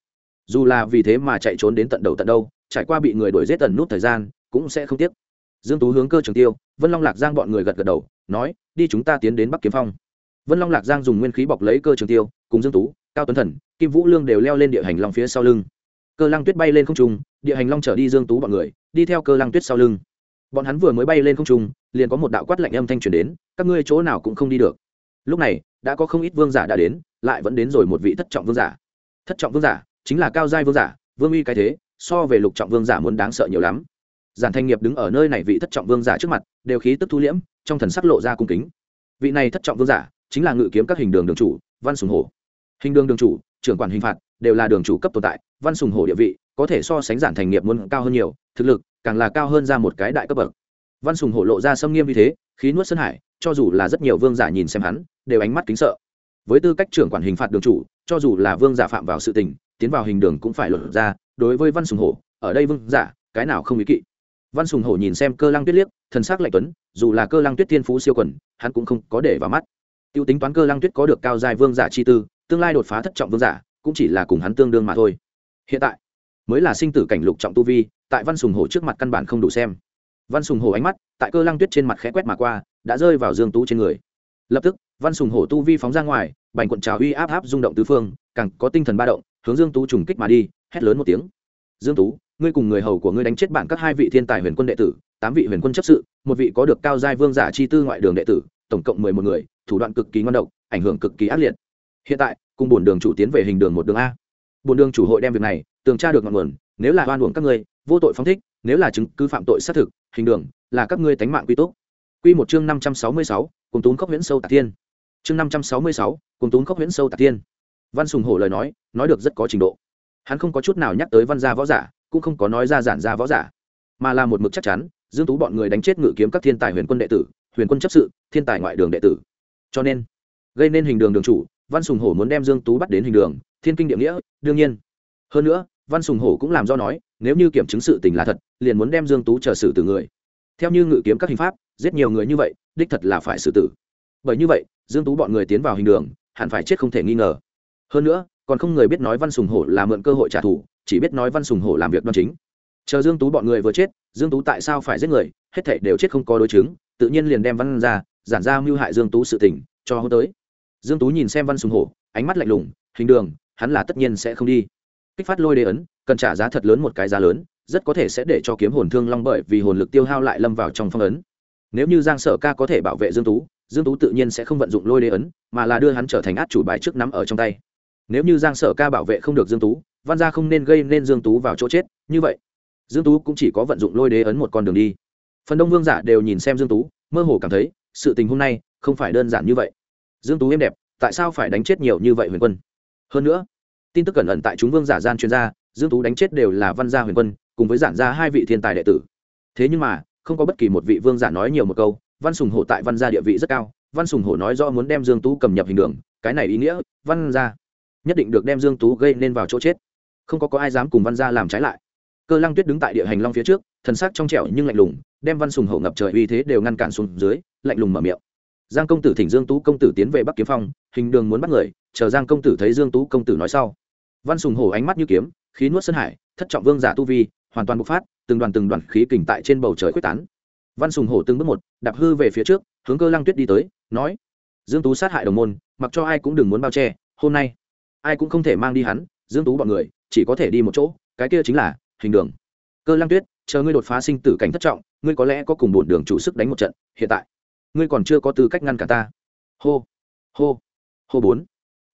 Dù là vì thế mà chạy trốn đến tận đầu tận đâu, trải qua bị người đuổi giết tần nút thời gian, cũng sẽ không tiếc. Dương tú hướng cơ trường tiêu, vân long lạc giang bọn người gật gật đầu, nói, đi chúng ta tiến đến bắc kiếm phong. Vân long lạc giang dùng nguyên khí bọc lấy cơ trường tiêu, cùng dương tú, cao tuấn thần, kim vũ lương đều leo lên địa hành long phía sau lưng. Cơ lăng tuyết bay lên không trung, địa hành long chở đi dương tú bọn người, đi theo cơ lăng tuyết sau lưng bọn hắn vừa mới bay lên không trung, liền có một đạo quát lạnh âm thanh truyền đến, các ngươi chỗ nào cũng không đi được. Lúc này, đã có không ít vương giả đã đến, lại vẫn đến rồi một vị thất trọng vương giả. Thất trọng vương giả chính là cao giai vương giả, vương uy cái thế, so về lục trọng vương giả muốn đáng sợ nhiều lắm. Giản thanh nghiệp đứng ở nơi này vị thất trọng vương giả trước mặt, đều khí tức thu liễm, trong thần sắc lộ ra cung kính. Vị này thất trọng vương giả chính là ngự kiếm các hình đường đường chủ, văn sùng hổ. Hình đường đường chủ, trưởng quản hình phạt, đều là đường chủ cấp tồn tại, văn sùng hổ địa vị có thể so sánh giản thành nghiệp muốn cao hơn nhiều, thực lực càng là cao hơn ra một cái đại cấp bậc. Văn sùng hổ lộ ra xâm nghiêm như thế, khí nuốt sơn hải, cho dù là rất nhiều vương giả nhìn xem hắn, đều ánh mắt kính sợ. Với tư cách trưởng quản hình phạt đường chủ, cho dù là vương giả phạm vào sự tình, tiến vào hình đường cũng phải luận ra, đối với văn sùng hổ, ở đây vương giả, cái nào không ý kỵ. Văn sùng hổ nhìn xem cơ lăng tuyết liếc, thần s ắ c lạnh tuấn, dù là cơ lăng tuyết thiên phú siêu quần, hắn cũng không có để vào mắt. T i ê u tính toán cơ lăng tuyết có được cao dài vương giả chi tư, tương lai đột phá thất trọng vương giả, cũng chỉ là cùng hắn tương đương mà thôi. Hiện tại mới là sinh tử cảnh lục trọng tu vi, tại văn sùng hổ trước mặt căn bản không đủ xem. Văn sùng hổ ánh mắt tại cơ lăng tuyết trên mặt khẽ quét mà qua, đã rơi vào dương tú trên người. Lập tức, văn sùng hổ tu vi phóng ra ngoài, bành quận trào uy áp áp rung động tứ phương, càng có tinh thần ba động, hướng dương tú trùng kích mà đi, hét lớn một tiếng. Dương tú, ngươi cùng người hầu của ngươi đánh chết bạn các hai vị thiên tài huyền quân đệ tử, tám vị huyền quân chấp sự, một vị có được cao giai vương giả chi tư ngoại đường đệ tử, tổng cộng mười một người, thủ đoạn cực kỳ ngon độc, ảnh hưởng cực kỳ ác liệt. Hiện tại, cùng bổn đường chủ tiến về hình đường một đường a bồn đường chủ hội đem việc này tường tra được ngọn nguồn, nếu là oan uổng các ngươi, vô tội phóng thích, nếu là chứng cứ phạm tội xác thực, hình đường, là các ngươi tánh mạng quy tốt quy một chương năm trăm sáu mươi sáu, cùng tún khốc huyễn sâu tạc tiên chương năm trăm sáu mươi sáu, cùng tún khốc huyễn sâu tạc tiên văn sùng hổ lời nói nói được rất có trình độ. Hắn không có chút nào nhắc tới văn gia võ giả, cũng không có nói ra giản gia võ giả, mà là một mực chắc chắn, dương tú bọn người đánh chết ngự kiếm các thiên tài huyền quân đệ tử, huyền quân chấp sự, thiên tài ngoại đường đệ tử. Cho nên, gây nên hình đường đường chủ, văn sùng hổ muốn đem dương tú bắt đến hình đường thiên kinh địa nghĩa, đương nhiên. Hơn nữa, văn sùng hổ cũng làm do nói, nếu như kiểm chứng sự tình là thật, liền muốn đem dương tú chờ xử tử người. Theo như ngự kiếm các hình pháp, giết nhiều người như vậy, đích thật là phải xử tử. Bởi như vậy, dương tú bọn người tiến vào hình đường, hẳn phải chết không thể nghi ngờ. Hơn nữa, còn không người biết nói văn sùng hổ là mượn cơ hội trả thù, chỉ biết nói văn sùng hổ làm việc đoan chính. Chờ dương tú bọn người vừa chết, dương tú tại sao phải giết người, hết thảy đều chết không có đối chứng, tự nhiên liền đem văn ra, giản ra mưu hại dương tú sự tình, cho hô tới. Dương tú nhìn xem văn sùng hổ, ánh mắt lạnh lùng, hình đường hắn là tất nhiên sẽ không đi. Kích phát lôi đế ấn, cần trả giá thật lớn một cái giá lớn, rất có thể sẽ để cho kiếm hồn thương long bởi vì hồn lực tiêu hao lại lâm vào trong phong ấn. Nếu như giang sở ca có thể bảo vệ dương tú dương tú tự nhiên sẽ không vận dụng lôi đế ấn, mà là đưa hắn trở thành át chủ bài trước nắm ở trong tay. Nếu như giang sở ca bảo vệ không được dương tú, văn gia không nên gây nên dương tú vào chỗ chết, như vậy, dương tú cũng chỉ có vận dụng lôi đế ấn một con đường đi. Phần đông vương giả đều nhìn xem dương tú, mơ hồ cảm thấy, sự tình hôm nay không phải đơn giản như vậy. Dương tú êm đẹp, tại sao phải đánh chết nhiều như vậy huyền quân? Hơn nữa, tin tức cẩn ẩn tại chúng vương giả gian chuyên gia dương tú đánh chết đều là văn gia huyền quân, cùng với giản gia hai vị thiên tài đệ tử. Thế nhưng mà, không có bất kỳ một vị vương giả nói nhiều một câu, văn sùng hổ tại văn gia địa vị rất cao, văn sùng hổ nói do muốn đem dương tú cầm nhập hình đường, cái này ý nghĩa, văn gia nhất định được đem dương tú gây nên vào chỗ chết. Không có có ai dám cùng văn gia làm trái lại. Cơ lăng tuyết đứng tại địa hành long phía trước, thần sắc trong trẻo nhưng lạnh lùng, đem văn sùng hổ ngập trời uy thế đều ngăn cản xuống dưới, lạnh lùng mở miệng giang công tử thỉnh dương tú công tử tiến về bắc kiếm phong, hình đường muốn bắt người, chờ giang công tử thấy dương tú công tử nói sau. Văn sùng hổ ánh mắt như kiếm, khí nuốt sân hải, thất trọng vương giả tu vi, hoàn toàn bộc phát, từng đoàn từng đoàn khí kình tại trên bầu trời quyết tán. Văn sùng hổ từng bước một, đạp hư về phía trước, hướng cơ lăng tuyết đi tới, nói, dương tú sát hại đồng môn, mặc cho ai cũng đừng muốn bao che, hôm nay, ai cũng không thể mang đi hắn, dương tú bọn người, chỉ có thể đi một chỗ, cái kia chính là, hình đường. Cơ lăng tuyết, chờ ngươi đột phá sinh tử cảnh thất trọng, ngươi có lẽ có cùng bổn đường chủ sức đánh một trận, hiện tại ngươi còn chưa có tư cách ngăn cả ta. Hô hô hô bốn.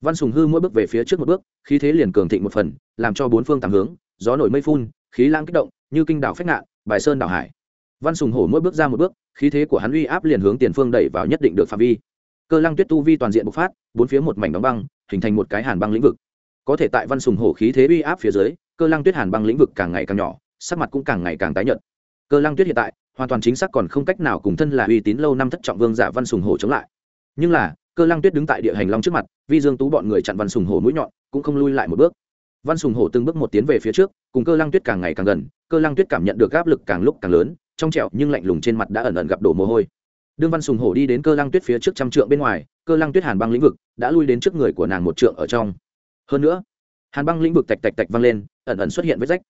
Văn sùng hư mỗi bước về phía trước một bước, khí thế liền cường thịnh một phần, làm cho bốn phương tám hướng, gió nổi mây phun, khí lang kích động, như kinh đảo phách ngạn, bài sơn đảo hải. Văn sùng hổ mỗi bước ra một bước, khí thế của hắn uy áp liền hướng tiền phương đẩy vào nhất định được phạm vi. Cơ lăng tuyết tu vi toàn diện bộc phát, bốn phía một mảnh đóng băng, hình thành một cái hàn băng lĩnh vực. Có thể tại văn sùng hổ khí thế uy áp phía dưới, cơ lăng tuyết hàn băng lĩnh vực càng ngày càng nhỏ, sắc mặt cũng càng ngày càng tái nhợt. Cơ lăng tuyết hiện tại hoàn toàn chính xác còn không cách nào cùng thân là uy tín lâu năm thất trọng vương giả văn sùng hổ chống lại. Nhưng là, cơ lăng tuyết đứng tại địa hành long trước mặt, vi dương tú bọn người chặn văn sùng hổ mũi nhọn, cũng không lui lại một bước. Văn sùng hổ từng bước một tiến về phía trước, cùng cơ lăng tuyết càng ngày càng gần, cơ lăng tuyết cảm nhận được áp lực càng lúc càng lớn, trong trẹo nhưng lạnh lùng trên mặt đã ẩn ẩn gặp đổ mồ hôi. Đương văn sùng hổ đi đến cơ lăng tuyết phía trước trăm trượng bên ngoài, cơ lăng tuyết hàn băng lĩnh vực đã lui đến trước người của nàng một trượng ở trong. Hơn nữa, hàn băng lĩnh vực tạch tạch tạch văng lên, ẩn ẩn xuất hiện vết rách.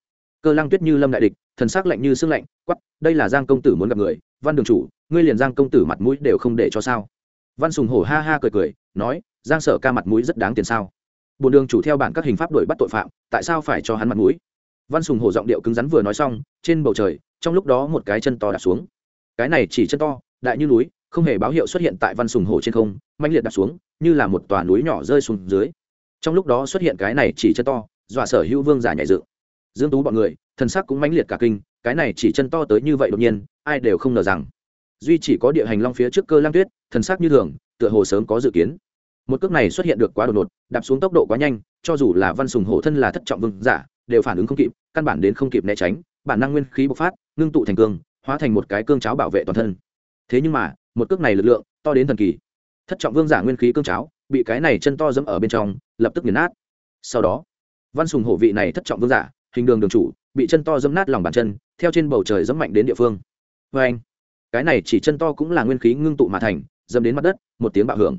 Cơ lăng tuyết như lâm đại địch, thần sắc lạnh như sương lạnh quắp đây là giang công tử muốn gặp người, văn đường chủ, ngươi liền giang công tử mặt mũi đều không để cho sao? Văn sùng hổ ha ha cười cười, nói, giang sở ca mặt mũi rất đáng tiền sao? Bồn đường chủ theo bản các hình pháp đuổi bắt tội phạm, tại sao phải cho hắn mặt mũi? Văn sùng hổ giọng điệu cứng rắn vừa nói xong, trên bầu trời, trong lúc đó một cái chân to đạp xuống. Cái này chỉ chân to, đại như núi, không hề báo hiệu xuất hiện tại văn sùng hổ trên không mạnh liệt đạp xuống, như là một tòa núi nhỏ rơi xuống dưới. Trong lúc đó xuất hiện cái này chỉ chân to, dọa sở hữu vương giả nhảy dựng. Dương tú bọn người, thần sắc cũng mãnh liệt cả kinh cái này chỉ chân to tới như vậy đột nhiên, ai đều không ngờ rằng. Duy chỉ có địa hành long phía trước cơ lang tuyết, thần sắc như thường, tựa hồ sớm có dự kiến. Một cước này xuất hiện được quá đột ngột, đạp xuống tốc độ quá nhanh, cho dù là văn sùng hổ thân là thất trọng vương giả, đều phản ứng không kịp, căn bản đến không kịp né tránh, bản năng nguyên khí bộc phát, ngưng tụ thành cương, hóa thành một cái cương cháo bảo vệ toàn thân. Thế nhưng mà, một cước này lực lượng, to đến thần kỳ. Thất trọng vương giả nguyên khí cương cháo, bị cái này chân to dẫm ở bên trong, lập tức nghiền nát. Sau đó, văn sùng hổ vị này thất trọng vương giả, hình đường đường chủ, bị chân to dẫm nát lòng bàn chân theo trên bầu trời dẫm mạnh đến địa phương. Vê anh, cái này chỉ chân to cũng là nguyên khí ngưng tụ mà thành, dẫm đến mặt đất, một tiếng bạo hưởng.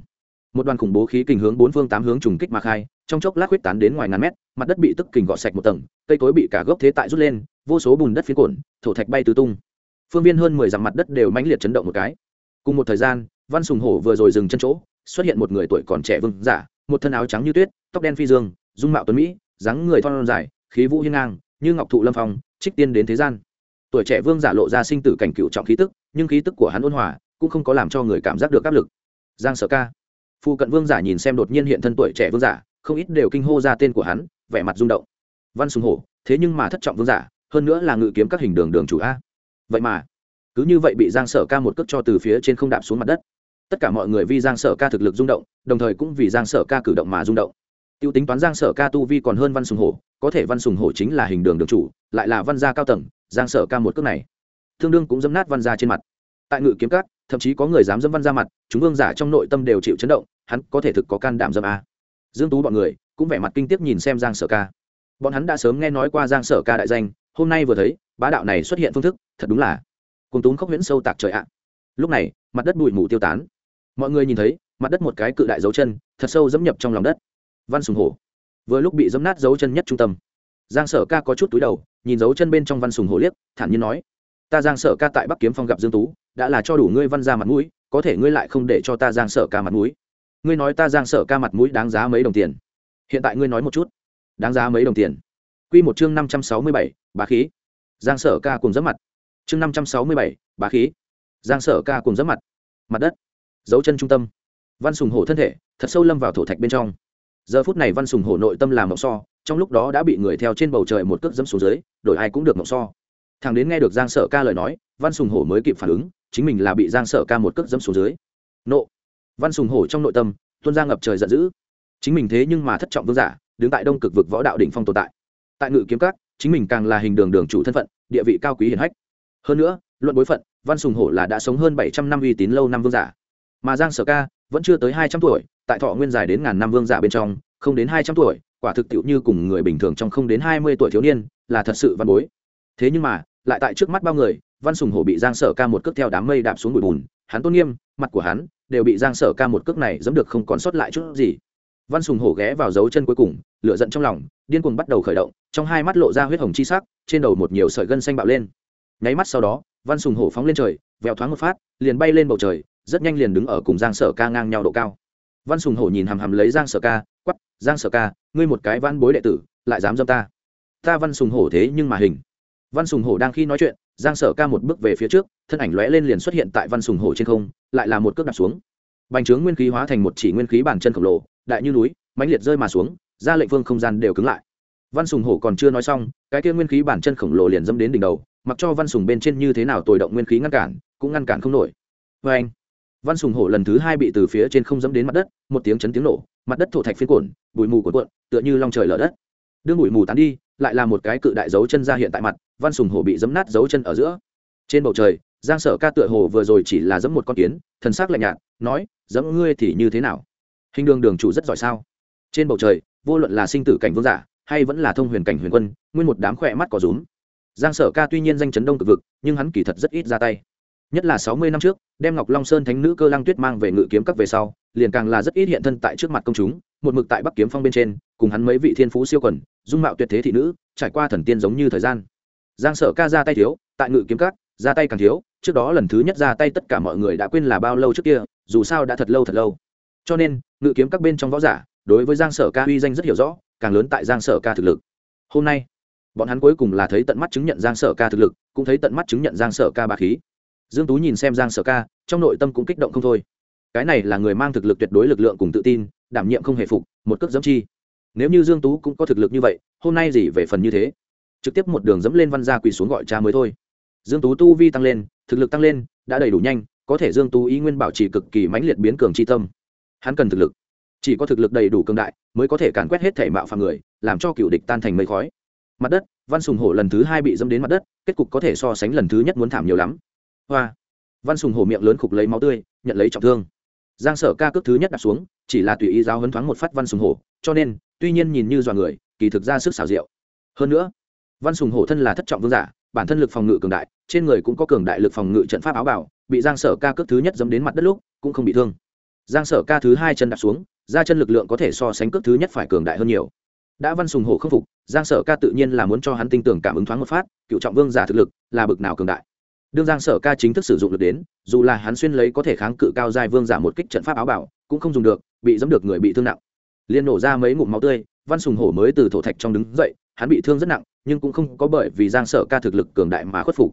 Một đoàn khủng bố khí kình hướng bốn phương tám hướng trùng kích mà khai, trong chốc lát huyết tán đến ngoài ngàn mét, mặt đất bị tức kình gọt sạch một tầng, cây cối bị cả gốc thế tại rút lên, vô số bùn đất phía cổn, thổ thạch bay tứ tung. Phương viên hơn mười dặm mặt đất đều mãnh liệt chấn động một cái. Cùng một thời gian, văn sùng hổ vừa rồi dừng chân chỗ, xuất hiện một người tuổi còn trẻ vương giả, một thân áo trắng như tuyết, tóc đen phi dương, dung mạo tuấn mỹ, dáng người thon dài, khí vũ hiên ngang, như ngọc thụ lâm phong trích tiên đến thế gian. Tuổi trẻ vương giả lộ ra sinh tử cảnh cựu trọng khí tức, nhưng khí tức của hắn ôn hòa, cũng không có làm cho người cảm giác được áp lực. Giang sở ca. Phụ cận vương giả nhìn xem đột nhiên hiện thân tuổi trẻ vương giả, không ít đều kinh hô ra tên của hắn, vẻ mặt rung động. Văn sùng hổ, thế nhưng mà thất trọng vương giả, hơn nữa là ngự kiếm các hình đường đường chủ a. Vậy mà, cứ như vậy bị giang sở ca một cước cho từ phía trên không đạp xuống mặt đất. Tất cả mọi người vì giang sở ca thực lực rung động, đồng thời cũng vì giang sở ca cử động mà rung động. T i ê u tính toán giang sở ca tu vi còn hơn văn sùng hổ có thể văn sùng hổ chính là hình đường đường chủ, lại là văn gia cao tầng, giang sở ca một cước này. Thương đương cũng dấm nát văn gia trên mặt. Tại ngự kiếm cát thậm chí có người dám dâm văn ra mặt, chúng vương giả trong nội tâm đều chịu chấn động, hắn có thể thực có can đảm dâm a. Dương tú bọn người, cũng vẻ mặt kinh tiếc nhìn xem giang sở ca. Bọn hắn đã sớm nghe nói qua giang sở ca đại danh, hôm nay vừa thấy, bá đạo này xuất hiện phương thức, thật đúng là cùng túng khốc huyễn sâu tạc trời ạ. Lúc này, mặt đất bụi mù tiêu tán. Mọi người nhìn thấy, mặt đất một cái cự đại dấu chân, thật sâu dẫm nhập trong lòng đất. Văn sùng hổ vừa lúc bị dẫm nát dấu chân nhất trung tâm. Giang sở ca có chút túi đầu, nhìn dấu chân bên trong văn sùng hổ liếc, thản nhiên nói, ta giang sở ca tại bắc kiếm phong gặp dương tú, đã là cho đủ ngươi văn ra mặt mũi, có thể ngươi lại không để cho ta giang sở ca mặt mũi. Ngươi nói ta giang sở ca mặt mũi đáng giá mấy đồng tiền? Hiện tại ngươi nói một chút, đáng giá mấy đồng tiền? Quy một chương năm trăm sáu mươi bảy, bá khí. Giang sở ca cùng dẫm mặt. Chương năm trăm sáu mươi bảy, bá khí. Giang sở ca cùng dẫm mặt. Mặt đất. Dấu chân trung tâm. Văn sùng hổ thân thể, thật sâu lâm vào thổ thạch bên trong giờ phút này văn sùng hổ nội tâm làm mộng so, trong lúc đó đã bị người theo trên bầu trời một cước dẫm xuống dưới, đổi ai cũng được mộng so. Thằng đến nghe được giang sở ca lời nói, văn sùng hổ mới kịp phản ứng, chính mình là bị giang sở ca một cước dẫm xuống dưới. Nộ. Văn sùng hổ trong nội tâm, tuôn ra ngập trời giận dữ. Chính mình thế nhưng mà thất trọng vương giả, đứng tại đông cực vực võ đạo đỉnh phong tồn tại. Tại ngự kiếm các, chính mình càng là hình đường đường chủ thân phận, địa vị cao quý hiển hách. Hơn nữa, luận bối phận, văn sùng hổ là đã sống hơn bảy trăm năm uy tín lâu năm vương giả. Mà giang sở ca vẫn chưa tới hai trăm tuổi, tại thọ nguyên dài đến ngàn năm vương giả bên trong, không đến hai trăm tuổi, quả thực tiệu như cùng người bình thường trong không đến hai mươi tuổi thiếu niên, là thật sự văn bối. Thế nhưng mà, lại tại trước mắt bao người, văn sùng hổ bị giang sở ca một cước theo đám mây đạp xuống bụi bùn, hắn tôn nghiêm, mặt của hắn đều bị giang sở ca một cước này giẫm được không còn sót lại chút gì. Văn sùng hổ ghé vào dấu chân cuối cùng, lửa giận trong lòng, điên cuồng bắt đầu khởi động, trong hai mắt lộ ra huyết hồng chi sắc, trên đầu một nhiều sợi gân xanh bạo lên. Nháy mắt sau đó, văn sùng hổ phóng lên trời, vèo thoáng một phát, liền bay lên bầu trời rất nhanh liền đứng ở cùng giang sở ca ngang nhau độ cao. Văn sùng hổ nhìn hằm hằm lấy giang sở ca quắp giang sở ca, ngươi một cái văn bối đệ tử, lại dám dâm ta? Ta văn sùng hổ thế nhưng mà hình. Văn sùng hổ đang khi nói chuyện, giang sở ca một bước về phía trước, thân ảnh lóe lên liền xuất hiện tại văn sùng hổ trên không, lại là một cước đặt xuống. Bành trướng nguyên khí hóa thành một chỉ nguyên khí bàn chân khổng lồ, đại như núi, mãnh liệt rơi mà xuống, ra lệnh phương không gian đều cứng lại. Văn sùng hổ còn chưa nói xong, cái kia nguyên khí bản chân khổng lồ liền dâm đến đỉnh đầu, mặc cho văn sùng bên trên như thế nào tồi động nguyên khí ngăn cản, cũng ngăn cản không nổi. Vê anh văn sùng hổ lần thứ hai bị từ phía trên không dẫm đến mặt đất, một tiếng chấn tiếng nổ, mặt đất thổ thạch phiến cổn bụi mù của cuộn, tựa như long trời lở đất. Đương bụi mù tán đi, lại là một cái cự đại dấu chân ra hiện tại mặt, văn sùng hổ bị dẫm nát dấu chân ở giữa. Trên bầu trời, giang sở ca tựa hồ vừa rồi chỉ là dẫm một con kiến, thần s ắ c lạnh nhạt, nói, dẫm ngươi thì như thế nào? Hình đường đường chủ rất giỏi sao? Trên bầu trời, vô luận là sinh tử cảnh vương giả, hay vẫn là thông huyền cảnh huyền quân, nguyên một đám khỏe mắt có rúm. Giang sở ca tuy nhiên danh chấn đông cực vực, nhưng hắn kỳ thật rất ít ra tay nhất là sáu mươi năm trước, đem ngọc long sơn thánh nữ cơ lăng tuyết mang về ngự kiếm các về sau, liền càng là rất ít hiện thân tại trước mặt công chúng, một mực tại bắc kiếm phong bên trên, cùng hắn mấy vị thiên phú siêu quần, dung mạo tuyệt thế thị nữ, trải qua thần tiên giống như thời gian. Giang sở ca ra tay thiếu, tại ngự kiếm các, ra tay càng thiếu, trước đó lần thứ nhất ra tay tất cả mọi người đã quên là bao lâu trước kia, dù sao đã thật lâu thật lâu. Cho nên, ngự kiếm các bên trong võ giả, đối với giang sở ca uy danh rất hiểu rõ, càng lớn tại giang sở ca thực lực. Hôm nay, bọn hắn cuối cùng là thấy tận mắt chứng nhận giang sở ca thực lực, cũng thấy tận mắt chứng nhận giang sở ca bà khí dương tú nhìn xem giang sở ca, trong nội tâm cũng kích động không thôi. Cái này là người mang thực lực tuyệt đối lực lượng cùng tự tin, đảm nhiệm không hề phục, một cước dẫm chi. Nếu như dương tú cũng có thực lực như vậy, hôm nay gì về phần như thế? Trực tiếp một đường dẫm lên văn gia quỳ xuống gọi cha mới thôi. Dương tú tu vi tăng lên, thực lực tăng lên, đã đầy đủ nhanh, có thể dương tú ý nguyên bảo trì cực kỳ mãnh liệt biến cường chi tâm. Hắn cần thực lực. Chỉ có thực lực đầy đủ cường đại, mới có thể càn quét hết thể mạo phạm người, làm cho cựu địch tan thành mây khói. Mặt đất, văn sùng hổ lần thứ hai bị dâm đến mặt đất, kết cục có thể so sánh lần thứ nhất muốn thảm nhiều lắm hoa. Văn sùng hổ miệng lớn khục lấy máu tươi, nhận lấy trọng thương. Giang sở ca cước thứ nhất đặt xuống, chỉ là tùy ý giáo hấn thoáng một phát văn sùng hổ, cho nên, tuy nhiên nhìn như dọa người, kỳ thực ra sức xào rượu hơn nữa, văn sùng hổ thân là thất trọng vương giả, bản thân lực phòng ngự cường đại, trên người cũng có cường đại lực phòng ngự trận pháp áo bảo bị giang sở ca cước thứ nhất dẫm đến mặt đất lúc, cũng không bị thương. Giang sở ca thứ hai chân đặt xuống, ra chân lực lượng có thể so sánh cước thứ nhất phải cường đại hơn nhiều. Đã văn sùng hổ khâm phục, giang sở ca tự nhiên là muốn cho hắn tin tưởng cảm ứng thoáng một phát, cựu trọng vương giả thực lực là bực nào cường đại đương giang sở ca chính thức sử dụng được đến, dù là hắn xuyên lấy có thể kháng cự cao giai vương giả một kích trận pháp áo bảo, cũng không dùng được, bị dẫm được người bị thương nặng. Liên nổ ra mấy ngụm máu tươi, văn sùng hổ mới từ thổ thạch trong đứng dậy, hắn bị thương rất nặng, nhưng cũng không có bởi vì giang sở ca thực lực cường đại mà khuất phục.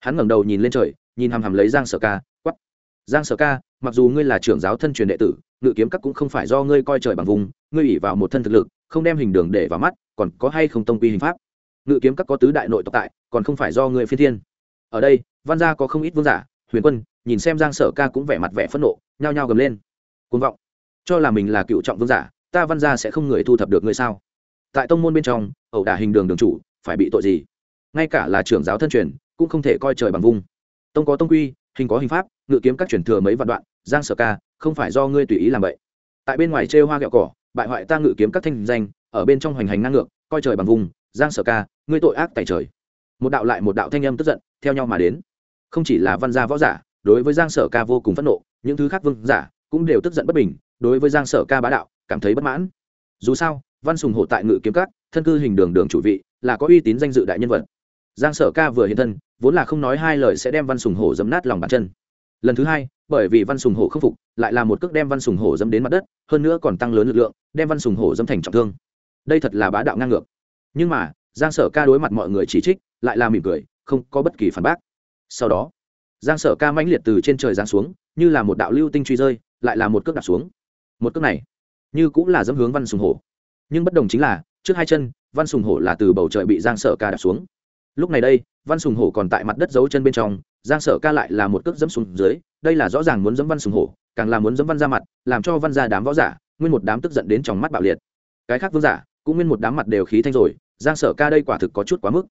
Hắn ngẩng đầu nhìn lên trời, nhìn hằm hằm lấy giang sở ca quắp giang sở ca, mặc dù ngươi là trưởng giáo thân truyền đệ tử, ngự kiếm các cũng không phải do ngươi coi trời bằng vùng, ngươi ủy vào một thân thực lực, không đem hình đường để vào mắt, còn có hay không tông quy hình pháp? Ngự kiếm các có tứ đại nội tộc tại, còn không phải do ngươi phi thiên ở đây, văn gia có không ít vương giả, huyền quân, nhìn xem giang sở ca cũng vẻ mặt vẻ phẫn nộ, nhao nhao gầm lên. Côn vọng. Cho là mình là cựu trọng vương giả, ta văn gia sẽ không người thu thập được ngươi sao? Tại tông môn bên trong, ẩu đả hình đường đường chủ, phải bị tội gì? Ngay cả là trưởng giáo thân truyền, cũng không thể coi trời bằng vung tông có tông quy, hình có hình pháp, ngự kiếm các truyền thừa mấy vạn đoạn, giang sở ca, không phải do ngươi tùy ý làm vậy. Tại bên ngoài trêu hoa gẹo cỏ, bại hoại ta ngự kiếm các thanh danh, ở bên trong hoành hành ngang ngược, coi trời bằng vùng, giang sở ca, ngươi tội ác tại trời một đạo lại một đạo thanh âm tức giận, theo nhau mà đến. Không chỉ là văn gia võ giả, đối với giang sở ca vô cùng phẫn nộ, những thứ khác vương giả cũng đều tức giận bất bình, đối với giang sở ca bá đạo, cảm thấy bất mãn. Dù sao, văn sùng hộ tại ngự kiếm các, thân cư hình đường đường chủ vị, là có uy tín danh dự đại nhân vật. Giang sở ca vừa hiện thân, vốn là không nói hai lời sẽ đem văn sùng hổ dấm nát lòng bàn chân. Lần thứ hai, bởi vì văn sùng hổ khắc phục, lại là một cước đem văn sùng hổ dấm đến mặt đất, hơn nữa còn tăng lớn lực lượng, đem văn sùng hổ dấm thành trọng thương. Đây thật là bá đạo ngang ngược. Nhưng mà giang sở ca đối mặt mọi người chỉ trích, lại là mỉm cười, không có bất kỳ phản bác. Sau đó, giang sở ca mãnh liệt từ trên trời giáng xuống, như là một đạo lưu tinh truy rơi, lại là một cước đạp xuống. Một cước này, như cũng là dẫm hướng văn sùng hổ. Nhưng bất đồng chính là, trước hai chân, văn sùng hổ là từ bầu trời bị giang sở ca đạp xuống. Lúc này đây, văn sùng hổ còn tại mặt đất giấu chân bên trong, giang sở ca lại là một cước dẫm xuống dưới, đây là rõ ràng muốn dẫm văn sùng hổ, càng là muốn dẫm văn ra mặt, làm cho văn ra đám võ giả, nguyên một đám tức giận đến trong mắt bạo liệt. Cái khác vương giả, cũng nguyên một đám mặt đều khí thanh rồi giang sở ca đây quả thực có chút quá mức.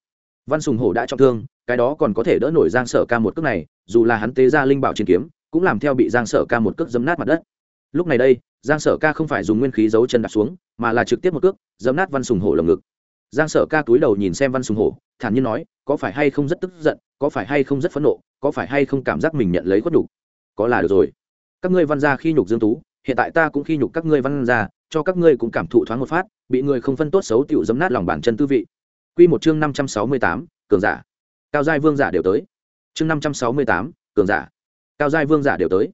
Văn sùng hổ đã trọng thương, cái đó còn có thể đỡ nổi giang sở ca một cước này, dù là hắn tế ra linh bảo chiến kiếm, cũng làm theo bị giang sở ca một cước dấm nát mặt đất. Lúc này đây, giang sở ca không phải dùng nguyên khí giấu chân đặt xuống, mà là trực tiếp một cước dấm nát văn sùng hổ lồng ngực. Giang sở ca túi đầu nhìn xem văn sùng hổ, thản nhiên nói, có phải hay không rất tức giận, có phải hay không rất phẫn nộ, có phải hay không cảm giác mình nhận lấy khuất nhục? Có là được rồi. Các ngươi văn gia khi nhục dương tú, hiện tại ta cũng khi nhục các ngươi văn gia cho các ngươi cũng cảm thụ thoáng một phát, bị người không phân tốt xấu tiểu dấm nát lòng bàn chân tư vị. Quy một chương năm trăm sáu mươi tám, cường giả. Cao giai vương giả đều tới. Chương năm trăm sáu mươi tám, cường giả. Cao giai vương giả đều tới.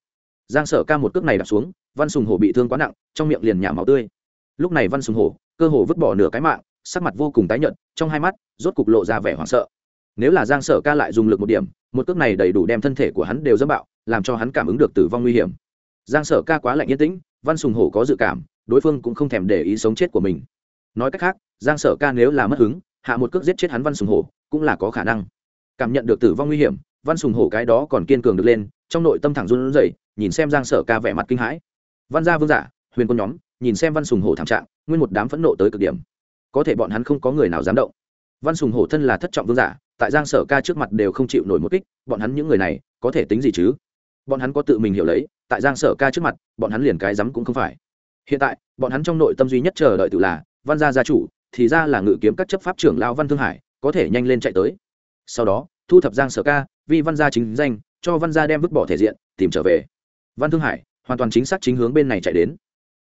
Giang sở ca một cước này đặt xuống, văn sùng hổ bị thương quá nặng, trong miệng liền nhả máu tươi. Lúc này văn sùng hổ, cơ hồ vứt bỏ nửa cái mạng, sắc mặt vô cùng tái nhợt, trong hai mắt, rốt cục lộ ra vẻ hoảng sợ. Nếu là giang sở ca lại dùng lực một điểm, một cước này đầy đủ đem thân thể của hắn đều dâm bạo, làm cho hắn cảm ứng được tử vong nguy hiểm. Giang sở ca quá lạnh yên tĩnh, văn sùng hổ có dự cảm đối phương cũng không thèm để ý sống chết của mình. Nói cách khác, giang sở ca nếu là mất hứng, hạ một cước giết chết hắn văn sùng hổ, cũng là có khả năng. Cảm nhận được tử vong nguy hiểm, văn sùng hổ cái đó còn kiên cường được lên, trong nội tâm thẳng run rẩy, nhìn xem giang sở ca vẻ mặt kinh hãi. Văn gia vương giả, huyền quân nhóm, nhìn xem văn sùng hổ thảm trạng, nguyên một đám phẫn nộ tới cực điểm. Có thể bọn hắn không có người nào dám động. Văn sùng hổ thân là thất trọng vương giả, tại giang sở ca trước mặt đều không chịu nổi một kích, bọn hắn những người này, có thể tính gì chứ? Bọn hắn có tự mình hiểu lấy, tại giang sở ca trước mặt, bọn hắn liền cái rắm cũng không phải hiện tại, bọn hắn trong nội tâm duy nhất chờ đợi tự là, văn gia gia chủ, thì ra là ngự kiếm các chấp pháp trưởng lao văn thương hải, có thể nhanh lên chạy tới. Sau đó, thu thập giang sở ca, vì văn gia chính danh, cho văn gia đem vứt bỏ thể diện, tìm trở về. Văn thương hải, hoàn toàn chính xác chính hướng bên này chạy đến.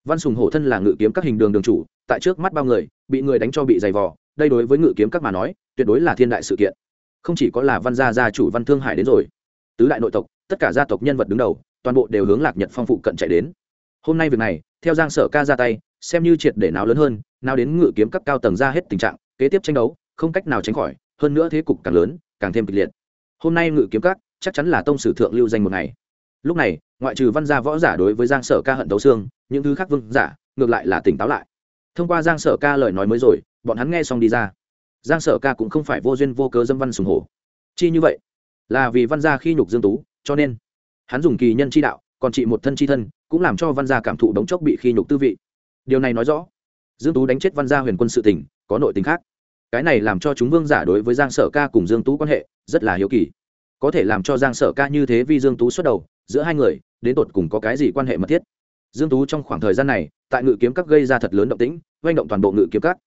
Văn sùng hổ thân là ngự kiếm các hình đường đường chủ, tại trước mắt bao người, bị người đánh cho bị dày vò, đây đối với ngự kiếm các mà nói, tuyệt đối là thiên đại sự kiện. Không chỉ có là văn gia gia chủ văn thương hải đến rồi, tứ đại nội tộc, tất cả gia tộc nhân vật đứng đầu, toàn bộ đều hướng lạc nhật phong phụ cận chạy đến hôm nay việc này, theo giang sở ca ra tay, xem như triệt để nào lớn hơn nào đến ngự kiếm các cao tầng ra hết tình trạng, kế tiếp tranh đấu, không cách nào tránh khỏi, hơn nữa thế cục càng lớn, càng thêm kịch liệt. Hôm nay ngự kiếm các, chắc chắn là tông sử thượng lưu danh một ngày. Lúc này, ngoại trừ văn gia võ giả đối với giang sở ca hận tấu xương, những thứ khác vương giả, ngược lại là tỉnh táo lại. Thông qua giang sở ca lời nói mới rồi, bọn hắn nghe xong đi ra. Giang sở ca cũng không phải vô duyên vô cớ dâm văn sùng hổ. Chi như vậy, là vì văn gia khi nhục dương tú, cho nên hắn dùng kỳ nhân chi đạo còn chị một thân chi thân, cũng làm cho văn gia cảm thụ đống chốc bị khi nhục tư vị. Điều này nói rõ, dương tú đánh chết văn gia huyền quân sự tình, có nội tình khác. Cái này làm cho chúng vương giả đối với giang sở ca cùng dương tú quan hệ rất là hiếu kỳ. Có thể làm cho giang sở ca như thế vì dương tú xuất đầu, giữa hai người, đến tột cùng có cái gì quan hệ mật thiết? Dương tú trong khoảng thời gian này, tại ngự kiếm các gây ra thật lớn động tĩnh doanh động toàn bộ ngự kiếm các.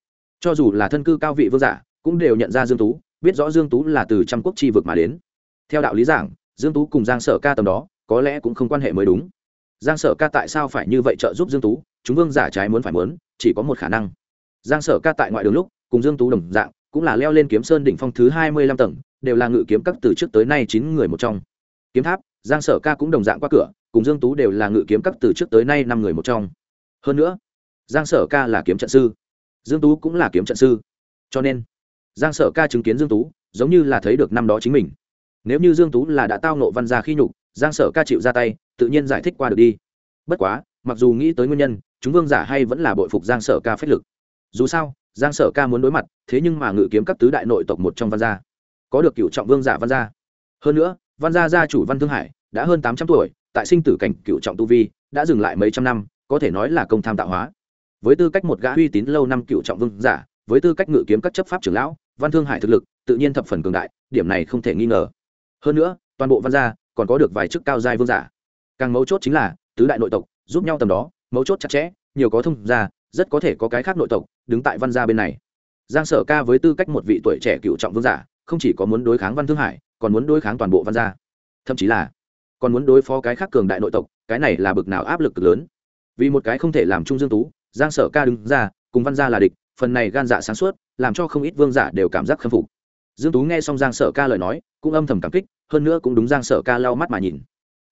Cho dù là thân cư cao vị vương giả, cũng đều nhận ra dương tú, biết rõ dương tú là từ trăm quốc chi vực mà đến. Theo đạo lý giảng, dương tú cùng giang sở ca tầm đó có lẽ cũng không quan hệ mới đúng. Giang sở ca tại sao phải như vậy trợ giúp dương tú? Chúng vương giả trái muốn phải muốn, chỉ có một khả năng. Giang sở ca tại ngoại đường lúc, cùng dương tú đồng dạng, cũng là leo lên kiếm sơn đỉnh phong thứ hai mươi lăm tầng, đều là ngự kiếm các từ trước tới nay chín người một trong. Kiếm tháp, giang sở ca cũng đồng dạng qua cửa, cùng dương tú đều là ngự kiếm các từ trước tới nay năm người một trong. Hơn nữa, giang sở ca là kiếm trận sư. Dương tú cũng là kiếm trận sư. Cho nên, giang sở ca chứng kiến dương tú, giống như là thấy được năm đó chính mình. Nếu như dương tú là đã tao nộ văn gia khi nhục giang sở ca chịu ra tay, tự nhiên giải thích qua được đi. Bất quá, mặc dù nghĩ tới nguyên nhân, chúng vương giả hay vẫn là bội phục giang sở ca phách lực. Dù sao, giang sở ca muốn đối mặt, thế nhưng mà ngự kiếm các tứ đại nội tộc một trong văn gia. Có được cựu trọng vương giả văn gia. Hơn nữa, văn gia gia chủ văn thương hải đã hơn tám trăm tuổi, tại sinh tử cảnh cựu trọng tu vi, đã dừng lại mấy trăm năm, có thể nói là công tham tạo hóa. Với tư cách một gã uy tín lâu năm cựu trọng vương giả, với tư cách ngự kiếm các chấp pháp trưởng lão, văn thương hải thực lực tự nhiên thập phần cường đại, điểm này không thể nghi ngờ. Hơn nữa, toàn bộ văn gia còn có được vài chức cao giai vương giả. Càng mấu chốt chính là, tứ đại nội tộc, giúp nhau tầm đó, mấu chốt chặt chẽ, nhiều có thông gia, rất có thể có cái khác nội tộc, đứng tại văn gia bên này. Giang sở ca với tư cách một vị tuổi trẻ cựu trọng vương giả, không chỉ có muốn đối kháng văn thương hải, còn muốn đối kháng toàn bộ văn gia. Thậm chí là, còn muốn đối phó cái khác cường đại nội tộc, cái này là bực nào áp lực cực lớn. Vì một cái không thể làm trung dương tú, giang sở ca đứng ra, cùng văn gia là địch, phần này gan dạ sáng suốt, làm cho không ít vương giả đều cảm giác khâm phục dương tú nghe xong giang sở ca lời nói, cũng âm thầm cảm kích, hơn nữa cũng đúng giang sở ca lau mắt mà nhìn.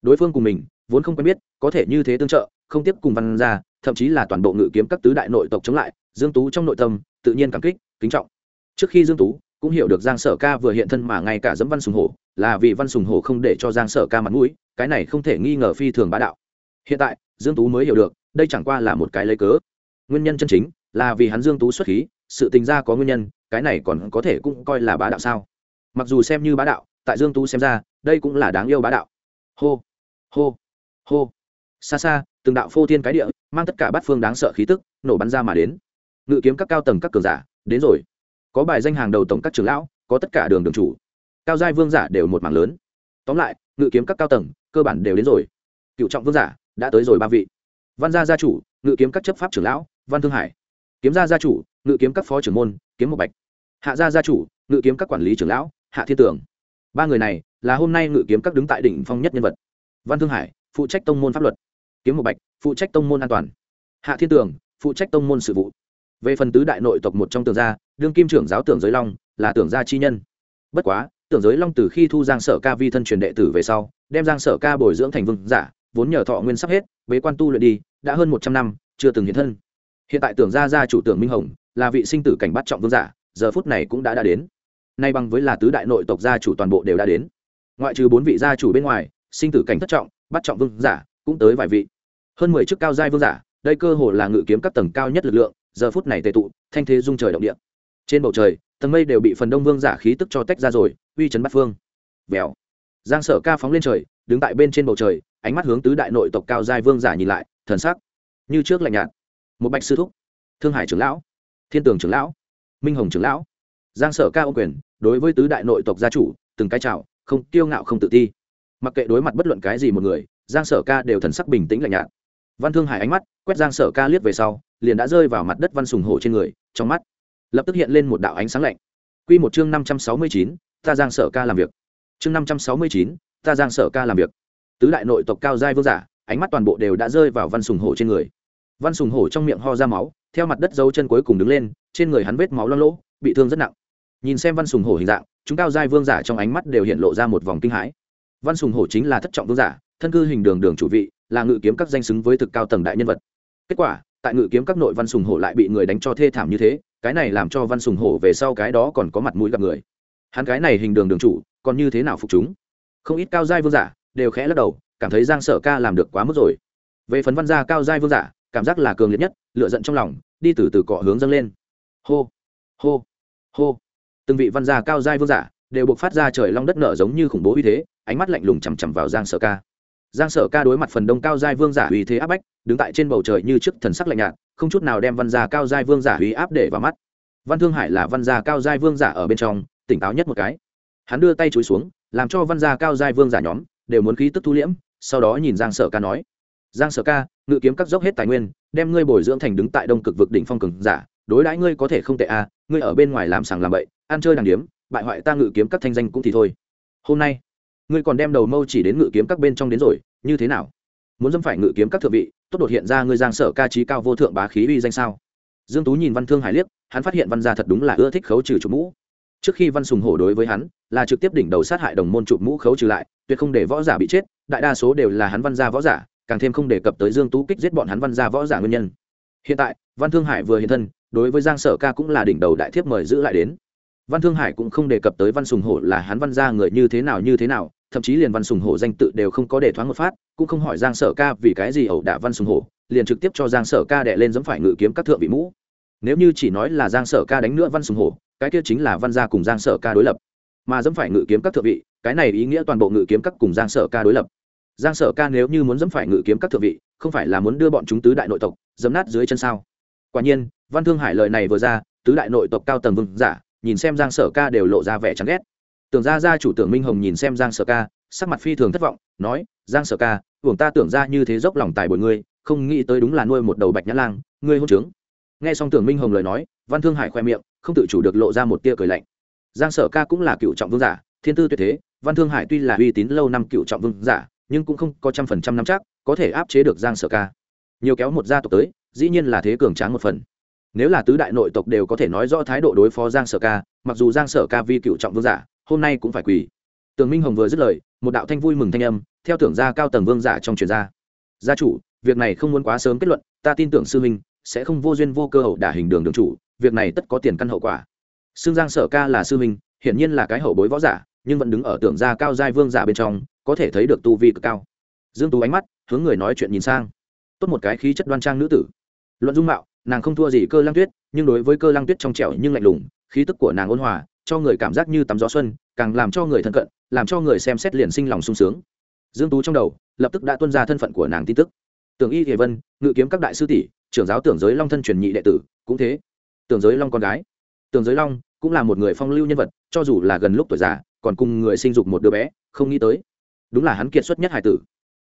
Đối phương cùng mình, vốn không quen biết, có thể như thế tương trợ, không tiếp cùng văn ra thậm chí là toàn bộ ngự kiếm các tứ đại nội tộc chống lại, dương tú trong nội tâm, tự nhiên cảm kích, kính trọng. Trước khi dương tú, cũng hiểu được giang sở ca vừa hiện thân mà ngay cả dẫm văn sùng hổ, là vì văn sùng hổ không để cho giang sở ca mặt mũi, cái này không thể nghi ngờ phi thường bá đạo. Hiện tại, dương tú mới hiểu được, đây chẳng qua là một cái lấy cớ. Nguyên nhân chân chính là vì hắn dương tú xuất khí sự tình ra có nguyên nhân, cái này còn có thể cũng coi là bá đạo sao? Mặc dù xem như bá đạo, tại dương tú xem ra, đây cũng là đáng yêu bá đạo. Hô hô hô. Xa xa, từng đạo phô thiên cái địa, mang tất cả bát phương đáng sợ khí tức, nổ bắn ra mà đến. Ngự kiếm các cao tầng các cường giả, đến rồi. Có bài danh hàng đầu tổng các trưởng lão, có tất cả đường đường chủ. Cao giai vương giả đều một mảng lớn. Tóm lại, ngự kiếm các cao tầng, cơ bản đều đến rồi. Cựu trọng vương giả, đã tới rồi ba vị. Văn gia gia chủ, ngự kiếm các chấp pháp trưởng lão, văn thương hải kiếm gia gia chủ, ngự kiếm các phó trưởng môn, kiếm một bạch. Hạ gia gia chủ, ngự kiếm các quản lý trưởng lão, hạ thiên tường. Ba người này là hôm nay ngự kiếm các đứng tại đỉnh phong nhất nhân vật. Văn thương hải, phụ trách tông môn pháp luật. Kiếm một bạch, phụ trách tông môn an toàn. Hạ thiên tường, phụ trách tông môn sự vụ. Về phần tứ đại nội tộc một trong tường gia, đương kim trưởng giáo tưởng giới long, là tưởng gia chi nhân. Bất quá, tưởng giới long từ khi thu giang sở ca vi thân truyền đệ tử về sau, đem giang sở ca bồi dưỡng thành vương giả, vốn nhờ thọ nguyên sắp hết, bế quan tu luyện đi, đã hơn một trăm năm, chưa từng hiện thân hiện tại tưởng gia gia chủ tưởng minh hồng, là vị sinh tử cảnh bắt trọng vương giả, giờ phút này cũng đã đã đến. Nay bằng với là tứ đại nội tộc gia chủ toàn bộ đều đã đến. Ngoại trừ bốn vị gia chủ bên ngoài, sinh tử cảnh thất trọng, bắt trọng vương giả cũng tới vài vị. Hơn mười chức cao giai vương giả, đây cơ hồ là ngự kiếm các tầng cao nhất lực lượng, giờ phút này tề tụ, thanh thế dung trời động địa. Trên bầu trời, tầng mây đều bị phần đông vương giả khí tức cho tách ra rồi, uy chấn bắt phương. Vèo. Giang sở ca phóng lên trời, đứng tại bên trên bầu trời, ánh mắt hướng tứ đại nội tộc cao giai vương giả nhìn lại, thần sắc như trước lạnh nhạt một bạch sư thúc, thương hải trưởng lão, thiên tường trưởng lão, minh hồng trưởng lão, giang sở ca ô quyền, đối với tứ đại nội tộc gia chủ, từng cái chào, không kiêu ngạo, không tự ti. Mặc kệ đối mặt bất luận cái gì một người, giang sở ca đều thần sắc bình tĩnh lạnh nhạt. Văn thương hải ánh mắt quét giang sở ca liếc về sau, liền đã rơi vào mặt đất văn sùng hổ trên người, trong mắt lập tức hiện lên một đạo ánh sáng lạnh. Q một chương năm trăm sáu mươi chín, ta giang sở ca làm việc. Chương năm trăm sáu mươi chín, ta giang sở ca làm việc. Tứ đại nội tộc cao giai vương giả, ánh mắt toàn bộ đều đã rơi vào văn sùng hổ trên người văn sùng hổ trong miệng ho ra máu, theo mặt đất dấu chân cuối cùng đứng lên, trên người hắn vết máu lo lỗ, bị thương rất nặng. Nhìn xem văn sùng hổ hình dạng, chúng cao giai vương giả trong ánh mắt đều hiện lộ ra một vòng kinh hãi. Văn sùng hổ chính là thất trọng vương giả, thân cư hình đường đường chủ vị, là ngự kiếm các danh xứng với thực cao tầng đại nhân vật. Kết quả, tại ngự kiếm các nội văn sùng hổ lại bị người đánh cho thê thảm như thế, cái này làm cho văn sùng hổ về sau cái đó còn có mặt mũi gặp người. Hắn cái này hình đường đường chủ, còn như thế nào phục chúng? Không ít cao giai vương giả đều khẽ lắc đầu, cảm thấy giang sở ca làm được quá mức rồi. Về phần văn gia cao giai vương giả cảm giác là cường liệt nhất lựa giận trong lòng, đi từ từ cọ hướng dâng lên. Hô hô hô. Từng vị văn gia cao giai vương giả đều buộc phát ra trời long đất nở giống như khủng bố uy thế, ánh mắt lạnh lùng chằm chằm vào giang sở ca. Giang sở ca đối mặt phần đông cao giai vương giả uy thế áp bách, đứng tại trên bầu trời như trước thần sắc lạnh nhạt, không chút nào đem văn gia cao giai vương giả uy áp để vào mắt. Văn thương hải là văn gia cao giai vương giả ở bên trong, tỉnh táo nhất một cái. Hắn đưa tay chối xuống, làm cho văn gia cao giai vương giả nhóm đều muốn khí tức thu liễm, sau đó nhìn giang sở ca nói giang sở ca ngự kiếm các dốc hết tài nguyên đem ngươi bồi dưỡng thành đứng tại đông cực vực đỉnh phong cường giả đối đãi ngươi có thể không tệ a à, ngươi ở bên ngoài làm sàng làm bậy ăn chơi đàng điếm bại hoại ta ngự kiếm các thanh danh cũng thì thôi. Hôm nay ngươi còn đem đầu mâu chỉ đến ngự kiếm các bên trong đến rồi như thế nào? Muốn dâm phải ngự kiếm các thượng vị tốt đột hiện ra ngươi giang sở ca trí cao vô thượng bá khí uy danh sao? Dương tú nhìn văn thương hải liếc hắn phát hiện văn gia thật đúng là ưa thích khấu trừ chủ mũ. Trước khi văn sùng hổ đối với hắn là trực tiếp đỉnh đầu sát hại đồng môn chụp mũ khấu trừ lại tuyệt không để võ giả bị chết đại đa số đều là hắn văn gia võ giả càng thêm không đề cập tới dương tú kích giết bọn hắn văn gia võ giả nguyên nhân. Hiện tại, văn thương hải vừa hiện thân, đối với giang sở ca cũng là đỉnh đầu đại thiếp mời giữ lại đến. Văn thương hải cũng không đề cập tới văn sùng hổ là hắn văn gia người như thế nào như thế nào, thậm chí liền văn sùng hổ danh tự đều không có để thoáng một phát, cũng không hỏi giang sở ca vì cái gì ẩu đả văn sùng hổ, liền trực tiếp cho giang sở ca đệ lên dẫm phải ngự kiếm các thượng vị mũ. Nếu như chỉ nói là giang sở ca đánh nữa văn sùng hổ, cái kia chính là văn gia cùng giang sở ca đối lập. Mà dẫm phải ngự kiếm các thượng vị, cái này ý nghĩa toàn bộ ngự kiếm các cùng giang sở ca đối lập giang sở ca nếu như muốn dẫm phải ngự kiếm các thượng vị, không phải là muốn đưa bọn chúng tứ đại nội tộc dẫm nát dưới chân sao? Quả nhiên, văn thương hải lời này vừa ra, tứ đại nội tộc cao tầng vương giả, nhìn xem giang sở ca đều lộ ra vẻ chán ghét. Tưởng ra ra chủ tưởng minh hồng nhìn xem giang sở ca, sắc mặt phi thường thất vọng, nói, giang sở ca, hưởng ta tưởng ra như thế dốc lòng tài bồi ngươi, không nghĩ tới đúng là nuôi một đầu bạch nhã lang, ngươi hôn trướng. Nghe xong tưởng minh hồng lời nói, văn thương hải khoe miệng, không tự chủ được lộ ra một tia cười lạnh. Giang sở ca cũng là cựu trọng vương giả, thiên tư tuyệt thế, văn thương hải tuy là uy tín lâu năm cựu trọng vương giả nhưng cũng không có trăm phần trăm năm chắc, có thể áp chế được giang sở ca. Nhiều kéo một gia tộc tới, dĩ nhiên là thế cường tráng một phần. Nếu là tứ đại nội tộc đều có thể nói rõ thái độ đối phó giang sở ca, mặc dù giang sở ca vi cựu trọng vương giả, hôm nay cũng phải quỳ. Tường minh hồng vừa dứt lời, một đạo thanh vui mừng thanh âm, theo tưởng gia cao tầng vương giả trong truyền gia gia chủ, việc này không muốn quá sớm kết luận, ta tin tưởng sư minh sẽ không vô duyên vô cơ hậu đả hình đường đường chủ, việc này tất có tiền căn hậu quả. Xương giang sở ca là sư minh hiển nhiên là cái hậu bối võ giả, nhưng vẫn đứng ở tưởng gia cao giai vương giả bên trong có thể thấy được tu vi cực cao. Dương tú ánh mắt hướng người nói chuyện nhìn sang. Tốt một cái khí chất đoan trang nữ tử. Luận dung mạo, nàng không thua gì cơ lăng tuyết, nhưng đối với cơ lăng tuyết trong trẻo nhưng lạnh lùng, khí tức của nàng ôn hòa, cho người cảm giác như tắm gió xuân, càng làm cho người thân cận, làm cho người xem xét liền sinh lòng sung sướng. Dương tú trong đầu lập tức đã tuân ra thân phận của nàng tin tức. Tưởng y thể vân, ngự kiếm các đại sư tỷ, trưởng giáo tưởng giới long thân truyền nhị đệ tử, cũng thế. Tưởng giới long con gái. Tưởng giới long cũng là một người phong lưu nhân vật, cho dù là gần lúc tuổi già, còn cùng người sinh dục một đứa bé, không nghĩ tới đúng là hắn kiệt xuất nhất hải tử.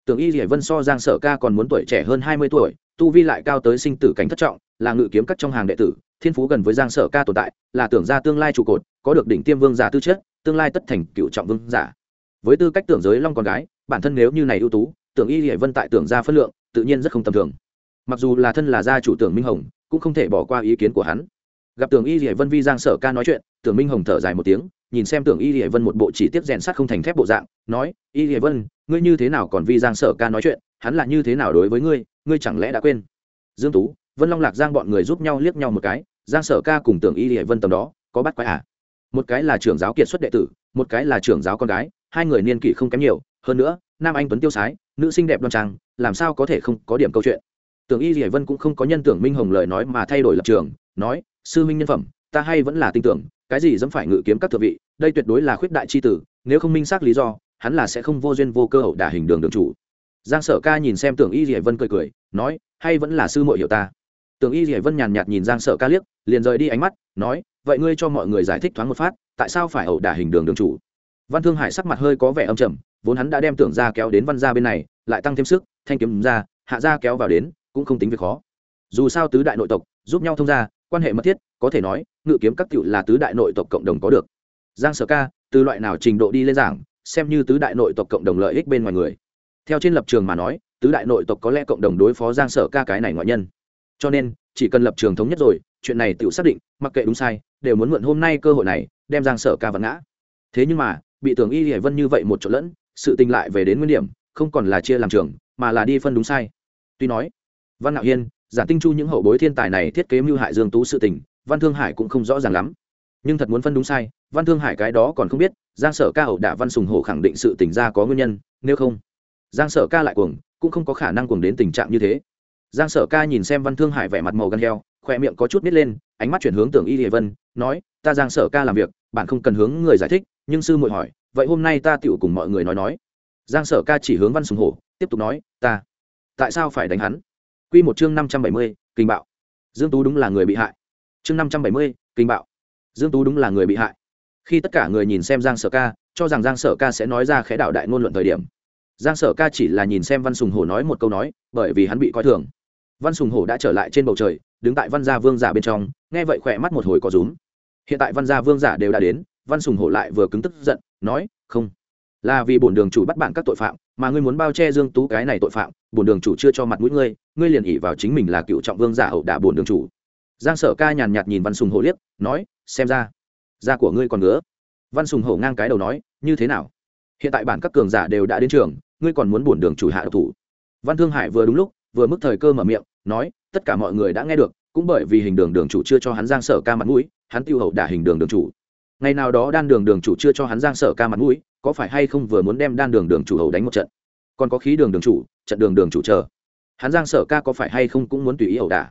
Tưởng y thể vân so giang sở ca còn muốn tuổi trẻ hơn hai mươi tuổi, tu vi lại cao tới sinh tử cảnh thất trọng, là ngự kiếm các trong hàng đệ tử, thiên phú gần với giang sở ca tồn tại, là tưởng ra tương lai trụ cột, có được đỉnh tiêm vương giả tư chất, tương lai tất thành cựu trọng vương giả. Với tư cách tưởng giới long con gái, bản thân nếu như này ưu tú, tưởng y hải vân tại tưởng ra phân lượng, tự nhiên rất không tầm thường. Mặc dù là thân là gia chủ tưởng minh hồng, cũng không thể bỏ qua ý kiến của hắn. Gặp tưởng y hải vân vi giang sở ca nói chuyện, tưởng minh hồng thở dài một tiếng nhìn xem tưởng y hải vân một bộ chỉ tiết rèn sắt không thành thép bộ dạng, nói, y hải vân, ngươi như thế nào còn vi giang sở ca nói chuyện? Hắn là như thế nào đối với ngươi? Ngươi chẳng lẽ đã quên? Dương tú, vân long lạc giang bọn người giúp nhau liếc nhau một cái, giang sở ca cùng tưởng y hải vân tầm đó, có bắt quái à? Một cái là trưởng giáo kiệt xuất đệ tử, một cái là trưởng giáo con gái, hai người niên kỷ không kém nhiều, hơn nữa, nam anh tuấn tiêu sái, nữ xinh đẹp đoan trang, làm sao có thể không có điểm câu chuyện? Tưởng y dì vân cũng không có nhân tưởng minh hồng lời nói mà thay đổi lập trường, nói, sư minh nhân phẩm, ta hay vẫn là tin tưởng cái gì dẫm phải ngự kiếm các thượng vị, đây tuyệt đối là khuyết đại c h i tử, nếu không minh xác lý do, hắn là sẽ không vô duyên vô cơ hậu đả hình đường đường chủ. Giang sở ca nhìn xem tưởng y dỉa vân cười cười, nói, hay vẫn là sư mội hiểu ta. Tưởng y dỉa vân nhàn nhạt nhìn giang sở ca liếc, liền rời đi ánh mắt, nói, vậy ngươi cho mọi người giải thích thoáng một phát, tại sao phải hậu đả hình đường đường chủ? Văn thương hải sắc mặt hơi có vẻ âm trầm, vốn hắn đã đem tưởng ra kéo đến văn gia bên này, lại tăng thêm sức, thanh kiếm ra, hạ ra kéo vào đến, cũng không tính việc khó. Dù sao tứ đại nội tộc, giúp nhau thông ra quan hệ mật thiết, có thể nói ngự kiếm các cựu là tứ đại nội tộc cộng đồng có được. Giang sở ca, từ loại nào trình độ đi lên giảng, xem như tứ đại nội tộc cộng đồng lợi ích bên ngoài người. Theo trên lập trường mà nói, tứ đại nội tộc có lẽ cộng đồng đối phó giang sở ca cái này ngoại nhân. Cho nên, chỉ cần lập trường thống nhất rồi, chuyện này tự xác định, mặc kệ đúng sai, đều muốn mượn hôm nay cơ hội này, đem giang sở ca vật ngã. Thế nhưng mà, bị tưởng y hải vân như vậy một chỗ lẫn, sự tình lại về đến nguyên điểm, không còn là chia làm trường, mà là đi phân đúng sai. Tuy nói, văn ngạo hiên, giả tinh chu những hậu bối thiên tài này thiết kế mưu hại dương tú sự tình văn thương hải cũng không rõ ràng lắm. Nhưng thật muốn phân đúng sai, văn thương hải cái đó còn không biết, giang sở ca hậu đả văn sùng hổ khẳng định sự tình ra có nguyên nhân, nếu không, giang sở ca lại cuồng, cũng không có khả năng cuồng đến tình trạng như thế. Giang sở ca nhìn xem văn thương hải vẻ mặt màu gan heo khoe miệng có chút nít lên, ánh mắt chuyển hướng tưởng y địa vân, nói, ta giang sở ca làm việc, bạn không cần hướng người giải thích, nhưng sư muội hỏi, vậy hôm nay ta tựu cùng mọi người nói nói. Giang sở ca chỉ hướng văn sùng hổ, tiếp tục nói, ta, tại sao phải đánh hắn? Q một chương năm trăm bảy mươi, kinh bạo. Dương tú đúng là người bị hại chương năm trăm bảy mươi, kinh bạo. Dương tú đúng là người bị hại. Khi tất cả người nhìn xem giang sở ca, cho rằng giang sở ca sẽ nói ra khẽ đạo đại ngôn luận thời điểm, giang sở ca chỉ là nhìn xem văn sùng hổ nói một câu nói, bởi vì hắn bị coi thường. Văn sùng hổ đã trở lại trên bầu trời, đứng tại văn gia vương giả bên trong, nghe vậy khỏe mắt một hồi có rúm. Hiện tại văn gia vương giả đều đã đến, văn sùng hổ lại vừa cứng tức giận, nói, không, là vì bổn đường chủ bắt bạn các tội phạm, mà ngươi muốn bao che dương tú cái này tội phạm, bổn đường chủ chưa cho mặt mũi ngươi ngươi liền ỉ vào chính mình là cựu trọng vương giả hậu đả bổn đường chủ giang sở ca nhàn nhạt nhìn văn sùng hổ liếc, nói, xem ra, da của ngươi còn ngứa. Văn sùng hổ ngang cái đầu nói, như thế nào? Hiện tại bản các cường giả đều đã đến trường, ngươi còn muốn buồn đường chủ hạ độc thủ? Văn thương hải vừa đúng lúc, vừa mức thời cơ mở miệng, nói, tất cả mọi người đã nghe được, cũng bởi vì hình đường đường chủ chưa cho hắn giang sở ca mặt mũi, hắn tiêu hậu đả hình đường đường chủ. Ngày nào đó đan đường đường chủ chưa cho hắn giang sở ca mặt mũi, có phải hay không vừa muốn đem đan đường đường chủ hầu đánh một trận? Còn có khí đường đường chủ, trận đường đường chủ chờ. Hắn giang sở ca có phải hay không cũng muốn tùy ý ẩu đả?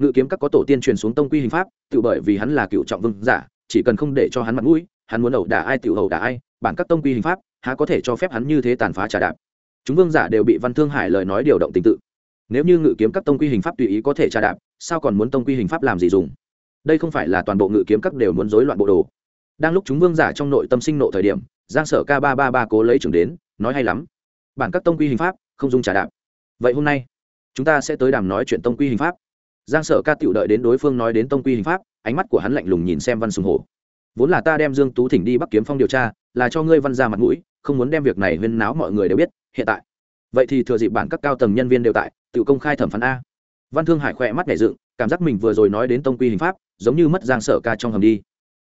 Ngự kiếm các có tổ tiên truyền xuống tông quy hình pháp, tự bởi vì hắn là cựu trọng vương giả, chỉ cần không để cho hắn mặt mũi, hắn muốn ẩu đả ai tự ẩu đả ai, bản các tông quy hình pháp, há có thể cho phép hắn như thế tàn phá trà đạp. Chúng vương giả đều bị văn thương hải lời nói điều động tình tự. Nếu như ngự kiếm các tông quy hình pháp tùy ý có thể trà đạp, sao còn muốn tông quy hình pháp làm gì dùng? Đây không phải là toàn bộ ngự kiếm các đều muốn rối loạn bộ đồ. Đang lúc chúng vương giả trong nội tâm sinh nộ thời điểm, giang sở k ba ba ba cố lấy trưởng đến, nói hay lắm. Bản các tông quy hình pháp, không dùng trả đạp. Vậy hôm nay, chúng ta sẽ tới đàm nói chuyện tông quy hình pháp giang sở ca tựu đợi đến đối phương nói đến tông quy hình pháp, ánh mắt của hắn lạnh lùng nhìn xem văn sùng hổ. Vốn là ta đem dương tú thỉnh đi bắc kiếm phong điều tra, là cho ngươi văn ra mặt mũi, không muốn đem việc này huyên náo mọi người đều biết, hiện tại. Vậy thì thừa dịp bản các cao tầng nhân viên đều tại, tự công khai thẩm phán a. Văn thương hải khỏe mắt nhảy dựng, cảm giác mình vừa rồi nói đến tông quy hình pháp, giống như mất giang sở ca trong hầm đi.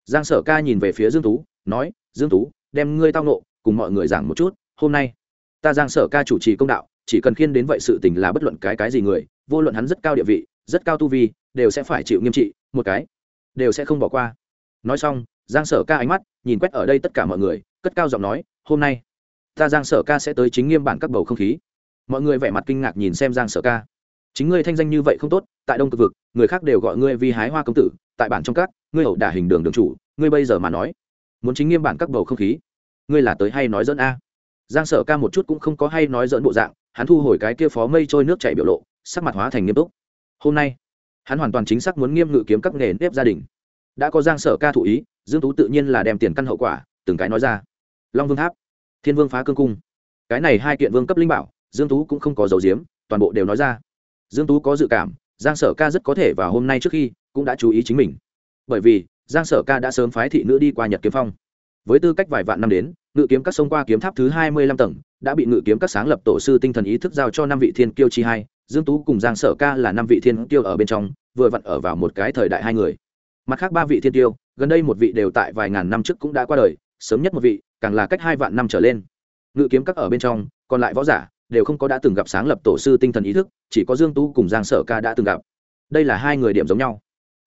Giang sở ca nhìn về phía dương tú, nói, dương tú, đem ngươi tao nộ cùng mọi người giảng một chút, hôm nay, ta giang sở ca chủ trì công đạo, chỉ cần khiên đến vậy sự tình là bất luận cái cái gì người, vô luận hắn rất cao địa vị rất cao tu vi, đều sẽ phải chịu nghiêm trị, một cái, đều sẽ không bỏ qua. Nói xong, giang sở ca ánh mắt nhìn quét ở đây tất cả mọi người, cất cao giọng nói, hôm nay, ta giang sở ca sẽ tới chính nghiêm bản các bầu không khí. Mọi người vẻ mặt kinh ngạc nhìn xem giang sở ca. Chính ngươi thanh danh như vậy không tốt, tại đông cực vực, người khác đều gọi ngươi vi hái hoa công tử, tại bản trong các, ngươi ẩu đả hình đường đường chủ, ngươi bây giờ mà nói, muốn chính nghiêm bản các bầu không khí, ngươi là tới hay nói dẫn a? Giang sở ca một chút cũng không có hay nói dẫn bộ dạng, hắn thu hồi cái kia phó mây trôi nước chảy biểu lộ, sắc mặt hóa thành nghiêm túc hôm nay hắn hoàn toàn chính xác muốn nghiêm ngự kiếm các nghề nếp gia đình. Đã có giang sở ca thụ ý, dương tú tự nhiên là đem tiền căn hậu quả, từng cái nói ra. Long vương tháp, thiên vương phá cương cung. Cái này hai kiện vương cấp linh bảo, dương tú cũng không có dấu diếm toàn bộ đều nói ra. Dương tú có dự cảm, giang sở ca rất có thể vào hôm nay trước khi, cũng đã chú ý chính mình. Bởi vì, giang sở ca đã sớm phái thị nữ đi qua nhật kiếm phong. Với tư cách vài vạn năm đến, ngự kiếm các sông qua kiếm tháp thứ hai mươi lăm tầng, đã bị ngự kiếm các sáng lập tổ sư tinh thần ý thức giao cho năm vị thiên kiêu chi hai dương tú cùng giang sở ca là năm vị thiên tiêu ở bên trong vừa vặn ở vào một cái thời đại hai người. Mặt khác ba vị thiên Tiêu, gần đây một vị đều tại vài ngàn năm trước cũng đã qua đời sớm nhất một vị càng là cách hai vạn năm trở lên. Ngự kiếm các ở bên trong còn lại võ giả đều không có đã từng gặp sáng lập tổ sư tinh thần ý thức chỉ có dương tú cùng giang sở ca đã từng gặp. Đây là hai người điểm giống nhau.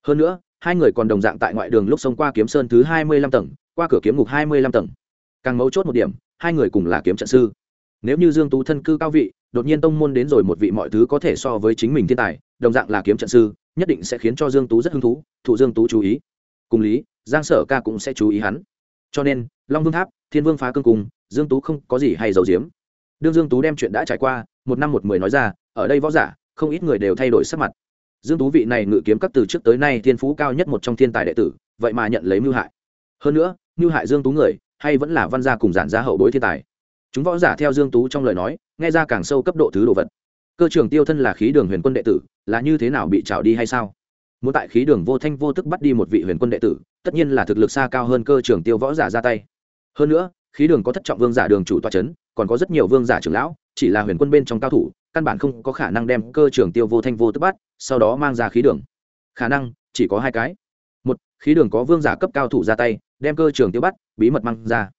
Hơn nữa hai người còn đồng dạng tại ngoại đường lúc xông qua kiếm sơn thứ hai mươi lăm tầng qua cửa kiếm ngục hai mươi lăm tầng. Càng mấu chốt một điểm hai người cùng là kiếm trận sư. Nếu như dương tú thân cư cao vị đột nhiên tông môn đến rồi một vị mọi thứ có thể so với chính mình thiên tài, đồng dạng là kiếm trận sư, nhất định sẽ khiến cho dương tú rất hứng thú, thụ dương tú chú ý. Cùng lý, giang sở ca cũng sẽ chú ý hắn. Cho nên, long vương tháp, thiên vương phá cương cùng, dương tú không có gì hay giấu giếm. Đương dương tú đem chuyện đã trải qua, một năm một mười nói ra, ở đây võ giả, không ít người đều thay đổi sắc mặt. Dương tú vị này ngự kiếm các từ trước tới nay thiên phú cao nhất một trong thiên tài đệ tử, vậy mà nhận lấy mưu hại. Hơn nữa, mưu hại dương tú người, hay vẫn là văn gia cùng giản gia hậu bối thiên tài. Chúng võ giả theo dương tú trong lời nói nghe ra càng sâu cấp độ thứ đồ vật. Cơ trường tiêu thân là khí đường huyền quân đệ tử, là như thế nào bị trào đi hay sao? Muốn tại khí đường vô thanh vô tức bắt đi một vị huyền quân đệ tử, tất nhiên là thực lực xa cao hơn cơ trường tiêu võ giả ra tay. Hơn nữa, khí đường có thất trọng vương giả đường chủ toa chấn, còn có rất nhiều vương giả trưởng lão, chỉ là huyền quân bên trong cao thủ, căn bản không có khả năng đem cơ trường tiêu vô thanh vô tức bắt, sau đó mang ra khí đường. Khả năng, chỉ có hai cái. Một, khí đường có vương giả cấp cao thủ ra tay, đem cơ trường tiêu bắt, bí mật mang ra.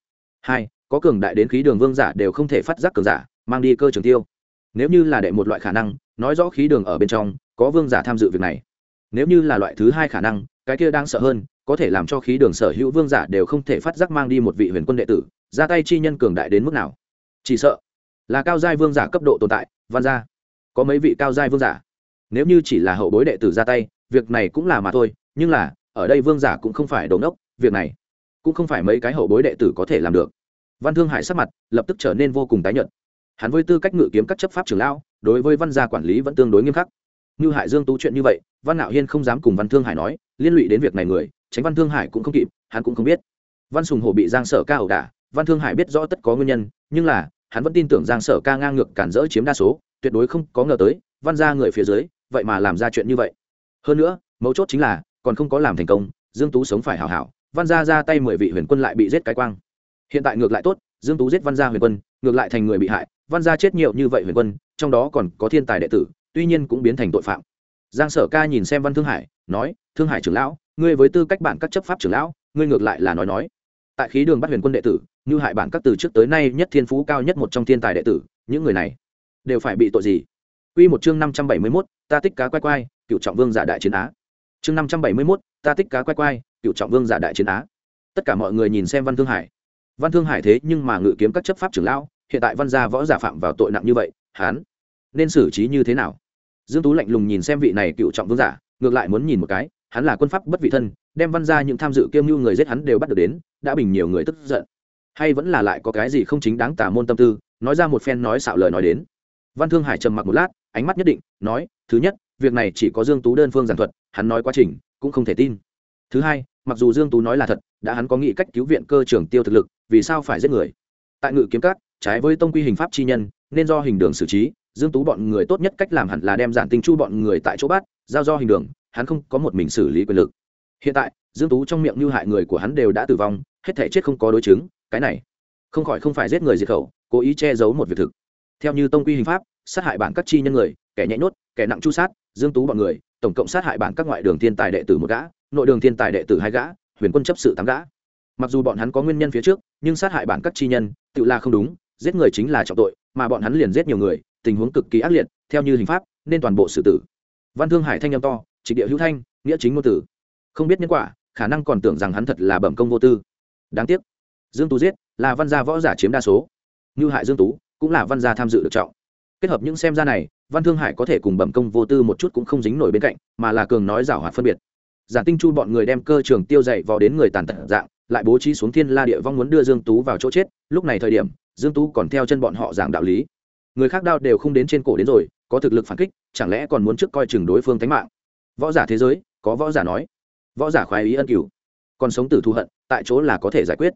Hai, có cường đại đến khí đường vương giả đều không thể phát giác cường giả mang đi cơ trường tiêu. Nếu như là đệ một loại khả năng, nói rõ khí đường ở bên trong, có vương giả tham dự việc này. Nếu như là loại thứ hai khả năng, cái kia đang sợ hơn, có thể làm cho khí đường sở hữu vương giả đều không thể phát giác mang đi một vị huyền quân đệ tử, ra tay chi nhân cường đại đến mức nào. Chỉ sợ là cao giai vương giả cấp độ tồn tại, văn gia. Có mấy vị cao giai vương giả. Nếu như chỉ là hậu bối đệ tử ra tay, việc này cũng là mà thôi, nhưng là, ở đây vương giả cũng không phải đồn đốc việc này cũng không phải mấy cái hậu bối đệ tử có thể làm được. Văn thương hải sắc mặt lập tức trở nên vô cùng tái nhợt hắn với tư cách ngự kiếm các chấp pháp trưởng lão, đối với văn gia quản lý vẫn tương đối nghiêm khắc. Như hải dương tú chuyện như vậy, văn Nạo hiên không dám cùng văn thương hải nói, liên lụy đến việc này người, tránh văn thương hải cũng không kịp, hắn cũng không biết. Văn sùng hổ bị giang sở ca ẩu đả, văn thương hải biết rõ tất có nguyên nhân, nhưng là, hắn vẫn tin tưởng giang sở ca ngang ngược cản rỡ chiếm đa số, tuyệt đối không có ngờ tới, văn ra người phía dưới, vậy mà làm ra chuyện như vậy. Hơn nữa, mấu chốt chính là, còn không có làm thành công, dương tú sống phải hảo hảo, văn gia ra tay mười vị huyền quân lại bị giết cái quang. Hiện tại ngược lại tốt, dương tú giết văn gia huyền quân ngược lại thành người bị hại văn gia chết nhiều như vậy huyền quân trong đó còn có thiên tài đệ tử tuy nhiên cũng biến thành tội phạm giang sở ca nhìn xem văn thương hải nói thương hải trưởng lão ngươi với tư cách bản các chấp pháp trưởng lão ngươi ngược lại là nói nói tại khí đường bắt huyền quân đệ tử như hại bản các từ trước tới nay nhất thiên phú cao nhất một trong thiên tài đệ tử những người này đều phải bị tội gì Quy một chương năm trăm bảy mươi 571, ta tích cá quay quay, cựu trọng vương giả đại chiến á. Chương năm trăm bảy mươi 571, ta tích cá quay quay, cựu trọng vương giả đại chiến á. Tất cả mọi người nhìn xem Văn Thương Hải. Văn Thương Hải thế nhưng mà ngự kiếm các chấp pháp trưởng lão, hiện tại văn gia võ giả phạm vào tội nặng như vậy, hắn nên xử trí như thế nào? Dương Tú lạnh lùng nhìn xem vị này cựu trọng vương giả, ngược lại muốn nhìn một cái, hắn là quân pháp bất vị thân, đem văn gia những tham dự kiêm nhu người giết hắn đều bắt được đến, đã bình nhiều người tức giận. Hay vẫn là lại có cái gì không chính đáng tà môn tâm tư, nói ra một phen nói xạo lời nói đến. Văn Thương Hải trầm mặc một lát, ánh mắt nhất định, nói, thứ nhất, việc này chỉ có Dương Tú đơn phương giảng thuật, hắn nói quá trình, cũng không thể tin. Thứ hai, mặc dù Dương Tú nói là thật, đã hắn có nghị cách cứu viện cơ trưởng tiêu thực lực, vì sao phải giết người? Tại Ngự Kiếm cát trái với tông quy hình pháp chi nhân, nên do hình đường xử trí, Dương Tú bọn người tốt nhất cách làm hẳn là đem giản tinh chu bọn người tại chỗ bắt, giao do hình đường, hắn không có một mình xử lý quyền lực. Hiện tại, Dương Tú trong miệng như hại người của hắn đều đã tử vong, hết thể chết không có đối chứng, cái này không khỏi không phải giết người diệt khẩu, cố ý che giấu một việc thực. Theo như tông quy hình pháp, sát hại bản các chi nhân người kẻ nhạy nhốt kẻ nặng chu sát dương tú bọn người tổng cộng sát hại bản các ngoại đường thiên tài đệ tử một gã nội đường thiên tài đệ tử hai gã, huyền quân chấp sự tám gã. Mặc dù bọn hắn có nguyên nhân phía trước, nhưng sát hại bản các chi nhân, tự là không đúng, giết người chính là trọng tội, mà bọn hắn liền giết nhiều người, tình huống cực kỳ ác liệt, theo như hình pháp, nên toàn bộ xử tử. Văn thương hải thanh âm to, trịch địa hữu thanh, nghĩa chính ngôn tử. Không biết nhân quả, khả năng còn tưởng rằng hắn thật là bẩm công vô tư. Đáng tiếc, dương tú giết, là văn gia võ giả chiếm đa số. Như hại dương tú, cũng là văn gia tham dự được trọng. Kết hợp những xem ra này, văn thương hải có thể cùng bẩm công vô tư một chút cũng không dính nổi bên cạnh, mà là cường nói giảo hoạt phân biệt giản tinh chu bọn người đem cơ trường tiêu dậy vào đến người tàn tật dạng, lại bố trí xuống thiên la địa vong muốn đưa dương tú vào chỗ chết, lúc này thời điểm, dương tú còn theo chân bọn họ giảng đạo lý. Người khác đao đều không đến trên cổ đến rồi, có thực lực phản kích, chẳng lẽ còn muốn trước coi chừng đối phương tánh mạng? Võ giả thế giới, có võ giả nói. Võ giả khoái ý ân cửu. Còn sống tử thù hận, tại chỗ là có thể giải quyết.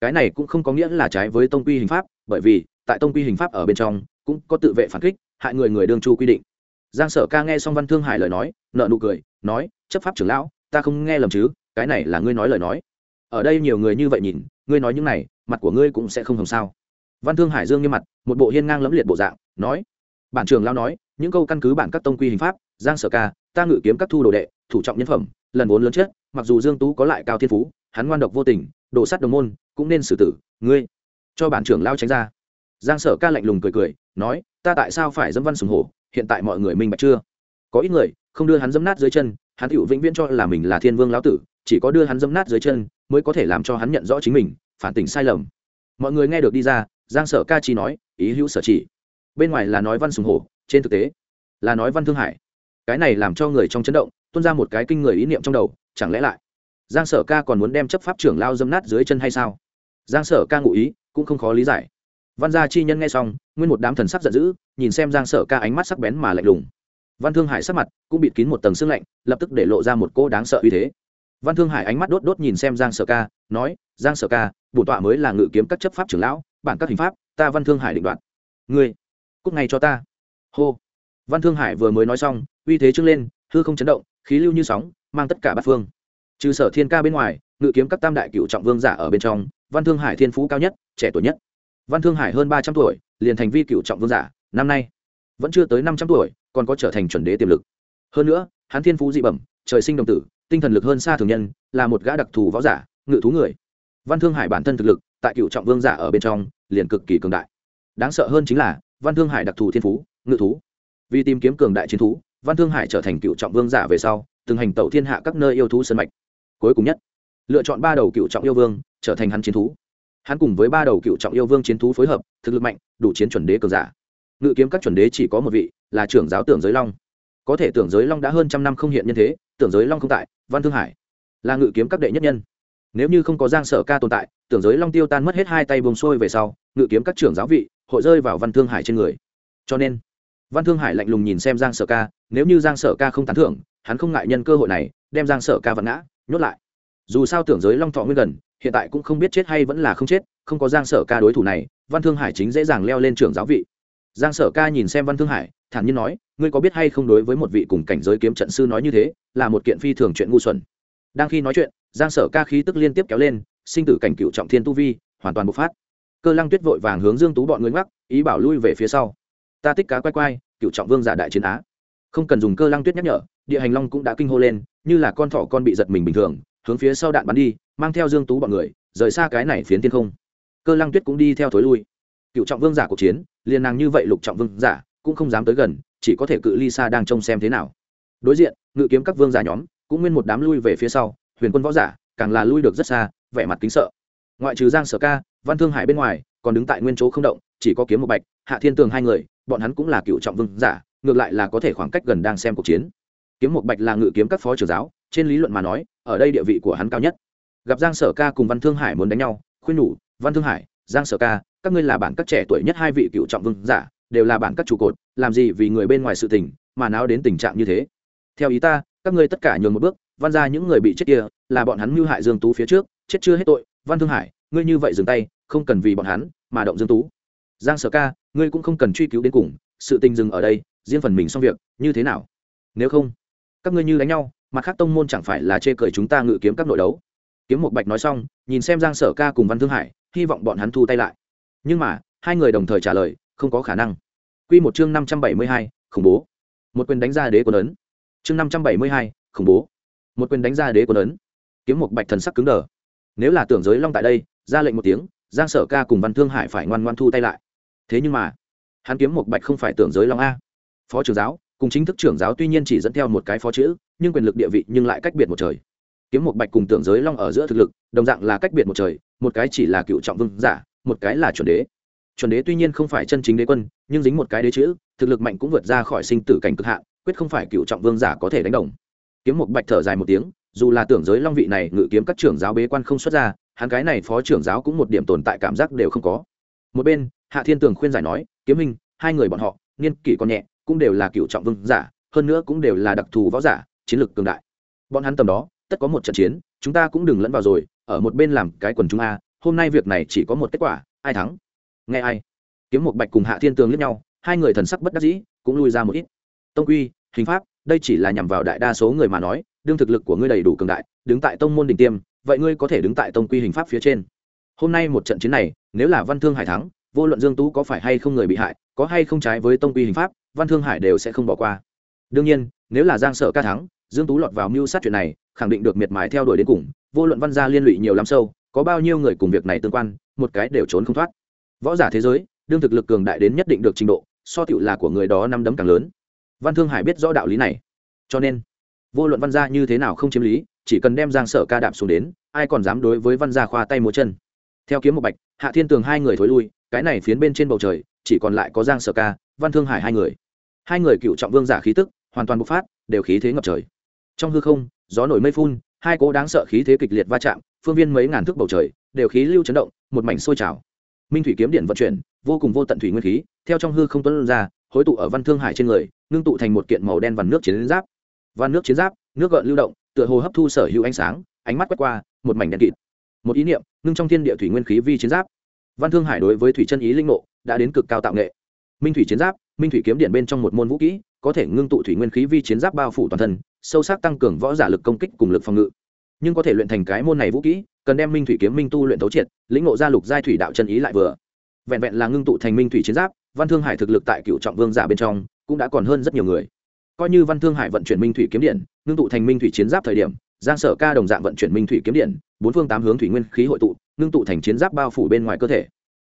Cái này cũng không có nghĩa là trái với tông quy hình pháp, bởi vì, tại tông quy hình pháp ở bên trong, cũng có tự vệ phản kích, hại người người đương chu quy định. Giang sở ca nghe xong văn thương hải lời nói nợ nụ cười, nói, chấp pháp trưởng lão ta không nghe lầm chứ, cái này là ngươi nói lời nói. Ở đây nhiều người như vậy nhìn, ngươi nói những này, mặt của ngươi cũng sẽ không hồng sao. Văn thương hải dương như mặt, một bộ hiên ngang lẫm liệt bộ dạng, nói, bản trưởng lao nói, những câu căn cứ bản các tông quy hình pháp, giang sở ca, ta ngự kiếm các thu đồ đệ, thủ trọng nhân phẩm, lần vốn lớn chết, mặc dù dương tú có lại cao thiên phú, hắn ngoan độc vô tình đổ sắt đồng môn, cũng nên xử tử, ngươi, cho bản trưởng lao tránh ra. Giang sở ca lạnh lùng cười cười, nói, ta tại sao phải dâm văn sùng hổ, hiện tại mọi người minh bạch chưa? Có ít người, không đưa hắn dâm nát dưới chân hắn tựu vĩnh viễn cho là mình là thiên vương lão tử, chỉ có đưa hắn dâm nát dưới chân mới có thể làm cho hắn nhận rõ chính mình, phản tỉnh sai lầm. Mọi người nghe được đi ra, giang sở ca chi nói, ý hữu sở chỉ. Bên ngoài là nói văn sùng hổ, trên thực tế là nói văn thương hải. Cái này làm cho người trong chấn động, tuôn ra một cái kinh người ý niệm trong đầu, chẳng lẽ lại giang sở ca còn muốn đem chấp pháp trưởng lao dâm nát dưới chân hay sao? Giang sở ca ngụ ý, cũng không khó lý giải. Văn gia chi nhân nghe xong, nguyên một đám thần sắc giận dữ, nhìn xem giang sở ca ánh mắt sắc bén mà lạnh lùng văn thương hải sắc mặt cũng bịt kín một tầng xương lạnh, lập tức để lộ ra một cô đáng sợ uy thế. Văn thương hải ánh mắt đốt đốt nhìn xem giang sở ca, nói, giang sở ca bổn tọa mới là ngự kiếm các chấp pháp trưởng lão, bản các hình pháp, ta văn thương hải định đoạt. Ngươi cúc ngay cho ta. Hô. Văn thương hải vừa mới nói xong, uy thế trưng lên, hư không chấn động, khí lưu như sóng, mang tất cả bát phương. Trừ sở thiên ca bên ngoài, ngự kiếm các tam đại cựu trọng vương giả ở bên trong, văn thương hải thiên phú cao nhất, trẻ tuổi nhất. Văn thương hải hơn ba trăm tuổi, liền thành vi cựu trọng vương giả, năm nay vẫn chưa tới năm trăm tuổi, còn có trở thành chuẩn đế tiềm lực. Hơn nữa, hắn thiên phú dị bẩm, trời sinh đồng tử, tinh thần lực hơn xa thường nhân, là một gã đặc thù võ giả, ngự thú người. Văn thương hải bản thân thực lực, tại cựu trọng vương giả ở bên trong, liền cực kỳ cường đại. Đáng sợ hơn chính là, văn thương hải đặc thù thiên phú, ngự thú. Vì tìm kiếm cường đại chiến thú, văn thương hải trở thành cựu trọng vương giả về sau, từng hành tẩu thiên hạ các nơi yêu thú sân mạch. Cuối cùng nhất, lựa chọn ba đầu cựu trọng yêu vương, trở thành hắn chiến thú. Hắn cùng với ba đầu cựu trọng yêu vương chiến thú phối hợp, thực lực mạnh, đủ chiến chuẩn đế cường giả ngự kiếm các chuẩn đế chỉ có một vị, là trưởng giáo tưởng giới long. Có thể tưởng giới long đã hơn trăm năm không hiện nhân thế, tưởng giới long không tại, văn thương hải là ngự kiếm các đệ nhất nhân. Nếu như không có giang sở ca tồn tại, tưởng giới long tiêu tan mất hết hai tay bông sôi về sau, ngự kiếm các trưởng giáo vị hội rơi vào văn thương hải trên người. Cho nên, văn thương hải lạnh lùng nhìn xem giang sở ca, nếu như giang sở ca không tán thưởng, hắn không ngại nhân cơ hội này, đem giang sở ca vặn ngã, nhốt lại. Dù sao tưởng giới long thọ nguyên gần, hiện tại cũng không biết chết hay vẫn là không chết, không có giang sở ca đối thủ này, văn thương hải chính dễ dàng leo lên trưởng giáo vị giang sở ca nhìn xem văn thương hải, thản nhiên nói, ngươi có biết hay không đối với một vị cùng cảnh giới kiếm trận sư nói như thế, là một kiện phi thường chuyện ngu xuẩn. Đang khi nói chuyện, giang sở ca khí tức liên tiếp kéo lên, sinh tử cảnh cựu trọng thiên tu vi, hoàn toàn bộc phát. Cơ lăng tuyết vội vàng hướng dương tú bọn người ngoắc, ý bảo lui về phía sau. Ta tích cá quay quay, cựu trọng vương giả đại chiến á. Không cần dùng cơ lăng tuyết nhắc nhở, địa hành long cũng đã kinh hô lên, như là con thỏ con bị giật mình bình thường, hướng phía sau đạn bắn đi, mang theo dương tú bọn người, rời xa cái này phiến thiên không. Cơ lăng tuyết cũng đi theo thối lui cựu trọng vương giả cuộc chiến, liền nàng như vậy lục trọng vương giả, cũng không dám tới gần, chỉ có thể cự ly xa đang trông xem thế nào. Đối diện, ngự kiếm các vương giả nhóm, cũng nguyên một đám lui về phía sau, huyền quân võ giả, càng là lui được rất xa, vẻ mặt kính sợ. Ngoại trừ giang sở ca, văn thương hải bên ngoài, còn đứng tại nguyên chỗ không động, chỉ có kiếm một bạch, hạ thiên tường hai người, bọn hắn cũng là cựu trọng vương giả, ngược lại là có thể khoảng cách gần đang xem cuộc chiến. Kiếm một bạch là ngự kiếm các phó trưởng giáo, trên lý luận mà nói, ở đây địa vị của hắn cao nhất. Gặp giang sở ca cùng văn thương hải muốn đánh nhau, khuyên nhủ, văn thương hải, giang sở ca các ngươi là bản các trẻ tuổi nhất hai vị cựu trọng vương giả, đều là bản các trụ cột, làm gì vì người bên ngoài sự tình mà náo đến tình trạng như thế? Theo ý ta, các ngươi tất cả nhường một bước, văn ra những người bị chết kia, là bọn hắn mưu hại dương tú phía trước, chết chưa hết tội, văn thương hải, ngươi như vậy dừng tay, không cần vì bọn hắn mà động dương tú. Giang sở ca, ngươi cũng không cần truy cứu đến cùng, sự tình dừng ở đây, riêng phần mình xong việc, như thế nào? Nếu không, các ngươi như đánh nhau, mặt khác tông môn chẳng phải là chê cười chúng ta ngự kiếm các nội đấu. Kiếm một bạch nói xong, nhìn xem giang sở ca cùng văn thương hải, hy vọng bọn hắn thu tay lại nhưng mà, hai người đồng thời trả lời, không có khả năng. Quy một chương năm trăm bảy mươi hai, khủng bố. Một quyền đánh ra đế quân ấn. Chương năm trăm bảy mươi hai, khủng bố. Một quyền đánh ra đế quân ấn. Kiếm một bạch thần sắc cứng đờ. Nếu là tưởng giới long tại đây, ra lệnh một tiếng, giang sở ca cùng văn thương hải phải ngoan ngoan thu tay lại. Thế nhưng mà, hắn kiếm một bạch không phải tưởng giới long a. Phó trưởng giáo, cùng chính thức trưởng giáo tuy nhiên chỉ dẫn theo một cái phó chữ, nhưng quyền lực địa vị nhưng lại cách biệt một trời. Kiếm một bạch cùng tưởng giới long ở giữa thực lực, đồng dạng là cách biệt một trời, một cái chỉ là cựu trọng vương giả một cái là chuẩn đế. Chuẩn đế tuy nhiên không phải chân chính đế quân, nhưng dính một cái đế chữ, thực lực mạnh cũng vượt ra khỏi sinh tử cảnh cực hạn, quyết không phải cựu trọng vương giả có thể đánh đồng. Kiếm một bạch thở dài một tiếng, dù là tưởng giới long vị này ngự kiếm các trưởng giáo bế quan không xuất ra, hắn cái này phó trưởng giáo cũng một điểm tồn tại cảm giác đều không có. Một bên, hạ thiên tường khuyên giải nói, kiếm minh, hai người bọn họ niên kỷ còn nhẹ, cũng đều là cựu trọng vương giả, hơn nữa cũng đều là đặc thù võ giả, chiến lược cường đại. Bọn hắn tầm đó, tất có một trận chiến, chúng ta cũng đừng lẫn vào rồi, ở một bên làm cái quần chúng a hôm nay việc này chỉ có một kết quả, ai thắng? Nghe ai? Kiếm một bạch cùng hạ thiên tường lẫn nhau, hai người thần sắc bất đắc dĩ, cũng lui ra một ít. Tông quy, hình pháp, đây chỉ là nhằm vào đại đa số người mà nói, đương thực lực của ngươi đầy đủ cường đại, đứng tại tông môn đỉnh tiêm, vậy ngươi có thể đứng tại tông quy, hình pháp phía trên. Hôm nay một trận chiến này, nếu là văn thương hải thắng, vô luận dương tú có phải hay không người bị hại, có hay không trái với tông quy, hình pháp, văn thương hải đều sẽ không bỏ qua. Đương nhiên, nếu là giang sở ca thắng, dương tú lọt vào mưu sát chuyện này, khẳng định được miệt mài theo đuổi đến cùng, vô luận văn gia liên lụy nhiều lắm sâu có bao nhiêu người cùng việc này tương quan, một cái đều trốn không thoát. Võ giả thế giới, đương thực lực cường đại đến nhất định được trình độ, so tựu là của người đó năm đấm càng lớn. Văn thương hải biết rõ đạo lý này. Cho nên, vô luận văn gia như thế nào không chiếm lý, chỉ cần đem giang sở ca đạp xuống đến, ai còn dám đối với văn gia khoa tay múa chân. Theo kiếm một bạch, hạ thiên tường hai người thối lui, cái này phiến bên trên bầu trời, chỉ còn lại có giang sở ca, văn thương hải hai người. Hai người cựu trọng vương giả khí tức, hoàn toàn bộc phát, đều khí thế ngập trời. Trong hư không, gió nổi mây phun, hai cỗ đáng sợ khí thế kịch liệt va chạm phương viên mấy ngàn thước bầu trời, đều khí lưu chấn động, một mảnh sôi trào. Minh thủy kiếm điện vận chuyển, vô cùng vô tận thủy nguyên khí, theo trong hư không tuấn ra hối tụ ở văn thương hải trên người, ngưng tụ thành một kiện màu đen vằn nước chiến giáp. Văn nước chiến giáp, nước gợn lưu động, tựa hồ hấp thu sở hữu ánh sáng, ánh mắt quét qua, một mảnh đen kịt. Một ý niệm, ngưng trong thiên địa thủy nguyên khí vi chiến giáp. Văn thương hải đối với thủy chân ý linh ngộ, đã đến cực cao tạo nghệ. Minh thủy chiến giáp, minh thủy kiếm điện bên trong một môn vũ kỹ, có thể ngưng tụ thủy nguyên khí vi chiến giáp bao phủ toàn thân, sâu sắc tăng cường võ giả lực công kích cùng lực phòng ngự nhưng có thể luyện thành cái môn này vũ kỹ, cần đem minh thủy kiếm minh tu luyện tấu triệt, lĩnh ngộ gia lục giai thủy đạo chân ý lại vừa. Vẹn vẹn là ngưng tụ thành minh thủy chiến giáp, văn thương hải thực lực tại cựu trọng vương giả bên trong cũng đã còn hơn rất nhiều người. Coi như văn thương hải vận chuyển minh thủy kiếm điện, ngưng tụ thành minh thủy chiến giáp thời điểm, giang sở ca đồng dạng vận chuyển minh thủy kiếm điện, bốn phương tám hướng thủy nguyên khí hội tụ, ngưng tụ thành chiến giáp bao phủ bên ngoài cơ thể.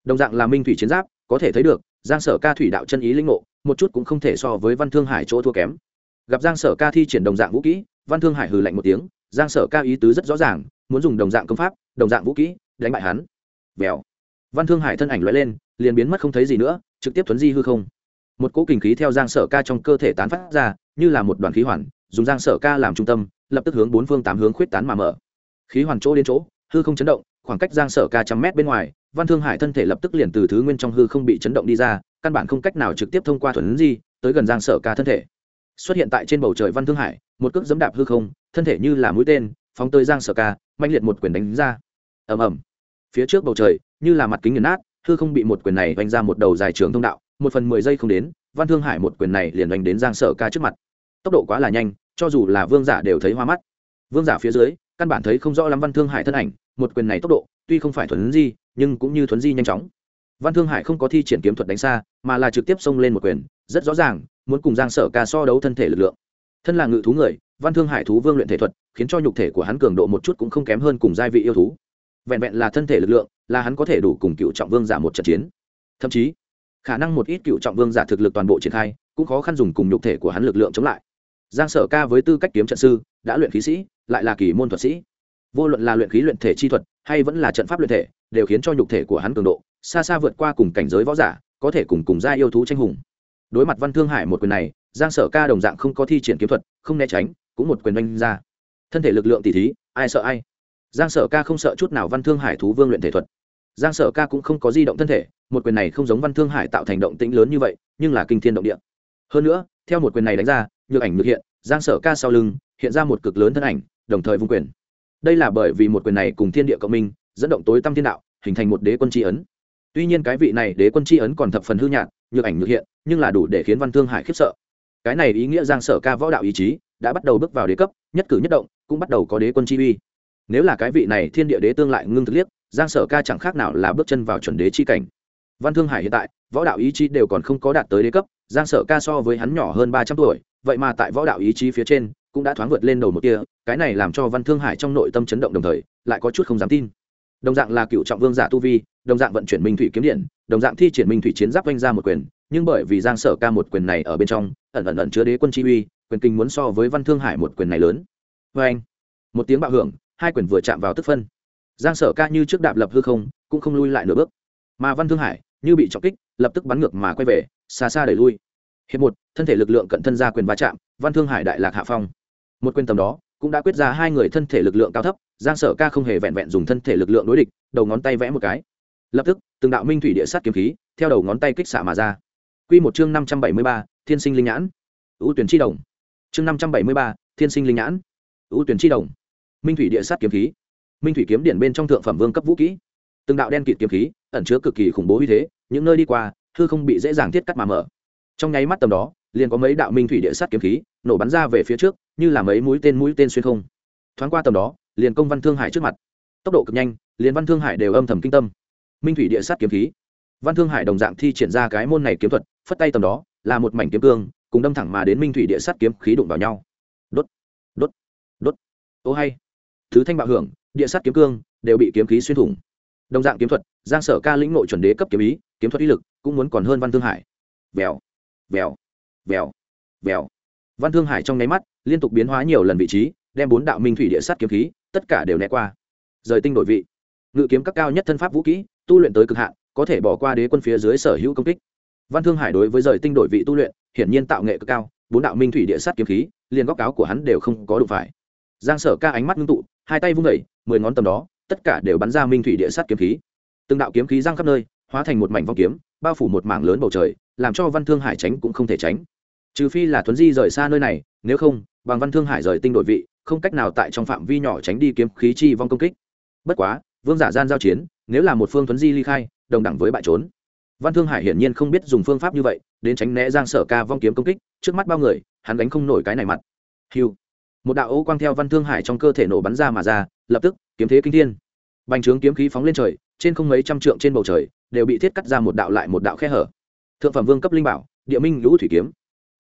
Đồng dạng là minh thủy chiến giáp, có thể thấy được, giang sở ca thủy đạo chân ý linh ngộ, một chút cũng không thể so với văn thương hải chỗ thua kém. Gặp giang sở ca thi triển đồng dạng vũ kỹ, văn thương hải hừ lạnh một tiếng giang sở ca ý tứ rất rõ ràng, muốn dùng đồng dạng công pháp, đồng dạng vũ kỹ, đánh bại hắn. Vèo. Văn thương hải thân ảnh loại lên, liền biến mất không thấy gì nữa, trực tiếp thuấn di hư không. Một cỗ kình khí theo giang sở ca trong cơ thể tán phát ra, như là một đoàn khí hoàn, dùng giang sở ca làm trung tâm, lập tức hướng bốn phương tám hướng khuyết tán mà mở. Khí hoàn chỗ đến chỗ, hư không chấn động, khoảng cách giang sở ca trăm mét bên ngoài, văn thương hải thân thể lập tức liền từ thứ nguyên trong hư không bị chấn động đi ra, căn bản không cách nào trực tiếp thông qua thuần di, tới gần giang sở ca thân thể. Xuất hiện tại trên bầu trời văn thương hải một cước dẫm đạp hư không, thân thể như là mũi tên, phóng tới giang sở ca, mạnh liệt một quyền đánh ra. Ầm ầm. Phía trước bầu trời, như là mặt kính nghiền nát, hư không bị một quyền này đánh ra một đầu dài trường thông đạo, một phần mười giây không đến, văn thương hải một quyền này liền đánh đến giang sở ca trước mặt. Tốc độ quá là nhanh, cho dù là vương giả đều thấy hoa mắt. Vương giả phía dưới, căn bản thấy không rõ lắm văn thương hải thân ảnh, một quyền này tốc độ, tuy không phải thuấn di, nhưng cũng như thuấn di nhanh chóng. Văn thương hải không có thi triển kiếm thuật đánh xa, mà là trực tiếp xông lên một quyền, rất rõ ràng, muốn cùng giang sở ca so đấu thân thể lực lượng thân là ngự thú người, văn thương hải thú vương luyện thể thuật, khiến cho nhục thể của hắn cường độ một chút cũng không kém hơn cùng giai vị yêu thú. Vẹn vẹn là thân thể lực lượng, là hắn có thể đủ cùng cựu trọng vương giả một trận chiến. Thậm chí, khả năng một ít cựu trọng vương giả thực lực toàn bộ triển khai, cũng khó khăn dùng cùng nhục thể của hắn lực lượng chống lại. Giang sở ca với tư cách kiếm trận sư, đã luyện khí sĩ, lại là kỳ môn thuật sĩ. Vô luận là luyện khí luyện thể chi thuật, hay vẫn là trận pháp luyện thể, đều khiến cho nhục thể của hắn cường độ xa xa vượt qua cùng cảnh giới võ giả, có thể cùng cùng gia yêu thú tranh hùng. Đối mặt văn thương hải một quyền này giang sở ca đồng dạng không có thi triển kiếm thuật, không né tránh, cũng một quyền oanh ra. Thân thể lực lượng tỷ thí, ai sợ ai? Giang sở ca không sợ chút nào văn thương hải thú vương luyện thể thuật. Giang sở ca cũng không có di động thân thể, một quyền này không giống văn thương hải tạo thành động tĩnh lớn như vậy, nhưng là kinh thiên động địa. Hơn nữa, theo một quyền này đánh ra, nhược ảnh nhược hiện, giang sở ca sau lưng hiện ra một cực lớn thân ảnh, đồng thời vung quyền. Đây là bởi vì một quyền này cùng thiên địa cộng minh, dẫn động tối tâm thiên đạo, hình thành một đế quân tri ấn. Tuy nhiên cái vị này đế quân tri ấn còn thập phần hư nhạt, nhược ảnh nhược hiện, nhưng là đủ để khiến văn thương hải khiếp sợ cái này ý nghĩa giang sở ca võ đạo ý chí đã bắt đầu bước vào đế cấp, nhất cử nhất động cũng bắt đầu có đế quân chi uy. Nếu là cái vị này thiên địa đế tương lại ngưng thực liếc, giang sở ca chẳng khác nào là bước chân vào chuẩn đế chi cảnh. Văn thương hải hiện tại, võ đạo ý chí đều còn không có đạt tới đế cấp, giang sở ca so với hắn nhỏ hơn ba trăm tuổi, vậy mà tại võ đạo ý chí phía trên cũng đã thoáng vượt lên đầu một kia cái này làm cho văn thương hải trong nội tâm chấn động đồng thời, lại có chút không dám tin. Đồng dạng là cựu trọng vương giả tu vi, đồng dạng vận chuyển minh thủy kiếm điện, đồng dạng thi triển minh thủy chiến giáp oanh ra một quyền nhưng bởi vì giang sở ca một quyền này ở bên trong, ẩn ẩn ẩn chứa đế quân chi uy, quyền kinh muốn so với văn thương hải một quyền này lớn. Vê anh, một tiếng bạo hưởng, hai quyền vừa chạm vào tức phân. Giang sở ca như trước đạp lập hư không, cũng không lui lại nửa bước. Mà văn thương hải, như bị trọng kích, lập tức bắn ngược mà quay về, xa xa đẩy lui. Hiệp một, thân thể lực lượng cận thân ra quyền va chạm, văn thương hải đại lạc hạ phong. Một quyền tầm đó, cũng đã quyết ra hai người thân thể lực lượng cao thấp, giang sở ca không hề vẹn vẹn dùng thân thể lực lượng đối địch, đầu ngón tay vẽ một cái. Lập tức, từng đạo minh thủy địa sát kiếm khí, theo đầu ngón tay kích xạ mà ra. Quy một chương năm trăm bảy mươi ba, thiên sinh linh nhãn. Ưu tuyển chi đồng. Chương năm trăm bảy mươi ba, thiên sinh linh nhãn. Ưu tuyển chi đồng. Minh thủy địa sát kiếm khí. Minh thủy kiếm điện bên trong thượng phẩm vương cấp vũ khí từng đạo đen kịt kiếm khí, ẩn chứa cực kỳ khủng bố uy thế, những nơi đi qua, hư không bị dễ dàng thiết cắt mà mở. Trong nháy mắt tầm đó, liền có mấy đạo minh thủy địa sát kiếm khí nổ bắn ra về phía trước, như là mấy mũi tên mũi tên xuyên không. Thoáng qua tầm đó, liền công văn thương hải trước mặt. Tốc độ cực nhanh, liền văn thương hải đều âm thầm kinh tâm. Minh thủy địa sát kiếm khí. Văn thương hải đồng dạng thi triển ra cái môn này kiếm thuật phất tay tầm đó, là một mảnh kiếm cương, cùng đâm thẳng mà đến minh thủy địa sắt kiếm khí đụng vào nhau. Đốt đốt đốt. Ô hay. Thứ thanh bạo hưởng, địa sắt kiếm cương, đều bị kiếm khí xuyên thủng. Đồng dạng kiếm thuật, giang sở ca lĩnh nội chuẩn đế cấp kiếm ý, kiếm thuật ý lực cũng muốn còn hơn văn thương hải. Vèo vèo vèo vèo. Văn thương hải trong nháy mắt, liên tục biến hóa nhiều lần vị trí, đem bốn đạo minh thủy địa sát kiếm khí, tất cả đều né qua. Rời tinh đổi vị. Ngự kiếm các cao nhất thân pháp vũ kỹ, tu luyện tới cực hạn, có thể bỏ qua đế quân phía dưới sở hữu công kích văn thương hải đối với rời tinh đổi vị tu luyện, hiển nhiên tạo nghệ cực cao, bốn đạo minh thủy địa sát kiếm khí, liền góc áo của hắn đều không có đủ phải. Giang sở ca ánh mắt ngưng tụ, hai tay vung vẩy mười ngón tầm đó, tất cả đều bắn ra minh thủy địa sát kiếm khí. Từng đạo kiếm khí giang khắp nơi, hóa thành một mảnh vong kiếm, bao phủ một mảng lớn bầu trời, làm cho văn thương hải tránh cũng không thể tránh. Trừ phi là thuấn di rời xa nơi này, nếu không, bằng văn thương hải rời tinh đổi vị, không cách nào tại trong phạm vi nhỏ tránh đi kiếm khí chi vong công kích. Bất quá, vương giả gian giao chiến, nếu là một phương thuấn di ly khai, đồng đẳng với bại trốn văn thương hải hiển nhiên không biết dùng phương pháp như vậy, đến tránh né giang sở ca vong kiếm công kích, trước mắt bao người, hắn đánh không nổi cái này mặt. Hiu một đạo ô quang theo văn thương hải trong cơ thể nổ bắn ra mà ra, lập tức, kiếm thế kinh thiên. Bành trướng kiếm khí phóng lên trời, trên không mấy trăm trượng trên bầu trời, đều bị thiết cắt ra một đạo lại một đạo khe hở. Thượng phẩm vương cấp linh bảo, địa minh lũ thủy kiếm.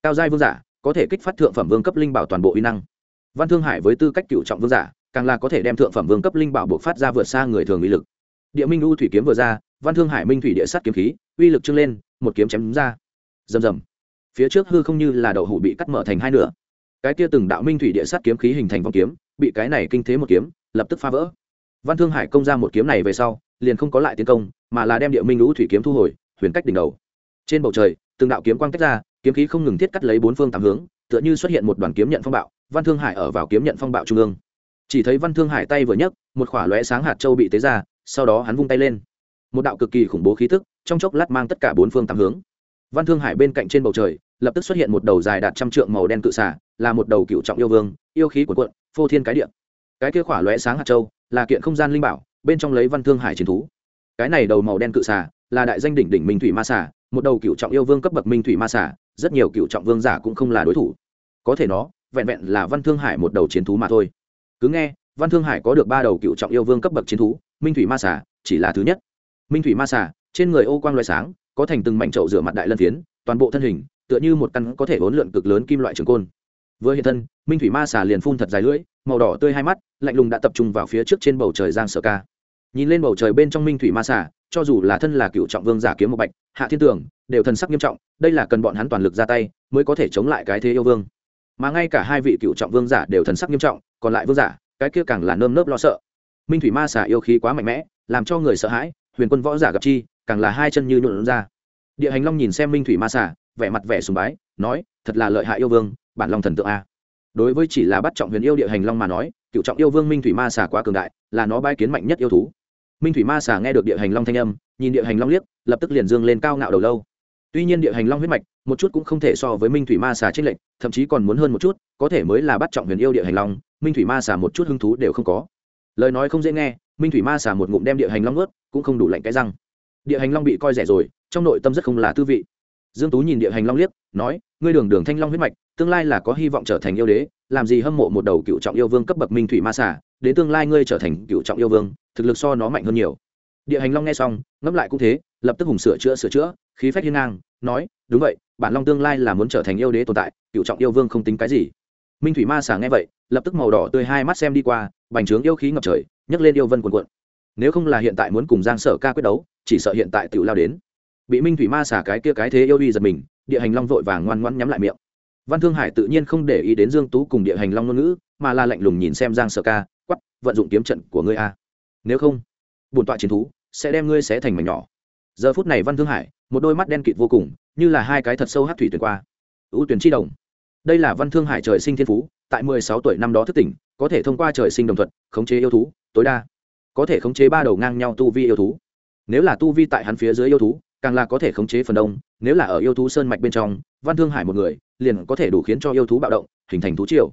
Cao giai vương giả, có thể kích phát thượng phẩm vương cấp linh bảo toàn bộ uy năng. Văn thương hải với tư cách cựu trọng vương giả, càng là có thể đem thượng phẩm vương cấp linh bảo buộc phát ra vượt xa người thường uy lực. Địa minh lũ thủy kiếm vừa ra văn thương hải minh thủy địa sát kiếm khí, uy lực trưng lên, một kiếm chém đúng ra. Rầm rầm. Phía trước hư không như là đậu hủ bị cắt mở thành hai nửa. Cái kia từng đạo minh thủy địa sát kiếm khí hình thành vòng kiếm, bị cái này kinh thế một kiếm, lập tức phá vỡ. Văn thương hải công ra một kiếm này về sau, liền không có lại tiến công, mà là đem địa minh lũ thủy kiếm thu hồi, huyền cách đỉnh đầu. Trên bầu trời, từng đạo kiếm quang tách ra, kiếm khí không ngừng thiết cắt lấy bốn phương tám hướng, tựa như xuất hiện một đoàn kiếm nhận phong bạo, văn thương hải ở vào kiếm nhận phong bạo trung ương. Chỉ thấy văn thương hải tay vừa nhấc, một khỏa lóe sáng hạt châu bị tế ra, sau đó hắn vung tay lên một đạo cực kỳ khủng bố khí tức, trong chốc lát mang tất cả bốn phương tám hướng. Văn thương hải bên cạnh trên bầu trời, lập tức xuất hiện một đầu dài đạt trăm trượng màu đen cự xả là một đầu cựu trọng yêu vương, yêu khí của quận phô thiên cái điện cái kia khỏa lóe sáng hạt châu, là kiện không gian linh bảo, bên trong lấy văn thương hải chiến thú. Cái này đầu màu đen cự xả là đại danh đỉnh đỉnh minh thủy ma xả một đầu cựu trọng yêu vương cấp bậc minh thủy ma xả rất nhiều cựu trọng vương giả cũng không là đối thủ. Có thể nó, vẹn vẹn là văn thương hải một đầu chiến thú mà thôi. Cứ nghe, văn thương hải có được ba đầu cựu trọng yêu vương cấp bậc chiến thú, minh thủy ma xả chỉ là thứ nhất minh thủy ma xà, trên người ô quang loại sáng, có thành từng mảnh trậu rửa mặt đại lân phiến, toàn bộ thân hình, tựa như một căn có thể vốn lượn cực lớn kim loại trường côn. Vừa hiện thân, minh thủy ma xà liền phun thật dài lưỡi, màu đỏ tươi hai mắt, lạnh lùng đã tập trung vào phía trước trên bầu trời giang sở ca. Nhìn lên bầu trời bên trong minh thủy ma xà, cho dù là thân là cựu trọng vương giả kiếm một bạch, hạ thiên tường đều thần sắc nghiêm trọng, đây là cần bọn hắn toàn lực ra tay, mới có thể chống lại cái thế yêu vương. Mà ngay cả hai vị cựu trọng vương giả đều thần sắc nghiêm trọng, còn lại vương giả, cái kia càng là nơm nớp lo sợ. Minh thủy ma xà yêu khí quá mạnh mẽ, làm cho người sợ hãi huyền quân võ giả gặp chi, càng là hai chân như nhuộn ra. Địa hành long nhìn xem minh thủy ma xà, vẻ mặt vẻ sùng bái, nói, thật là lợi hại yêu vương, bản long thần tượng a. Đối với chỉ là bắt trọng huyền yêu địa hành long mà nói, cựu trọng yêu vương minh thủy ma xà quá cường đại, là nó bái kiến mạnh nhất yêu thú. Minh thủy ma xà nghe được địa hành long thanh âm, nhìn địa hành long liếc, lập tức liền dương lên cao ngạo đầu lâu. Tuy nhiên địa hành long huyết mạch, một chút cũng không thể so với minh thủy ma xà trích lệnh thậm chí còn muốn hơn một chút, có thể mới là bắt trọng huyền yêu địa hành long, minh thủy ma xà một chút hứng thú đều không có. Lời nói không dễ nghe minh thủy ma xà một ngụm đem địa hành long ướt, cũng không đủ lạnh cái răng. Địa hành long bị coi rẻ rồi, trong nội tâm rất không là tư vị. Dương tú nhìn địa hành long liếc, nói, ngươi đường đường thanh long huyết mạch, tương lai là có hy vọng trở thành yêu đế, làm gì hâm mộ một đầu cựu trọng yêu vương cấp bậc minh thủy ma xà, đến tương lai ngươi trở thành cựu trọng yêu vương, thực lực so nó mạnh hơn nhiều. Địa hành long nghe xong, ngẫm lại cũng thế, lập tức hùng sửa chữa sửa chữa, khí phách hiên ngang, nói, đúng vậy, bản long tương lai là muốn trở thành yêu đế tồn tại, cựu trọng yêu vương không tính cái gì. Minh thủy ma xà nghe vậy, lập tức màu đỏ tươi hai mắt xem đi qua, bành trướng yêu khí ngập trời nhấc lên yêu vân cuồn cuộn nếu không là hiện tại muốn cùng giang sở ca quyết đấu, chỉ sợ hiện tại tự lao đến. Bị minh thủy ma xả cái kia cái thế yêu uy giật mình, địa hành long vội vàng ngoan ngoãn nhắm lại miệng. Văn thương hải tự nhiên không để ý đến dương tú cùng địa hành long ngôn ngữ, mà là lạnh lùng nhìn xem giang sở ca, quắp, vận dụng kiếm trận của ngươi a. Nếu không, bổn tọa chiến thú sẽ đem ngươi xé thành mảnh nhỏ. Giờ phút này văn thương hải, một đôi mắt đen kịt vô cùng, như là hai cái thật sâu hát thủy tuyển qua. Ưu tuyển chi đồng. Đây là văn thương hải trời sinh thiên phú, tại 16 tuổi năm đó thức tỉnh, có thể thông qua trời sinh đồng thuận, khống chế yêu thú tối đa. Có thể khống chế ba đầu ngang nhau tu vi yêu thú. Nếu là tu vi tại hắn phía dưới yêu thú, càng là có thể khống chế phần đông. Nếu là ở yêu thú sơn mạch bên trong, văn thương hải một người, liền có thể đủ khiến cho yêu thú bạo động, hình thành thú triều.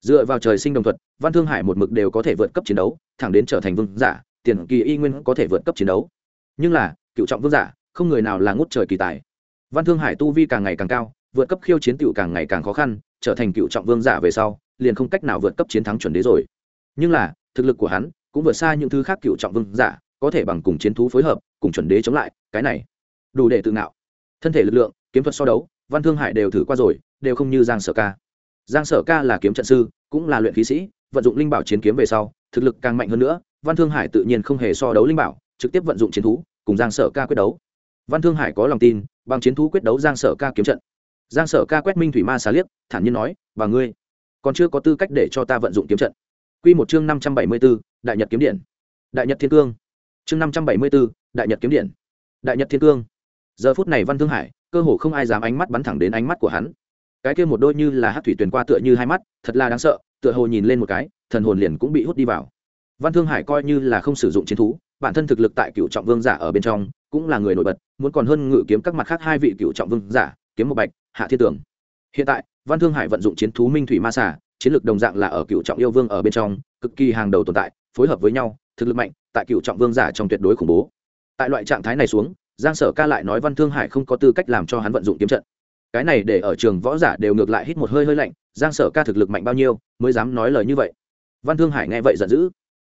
Dựa vào trời sinh đồng thuật, văn thương hải một mực đều có thể vượt cấp chiến đấu, thẳng đến trở thành vương giả, tiền kỳ y nguyên có thể vượt cấp chiến đấu. Nhưng là, cựu trọng vương giả, không người nào là ngút trời kỳ tài. Văn thương hải tu vi càng ngày càng cao, vượt cấp khiêu chiến tựu càng ngày càng khó khăn, trở thành cựu trọng vương giả về sau, liền không cách nào vượt cấp chiến thắng chuẩn đế rồi. Nhưng là, thực lực của hắn cũng vượt xa những thứ khác cựu trọng vương giả, có thể bằng cùng chiến thú phối hợp, cùng chuẩn đế chống lại, cái này đủ để tự ngạo. Thân thể lực lượng, kiếm thuật so đấu, văn thương hải đều thử qua rồi, đều không như giang sở ca. Giang sở ca là kiếm trận sư, cũng là luyện khí sĩ, vận dụng linh bảo chiến kiếm về sau, thực lực càng mạnh hơn nữa, văn thương hải tự nhiên không hề so đấu linh bảo, trực tiếp vận dụng chiến thú, cùng giang sở ca quyết đấu. Văn thương hải có lòng tin, bằng chiến thú quyết đấu giang sở ca kiếm trận. Giang sở ca quét minh thủy ma xà liếc, thản nhiên nói và ngươi, còn chưa có tư cách để cho ta vận dụng kiếm trận. Quy một chương năm trăm bảy mươi b ố đại nhật kiếm điện. Đại nhật thiên cương. Chương năm trăm bảy mươi b ố đại nhật kiếm điện. Đại nhật thiên cương. Giờ phút này văn thương hải, cơ hồ không ai dám ánh mắt bắn thẳng đến ánh mắt của hắn. Cái kia một đôi như là hắc thủy tuyền qua tựa như hai mắt, thật là đáng sợ, tựa hồ nhìn lên một cái, thần hồn liền cũng bị hút đi vào. Văn thương hải coi như là không sử dụng chiến thú, bản thân thực lực tại cựu trọng vương giả ở bên trong, cũng là người nổi bật, muốn còn hơn ngự kiếm các mặt khác hai vị cựu trọng vương giả, kiếm một bạch, hạ thiên tường. Hiện tại, văn thương hải vận dụng chiến thú minh thủy ma xà chiến lược đồng dạng là ở cựu trọng yêu vương ở bên trong, cực kỳ hàng đầu tồn tại, phối hợp với nhau, thực lực mạnh, tại cựu trọng vương giả trong tuyệt đối khủng bố. Tại loại trạng thái này xuống, giang sở ca lại nói văn thương hải không có tư cách làm cho hắn vận dụng kiếm trận. Cái này để ở trường võ giả đều ngược lại hít một hơi hơi lạnh, giang sở ca thực lực mạnh bao nhiêu, mới dám nói lời như vậy. Văn thương hải nghe vậy giận dữ.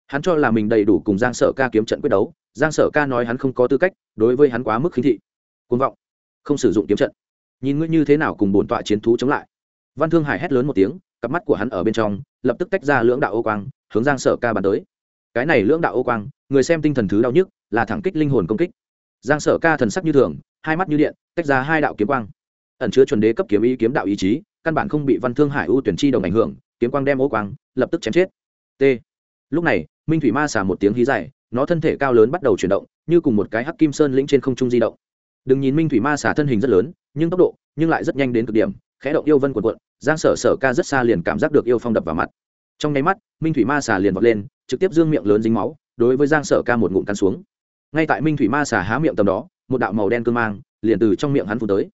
Hắn cho là mình đầy đủ cùng giang sở ca kiếm trận quyết đấu, giang sở ca nói hắn không có tư cách, đối với hắn quá mức khinh thị. Côn vọng. Không sử dụng kiếm trận. Nhìn ngươi như thế nào cùng bổn tọa chiến thú chống lại. Văn thương hải hét lớn một tiếng cặp mắt của hắn ở bên trong, lập tức tách ra lưỡng đạo ô quang, hướng giang sở ca bàn tới. Cái này lưỡng đạo ô quang, người xem tinh thần thứ đau nhức, là thẳng kích linh hồn công kích. Giang sở ca thần sắc như thường, hai mắt như điện, tách ra hai đạo kiếm quang. Ẩn chứa chuẩn đế cấp kiếm ý kiếm đạo ý chí, căn bản không bị văn thương hải ưu tuyển chi đồng ảnh hưởng, kiếm quang đem ô quang, lập tức chém chết. T. Lúc này, minh thủy ma xả một tiếng hí dài, nó thân thể cao lớn bắt đầu chuyển động, như cùng một cái hắc kim sơn lĩnh trên không trung di động. Đừng nhìn minh thủy ma xả thân hình rất lớn, nhưng tốc độ, nhưng lại rất nhanh đến cực điểm khẽ động yêu vân quần quận giang sở sở ca rất xa liền cảm giác được yêu phong đập vào mặt. Trong nháy mắt, minh thủy ma xà liền vọt lên, trực tiếp dương miệng lớn dính máu, đối với giang sở ca một ngụm cắn xuống. Ngay tại minh thủy ma xà há miệng tầm đó, một đạo màu đen cơ mang liền từ trong miệng hắn phun tới.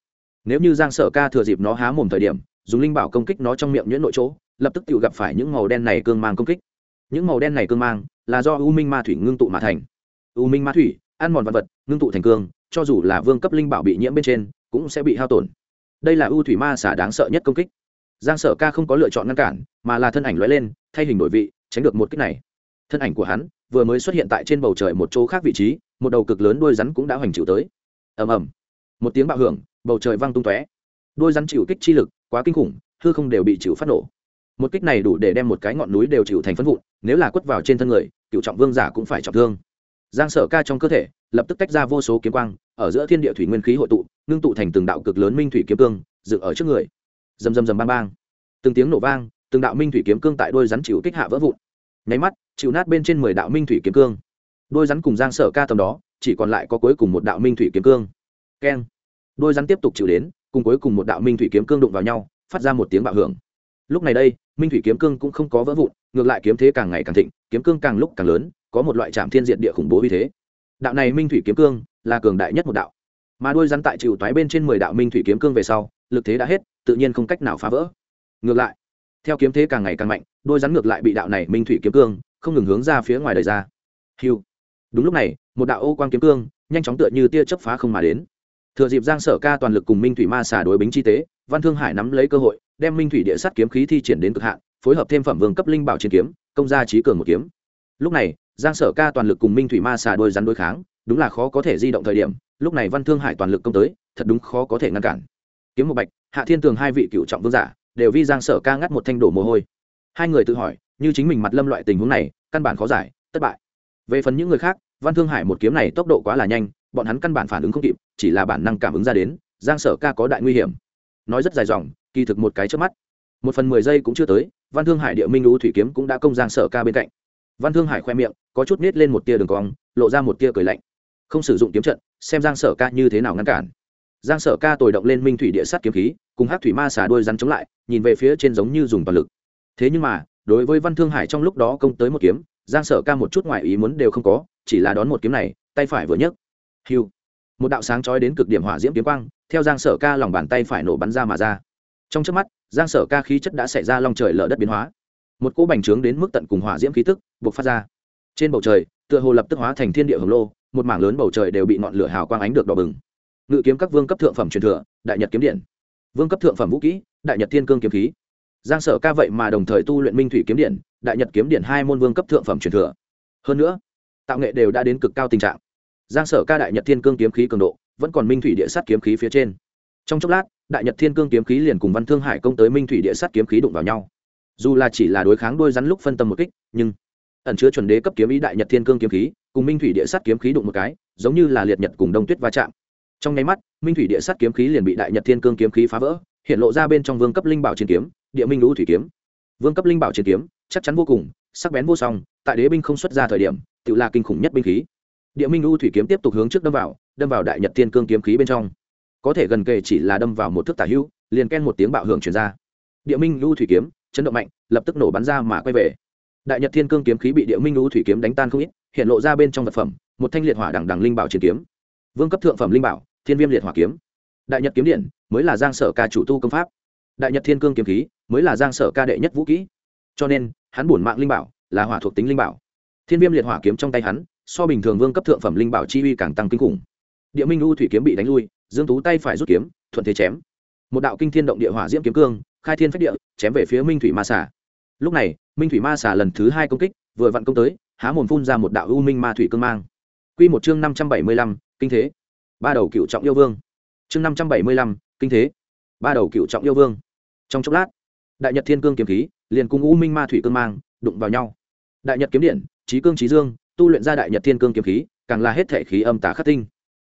Nếu như giang sở ca thừa dịp nó há mồm thời điểm, dùng linh bảo công kích nó trong miệng nhuyễn nội chỗ, lập tức tự gặp phải những màu đen này cương mang công kích. Những màu đen này cương mang là do u minh ma thủy ngưng tụ mà thành. U minh ma thủy, ăn mòn vật vật, ngưng tụ thành cương, cho dù là vương cấp linh bảo bị nhiễm bên trên, cũng sẽ bị hao tổn đây là u thủy ma xả đáng sợ nhất công kích. Giang sở ca không có lựa chọn ngăn cản, mà là thân ảnh lóe lên, thay hình đổi vị, tránh được một kích này. Thân ảnh của hắn vừa mới xuất hiện tại trên bầu trời một chỗ khác vị trí, một đầu cực lớn đôi rắn cũng đã hoành chịu tới. Ầm ầm. Một tiếng bạo hưởng, bầu trời văng tung tóe. Đôi rắn chịu kích chi lực, quá kinh khủng, hư không đều bị chịu phát nổ. Một kích này đủ để đem một cái ngọn núi đều chịu thành phân vụn, nếu là quất vào trên thân người, cựu trọng vương giả cũng phải trọng thương. Giang sở ca trong cơ thể lập tức tách ra vô số kiếm quang, ở giữa thiên địa thủy nguyên khí hội tụ, ngưng tụ thành từng đạo cực lớn minh thủy kiếm cương, dựng ở trước người. Rầm rầm rầm bang bang. Từng tiếng nổ vang, từng đạo minh thủy kiếm cương tại đôi rắn chịu kích hạ vỡ vụn. Nháy mắt, chịu nát bên trên mười đạo minh thủy kiếm cương. Đôi rắn cùng giang sở ca tầm đó, chỉ còn lại có cuối cùng một đạo minh thủy kiếm cương. Keng. Đôi rắn tiếp tục chịu đến, cùng cuối cùng một đạo minh thủy kiếm cương đụng vào nhau, phát ra một tiếng bạo hưởng. Lúc này đây, minh thủy kiếm cương cũng không có vỡ vụn, ngược lại kiếm thế càng ngày càng thịnh, kiếm cương càng lúc càng lớn, có một loại trạm thiên diện địa khủng bố như thế đạo này minh thủy kiếm cương là cường đại nhất một đạo. Mà đuôi rắn tại chịu toái bên trên mười đạo minh thủy kiếm cương về sau, lực thế đã hết, tự nhiên không cách nào phá vỡ. Ngược lại, theo kiếm thế càng ngày càng mạnh đôi rắn ngược lại bị đạo này minh thủy kiếm cương không ngừng hướng ra phía ngoài đời ra. Hiu. Đúng lúc này, một đạo ô quang kiếm cương nhanh chóng tựa như tia chớp phá không mà đến. Thừa dịp giang sở ca toàn lực cùng minh thủy ma xả đối bính chi tế, văn thương hải nắm lấy cơ hội, đem minh thủy địa sắt kiếm khí thi triển đến cực hạn, phối hợp thêm phẩm vương cấp linh bảo chiến kiếm, công gia trí cường một kiếm. Lúc này giang sở ca toàn lực cùng minh thủy ma xà đôi rắn đối kháng, đúng là khó có thể di động thời điểm, lúc này văn thương hải toàn lực công tới, thật đúng khó có thể ngăn cản. Kiếm một bạch, hạ thiên tường hai vị cựu trọng vương giả, đều vi giang sở ca ngắt một thanh đổ mồ hôi. Hai người tự hỏi, như chính mình mặt lâm loại tình huống này, căn bản khó giải, thất bại. Về phần những người khác, văn thương hải một kiếm này tốc độ quá là nhanh, bọn hắn căn bản phản ứng không kịp, chỉ là bản năng cảm ứng ra đến, giang sở ca có đại nguy hiểm. Nói rất dài dòng, kỳ thực một cái trước mắt. Một phần mười giây cũng chưa tới, văn thương hải địa minh lũ thủy kiếm cũng đã công giang sở ca bên cạnh. Văn thương hải khoe miệng có chút nít lên một tia đường cong, lộ ra một tia cười lạnh. Không sử dụng kiếm trận, xem giang sở ca như thế nào ngăn cản. Giang sở ca tồi động lên minh thủy địa sắt kiếm khí, cùng hát thủy ma xả đôi rắn chống lại, nhìn về phía trên giống như dùng toàn lực. Thế nhưng mà, đối với văn thương hải trong lúc đó công tới một kiếm, giang sở ca một chút ngoại ý muốn đều không có, chỉ là đón một kiếm này, tay phải vừa nhấc. Hiu! Một đạo sáng trói đến cực điểm hỏa diễm kiếm quang, theo giang sở ca lòng bàn tay phải nổ bắn ra mà ra. Trong trước mắt, giang sở ca khí chất đã xảy ra long trời lở đất biến hóa. Một cỗ bành trướng đến mức tận cùng hỏa diễm khí tức buộc phát ra trên bầu trời, tựa hồ lập tức hóa thành thiên địa hồng lô, một mảng lớn bầu trời đều bị ngọn lửa hào quang ánh được đỏ bừng. Ngự kiếm các vương cấp thượng phẩm truyền thừa, đại nhật kiếm điện. Vương cấp thượng phẩm vũ kỹ, đại nhật thiên cương kiếm khí. Giang sở ca vậy mà đồng thời tu luyện minh thủy kiếm điện, đại nhật kiếm điện hai môn vương cấp thượng phẩm truyền thừa. Hơn nữa, tạo nghệ đều đã đến cực cao tình trạng. Giang sở ca đại nhật thiên cương kiếm khí cường độ, vẫn còn minh thủy địa sát kiếm khí phía trên. Trong chốc lát, đại nhật thiên cương kiếm khí liền cùng văn thương hải công tới minh thủy địa sát kiếm khí đụng vào nhau. Dù là chỉ là đối kháng đôi rắn lúc phân tâm một kích, nhưng ẩn chứa chuẩn đế cấp kiếm ý đại nhật thiên cương kiếm khí, cùng minh thủy địa sát kiếm khí đụng một cái, giống như là liệt nhật cùng đông tuyết va chạm. Trong nháy mắt, minh thủy địa sát kiếm khí liền bị đại nhật thiên cương kiếm khí phá vỡ, hiện lộ ra bên trong vương cấp linh bảo chiến kiếm, địa minh lũ thủy kiếm. Vương cấp linh bảo chiến kiếm, chắc chắn vô cùng, sắc bén vô song, tại đế binh không xuất ra thời điểm tự là kinh khủng nhất binh khí. Địa minh lũ thủy kiếm tiếp tục hướng trước đâm vào đâm vào đại nhật thiên cương kiếm khí bên trong. Có thể gần kề chỉ là đâm vào một thước tả hữu liền ken một tiếng bạo hưởng chuyển ra. Địa minh lũ thủy kiếm, chấn động mạnh, lập tức nổ bắn ra mà quay về đại nhật thiên cương kiếm khí bị địa minh lũ thủy kiếm đánh tan không ít, hiện lộ ra bên trong vật phẩm, một thanh liệt hỏa đằng đằng linh bảo chiến kiếm. Vương cấp thượng phẩm linh bảo, thiên viêm liệt hỏa kiếm. Đại nhật kiếm điện, mới là giang sở ca chủ tu công pháp. Đại nhật thiên cương kiếm khí, mới là giang sở ca đệ nhất vũ kỹ. Cho nên, hắn bổn mạng linh bảo là hỏa thuộc tính linh bảo. Thiên viêm liệt hỏa kiếm trong tay hắn, so bình thường vương cấp thượng phẩm linh bảo chi uy càng tăng kinh khủng. Địa minh u thủy kiếm bị đánh lui, dương tú tay phải rút kiếm, thuận thế chém. Một đạo kinh thiên động địa hỏa diễm kiếm cương, khai thiên phách địa, chém về phía minh thủy ma xà lúc này, minh thủy ma xà lần thứ hai công kích, vừa vặn công tới, há mồm phun ra một đạo u minh ma thủy cương mang. Q một chương năm trăm bảy mươi lăm, kinh thế. Ba đầu cựu trọng yêu vương. Chương năm trăm bảy mươi lăm, kinh thế. Ba đầu cựu trọng yêu vương. Trong chốc lát, đại nhật thiên cương kiếm khí liền cùng u minh ma thủy cương mang đụng vào nhau. Đại nhật kiếm điện trí cương trí dương, tu luyện ra đại nhật thiên cương kiếm khí, càng là hết thể khí âm tả khắc tinh.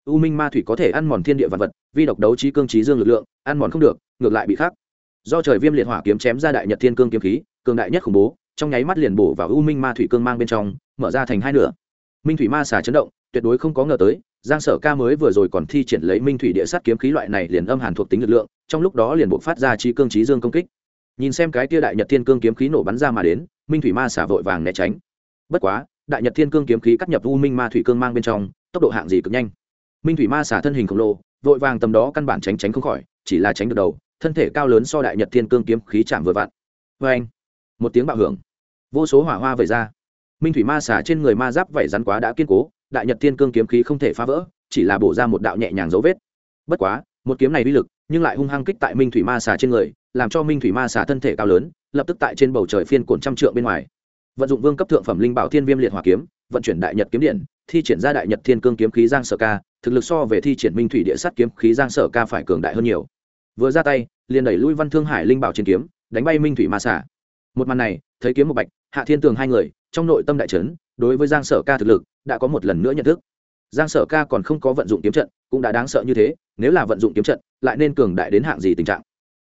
U minh ma thủy có thể ăn mòn thiên địa vật vật vi độc đấu trí cương trí dương lực lượng, ăn mòn không được, ngược lại bị khắc. Do trời viêm liệt hỏa kiếm chém ra đại nhật thiên cương kiếm khí cường đại nhất khủng bố, trong nháy mắt liền bổ vào u minh ma thủy cương mang bên trong, mở ra thành hai nửa. Minh thủy ma xà chấn động, tuyệt đối không có ngờ tới, giang sở ca mới vừa rồi còn thi triển lấy minh thủy địa sát kiếm khí loại này liền âm hàn thuộc tính lực lượng, trong lúc đó liền buộc phát ra trí cương trí dương công kích. Nhìn xem cái tia đại nhật thiên cương kiếm khí nổ bắn ra mà đến, minh thủy ma xả vội vàng né tránh. Bất quá, đại nhật thiên cương kiếm khí cắt nhập u minh ma thủy cương mang bên trong, tốc độ hạng gì cực nhanh. Minh thủy ma xả thân hình khổng lồ, vội vàng tầm đó căn bản tránh tránh không khỏi, chỉ là tránh được đầu, thân thể cao lớn so đại nhật thiên cương kiếm khí chạm vừa vặn. Vê anh một tiếng bạo hưởng. Vô số hỏa hoa vẩy ra. Minh thủy ma xả trên người ma giáp vẩy rắn quá đã kiên cố, đại nhật thiên cương kiếm khí không thể phá vỡ, chỉ là bổ ra một đạo nhẹ nhàng dấu vết. Bất quá, một kiếm này uy lực, nhưng lại hung hăng kích tại minh thủy ma xả trên người, làm cho minh thủy ma xả thân thể cao lớn, lập tức tại trên bầu trời phiên cuộn trăm trượng bên ngoài. Vận dụng vương cấp thượng phẩm linh bảo thiên viêm liệt hỏa kiếm, vận chuyển đại nhật kiếm điện, thi triển ra đại nhật thiên cương kiếm khí giang sở ca, thực lực so về thi triển minh thủy địa sắt kiếm khí giang sở ca phải cường đại hơn nhiều. Vừa ra tay, liền đẩy lui văn thương hải linh bảo trên kiếm, đánh bay minh thủy ma xả một màn này, thấy kiếm một bạch, hạ thiên tường hai người, trong nội tâm đại trấn đối với giang sở ca thực lực, đã có một lần nữa nhận thức. Giang sở ca còn không có vận dụng kiếm trận, cũng đã đáng sợ như thế, nếu là vận dụng kiếm trận, lại nên cường đại đến hạng gì tình trạng?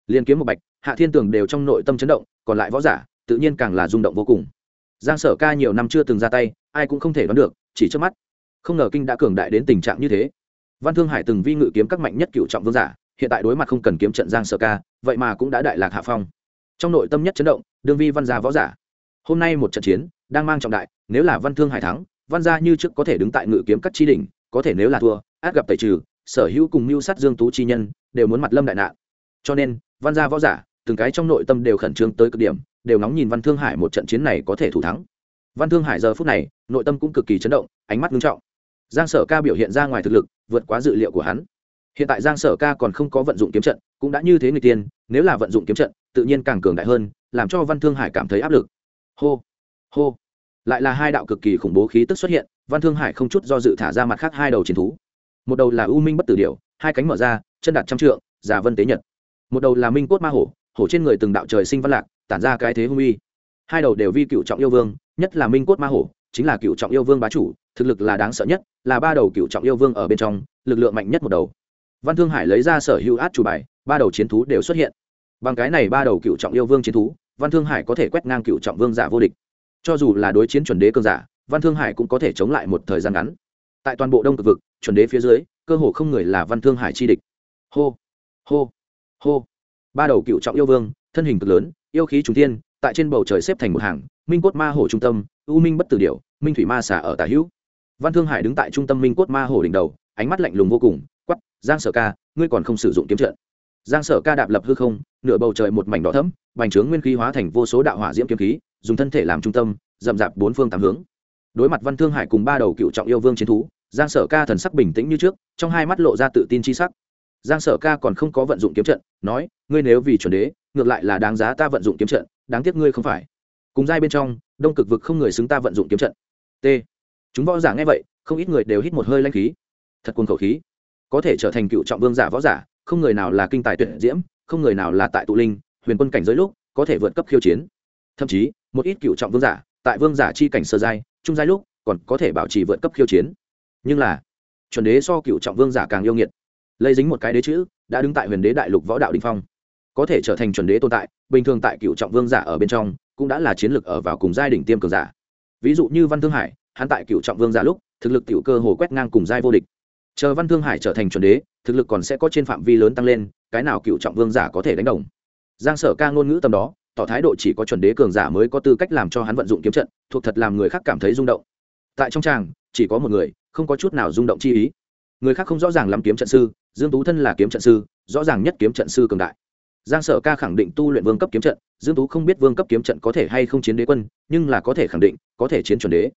Liên kiếm một bạch, hạ thiên tường đều trong nội tâm chấn động, còn lại võ giả, tự nhiên càng là rung động vô cùng. Giang sở ca nhiều năm chưa từng ra tay, ai cũng không thể đoán được, chỉ trước mắt. Không ngờ kinh đã cường đại đến tình trạng như thế. Văn thương hải từng vi ngự kiếm các mạnh nhất cựu trọng vương giả, hiện tại đối mặt không cần kiếm trận giang sở ca, vậy mà cũng đã đại lạc hạ phong trong nội tâm nhất chấn động, đương vi văn gia võ giả. Hôm nay một trận chiến, đang mang trọng đại, nếu là văn thương hải thắng, văn gia như trước có thể đứng tại ngự kiếm cắt chi đỉnh, có thể nếu là thua, át gặp tẩy trừ, sở hữu cùng mưu sát dương tú chi nhân, đều muốn mặt lâm đại nạn. Cho nên, văn gia võ giả, từng cái trong nội tâm đều khẩn trương tới cực điểm, đều nóng nhìn văn thương hải một trận chiến này có thể thủ thắng. Văn thương hải giờ phút này, nội tâm cũng cực kỳ chấn động, ánh mắt nghiêm trọng. Giang sở ca biểu hiện ra ngoài thực lực, vượt quá dự liệu của hắn. Hiện tại giang sở ca còn không có vận dụng kiếm trận, cũng đã như thế người tiên nếu là vận dụng kiếm trận tự nhiên càng cường đại hơn làm cho văn thương hải cảm thấy áp lực. Hô hô. Lại là hai đạo cực kỳ khủng bố khí tức xuất hiện văn thương hải không chút do dự thả ra mặt khác hai đầu chiến thú. Một đầu là u minh bất tử điểu, hai cánh mở ra chân đặt trăm trượng giả vân tế nhật. Một đầu là minh cốt ma hổ hổ trên người từng đạo trời sinh văn lạc tản ra cái thế hung uy. Hai đầu đều vi cựu trọng yêu vương nhất là minh cốt ma hổ chính là cựu trọng yêu vương bá chủ thực lực là đáng sợ nhất là ba đầu cựu trọng yêu vương ở bên trong lực lượng mạnh nhất một đầu. Văn thương hải lấy ra sở hữu át chủ bài ba đầu chiến thú đều xuất hiện. Bằng cái này ba đầu cựu trọng yêu vương chiến thú, văn thương hải có thể quét ngang cựu trọng vương giả vô địch. Cho dù là đối chiến chuẩn đế cường giả, văn thương hải cũng có thể chống lại một thời gian ngắn. Tại toàn bộ đông cực vực, chuẩn đế phía dưới, cơ hồ không người là văn thương hải chi địch. Hô hô hô. Ba đầu cựu trọng yêu vương, thân hình cực lớn, yêu khí trùng thiên, tại trên bầu trời xếp thành một hàng, minh cốt ma hổ trung tâm, u minh bất tử điệu minh thủy ma xả ở tả hữu. Văn thương hải đứng tại trung tâm minh cốt ma hổ đỉnh đầu, ánh mắt lạnh lùng vô cùng quắp giang sở ca, ngươi còn không sử dụng kiếm trận? Giang sở ca đạp lập hư không, nửa bầu trời một mảnh đỏ thấm bành trướng nguyên khí hóa thành vô số đạo hỏa diễm kiếm khí, dùng thân thể làm trung tâm rậm rạp bốn phương tám hướng. Đối mặt văn thương hải cùng ba đầu cựu trọng yêu vương chiến thú, giang sở ca thần sắc bình tĩnh như trước, trong hai mắt lộ ra tự tin chi sắc. Giang sở ca còn không có vận dụng kiếm trận, nói, ngươi nếu vì chuẩn đế, ngược lại là đáng giá ta vận dụng kiếm trận, đáng tiếc ngươi không phải. Cùng giai bên trong, đông cực vực không người xứng ta vận dụng kiếm trận. T. Chúng võ giả nghe vậy, không ít người đều hít một hơi lanh khí. Thật cuồng khẩu khí. Có thể trở thành cựu trọng vương giả võ giả không người nào là kinh tài tuyệt diễm, không người nào là tại tụ linh, huyền quân cảnh giới lúc, có thể vượt cấp khiêu chiến. Thậm chí, một ít cựu trọng vương giả, tại vương giả chi cảnh sơ giai, trung giai lúc, còn có thể bảo trì vượt cấp khiêu chiến. Nhưng là, chuẩn đế so cựu trọng vương giả càng yêu nghiệt. Lấy dính một cái đế chữ, đã đứng tại huyền đế đại lục võ đạo đình phong. Có thể trở thành chuẩn đế tồn tại, bình thường tại cựu trọng vương giả ở bên trong, cũng đã là chiến lược ở vào cùng giai đỉnh tiêm cường giả. Ví dụ như văn thương hải, hắn tại cựu trọng vương giả lúc, thực lực tiểu cơ hồ quét ngang cùng giai vô địch. Chờ văn thương hải trở thành chuẩn đế thực lực còn sẽ có trên phạm vi lớn tăng lên, cái nào cựu trọng vương giả có thể đánh đồng? Giang sở ca ngôn ngữ tầm đó, tỏ thái độ chỉ có chuẩn đế cường giả mới có tư cách làm cho hắn vận dụng kiếm trận, thuộc thật làm người khác cảm thấy rung động. Tại trong tràng, chỉ có một người, không có chút nào rung động chi ý. Người khác không rõ ràng làm kiếm trận sư, dương tú thân là kiếm trận sư, rõ ràng nhất kiếm trận sư cường đại. Giang sở ca khẳng định tu luyện vương cấp kiếm trận, dương tú không biết vương cấp kiếm trận có thể hay không chiến đế quân, nhưng là có thể khẳng định, có thể chiến chuẩn đế.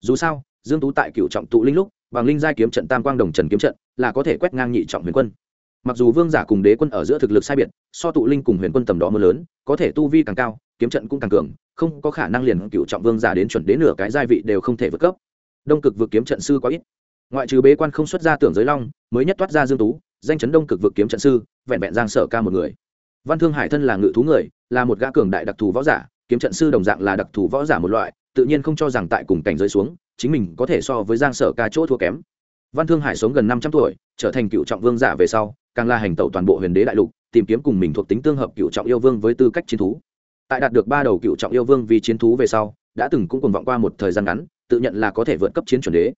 Dù sao, dương tú tại cựu trọng tụ linh lúc bằng linh giai kiếm trận tam quang đồng trần kiếm trận là có thể quét ngang nhị trọng huyền quân. Mặc dù vương giả cùng đế quân ở giữa thực lực sai biệt, so tụ linh cùng huyền quân tầm đó mưa lớn, có thể tu vi càng cao, kiếm trận cũng càng cường, không có khả năng liền cựu trọng vương giả đến chuẩn đế nửa cái giai vị đều không thể vượt cấp. Đông cực vượt kiếm trận sư quá ít. Ngoại trừ bế quan không xuất ra tưởng giới long, mới nhất toát ra dương tú, danh chấn đông cực vượt kiếm trận sư, vẹn vẹn giang sở ca một người. Văn thương hải thân là ngự thú người, là một gã cường đại đặc thù võ giả, kiếm trận sư đồng dạng là đặc thù võ giả một loại, tự nhiên không cho rằng tại cùng cảnh giới xuống chính mình có thể so với giang sở ca chỗ thua kém. Văn thương hải sống gần năm trăm tuổi, trở thành cựu trọng vương giả về sau, càng là hành tẩu toàn bộ huyền đế đại lục, tìm kiếm cùng mình thuộc tính tương hợp cựu trọng yêu vương với tư cách chiến thú. Tại đạt được ba đầu cựu trọng yêu vương vì chiến thú về sau, đã từng cũng cùng vọng qua một thời gian ngắn, tự nhận là có thể vượt cấp chiến chuẩn đế.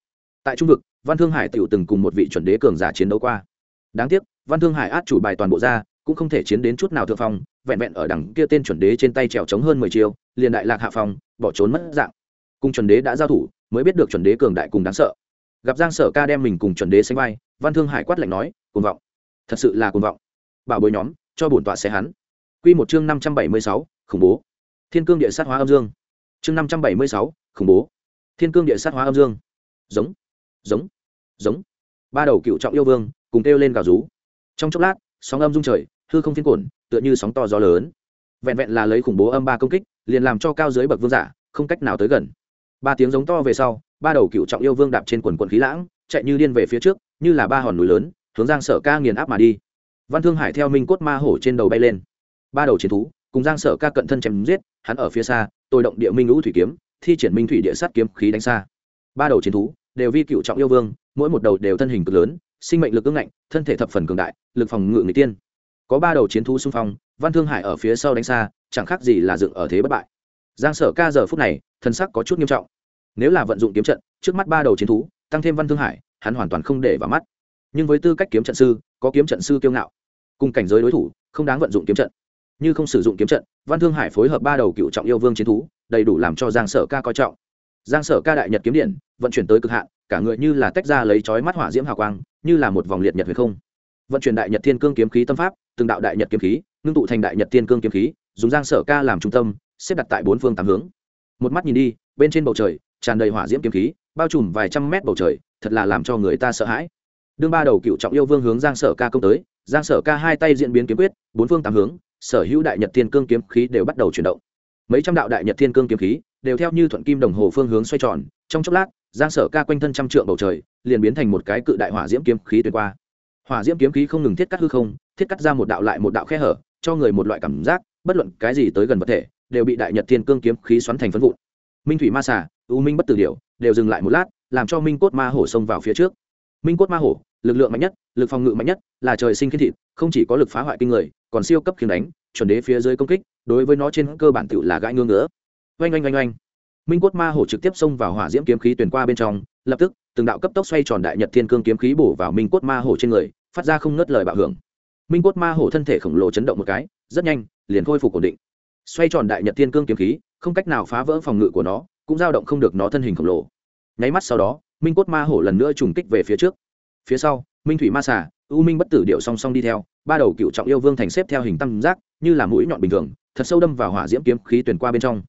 Tại trung vực, văn thương hải tiểu từng cùng một vị chuẩn đế cường giả chiến đấu qua. Đáng tiếc, văn thương hải át chủ bài toàn bộ ra, cũng không thể chiến đến chút nào thượng phong, vẹn vẹn ở đằng kia tên chuẩn đế trên tay trèo trống hơn mười chiều liền đại lạc hạ phong, bỏ trốn mất dạng. Cùng chuẩn đế đã giao thủ mới biết được chuẩn đế cường đại cùng đáng sợ. Gặp giang sở ca đem mình cùng chuẩn đế sánh vai, văn thương hải quát lạnh nói, cuồng vọng. Thật sự là cuồng vọng. Bảo bối nhóm, cho bổn tọa xe hắn. Quy một chương năm trăm bảy mươi sáu, khủng bố. Thiên cương địa sát hóa âm dương. Chương năm trăm bảy mươi sáu, khủng bố. Thiên cương địa sát hóa âm dương. Giống giống giống. Ba đầu cựu trọng yêu vương cùng kêu lên gào rú. Trong chốc lát, sóng âm rung trời, hư không phiên cổn tựa như sóng to gió lớn. Vẹn vẹn là lấy khủng bố âm ba công kích, liền làm cho cao dưới bậc vương giả không cách nào tới gần ba tiếng giống to về sau, ba đầu cựu trọng yêu vương đạp trên quần quần khí lãng, chạy như điên về phía trước, như là ba hòn núi lớn, hướng giang sở ca nghiền áp mà đi. Văn thương hải theo minh cốt ma hổ trên đầu bay lên. Ba đầu chiến thú, cùng giang sở ca cận thân chém giết, hắn ở phía xa, tôi động địa minh lũ thủy kiếm, thi triển minh thủy địa sát kiếm khí đánh xa. Ba đầu chiến thú, đều vi cựu trọng yêu vương, mỗi một đầu đều thân hình cực lớn, sinh mệnh lực ưng ngạnh, thân thể thập phần cường đại, lực phòng ngự người tiên. Có ba đầu chiến thú xung phong, văn thương hải ở phía sau đánh xa, chẳng khác gì là dựng ở thế bất bại giang sở ca giờ phút này, thân sắc có chút nghiêm trọng. Nếu là vận dụng kiếm trận, trước mắt ba đầu chiến thú, tăng thêm văn thương hải, hắn hoàn toàn không để vào mắt. Nhưng với tư cách kiếm trận sư, có kiếm trận sư kiêu ngạo, cùng cảnh giới đối thủ, không đáng vận dụng kiếm trận. Như không sử dụng kiếm trận, văn thương hải phối hợp ba đầu cựu trọng yêu vương chiến thú, đầy đủ làm cho giang sở ca coi trọng. Giang sở ca đại nhật kiếm điện, vận chuyển tới cực hạn, cả người như là tách ra lấy chói mắt hỏa diễm hào quang, như là một vòng liệt nhật huyền không. Vận chuyển đại nhật thiên cương kiếm khí tâm pháp, từng đạo đại nhật kiếm khí, ngưng tụ thành đại nhật thiên cương kiếm khí, dùng giang sở ca làm trung tâm xếp đặt tại bốn phương tám hướng. Một mắt nhìn đi, bên trên bầu trời, tràn đầy hỏa diễm kiếm khí, bao trùm vài trăm mét bầu trời, thật là làm cho người ta sợ hãi. Đương ba đầu cựu trọng yêu vương hướng giang sở ca công tới, giang sở ca hai tay diễn biến kiếm quyết, bốn phương tám hướng, sở hữu đại nhật thiên cương kiếm khí đều bắt đầu chuyển động. Mấy trăm đạo đại nhật thiên cương kiếm khí đều theo như thuận kim đồng hồ phương hướng xoay tròn, trong chốc lát, giang sở ca quanh thân trăm trượng bầu trời, liền biến thành một cái cự đại hỏa diễm kiếm khí tuyệt qua. Hỏa diễm kiếm khí không ngừng thiết cắt hư không, thiết cắt ra một đạo lại một đạo khe hở, cho người một loại cảm giác, bất luận cái gì tới gần vật thể đều bị đại nhật thiên cương kiếm khí xoắn thành phân vụn. Minh thủy ma xà, u minh bất tử điều đều dừng lại một lát, làm cho minh cốt ma hổ xông vào phía trước. Minh cốt ma hổ, lực lượng mạnh nhất, lực phòng ngự mạnh nhất, là trời sinh khiến thịt, không chỉ có lực phá hoại kinh người, còn siêu cấp khiến đánh, chuẩn đế phía dưới công kích, đối với nó trên cơ bản tự là gãi ngưỡng nữa oanh oanh oanh oanh. Minh cốt ma hổ trực tiếp xông vào hỏa diễm kiếm khí tuyển qua bên trong, lập tức, từng đạo cấp tốc xoay tròn đại nhật thiên cương kiếm khí bổ vào minh cốt ma hổ trên người, phát ra không ngớt lời bạo hưởng. Minh cốt ma hổ thân thể khổng lồ chấn động một cái, rất nhanh, liền khôi phục ổn định xoay tròn đại nhật thiên cương kiếm khí, không cách nào phá vỡ phòng ngự của nó, cũng dao động không được nó thân hình khổng lồ. Nháy mắt sau đó, minh cốt ma hổ lần nữa trùng kích về phía trước. Phía sau, minh thủy ma xà, u minh bất tử điệu song song đi theo, ba đầu cựu trọng yêu vương thành xếp theo hình tam giác, như là mũi nhọn bình thường, thật sâu đâm vào hỏa diễm kiếm khí tuyển qua bên trong.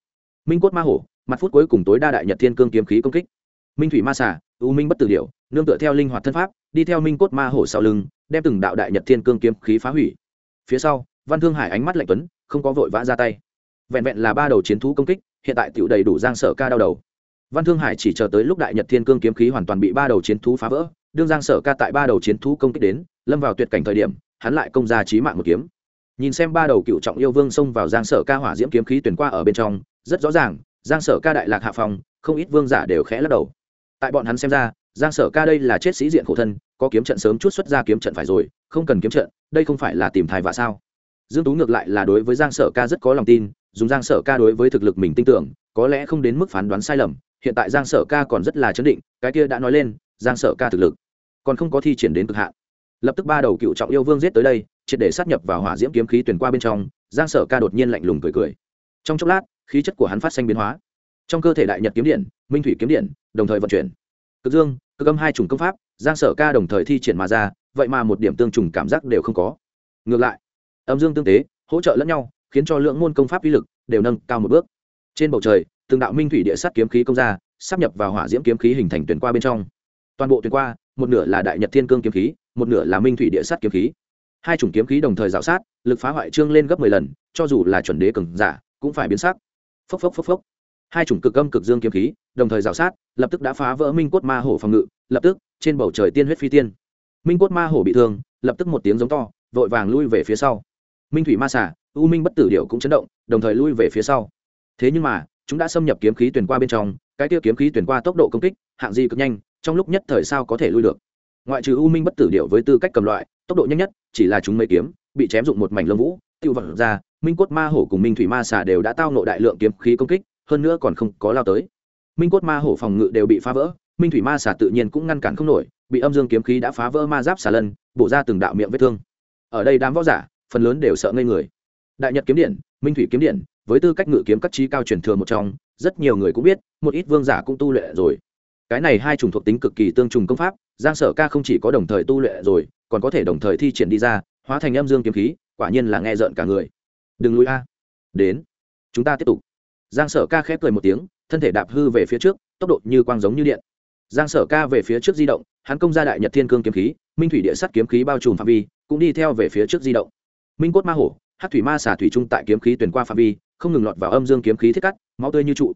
Minh cốt ma hổ, mặt phút cuối cùng tối đa đại nhật thiên cương kiếm khí công kích. Minh thủy ma xà, u minh bất tử điệu, nương tựa theo linh hoạt thân pháp, đi theo minh cốt ma hổ sau lưng, đem từng đạo đại nhật thiên cương kiếm khí phá hủy. Phía sau, văn thương hải ánh mắt lạnh tuấn, không có vội vã ra tay vẹn vẹn là ba đầu chiến thú công kích, hiện tại tựu đầy đủ giang sở ca đau đầu. Văn thương hải chỉ chờ tới lúc đại nhật thiên cương kiếm khí hoàn toàn bị ba đầu chiến thú phá vỡ, đương giang sở ca tại ba đầu chiến thú công kích đến, lâm vào tuyệt cảnh thời điểm, hắn lại công ra trí mạng một kiếm. Nhìn xem ba đầu cựu trọng yêu vương xông vào giang sở ca hỏa diễm kiếm khí tuyển qua ở bên trong, rất rõ ràng, giang sở ca đại lạc hạ phòng, không ít vương giả đều khẽ lắc đầu. Tại bọn hắn xem ra, giang sở ca đây là chết sĩ diện khổ thân, có kiếm trận sớm chút xuất ra kiếm trận phải rồi, không cần kiếm trận, đây không phải là tìm thai vạ sao? Dương tú ngược lại là đối với giang sở ca rất có lòng tin dùng giang sở ca đối với thực lực mình tin tưởng, có lẽ không đến mức phán đoán sai lầm, hiện tại giang sở ca còn rất là chấn định, cái kia đã nói lên, giang sở ca thực lực còn không có thi triển đến cực hạn. Lập tức ba đầu cựu trọng yêu vương giết tới đây, triệt để sát nhập vào hỏa diễm kiếm khí tuyển qua bên trong, giang sở ca đột nhiên lạnh lùng cười cười. Trong chốc lát, khí chất của hắn phát sinh biến hóa. Trong cơ thể đại nhật kiếm điện, minh thủy kiếm điện, đồng thời vận chuyển. Cực dương, cực âm hai chủng công pháp, giang sở ca đồng thời thi triển mà ra, vậy mà một điểm tương trùng cảm giác đều không có. Ngược lại, âm dương tương tế, hỗ trợ lẫn nhau khiến cho lượng môn công pháp uy lực đều nâng cao một bước. Trên bầu trời, từng đạo minh thủy địa sát kiếm khí công ra sắp nhập vào hỏa diễm kiếm khí hình thành tuyển qua bên trong. Toàn bộ tuyển qua, một nửa là đại nhật thiên cương kiếm khí, một nửa là minh thủy địa sát kiếm khí. Hai chủng kiếm khí đồng thời dạo sát, lực phá hoại trương lên gấp mười lần, cho dù là chuẩn đế cường giả, cũng phải biến sắc. Phốc phốc phốc phốc. Hai chủng cực âm cực dương kiếm khí, đồng thời dạo sát, lập tức đã phá vỡ minh cốt ma hổ phòng ngự, lập tức, trên bầu trời tiên huyết phi tiên. Minh cốt ma hổ bị thương, lập tức một tiếng giống to, vội vàng lui về phía sau. Minh thủy ma xả u minh bất tử điệu cũng chấn động, đồng thời lui về phía sau. Thế nhưng mà, chúng đã xâm nhập kiếm khí tuyển qua bên trong, cái tiêu kiếm khí tuyển qua tốc độ công kích, hạng di cực nhanh, trong lúc nhất thời sao có thể lui được? Ngoại trừ u minh bất tử điệu với tư cách cầm loại, tốc độ nhanh nhất chỉ là chúng mấy kiếm, bị chém dụng một mảnh lông vũ, tiêu vật ra, minh cốt ma hổ cùng minh thủy ma xà đều đã tao nộ đại lượng kiếm khí công kích, hơn nữa còn không có lao tới. Minh cốt ma hổ phòng ngự đều bị phá vỡ, minh thủy ma xà tự nhiên cũng ngăn cản không nổi, bị âm dương kiếm khí đã phá vỡ ma giáp xà lân, bổ ra từng đạo miệng vết thương. Ở đây đám võ giả, phần lớn đều sợ ngây người đại nhật kiếm điện, minh thủy kiếm điện, với tư cách ngự kiếm các trí cao truyền thừa một trong, rất nhiều người cũng biết, một ít vương giả cũng tu luyện rồi. Cái này hai chủng thuộc tính cực kỳ tương trùng công pháp, giang sở ca không chỉ có đồng thời tu luyện rồi, còn có thể đồng thời thi triển đi ra, hóa thành âm dương kiếm khí, quả nhiên là nghe rợn cả người. Đừng lùi a. Đến. Chúng ta tiếp tục. Giang sở ca khép cười một tiếng, thân thể đạp hư về phía trước, tốc độ như quang giống như điện. Giang sở ca về phía trước di động, hắn công ra đại nhật thiên cương kiếm khí, minh thủy địa sắt kiếm khí bao trùm phạm vi, cũng đi theo về phía trước di động. Minh cốt ma hổ hát thủy ma xả thủy trung tại kiếm khí tuyển qua phạm vi, không ngừng lọt vào âm dương kiếm khí thiết cắt, máu tươi như trụ.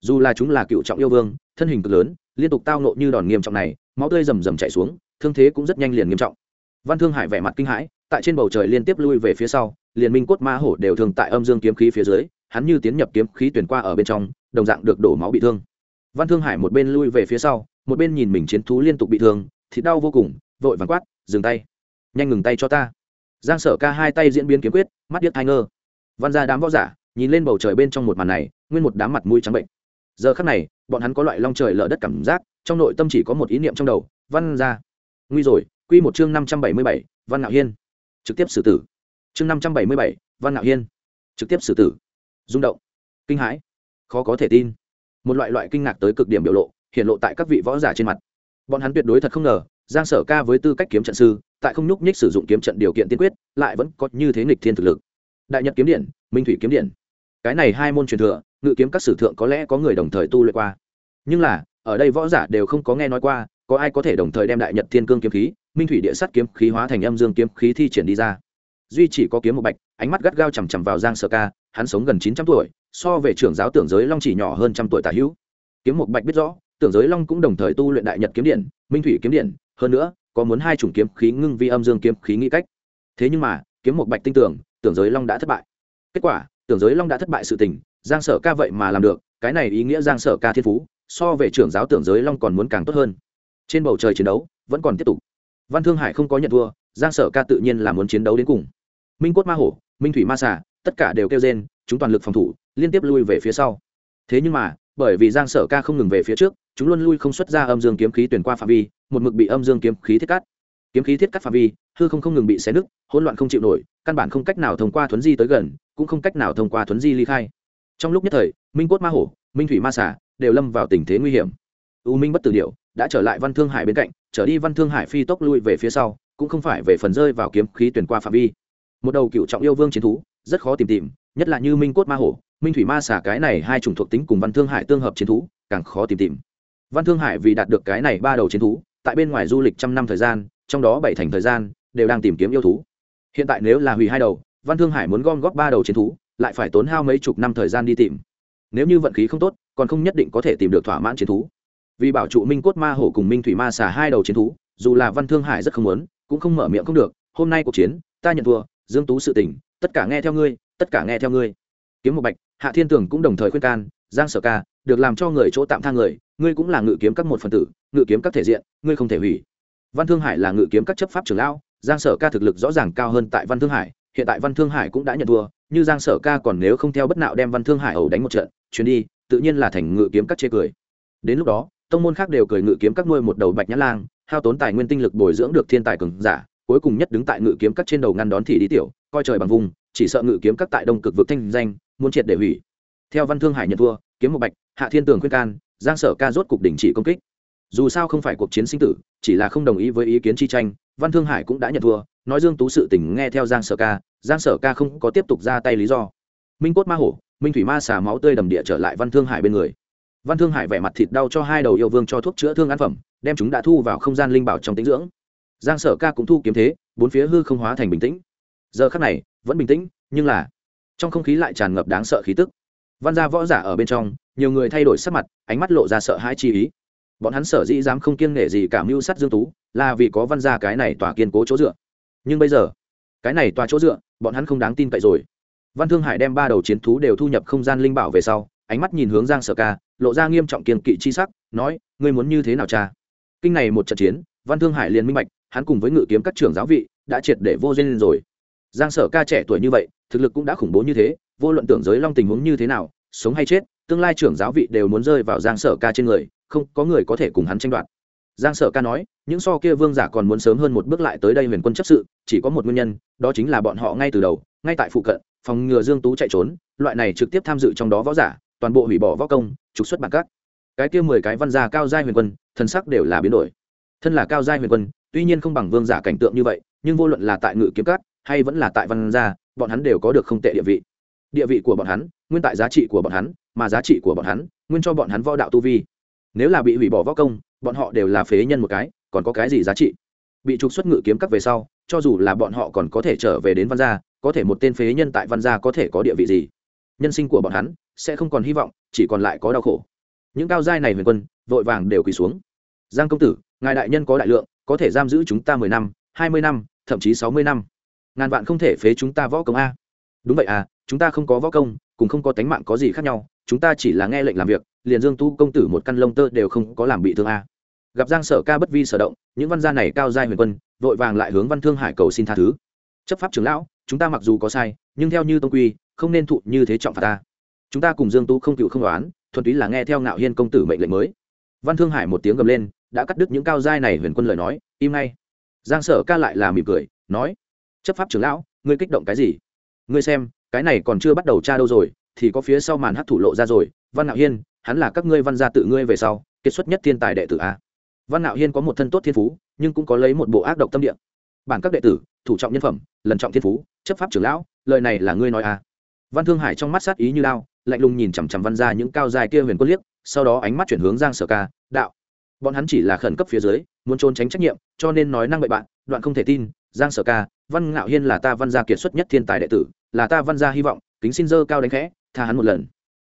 Dù là chúng là cựu trọng yêu vương, thân hình cực lớn, liên tục tao nộ như đòn nghiêm trọng này, máu tươi rầm rầm chảy xuống, thương thế cũng rất nhanh liền nghiêm trọng. Văn thương hải vẻ mặt kinh hãi, tại trên bầu trời liên tiếp lui về phía sau, liền minh cốt ma hổ đều thường tại âm dương kiếm khí phía dưới, hắn như tiến nhập kiếm khí tuyển qua ở bên trong, đồng dạng được đổ máu bị thương. Văn thương hải một bên lui về phía sau, một bên nhìn mình chiến thú liên tục bị thương thì đau vô cùng, vội vàng quát, dừng tay, nhanh ngừng tay cho ta giang sở ca hai tay diễn biến kiếm quyết, mắt điếc thai ngơ. Văn ra đám võ giả, nhìn lên bầu trời bên trong một màn này, nguyên một đám mặt mũi trắng bệnh. Giờ khắc này, bọn hắn có loại long trời lở đất cảm giác, trong nội tâm chỉ có một ý niệm trong đầu, văn ra nguy rồi, quy một chương năm trăm bảy mươi bảy, văn ngạo hiên. Trực tiếp xử tử. Chương năm trăm bảy mươi bảy, văn ngạo hiên. Trực tiếp xử tử. Rung động. Kinh hãi. Khó có thể tin. Một loại loại kinh ngạc tới cực điểm biểu lộ, hiện lộ tại các vị võ giả trên mặt. Bọn hắn tuyệt đối thật không ngờ, giang sở ca với tư cách kiếm trận sư tại không nhúc nhích sử dụng kiếm trận điều kiện tiên quyết, lại vẫn có như thế nghịch thiên thực lực. Đại nhật kiếm điện, minh thủy kiếm điện. Cái này hai môn truyền thừa, ngự kiếm các sử thượng có lẽ có người đồng thời tu luyện qua. Nhưng là, ở đây võ giả đều không có nghe nói qua, có ai có thể đồng thời đem đại nhật thiên cương kiếm khí, minh thủy địa sắt kiếm khí hóa thành âm dương kiếm khí thi triển đi ra. Duy chỉ có kiếm một bạch, ánh mắt gắt gao chằm chằm vào giang sở ca, hắn sống gần chín trăm tuổi, so về trưởng giáo tưởng giới long chỉ nhỏ hơn trăm tuổi tả hữu. Kiếm một bạch biết rõ, tưởng giới long cũng đồng thời tu luyện đại nhật kiếm điện, minh thủy kiếm điện, hơn nữa có muốn hai chủng kiếm khí ngưng vi âm dương kiếm khí nghĩ cách. Thế nhưng mà, kiếm một bạch tin tưởng tưởng giới long đã thất bại. Kết quả, tưởng giới long đã thất bại sự tình, giang sở ca vậy mà làm được, cái này ý nghĩa giang sở ca thiên phú, so về trưởng giáo tưởng giới long còn muốn càng tốt hơn. Trên bầu trời chiến đấu, vẫn còn tiếp tục. Văn thương hải không có nhận thua, giang sở ca tự nhiên là muốn chiến đấu đến cùng. Minh cốt ma hổ, minh thủy ma xà, tất cả đều kêu rên, chúng toàn lực phòng thủ, liên tiếp lui về phía sau. Thế nhưng mà, bởi vì giang sở ca không ngừng về phía trước chúng luôn lui không xuất ra âm dương kiếm khí tuyển qua phạm vi, một mực bị âm dương kiếm khí thiết cắt. Kiếm khí thiết cắt phạm vi, hư không không ngừng bị xé nứt, hỗn loạn không chịu nổi, căn bản không cách nào thông qua thuấn di tới gần, cũng không cách nào thông qua thuấn di ly khai. Trong lúc nhất thời, minh cốt ma hổ, minh thủy ma xả đều lâm vào tình thế nguy hiểm. U minh bất tử điệu đã trở lại văn thương hải bên cạnh, trở đi văn thương hải phi tốc lui về phía sau, cũng không phải về phần rơi vào kiếm khí tuyển qua phạm vi. Một đầu cựu trọng yêu vương chiến thú, rất khó tìm tìm, nhất là như minh cốt ma hổ, minh thủy ma xả cái này hai chủng thuộc tính cùng văn thương hải tương hợp chiến thú, càng khó tìm tìm văn thương hải vì đạt được cái này ba đầu chiến thú, tại bên ngoài du lịch trăm năm thời gian, trong đó bảy thành thời gian, đều đang tìm kiếm yêu thú. Hiện tại nếu là hủy hai đầu, văn thương hải muốn gom góp ba đầu chiến thú, lại phải tốn hao mấy chục năm thời gian đi tìm. Nếu như vận khí không tốt, còn không nhất định có thể tìm được thỏa mãn chiến thú. Vì bảo trụ minh cốt ma hổ cùng minh thủy ma xà hai đầu chiến thú, dù là văn thương hải rất không muốn, cũng không mở miệng không được, hôm nay cuộc chiến, ta nhận thua, dương tú sự tình, tất cả nghe theo ngươi, tất cả nghe theo ngươi. Kiếm một bạch, hạ thiên tường cũng đồng thời khuyên can giang sở ca, được làm cho người chỗ tạm tha người, ngươi cũng là ngự kiếm các một phần tử, ngự kiếm các thể diện, ngươi không thể hủy. Văn thương hải là ngự kiếm các chấp pháp trưởng lão, giang sở ca thực lực rõ ràng cao hơn tại văn thương hải, hiện tại văn thương hải cũng đã nhận thua, như giang sở ca còn nếu không theo bất nạo đem văn thương hải ẩu đánh một trận, chuyến đi, tự nhiên là thành ngự kiếm các chê cười. Đến lúc đó, tông môn khác đều cười ngự kiếm các nuôi một đầu bạch nhã lang, hao tốn tài nguyên tinh lực bồi dưỡng được thiên tài cường giả, cuối cùng nhất đứng tại ngự kiếm các trên đầu ngăn đón thì đi tiểu, coi trời bằng vùng, chỉ sợ ngự kiếm các tại đông cực vực thanh danh, muốn triệt để hủy theo văn thương hải nhận thua, kiếm một bạch, hạ thiên tường khuyên can, giang sở ca rốt cục đình chỉ công kích. Dù sao không phải cuộc chiến sinh tử, chỉ là không đồng ý với ý kiến chi tranh, văn thương hải cũng đã nhận thua. Nói dương tú sự tình nghe theo giang sở ca, giang sở ca không có tiếp tục ra tay lý do. Minh cốt ma hổ, minh thủy ma xà máu tươi đầm địa trở lại văn thương hải bên người. Văn thương hải vẻ mặt thịt đau cho hai đầu yêu vương cho thuốc chữa thương ăn phẩm, đem chúng đã thu vào không gian linh bảo trong tĩnh dưỡng. Giang sở ca cũng thu kiếm thế, bốn phía hư không hóa thành bình tĩnh. Giờ khắc này, vẫn bình tĩnh, nhưng là trong không khí lại tràn ngập đáng sợ khí tức văn gia võ giả ở bên trong, nhiều người thay đổi sắc mặt, ánh mắt lộ ra sợ hãi chi ý. Bọn hắn sở dĩ dám không kiêng nể gì cả mưu sát dương tú, là vì có văn gia cái này tòa kiên cố chỗ dựa. Nhưng bây giờ, cái này tòa chỗ dựa, bọn hắn không đáng tin cậy rồi. Văn thương hải đem ba đầu chiến thú đều thu nhập không gian linh bảo về sau, ánh mắt nhìn hướng giang sở ca, lộ ra nghiêm trọng kiên kỵ chi sắc, nói, ngươi muốn như thế nào cha? Kinh này một trận chiến, văn thương hải liền minh bạch, hắn cùng với ngự kiếm các trưởng giáo vị, đã triệt để vô duyên rồi. Giang sở ca trẻ tuổi như vậy, thực lực cũng đã khủng bố như thế vô luận tưởng giới long tình huống như thế nào, sống hay chết, tương lai trưởng giáo vị đều muốn rơi vào giang sở ca trên người, không có người có thể cùng hắn tranh đoạt. Giang sở ca nói, những so kia vương giả còn muốn sớm hơn một bước lại tới đây huyền quân chấp sự, chỉ có một nguyên nhân, đó chính là bọn họ ngay từ đầu, ngay tại phụ cận, phòng ngừa dương tú chạy trốn, loại này trực tiếp tham dự trong đó võ giả, toàn bộ hủy bỏ võ công, trục xuất bản các. Cái kia mười cái văn gia cao giai huyền quân thân sắc đều là biến đổi. Thân là cao giai huyền quân, tuy nhiên không bằng vương giả cảnh tượng như vậy, nhưng vô luận là tại ngự kiếm cát hay vẫn là tại văn gia, bọn hắn đều có được không tệ địa vị địa vị của bọn hắn, nguyên tại giá trị của bọn hắn, mà giá trị của bọn hắn, nguyên cho bọn hắn võ đạo tu vi. Nếu là bị hủy bỏ võ công, bọn họ đều là phế nhân một cái, còn có cái gì giá trị? Bị trục xuất ngự kiếm các về sau, cho dù là bọn họ còn có thể trở về đến văn gia, có thể một tên phế nhân tại văn gia có thể có địa vị gì? Nhân sinh của bọn hắn sẽ không còn hy vọng, chỉ còn lại có đau khổ. Những cao giai này huyền quân, vội vàng đều quỳ xuống. Giang công tử, ngài đại nhân có đại lượng, có thể giam giữ chúng ta mười năm, hai mươi năm, thậm chí sáu mươi năm. Ngàn vạn không thể phế chúng ta võ công a. Đúng vậy à chúng ta không có võ công, cùng không có tánh mạng có gì khác nhau, chúng ta chỉ là nghe lệnh làm việc, liền dương tu công tử một căn lông tơ đều không có làm bị thương a. Gặp giang sở ca bất vi sở động, những văn gia này cao giai huyền quân, vội vàng lại hướng văn thương hải cầu xin tha thứ. Chấp pháp trưởng lão, chúng ta mặc dù có sai, nhưng theo như tông quy, không nên thụ như thế trọng phạt ta. Chúng ta cùng dương tu không cựu không đoán thuần túy là nghe theo ngạo hiên công tử mệnh lệnh mới. Văn thương hải một tiếng gầm lên, đã cắt đứt những cao giai này huyền quân lời nói, im ngay. Giang sở ca lại là mỉm cười, nói, chấp pháp trưởng lão, ngươi kích động cái gì? Ngươi xem cái này còn chưa bắt đầu tra đâu rồi, thì có phía sau màn hát thủ lộ ra rồi, văn ngạo hiên, hắn là các ngươi văn gia tự ngươi về sau kết xuất nhất thiên tài đệ tử a. Văn ngạo hiên có một thân tốt thiên phú, nhưng cũng có lấy một bộ ác độc tâm địa. Bản các đệ tử, thủ trọng nhân phẩm, lần trọng thiên phú, chấp pháp trưởng lão, lời này là ngươi nói a. Văn thương hải trong mắt sát ý như lao, lạnh lùng nhìn chằm chằm văn ra những cao dài kia huyền quân liếc, sau đó ánh mắt chuyển hướng giang sở ca, đạo. Bọn hắn chỉ là khẩn cấp phía dưới, muốn trốn tránh trách nhiệm, cho nên nói năng bậy bạn đoạn không thể tin, giang sở ca, văn ngạo hiên là ta văn gia kiệt xuất nhất thiên tài đệ tử là ta văn gia hy vọng, kính xin dơ cao đánh khẽ, tha hắn một lần.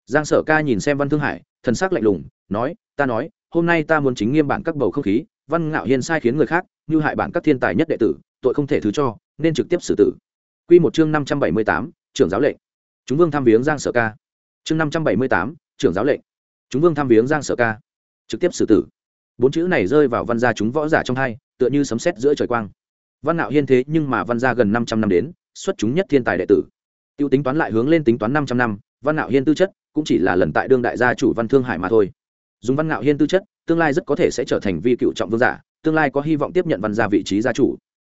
Giang sở ca nhìn xem văn thương hải, thần sắc lạnh lùng, nói, ta nói, hôm nay ta muốn chính nghiêm bản các bầu không khí, văn ngạo hiên sai khiến người khác, như hại bản các thiên tài nhất đệ tử, tội không thể thứ cho, nên trực tiếp xử tử. Quy một chương năm trăm bảy mươi tám, trưởng giáo lệnh. Chúng vương tham viếng giang sở ca. Chương năm trăm bảy mươi tám, trưởng giáo lệnh. Chúng vương tham viếng giang sở ca. Trực tiếp xử tử. Bốn chữ này rơi vào văn gia chúng võ giả trong hai, tựa như sấm sét giữa trời quang. Văn Ngạo hiên thế nhưng mà văn gia gần năm trăm năm đến xuất chúng nhất thiên tài đệ tử. Tiêu tính toán lại hướng lên tính toán năm trăm năm văn nạo hiên tư chất cũng chỉ là lần tại đương đại gia chủ văn thương hải mà thôi. Dùng văn nạo hiên tư chất tương lai rất có thể sẽ trở thành vi cựu trọng vương giả tương lai có hy vọng tiếp nhận văn gia vị trí gia chủ.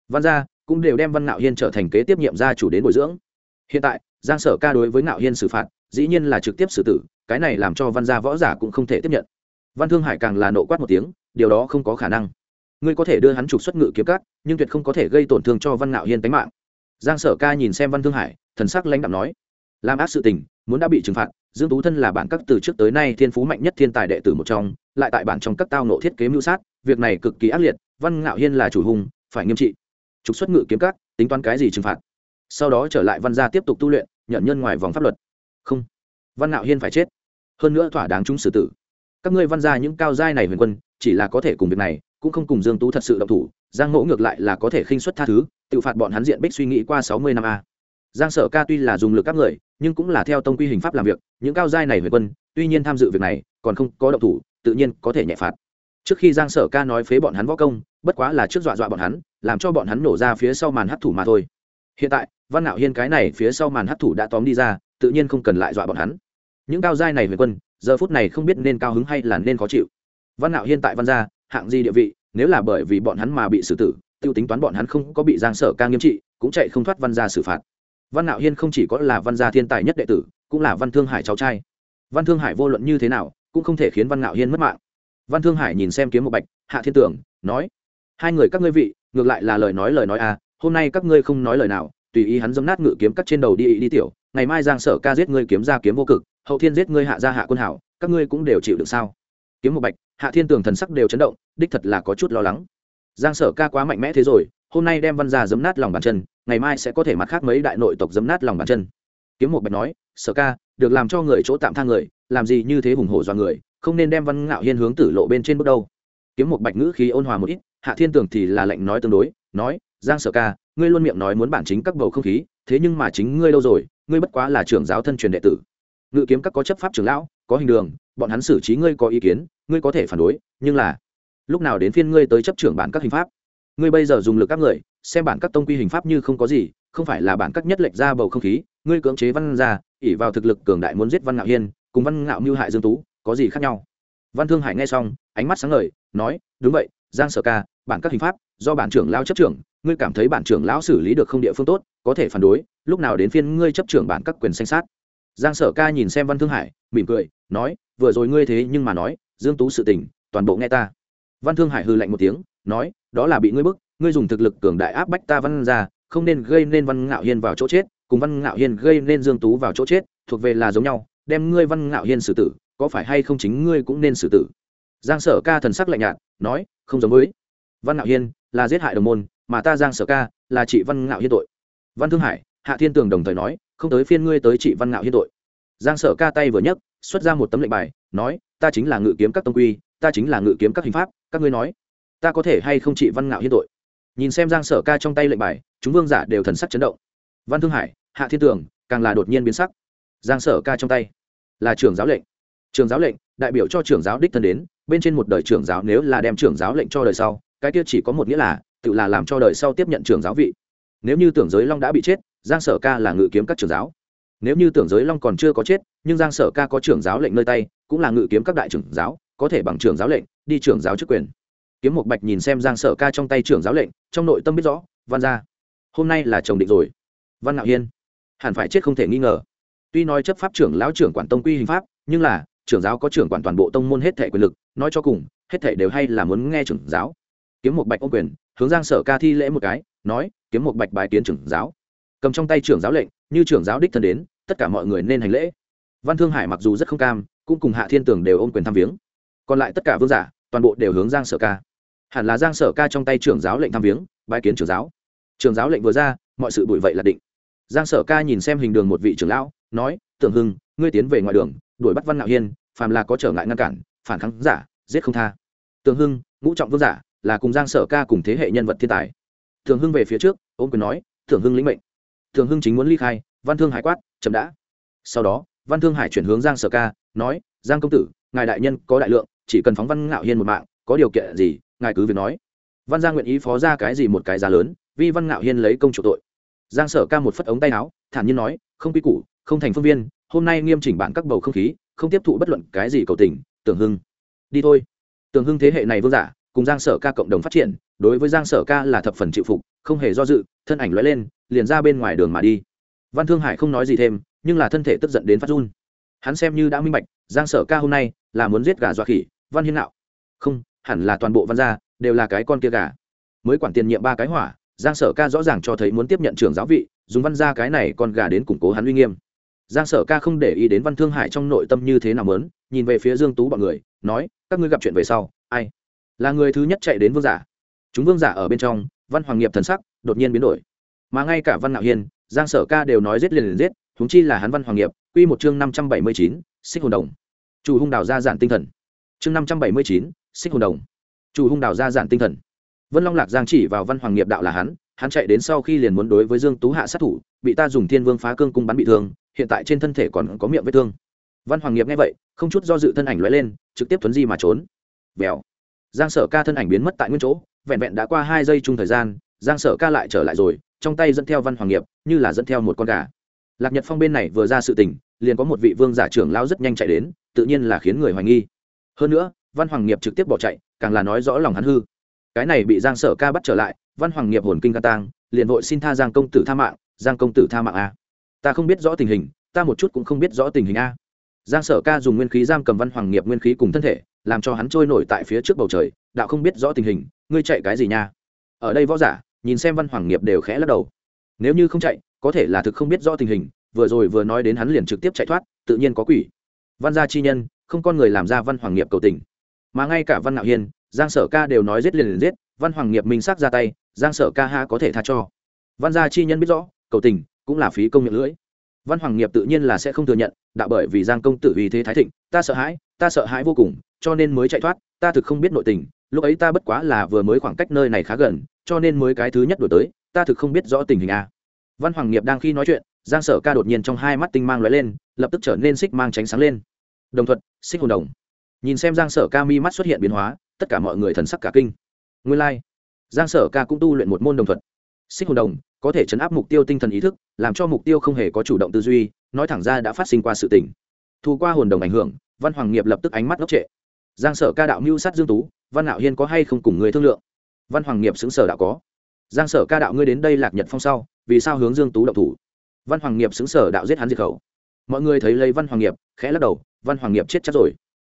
Văn gia cũng đều đem văn nạo hiên trở thành kế tiếp nhiệm gia chủ đến bồi dưỡng. Hiện tại giang sở ca đối với nạo hiên xử phạt dĩ nhiên là trực tiếp xử tử cái này làm cho văn gia võ giả cũng không thể tiếp nhận. Văn thương hải càng là nộ quát một tiếng điều đó không có khả năng. Ngươi có thể đưa hắn trục xuất ngự kiếm cát, nhưng tuyệt không có thể gây tổn thương cho văn ngạo hiên tính mạng giang sở ca nhìn xem văn thương hải, thần sắc lãnh đạm nói, làm ác sự tình, muốn đã bị trừng phạt, dương tú thân là bản các từ trước tới nay thiên phú mạnh nhất thiên tài đệ tử một trong, lại tại bản trong các tao nộ thiết kế mưu sát, việc này cực kỳ ác liệt, văn ngạo hiên là chủ hùng phải nghiêm trị. Trục xuất ngự kiếm các, tính toán cái gì trừng phạt? Sau đó trở lại văn gia tiếp tục tu luyện, nhận nhân ngoài vòng pháp luật. Không, văn ngạo hiên phải chết. Hơn nữa thỏa đáng chúng xử tử. Các ngươi văn gia những cao giai này huyền quân, chỉ là có thể cùng việc này, cũng không cùng dương tú thật sự động thủ giang mẫu ngược lại là có thể khinh xuất tha thứ, tự phạt bọn hắn diện bích suy nghĩ qua sáu mươi năm a. Giang sở ca tuy là dùng lực các người, nhưng cũng là theo tông quy hình pháp làm việc, những cao giai này về quân, tuy nhiên tham dự việc này, còn không có động thủ, tự nhiên có thể nhẹ phạt. Trước khi giang sở ca nói phế bọn hắn võ công, bất quá là trước dọa dọa bọn hắn, làm cho bọn hắn nổ ra phía sau màn hấp thủ mà thôi. Hiện tại, văn nạo hiên cái này phía sau màn hấp thủ đã tóm đi ra, tự nhiên không cần lại dọa bọn hắn. Những cao giai này về quân, giờ phút này không biết nên cao hứng hay là nên khó chịu. Văn nạo hiên tại văn gia, hạng gì địa vị nếu là bởi vì bọn hắn mà bị xử tử, tiêu tính toán bọn hắn không có bị giang sở ca nghiêm trị, cũng chạy không thoát văn gia xử phạt. Văn nạo hiên không chỉ có là văn gia thiên tài nhất đệ tử, cũng là văn thương hải cháu trai. Văn thương hải vô luận như thế nào, cũng không thể khiến văn nạo hiên mất mạng. Văn thương hải nhìn xem kiếm một bạch, hạ thiên tưởng, nói, hai người các ngươi vị, ngược lại là lời nói lời nói à hôm nay các ngươi không nói lời nào, tùy ý hắn dâm nát ngự kiếm cắt trên đầu đi đi tiểu, ngày mai giang sở ca giết ngươi kiếm ra kiếm vô cực, hậu thiên giết ngươi hạ ra hạ quân hảo, các ngươi cũng đều chịu được sao? Kiếm một bạch, hạ thiên tường thần sắc đều chấn động, đích thật là có chút lo lắng. Giang sở ca quá mạnh mẽ thế rồi, hôm nay đem văn gia giấm nát lòng bàn chân, ngày mai sẽ có thể mặt khác mấy đại nội tộc giấm nát lòng bàn chân. Kiếm một bạch nói, sở ca, được làm cho người chỗ tạm thang người, làm gì như thế hùng hổ do người, không nên đem văn ngạo hiên hướng tử lộ bên trên bước đâu. Kiếm một bạch ngữ khí ôn hòa một ít, hạ thiên tường thì là lệnh nói tương đối, nói, giang sở ca, ngươi luôn miệng nói muốn bản chính các bầu không khí, thế nhưng mà chính ngươi lâu rồi, ngươi bất quá là trưởng giáo thân truyền đệ tử. Ngự kiếm các có chấp pháp trưởng lão, có hình đường bọn hắn xử trí ngươi có ý kiến, ngươi có thể phản đối, nhưng là, lúc nào đến phiên ngươi tới chấp trưởng bản các hình pháp? Ngươi bây giờ dùng lực các người, xem bản các tông quy hình pháp như không có gì, không phải là bản các nhất lệch ra bầu không khí, ngươi cưỡng chế văn ra ỉ vào thực lực cường đại muốn giết văn ngạo hiên, cùng văn ngạo mưu hại dương tú, có gì khác nhau? Văn thương hải nghe xong, ánh mắt sáng ngời, nói, đúng vậy, giang sở ca, bản các hình pháp, do bản trưởng lao chấp trưởng, ngươi cảm thấy bản trưởng lão xử lý được không địa phương tốt, có thể phản đối, lúc nào đến phiên ngươi chấp trưởng bản các quyền danh sát? Giang sở ca nhìn xem văn thương hải, mỉm cười, nói, vừa rồi ngươi thế nhưng mà nói, dương tú sự tình, toàn bộ nghe ta. Văn thương hải hư lạnh một tiếng, nói, đó là bị ngươi bức, ngươi dùng thực lực cường đại áp bách ta văn ra không nên gây nên văn ngạo hiên vào chỗ chết, cùng văn ngạo hiên gây nên dương tú vào chỗ chết, thuộc về là giống nhau, đem ngươi văn ngạo hiên xử tử, có phải hay không chính ngươi cũng nên xử tử? Giang sở ca thần sắc lạnh nhạt, nói, không giống với. Văn ngạo hiên là giết hại đồng môn, mà ta giang sở ca là chị văn ngạo hiên tội. Văn thương hải, hạ thiên tường đồng thời nói không tới phiên ngươi tới chị văn ngạo hiên tội. Giang sở ca tay vừa nhấc, xuất ra một tấm lệnh bài, nói, ta chính là ngự kiếm các tông quy, ta chính là ngự kiếm các hình pháp, các ngươi nói, ta có thể hay không trị văn ngạo hiên tội? Nhìn xem giang sở ca trong tay lệnh bài, chúng vương giả đều thần sắc chấn động. Văn thương hải, hạ thiên tường, càng là đột nhiên biến sắc. Giang sở ca trong tay là trưởng giáo lệnh. Trường giáo lệnh, đại biểu cho trưởng giáo đích thân đến, bên trên một đời trưởng giáo nếu là đem trưởng giáo lệnh cho đời sau, cái kia chỉ có một nghĩa là, tự là làm cho đời sau tiếp nhận trưởng giáo vị. Nếu như tưởng giới long đã bị chết giang sở ca là ngự kiếm các trưởng giáo. Nếu như tưởng giới long còn chưa có chết, nhưng giang sở ca có trưởng giáo lệnh nơi tay, cũng là ngự kiếm các đại trưởng giáo, có thể bằng trưởng giáo lệnh, đi trưởng giáo chức quyền. Kiếm một bạch nhìn xem giang sở ca trong tay trưởng giáo lệnh, trong nội tâm biết rõ, văn ra hôm nay là chồng định rồi. Văn ngạo hiên, hẳn phải chết không thể nghi ngờ. Tuy nói chấp pháp trưởng lão trưởng quản tông quy hình pháp, nhưng là, trưởng giáo có trưởng quản toàn bộ tông môn hết thể quyền lực, nói cho cùng, hết thể đều hay là muốn nghe trưởng giáo. Kiếm một bạch ô quyền, hướng giang sở ca thi lễ một cái, nói, kiếm một bạch bài kiến trưởng giáo cầm trong tay trưởng giáo lệnh, như trưởng giáo đích thân đến, tất cả mọi người nên hành lễ. Văn thương hải mặc dù rất không cam, cũng cùng hạ thiên tường đều ôm quyền thăm viếng. Còn lại tất cả vương giả, toàn bộ đều hướng giang sở ca. Hẳn là giang sở ca trong tay trưởng giáo lệnh thăm viếng bãi kiến trưởng giáo. Trưởng giáo lệnh vừa ra, mọi sự bụi vậy là định. Giang sở ca nhìn xem hình đường một vị trưởng lão, nói, tưởng hưng, ngươi tiến về ngoài đường, đuổi bắt văn ngạo hiên, phàm là có trở ngại ngăn cản, phản kháng giả, giết không tha. Tưởng hưng, ngũ trọng vương giả, là cùng giang sở ca cùng thế hệ nhân vật thiên tài. Tưởng hưng về phía trước, ôm quyền nói, tưởng hưng lĩnh mệnh thường hưng chính muốn ly khai, văn thương hải quát, chậm đã. Sau đó, văn thương hải chuyển hướng giang sở ca, nói, giang công tử, ngài đại nhân có đại lượng, chỉ cần phóng văn ngạo hiên một mạng, có điều kiện gì, ngài cứ việc nói. Văn gia nguyện ý phó ra cái gì một cái giá lớn, vì văn ngạo hiên lấy công chủ tội. Giang sở ca một phất ống tay áo, thản nhiên nói, không quy củ, không thành phương viên, hôm nay nghiêm chỉnh bản các bầu không khí, không tiếp thụ bất luận cái gì cầu tình, tưởng hưng. Đi thôi. Tưởng hưng thế hệ này vương giả, cùng giang sở ca cộng đồng phát triển, đối với giang sở ca là thập phần chịu phục không hề do dự, thân ảnh lóe lên, liền ra bên ngoài đường mà đi. Văn thương hải không nói gì thêm, nhưng là thân thể tức giận đến phát run. Hắn xem như đã minh bạch, giang sở ca hôm nay là muốn giết gà dọa khỉ, văn hiên nạo. Không, hẳn là toàn bộ văn gia đều là cái con kia gà. Mới quản tiền nhiệm ba cái hỏa, giang sở ca rõ ràng cho thấy muốn tiếp nhận trường giáo vị, dùng văn gia cái này con gà đến củng cố hắn uy nghiêm. Giang sở ca không để ý đến văn thương hải trong nội tâm như thế nào mớn nhìn về phía dương tú bọn người, nói, các ngươi gặp chuyện về sau, ai? Là người thứ nhất chạy đến vương giả. Chúng vương giả ở bên trong văn hoàng nghiệp thần sắc đột nhiên biến đổi. Mà ngay cả văn ngạo hiên, giang sở ca đều nói giết liền liền giết thúng chi là hắn văn hoàng nghiệp, quy một chương năm trăm bảy mươi chín, xích hồn đồng. Chủ hung đào gia giản tinh thần. Chương năm trăm bảy mươi chín, xích hồn đồng. Chủ hung đào gia giản tinh thần. Vân long lạc giang chỉ vào văn hoàng nghiệp đạo là hắn hắn chạy đến sau khi liền muốn đối với dương tú hạ sát thủ, bị ta dùng thiên vương phá cương cung bắn bị thương, hiện tại trên thân thể còn có miệng vết thương. Văn hoàng nghiệp nghe vậy, không chút do dự thân ảnh lóe lên, trực tiếp thuấn di mà trốn. Vèo. Giang sở ca thân ảnh biến mất tại nguyên chỗ vẹn vẹn đã qua hai giây chung thời gian, giang sở ca lại trở lại rồi, trong tay dẫn theo văn hoàng nghiệp, như là dẫn theo một con gà. Lạc nhật phong bên này vừa ra sự tình, liền có một vị vương giả trưởng lao rất nhanh chạy đến, tự nhiên là khiến người hoài nghi. Hơn nữa, văn hoàng nghiệp trực tiếp bỏ chạy, càng là nói rõ lòng hắn hư. Cái này bị giang sở ca bắt trở lại, văn hoàng nghiệp hồn kinh ca tang, liền vội xin tha giang công tử tha mạng, giang công tử tha mạng a. Ta không biết rõ tình hình, ta một chút cũng không biết rõ tình hình a. Giang sở ca dùng nguyên khí giam cầm văn hoàng nghiệp nguyên khí cùng thân thể, làm cho hắn trôi nổi tại phía trước bầu trời, đạo không biết rõ tình hình ngươi chạy cái gì nha? Ở đây võ giả, nhìn xem văn hoàng nghiệp đều khẽ lắc đầu. Nếu như không chạy, có thể là thực không biết rõ tình hình, vừa rồi vừa nói đến hắn liền trực tiếp chạy thoát, tự nhiên có quỷ. Văn gia chi nhân, không con người làm ra văn hoàng nghiệp cầu tình. Mà ngay cả văn ngạo hiên, giang sở ca đều nói giết liền liền giết, văn hoàng nghiệp minh xác ra tay, giang sở ca ha có thể tha cho. Văn gia chi nhân biết rõ, cầu tình cũng là phí công miệng lưỡi. Văn hoàng nghiệp tự nhiên là sẽ không thừa nhận, đạo bởi vì giang công tử vì thế thái thịnh, ta sợ hãi, ta sợ hãi vô cùng, cho nên mới chạy thoát, ta thực không biết nội tình lúc ấy ta bất quá là vừa mới khoảng cách nơi này khá gần, cho nên mới cái thứ nhất đổi tới, ta thực không biết rõ tình hình a. Văn hoàng nghiệp đang khi nói chuyện, giang sở ca đột nhiên trong hai mắt tinh mang lóe lên, lập tức trở nên xích mang tránh sáng lên. Đồng thuận, xích hồn đồng. Nhìn xem giang sở ca mi mắt xuất hiện biến hóa, tất cả mọi người thần sắc cả kinh. Nguyên lai、like. giang sở ca cũng tu luyện một môn đồng thuận. Xích hồn đồng, có thể chấn áp mục tiêu tinh thần ý thức, làm cho mục tiêu không hề có chủ động tư duy, nói thẳng ra đã phát sinh qua sự tình. Thu qua hồn đồng ảnh hưởng, văn hoàng nghiệp lập tức ánh mắt ngốc trệ. Giang sở ca đạo mưu sát dương tú văn hạo hiên có hay không cùng người thương lượng? Văn hoàng nghiệp xứng sở đạo có. Giang sở ca đạo ngươi đến đây lạc nhật phong sau, vì sao hướng dương tú động thủ? Văn hoàng nghiệp xứng sở đạo giết hắn diệt khẩu. Mọi người thấy lấy văn hoàng nghiệp, khẽ lắc đầu, văn hoàng nghiệp chết chắc rồi.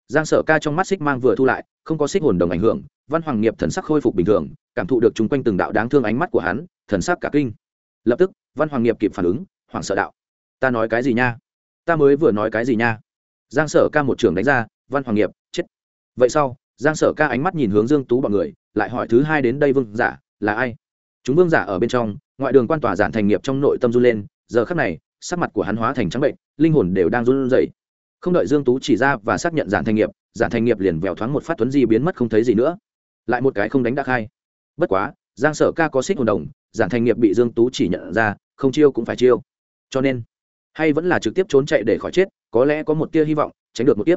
Giang sở ca trong mắt xích mang vừa thu lại, không có xích hồn đồng ảnh hưởng, văn hoàng nghiệp thần sắc khôi phục bình thường, cảm thụ được chung quanh từng đạo đáng thương ánh mắt của hắn, thần sắc cả kinh. Lập tức, văn hoàng nghiệp kịp phản ứng, hoảng sợ đạo ta nói cái gì nha? Ta mới vừa nói cái gì nha? Giang sở ca một trường đánh ra, văn hoàng nghiệp, chết. Vậy sau giang sở ca ánh mắt nhìn hướng dương tú bọn người, lại hỏi thứ hai đến đây vương giả, là ai? Chúng vương giả ở bên trong, ngoại đường quan tòa giản thành nghiệp trong nội tâm run lên, giờ khắc này, sắc mặt của hắn hóa thành trắng bệnh, linh hồn đều đang run rẩy. Không đợi dương tú chỉ ra và xác nhận giản thành nghiệp, giản thành nghiệp liền vèo thoáng một phát tuấn di biến mất không thấy gì nữa. Lại một cái không đánh đã khai. Bất quá, giang sở ca có xích hồn đồng, giản thành nghiệp bị dương tú chỉ nhận ra, không chiêu cũng phải chiêu. Cho nên, hay vẫn là trực tiếp trốn chạy để khỏi chết, có lẽ có một tia hy vọng, tránh được một tiếp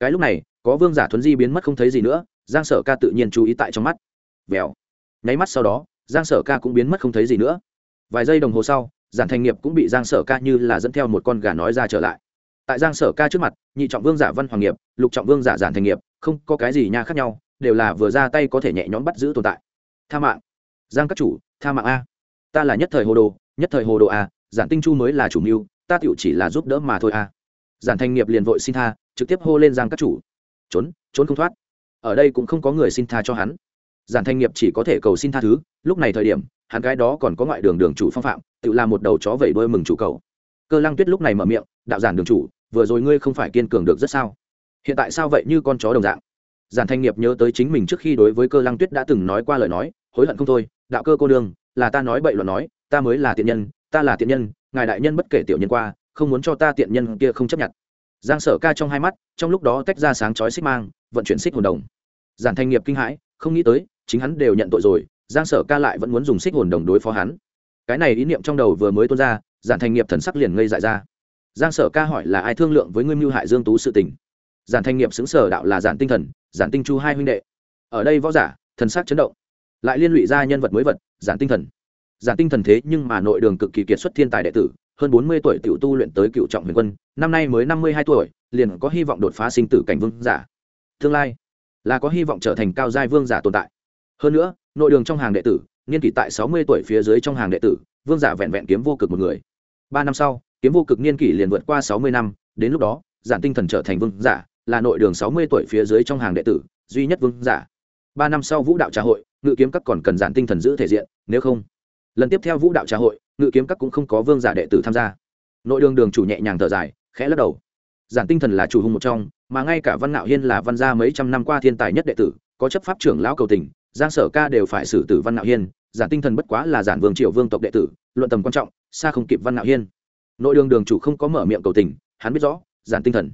cái lúc này, có vương giả thuấn di biến mất không thấy gì nữa, giang sở ca tự nhiên chú ý tại trong mắt. Vèo. Nháy mắt sau đó, giang sở ca cũng biến mất không thấy gì nữa. Vài giây đồng hồ sau, giản thành nghiệp cũng bị giang sở ca như là dẫn theo một con gà nói ra trở lại. Tại giang sở ca trước mặt, nhị trọng vương giả văn hoàng nghiệp, lục trọng vương giả giản thành nghiệp, không có cái gì nha khác nhau, đều là vừa ra tay có thể nhẹ nhõm bắt giữ tồn tại. Tha mạng. Giang các chủ, tha mạng a. Ta là nhất thời hồ đồ, nhất thời hồ đồ a, giản tinh chu mới là chủ mưu, ta tựu chỉ là giúp đỡ mà thôi a. Giản thành nghiệp liền vội xin tha trực tiếp hô lên giang các chủ. Trốn trốn không thoát. Ở đây cũng không có người xin tha cho hắn. Giản thanh nghiệp chỉ có thể cầu xin tha thứ, lúc này thời điểm, hắn cái đó còn có ngoại đường đường chủ phong phạm, tự làm một đầu chó vẩy đuôi mừng chủ cầu. Cơ lăng tuyết lúc này mở miệng, đạo giản đường chủ, vừa rồi ngươi không phải kiên cường được rất sao? Hiện tại sao vậy như con chó đồng dạng? Giản thanh nghiệp nhớ tới chính mình trước khi đối với cơ lăng tuyết đã từng nói qua lời nói, hối hận không thôi, đạo cơ cô đương là ta nói bậy luận nói, ta mới là tiện nhân, ta là tiện nhân, ngài đại nhân bất kể tiểu nhân qua, không muốn cho ta tiện nhân kia không chấp nhận giang sở ca trong hai mắt, trong lúc đó tách ra sáng chói xích mang, vận chuyển xích hồn đồng. Giản thanh nghiệp kinh hãi, không nghĩ tới, chính hắn đều nhận tội rồi, giang sở ca lại vẫn muốn dùng xích hồn đồng đối phó hắn. Cái này ý niệm trong đầu vừa mới tuôn ra, giản thanh nghiệp thần sắc liền ngây dại ra. Giang sở ca hỏi là ai thương lượng với ngươi mưu hại dương tú sự tình? Giản thanh nghiệp xứng sở đạo là giản tinh thần, giản tinh chu hai huynh đệ. Ở đây võ giả, thần sắc chấn động. Lại liên lụy ra nhân vật mới vật, giản tinh thần. Giản tinh thần thế nhưng mà nội đường cực kỳ kiệt xuất thiên tài đệ tử hơn bốn mươi tuổi tiểu tu luyện tới cựu trọng huyền quân, năm nay mới năm mươi hai tuổi, liền có hy vọng đột phá sinh tử cảnh vương giả. Tương lai là có hy vọng trở thành cao giai vương giả tồn tại. Hơn nữa, nội đường trong hàng đệ tử, niên kỷ tại sáu mươi tuổi phía dưới trong hàng đệ tử, vương giả vẹn vẹn kiếm vô cực một người. Ba năm sau, kiếm vô cực niên kỷ liền vượt qua sáu mươi năm, đến lúc đó, giản tinh thần trở thành vương giả, là nội đường sáu mươi tuổi phía dưới trong hàng đệ tử, duy nhất vương giả. Ba năm sau vũ đạo trà hội, ngự kiếm các còn cần giản tinh thần giữ thể diện, nếu không lần tiếp theo vũ đạo trà hội, ngự kiếm các cũng không có vương giả đệ tử tham gia. Nội đường đường chủ nhẹ nhàng thở dài, khẽ lắc đầu. Giản tinh thần là chủ hùng một trong, mà ngay cả văn nạo hiên là văn gia mấy trăm năm qua thiên tài nhất đệ tử, có chấp pháp trưởng lão cầu tình, giang sở ca đều phải xử tử văn nạo hiên, giản tinh thần bất quá là giản vương triệu vương tộc đệ tử, luận tầm quan trọng, xa không kịp văn nạo hiên. Nội đường đường chủ không có mở miệng cầu tình, hắn biết rõ, giản tinh thần.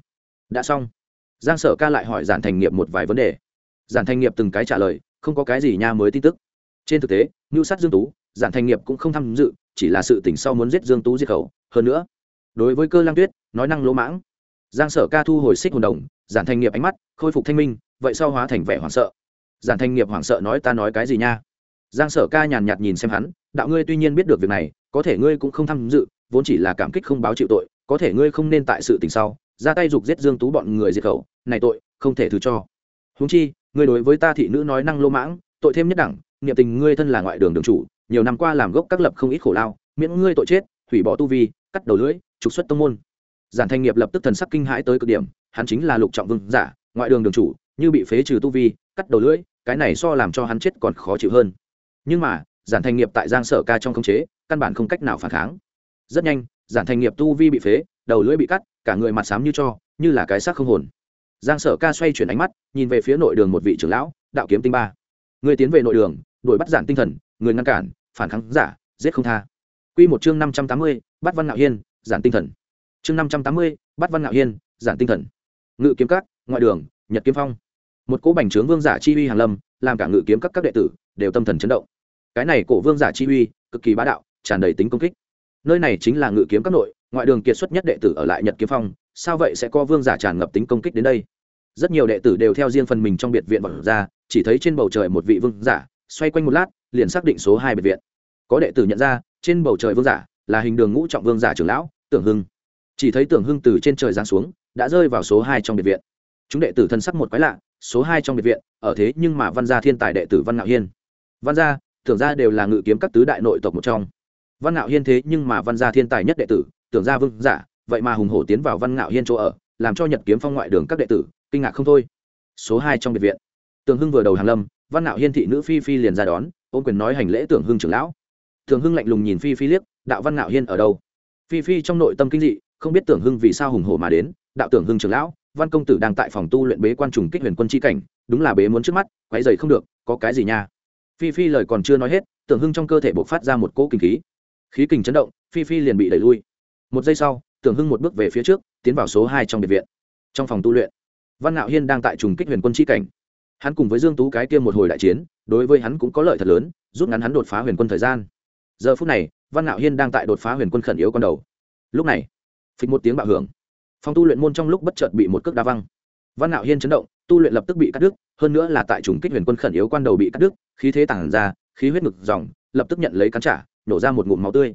Đã xong. Giang sở ca lại hỏi giản thành nghiệp một vài vấn đề. Giản thành nghiệp từng cái trả lời, không có cái gì nha mới tin tức. Trên thực tế ngưu sát dương tú giản thành nghiệp cũng không tham dự, chỉ là sự tỉnh sau muốn giết dương tú diệt khẩu. Hơn nữa, đối với cơ lang tuyết, nói năng lỗ mãng. Giang sở ca thu hồi xích hồn đồng, giản thành nghiệp ánh mắt khôi phục thanh minh, vậy sau hóa thành vẻ hoảng sợ? Giản thành nghiệp hoảng sợ nói ta nói cái gì nha? Giang sở ca nhàn nhạt nhìn xem hắn, đạo ngươi tuy nhiên biết được việc này, có thể ngươi cũng không tham dự, vốn chỉ là cảm kích không báo chịu tội, có thể ngươi không nên tại sự tình sau, ra tay giục giết dương tú bọn người diệt khẩu, này tội, không thể thứ cho. Huống chi, ngươi đối với ta thị nữ nói năng lô mãng, tội thêm nhất đẳng, niệm tình ngươi thân là ngoại đường đường chủ nhiều năm qua làm gốc các lập không ít khổ lao, miễn ngươi tội chết, hủy bỏ tu vi, cắt đầu lưỡi, trục xuất tông môn. Giản thanh nghiệp lập tức thần sắc kinh hãi tới cực điểm, hắn chính là lục trọng vương giả, ngoại đường đường chủ, như bị phế trừ tu vi, cắt đầu lưỡi, cái này so làm cho hắn chết còn khó chịu hơn. Nhưng mà, giản thanh nghiệp tại giang sở ca trong khống chế, căn bản không cách nào phản kháng. Rất nhanh, giản thanh nghiệp tu vi bị phế, đầu lưỡi bị cắt, cả người mặt xám như cho, như là cái xác không hồn. Giang sở ca xoay chuyển ánh mắt, nhìn về phía nội đường một vị trưởng lão, đạo kiếm tinh ba. Người tiến về nội đường, đuổi bắt giản tinh thần người ngăn cản, phản kháng giả, giết không tha. Q một chương năm trăm tám mươi bắt văn ngạo hiên, giản tinh thần. Chương năm trăm tám mươi bắt văn ngạo hiên, giản tinh thần. Ngự kiếm các, ngoại đường, nhật kiếm phong. Một cỗ bành trướng vương giả chi uy hàn lâm, làm cả ngự kiếm các các đệ tử đều tâm thần chấn động. Cái này cổ vương giả chi uy, cực kỳ bá đạo, tràn đầy tính công kích. Nơi này chính là ngự kiếm các nội, ngoại đường kiệt xuất nhất đệ tử ở lại nhật kiếm phong, sao vậy sẽ có vương giả tràn ngập tính công kích đến đây? Rất nhiều đệ tử đều theo riêng phần mình trong biệt viện vật ra, chỉ thấy trên bầu trời một vị vương giả, xoay quanh một lát liền xác định số hai biệt viện. Có đệ tử nhận ra, trên bầu trời vương giả là hình đường ngũ trọng vương giả trưởng lão, tưởng hưng. Chỉ thấy tưởng hưng từ trên trời giáng xuống, đã rơi vào số hai trong biệt viện. Chúng đệ tử thân sắc một quái lạ, số hai trong biệt viện, ở thế nhưng mà văn gia thiên tài đệ tử văn ngạo hiên. Văn gia tưởng gia đều là ngự kiếm các tứ đại nội tộc một trong. Văn ngạo hiên thế nhưng mà văn gia thiên tài nhất đệ tử tưởng gia vương giả, vậy mà hùng hổ tiến vào văn ngạo hiên chỗ ở, làm cho nhật kiếm phong ngoại đường các đệ tử, kinh ngạc không thôi. Số hai trong biệt viện. Tưởng hưng vừa đầu hàng lâm, văn ngạo hiên thị nữ phi phi liền ra đón ôm quyền nói hành lễ tưởng hưng trưởng lão. Tưởng hưng lạnh lùng nhìn phi phi liếc, đạo văn ngạo hiên ở đâu? Phi phi trong nội tâm kinh dị, không biết tưởng hưng vì sao hùng hổ mà đến, đạo tưởng hưng trưởng lão, văn công tử đang tại phòng tu luyện bế quan trùng kích huyền quân chi cảnh, đúng là bế muốn trước mắt, quấy dày không được, có cái gì nha? Phi phi lời còn chưa nói hết, tưởng hưng trong cơ thể bộc phát ra một cỗ kinh khí. Khí kình chấn động, phi phi liền bị đẩy lui. Một giây sau, tưởng hưng một bước về phía trước, tiến vào số hai trong biệt viện. Trong phòng tu luyện, văn ngạo hiên đang tại trùng kích huyền quân chi cảnh. Hắn cùng với dương tú cái kia một hồi đại chiến đối với hắn cũng có lợi thật lớn giúp ngắn hắn đột phá huyền quân thời gian. Giờ phút này, văn ngạo hiên đang tại đột phá huyền quân khẩn yếu con đầu. Lúc này, phịch một tiếng bạo hưởng. Phong tu luyện môn trong lúc bất chợt bị một cước đa văng. Văn ngạo hiên chấn động, tu luyện lập tức bị cắt đứt, hơn nữa là tại trùng kích huyền quân khẩn yếu quan đầu bị cắt đứt, khí thế tản ra, khí huyết ngực dòng, lập tức nhận lấy cắn trả, nổ ra một ngụm máu tươi.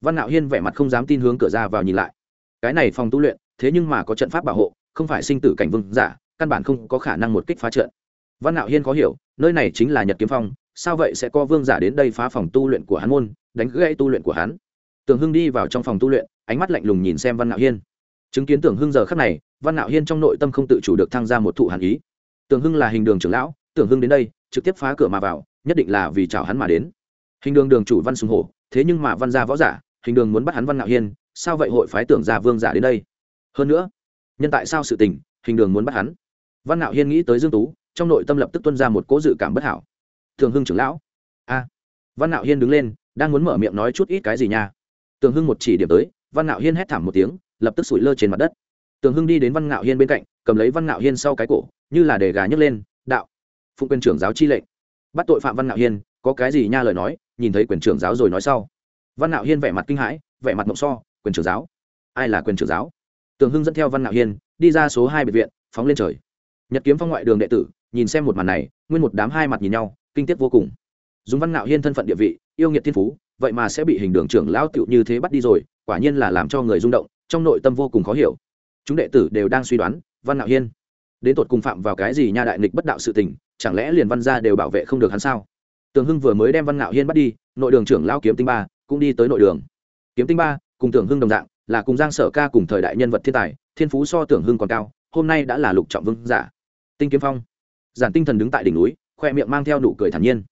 Văn ngạo hiên vẻ mặt không dám tin hướng cửa ra vào nhìn lại. Cái này phòng tu luyện, thế nhưng mà có trận pháp bảo hộ, không phải sinh tử cảnh vương giả, căn bản không có khả năng một kích phá trận. Văn ngạo hiên khó hiểu nơi này chính là nhật kiếm phong, sao vậy sẽ có vương giả đến đây phá phòng tu luyện của hắn môn, đánh gãy tu luyện của hắn? Tường hưng đi vào trong phòng tu luyện, ánh mắt lạnh lùng nhìn xem văn ngạo hiên. Chứng kiến tưởng hưng giờ khắc này, văn ngạo hiên trong nội tâm không tự chủ được thăng ra một thụ hàn ý. Tưởng hưng là hình đường trưởng lão, tưởng hưng đến đây, trực tiếp phá cửa mà vào, nhất định là vì chào hắn mà đến. Hình đường đường chủ văn sùng hổ, thế nhưng mà văn gia võ giả, hình đường muốn bắt hắn văn ngạo hiên, sao vậy hội phái tưởng gia vương giả đến đây? Hơn nữa, nhân tại sao sự tình, hình đường muốn bắt hắn? Văn ngạo hiên nghĩ tới dương tú trong nội tâm lập tức tuân ra một cố dự cảm bất hảo. Thường hưng trưởng lão. A. Văn ngạo hiên đứng lên, đang muốn mở miệng nói chút ít cái gì nha. Tường hưng một chỉ điểm tới, văn ngạo hiên hét thảm một tiếng, lập tức sủi lơ trên mặt đất. Tường hưng đi đến văn ngạo hiên bên cạnh, cầm lấy văn ngạo hiên sau cái cổ, như là để gà nhấc lên, đạo, phụng quyền trưởng giáo chi lệnh. Bắt tội phạm văn ngạo hiên, có cái gì nha lời nói, nhìn thấy quyền trưởng giáo rồi nói sau. Văn ngạo hiên vẻ mặt kinh hãi, vẻ mặt mộng so, quyền trưởng giáo? Ai là quyền trưởng giáo? Tường hưng dẫn theo văn ngạo hiên, đi ra số hai biệt viện, phóng lên trời. Nhật kiếm phong ngoại đường đệ tử nhìn xem một màn này, nguyên một đám hai mặt nhìn nhau, kinh tiết vô cùng. Dùng văn ngạo hiên thân phận địa vị, yêu nghiệt thiên phú, vậy mà sẽ bị hình đường trưởng lão tựu như thế bắt đi rồi, quả nhiên là làm cho người rung động, trong nội tâm vô cùng khó hiểu. Chúng đệ tử đều đang suy đoán, văn ngạo hiên, đến tột cùng phạm vào cái gì nha đại nghịch bất đạo sự tình, chẳng lẽ liền văn gia đều bảo vệ không được hắn sao? Tường hưng vừa mới đem văn ngạo hiên bắt đi, nội đường trưởng lao kiếm tinh ba cũng đi tới nội đường. Kiếm tinh ba cùng tưởng hưng đồng dạng, là cùng giang sở ca cùng thời đại nhân vật thiên tài, thiên phú so tưởng hưng còn cao, hôm nay đã là lục trọng vương giả. Tinh kiếm phong giản tinh thần đứng tại đỉnh núi, khoe miệng mang theo nụ cười thản nhiên.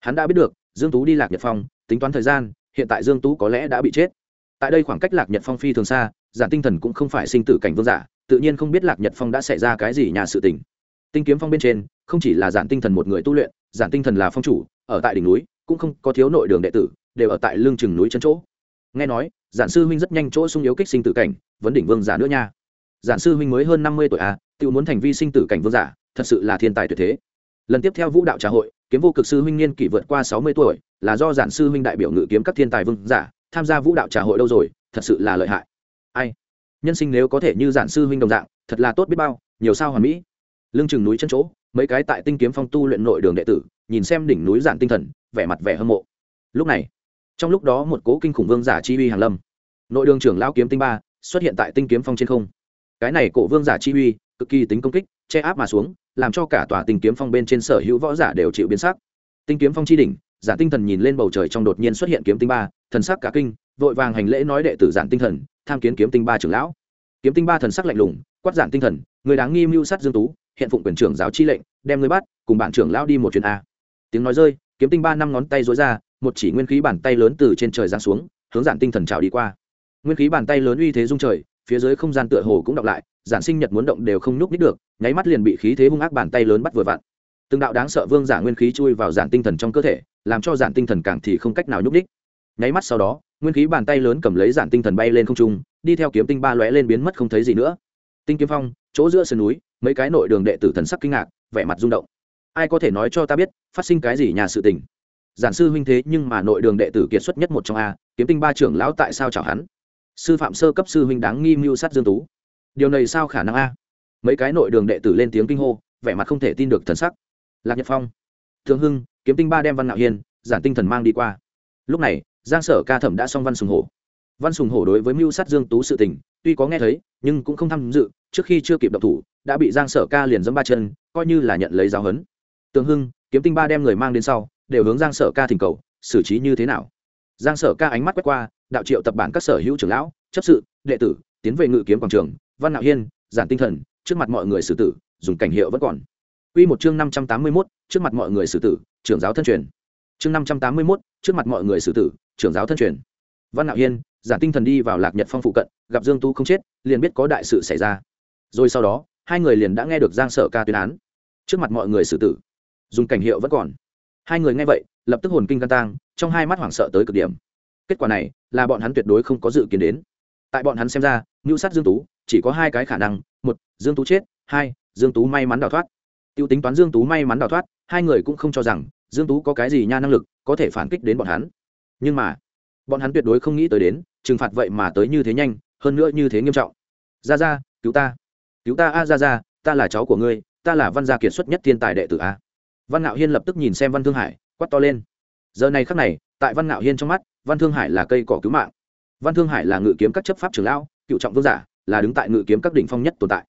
Hắn đã biết được, dương tú đi lạc nhật phong, tính toán thời gian, hiện tại dương tú có lẽ đã bị chết. Tại đây khoảng cách lạc nhật phong phi thường xa, giản tinh thần cũng không phải sinh tử cảnh vương giả, tự nhiên không biết lạc nhật phong đã xảy ra cái gì nhà sự tình. Tinh kiếm phong bên trên, không chỉ là giản tinh thần một người tu luyện, giản tinh thần là phong chủ, ở tại đỉnh núi, cũng không có thiếu nội đường đệ tử, đều ở tại lương chừng núi chân chỗ. Nghe nói, giản sư huynh rất nhanh chỗ sung yếu kích sinh tử cảnh, vấn đỉnh vương giả nữa nha. Giản sư huynh mới hơn năm mươi tuổi à tự muốn thành vi sinh tử cảnh vương giả thật sự là thiên tài tuyệt thế. Lần tiếp theo vũ đạo trà hội, kiếm vô cực sư huynh niên kỷ vượt qua sáu mươi tuổi, là do giản sư huynh đại biểu ngự kiếm các thiên tài vương giả, tham gia vũ đạo trà hội đâu rồi, thật sự là lợi hại. Ai? Nhân sinh nếu có thể như giản sư huynh đồng dạng, thật là tốt biết bao, nhiều sao hoàn mỹ. Lưng chừng núi chân chỗ, mấy cái tại tinh kiếm phong tu luyện nội đường đệ tử, nhìn xem đỉnh núi giản tinh thần, vẻ mặt vẻ hâm mộ. Lúc này, trong lúc đó một cố kinh khủng vương giả chi uy hàng lâm. Nội đường trưởng lão kiếm tinh ba xuất hiện tại tinh kiếm phong trên không. Cái này cổ vương giả chi uy, cực kỳ tính công kích, che áp mà xuống làm cho cả tòa tinh kiếm phong bên trên sở hữu võ giả đều chịu biến sắc. Tinh kiếm phong chi đỉnh, giả tinh thần nhìn lên bầu trời trong đột nhiên xuất hiện kiếm tinh ba, thần sắc cả kinh, vội vàng hành lễ nói đệ tử giản tinh thần, tham kiến kiếm tinh ba trưởng lão. Kiếm tinh ba thần sắc lạnh lùng, quát giản tinh thần, người đáng nghi mưu sát dương tú, hiện phụng quyền trưởng giáo chi lệnh, đem người bắt, cùng bản trưởng lão đi một chuyến a. Tiếng nói rơi, kiếm tinh ba năm ngón tay dối ra, một chỉ nguyên khí bàn tay lớn từ trên trời giáng xuống, hướng giản tinh thần trào đi qua. Nguyên khí bàn tay lớn uy thế dung trời phía dưới không gian tựa hồ cũng đọc lại, giản sinh nhật muốn động đều không nhúc nít được, nháy mắt liền bị khí thế hung ác bàn tay lớn bắt vừa vặn. Từng đạo đáng sợ vương giả nguyên khí chui vào giản tinh thần trong cơ thể, làm cho giản tinh thần càng thì không cách nào nhúc ních nháy mắt sau đó, nguyên khí bàn tay lớn cầm lấy giản tinh thần bay lên không trung, đi theo kiếm tinh ba lóe lên biến mất không thấy gì nữa. Tinh kiếm phong, chỗ giữa sườn núi, mấy cái nội đường đệ tử thần sắc kinh ngạc, vẻ mặt rung động. Ai có thể nói cho ta biết, phát sinh cái gì nhà sự tình? Giản sư huynh thế nhưng mà nội đường đệ tử kiệt xuất nhất một trong a, kiếm tinh ba trưởng lão tại sao chào hắn? Sư phạm sơ cấp sư huynh đáng nghi mưu sát dương tú. Điều này sao khả năng a? Mấy cái nội đường đệ tử lên tiếng kinh hô, vẻ mặt không thể tin được thần sắc. Lạc nhật phong thương hưng, kiếm tinh ba đem văn ngạo hiên, giản tinh thần mang đi qua. Lúc này, giang sở ca thẩm đã xong văn sùng hổ. Văn sùng hổ đối với mưu sát dương tú sự tình, tuy có nghe thấy, nhưng cũng không tham dự, trước khi chưa kịp động thủ, đã bị giang sở ca liền dẫm ba chân, coi như là nhận lấy giáo huấn. Tường hưng, kiếm tinh ba đem người mang đến sau, đều hướng giang sở ca thỉnh cầu, xử trí như thế nào? Giang sở ca ánh mắt quét qua đạo triệu tập bản các sở hữu trưởng lão chấp sự đệ tử tiến về ngự kiếm quảng trường văn nạo hiên giản tinh thần trước mặt mọi người xử tử dùng cảnh hiệu vẫn còn Quy một chương 581, trước mặt mọi người xử tử, trưởng giáo thân truyền. Chương 581, trước mặt mọi người xử tử, trưởng giáo thân truyền. Văn Nạo Hiên, giản tinh thần đi vào Lạc Nhật Phong phụ cận, gặp Dương Tu không chết, liền biết có đại sự xảy ra. Rồi sau đó, hai người liền đã nghe được Giang Sở Ca tuyên án. Trước mặt mọi người xử tử, dùng cảnh hiệu vẫn còn. Hai người nghe vậy, lập tức hồn kinh căng tang, trong hai mắt hoảng sợ tới cực điểm. Kết quả này, là bọn hắn tuyệt đối không có dự kiến đến. Tại bọn hắn xem ra, Nưu sát Dương Tú, chỉ có hai cái khả năng, một, Dương Tú chết, hai, dương tú may mắn đào thoát. Tiêu tính toán dương tú may mắn đào thoát hai người cũng không cho rằng dương tú có cái gì nha năng lực có thể phản kích đến bọn hắn. Nhưng mà bọn hắn tuyệt đối không nghĩ tới đến trừng phạt vậy mà tới như thế nhanh hơn nữa như thế nghiêm trọng. Ra ra cứu ta. Cứu ta a ra ra ta là cháu của ngươi ta là văn gia kiệt xuất nhất thiên tài đệ tử a văn ngạo hiên lập tức nhìn xem văn thương hải, quát to lên. Giờ này khắc này, tại văn ngạo hiên trong mắt, văn thương hải là cây cỏ cứu mạng. Văn thương hải là ngự kiếm các chấp pháp trưởng lão, cựu trọng vương giả, là đứng tại ngự kiếm các đỉnh phong nhất tồn tại.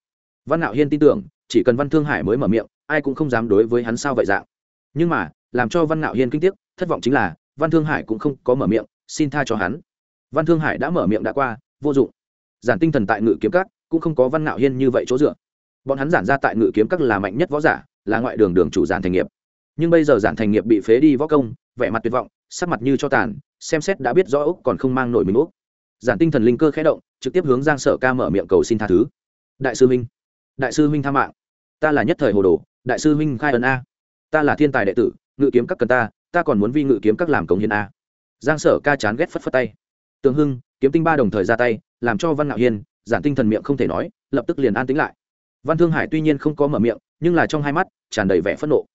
Văn ngạo hiên tin tưởng, chỉ cần văn thương hải mới mở miệng, ai cũng không dám đối với hắn sao vậy dạng. Nhưng mà, làm cho văn ngạo hiên kinh tiếc, thất vọng chính là, văn thương hải cũng không có mở miệng, xin tha cho hắn. Văn thương hải đã mở miệng đã qua, vô dụng. Giản tinh thần tại ngự kiếm các, cũng không có văn ngạo hiên như vậy chỗ dựa. Bọn hắn giản ra tại ngự kiếm các là mạnh nhất võ giả là ngoại đường đường chủ giản thành nghiệp. Nhưng bây giờ giản thành nghiệp bị phế đi võ công, vẻ mặt tuyệt vọng, sắc mặt như cho tàn, xem xét đã biết rõ úc còn không mang nổi mình úc. Giản tinh thần linh cơ khẽ động, trực tiếp hướng giang sở ca mở miệng cầu xin tha thứ. Đại sư huynh, đại sư huynh tha mạng. Ta là nhất thời hồ đồ, đại sư huynh khai ấn a. Ta là thiên tài đệ tử, ngự kiếm các cần ta ta còn muốn vi ngự kiếm các làm cống hiến a. Giang sở ca chán ghét phất phất tay. Tường hưng, kiếm tinh ba đồng thời ra tay, làm cho văn ngạo hiên, giản tinh thần miệng không thể nói, lập tức liền an tính lại văn thương hải tuy nhiên không có mở miệng, nhưng là trong hai mắt tràn đầy vẻ phẫn nộ.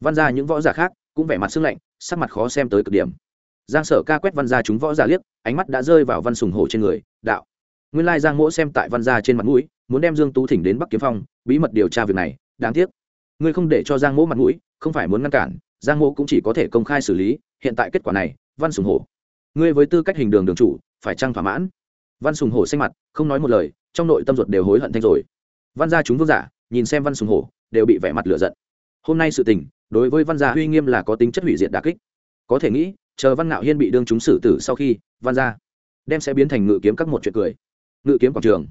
Văn ra những võ giả khác cũng vẻ mặt sưng lạnh, sắc mặt khó xem tới cực điểm. Giang sở ca quét văn ra chúng võ giả liếc, ánh mắt đã rơi vào văn sùng hổ trên người, đạo nguyên lai giang mỗ xem tại văn gia trên mặt mũi, muốn đem dương tú thỉnh đến bắc kiếm phong, bí mật điều tra việc này, đáng tiếc. Ngươi không để cho giang mỗ mặt mũi, không phải muốn ngăn cản, giang mỗ cũng chỉ có thể công khai xử lý, hiện tại kết quả này, văn sùng hổ. Ngươi với tư cách hình đường đường chủ, phải chăng thỏa mãn? Văn sùng hổ xanh mặt, không nói một lời, trong nội tâm ruột đều hối hận thanh rồi văn gia chúng vương giả, nhìn xem văn sùng hổ, đều bị vẻ mặt lửa giận. Hôm nay sự tình, đối với văn gia uy nghiêm là có tính chất hủy diệt đà kích. Có thể nghĩ, chờ văn ngạo hiên bị đương chúng xử tử sau khi, văn gia đem sẽ biến thành ngự kiếm các một chuyện cười. Ngự kiếm quảng trường.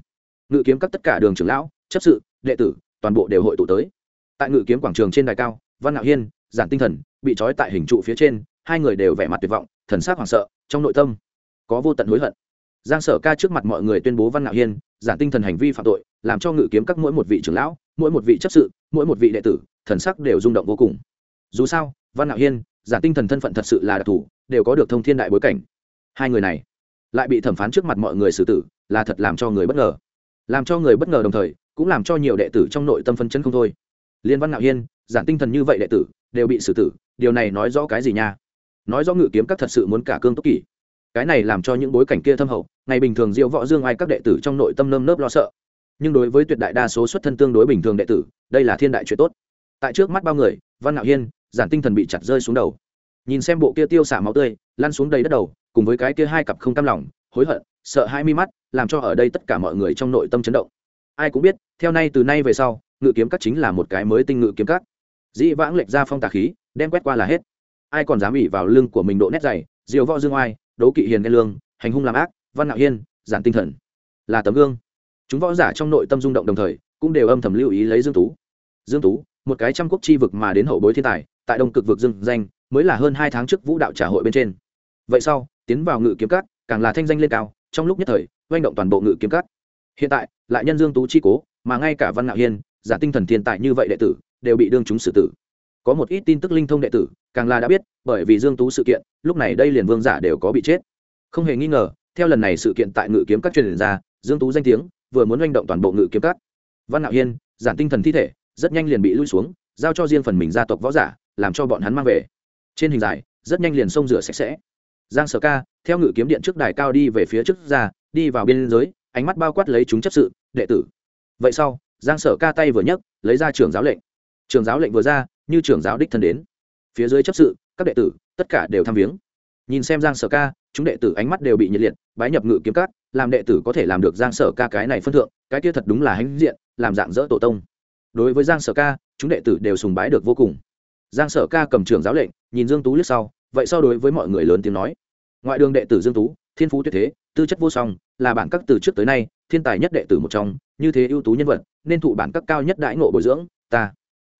Ngự kiếm các tất cả đường trưởng lão, chấp sự, đệ tử, toàn bộ đều hội tụ tới. Tại ngự kiếm quảng trường trên đài cao, văn ngạo hiên, giản tinh thần, bị trói tại hình trụ phía trên, hai người đều vẻ mặt tuyệt vọng, thần sắc hoảng sợ, trong nội tâm có vô tận hối hận. Giang sở ca trước mặt mọi người tuyên bố văn ngạo hiên, giản tinh thần hành vi phạm tội làm cho ngự kiếm các mỗi một vị trưởng lão, mỗi một vị chấp sự, mỗi một vị đệ tử, thần sắc đều rung động vô cùng. Dù sao, văn ngạo hiên, giả tinh thần thân phận thật sự là đặc thù, đều có được thông thiên đại bối cảnh. Hai người này lại bị thẩm phán trước mặt mọi người xử tử, là thật làm cho người bất ngờ. Làm cho người bất ngờ đồng thời, cũng làm cho nhiều đệ tử trong nội tâm phân chân không thôi. Liên văn ngạo hiên giản tinh thần như vậy đệ tử, đều bị xử tử, điều này nói rõ cái gì nha? Nói rõ ngự kiếm các thật sự muốn cả cương tốt kỷ. Cái này làm cho những bối cảnh kia thâm hậu, ngày bình thường diệu võ dương ai các đệ tử trong nội tâm nơm nớp lo sợ nhưng đối với tuyệt đại đa số xuất thân tương đối bình thường đệ tử, đây là thiên đại chuyện tốt. Tại trước mắt bao người, văn ngạo hiên, giản tinh thần bị chặt rơi xuống đầu. Nhìn xem bộ kia tiêu xả máu tươi, lăn xuống đầy đất đầu, cùng với cái kia hai cặp không cam lòng, hối hận, sợ hai mi mắt, làm cho ở đây tất cả mọi người trong nội tâm chấn động. Ai cũng biết, theo nay từ nay về sau, ngự kiếm các chính là một cái mới tinh ngự kiếm các. Dĩ vãng lệch ra phong tà khí, đem quét qua là hết. Ai còn dám ỉ vào lưng của mình độ nét dày, diều võ dương oai, đố kỵ hiền nghe lương, hành hung làm ác, văn ngạo hiên, giản tinh thần. Là tấm gương chúng võ giả trong nội tâm rung động đồng thời, cũng đều âm thầm lưu ý lấy dương tú. Dương tú, một cái trăm quốc chi vực mà đến hậu bối thiên tài, tại đông cực vực dương danh, mới là hơn hai tháng trước vũ đạo trả hội bên trên. Vậy sau, tiến vào ngự kiếm cát càng là thanh danh lên cao, trong lúc nhất thời doanh động toàn bộ ngự kiếm cát hiện tại, lại nhân dương tú chi cố, mà ngay cả văn ngạo hiên, giả tinh thần thiên tài như vậy đệ tử, đều bị đương chúng xử tử. Có một ít tin tức linh thông đệ tử, càng là đã biết, bởi vì dương tú sự kiện, lúc này đây liền vương giả đều có bị chết. Không hề nghi ngờ, theo lần này sự kiện tại ngự kiếm các truyền ra, dương tú danh tiếng vừa muốn manh động toàn bộ ngự kiếm cát văn ngạo hiên, giản tinh thần thi thể, rất nhanh liền bị lui xuống, giao cho riêng phần mình gia tộc võ giả, làm cho bọn hắn mang về. Trên hình dài, rất nhanh liền xông rửa sạch sẽ. Giang sở ca, theo ngự kiếm điện trước đài cao đi về phía trước ra, đi vào biên giới, ánh mắt bao quát lấy chúng chấp sự, đệ tử. Vậy sau, giang sở ca tay vừa nhấc, lấy ra trường giáo lệnh. Trường giáo lệnh vừa ra, như trường giáo đích thân đến. Phía dưới chấp sự, các đệ tử, tất cả đều tham viếng. Nhìn xem giang sở ca, chúng đệ tử ánh mắt đều bị nhiệt liệt, bái nhập ngự kiếm cát làm đệ tử có thể làm được giang sở ca cái này phân thượng, cái kia thật đúng là hãnh diện, làm dạng dỡ tổ tông. Đối với giang sở ca, chúng đệ tử đều sùng bái được vô cùng. Giang sở ca cầm trường giáo lệnh, nhìn dương tú lướt sau, vậy sau đối với mọi người lớn tiếng nói, ngoại đường đệ tử dương tú, thiên phú tuyệt thế, tư chất vô song, là bản các từ trước tới nay, thiên tài nhất đệ tử một trong, như thế ưu tú nhân vật, nên thụ bản các cao nhất đãi ngộ bồi dưỡng, ta.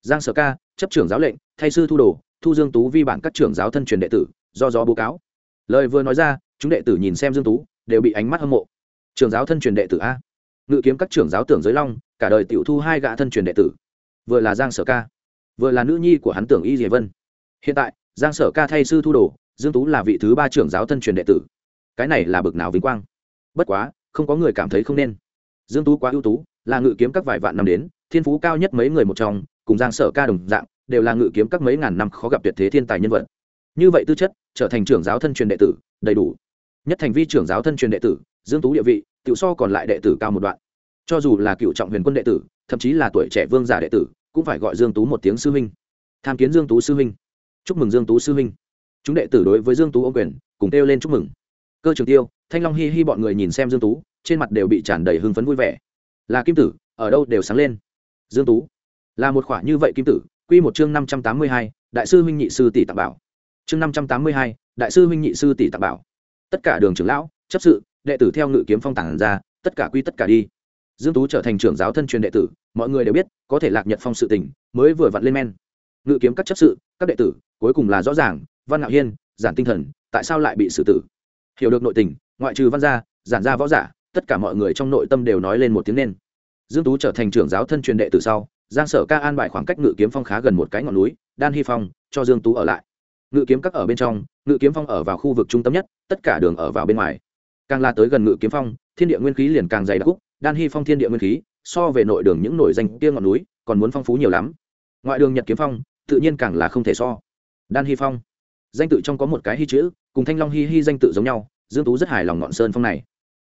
Giang sở ca chấp trưởng giáo lệnh, thay sư thu đồ, thu dương tú vi bản các trưởng giáo thân truyền đệ tử, do gió bố cáo. Lời vừa nói ra, chúng đệ tử nhìn xem dương tú đều bị ánh mắt hâm mộ. Trường giáo thân truyền đệ tử a. Ngự kiếm các trưởng giáo tưởng giới long, cả đời tiểu thu hai gã thân truyền đệ tử. Vừa là giang sở ca, vừa là nữ nhi của hắn tưởng y diệ vân. Hiện tại, giang sở ca thay sư thu đồ, dương tú là vị thứ ba trưởng giáo thân truyền đệ tử. Cái này là bực nào vinh quang. Bất quá, không có người cảm thấy không nên. Dương tú quá ưu tú, là ngự kiếm các vài vạn năm đến, thiên phú cao nhất mấy người một trong, cùng giang sở ca đồng dạng, đều là ngự kiếm các mấy ngàn năm khó gặp tuyệt thế thiên tài nhân vật. Như vậy tư chất, trở thành trưởng giáo thân truyền đệ tử, đầy đủ nhất thành vi trưởng giáo thân truyền đệ tử dương tú địa vị tiểu so còn lại đệ tử cao một đoạn. Cho dù là cựu trọng huyền quân đệ tử thậm chí là tuổi trẻ vương giả đệ tử cũng phải gọi dương tú một tiếng sư huynh. Tham kiến dương tú sư huynh. Chúc mừng dương tú sư huynh. Chúng đệ tử đối với dương tú ô quyền cùng kêu lên chúc mừng. Cơ trường tiêu thanh long hi hi bọn người nhìn xem dương tú trên mặt đều bị tràn đầy hưng phấn vui vẻ. Là kim tử ở đâu đều sáng lên. Dương tú là một khỏa như vậy kim tử quy một chương năm trăm tám mươi hai, đại sư huynh nhị sư tỷ tạm bảo. Chương năm trăm tám mươi hai, đại sư huynh nhị sư tỷ tạm bảo tất cả đường trưởng lão, chấp sự, đệ tử theo ngự kiếm phong tản ra, tất cả quy tất cả đi. Dương tú trở thành trưởng giáo thân truyền đệ tử, mọi người đều biết, có thể lạc nhật phong sự tình, mới vừa vặn lên men. Ngự kiếm các chấp sự, các đệ tử, cuối cùng là rõ ràng, văn ngạo hiên, giản tinh thần, tại sao lại bị xử tử? Hiểu được nội tình, ngoại trừ văn gia, giản gia võ giả, tất cả mọi người trong nội tâm đều nói lên một tiếng nên. Dương tú trở thành trưởng giáo thân truyền đệ tử sau, giang sở ca an bài khoảng cách ngự kiếm phong khá gần một cái ngọn núi, đan hy phong, cho dương tú ở lại ngự kiếm các ở bên trong, ngự kiếm phong ở vào khu vực trung tâm nhất, tất cả đường ở vào bên ngoài. Càng la tới gần ngự kiếm phong, thiên địa nguyên khí liền càng dày đặc cúc đan hy phong thiên địa nguyên khí, so về nội đường những nổi danh kia ngọn núi, còn muốn phong phú nhiều lắm. Ngoại đường nhật kiếm phong, tự nhiên càng là không thể so. Đan hy phong. Danh tự trong có một cái hy chữ, cùng thanh long hy hy danh tự giống nhau, dương tú rất hài lòng ngọn sơn phong này.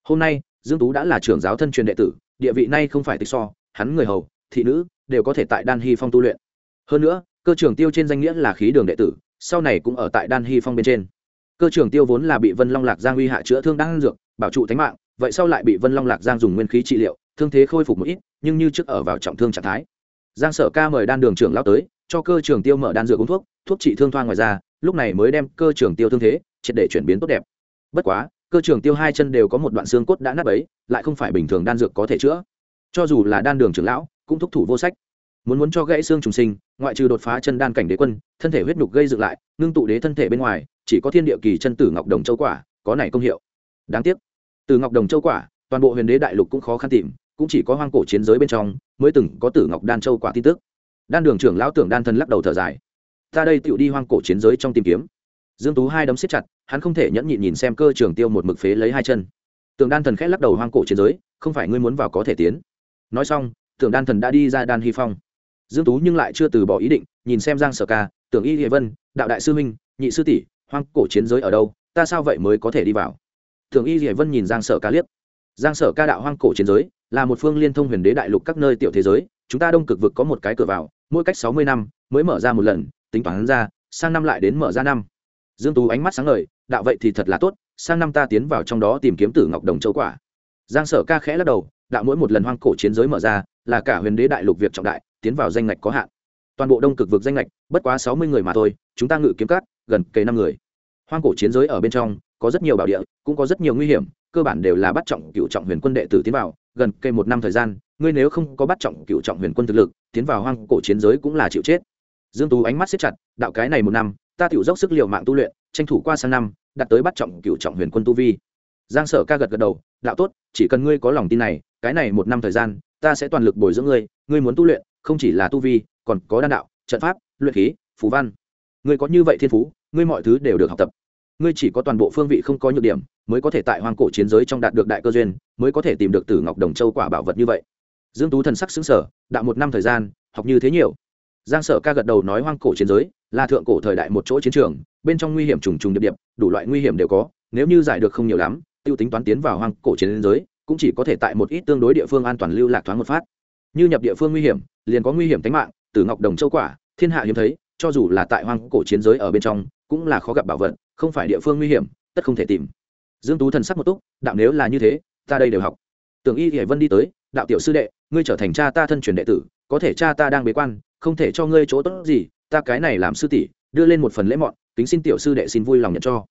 Hôm nay, dương tú đã là trưởng giáo thân truyền đệ tử, địa vị nay không phải tịch so, hắn người hầu, thị nữ, đều có thể tại đan hy phong tu luyện. Hơn nữa, cơ trưởng tiêu trên danh nghĩa là khí đường đệ tử sau này cũng ở tại đan hy phong bên trên. Cơ trưởng tiêu vốn là bị vân long lạc giang uy hạ chữa thương đang dược, bảo trụ tính mạng, vậy sau lại bị vân long lạc giang dùng nguyên khí trị liệu, thương thế khôi phục một ít, nhưng như trước ở vào trọng thương trạng thái. Giang sở ca mời đan đường trưởng lao tới, cho cơ trưởng tiêu mở đan dược uống thuốc thuốc trị thương thoa ngoài ra, lúc này mới đem cơ trưởng tiêu thương thế, triệt để chuyển biến tốt đẹp. Bất quá, cơ trưởng tiêu hai chân đều có một đoạn xương cốt đã nát ấy lại không phải bình thường đan dược có thể chữa. Cho dù là đan đường trưởng lão, cũng thúc thủ vô sách. Muốn muốn cho gãy xương trùng sinh ngoại trừ đột phá chân đan cảnh đế quân, thân thể huyết nhục gây dựng lại, ngưng tụ đế thân thể bên ngoài, chỉ có thiên địa kỳ chân tử ngọc đồng châu quả, có này công hiệu. Đáng tiếc, từ ngọc đồng châu quả, toàn bộ huyền đế đại lục cũng khó khăn tìm, cũng chỉ có hoang cổ chiến giới bên trong mới từng có tử ngọc đan châu quả tin tức. Đan đường trưởng lão tưởng đan thân lắc đầu thở dài. Ta đây tựu đi hoang cổ chiến giới trong tìm kiếm. Dương tú hai đấm siết chặt, hắn không thể nhẫn nhịn nhìn xem cơ trường tiêu một mực phế lấy hai chân. Tưởng đan thần khẽ lắc đầu hoang cổ chiến giới, không phải ngươi muốn vào có thể tiến. Nói xong, tưởng đan thần đã đi ra đan hy phong dương tú nhưng lại chưa từ bỏ ý định, nhìn xem giang sở ca, tưởng y hiệ vân, đạo đại sư minh nhị sư tỷ, hoang cổ chiến giới ở đâu, ta sao vậy mới có thể đi vào? Tưởng y hiệ vân nhìn giang sở ca liếc. Giang sở ca đạo hoang cổ chiến giới, là một phương liên thông huyền đế đại lục các nơi tiểu thế giới, chúng ta đông cực vực có một cái cửa vào, mỗi cách sáu mươi năm mới mở ra một lần, tính toán ra, sang năm lại đến mở ra năm. Dương tú ánh mắt sáng ngời, đạo vậy thì thật là tốt, sang năm ta tiến vào trong đó tìm kiếm tử ngọc đồng châu quả. Giang sở ca khẽ lắc đầu, đạo mỗi một lần hoang cổ chiến giới mở ra, là cả huyền đế đại lục việc trọng đại tiến vào danh ngạch có hạn. Toàn bộ đông cực vực danh ngạch, bất quá sáu mươi người mà thôi, chúng ta ngự kiếm cát gần kề năm người. Hoang cổ chiến giới ở bên trong, có rất nhiều bảo địa, cũng có rất nhiều nguy hiểm, cơ bản đều là bắt trọng cựu trọng huyền quân đệ tử tiến vào, gần kề một năm thời gian, ngươi nếu không có bắt trọng cựu trọng huyền quân thực lực, tiến vào hoang cổ chiến giới cũng là chịu chết. Dương tú ánh mắt siết chặt, đạo cái này một năm, ta tiểu dốc sức liều mạng tu luyện, tranh thủ qua sang năm, đạt tới bắt trọng cựu trọng huyền quân tu vi. Giang sở ca gật gật đầu, đạo tốt, chỉ cần ngươi có lòng tin này, cái này một năm thời gian, ta sẽ toàn lực bồi dưỡng ngươi ngươi muốn tu luyện không chỉ là tu vi, còn có đan đạo, trận pháp, luyện khí phú văn. Ngươi có như vậy thiên phú, ngươi mọi thứ đều được học tập. Ngươi chỉ có toàn bộ phương vị không có nhược điểm, mới có thể tại hoang cổ chiến giới trong đạt được đại cơ duyên, mới có thể tìm được tử ngọc đồng châu quả bảo vật như vậy. Dương tú thần sắc xứng sở đạo một năm thời gian, học như thế nhiều. Giang sở ca gật đầu nói hoang cổ chiến giới là thượng cổ thời đại một chỗ chiến trường, bên trong nguy hiểm trùng trùng điệp điệp, đủ loại nguy hiểm đều có, nếu như giải được không nhiều lắm, tiêu tính toán tiến vào hoang cổ chiến giới, cũng chỉ có thể tại một ít tương đối địa phương an toàn lưu lạc thoáng một phát. Như nhập địa phương nguy hiểm liền có nguy hiểm tính mạng, từ ngọc đồng châu quả, thiên hạ hiếm thấy, cho dù là tại hoang cổ chiến giới ở bên trong, cũng là khó gặp bảo vật, không phải địa phương nguy hiểm, tất không thể tìm. Dương tú thần sắc một túc, đạo nếu là như thế, ta đây đều học. Tưởng y hải vân đi tới, đạo tiểu sư đệ, ngươi trở thành cha ta thân truyền đệ tử, có thể cha ta đang bế quan, không thể cho ngươi chỗ tốt gì, ta cái này làm sư tỷ, đưa lên một phần lễ mọn tính xin tiểu sư đệ xin vui lòng nhận cho.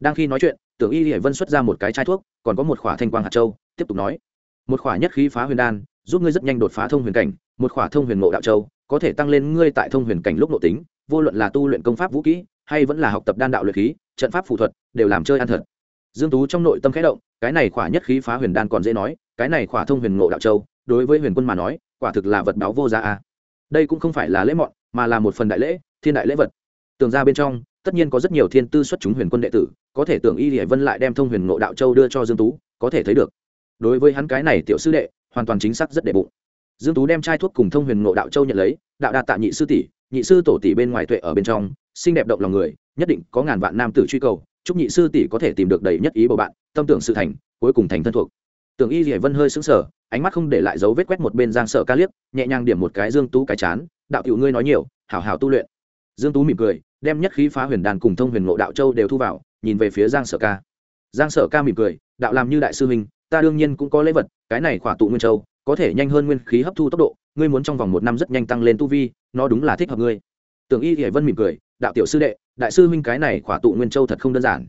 Đang khi nói chuyện, tưởng y hải vân xuất ra một cái chai thuốc, còn có một khỏa thanh quang hạt châu, tiếp tục nói, một khỏa nhất khí phá huyền đan giúp ngươi rất nhanh đột phá thông huyền cảnh, một khỏa thông huyền ngộ đạo châu, có thể tăng lên ngươi tại thông huyền cảnh lúc nội tính, vô luận là tu luyện công pháp vũ kỹ, hay vẫn là học tập đan đạo luyện khí, trận pháp phù thuật, đều làm chơi ăn thật. Dương tú trong nội tâm khẽ động, cái này khỏa nhất khí phá huyền đan còn dễ nói, cái này khỏa thông huyền ngộ đạo châu, đối với huyền quân mà nói, quả thực là vật báo vô giá a. Đây cũng không phải là lễ mọn, mà là một phần đại lễ, thiên đại lễ vật. Tường ra bên trong, tất nhiên có rất nhiều thiên tư xuất chúng huyền quân đệ tử, có thể tưởng y hải vân lại đem thông huyền ngộ đạo châu đưa cho dương tú, có thể thấy được. Đối với hắn cái này tiểu sư đệ hoàn toàn chính xác rất đệ bụng. Dương tú đem chai thuốc cùng thông huyền ngộ đạo châu nhận lấy, đạo đa tạ nhị sư tỷ, nhị sư tổ tỷ bên ngoài tuệ ở bên trong, xinh đẹp động lòng người, nhất định có ngàn vạn nam tử truy cầu, chúc nhị sư tỷ có thể tìm được đầy nhất ý bầu bạn, tâm tưởng sự thành, cuối cùng thành thân thuộc. Tưởng y dỉa vân hơi sững sờ, ánh mắt không để lại dấu vết quét một bên giang sợ ca liếc, nhẹ nhàng điểm một cái dương tú cái chán, đạo tiểu ngươi nói nhiều, hảo hảo tu luyện. Dương tú mỉm cười, đem nhất khí phá huyền đàn cùng thông huyền ngộ đạo châu đều thu vào, nhìn về phía giang sở ca. Giang sở ca mỉm cười, đạo làm như đại sư huynh ta đương nhiên cũng có lễ vật, cái này khỏa tụ nguyên châu, có thể nhanh hơn nguyên khí hấp thu tốc độ, ngươi muốn trong vòng một năm rất nhanh tăng lên tu vi, nó đúng là thích hợp ngươi. Tưởng y hải vân mỉm cười, đạo tiểu sư đệ, đại sư huynh cái này khỏa tụ nguyên châu thật không đơn giản.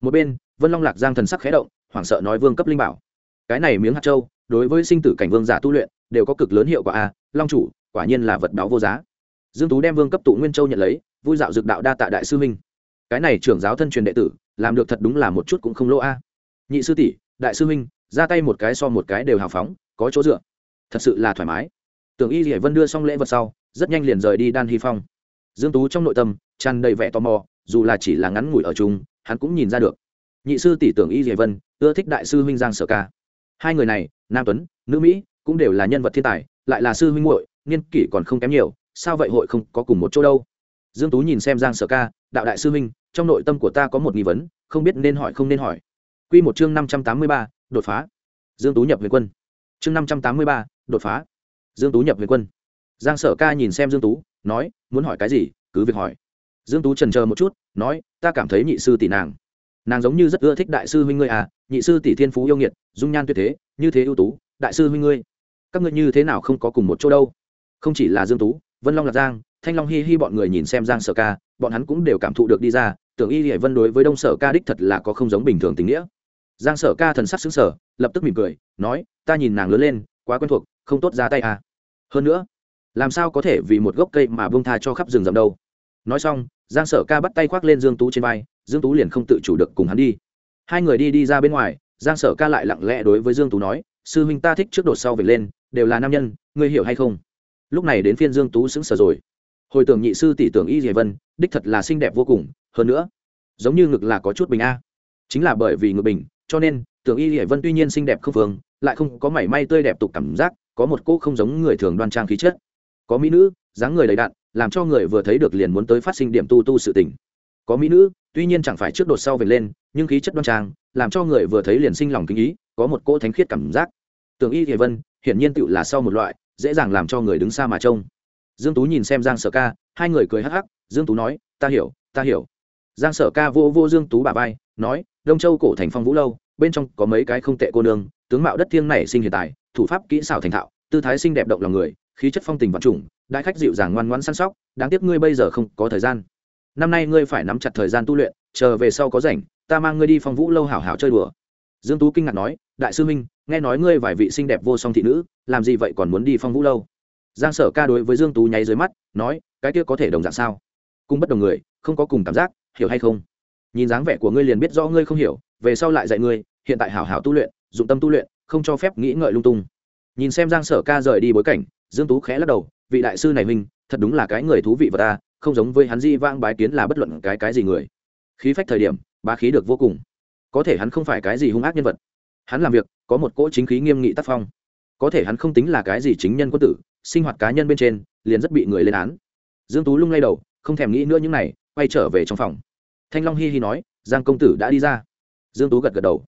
Một bên, vân long lạc giang thần sắc khẽ động, hoảng sợ nói vương cấp linh bảo. Cái này miếng hạt châu, đối với sinh tử cảnh vương giả tu luyện, đều có cực lớn hiệu quả a, long chủ, quả nhiên là vật báo vô giá. Dương tú đem vương cấp tụ nguyên châu nhận lấy, vui dạo dược đạo đa tạ đại sư huynh. Cái này trưởng giáo thân truyền đệ tử, làm được thật đúng là một chút cũng không lỗ a. Nhị sư tỷ, đại sư huynh ra tay một cái so một cái đều hào phóng có chỗ dựa. Thật sự là thoải mái. Tưởng y hải vân đưa xong lễ vật sau rất nhanh liền rời đi đan hy phong. Dương tú trong nội tâm tràn đầy vẻ tò mò dù là chỉ là ngắn ngủi ở chung hắn cũng nhìn ra được. Nhị sư tỷ tưởng y hải vân ưa thích đại sư huynh giang sở ca. Hai người này nam tuấn nữ mỹ cũng đều là nhân vật thiên tài lại là sư huynh muội niên kỷ còn không kém nhiều sao vậy hội không có cùng một chỗ đâu? Dương tú nhìn xem giang sở ca đạo đại sư huynh trong nội tâm của ta có một nghi vấn không biết nên hỏi không nên hỏi. Quy một chương 583, đột phá. Dương tú nhập huyền quân. Chương năm trăm tám mươi ba, đột phá. Dương tú nhập huyền quân. Giang sở ca nhìn xem dương tú nói muốn hỏi cái gì? Cứ việc hỏi. Dương tú trần chờ một chút nói ta cảm thấy nhị sư tỷ nàng nàng giống như rất ưa thích đại sư huynh ngươi à nhị sư tỷ thiên phú yêu nghiệt dung nhan tuyệt thế như thế ưu tú đại sư huynh ngươi các ngươi như thế nào không có cùng một chỗ đâu? Không chỉ là dương tú vân long lạc giang thanh long hi hi bọn người nhìn xem giang sở ca bọn hắn cũng đều cảm thụ được đi ra tưởng y hải vân đối với đông sở ca đích thật là có không giống bình thường tình nghĩa giang sở ca thần sắc xứng sở lập tức mỉm cười, nói, ta nhìn nàng lớn lên, quá quen thuộc, không tốt ra tay à. Hơn nữa, làm sao có thể vì một gốc cây mà bông tha cho khắp rừng rậm đâu. Nói xong, giang sở ca bắt tay khoác lên dương tú trên vai, dương tú liền không tự chủ được cùng hắn đi. Hai người đi đi ra bên ngoài, giang sở ca lại lặng lẽ đối với dương tú nói, sư huynh ta thích trước đột sau về lên, đều là nam nhân, ngươi hiểu hay không? Lúc này đến phiên dương tú sững sờ rồi. Hồi tưởng nhị sư tỷ tưởng y dề vân, đích thật là xinh đẹp vô cùng, hơn nữa, giống như ngực là có chút bình a. Chính là bởi vì ngực bình cho nên, tưởng y hải vân tuy nhiên xinh đẹp không phương lại không có mảy may tươi đẹp tục cảm giác, có một cô không giống người thường đoan trang khí chất. Có mỹ nữ, dáng người đầy đặn, làm cho người vừa thấy được liền muốn tới phát sinh điểm tu tu sự tình. Có mỹ nữ, tuy nhiên chẳng phải trước đột sau về lên, nhưng khí chất đoan trang, làm cho người vừa thấy liền sinh lòng kinh ý, có một cỗ thánh khiết cảm giác. Tưởng y hải vân, hiển nhiên tựu là sau một loại, dễ dàng làm cho người đứng xa mà trông. Dương tú nhìn xem giang sở ca, hai người cười hắc hắc, dương tú nói, ta hiểu ta hiểu. Giang sở ca vô vô dương tú bà vai, nói đông châu cổ thành phong vũ lâu, bên trong có mấy cái không tệ cô nương, tướng mạo đất thiêng này sinh hiện tại, thủ pháp kỹ xảo thành thạo, tư thái xinh đẹp động lòng người, khí chất phong tình vạn trùng, đại khách dịu dàng ngoan ngoãn săn sóc, đáng tiếc ngươi bây giờ không có thời gian. Năm nay ngươi phải nắm chặt thời gian tu luyện, chờ về sau có rảnh, ta mang ngươi đi phong vũ lâu hảo hảo chơi đùa. Dương tú kinh ngạc nói, đại sư minh nghe nói ngươi vài vị xinh đẹp vô song thị nữ, làm gì vậy còn muốn đi phong vũ lâu? Giang sở ca đối với dương tú nháy dưới mắt, nói, cái kia có thể đồng dạng sao? Cung bất đồng người, không có cùng cảm giác, hiểu hay không? Nhìn dáng vẻ của ngươi liền biết rõ ngươi không hiểu, về sau lại dạy ngươi, hiện tại hảo hảo tu luyện, dụng tâm tu luyện, không cho phép nghĩ ngợi lung tung. Nhìn xem giang sở ca rời đi bối cảnh, dương tú khẽ lắc đầu, vị đại sư này minh thật đúng là cái người thú vị và ta không giống với hắn di vang bái kiến là bất luận cái cái gì người. Khí phách thời điểm ba khí được vô cùng. Có thể hắn không phải cái gì hung ác nhân vật. Hắn làm việc, có một cỗ chính khí nghiêm nghị tác phong. Có thể hắn không tính là cái gì chính nhân quân tử, sinh hoạt cá nhân bên trên, liền rất bị người lên án. Dương tú lung lay đầu, không thèm nghĩ nữa những này, quay trở về trong phòng thanh long hi hi nói, giang công tử đã đi ra. Dương tú gật gật đầu.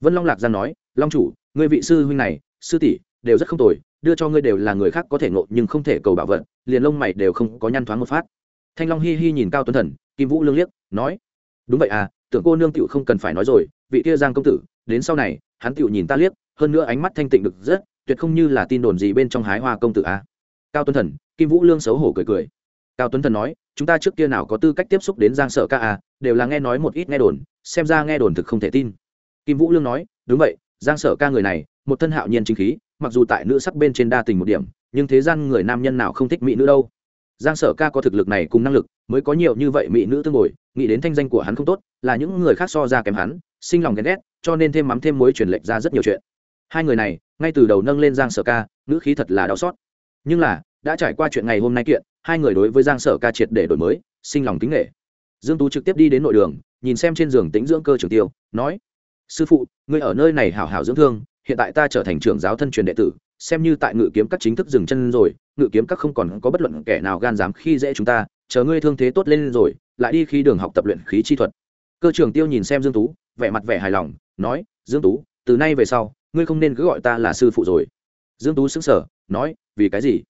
Vân long lạc giang nói, long chủ người vị sư huynh này, sư tỷ, đều rất không tồi, đưa cho ngươi đều là người khác có thể ngộ nhưng không thể cầu bảo vận liền lông mày đều không có nhăn thoáng một phát. Thanh long hi hi nhìn cao tuấn thần, kim vũ lương liếc, nói, đúng vậy à tưởng cô nương tựu không cần phải nói rồi, vị kia giang công tử, đến sau này, hắn tựu nhìn ta liếc, hơn nữa ánh mắt thanh tịnh được rất, tuyệt không như là tin đồn gì bên trong hái hoa công tử à. Cao tuấn thần, kim vũ lương xấu hổ cười cười. Cao tuấn thần nói chúng ta trước kia nào có tư cách tiếp xúc đến giang sở ca à, đều là nghe nói một ít nghe đồn xem ra nghe đồn thực không thể tin. Kim vũ lương nói đúng vậy giang sở ca người này một thân hạo nhiên chính khí mặc dù tại nữ sắc bên trên đa tình một điểm nhưng thế gian người nam nhân nào không thích mỹ nữ đâu. Giang sở ca có thực lực này cùng năng lực mới có nhiều như vậy mỹ nữ tương ngồi nghĩ đến thanh danh của hắn không tốt là những người khác so ra kém hắn sinh lòng ghen ghét cho nên thêm mắm thêm mối truyền lệch ra rất nhiều chuyện. Hai người này ngay từ đầu nâng lên giang sở ca nữ khí thật là đau xót. Nhưng là đã trải qua chuyện ngày hôm nay kiện, hai người đối với giang sở ca triệt để đổi mới, sinh lòng kính nghệ dương tú trực tiếp đi đến nội đường, nhìn xem trên giường tính dưỡng cơ trường tiêu, nói, sư phụ, ngươi ở nơi này hảo hảo dưỡng thương, hiện tại ta trở thành trưởng giáo thân truyền đệ tử, xem như tại ngự kiếm các chính thức dừng chân rồi, ngự kiếm các không còn có bất luận kẻ nào gan dám khi dễ chúng ta, chờ ngươi thương thế tốt lên rồi, lại đi khi đường học tập luyện khí chi thuật. Cơ trưởng tiêu nhìn xem dương tú, vẻ mặt vẻ hài lòng, nói, dương tú, từ nay về sau, ngươi không nên cứ gọi ta là sư phụ rồi. Dương tú sững sờ, nói, vì cái gì?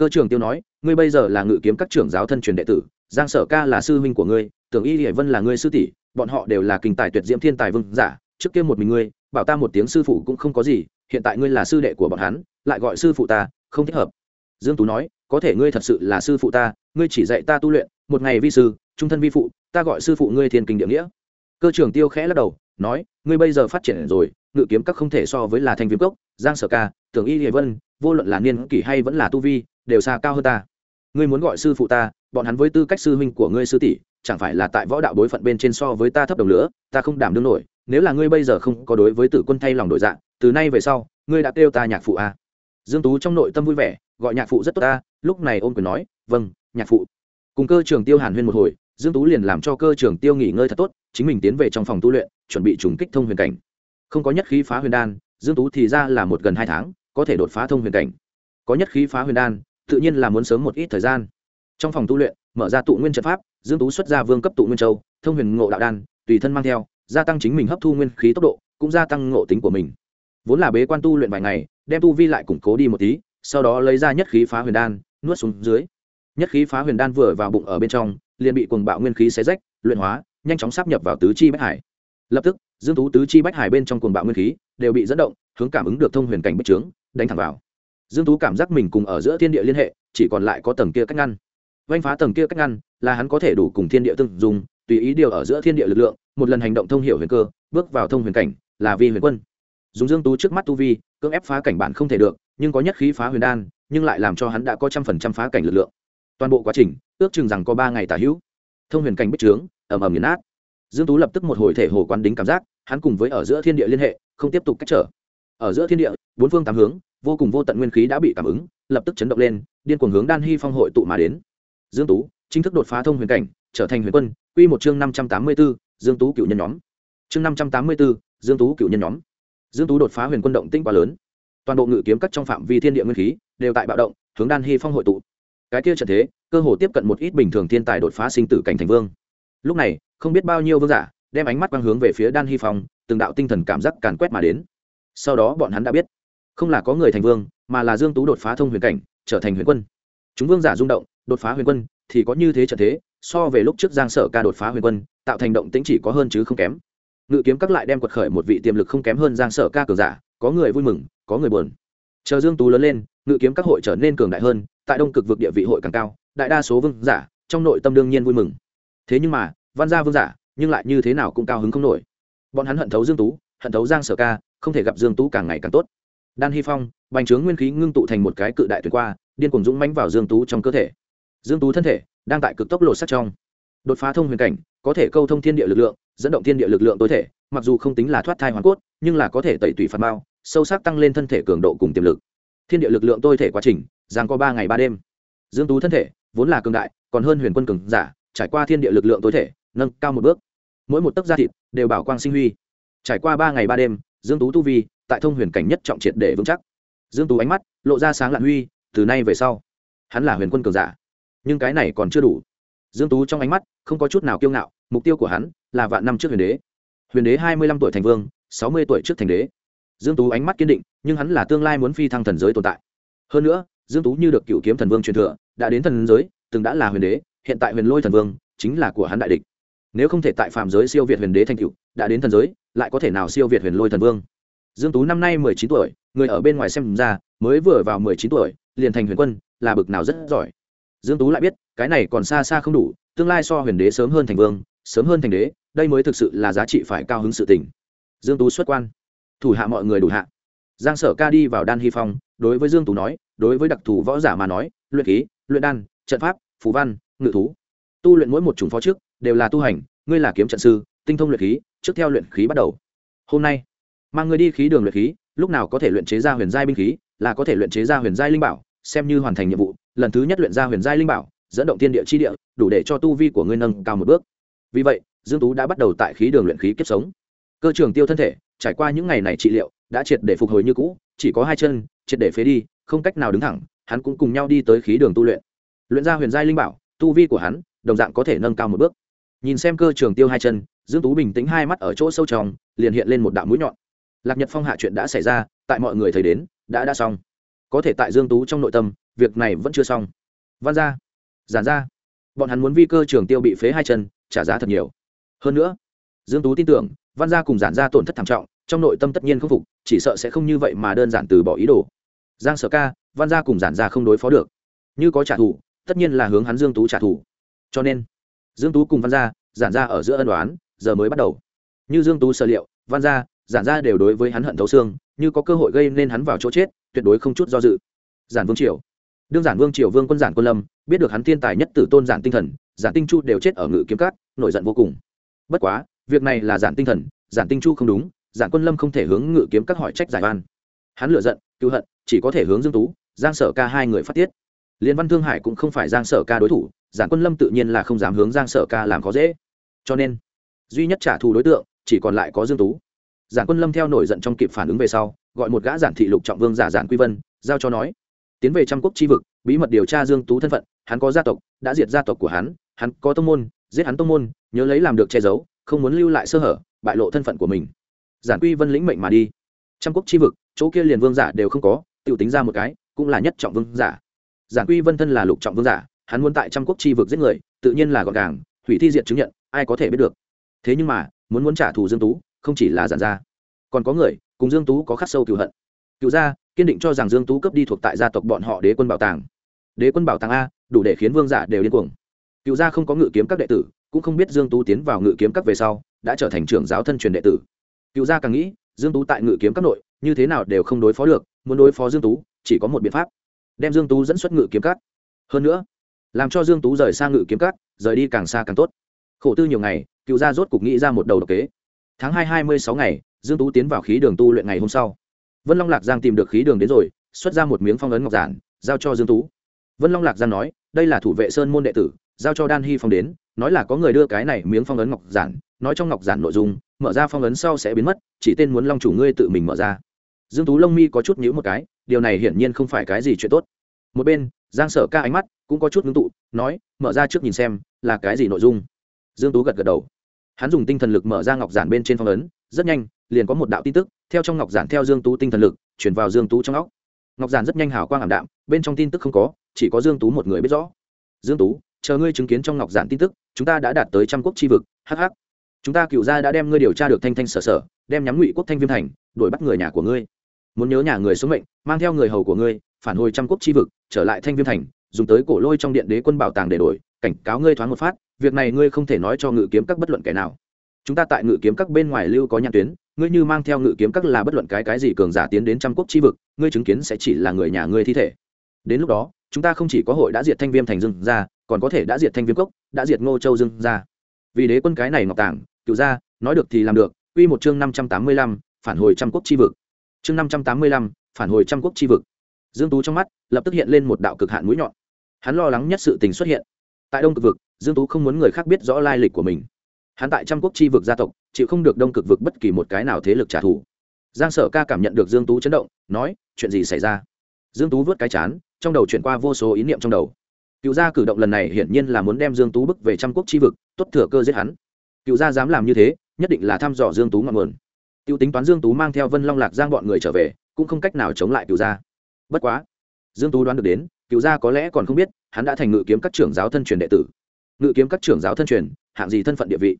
Cơ trưởng tiêu nói, ngươi bây giờ là ngự kiếm các trưởng giáo thân truyền đệ tử, giang sở ca là sư huynh của ngươi, tưởng y hải vân là ngươi sư tỷ, bọn họ đều là kinh tài tuyệt diễm thiên tài vương giả, trước kia một mình ngươi, bảo ta một tiếng sư phụ cũng không có gì, hiện tại ngươi là sư đệ của bọn hắn, lại gọi sư phụ ta, không thích hợp. Dương tú nói, có thể ngươi thật sự là sư phụ ta, ngươi chỉ dạy ta tu luyện, một ngày vi sư, trung thân vi phụ, ta gọi sư phụ ngươi thiên kinh địa nghĩa. Cơ trưởng tiêu khẽ lắc đầu, nói, ngươi bây giờ phát triển rồi, ngự kiếm các không thể so với là thanh viêm cốc, giang sở ca, tưởng y hiệp vân, vô luận là niên kỷ hay vẫn là tu vi đều xa cao hơn ta. Ngươi muốn gọi sư phụ ta, bọn hắn với tư cách sư huynh của ngươi sư tỷ, chẳng phải là tại võ đạo bối phận bên trên so với ta thấp đồng nữa ta không đảm đương nổi, nếu là ngươi bây giờ không có đối với tử quân thay lòng đổi dạng từ nay về sau, ngươi đã kêu ta nhạc phụ à. dương tú trong nội tâm vui vẻ, gọi nhạc phụ rất tốt ta, lúc này ôm quyền nói vâng nhạc phụ. Cùng cơ trường tiêu hàn huyên một hồi, dương tú liền làm cho cơ trường tiêu nghỉ ngơi thật tốt, chính mình tiến về trong phòng tu luyện, chuẩn bị trùng kích thông huyền cảnh. Không có nhất khí phá huyền đan, dương tú thì ra là một gần hai tháng, có thể đột phá thông huyền cảnh. Có nhất khí phá huyền đan tự nhiên là muốn sớm một ít thời gian. Trong phòng tu luyện, mở ra tụ nguyên trận pháp, dương tú xuất ra vương cấp tụ nguyên châu, thông huyền ngộ đạo đan, tùy thân mang theo, gia tăng chính mình hấp thu nguyên khí tốc độ, cũng gia tăng ngộ tính của mình. Vốn là bế quan tu luyện vài ngày, đem tu vi lại củng cố đi một tí, sau đó lấy ra nhất khí phá huyền đan, nuốt xuống dưới. Nhất khí phá huyền đan vừa vào bụng ở bên trong, liền bị cuồng bạo nguyên khí xé rách, luyện hóa, nhanh chóng sắp nhập vào tứ chi bách hải. Lập tức, dương tú tứ chi bách hải bên trong cuồng bạo nguyên khí đều bị dẫn động, hướng cảm ứng được thông huyền cảnh bích trướng, đánh thẳng vào dương tú cảm giác mình cùng ở giữa thiên địa liên hệ, chỉ còn lại có tầng kia cách ngăn. Vanh phá tầng kia cách ngăn là hắn có thể đủ cùng thiên địa tương dùng, tùy ý điều ở giữa thiên địa lực lượng, một lần hành động thông hiểu huyền cơ, bước vào thông huyền cảnh, là vi huyền quân. Dùng dương tú trước mắt tu vi, cưỡng ép phá cảnh bản không thể được, nhưng có nhất khí phá huyền đan, nhưng lại làm cho hắn đã có trăm phần trăm phá cảnh lực lượng. Toàn bộ quá trình, ước chừng rằng có ba ngày tả hữu. Thông huyền cảnh bích trướng, ầm ầm nghiền nát. Dương tú lập tức một hồi thể hồ quán đính cảm giác, hắn cùng với ở giữa thiên địa liên hệ, không tiếp tục cách trở ở giữa thiên địa bốn phương tám hướng vô cùng vô tận nguyên khí đã bị cảm ứng lập tức chấn động lên điên cuồng hướng đan hy phong hội tụ mà đến. Dương tú chính thức đột phá thông huyền cảnh trở thành huyền quân quy một chương năm trăm tám mươi 584, dương tú cựu nhân nhóm. Chương năm trăm tám mươi 584, dương tú cựu nhân nhóm. Dương tú đột phá huyền quân động tinh quá lớn. Toàn bộ ngự kiếm cắt trong phạm vi thiên địa nguyên khí đều tại bạo động hướng đan hy phong hội tụ. Cái kia trận thế cơ hồ tiếp cận một ít bình thường thiên tài đột phá sinh tử cảnh thành vương. Lúc này không biết bao nhiêu vương giả đem ánh mắt quang hướng về phía đan hy phong từng đạo tinh thần cảm giác càn quét mà đến sau đó bọn hắn đã biết không là có người thành vương mà là dương tú đột phá thông huyền cảnh trở thành huyền quân chúng vương giả rung động đột phá huyền quân thì có như thế trận thế so về lúc trước giang sở ca đột phá huyền quân tạo thành động tĩnh chỉ có hơn chứ không kém ngự kiếm các lại đem quật khởi một vị tiềm lực không kém hơn giang sở ca cường giả có người vui mừng có người buồn chờ dương tú lớn lên ngự kiếm các hội trở nên cường đại hơn tại đông cực vực địa vị hội càng cao đại đa số vương giả trong nội tâm đương nhiên vui mừng thế nhưng mà văn gia vương giả nhưng lại như thế nào cũng cao hứng không nổi bọn hắn hận thấu dương tú hận thấu giang sở ca không thể gặp dương tú càng ngày càng tốt. Đan hy phong, bành trướng nguyên khí ngưng tụ thành một cái cự đại tuyệt qua, điên cuồng dũng mãnh vào dương tú trong cơ thể. Dương tú thân thể đang tại cực tốc lột sắc trong. Đột phá thông huyền cảnh, có thể câu thông thiên địa lực lượng, dẫn động thiên địa lực lượng tối thể, mặc dù không tính là thoát thai hoàn cốt, nhưng là có thể tẩy tủy phạt bao, sâu sắc tăng lên thân thể cường độ cùng tiềm lực. Thiên địa lực lượng tối thể quá trình, giang có ba ngày ba đêm. Dương tú thân thể vốn là cường đại, còn hơn huyền quân cường giả, trải qua thiên địa lực lượng tối thể, nâng cao một bước. Mỗi một tấc da thịt đều bảo quang sinh huy. Trải qua ba ngày ba đêm dương tú tu vi, tại thông huyền cảnh nhất trọng triệt để vững chắc. Dương tú ánh mắt lộ ra sáng lạn huy, từ nay về sau, hắn là huyền quân cường giả. Nhưng cái này còn chưa đủ. Dương tú trong ánh mắt không có chút nào kiêu ngạo, mục tiêu của hắn là vạn năm trước huyền đế. Huyền đế hai mươi lăm tuổi thành vương, sáu mươi tuổi trước thành đế. Dương tú ánh mắt kiên định, nhưng hắn là tương lai muốn phi thăng thần giới tồn tại. Hơn nữa, dương tú như được cựu kiếm thần vương truyền thừa, đã đến thần giới, từng đã là huyền đế, hiện tại huyền lôi thần vương chính là của hắn đại địch nếu không thể tại phạm giới siêu việt huyền đế thành cựu đã đến thần giới, lại có thể nào siêu việt huyền lôi thần vương? Dương tú năm nay mười chín tuổi, người ở bên ngoài xem ra, mới vừa vào mười chín tuổi, liền thành huyền quân, là bực nào rất giỏi. Dương tú lại biết, cái này còn xa xa không đủ, tương lai so huyền đế sớm hơn thành vương, sớm hơn thành đế, đây mới thực sự là giá trị phải cao hứng sự tình. Dương tú xuất quan. Thủ hạ mọi người đủ hạ. Giang sở ca đi vào đan hy phong, đối với dương tú nói, đối với đặc thù võ giả mà nói, luyện khí, luyện đan, trận pháp, phù văn, ngự thú. Tu luyện mỗi một chủng phó trước đều là tu hành, ngươi là kiếm trận sư, tinh thông luyện khí, trước theo luyện khí bắt đầu. Hôm nay, mang ngươi đi khí đường luyện khí, lúc nào có thể luyện chế ra huyền giai binh khí, là có thể luyện chế ra huyền giai linh bảo, xem như hoàn thành nhiệm vụ, lần thứ nhất luyện ra huyền giai linh bảo, dẫn động tiên địa chi địa, đủ để cho tu vi của ngươi nâng cao một bước. Vì vậy, dương tú đã bắt đầu tại khí đường luyện khí kiếp sống. Cơ trường tiêu thân thể, trải qua những ngày này trị liệu, đã triệt để phục hồi như cũ, chỉ có hai chân, triệt để phế đi, không cách nào đứng thẳng, hắn cũng cùng nhau đi tới khí đường tu luyện. Luyện ra huyền giai linh bảo, tu vi của hắn, đồng dạng có thể nâng cao một bước nhìn xem cơ trường tiêu hai chân, dương tú bình tĩnh hai mắt ở chỗ sâu trong, liền hiện lên một đạo mũi nhọn. Lạc nhật phong hạ chuyện đã xảy ra, tại mọi người thấy đến, đã đã xong. Có thể tại dương tú trong nội tâm, việc này vẫn chưa xong. Văn ra giản ra bọn hắn muốn vi cơ trường tiêu bị phế hai chân, trả giá thật nhiều. Hơn nữa, dương tú tin tưởng, văn gia cùng giản ra tổn thất thảm trọng, trong nội tâm tất nhiên không phục, chỉ sợ sẽ không như vậy mà đơn giản từ bỏ ý đồ. Giang sở ca, văn gia cùng giản ra không đối phó được. Như có trả thù, tất nhiên là hướng hắn dương tú trả thù. Cho nên dương tú cùng văn gia, giản ra ở giữa ân đoán giờ mới bắt đầu. Như dương tú sở liệu, văn gia, giản ra đều đối với hắn hận thấu xương, như có cơ hội gây nên hắn vào chỗ chết, tuyệt đối không chút do dự. Giản vương triều. Đương giản vương triều vương quân giản quân lâm, biết được hắn thiên tài nhất tử tôn giản tinh thần, giản tinh chu đều chết ở ngự kiếm cát nổi giận vô cùng. Bất quá, việc này là giản tinh thần, giản tinh chu không đúng, giản quân lâm không thể hướng ngự kiếm các hỏi trách giải van hắn lựa giận, cứu hận, chỉ có thể hướng dương tú, giang sở ca hai người phát tiết liên văn thương hải cũng không phải giang sở ca đối thủ, giản quân lâm tự nhiên là không dám hướng giang sở ca làm khó dễ. Cho nên, duy nhất trả thù đối tượng, chỉ còn lại có dương tú. Giản quân lâm theo nổi giận trong kịp phản ứng về sau, gọi một gã giản thị lục trọng vương giả giản quy vân, giao cho nói, tiến về trăm quốc chi vực, bí mật điều tra dương tú thân phận, hắn có gia tộc, đã diệt gia tộc của hắn hắn có tông môn, giết hắn tông môn, nhớ lấy làm được che giấu, không muốn lưu lại sơ hở, bại lộ thân phận của mình. Giản quy vân lĩnh mệnh mà đi. Trăm quốc chi vực, chỗ kia liền vương giả đều không có tự tính ra một cái, cũng là nhất trọng vương giả giản quy vân thân là lục trọng vương giả, hắn muốn tại trăm quốc chi vực giết người, tự nhiên là gọn gàng, hủy thi Diện chứng nhận, ai có thể biết được. Thế nhưng mà, muốn muốn trả thù dương tú, không chỉ là giản gia. Còn có người, cùng dương tú có khắc sâu cựu hận. Cựu gia, kiên định cho rằng dương tú cấp đi thuộc tại gia tộc bọn họ đế quân bảo tàng. Đế quân bảo tàng a, đủ để khiến vương giả đều điên cuồng. Cựu gia không có ngự kiếm các đệ tử, cũng không biết dương tú tiến vào ngự kiếm các về sau, đã trở thành trưởng giáo thân truyền đệ tử. Cựu gia càng nghĩ, dương tú tại ngự kiếm các nội, như thế nào đều không đối phó được, muốn đối phó dương tú, chỉ có một biện pháp đem dương tú dẫn xuất ngự kiếm cắt. hơn nữa làm cho dương tú rời xa ngự kiếm cắt, rời đi càng xa càng tốt. Khổ tư nhiều ngày cựu gia rốt cục nghĩ ra một đầu độc kế. Tháng hai hai mươi sáu ngày dương tú tiến vào khí đường tu luyện ngày hôm sau. Vân long lạc giang tìm được khí đường đến rồi xuất ra một miếng phong ấn ngọc giản giao cho dương tú. Vân long lạc giang nói đây là thủ vệ sơn môn đệ tử giao cho đan hy phong đến nói là có người đưa cái này miếng phong ấn ngọc giản nói trong ngọc giản nội dung mở ra phong ấn sau sẽ biến mất chỉ tên muốn long chủ ngươi tự mình mở ra. Dương tú lông mi có chút nhíu một cái điều này hiển nhiên không phải cái gì chuyện tốt. Một bên, giang sở ca ánh mắt cũng có chút ngưng tụ, nói, mở ra trước nhìn xem, là cái gì nội dung? Dương tú gật gật đầu. Hắn dùng tinh thần lực mở ra ngọc giản bên trên phong ấn, rất nhanh, liền có một đạo tin tức, theo trong ngọc giản theo dương tú tinh thần lực, chuyển vào dương tú trong óc. Ngọc giản rất nhanh hào quang ảm đạm, bên trong tin tức không có, chỉ có dương tú một người biết rõ. Dương tú, chờ ngươi chứng kiến trong ngọc giản tin tức, chúng ta đã đạt tới trăm quốc chi vực hh chúng ta cựu gia đã đem ngươi điều tra được thanh thanh sở sở, đem nhắm ngụy quốc thanh viêm thành, đuổi bắt người nhà của ngươi muốn nhớ nhà người số mệnh, mang theo người hầu của ngươi, phản hồi trăm quốc chi vực, trở lại thanh viêm thành, dùng tới cổ lôi trong điện đế quân bảo tàng để đổi, cảnh cáo ngươi thoáng một phát, việc này ngươi không thể nói cho ngự kiếm các bất luận kẻ nào. Chúng ta tại ngự kiếm các bên ngoài lưu có nhãn tuyến, ngươi như mang theo ngự kiếm các là bất luận cái cái gì cường giả tiến đến trăm quốc chi vực, ngươi chứng kiến sẽ chỉ là người nhà ngươi thi thể. Đến lúc đó, chúng ta không chỉ có hội đã diệt thanh viêm thành dương ra còn có thể đã diệt thanh viêm cốc, đã diệt ngô châu dương ra vì đế quân cái này ngọc tàng cựu gia, nói được thì làm được, Quy một chương năm trăm tám mươi lăm, phản hồi trăm quốc chi vực chương năm trăm tám mươi lăm, phản hồi trăm quốc chi vực. Dương tú trong mắt lập tức hiện lên một đạo cực hạn mũi nhọn. Hắn lo lắng nhất sự tình xuất hiện. Tại đông cực vực, dương tú không muốn người khác biết rõ lai lịch của mình. Hắn tại trăm quốc chi vực gia tộc, chịu không được đông cực vực bất kỳ một cái nào thế lực trả thù. Giang sở ca cảm nhận được dương tú chấn động, nói, chuyện gì xảy ra? Dương tú vớt cái chán, trong đầu chuyển qua vô số ý niệm trong đầu. Cựu gia cử động lần này hiển nhiên là muốn đem dương tú bức về trăm quốc chi vực, tốt thừa cơ giết hắn. Cựu gia dám làm như thế, nhất định là thăm dò dương tú ngọn nguồn tiêu tính toán dương tú mang theo vân long lạc giang bọn người trở về, cũng không cách nào chống lại cựu gia. Bất quá, dương tú đoán được đến cựu gia có lẽ còn không biết, hắn đã thành ngự kiếm các trưởng giáo thân truyền đệ tử. Ngự kiếm các trưởng giáo thân truyền, hạng gì thân phận địa vị?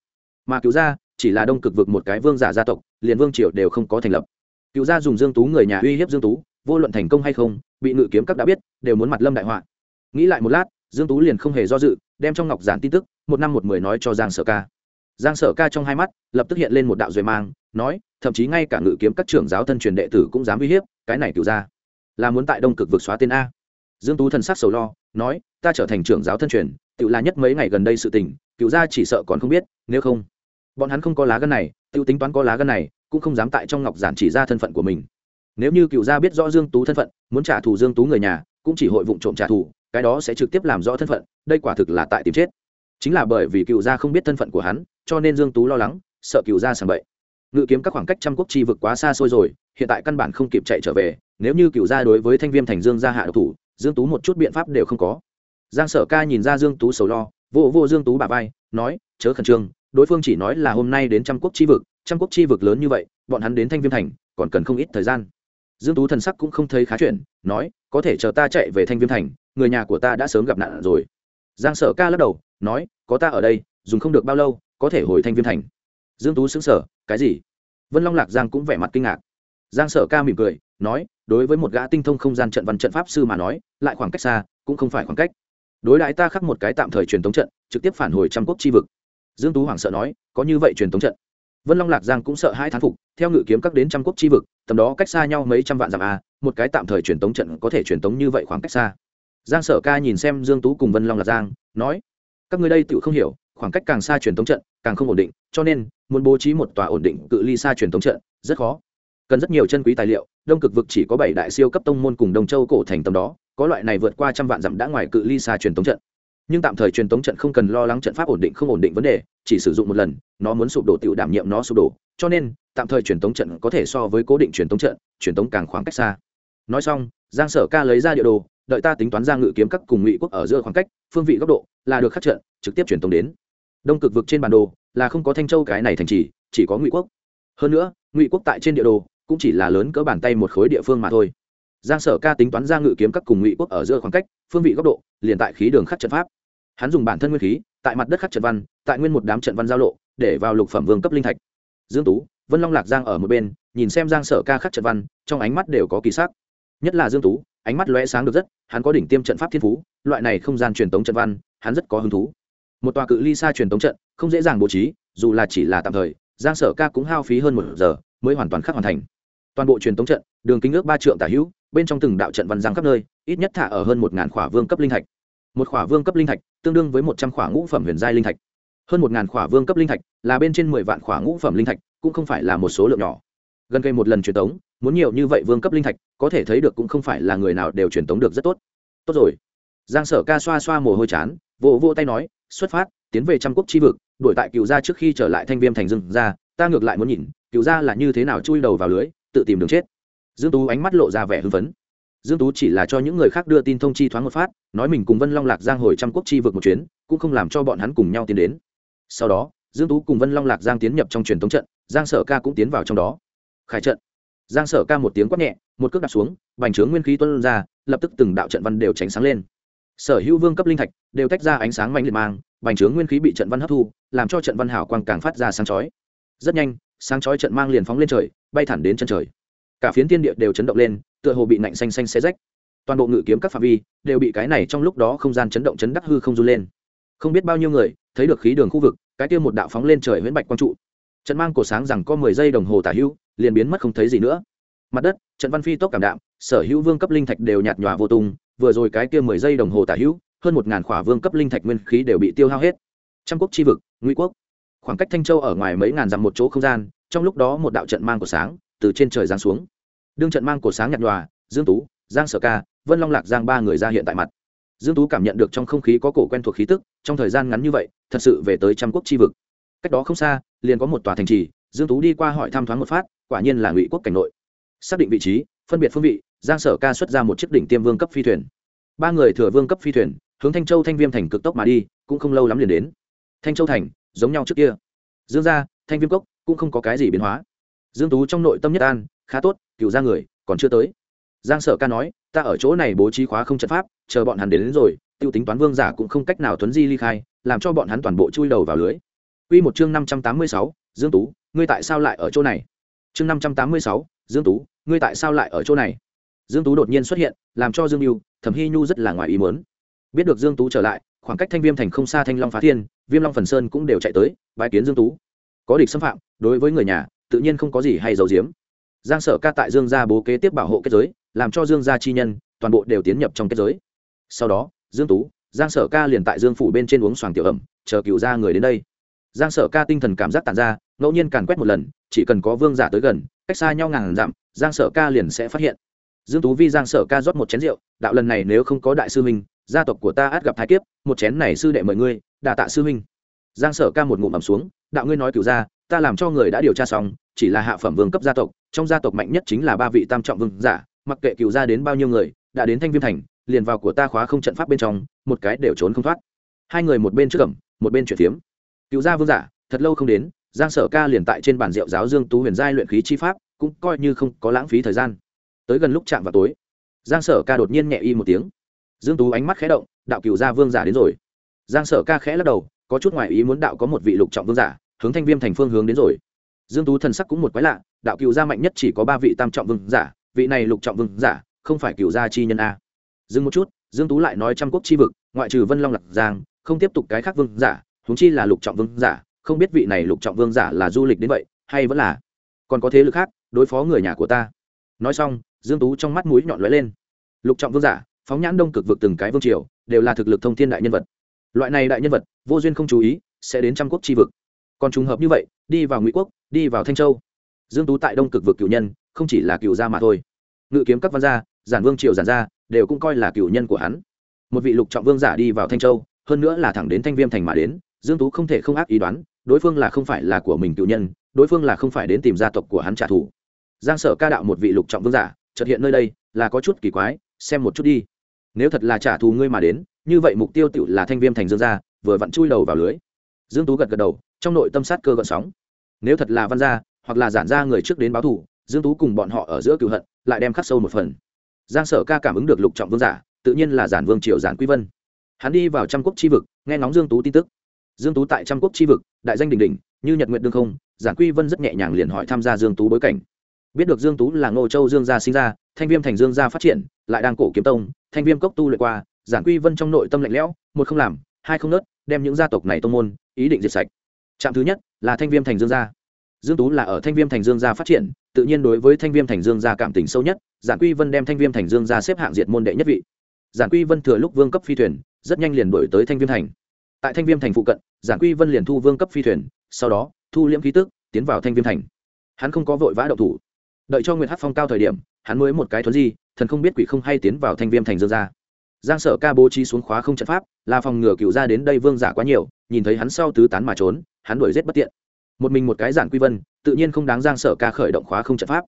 Mà cựu gia chỉ là đông cực vực một cái vương giả gia tộc, liền vương triều đều không có thành lập. Cựu gia dùng dương tú người nhà uy hiếp dương tú, vô luận thành công hay không, bị ngự kiếm các đã biết, đều muốn mặt lâm đại họa. Nghĩ lại một lát, dương tú liền không hề do dự, đem trong ngọc giản tin tức, một năm một mười nói cho giang sở ca giang sở ca trong hai mắt, lập tức hiện lên một đạo duệ mang, nói, thậm chí ngay cả ngự kiếm các trưởng giáo thân truyền đệ tử cũng dám uy hiếp, cái này cựu ra là muốn tại đông cực vực xóa tên a. Dương tú thần sắc sầu lo, nói, ta trở thành trưởng giáo thân truyền tự là nhất mấy ngày gần đây sự tình cựu gia chỉ sợ còn không biết, nếu không, bọn hắn không có lá gân này tự tính toán có lá gân này, cũng không dám tại trong ngọc giản chỉ ra thân phận của mình. Nếu như cựu gia biết rõ dương tú thân phận, muốn trả thù dương tú người nhà, cũng chỉ hội vụ trộm trả thù, cái đó sẽ trực tiếp làm rõ thân phận, đây quả thực là tại tìm chết chính là bởi vì cựu gia không biết thân phận của hắn, cho nên dương tú lo lắng, sợ cựu gia sàng bậy. Ngự kiếm các khoảng cách trăm quốc chi vực quá xa xôi rồi, hiện tại căn bản không kịp chạy trở về, nếu như cựu gia đối với thanh viêm thành dương gia hạ độc thủ, dương tú một chút biện pháp đều không có. Giang sở ca nhìn ra dương tú sầu lo, vô vô dương tú bà vai, nói, chớ khẩn trương, đối phương chỉ nói là hôm nay đến trăm quốc chi vực, trăm quốc chi vực lớn như vậy, bọn hắn đến thanh viêm thành, còn cần không ít thời gian. Dương tú thần sắc cũng không thấy khá chuyện, nói, có thể chờ ta chạy về thanh viêm thành, người nhà của ta đã sớm gặp nạn rồi. Giang sở ca lắc đầu nói, có ta ở đây, dùng không được bao lâu, có thể hồi thanh viêm thành. Dương tú xứng sở cái gì? Vân long lạc giang cũng vẻ mặt kinh ngạc. Giang sở ca mỉm cười, nói, đối với một gã tinh thông không gian trận văn trận pháp sư mà nói, lại khoảng cách xa, cũng không phải khoảng cách. Đối đãi ta khắc một cái tạm thời truyền thống trận, trực tiếp phản hồi trăm quốc chi vực. Dương tú hoảng sợ nói, có như vậy truyền thống trận? Vân long lạc giang cũng sợ hai thán phục, theo ngự kiếm các đến trăm quốc chi vực, tầm đó cách xa nhau mấy trăm vạn dặm a một cái tạm thời truyền thống trận có thể truyền thống như vậy khoảng cách xa. Giang sở ca nhìn xem dương tú cùng vân long lạc giang, nói các người đây tự không hiểu, khoảng cách càng xa truyền thống trận, càng không ổn định, cho nên, muốn bố trí một tòa ổn định cự ly xa truyền thống trận, rất khó. Cần rất nhiều chân quý tài liệu, đông cực vực chỉ có bảy đại siêu cấp tông môn cùng đông châu cổ thành tầm đó, có loại này vượt qua trăm vạn dặm đã ngoài cự ly xa truyền thống trận. Nhưng tạm thời truyền thống trận không cần lo lắng trận pháp ổn định không ổn định vấn đề, chỉ sử dụng một lần, nó muốn sụp đổ tự đảm nhiệm nó sụp đổ, cho nên, tạm thời truyền thống trận có thể so với cố định truyền thống trận, truyền thống càng khoảng cách xa. Nói xong, giang sở ca lấy ra địa đồ đợi ta tính toán ra ngự kiếm các cùng ngụy quốc ở giữa khoảng cách, phương vị góc độ là được khắc trận, trực tiếp truyền tống đến. Đông cực vực trên bản đồ là không có thanh châu cái này thành trì, chỉ có ngụy quốc. Hơn nữa, ngụy quốc tại trên địa đồ cũng chỉ là lớn cỡ bàn tay một khối địa phương mà thôi. Giang sở ca tính toán ra ngự kiếm các cùng ngụy quốc ở giữa khoảng cách, phương vị góc độ liền tại khí đường khắc trận pháp. Hắn dùng bản thân nguyên khí, tại mặt đất khắc trận văn, tại nguyên một đám trận văn giao lộ, để vào lục phẩm vương cấp linh thạch. Dương tú, vân long lạc giang ở một bên, nhìn xem giang sở ca khắc trận văn, trong ánh mắt đều có kỳ sắc. Nhất là dương tú ánh mắt lóe sáng được rất, hắn có đỉnh tiêm trận pháp thiên phú, loại này không gian truyền tống trận văn, hắn rất có hứng thú. Một tòa cự ly xa truyền tống trận, không dễ dàng bố trí, dù là chỉ là tạm thời, giang sở ca cũng hao phí hơn một giờ, mới hoàn toàn khắc hoàn thành. Toàn bộ truyền tống trận, đường kính ước ba trượng tả hữu, bên trong từng đạo trận văn giang khắp nơi, ít nhất thả ở hơn một ngàn khỏa vương cấp linh thạch. Một khỏa vương cấp linh thạch, tương đương với một trăm khỏa ngũ phẩm huyền giai linh thạch. Hơn một ngàn khỏa vương cấp linh thạch, là bên trên mười vạn khỏa ngũ phẩm linh thạch, cũng không phải là một số lượng nhỏ. Gần cây một lần truyền tống, muốn nhiều như vậy vương cấp linh thạch có thể thấy được cũng không phải là người nào đều truyền tống được rất tốt. Tốt rồi. Giang sở ca xoa xoa mồ hôi chán, vỗ vỗ tay nói, xuất phát, tiến về trăm quốc chi vực, đuổi tại cựu gia trước khi trở lại thanh viêm thành rừng ra ta ngược lại muốn nhìn cựu gia là như thế nào chui đầu vào lưới, tự tìm đường chết. Dương tú ánh mắt lộ ra vẻ hưng phấn. Dương tú chỉ là cho những người khác đưa tin thông chi thoáng một phát, nói mình cùng vân long lạc giang hồi trăm quốc chi vực một chuyến, cũng không làm cho bọn hắn cùng nhau tiến đến. Sau đó, dương tú cùng vân long lạc giang tiến nhập trong truyền thống trận, giang sở ca cũng tiến vào trong đó. Khải trận giang sở ca một tiếng quát nhẹ, một cước đặt xuống, bành trướng nguyên khí tuôn ra, lập tức từng đạo trận văn đều tránh sáng lên. Sở hữu vương cấp linh thạch đều tách ra ánh sáng mạnh liệt mang, bành trướng nguyên khí bị trận văn hấp thu, làm cho trận văn hảo quang càng phát ra sáng chói. Rất nhanh, sáng chói trận mang liền phóng lên trời, bay thẳng đến chân trời. Cả phiến thiên địa đều chấn động lên, tựa hồ bị nạnh xanh xanh xé rách. Toàn bộ ngự kiếm các phạm vi đều bị cái này trong lúc đó không gian chấn động chấn đắc hư không run lên. Không biết bao nhiêu người thấy được khí đường khu vực, cái tiêu một đạo phóng lên trời huyễn bạch quang trụ trận mang cổ sáng rằng có mười giây đồng hồ tả hữu, liền biến mất không thấy gì nữa. Mặt đất, trận văn phi tốc cảm đạm, sở hữu vương cấp linh thạch đều nhạt nhòa vô tung, vừa rồi cái kia mười giây đồng hồ tả hữu, hơn một ngàn khỏa vương cấp linh thạch nguyên khí đều bị tiêu hao hết. Trăm quốc chi vực, ngụy quốc. Khoảng cách thanh châu ở ngoài mấy ngàn dặm một chỗ không gian, trong lúc đó một đạo trận mang của sáng từ trên trời giáng xuống. Đương trận mang của sáng nhạt nhòa, dương tú, giang sở ca, vân long lạc giang ba người ra hiện tại mặt. Dương tú cảm nhận được trong không khí có cổ quen thuộc khí tức, trong thời gian ngắn như vậy, thật sự về tới trăm quốc chi vực cách đó không xa liền có một tòa thành trì dương tú đi qua hỏi thăm thoáng một phát quả nhiên là ngụy quốc cảnh nội. Xác định vị trí phân biệt phương vị giang sở ca xuất ra một chiếc đỉnh tiêm vương cấp phi thuyền. Ba người thừa vương cấp phi thuyền hướng thanh châu thanh viêm thành cực tốc mà đi cũng không lâu lắm liền đến. Thanh châu thành giống nhau trước kia. Dương gia thanh viêm cốc cũng không có cái gì biến hóa. Dương tú trong nội tâm nhất an khá tốt cựu ra người còn chưa tới. Giang sở ca nói ta ở chỗ này bố trí khóa không trận pháp chờ bọn hắn đến, đến rồi tiêu tính toán vương giả cũng không cách nào tuấn di ly khai làm cho bọn hắn toàn bộ chui đầu vào lưới. Quy một chương 586, Dương Tú, ngươi tại sao lại ở chỗ này? Chương 586, Dương Tú, ngươi tại sao lại ở chỗ này? Dương Tú đột nhiên xuất hiện, làm cho Dương Nưu, Thẩm Hi Nhu rất là ngoài ý muốn. Biết được Dương Tú trở lại, khoảng cách Thanh Viêm thành không xa Thanh Long Phá Thiên, Viêm Long Phần Sơn cũng đều chạy tới, bái kiến Dương Tú. Có địch xâm phạm, đối với người nhà, tự nhiên không có gì hay giấu giếm. Giang Sở Ca tại Dương gia bố kế tiếp bảo hộ kết giới, làm cho Dương gia chi nhân toàn bộ đều tiến nhập trong kết giới. Sau đó, Dương Tú, Giang Sở Ca liền tại Dương phủ bên trên uống xoàng tiểu ẩm, chờ cựu gia người đến đây. Giang Sở Ca tinh thần cảm giác tàn ra, ngẫu nhiên càn quét một lần, chỉ cần có vương giả tới gần, cách xa nhau ngàn dặm, Giang Sở Ca liền sẽ phát hiện. Dương Tú Vi Giang Sở Ca rót một chén rượu, đạo lần này nếu không có đại sư Minh, gia tộc của ta át gặp thái kiếp, một chén này sư đệ mời ngươi, đà tạ sư Minh. Giang Sở Ca một ngụm ẩm xuống, đạo ngươi nói cửu gia, ta làm cho người đã điều tra xong, chỉ là hạ phẩm vương cấp gia tộc, trong gia tộc mạnh nhất chính là ba vị tam trọng vương giả, mặc kệ cửu ra đến bao nhiêu người đã đến thanh viêm thành liền vào của ta khóa không trận pháp bên trong một cái đều trốn không thoát hai người một bên trước cẩm một bên chuyển phiếm cựu gia vương giả, thật lâu không đến, giang sở ca liền tại trên bàn rượu giáo dương tú huyền giai luyện khí chi pháp, cũng coi như không có lãng phí thời gian. Tới gần lúc chạm vào tối, giang sở ca đột nhiên nhẹ y một tiếng. Dương tú ánh mắt khẽ động, đạo cựu gia vương giả đến rồi. Giang sở ca khẽ lắc đầu, có chút ngoài ý muốn đạo có một vị lục trọng vương giả, hướng thanh viêm thành phương hướng đến rồi. Dương tú thần sắc cũng một quái lạ, đạo cựu gia mạnh nhất chỉ có ba vị tam trọng vương giả, vị này lục trọng vương giả, không phải cựu gia chi nhân a. Dừng một chút, dương tú lại nói trăm quốc chi vực, ngoại trừ vân long lạc giang, không tiếp tục cái khác vương giả huống chi là lục trọng vương giả, không biết vị này lục trọng vương giả là du lịch đến vậy, hay vẫn là còn có thế lực khác đối phó người nhà của ta. Nói xong, dương tú trong mắt mũi nhọn lóe lên. Lục trọng vương giả, phóng nhãn đông cực vực từng cái vương triều, đều là thực lực thông thiên đại nhân vật. Loại này đại nhân vật, vô duyên không chú ý, sẽ đến trăm quốc chi vực. Còn trùng hợp như vậy, đi vào ngụy quốc, đi vào thanh châu. Dương tú tại đông cực vực cựu nhân, không chỉ là cựu gia mà thôi. Ngự kiếm các văn gia, giản vương triều giản gia, đều cũng coi là cựu nhân của hắn. Một vị lục trọng vương giả đi vào thanh châu, hơn nữa là thẳng đến thanh viêm thành mà đến dương tú không thể không ác ý đoán, đối phương là không phải là của mình cựu nhân, đối phương là không phải đến tìm gia tộc của hắn trả thù. Giang sở ca đạo một vị lục trọng vương giả, chợt hiện nơi đây, là có chút kỳ quái, xem một chút đi. Nếu thật là trả thù ngươi mà đến, như vậy mục tiêu tựu là thanh viêm thành dương gia, vừa vặn chui đầu vào lưới. Dương tú gật gật đầu, trong nội tâm sát cơ gợn sóng. Nếu thật là văn gia, hoặc là giản gia người trước đến báo thù, dương tú cùng bọn họ ở giữa cựu hận, lại đem khắc sâu một phần. Giang sở ca cảm ứng được lục trọng vương giả, tự nhiên là giản vương triều giản quý vân. Hắn đi vào trăm quốc chi vực, nghe ngóng dương tú tin tức dương tú tại trăm quốc chi vực, đại danh đỉnh đỉnh, như nhật nguyện đương không giản quy vân rất nhẹ nhàng liền hỏi tham gia dương tú bối cảnh. Biết được dương tú là ngô châu dương gia sinh ra, thanh viêm thành dương gia phát triển, lại đang cổ kiếm tông, thanh viêm cốc tu luyện qua giản quy vân trong nội tâm lạnh lẽo, một không làm, hai không nớt, đem những gia tộc này tông môn, ý định diệt sạch. Trạm thứ nhất là thanh viêm thành dương gia. Dương tú là ở thanh viêm thành dương gia phát triển, tự nhiên đối với thanh viêm thành dương gia cảm tình sâu nhất giản quy vân đem thanh viêm thành dương gia xếp hạng diệt môn đệ nhất vị. Giản quy vân thừa lúc vương cấp phi thuyền, rất nhanh liền đổi tới thanh viêm thành tại thanh viêm thành phụ cận, giản quy vân liền thu vương cấp phi thuyền, sau đó, thu liễm khí tức, tiến vào thanh viêm thành. Hắn không có vội vã đậu thủ. Đợi cho nguyệt hát phong cao thời điểm, hắn mới một cái thuấn di, thần không biết quỷ không hay tiến vào thanh viêm thành dương gia. Giang sở ca bố trí xuống khóa không trận pháp là phòng ngừa cựu ra đến đây vương giả quá nhiều, nhìn thấy hắn sau tứ tán mà trốn, hắn đuổi giết bất tiện. Một mình một cái giản quy vân, tự nhiên không đáng giang sở ca khởi động khóa không trận pháp.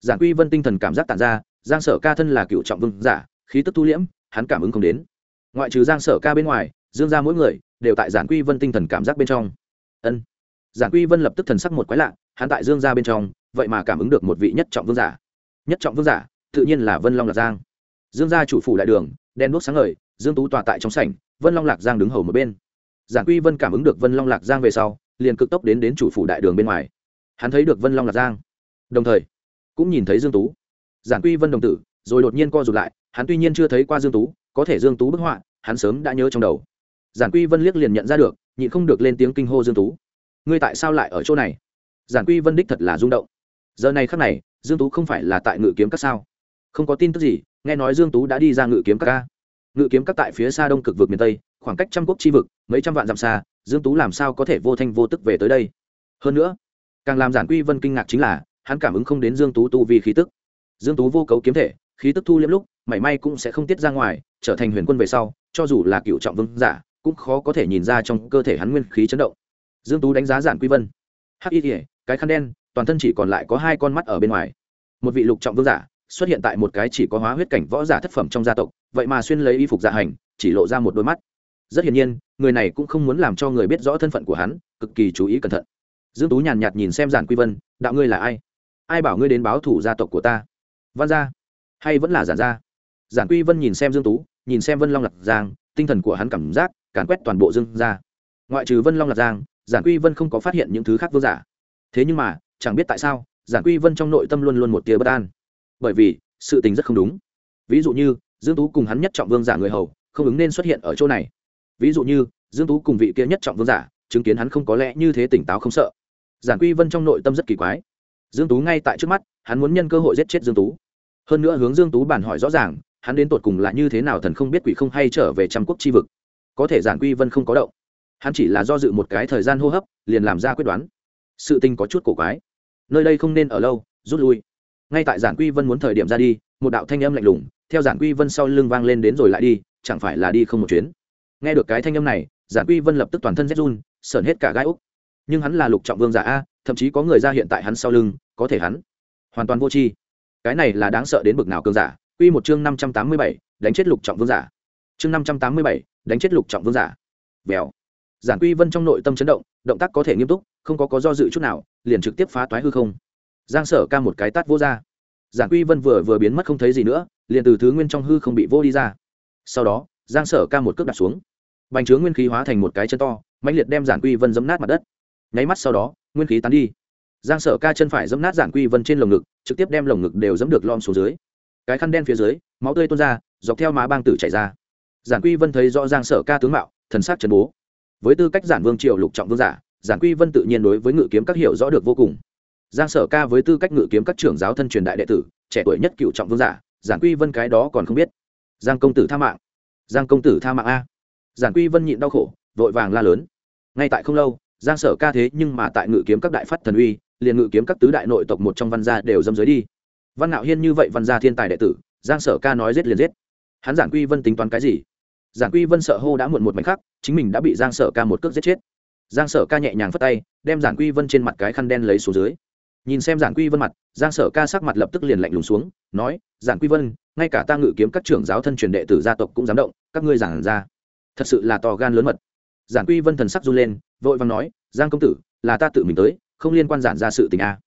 Giản quy vân tinh thần cảm giác tàn ra, giang sở ca thân là cựu trọng vương giả, khí tức thu liễm, hắn cảm ứng không đến. Ngoại trừ giang sở ca bên ngoài dương ra mỗi người đều tại giản quy vân tinh thần cảm giác bên trong. Ân. Giản quy vân lập tức thần sắc một quái lạ, hắn tại dương ra bên trong, vậy mà cảm ứng được một vị nhất trọng vương giả. Nhất trọng vương giả, tự nhiên là vân long lạc giang. Dương gia chủ phủ đại đường, đen đuốc sáng ngời, dương tú tọa tại trong sảnh, vân long lạc giang đứng hầu một bên. Giản quy vân cảm ứng được vân long lạc giang về sau, liền cực tốc đến đến chủ phủ đại đường bên ngoài. Hắn thấy được vân long lạc giang. Đồng thời, cũng nhìn thấy dương tú. Giản quy vân đồng tử, rồi đột nhiên co rụt lại, hắn tuy nhiên chưa thấy qua dương tú, có thể dương tú bức họa, hắn sớm đã nhớ trong đầu giản quy vân liếc liền nhận ra được, nhịn không được lên tiếng kinh hô dương tú. Ngươi tại sao lại ở chỗ này? Giản quy vân đích thật là rung động. Giờ này khắc này, dương tú không phải là tại ngự kiếm các sao? Không có tin tức gì, nghe nói dương tú đã đi ra ngự kiếm các ca ngự kiếm các tại phía xa đông cực vực miền tây, khoảng cách trăm quốc chi vực, mấy trăm vạn dặm xa, dương tú làm sao có thể vô thanh vô tức về tới đây? Hơn nữa, càng làm giản quy vân kinh ngạc chính là, hắn cảm ứng không đến dương tú tu vì khí tức. Dương tú vô cấu kiếm thể, khí tức thu liếm lúc, mảy may cũng sẽ không tiết ra ngoài, trở thành huyền quân về sau, cho dù là cựu trọng vương giả cũng khó có thể nhìn ra trong cơ thể hắn nguyên khí chấn động. Dương tú đánh giá giản quy vân. Hắc y cái khăn đen, toàn thân chỉ còn lại có hai con mắt ở bên ngoài. Một vị lục trọng vương giả, xuất hiện tại một cái chỉ có hóa huyết cảnh võ giả thất phẩm trong gia tộc, vậy mà xuyên lấy y phục dạ hành, chỉ lộ ra một đôi mắt. Rất hiển nhiên, người này cũng không muốn làm cho người biết rõ thân phận của hắn, cực kỳ chú ý cẩn thận. Dương tú nhàn nhạt nhìn xem giản quy vân, đạo ngươi là ai? Ai bảo ngươi đến báo thủ gia tộc của ta? Văn gia hay vẫn là giản gia? Giản quy vân nhìn xem dương tú, nhìn xem vân long lạc giang, tinh thần của hắn cảm giác càn quét toàn bộ dương gia. Ngoại trừ vân long lạc giang, giản quy vân không có phát hiện những thứ khác vương giả. Thế nhưng mà, chẳng biết tại sao, giản quy vân trong nội tâm luôn luôn một tia bất an. Bởi vì, sự tình rất không đúng. Ví dụ như, dương tú cùng hắn nhất trọng vương giả người hầu, không ứng nên xuất hiện ở chỗ này. Ví dụ như, dương tú cùng vị kia nhất trọng vương giả, chứng kiến hắn không có lẽ như thế tỉnh táo không sợ. Giản quy vân trong nội tâm rất kỳ quái. Dương tú ngay tại trước mắt, hắn muốn nhân cơ hội giết chết dương tú. Hơn nữa hướng dương tú bản hỏi rõ ràng, hắn đến tột cùng là như thế nào thần không biết quỷ không hay trở về trăm quốc chi vực có thể giản quy vân không có động. Hắn chỉ là do dự một cái thời gian hô hấp, liền làm ra quyết đoán. Sự tình có chút cổ quái. Nơi đây không nên ở lâu, rút lui. Ngay tại giản quy vân muốn thời điểm ra đi, một đạo thanh âm lạnh lùng, theo giản quy vân sau lưng vang lên đến rồi lại đi, chẳng phải là đi không một chuyến. Nghe được cái thanh âm này, giản quy vân lập tức toàn thân rét run, sởn hết cả gai úc. Nhưng hắn là lục trọng vương giả a, thậm chí có người ra hiện tại hắn sau lưng, có thể hắn hoàn toàn vô tri. Cái này là đáng sợ đến bực nào cường giả. Quy một chương năm trăm tám mươi bảy, đánh chết lục trọng vương giả. Chương năm trăm tám mươi bảy đánh chết lục trọng vương giả. Vèo. Giản quy vân trong nội tâm chấn động động tác có thể nghiêm túc, không có có do dự chút nào, liền trực tiếp phá toái hư không. Giang sở ca một cái tát vô ra. Giản quy vân vừa vừa biến mất không thấy gì nữa, liền từ thứ nguyên trong hư không bị vô đi ra. Sau đó, giang sở ca một cước đặt xuống. Bành trướng nguyên khí hóa thành một cái chân to mạnh liệt đem giản quy vân dấm nát mặt đất. Nháy mắt sau đó, nguyên khí tán đi. Giang sở ca chân phải dấm nát giản quy vân trên lồng ngực, trực tiếp đem lồng ngực đều dấm được lom xuống dưới. Cái khăn đen phía dưới, máu tươi tuôn ra, dọc theo má bang tử chảy ra giản quy vân thấy rõ giang sở ca tướng mạo, thần sắc trần bố. Với tư cách giản vương triều lục trọng vương giả, giản quy vân tự nhiên đối với ngự kiếm các hiểu rõ được vô cùng. Giang sở ca với tư cách ngự kiếm các trưởng giáo thân truyền đại đệ tử, trẻ tuổi nhất cựu trọng vương giả, giản quy vân cái đó còn không biết. Giang công tử tha mạng. Giang công tử tha mạng a. Giản quy vân nhịn đau khổ, vội vàng la lớn. Ngay tại không lâu, giang sở ca thế nhưng mà tại ngự kiếm các đại phát thần uy, liền ngự kiếm các tứ đại nội tộc một trong văn gia đều dâm giới đi. Văn ngạo hiên như vậy văn gia thiên tài đệ tử, giang sở ca nói giết liền giết. Hắn giản quy vân tính toán cái gì? Giản quy vân sợ hô đã muộn một mảnh khắc, chính mình đã bị giang sở ca một cước giết chết. Giang sở ca nhẹ nhàng phất tay, đem giản quy vân trên mặt cái khăn đen lấy xuống dưới. Nhìn xem giản quy vân mặt, giang sở ca sắc mặt lập tức liền lạnh lùng xuống, nói, giản quy vân, ngay cả ta ngự kiếm các trưởng giáo thân truyền đệ tử gia tộc cũng dám động, các ngươi giảng ra. Thật sự là to gan lớn mật. Giản quy vân thần sắc run lên, vội vàng nói, giang công tử, là ta tự mình tới, không liên quan giản ra sự tình a.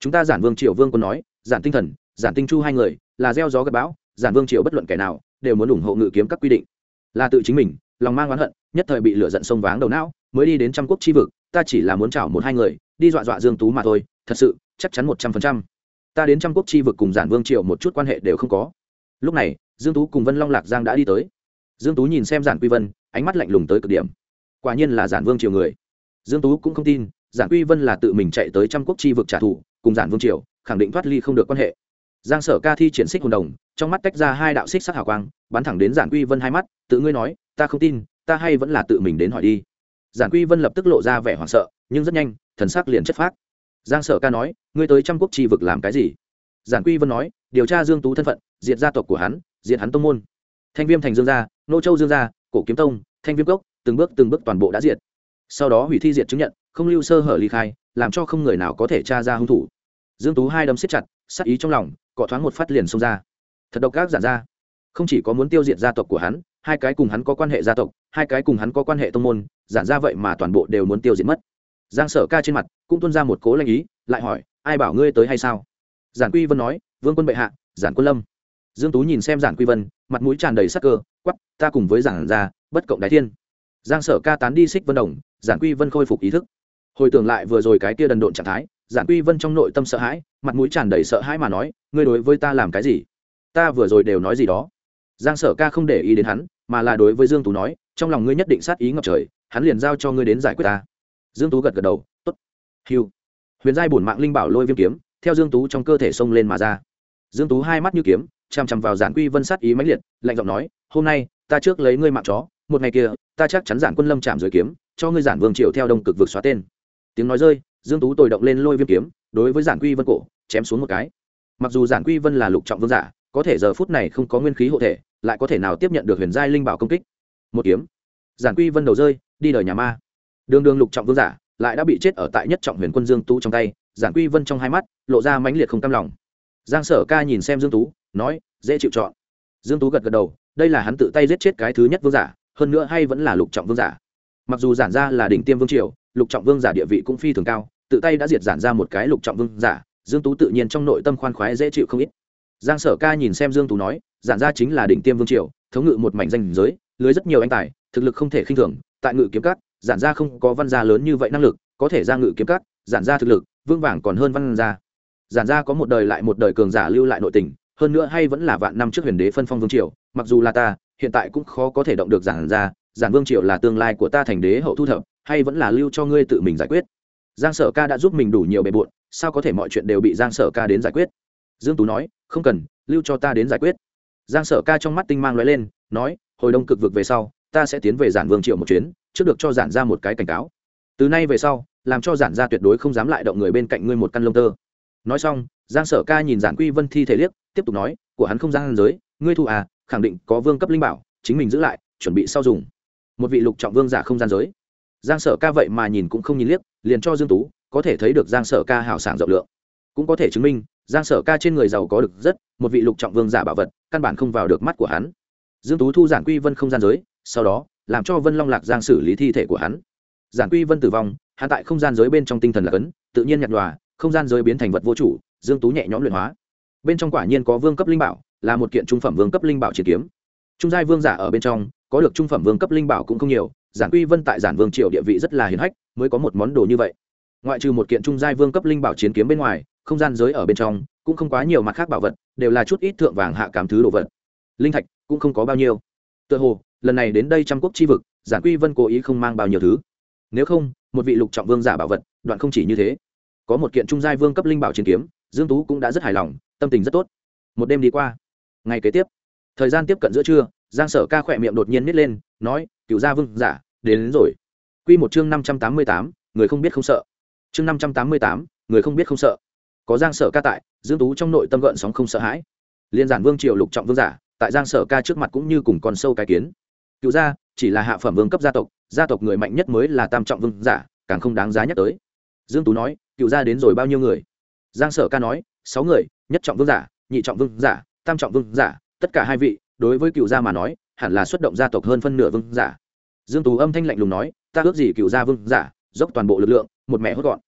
Chúng ta giản vương triều vương còn nói, giản tinh thần, giản tinh chu hai người, là gieo gió gặp bão, giản vương triều bất luận kẻ nào, đều muốn ủng hộ ngự kiếm các quy định là tự chính mình, lòng mang oán hận, nhất thời bị lửa giận sông váng đầu não, mới đi đến trăm quốc chi vực, ta chỉ là muốn chảo một hai người, đi dọa dọa dương tú mà thôi, thật sự, chắc chắn một trăm phần trăm. Ta đến trăm quốc chi vực cùng giản vương triệu một chút quan hệ đều không có. Lúc này, dương tú cùng vân long lạc giang đã đi tới. Dương tú nhìn xem giản quy vân, ánh mắt lạnh lùng tới cực điểm. Quả nhiên là giản vương triều người. Dương tú cũng không tin, giản quy vân là tự mình chạy tới trăm quốc chi vực trả thù, cùng giản vương triều, khẳng định thoát ly không được quan hệ giang sở ca thi triển xích hồn đồng, trong mắt tách ra hai đạo xích sắc hào quang, bắn thẳng đến giản quy vân hai mắt, tự ngươi nói, ta không tin, ta hay vẫn là tự mình đến hỏi đi. Giản quy vân lập tức lộ ra vẻ hoảng sợ, nhưng rất nhanh, thần sắc liền chất phác. Giang sở ca nói, ngươi tới trăm quốc chi vực làm cái gì? Giản quy vân nói, điều tra dương tú thân phận, diệt gia tộc của hắn, diệt hắn tông môn. Thanh viêm thành dương gia, nô châu dương gia, cổ kiếm tông, thanh viêm cốc, từng bước từng bước toàn bộ đã diệt. Sau đó hủy thi diệt chứng nhận, không lưu sơ hở ly khai, làm cho không người nào có thể tra ra hung thủ. Dương tú hai đấm siết chặt sắc ý trong lòng cọ thoáng một phát liền xông ra. Thật độc ác giản ra. Không chỉ có muốn tiêu diệt gia tộc của hắn, hai cái cùng hắn có quan hệ gia tộc, hai cái cùng hắn có quan hệ tông môn, giản ra vậy mà toàn bộ đều muốn tiêu diệt mất. Giang sở ca trên mặt cũng tuôn ra một cố lanh ý, lại hỏi, ai bảo ngươi tới hay sao? Giản quy vân nói, vương quân bệ hạ, giản quân lâm. Dương tú nhìn xem giản quy vân, mặt mũi tràn đầy sắc cơ quắp ta cùng với giản ra, bất cộng đái thiên. Giang sở ca tán đi xích vân đồng, giản quy vân khôi phục ý thức. Hồi tưởng lại vừa rồi cái kia đần độn trạng thái giản quy vân trong nội tâm sợ hãi, mặt mũi tràn đầy sợ hãi mà nói, ngươi đối với ta làm cái gì? Ta vừa rồi đều nói gì đó. Giang sở ca không để ý đến hắn, mà là đối với dương tú nói, trong lòng ngươi nhất định sát ý ngập trời, hắn liền giao cho ngươi đến giải quyết ta. Dương tú gật gật đầu, tốt. Hiu huyền giai bổn mạng linh bảo lôi viêm kiếm, theo dương tú trong cơ thể xông lên mà ra. Dương tú hai mắt như kiếm chằm chằm vào giản quy vân sát ý mãnh liệt, lạnh giọng nói, hôm nay, ta trước lấy ngươi mạng chó, một ngày kia, ta chắc chắn giản quân lâm chạm dưới kiếm, cho ngươi giản vương triều theo đông cực vực xóa tên. Tiếng nói rơi dương tú tồi động lên lôi viêm kiếm, đối với giản quy vân cổ, chém xuống một cái. Mặc dù giản quy vân là lục trọng vương giả, có thể giờ phút này không có nguyên khí hộ thể, lại có thể nào tiếp nhận được huyền giai linh bảo công kích. Một kiếm. Giản quy vân đầu rơi, đi đời nhà ma. Đường đường lục trọng vương giả, lại đã bị chết ở tại nhất trọng huyền quân dương tú trong tay, giản quy vân trong hai mắt, lộ ra mãnh liệt không cam lòng. Giang sở ca nhìn xem dương tú, nói, dễ chịu chọn. Dương tú gật gật đầu, đây là hắn tự tay giết chết cái thứ nhất vương giả, hơn nữa hay vẫn là lục trọng vương giả. Mặc dù giản ra là đỉnh tiêm vương triều lục trọng vương giả địa vị cũng phi thường cao, tự tay đã diệt giản ra một cái lục trọng vương giả, dương tú tự nhiên trong nội tâm khoan khoái dễ chịu không ít. Giang sở ca nhìn xem dương tú nói, giản ra chính là đỉnh tiêm vương triều, thống ngự một mảnh danh giới, lưới rất nhiều anh tài, thực lực không thể khinh thường, tại ngự kiếm cát giản ra không có văn gia lớn như vậy năng lực, có thể ra ngự kiếm cát giản ra thực lực, vương vàng còn hơn văn gia. Giản ra có một đời lại một đời cường giả lưu lại nội tình, hơn nữa hay vẫn là vạn năm trước huyền đế phân phong vương triều, mặc dù là ta, hiện tại cũng khó có thể động được giản ra, giản vương triều là tương lai của ta thành đế hậu thu thập hay vẫn là lưu cho ngươi tự mình giải quyết? Giang sở ca đã giúp mình đủ nhiều bề bộn, sao có thể mọi chuyện đều bị giang sở ca đến giải quyết? Dương tú nói, không cần, lưu cho ta đến giải quyết. Giang sở ca trong mắt tinh mang lóe lên, nói, hồi đông cực vực về sau, ta sẽ tiến về giản vương triệu một chuyến, trước được cho giản ra một cái cảnh cáo. Từ nay về sau, làm cho giản ra tuyệt đối không dám lại động người bên cạnh ngươi một căn lông tơ. Nói xong, giang sở ca nhìn giản quy vân thi thể liếc, tiếp tục nói, của hắn không gian giới, ngươi thu à khẳng định có vương cấp linh bảo, chính mình giữ lại, chuẩn bị sau dùng. Một vị lục trọng vương giả không gian giới giang sở ca vậy mà nhìn cũng không nhìn liếc, liền cho dương tú, có thể thấy được giang sở ca hào sảng rộng lượng. Cũng có thể chứng minh, giang sở ca trên người giàu có được rất, một vị lục trọng vương giả bảo vật, căn bản không vào được mắt của hắn. Dương tú thu giản quy vân không gian giới, sau đó, làm cho vân long lạc giang xử lý thi thể của hắn. Giản quy vân tử vong, hắn tại không gian giới bên trong tinh thần là cấn tự nhiên nhặt nhòa, không gian giới biến thành vật vô chủ, dương tú nhẹ nhõm luyện hóa. Bên trong quả nhiên có vương cấp linh bảo, là một kiện trung phẩm vương cấp linh bảo chiến kiếm. Trung giai vương giả ở bên trong, có được trung phẩm vương cấp linh bảo cũng không nhiều giản quy vân tại giản vương triều địa vị rất là hiển hách, mới có một món đồ như vậy. Ngoại trừ một kiện trung giai vương cấp linh bảo chiến kiếm bên ngoài, không gian giới ở bên trong cũng không quá nhiều mặt khác bảo vật, đều là chút ít thượng vàng hạ cảm thứ đồ vật. Linh thạch cũng không có bao nhiêu. Tựa hồ, lần này đến đây trăm quốc chi vực, giản quy vân cố ý không mang bao nhiêu thứ. Nếu không, một vị lục trọng vương giả bảo vật, đoạn không chỉ như thế. Có một kiện trung giai vương cấp linh bảo chiến kiếm, dương tú cũng đã rất hài lòng, tâm tình rất tốt. Một đêm đi qua, ngày kế tiếp, thời gian tiếp cận giữa trưa, giang sở ca khỏe miệng đột nhiên nít lên, nói cựu gia vương giả đến, đến rồi. Quy một chương năm trăm tám mươi tám, người không biết không sợ. Chương năm trăm tám mươi tám, người không biết không sợ. Có giang sở ca tại dương tú trong nội tâm gợn sóng không sợ hãi. Liên giản vương triều lục trọng vương giả tại giang sở ca trước mặt cũng như cùng con sâu cái kiến. Cựu gia chỉ là hạ phẩm vương cấp gia tộc gia tộc người mạnh nhất mới là tam trọng vương giả càng không đáng giá nhắc tới. Dương tú nói cựu gia đến rồi bao nhiêu người? Giang sở ca nói sáu người nhất trọng vương giả nhị trọng vương giả tam trọng vương giả tất cả hai vị đối với cựu gia mà nói hẳn là xuất động gia tộc hơn phân nửa vương giả dương tú âm thanh lạnh lùng nói, ta ước gì cựu gia vương giả, dốc toàn bộ lực lượng, một mẹ hốt gọn.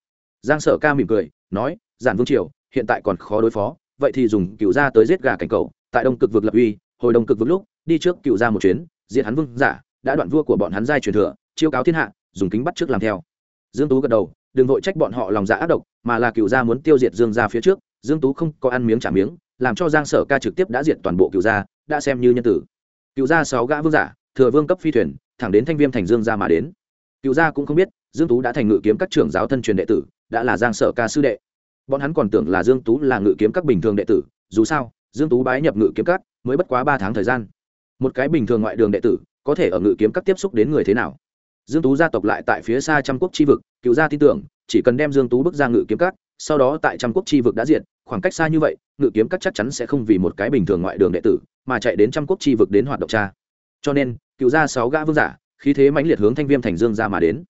Giang sở ca mỉm cười, nói, giản vương triều, hiện tại còn khó đối phó, vậy thì dùng cựu gia tới giết gà cảnh cầu tại đông cực vực lập uy, hồi đông cực vực lúc, đi trước cựu gia một chuyến, diệt hắn vương giả, đã đoạn vua của bọn hắn giai truyền thừa, chiêu cáo thiên hạ, dùng kính bắt trước làm theo. Dương tú gật đầu, đừng vội trách bọn họ lòng dạ ác độc, mà là cựu gia muốn tiêu diệt dương gia phía trước. Dương tú không có ăn miếng trả miếng, làm cho giang sở ca trực tiếp đã diệt toàn bộ cựu gia, đã xem như nhân tử. Cựu gia sáu gã vương giả, thừa vương cấp phi thuyền thẳng đến thanh viêm thành dương gia mà đến. Cựu gia cũng không biết, dương tú đã thành ngự kiếm các trưởng giáo thân truyền đệ tử, đã là giang sở ca sư đệ. Bọn hắn còn tưởng là dương tú là ngự kiếm các bình thường đệ tử, dù sao, dương tú bái nhập ngự kiếm các mới bất quá ba tháng thời gian. Một cái bình thường ngoại đường đệ tử, có thể ở ngự kiếm các tiếp xúc đến người thế nào? Dương tú gia tộc lại tại phía xa trăm quốc chi vực, cựu gia tin tưởng, chỉ cần đem dương tú bước ra ngự kiếm các, sau đó tại trăm quốc chi vực đã diện khoảng cách xa như vậy, ngự kiếm các chắc chắn sẽ không vì một cái bình thường ngoại đường đệ tử, mà chạy đến trăm quốc chi vực đến hoạt động cha. Cho nên cựu gia sáu gã vương giả, khí thế mãnh liệt hướng thanh viêm thành dương gia mà đến.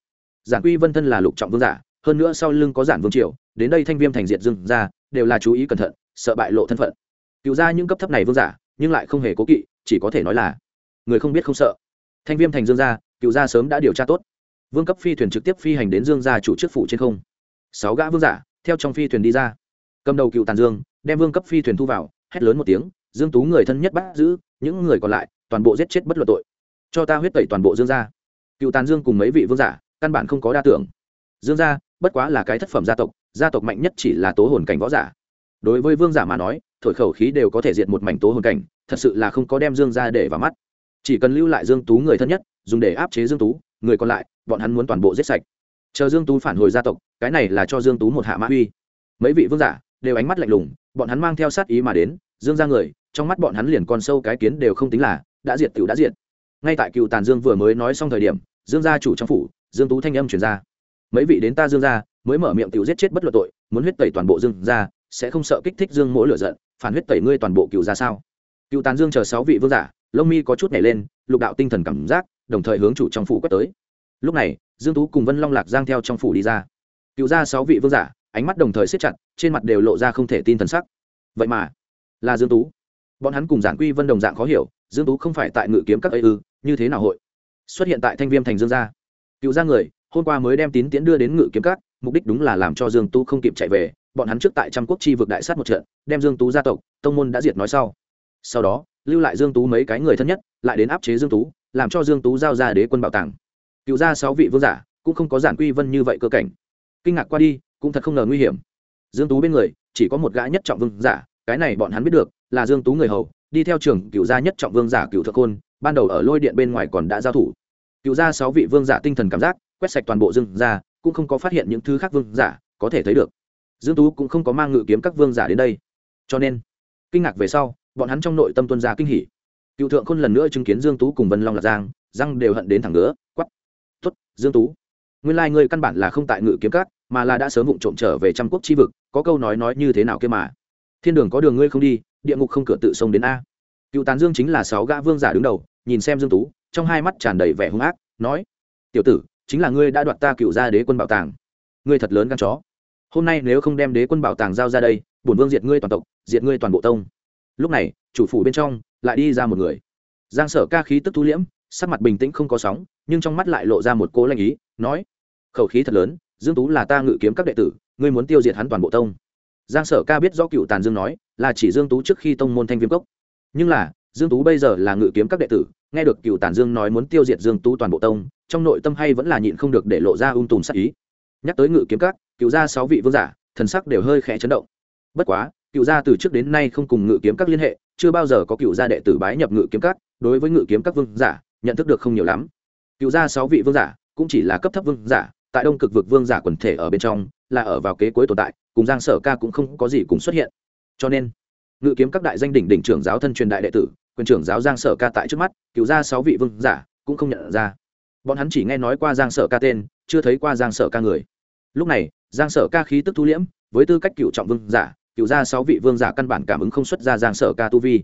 Giản quy vân thân là lục trọng vương giả, hơn nữa sau lưng có giản vương triều, đến đây thanh viêm thành diệt dương gia đều là chú ý cẩn thận, sợ bại lộ thân phận. Cựu gia những cấp thấp này vương giả, nhưng lại không hề cố kỵ, chỉ có thể nói là người không biết không sợ. Thanh viêm thành dương gia cựu gia sớm đã điều tra tốt. Vương cấp phi thuyền trực tiếp phi hành đến dương gia chủ chức phủ trên không. Sáu gã vương giả, theo trong phi thuyền đi ra. Cầm đầu cựu tàn dương, đem vương cấp phi thuyền thu vào, hét lớn một tiếng, dương tú người thân nhất bắt giữ, những người còn lại, toàn bộ giết chết bất luận tội cho ta huyết tẩy toàn bộ dương gia. Cựu tàn dương cùng mấy vị vương giả, căn bản không có đa tưởng. Dương gia, bất quá là cái thất phẩm gia tộc gia tộc mạnh nhất chỉ là tố hồn cảnh võ giả. Đối với vương giả mà nói, thổi khẩu khí đều có thể diệt một mảnh tố hồn cảnh, thật sự là không có đem dương gia để vào mắt. Chỉ cần lưu lại dương tú người thân nhất, dùng để áp chế dương tú, người còn lại, bọn hắn muốn toàn bộ giết sạch. Chờ dương tú phản hồi gia tộc, cái này là cho dương tú một hạ mã uy. Mấy vị vương giả đều ánh mắt lạnh lùng, bọn hắn mang theo sát ý mà đến, dương ra người, trong mắt bọn hắn liền con sâu cái kiến đều không tính là, đã diệt tiểu đã diệt ngay tại cựu tàn dương vừa mới nói xong thời điểm, dương gia chủ trong phủ, dương tú thanh âm truyền ra. Mấy vị đến ta dương gia, mới mở miệng tiểu giết chết bất luận tội, muốn huyết tẩy toàn bộ dương gia, sẽ không sợ kích thích dương mỗi lửa giận, phản huyết tẩy ngươi toàn bộ cựu gia sao? Cựu tàn dương chờ sáu vị vương giả, lông mi có chút nhảy lên, lục đạo tinh thần cảm giác, đồng thời hướng chủ trong phủ quét tới. Lúc này, dương tú cùng vân long lạc giang theo trong phủ đi ra. Cựu ra sáu vị vương giả, ánh mắt đồng thời siết chặt, trên mặt đều lộ ra không thể tin thần sắc. Vậy mà, là dương tú. Bọn hắn cùng giản quy vân đồng dạng khó hiểu dương tú không phải tại ngự kiếm các ấy ư, như thế nào hội? Xuất hiện tại thanh viêm thành dương gia. Cựu gia người, hôm qua mới đem tín tiễn đưa đến ngự kiếm các, mục đích đúng là làm cho dương tú không kịp chạy về, bọn hắn trước tại trăm quốc chi vực đại sát một trận, đem dương tú gia tộc, tông môn đã diệt nói sau. Sau đó, lưu lại dương tú mấy cái người thân nhất, lại đến áp chế dương tú, làm cho dương tú giao ra đế quân bảo tàng. Cựu gia sáu vị vương giả, cũng không có giản quy vân như vậy cơ cảnh. Kinh ngạc qua đi, cũng thật không ngờ nguy hiểm. Dương tú bên người, chỉ có một gã nhất trọng vương giả, cái này bọn hắn biết được, là dương tú người hầu đi theo trường cựu gia nhất trọng vương giả cựu thượng côn ban đầu ở lôi điện bên ngoài còn đã giao thủ. Cựu gia sáu vị vương giả tinh thần cảm giác, quét sạch toàn bộ dương gia, cũng không có phát hiện những thứ khác vương giả, có thể thấy được. Dương tú cũng không có mang ngự kiếm các vương giả đến đây. Cho nên, kinh ngạc về sau, bọn hắn trong nội tâm tuân gia kinh hỉ. Cựu thượng khôn lần nữa chứng kiến dương tú cùng vân long lạc giang, răng đều hận đến thẳng ngứa quắp tuất dương tú, nguyên lai ngươi căn bản là không tại ngự kiếm các, mà là đã sớm vụng trộm trở về trăm quốc chi vực, có câu nói nói như thế nào kia mà? Thiên đường có đường ngươi không đi địa ngục không cửa tự sông đến a. Cựu tán dương chính là sáu gã vương giả đứng đầu, nhìn xem dương tú, trong hai mắt tràn đầy vẻ hung ác, nói, tiểu tử, chính là ngươi đã đoạt ta cựu gia đế quân bảo tàng. Ngươi thật lớn gan chó. Hôm nay nếu không đem đế quân bảo tàng giao ra đây, bổn vương diệt ngươi toàn tộc, diệt ngươi toàn bộ tông. Lúc này, chủ phủ bên trong lại đi ra một người. Giang sở ca khí tức thu liễm, sắc mặt bình tĩnh không có sóng, nhưng trong mắt lại lộ ra một cố lanh ý, nói, khẩu khí thật lớn, dương tú là ta ngự kiếm các đệ tử, ngươi muốn tiêu diệt hắn toàn bộ tông. Giang sở ca biết rõ cựu tàn dương nói là chỉ dương tú trước khi tông môn thanh viêm cốc. Nhưng là, dương tú bây giờ là ngự kiếm các đệ tử, nghe được cựu Tản dương nói muốn tiêu diệt dương tú toàn bộ tông, trong nội tâm hay vẫn là nhịn không được để lộ ra ung tùm sắc ý. Nhắc tới ngự kiếm các cựu gia sáu vị vương giả, thần sắc đều hơi khẽ chấn động. Bất quá cựu gia từ trước đến nay không cùng ngự kiếm các liên hệ, chưa bao giờ có cựu gia đệ tử bái nhập ngự kiếm các, đối với ngự kiếm các vương giả, nhận thức được không nhiều lắm. Cựu gia sáu vị vương giả, cũng chỉ là cấp thấp vương giả, tại đông cực vực vương giả quần thể ở bên trong, là ở vào kế cuối tồn tại, cùng giang sở ca cũng không có gì cùng xuất hiện cho nên, ngự kiếm các đại danh đỉnh đỉnh trưởng giáo thân truyền đại đệ tử, quyền trưởng giáo giang sở ca tại trước mắt cựu gia sáu vị vương giả, cũng không nhận ra. Bọn hắn chỉ nghe nói qua giang sở ca tên, chưa thấy qua giang sở ca người. Lúc này, giang sở ca khí tức thu liễm, với tư cách cựu trọng vương giả cựu gia sáu vị vương giả căn bản cảm ứng không xuất ra giang sở ca tu vi.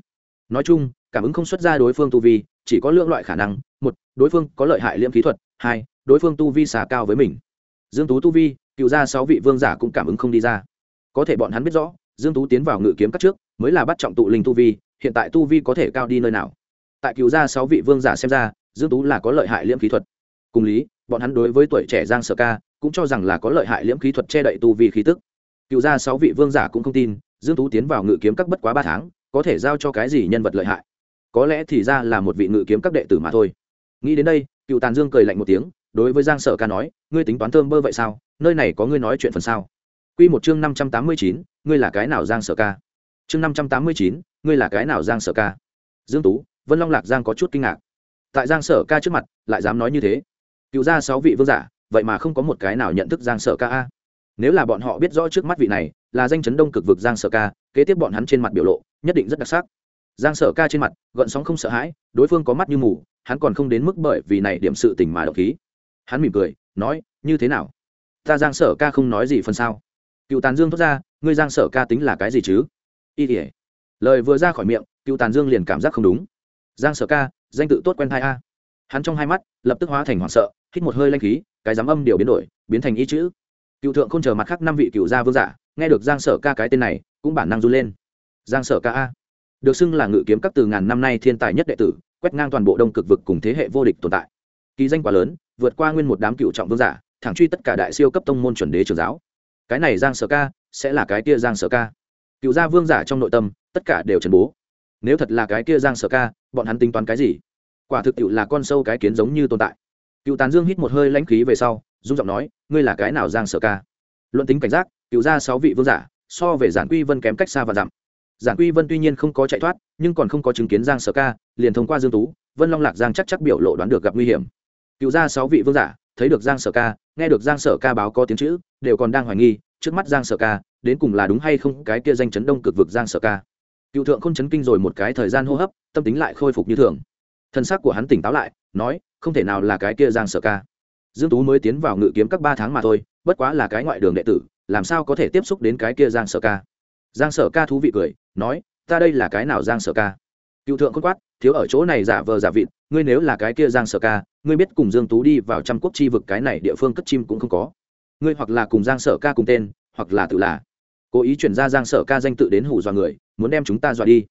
Nói chung, cảm ứng không xuất ra đối phương tu vi, chỉ có lượng loại khả năng, một, đối phương có lợi hại liễm khí thuật, hai, đối phương tu vi xà cao với mình. Dương tú tu vi cựu gia sáu vị vương giả cũng cảm ứng không đi ra. Có thể bọn hắn biết rõ dương tú tiến vào ngự kiếm các trước, mới là bắt trọng tụ linh tu vi, hiện tại tu vi có thể cao đi nơi nào? Tại cứu gia sáu vị vương giả xem ra, dương tú là có lợi hại liễm khí thuật. Cùng lý, bọn hắn đối với tuổi trẻ giang sở ca, cũng cho rằng là có lợi hại liễm khí thuật che đậy tu vi khí tức. Cứu gia sáu vị vương giả cũng không tin, dương tú tiến vào ngự kiếm các bất quá ba tháng, có thể giao cho cái gì nhân vật lợi hại? Có lẽ thì ra là một vị ngự kiếm các đệ tử mà thôi. Nghĩ đến đây, cựu tàn dương cười lạnh một tiếng, đối với giang sở ca nói, ngươi tính toán thơm bơ vậy sao? Nơi này có ngươi nói chuyện phần sao Quy một chương năm trăm tám mươi chín ngươi là cái nào giang sở ca? Chương năm trăm tám mươi chín, ngươi là cái nào giang sở ca? Dương tú, vân long lạc giang có chút kinh ngạc. Tại giang sở ca trước mặt, lại dám nói như thế. Cựu ra sáu vị vương giả, vậy mà không có một cái nào nhận thức giang sở ca a. Nếu là bọn họ biết rõ trước mắt vị này, là danh chấn đông cực vực giang sở ca, kế tiếp bọn hắn trên mặt biểu lộ, nhất định rất đặc sắc. Giang sở ca trên mặt, gợn sóng không sợ hãi, đối phương có mắt như mù, hắn còn không đến mức bởi vì này điểm sự tình mà độc khí. Hắn mỉm cười, nói, như thế nào? Ta giang sở ca không nói gì phần sao. Cựu tàn dương thoát ra ngươi giang sở ca tính là cái gì chứ? Y ỉa lời vừa ra khỏi miệng, cựu tàn dương liền cảm giác không đúng. Giang sở ca, danh tự tốt quen thai a. Hắn trong hai mắt, lập tức hóa thành hoảng sợ, hít một hơi lanh khí, cái giám âm điều biến đổi, biến thành y chữ. Cựu thượng không chờ mặt khác năm vị cựu gia vương giả, nghe được giang sở ca cái tên này, cũng bản năng run lên. Giang sở ca a. Được xưng là ngự kiếm các từ ngàn năm nay thiên tài nhất đệ tử, quét ngang toàn bộ đông cực vực cùng thế hệ vô địch tồn tại. Kỳ danh quá lớn, vượt qua nguyên một đám cựu trọng vương giả, thẳng truy tất cả đại siêu cấp tông môn chuẩn đế trường giáo. Cái này giang sở ca sẽ là cái kia giang sở ca. Cựu gia vương giả trong nội tâm, tất cả đều trần bố. Nếu thật là cái kia giang sở ca, bọn hắn tính toán cái gì? Quả thực cựu là con sâu cái kiến giống như tồn tại. Cựu tàn dương hít một hơi lãnh khí về sau dung giọng nói, ngươi là cái nào giang sở ca? Luận tính cảnh giác, cựu gia sáu vị vương giả, so về giản quy vân kém cách xa và dặm. Giản quy vân tuy nhiên không có chạy thoát, nhưng còn không có chứng kiến giang sở ca, liền thông qua dương tú, vân long lạc giang chắc chắc biểu lộ đoán được gặp nguy hiểm. Cựu gia sáu vị vương giả, thấy được giang sở ca, nghe được giang sở ca báo có tiếng chữ, đều còn đang hoài nghi trước mắt giang sở ca, đến cùng là đúng hay không, cái kia danh chấn đông cực vực giang sở ca. Cựu thượng không chấn kinh rồi một cái thời gian hô hấp, tâm tính lại khôi phục như thường. Thân xác của hắn tỉnh táo lại, nói, không thể nào là cái kia giang sở ca. Dương tú mới tiến vào ngự kiếm các ba tháng mà thôi, bất quá là cái ngoại đường đệ tử, làm sao có thể tiếp xúc đến cái kia giang sở ca? Giang sở ca thú vị cười, nói, ta đây là cái nào giang sở ca? Cựu thượng khôn quát, thiếu ở chỗ này giả vờ giả vịt, ngươi nếu là cái kia giang sở ca, ngươi biết cùng dương tú đi vào trăm quốc chi vực cái này địa phương cất chim cũng không có ngươi hoặc là cùng giang sở ca cùng tên, hoặc là tự là. Cố ý chuyển ra giang sở ca danh tự đến hủ dọa người, muốn đem chúng ta dọa đi.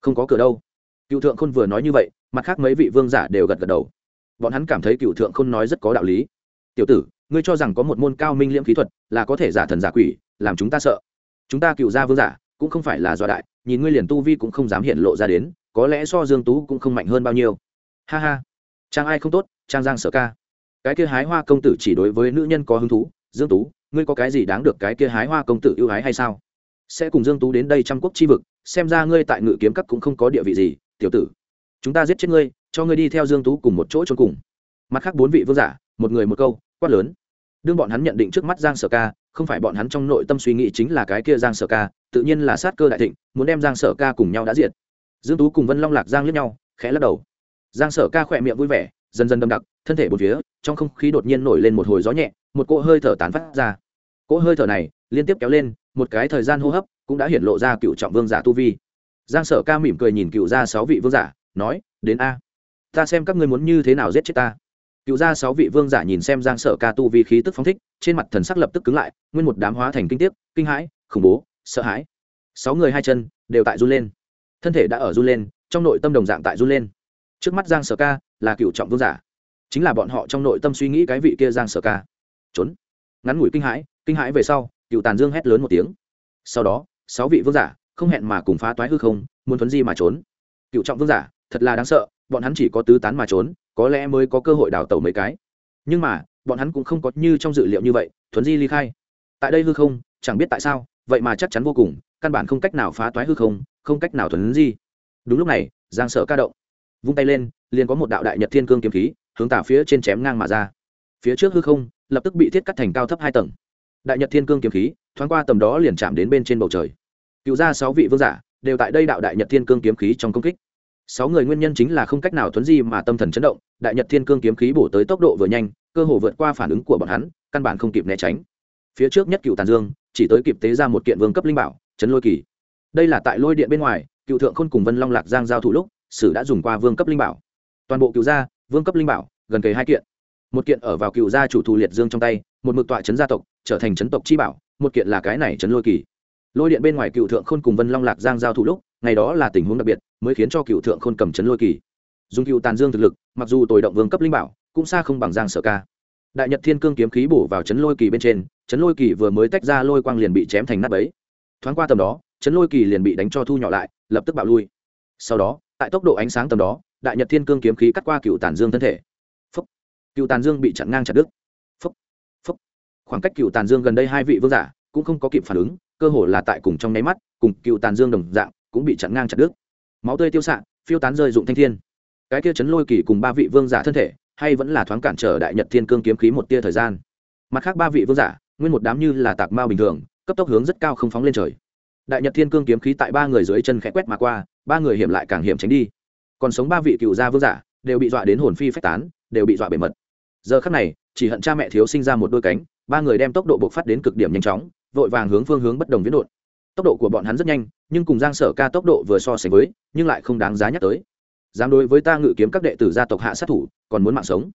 Không có cửa đâu. Cựu thượng khôn vừa nói như vậy, mặt khác mấy vị vương giả đều gật gật đầu. Bọn hắn cảm thấy cựu thượng khôn nói rất có đạo lý. Tiểu tử, ngươi cho rằng có một môn cao minh liễm khí thuật là có thể giả thần giả quỷ, làm chúng ta sợ. Chúng ta cựu gia vương giả cũng không phải là do đại, nhìn ngươi liền tu vi cũng không dám hiện lộ ra đến, có lẽ so dương tú cũng không mạnh hơn bao nhiêu. Ha ha, trang ai không tốt, trang giang sở ca. Cái kia hái hoa công tử chỉ đối với nữ nhân có hứng thú dương tú, ngươi có cái gì đáng được cái kia hái hoa công tử ưu ái hay sao? Sẽ cùng dương tú đến đây trăm quốc chi vực, xem ra ngươi tại ngự kiếm các cũng không có địa vị gì, tiểu tử. Chúng ta giết chết ngươi, cho ngươi đi theo dương tú cùng một chỗ trốn cùng. Mặt khác bốn vị vương giả, một người một câu, quát lớn. Đương bọn hắn nhận định trước mắt giang sở ca, không phải bọn hắn trong nội tâm suy nghĩ chính là cái kia giang sở ca, tự nhiên là sát cơ đại thịnh, muốn đem giang sở ca cùng nhau đã diệt. Dương tú cùng vân long lạc giang lướt nhau, khẽ lắc đầu. Giang sở ca khỏe miệng vui vẻ, dần dần đâm đặc, thân thể bột phía, trong không khí đột nhiên nổi lên một hồi gió nhẹ một cỗ hơi thở tán phát ra. Cỗ hơi thở này liên tiếp kéo lên, một cái thời gian hô hấp cũng đã hiện lộ ra cựu trọng vương giả tu vi. Giang sở ca mỉm cười nhìn cựu ra sáu vị vương giả, nói, đến a. Ta xem các ngươi muốn như thế nào giết chết ta. Cựu ra sáu vị vương giả nhìn xem giang sở ca tu vi khí tức phóng thích, trên mặt thần sắc lập tức cứng lại, nguyên một đám hóa thành kinh tiếc, kinh hãi, khủng bố, sợ hãi. Sáu người hai chân đều tại run lên. Thân thể đã ở run lên, trong nội tâm đồng dạng tại run lên. Trước mắt giang sở ca là cựu trọng vương giả, chính là bọn họ trong nội tâm suy nghĩ cái vị kia giang sở ca trốn. Ngắn ngủi kinh hãi kinh hãi về sau, cựu tàn dương hét lớn một tiếng. Sau đó, sáu vị vương giả, không hẹn mà cùng phá toái hư không, muốn thuấn di mà trốn. Cựu trọng vương giả, thật là đáng sợ, bọn hắn chỉ có tứ tán mà trốn, có lẽ mới có cơ hội đào tẩu mấy cái. Nhưng mà, bọn hắn cũng không có như trong dự liệu như vậy, thuấn di ly khai. Tại đây hư không, chẳng biết tại sao, vậy mà chắc chắn vô cùng, căn bản không cách nào phá toái hư không không cách nào thuấn di. Đúng lúc này, giang sợ ca động. Vung tay lên, liền có một đạo đại nhật thiên cương kiếm khí, hướng tả phía trên chém ngang mà ra phía trước hư không, lập tức bị thiết cắt thành cao thấp hai tầng. Đại nhật thiên cương kiếm khí, thoáng qua tầm đó liền chạm đến bên trên bầu trời. Cựu ra sáu vị vương giả, đều tại đây đạo đại nhật thiên cương kiếm khí trong công kích. Sáu người nguyên nhân chính là không cách nào thuấn di mà tâm thần chấn động, đại nhật thiên cương kiếm khí bổ tới tốc độ vừa nhanh, cơ hồ vượt qua phản ứng của bọn hắn, căn bản không kịp né tránh. Phía trước nhất cựu tàn dương, chỉ tới kịp tế ra một kiện vương cấp linh bảo, chấn lôi kỳ. Đây là tại lôi điện bên ngoài, cựu thượng khôn cùng vân long lạc giang giao thủ lúc, sử đã dùng qua vương cấp linh bảo. Toàn bộ cựu gia, vương cấp linh bảo, gần kề hai kiện một kiện ở vào cựu gia chủ thù liệt dương trong tay, một mực tọa chấn gia tộc, trở thành chấn tộc chi bảo, một kiện là cái này chấn lôi kỳ. Lôi điện bên ngoài cựu thượng khôn cùng vân long lạc giang giao thủ lúc, ngày đó là tình huống đặc biệt, mới khiến cho cựu thượng khôn cầm chấn lôi kỳ. Dùng cựu tàn dương thực lực, mặc dù tồi động vương cấp linh bảo, cũng xa không bằng giang sở ca. Đại nhật thiên cương kiếm khí bổ vào chấn lôi kỳ bên trên, chấn lôi kỳ vừa mới tách ra lôi quang liền bị chém thành nát bấy. Thoáng qua tầm đó, chấn lôi kỳ liền bị đánh cho thu nhỏ lại, lập tức bạo lui. Sau đó, tại tốc độ ánh sáng tầm đó, đại nhật thiên cương kiếm khí cắt qua cựu tàn dương thân thể cựu tàn dương bị chặn ngang chặt đứt. Phúc phúc. Khoảng cách cựu tàn dương gần đây hai vị vương giả cũng không có kịp phản ứng, cơ hồ là tại cùng trong nháy mắt, cùng cựu tàn dương đồng dạng, cũng bị chặn ngang chặt đứt. Máu tươi tiêu xạ, phiêu tán rơi dụng thanh thiên. Cái kia chấn lôi kỳ cùng ba vị vương giả thân thể, hay vẫn là thoáng cản trở đại nhật thiên cương kiếm khí một tia thời gian. Mặt khác ba vị vương giả, nguyên một đám như là tạc mao bình thường, cấp tốc hướng rất cao không phóng lên trời. Đại nhật thiên cương kiếm khí tại ba người dưới chân khẽ quét mà qua, ba người hiểm lại càng hiểm tránh đi. Còn sống ba vị cựu gia vương giả, đều bị dọa đến hồn phi phách tán, đều bị dọa bề mật giờ khắc này, chỉ hận cha mẹ thiếu sinh ra một đôi cánh, ba người đem tốc độ bộc phát đến cực điểm nhanh chóng, vội vàng hướng phương hướng bất đồng viễn đột. Tốc độ của bọn hắn rất nhanh, nhưng cùng giang sở ca tốc độ vừa so sánh với, nhưng lại không đáng giá nhắc tới. Dám đối với ta ngự kiếm các đệ tử gia tộc hạ sát thủ, còn muốn mạng sống.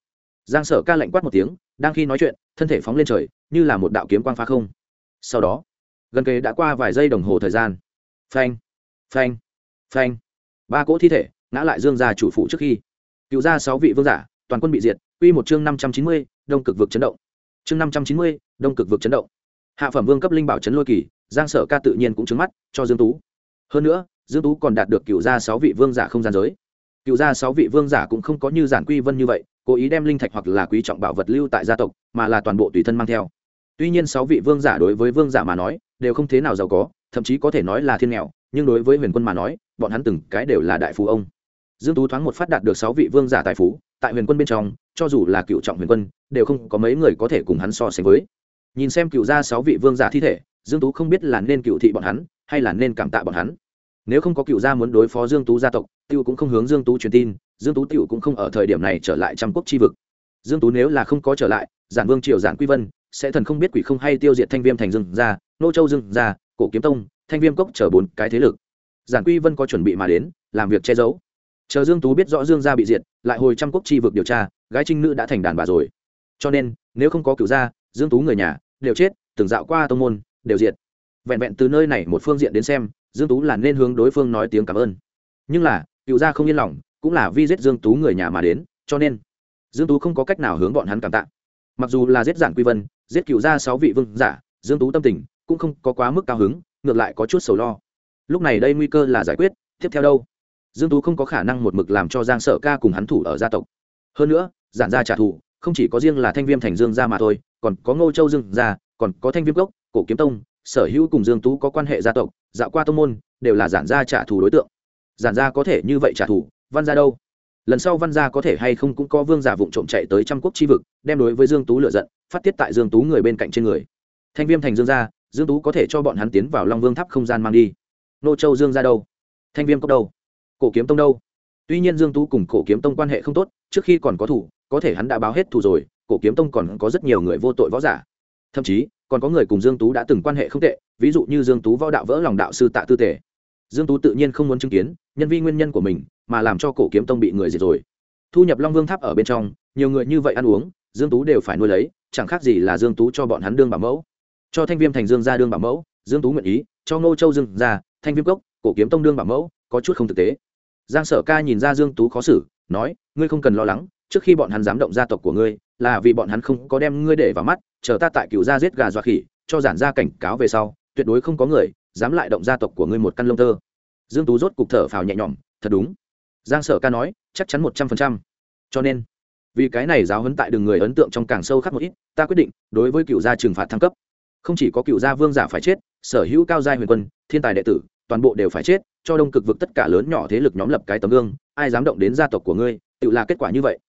Giang sở ca lạnh quát một tiếng, đang khi nói chuyện, thân thể phóng lên trời, như là một đạo kiếm quang phá không. Sau đó, gần kề đã qua vài giây đồng hồ thời gian. Phanh phanh phanh. Ba cỗ thi thể ngã lại dương gia chủ phụ trước khi. Cựu ra sáu vị vương giả, toàn quân bị diệt quy một chương năm trăm chín mươi, đông cực vực chấn động. Chương năm trăm chín mươi, đông cực vực chấn động. Hạ phẩm vương cấp linh bảo chấn lôi kỳ, giang sở ca tự nhiên cũng trứng mắt, cho dương tú. Hơn nữa, dương tú còn đạt được cựu gia sáu vị vương giả không gian giới. Cựu gia sáu vị vương giả cũng không có như giản quy vân như vậy, cố ý đem linh thạch hoặc là quý trọng bảo vật lưu tại gia tộc, mà là toàn bộ tùy thân mang theo. Tuy nhiên sáu vị vương giả đối với vương giả mà nói, đều không thế nào giàu có, thậm chí có thể nói là thiên nghèo, nhưng đối với huyền quân mà nói, bọn hắn từng cái đều là đại phú ông. Dương tú thoáng một phát đạt được sáu vị vương giả tài phú tại huyền quân bên trong, cho dù là cựu trọng huyền quân, đều không có mấy người có thể cùng hắn so sánh với. Nhìn xem cựu gia sáu vị vương giả thi thể, dương tú không biết là nên cựu thị bọn hắn, hay là nên cảm tạ bọn hắn. Nếu không có cựu gia muốn đối phó dương tú gia tộc, tiêu cũng không hướng dương tú truyền tin, dương tú tiểu cũng không ở thời điểm này trở lại trăm quốc chi vực. Dương tú nếu là không có trở lại, giản vương triều giản quy vân, sẽ thần không biết quỷ không hay tiêu diệt thanh viêm thành dương gia, nô châu dương gia, cổ kiếm tông, thanh viêm cốc chờ bốn cái thế lực. Giản quy vân có chuẩn bị mà đến, làm việc che giấu. Chờ dương tú biết rõ dương gia bị diệt lại hồi trăm quốc chi vực điều tra, gái trinh nữ đã thành đàn bà rồi. Cho nên, nếu không có cựu gia, dương tú người nhà, đều chết, từng dạo qua tông môn, đều diệt. Vẹn vẹn từ nơi này một phương diện đến xem, dương tú là nên hướng đối phương nói tiếng cảm ơn. Nhưng là cựu gia không yên lòng, cũng là vi giết dương tú người nhà mà đến, cho nên, dương tú không có cách nào hướng bọn hắn cảm tạ. Mặc dù là giết giản quy vân, giết cựu gia sáu vị vương giả, dương tú tâm tình cũng không có quá mức cao hứng, ngược lại có chút sầu lo. Lúc này đây nguy cơ là giải quyết, tiếp theo đâu? Dương tú không có khả năng một mực làm cho giang Sở ca cùng hắn thủ ở gia tộc. Hơn nữa giản gia trả thù không chỉ có riêng là thanh viêm thành dương gia mà thôi còn có ngô châu dương gia còn có thanh viêm gốc, cổ kiếm tông sở hữu cùng dương tú có quan hệ gia tộc dạo qua tông môn đều là giản gia trả thù đối tượng. Giản gia có thể như vậy trả thù văn gia đâu? Lần sau văn gia có thể hay không cũng có vương giả vụng trộm chạy tới trăm quốc chi vực đem đối với dương tú lựa giận phát tiết tại dương tú người bên cạnh trên người. Thanh viêm thành dương gia dương tú có thể cho bọn hắn tiến vào long vương tháp không gian mang đi. Nô châu dương gia đâu? Thanh viêm cốc đâu? Cổ kiếm tông đâu? Tuy nhiên dương tú cùng cổ kiếm tông quan hệ không tốt, trước khi còn có thủ, có thể hắn đã báo hết thủ rồi, cổ kiếm tông còn có rất nhiều người vô tội võ giả. Thậm chí, còn có người cùng dương tú đã từng quan hệ không tệ, ví dụ như dương tú võ đạo vỡ lòng đạo sư tạ tư tể dương tú tự nhiên không muốn chứng kiến nhân vi nguyên nhân của mình, mà làm cho cổ kiếm tông bị người diệt rồi. Thu nhập long vương tháp ở bên trong, nhiều người như vậy ăn uống, dương tú đều phải nuôi lấy, chẳng khác gì là dương tú cho bọn hắn đương bảo mẫu. Cho thanh viêm thành dương ra đương bảo mẫu, dương tú nguyện ý, cho ngô châu dương ra thanh viêm cốc, cổ kiếm tông đương bảo mẫu, có chút không thực tế giang sở ca nhìn ra dương tú khó xử, nói, ngươi không cần lo lắng, trước khi bọn hắn dám động gia tộc của ngươi, là vì bọn hắn không có đem ngươi để vào mắt, chờ ta tại cựu gia giết gà dọa khỉ, cho giản gia cảnh cáo về sau, tuyệt đối không có người dám lại động gia tộc của ngươi một căn lông tơ. Dương tú rốt cục thở phào nhẹ nhõm, thật đúng. Giang sở ca nói, chắc chắn một trăm phần trăm. Cho nên, vì cái này giáo huấn tại đường người ấn tượng trong càng sâu khắc một ít, ta quyết định đối với cựu gia trừng phạt thăng cấp. Không chỉ có cựu gia vương giả phải chết, sở hữu cao gia huyền quân, thiên tài đệ tử toàn bộ đều phải chết, cho đông cực vực tất cả lớn nhỏ thế lực nhóm lập cái tấm gương, ai dám động đến gia tộc của ngươi, tự là kết quả như vậy.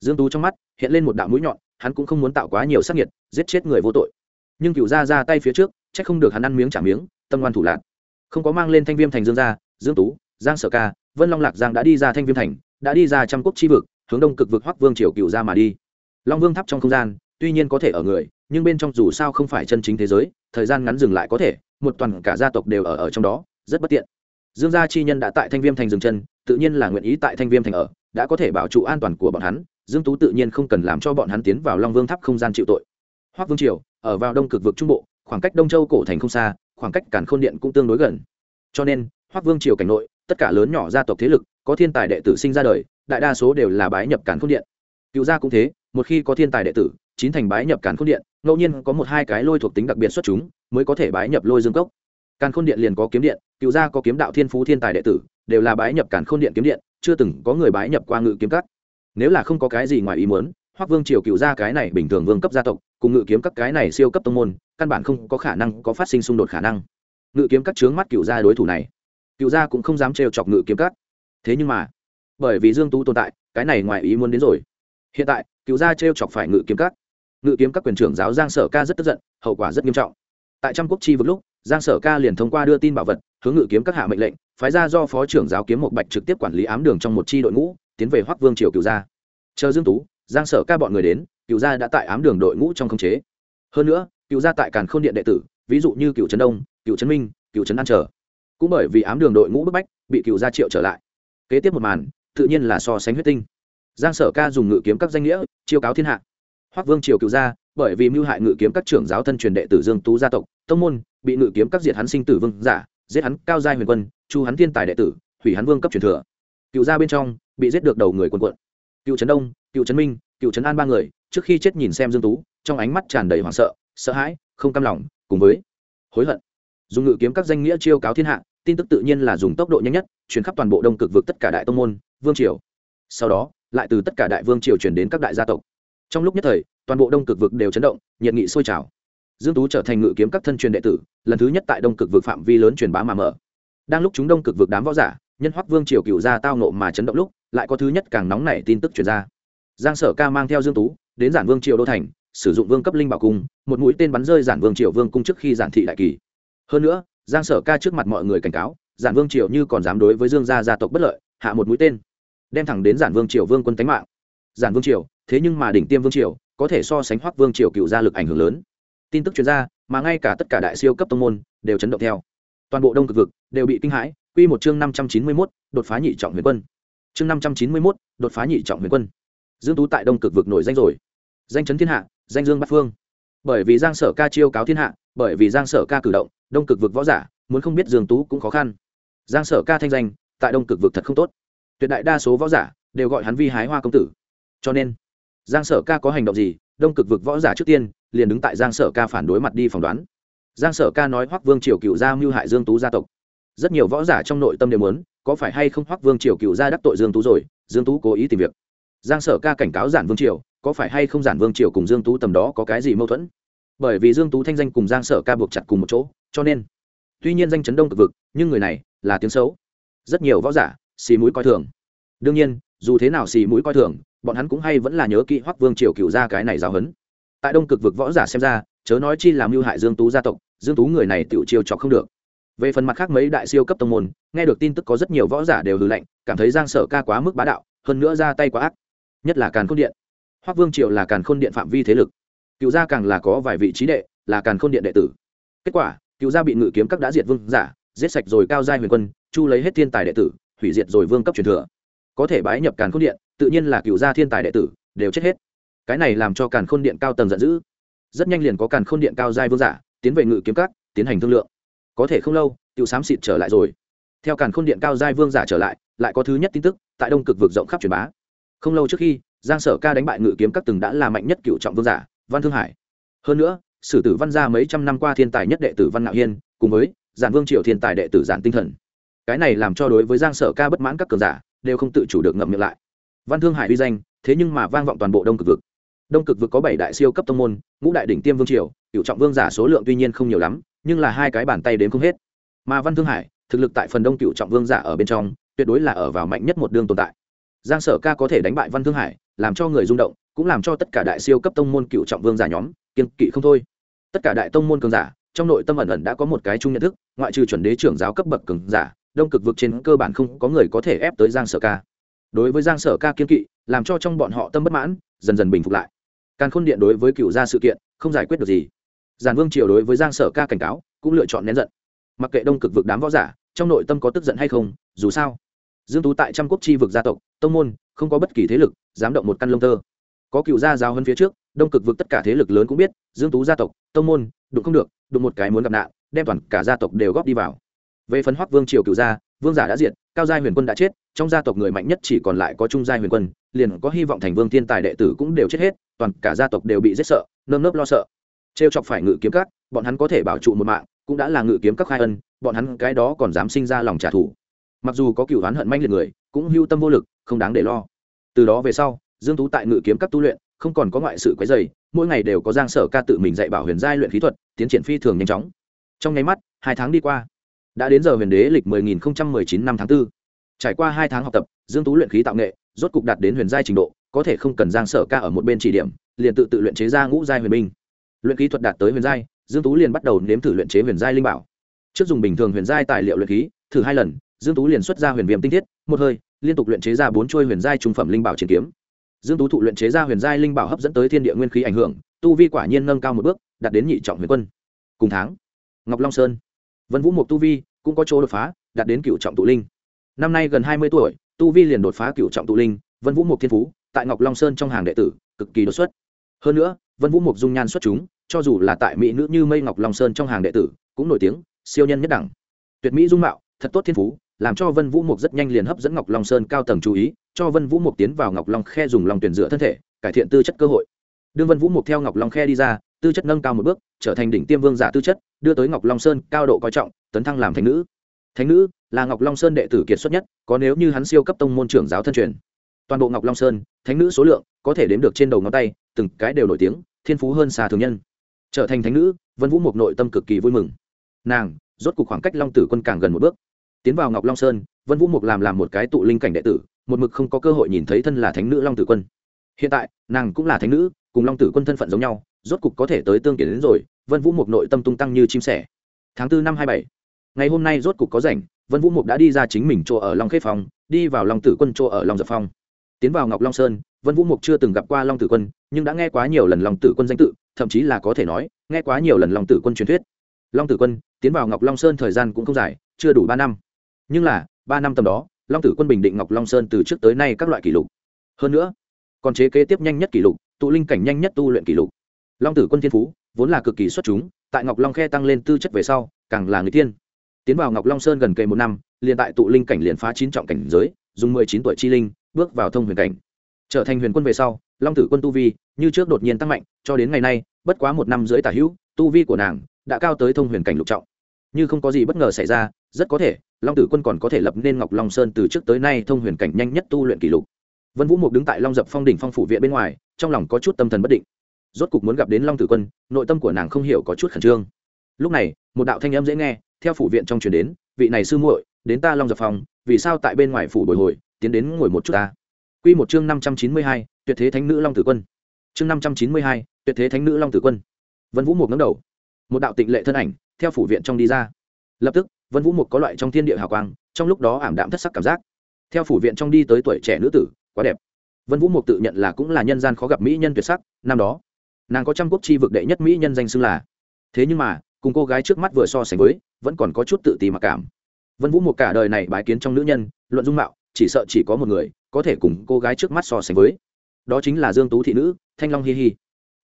Dương tú trong mắt hiện lên một đạo mũi nhọn, hắn cũng không muốn tạo quá nhiều sát nhiệt giết chết người vô tội. Nhưng cựu gia ra tay phía trước, chắc không được hắn ăn miếng trả miếng, tâm ngoan thủ lạc. Không có mang lên thanh viêm thành dương gia, dương tú, giang sở ca, vân long lạc giang đã đi ra thanh viêm thành, đã đi ra trăm quốc chi vực, hướng đông cực vực hoắc vương triều cựu ra mà đi. Long vương tháp trong không gian, tuy nhiên có thể ở người, nhưng bên trong dù sao không phải chân chính thế giới, thời gian ngắn dừng lại có thể, một toàn cả gia tộc đều ở ở trong đó rất bất tiện. Dương gia chi nhân đã tại thanh viêm thành dừng chân, tự nhiên là nguyện ý tại thanh viêm thành ở, đã có thể bảo trụ an toàn của bọn hắn, dương tú tự nhiên không cần làm cho bọn hắn tiến vào long vương tháp không gian chịu tội. Hoắc vương triều, ở vào đông cực vực trung bộ, khoảng cách đông châu cổ thành không xa, khoảng cách cản khôn điện cũng tương đối gần. Cho nên hoắc vương triều cảnh nội, tất cả lớn nhỏ gia tộc thế lực, có thiên tài đệ tử sinh ra đời, đại đa số đều là bái nhập cản khôn điện. Cựu gia cũng thế, một khi có thiên tài đệ tử, chín thành bái nhập cản khôn điện, ngẫu nhiên có một hai cái lôi thuộc tính đặc biệt xuất chúng, mới có thể bái nhập lôi dương cốc càn khôn điện liền có kiếm điện, cựu gia có kiếm đạo thiên phú thiên tài đệ tử, đều là bái nhập càn khôn điện kiếm điện, chưa từng có người bái nhập qua ngự kiếm cắt nếu là không có cái gì ngoài ý muốn, hoắc vương triều cựu gia cái này bình thường vương cấp gia tộc, cùng ngự kiếm các cái này siêu cấp tông môn, căn bản không có khả năng có phát sinh xung đột khả năng. Ngự kiếm các trướng mắt cựu gia đối thủ này. Cựu gia cũng không dám trêu chọc ngự kiếm các. Thế nhưng mà, bởi vì dương tú tồn tại, cái này ngoài ý muốn đến rồi. Hiện tại, cựu gia trêu chọc phải ngự kiếm các. Ngự kiếm các quyền trưởng giáo giang sở ca rất tức giận, hậu quả rất nghiêm trọng. Tại trăm quốc chi vực lúc giang sở ca liền thông qua đưa tin bảo vật, hướng ngự kiếm các hạ mệnh lệnh, phái ra do phó trưởng giáo kiếm một bạch trực tiếp quản lý ám đường trong một chi đội ngũ, tiến về hoắc vương triều cựu gia. Chờ dương tú, giang sở ca bọn người đến cựu gia đã tại ám đường đội ngũ trong khống chế. Hơn nữa cựu gia tại càn khôn điện đệ tử, ví dụ như cựu trấn đông cựu trấn minh cựu trấn an trở. Cũng bởi vì ám đường đội ngũ bức bách, bị cựu gia triệu trở lại. Kế tiếp một màn, tự nhiên là so sánh huyết tinh. Giang sở ca dùng ngự kiếm các danh nghĩa, chiêu cáo thiên hạ. Hoắc vương triều cựu gia, bởi vì mưu hại ngự kiếm các trưởng giáo thân truyền đệ tử dương tú gia tộc, tông môn bị ngự kiếm các diệt hắn sinh tử vương giả, giết hắn cao giai huyền quân, chu hắn thiên tài đệ tử, hủy hắn vương cấp truyền thừa. Cựu gia bên trong, bị giết được đầu người quân quận. Cựu trấn đông, cựu trấn minh, cựu trấn an ba người, trước khi chết nhìn xem dương tú, trong ánh mắt tràn đầy hoảng sợ sợ hãi, không cam lòng, cùng với hối hận. Dùng ngự kiếm các danh nghĩa chiêu cáo thiên hạ, tin tức tự nhiên là dùng tốc độ nhanh nhất chuyển khắp toàn bộ đông cực vực tất cả đại tông môn, vương triều. Sau đó, lại từ tất cả đại vương triều chuyển đến các đại gia tộc. Trong lúc nhất thời, toàn bộ đông cực vực đều chấn động, nhiệt nghị sôi trào dương tú trở thành ngự kiếm các thân truyền đệ tử, lần thứ nhất tại đông cực vực phạm vi lớn truyền bá mà mở. Đang lúc chúng đông cực vực đám võ giả, nhân hoắc vương triều cựu ra tao nộ mà chấn động lúc, lại có thứ nhất càng nóng nảy tin tức truyền ra. Giang sở ca mang theo dương tú, đến giản vương triều đô thành, sử dụng vương cấp linh bảo cung, một mũi tên bắn rơi giản vương triều vương cung trước khi giản thị đại kỳ. Hơn nữa, giang sở ca trước mặt mọi người cảnh cáo, giản vương triều như còn dám đối với dương gia gia tộc bất lợi, hạ một mũi tên, đem thẳng đến giản vương triều vương quân tánh mạng. Giản vương triều, thế nhưng mà đỉnh tiêm vương triều, có thể so sánh hoắc vương triều cựu gia lực ảnh hưởng lớn tin tức chuyên gia mà ngay cả tất cả đại siêu cấp tông môn đều chấn động theo. Toàn bộ đông cực vực đều bị kinh hãi quy một chương năm trăm chín mươi 591, đột phá nhị trọng huyền quân. Chương năm trăm chín mươi 591, đột phá nhị trọng huyền quân. Dương tú tại đông cực vực nổi danh rồi. Danh chấn thiên hạ danh dương bát phương. Bởi vì giang sở ca chiêu cáo thiên hạ bởi vì giang sở ca cử động đông cực vực võ giả muốn không biết dương tú cũng khó khăn. Giang sở ca thanh danh tại đông cực vực thật không tốt. Tuyệt đại đa số võ giả đều gọi hắn vi hái hoa công tử. Cho nên giang sở ca có hành động gì đông cực vực võ giả trước tiên liền đứng tại giang sở ca phản đối mặt đi phỏng đoán. Giang sở ca nói hoắc vương triều cựu gia mưu hại dương tú gia tộc. Rất nhiều võ giả trong nội tâm đều muốn, có phải hay không hoắc vương triều cựu gia đắc tội dương tú rồi, dương tú cố ý tìm việc. Giang sở ca cảnh cáo giản vương triều, có phải hay không giản vương triều cùng dương tú tầm đó có cái gì mâu thuẫn? Bởi vì dương tú thanh danh cùng giang sở ca buộc chặt cùng một chỗ, cho nên, tuy nhiên danh chấn đông cực vực, nhưng người này là tiếng xấu. Rất nhiều võ giả, xì mũi coi thường. Đương nhiên, dù thế nào xì mũi coi thường, bọn hắn cũng hay vẫn là nhớ kỹ hoắc vương triều cựu ra cái này giáo hấn tại đông cực vực võ giả xem ra, chớ nói chi làm mưu hại dương tú gia tộc, dương tú người này tự chiêu chọc không được. Về phần mặt khác mấy đại siêu cấp tông môn, nghe được tin tức có rất nhiều võ giả đều hư lệnh cảm thấy giang sở ca quá mức bá đạo, hơn nữa ra tay quá ác. Nhất là càn khôn điện. Hoắc vương triều là càn khôn điện phạm vi thế lực. Cựu gia càng là có vài vị trí đệ, là càn khôn điện đệ tử. Kết quả, cựu gia bị ngự kiếm các đã diệt vương giả, giết sạch rồi cao giai huyền quân, chu lấy hết thiên tài đệ tử, hủy diệt rồi vương cấp truyền thừa. Có thể bái nhập càn khôn điện, tự nhiên là cựu gia thiên tài đệ tử, đều chết hết cái này làm cho càn khôn điện cao tầng giận dữ. Rất nhanh liền có càn khôn điện cao giai vương giả, tiến về ngự kiếm cát tiến hành thương lượng. Có thể không lâu cựu xám xịt trở lại rồi. Theo càn khôn điện cao giai vương giả trở lại lại có thứ nhất tin tức, tại đông cực vực rộng khắp truyền bá. Không lâu trước khi, giang sở ca đánh bại ngự kiếm các từng đã là mạnh nhất cựu trọng vương giả, văn thương hải. Hơn nữa, sử tử văn gia mấy trăm năm qua thiên tài nhất đệ tử văn ngạo hiên, cùng với giản vương triều thiên tài đệ tử giản tinh thần. Cái này làm cho đối với giang sở ca bất mãn các cường giả, đều không tự chủ được ngậm miệng lại. Văn thương hải uy danh, thế nhưng mà vang vọng toàn bộ đông cực vực đông cực vực có bảy đại siêu cấp tông môn, ngũ đại đỉnh tiêm vương triều cựu trọng vương giả số lượng tuy nhiên không nhiều lắm, nhưng là hai cái bàn tay đến không hết. Mà văn thương hải, thực lực tại phần đông cựu trọng vương giả ở bên trong, tuyệt đối là ở vào mạnh nhất một đường tồn tại. Giang sở ca có thể đánh bại văn thương hải, làm cho người rung động, cũng làm cho tất cả đại siêu cấp tông môn cựu trọng vương giả nhóm kiên kỵ không thôi. Tất cả đại tông môn cường giả, trong nội tâm ẩn ẩn đã có một cái chung nhận thức, ngoại trừ chuẩn đế trưởng giáo cấp bậc cường giả, đông cực vực trên cơ bản không có người có thể ép tới giang sở ca. Đối với giang sở ca kiên kỵ, làm cho trong bọn họ tâm bất mãn, dần dần bình phục lại càn khôn điện đối với cựu gia sự kiện không giải quyết được gì. Giàn vương triều đối với giang sở ca cảnh cáo cũng lựa chọn nén giận. Mặc kệ đông cực vực đám võ giả, trong nội tâm có tức giận hay không, dù sao, dương tú tại trăm quốc chi vực gia tộc, tông môn, không có bất kỳ thế lực dám động một căn lông tơ. Có cựu gia giáo hơn phía trước, đông cực vực tất cả thế lực lớn cũng biết, dương tú gia tộc, tông môn, đụng không được, đụng một cái muốn gặp nạn, đem toàn cả gia tộc đều góp đi vào. Về phần hoắc vương triều cựu gia vương giả đã diệt, cao gia huyền quân đã chết, trong gia tộc người mạnh nhất chỉ còn lại có trung gia huyền quân, liền có hy vọng thành vương thiên tài đệ tử cũng đều chết hết, toàn cả gia tộc đều bị giết sợ, nơm nớp lo sợ. Trêu chọc phải ngự kiếm các, bọn hắn có thể bảo trụ một mạng, cũng đã là ngự kiếm các khai ân, bọn hắn cái đó còn dám sinh ra lòng trả thù. Mặc dù có cựu oán hận manh liệt người, cũng hưu tâm vô lực, không đáng để lo. Từ đó về sau, dương tú tại ngự kiếm các tu luyện, không còn có ngoại sự quấy dày mỗi ngày đều có giang sở ca tự mình dạy bảo huyền giai luyện khí thuật, tiến triển phi thường nhanh chóng. Trong nháy mắt, hai tháng đi qua đã đến giờ huyền đế lịch 10.019 năm tháng 4. trải qua hai tháng học tập, dương tú luyện khí tạo nghệ, rốt cục đạt đến huyền giai trình độ, có thể không cần giang sở ca ở một bên chỉ điểm, liền tự tự luyện chế ra ngũ giai huyền binh. Luyện khí thuật đạt tới huyền giai, dương tú liền bắt đầu nếm thử luyện chế huyền giai linh bảo. Trước dùng bình thường huyền giai tài liệu luyện khí, thử hai lần, dương tú liền xuất ra huyền viêm tinh thiết, một hơi, liên tục luyện chế ra bốn chuôi huyền giai trung phẩm linh bảo chiến kiếm. Dương tú thụ luyện chế ra huyền giai linh bảo hấp dẫn tới thiên địa nguyên khí ảnh hưởng, tu vi quả nhiên nâng cao một bước, đạt đến nhị trọng huyền quân. Cùng tháng, ngọc long sơn, vân vũ mục tu vi cũng có chỗ đột phá, đạt đến cựu trọng tụ linh. Năm nay gần hai mươi tuổi, tu vi liền đột phá cựu trọng tụ linh, vân vũ mục thiên phú, tại ngọc long sơn trong hàng đệ tử, cực kỳ đột xuất. Hơn nữa, vân vũ mục dung nhan xuất chúng, cho dù là tại mỹ nữ như mây ngọc long sơn trong hàng đệ tử, cũng nổi tiếng, siêu nhân nhất đẳng. Tuyệt mỹ dung mạo, thật tốt thiên phú, làm cho vân vũ mục rất nhanh liền hấp dẫn ngọc long sơn cao tầng chú ý, cho vân vũ mục tiến vào ngọc long khe dùng lòng tuyển dựa thân thể, cải thiện tư chất cơ hội. Đương vân vũ mục theo ngọc long khe đi ra tư chất nâng cao một bước, trở thành đỉnh tiêm vương giả tư chất, đưa tới ngọc long sơn cao độ coi trọng, tấn thăng làm thánh nữ. Thánh nữ là ngọc long sơn đệ tử kiệt xuất nhất, có nếu như hắn siêu cấp tông môn trưởng giáo thân truyền. Toàn bộ ngọc long sơn, thánh nữ số lượng có thể đếm được trên đầu ngón tay, từng cái đều nổi tiếng, thiên phú hơn xa thường nhân. Trở thành thánh nữ, vân vũ mục nội tâm cực kỳ vui mừng. Nàng, rốt cuộc khoảng cách long tử quân càng gần một bước. Tiến vào ngọc long sơn, vân vũ mục làm làm một cái tụ linh cảnh đệ tử, một mực không có cơ hội nhìn thấy thân là thánh nữ long tử quân. Hiện tại, nàng cũng là thánh nữ cùng long tử quân thân phận giống nhau, rốt cục có thể tới tương kiến đến rồi, vân vũ mục nội tâm tung tăng như chim sẻ. Tháng tư năm hai bảy, ngày hôm nay rốt cục có rảnh, vân vũ mục đã đi ra chính mình chỗ ở long khế phong, đi vào long tử quân chỗ ở long dập phong. Tiến vào ngọc long sơn, vân vũ mục chưa từng gặp qua long tử quân, nhưng đã nghe quá nhiều lần long tử quân danh tự, thậm chí là có thể nói, nghe quá nhiều lần long tử quân truyền thuyết. Long tử quân, tiến vào ngọc long sơn thời gian cũng không dài, chưa đủ ba năm. Nhưng là, ba năm tầm đó, long tử quân bình định ngọc long sơn từ trước tới nay các loại kỷ lục. Hơn nữa, còn chế kế tiếp nhanh nhất kỷ lục tụ linh cảnh nhanh nhất tu luyện kỷ lục. Long tử quân thiên phú, vốn là cực kỳ xuất chúng, tại ngọc long khe tăng lên tư chất về sau, càng là người tiên. Tiến vào ngọc long sơn gần kề một năm, liền tại tụ linh cảnh liền phá chín trọng cảnh giới, dùng mười chín tuổi chi linh, bước vào thông huyền cảnh. Trở thành huyền quân về sau, long tử quân tu vi, như trước đột nhiên tăng mạnh, cho đến ngày nay, bất quá một năm dưới tả hữu, tu vi của nàng đã cao tới thông huyền cảnh lục trọng. Như không có gì bất ngờ xảy ra, rất có thể, long tử quân còn có thể lập nên ngọc long sơn từ trước tới nay thông huyền cảnh nhanh nhất tu luyện kỷ lục vân vũ mục đứng tại long dập phong đỉnh phong phủ viện bên ngoài, trong lòng có chút tâm thần bất định. Rốt cục muốn gặp đến long tử quân, nội tâm của nàng không hiểu có chút khẩn trương. Lúc này, một đạo thanh âm dễ nghe, theo phủ viện trong truyền đến, vị này sư muội, đến ta long dập phong, vì sao tại bên ngoài phủ bồi hồi, tiến đến ngồi một chút ta? Quy một chương năm trăm chín mươi hai, tuyệt thế thánh nữ long tử quân. Chương năm trăm chín mươi hai, tuyệt thế thánh nữ long tử quân. Vân vũ mục ngẩng đầu. Một đạo tịnh lệ thân ảnh, theo phủ viện trong đi ra. Lập tức, vân vũ mục có loại trong thiên địa hào quang, trong lúc đó ảm đạm thất sắc cảm giác. Theo phủ viện trong đi tới tuổi trẻ nữ tử quá đẹp. Vân vũ mục tự nhận là cũng là nhân gian khó gặp mỹ nhân tuyệt sắc, năm đó, nàng có trăm quốc chi vực đệ nhất mỹ nhân danh xưng là. Thế nhưng mà, cùng cô gái trước mắt vừa so sánh với, vẫn còn có chút tự ti mặc cảm. Vân vũ một cả đời này bái kiến trong nữ nhân, luận dung mạo, chỉ sợ chỉ có một người, có thể cùng cô gái trước mắt so sánh với. Đó chính là dương tú thị nữ, thanh long hi hi.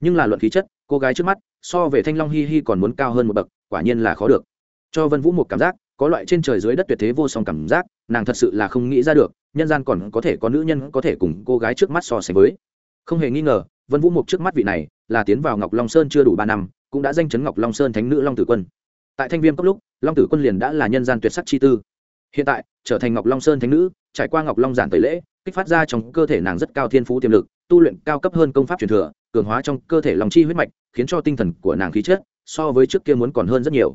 Nhưng là luận khí chất, cô gái trước mắt, so về thanh long hi hi còn muốn cao hơn một bậc, quả nhiên là khó được. Cho vân vũ một cảm giác có loại trên trời dưới đất tuyệt thế vô song cảm giác, nàng thật sự là không nghĩ ra được, nhân gian còn có thể có nữ nhân có thể cùng cô gái trước mắt so sánh với. Không hề nghi ngờ, vân vũ mục trước mắt vị này là tiến vào ngọc long sơn chưa đủ ba năm, cũng đã danh chấn ngọc long sơn thánh nữ long tử quân. Tại thanh viêm cấp lúc, long tử quân liền đã là nhân gian tuyệt sắc chi tư. Hiện tại, trở thành ngọc long sơn thánh nữ, trải qua ngọc long giản tẩy lễ, kích phát ra trong cơ thể nàng rất cao thiên phú tiềm lực, tu luyện cao cấp hơn công pháp truyền thừa, cường hóa trong cơ thể lòng chi huyết mạch, khiến cho tinh thần của nàng khí chất so với trước kia muốn còn hơn rất nhiều.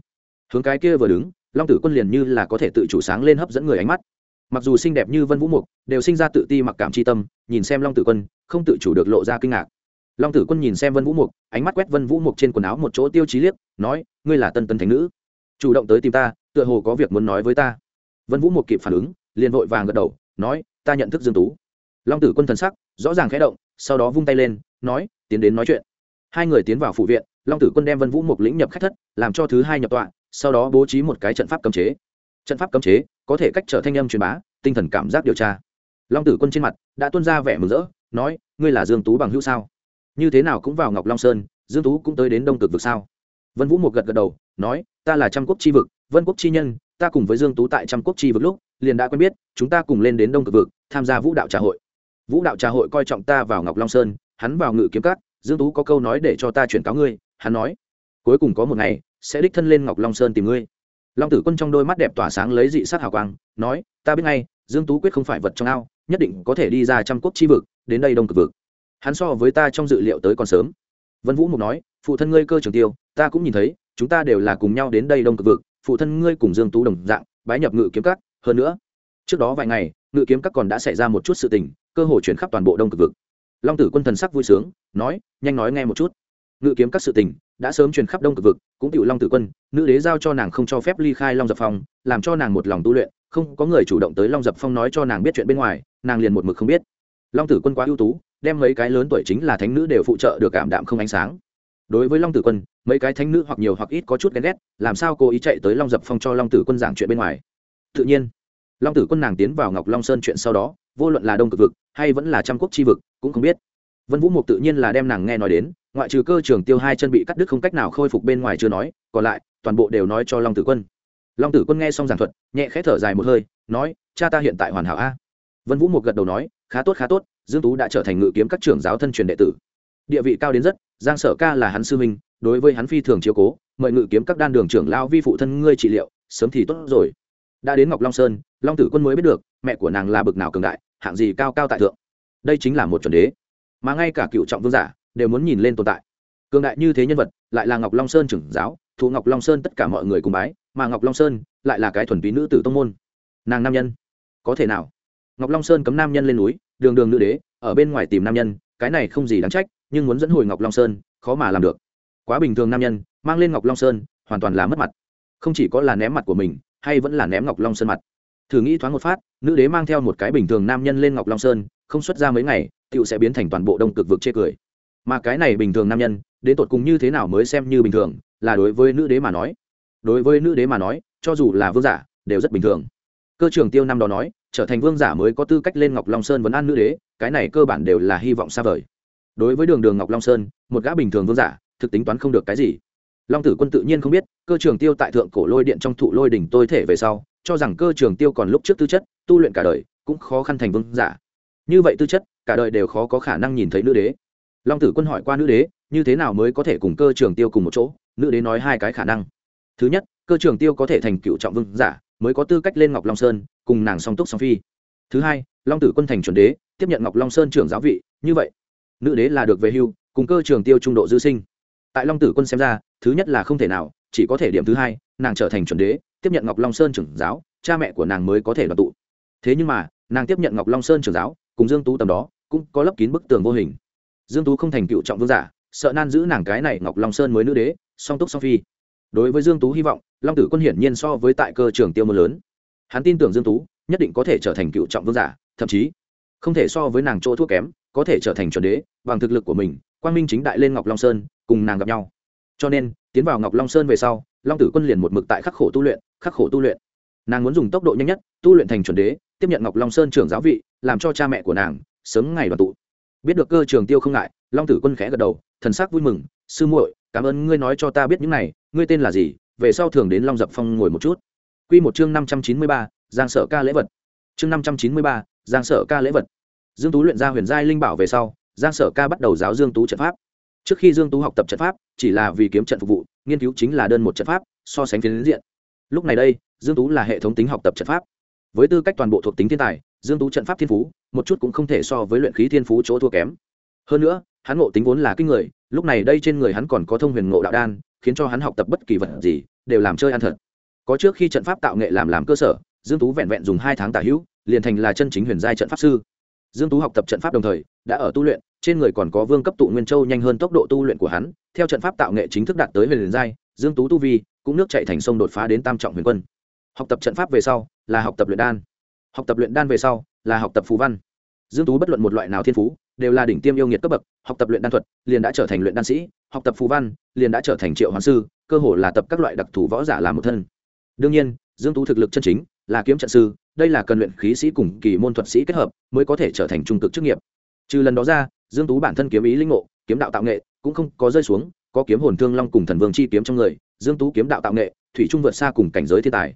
Hướng cái kia vừa đứng long tử quân liền như là có thể tự chủ sáng lên hấp dẫn người ánh mắt. Mặc dù xinh đẹp như vân vũ mục, đều sinh ra tự ti mặc cảm c tâm, nhìn xem long tử quân, không tự chủ được lộ ra kinh ngạc. Long tử quân nhìn xem vân vũ mục, ánh mắt quét vân vũ mục trên quần áo một chỗ tiêu chí liếc, nói, ngươi là tân tân thánh nữ. Chủ động tới tìm ta, tựa hồ có việc muốn nói với ta. Vân vũ mục kịp phản ứng, liền vội vàng gật đầu, nói, ta nhận thức dương tú. Long tử quân thần sắc, rõ ràng khẽ động, sau đó vung tay lên, nói, tiến đến nói chuyện. Hai người tiến vào phủ viện, long tử quân đem vân vũ mục lĩnh nhập khách thất, làm cho thứ hai nhập tọa sau đó bố trí một cái trận pháp cấm chế. Trận pháp cấm chế có thể cách trở thanh âm truyền bá, tinh thần cảm giác điều tra. Long tử quân trên mặt đã tuân ra vẻ mừng rỡ, nói, ngươi là dương tú bằng hữu sao? Như thế nào cũng vào ngọc long sơn, dương tú cũng tới đến đông cực vực sao? Vân vũ một gật gật đầu, nói, ta là trăm quốc chi vực, vân quốc chi nhân, ta cùng với dương tú tại trăm quốc chi vực lúc, liền đã quen biết, chúng ta cùng lên đến đông cực vực, tham gia vũ đạo trà hội. Vũ đạo trà hội coi trọng ta vào ngọc long sơn, hắn vào ngự kiếm cát dương tú có câu nói để cho ta chuyển cáo ngươi, hắn nói. Cuối cùng có một ngày sẽ đích thân lên ngọc long sơn tìm ngươi. Long tử quân trong đôi mắt đẹp tỏa sáng lấy dị sắc hào quang, nói, ta biết ngay, dương tú quyết không phải vật trong ao, nhất định có thể đi ra trăm quốc chi vực, đến đây đông cực vực. Hắn so với ta trong dự liệu tới còn sớm. Vân vũ mục nói, phụ thân ngươi cơ trường tiêu, ta cũng nhìn thấy, chúng ta đều là cùng nhau đến đây đông cực vực, phụ thân ngươi cùng dương tú đồng dạng, bái nhập ngự kiếm các, hơn nữa, trước đó vài ngày, ngự kiếm các còn đã xảy ra một chút sự tình, cơ hội chuyển khắp toàn bộ đông cực vực. Long tử quân thần sắc vui sướng, nói, nhanh nói nghe một chút ngự kiếm các sự tình, đã sớm truyền khắp đông cực vực, cũng tiểu long tử quân, nữ đế giao cho nàng không cho phép ly khai long dập phong, làm cho nàng một lòng tu luyện, không có người chủ động tới long dập phong nói cho nàng biết chuyện bên ngoài, nàng liền một mực không biết. Long tử quân quá ưu tú, đem mấy cái lớn tuổi chính là thánh nữ đều phụ trợ được cảm đạm không ánh sáng. Đối với long tử quân, mấy cái thánh nữ hoặc nhiều hoặc ít có chút ghen ghét, làm sao cô ý chạy tới long dập phong cho long tử quân giảng chuyện bên ngoài? Tự nhiên, long tử quân nàng tiến vào ngọc long sơn chuyện sau đó, vô luận là đông cực vực, hay vẫn là trăm quốc chi vực, cũng không biết. Vân vũ mục tự nhiên là đem nàng nghe nói đến ngoại trừ cơ trường tiêu hai chân bị cắt đứt không cách nào khôi phục bên ngoài chưa nói, còn lại, toàn bộ đều nói cho long tử quân. Long tử quân nghe xong giảng thuật, nhẹ khẽ thở dài một hơi, nói, cha ta hiện tại hoàn hảo a. Vân vũ một gật đầu nói, khá tốt khá tốt, dương tú đã trở thành ngự kiếm các trưởng giáo thân truyền đệ tử. Địa vị cao đến rất, giang sở ca là hắn sư minh đối với hắn phi thường chiếu cố, mời ngự kiếm các đan đường trưởng lao vi phụ thân ngươi trị liệu, sớm thì tốt rồi. Đã đến ngọc long sơn, long tử quân mới biết được, mẹ của nàng là bực nào cường đại, hạng gì cao cao tại thượng. Đây chính là một chuẩn đế. Mà ngay cả cựu trọng vương giả đều muốn nhìn lên tồn tại. Cường đại như thế nhân vật, lại là ngọc long sơn trưởng giáo, thụ ngọc long sơn tất cả mọi người cùng bái, mà ngọc long sơn lại là cái thuần túy nữ tử tông môn. Nàng nam nhân, có thể nào? Ngọc long sơn cấm nam nhân lên núi, đường đường nữ đế, ở bên ngoài tìm nam nhân, cái này không gì đáng trách, nhưng muốn dẫn hồi ngọc long sơn, khó mà làm được. Quá bình thường nam nhân, mang lên ngọc long sơn, hoàn toàn là mất mặt. Không chỉ có là ném mặt của mình, hay vẫn là ném ngọc long sơn mặt. Thử nghĩ thoáng một phát, nữ đế mang theo một cái bình thường nam nhân lên ngọc long sơn, không xuất ra mấy ngày tựu sẽ biến thành toàn bộ đông cực vực chê cười mà cái này bình thường nam nhân, đến tột cùng như thế nào mới xem như bình thường, là đối với nữ đế mà nói. Đối với nữ đế mà nói, cho dù là vương giả, đều rất bình thường. Cơ trường tiêu năm đó nói, trở thành vương giả mới có tư cách lên ngọc long sơn vấn an nữ đế, cái này cơ bản đều là hy vọng xa vời. Đối với đường đường ngọc long sơn, một gã bình thường vương giả, thực tính toán không được cái gì. Long tử quân tự nhiên không biết, cơ trường tiêu tại thượng cổ lôi điện trong thụ lôi đỉnh tôi thể về sau, cho rằng cơ trường tiêu còn lúc trước tư chất, tu luyện cả đời, cũng khó khăn thành vương giả. Như vậy tư chất, cả đời đều khó có khả năng nhìn thấy nữ đế long tử quân hỏi qua nữ đế, như thế nào mới có thể cùng cơ trường tiêu cùng một chỗ? Nữ đế nói hai cái khả năng. Thứ nhất, cơ trường tiêu có thể thành cựu trọng vương giả, mới có tư cách lên ngọc long sơn, cùng nàng song túc song phi. Thứ hai, long tử quân thành chuẩn đế, tiếp nhận ngọc long sơn trưởng giáo vị, như vậy, nữ đế là được về hưu, cùng cơ trường tiêu trung độ dư sinh. Tại long tử quân xem ra, thứ nhất là không thể nào, chỉ có thể điểm thứ hai, nàng trở thành chuẩn đế, tiếp nhận ngọc long sơn trưởng giáo, cha mẹ của nàng mới có thể đoàn tụ. Thế nhưng mà, nàng tiếp nhận ngọc long sơn trưởng giáo, cùng dương tú tầm đó, cũng có lấp kín bức tường vô hình dương tú không thành cựu trọng vương giả, sợ nan giữ nàng cái này ngọc long sơn mới nữ đế, song túc song phi. Đối với dương tú hy vọng, long tử quân hiển nhiên so với tại cơ trường tiêu mưa lớn. Hắn tin tưởng dương tú, nhất định có thể trở thành cựu trọng vương giả, thậm chí không thể so với nàng chỗ thua kém, có thể trở thành chuẩn đế, bằng thực lực của mình, quang minh chính đại lên ngọc long sơn, cùng nàng gặp nhau. Cho nên, tiến vào ngọc long sơn về sau, long tử quân liền một mực tại khắc khổ tu luyện, khắc khổ tu luyện. Nàng muốn dùng tốc độ nhanh nhất, tu luyện thành chuẩn đế, tiếp nhận ngọc long sơn trưởng giáo vị, làm cho cha mẹ của nàng sớm ngày đoàn tụ biết được cơ trường tiêu không ngại, long tử quân khẽ gật đầu, thần sắc vui mừng, sư muội, cảm ơn ngươi nói cho ta biết những này, ngươi tên là gì? Về sau thường đến long dập phong ngồi một chút. Quy một chương năm trăm chín mươi ba, giang sở ca lễ vật. Chương năm trăm chín mươi ba, giang sở ca lễ vật. Dương tú luyện ra huyền giai linh bảo về sau, giang sở ca bắt đầu giáo dương tú trận pháp. Trước khi dương tú học tập trận pháp, chỉ là vì kiếm trận phục vụ, nghiên cứu chính là đơn một trận pháp, so sánh phiến diện. Lúc này đây, dương tú là hệ thống tính học tập trận pháp. Với tư cách toàn bộ thuộc tính thiên tài dương tú trận pháp thiên phú, một chút cũng không thể so với luyện khí thiên phú chỗ thua kém. Hơn nữa, hắn ngộ tính vốn là kinh người, lúc này đây trên người hắn còn có thông huyền ngộ đạo đan, khiến cho hắn học tập bất kỳ vật gì, đều làm chơi ăn thật. Có trước khi trận pháp tạo nghệ làm làm cơ sở, dương tú vẹn vẹn dùng hai tháng tả hữu, liền thành là chân chính huyền giai trận pháp sư. Dương tú học tập trận pháp đồng thời, đã ở tu luyện, trên người còn có vương cấp tụ nguyên châu nhanh hơn tốc độ tu luyện của hắn, theo trận pháp tạo nghệ chính thức đạt tới huyền giai, dương tú tu vi cũng nước chạy thành sông đột phá đến tam trọng huyền quân. Học tập trận pháp về sau, là học tập luyện đan học tập luyện đan về sau, là học tập phù văn. Dương tú bất luận một loại nào thiên phú, đều là đỉnh tiêm yêu nghiệt cấp bậc, học tập luyện đan thuật, liền đã trở thành luyện đan sĩ, học tập phù văn, liền đã trở thành triệu hoàn sư, cơ hồ là tập các loại đặc thù võ giả làm một thân. Đương nhiên, dương tú thực lực chân chính là kiếm trận sư, đây là cần luyện khí sĩ cùng kỳ môn thuật sĩ kết hợp mới có thể trở thành trung cực chức nghiệp. Trừ lần đó ra, dương tú bản thân kiếm ý linh ngộ, kiếm đạo tạo nghệ cũng không có rơi xuống, có kiếm hồn thương long cùng thần vương chi kiếm trong người, dương tú kiếm đạo tạo nghệ, thủy trung vượt xa cùng cảnh giới thiên tài.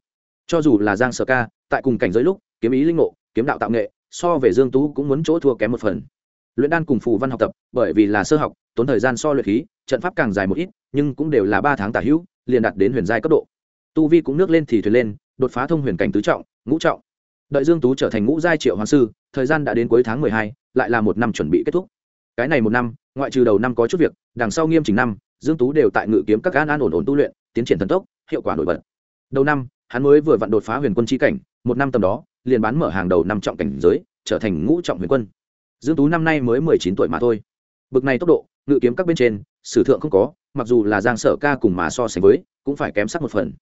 Cho dù là giang sở ca, tại cùng cảnh giới lúc kiếm ý linh ngộ kiếm đạo tạo nghệ so về dương tú cũng muốn chỗ thua kém một phần. Luyện đan cùng phù văn học tập bởi vì là sơ học tốn thời gian so luyện khí trận pháp càng dài một ít nhưng cũng đều là ba tháng tả hữu liền đạt đến huyền giai cấp độ. Tu vi cũng nước lên thì thuyền lên đột phá thông huyền cảnh tứ trọng ngũ trọng. Đợi dương tú trở thành ngũ giai triệu hoàng sư thời gian đã đến cuối tháng mười hai, lại là một năm chuẩn bị kết thúc. Cái này một năm ngoại trừ đầu năm có chút việc đằng sau nghiêm chỉnh năm dương tú đều tại ngự kiếm các gan an ổn ổn tu luyện tiến triển thần tốc hiệu quả nổi bật. Đầu năm hắn mới vừa vặn đột phá huyền quân chi cảnh một năm tầm đó liền bán mở hàng đầu năm trọng cảnh giới, trở thành ngũ trọng huyền quân. Dương tú năm nay mới mười chín tuổi mà thôi. Bực này tốc độ, ngự kiếm các bên trên, sử thượng không có, mặc dù là giang sở ca cùng mà so sánh với, cũng phải kém sắc một phần.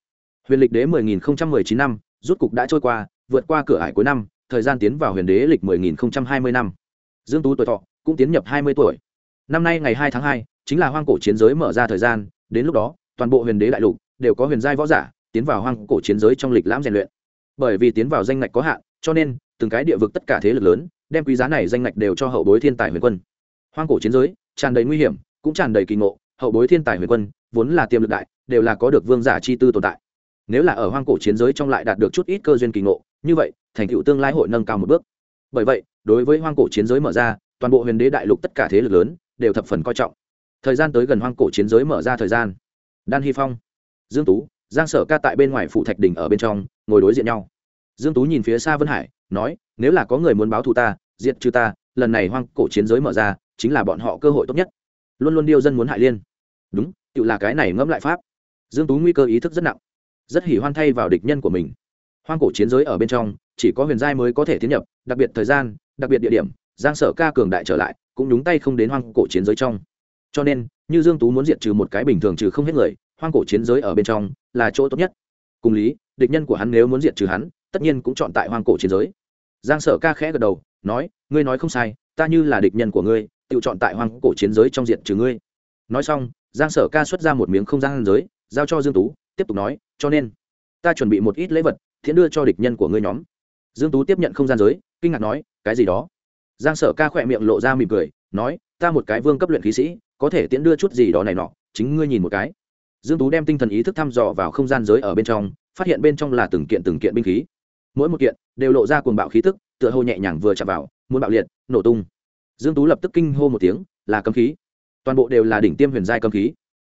Huyền lịch đế mười nghìn mười chín năm rút cục đã trôi qua, vượt qua cửa ải cuối năm, thời gian tiến vào huyền đế lịch mười nghìn hai mươi năm. Dương tú tuổi thọ, cũng tiến nhập hai mươi tuổi. Năm nay ngày hai tháng hai, chính là hoang cổ chiến giới mở ra thời gian, đến lúc đó, toàn bộ huyền đế đại lục đều có huyền giai võ giả tiến vào hoang cổ chiến giới trong lịch lãm rèn luyện bởi vì tiến vào danh ngạch có hạn, cho nên, từng cái địa vực tất cả thế lực lớn, đem quý giá này danh ngạch đều cho hậu bối thiên tài huyền quân. Hoang cổ chiến giới, tràn đầy nguy hiểm, cũng tràn đầy kỳ ngộ, hậu bối thiên tài huyền quân, vốn là tiềm lực đại, đều là có được vương giả chi tư tồn tại. Nếu là ở hoang cổ chiến giới trong lại đạt được chút ít cơ duyên kỳ ngộ, như vậy, thành tựu tương lai hội nâng cao một bước. Bởi vậy, đối với hoang cổ chiến giới mở ra, toàn bộ huyền đế đại lục tất cả thế lực lớn, đều thập phần coi trọng. Thời gian tới gần hoang cổ chiến giới mở ra thời gian. Đan hy phong, dương tú, giang sở ca tại bên ngoài phủ thạch đỉnh ở bên trong, ngồi đối diện nhau dương tú nhìn phía xa vân hải, nói, nếu là có người muốn báo thù ta, diệt trừ ta, lần này hoang cổ chiến giới mở ra, chính là bọn họ cơ hội tốt nhất. Luôn luôn điêu dân muốn hại liên. Đúng, tự là cái này ngẫm lại pháp. Dương tú nguy cơ ý thức rất nặng, rất hỉ hoan thay vào địch nhân của mình. Hoang cổ chiến giới ở bên trong, chỉ có huyền giai mới có thể tiến nhập, đặc biệt thời gian, đặc biệt địa điểm, giang sở ca cường đại trở lại, cũng đúng tay không đến hoang cổ chiến giới trong. Cho nên, như dương tú muốn diệt trừ một cái bình thường trừ không hết người, hoang cổ chiến giới ở bên trong là chỗ tốt nhất. Cùng lý, địch nhân của hắn nếu muốn diệt trừ hắn tất nhiên cũng chọn tại hoang cổ chiến giới. Giang sở ca khẽ gật đầu, nói, ngươi nói không sai, ta như là địch nhân của ngươi, tự chọn tại hoang cổ chiến giới trong diện trừ ngươi. Nói xong, giang sở ca xuất ra một miếng không gian giới, giao cho dương tú, tiếp tục nói, cho nên, ta chuẩn bị một ít lễ vật, thiện đưa cho địch nhân của ngươi nhóm. Dương tú tiếp nhận không gian giới, kinh ngạc nói, cái gì đó? Giang sở ca khỏe miệng lộ ra mỉm cười, nói, ta một cái vương cấp luyện khí sĩ, có thể tiễn đưa chút gì đó này nọ, chính ngươi nhìn một cái. Dương tú đem tinh thần ý thức thăm dò vào không gian giới ở bên trong, phát hiện bên trong là từng kiện từng kiện binh khí mỗi một kiện đều lộ ra cuồng bạo khí tức, tựa hồ nhẹ nhàng vừa chạm vào, muốn bạo liệt, nổ tung. Dương tú lập tức kinh hô một tiếng, là cấm khí. Toàn bộ đều là đỉnh tiêm huyền giai cấm khí.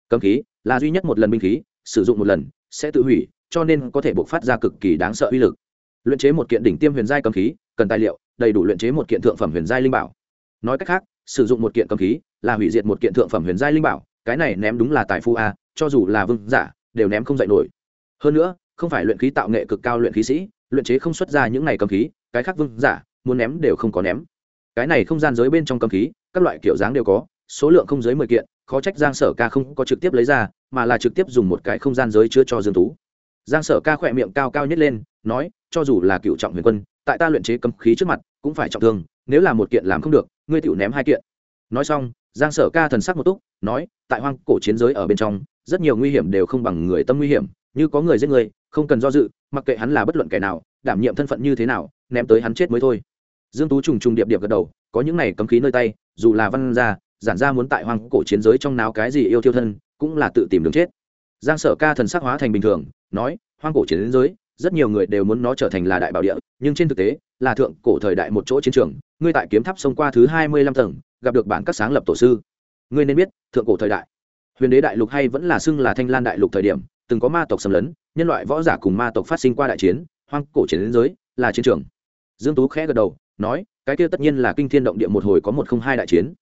Cấm khí là duy nhất một lần binh khí, sử dụng một lần sẽ tự hủy, cho nên có thể bộc phát ra cực kỳ đáng sợ uy lực. Luyện chế một kiện đỉnh tiêm huyền giai cấm khí, cần tài liệu, đầy đủ luyện chế một kiện thượng phẩm huyền giai linh bảo. Nói cách khác, sử dụng một kiện cấm khí là hủy diệt một kiện thượng phẩm huyền giai linh bảo, cái này ném đúng là tài phu a, cho dù là vương giả, đều ném không dậy nổi. Hơn nữa, không phải luyện khí tạo nghệ cực cao luyện khí sĩ luyện chế không xuất ra những này cấm khí, cái khác vương giả, muốn ném đều không có ném. Cái này không gian giới bên trong cấm khí, các loại kiểu dáng đều có, số lượng không dưới mười kiện, khó trách giang sở ca không có trực tiếp lấy ra, mà là trực tiếp dùng một cái không gian giới chứa cho dương tú. Giang sở ca khỏe miệng cao cao nhất lên, nói, cho dù là cựu trọng huyền quân, tại ta luyện chế cấm khí trước mặt, cũng phải trọng thương, nếu là một kiện làm không được, ngươi tiểu ném hai kiện. Nói xong, giang sở ca thần sắc một túc, nói, tại hoang cổ chiến giới ở bên trong, rất nhiều nguy hiểm đều không bằng người tâm nguy hiểm như có người giết người, không cần do dự, mặc kệ hắn là bất luận kẻ nào, đảm nhiệm thân phận như thế nào, ném tới hắn chết mới thôi. Dương tú trùng trùng điệp điệp gật đầu, có những này cấm khí nơi tay, dù là văn gia, giản ra muốn tại hoang cổ chiến giới trong náo cái gì yêu thiêu thân, cũng là tự tìm đường chết. Giang sở ca thần sắc hóa thành bình thường, nói, hoang cổ chiến giới, rất nhiều người đều muốn nó trở thành là đại bảo địa, nhưng trên thực tế, là thượng cổ thời đại một chỗ chiến trường, ngươi tại kiếm tháp xông qua thứ hai mươi lăm tầng, gặp được bản các sáng lập tổ sư. Ngươi nên biết, thượng cổ thời đại, huyền đế đại lục hay vẫn là xưng là thanh lan đại lục thời điểm từng có ma tộc xâm lấn, nhân loại võ giả cùng ma tộc phát sinh qua đại chiến, hoang cổ chiến đến giới, là chiến trường. Dương tú khẽ gật đầu, nói, cái kia tất nhiên là kinh thiên động địa một hồi có một không hai đại chiến.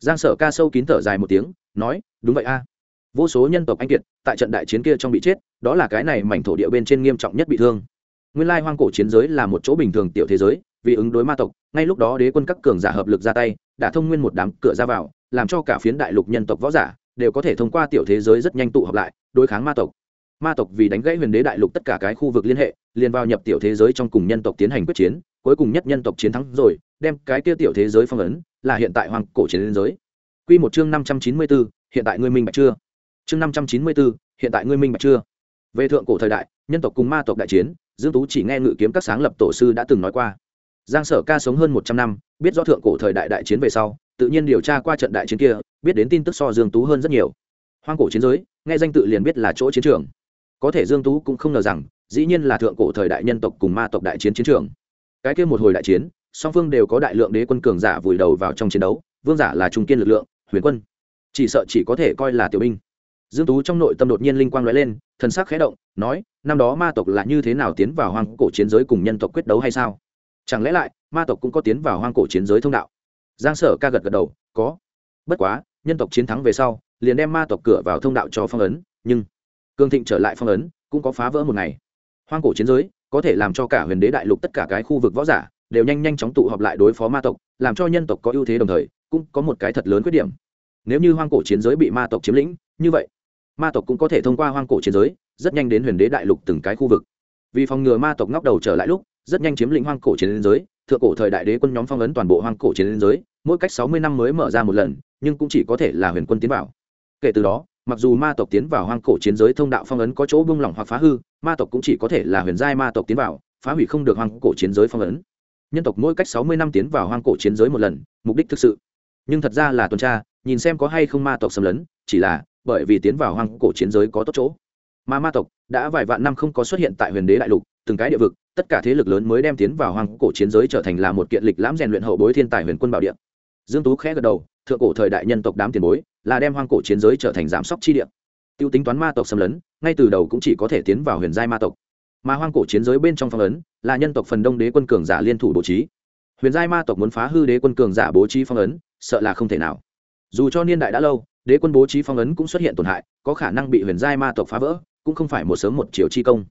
Giang sở ca sâu kín thở dài một tiếng, nói, đúng vậy a. Vô số nhân tộc anh kiệt, tại trận đại chiến kia trong bị chết, đó là cái này mảnh thổ địa bên trên nghiêm trọng nhất bị thương. Nguyên lai hoang cổ chiến giới là một chỗ bình thường tiểu thế giới, vì ứng đối ma tộc, ngay lúc đó đế quân các cường giả hợp lực ra tay, đã thông nguyên một đám cửa ra vào, làm cho cả phiến đại lục nhân tộc võ giả đều có thể thông qua tiểu thế giới rất nhanh tụ họp lại, đối kháng ma tộc ma tộc vì đánh gãy huyền đế đại lục tất cả cái khu vực liên hệ liền vào nhập tiểu thế giới trong cùng nhân tộc tiến hành quyết chiến cuối cùng nhất nhân tộc chiến thắng rồi đem cái kia tiểu thế giới phong ấn là hiện tại hoàng cổ chiến liên giới. Quy một chương năm trăm chín mươi 594, hiện tại ngươi minh bạch chưa? Chương năm trăm chín mươi 594, hiện tại ngươi minh bạch chưa? Về thượng cổ thời đại nhân tộc cùng ma tộc đại chiến dương tú chỉ nghe ngự kiếm các sáng lập tổ sư đã từng nói qua. Giang sở ca sống hơn một trăm năm biết rõ thượng cổ thời đại đại chiến về sau tự nhiên điều tra qua trận đại chiến kia biết đến tin tức so dương tú hơn rất nhiều. Hoang cổ chiến giới nghe danh tự liền biết là chỗ chiến trường có thể dương tú cũng không ngờ rằng, dĩ nhiên là thượng cổ thời đại nhân tộc cùng ma tộc đại chiến chiến trường. Cái kia một hồi đại chiến, song phương đều có đại lượng đế quân cường giả vùi đầu vào trong chiến đấu, vương giả là trung kiên lực lượng, huyền quân. Chỉ sợ chỉ có thể coi là tiểu binh. Dương tú trong nội tâm đột nhiên linh quang lóe lên, thần sắc khẽ động, nói, năm đó ma tộc là như thế nào tiến vào hoang cổ chiến giới cùng nhân tộc quyết đấu hay sao? Chẳng lẽ lại, ma tộc cũng có tiến vào hoang cổ chiến giới thông đạo? Giang sở ca gật gật đầu, có. Bất quá, nhân tộc chiến thắng về sau, liền đem ma tộc cửa vào thông đạo cho phong ấn, nhưng cương thịnh trở lại phong ấn, cũng có phá vỡ một ngày. Hoang cổ chiến giới, có thể làm cho cả huyền đế đại lục tất cả cái khu vực võ giả đều nhanh nhanh chóng tụ họp lại đối phó ma tộc, làm cho nhân tộc có ưu thế đồng thời, cũng có một cái thật lớn khuyết điểm. Nếu như hoang cổ chiến giới bị ma tộc chiếm lĩnh, như vậy, ma tộc cũng có thể thông qua hoang cổ chiến giới, rất nhanh đến huyền đế đại lục từng cái khu vực. Vì phòng ngừa ma tộc ngóc đầu trở lại lúc, rất nhanh chiếm lĩnh hoang cổ chiến giới, thượng cổ thời đại đế quân nhóm phong ấn toàn bộ hoang cổ chiến giới, mỗi cách sáu mươi năm mới mở ra một lần, nhưng cũng chỉ có thể là huyền quân tiến vào. Kể từ đó mặc dù ma tộc tiến vào hoang cổ chiến giới thông đạo phong ấn có chỗ bung lỏng hoặc phá hư, ma tộc cũng chỉ có thể là huyền giai ma tộc tiến vào, phá hủy không được hoang cổ chiến giới phong ấn. Nhân tộc mỗi cách sáu mươi năm tiến vào hoang cổ chiến giới một lần, mục đích thực sự. Nhưng thật ra là tuần tra, nhìn xem có hay không ma tộc xâm lấn, chỉ là bởi vì tiến vào hoang cổ chiến giới có tốt chỗ. Mà ma tộc đã vài vạn năm không có xuất hiện tại huyền đế đại lục, từng cái địa vực, tất cả thế lực lớn mới đem tiến vào hoang cổ chiến giới trở thành là một kiện lịch lãm rèn luyện hậu bối thiên tài huyền quân bảo địa. Dương tú khẽ gật đầu thượng cổ thời đại nhân tộc đám tiền bối, là đem hoang cổ chiến giới trở thành giảm sóc chi địa. Tiêu tính toán ma tộc xâm lấn, ngay từ đầu cũng chỉ có thể tiến vào huyền giai ma tộc. Mà hoang cổ chiến giới bên trong phong ấn, là nhân tộc phần đông đế quân cường giả liên thủ bố trí. Huyền giai ma tộc muốn phá hư đế quân cường giả bố trí phong ấn, sợ là không thể nào. Dù cho niên đại đã lâu, đế quân bố trí phong ấn cũng xuất hiện tổn hại, có khả năng bị huyền giai ma tộc phá vỡ, cũng không phải một sớm một chiều chi công.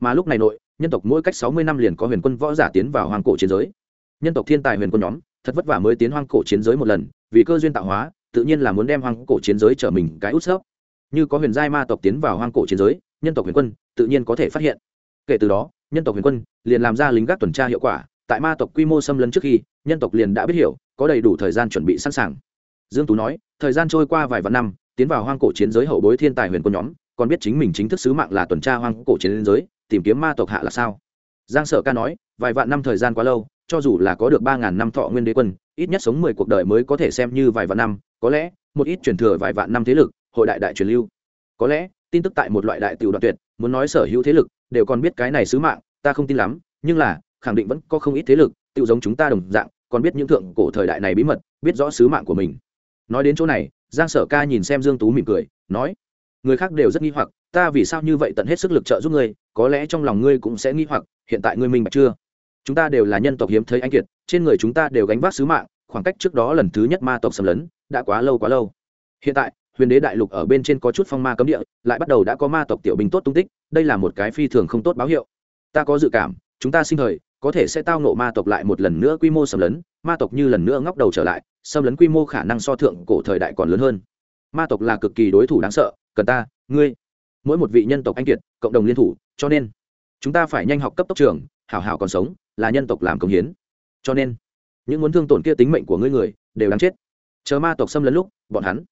Mà lúc này nội, nhân tộc mỗi cách sáu mươi năm liền có huyền quân võ giả tiến vào hoang cổ chiến giới. Nhân tộc thiên tài huyền quân nhóm, thật vất vả mới tiến hoang cổ chiến giới một lần vì cơ duyên tạo hóa, tự nhiên là muốn đem hoang cổ chiến giới trở mình cái út sấp như có huyền giai ma tộc tiến vào hoang cổ chiến giới, nhân tộc huyền quân tự nhiên có thể phát hiện. Kể từ đó, nhân tộc huyền quân liền làm ra lính gác tuần tra hiệu quả, tại ma tộc quy mô xâm lấn trước khi, nhân tộc liền đã biết hiểu, có đầy đủ thời gian chuẩn bị sẵn sàng. Dương tú nói, thời gian trôi qua vài vạn năm, tiến vào hoang cổ chiến giới hậu bối thiên tài huyền quân nhóm, còn biết chính mình chính thức sứ mạng là tuần tra hoang cổ chiến giới, tìm kiếm ma tộc hạ là sao? Giang sở ca nói, vài vạn năm thời gian quá lâu cho dù là có được ba ngàn năm thọ nguyên đế quân, ít nhất sống mười cuộc đời mới có thể xem như vài vạn năm, có lẽ, một ít truyền thừa vài vạn năm thế lực, hội đại đại truyền lưu. Có lẽ, tin tức tại một loại đại tiểu đoạn tuyệt, muốn nói sở hữu thế lực, đều còn biết cái này sứ mạng, ta không tin lắm, nhưng là, khẳng định vẫn có không ít thế lực tự giống chúng ta đồng dạng, còn biết những thượng cổ thời đại này bí mật, biết rõ sứ mạng của mình. Nói đến chỗ này, giang sở ca nhìn xem dương tú mỉm cười, nói, người khác đều rất nghi hoặc, ta vì sao như vậy tận hết sức lực trợ giúp ngươi, có lẽ trong lòng ngươi cũng sẽ nghi hoặc, hiện tại ngươi minh bạch chưa? Chúng ta đều là nhân tộc hiếm thấy anh kiệt, trên người chúng ta đều gánh vác sứ mạng, khoảng cách trước đó lần thứ nhất ma tộc xâm lấn, đã quá lâu quá lâu. Hiện tại, huyền đế đại lục ở bên trên có chút phong ma cấm địa, lại bắt đầu đã có ma tộc tiểu binh tốt tung tích, đây là một cái phi thường không tốt báo hiệu. Ta có dự cảm, chúng ta sinh thời, có thể sẽ tao nộ ma tộc lại một lần nữa quy mô xâm lấn, ma tộc như lần nữa ngóc đầu trở lại, xâm lấn quy mô khả năng so thượng cổ thời đại còn lớn hơn. Ma tộc là cực kỳ đối thủ đáng sợ, cần ta, ngươi, mỗi một vị nhân tộc anh kiệt, cộng đồng liên thủ, cho nên, chúng ta phải nhanh học cấp tốc trường, hảo hảo còn sống là nhân tộc làm công hiến. Cho nên, những muốn thương tổn kia tính mệnh của ngươi người, đều đáng chết. Chờ ma tộc xâm lấn lúc, bọn hắn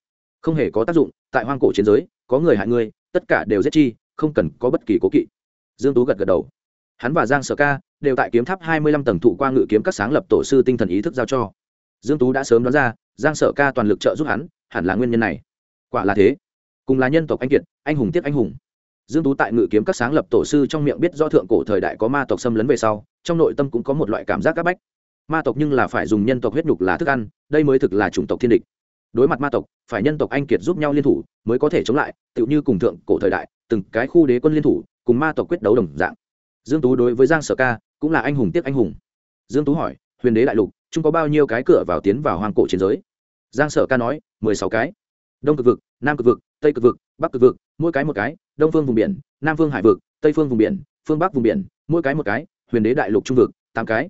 không hề có tác dụng. Tại hoang cổ chiến giới, có người hại ngươi, tất cả đều giết chi, không cần có bất kỳ cố kỵ. Dương tú gật gật đầu. Hắn và giang sở ca đều tại kiếm tháp hai mươi lăm tầng thụ qua ngự kiếm các sáng lập tổ sư tinh thần ý thức giao cho. Dương tú đã sớm đoán ra, giang sở ca toàn lực trợ giúp hắn, hẳn là nguyên nhân này. Quả là thế. Cùng là nhân tộc anh kiệt, anh hùng tiếp anh hùng dương tú tại ngự kiếm các sáng lập tổ sư trong miệng biết do thượng cổ thời đại có ma tộc xâm lấn về sau, trong nội tâm cũng có một loại cảm giác áp bách. Ma tộc nhưng là phải dùng nhân tộc huyết nhục là thức ăn, đây mới thực là chủng tộc thiên địch. Đối mặt ma tộc, phải nhân tộc anh kiệt giúp nhau liên thủ mới có thể chống lại, tựu như cùng thượng cổ thời đại, từng cái khu đế quân liên thủ, cùng ma tộc quyết đấu đồng dạng. Dương tú đối với giang sở ca cũng là anh hùng tiếc anh hùng. Dương tú hỏi, huyền đế đại lục chung có bao nhiêu cái cửa vào tiến vào hoang cổ chiến giới? Giang sở ca nói, mười sáu cái. Đông cực vực, nam cực vực, tây cực vực, bắc cực vực mỗi cái một cái, đông phương vùng biển, nam phương hải vực, tây phương vùng biển, phương bắc vùng biển, mỗi cái một cái, huyền đế đại lục trung vực, tám cái.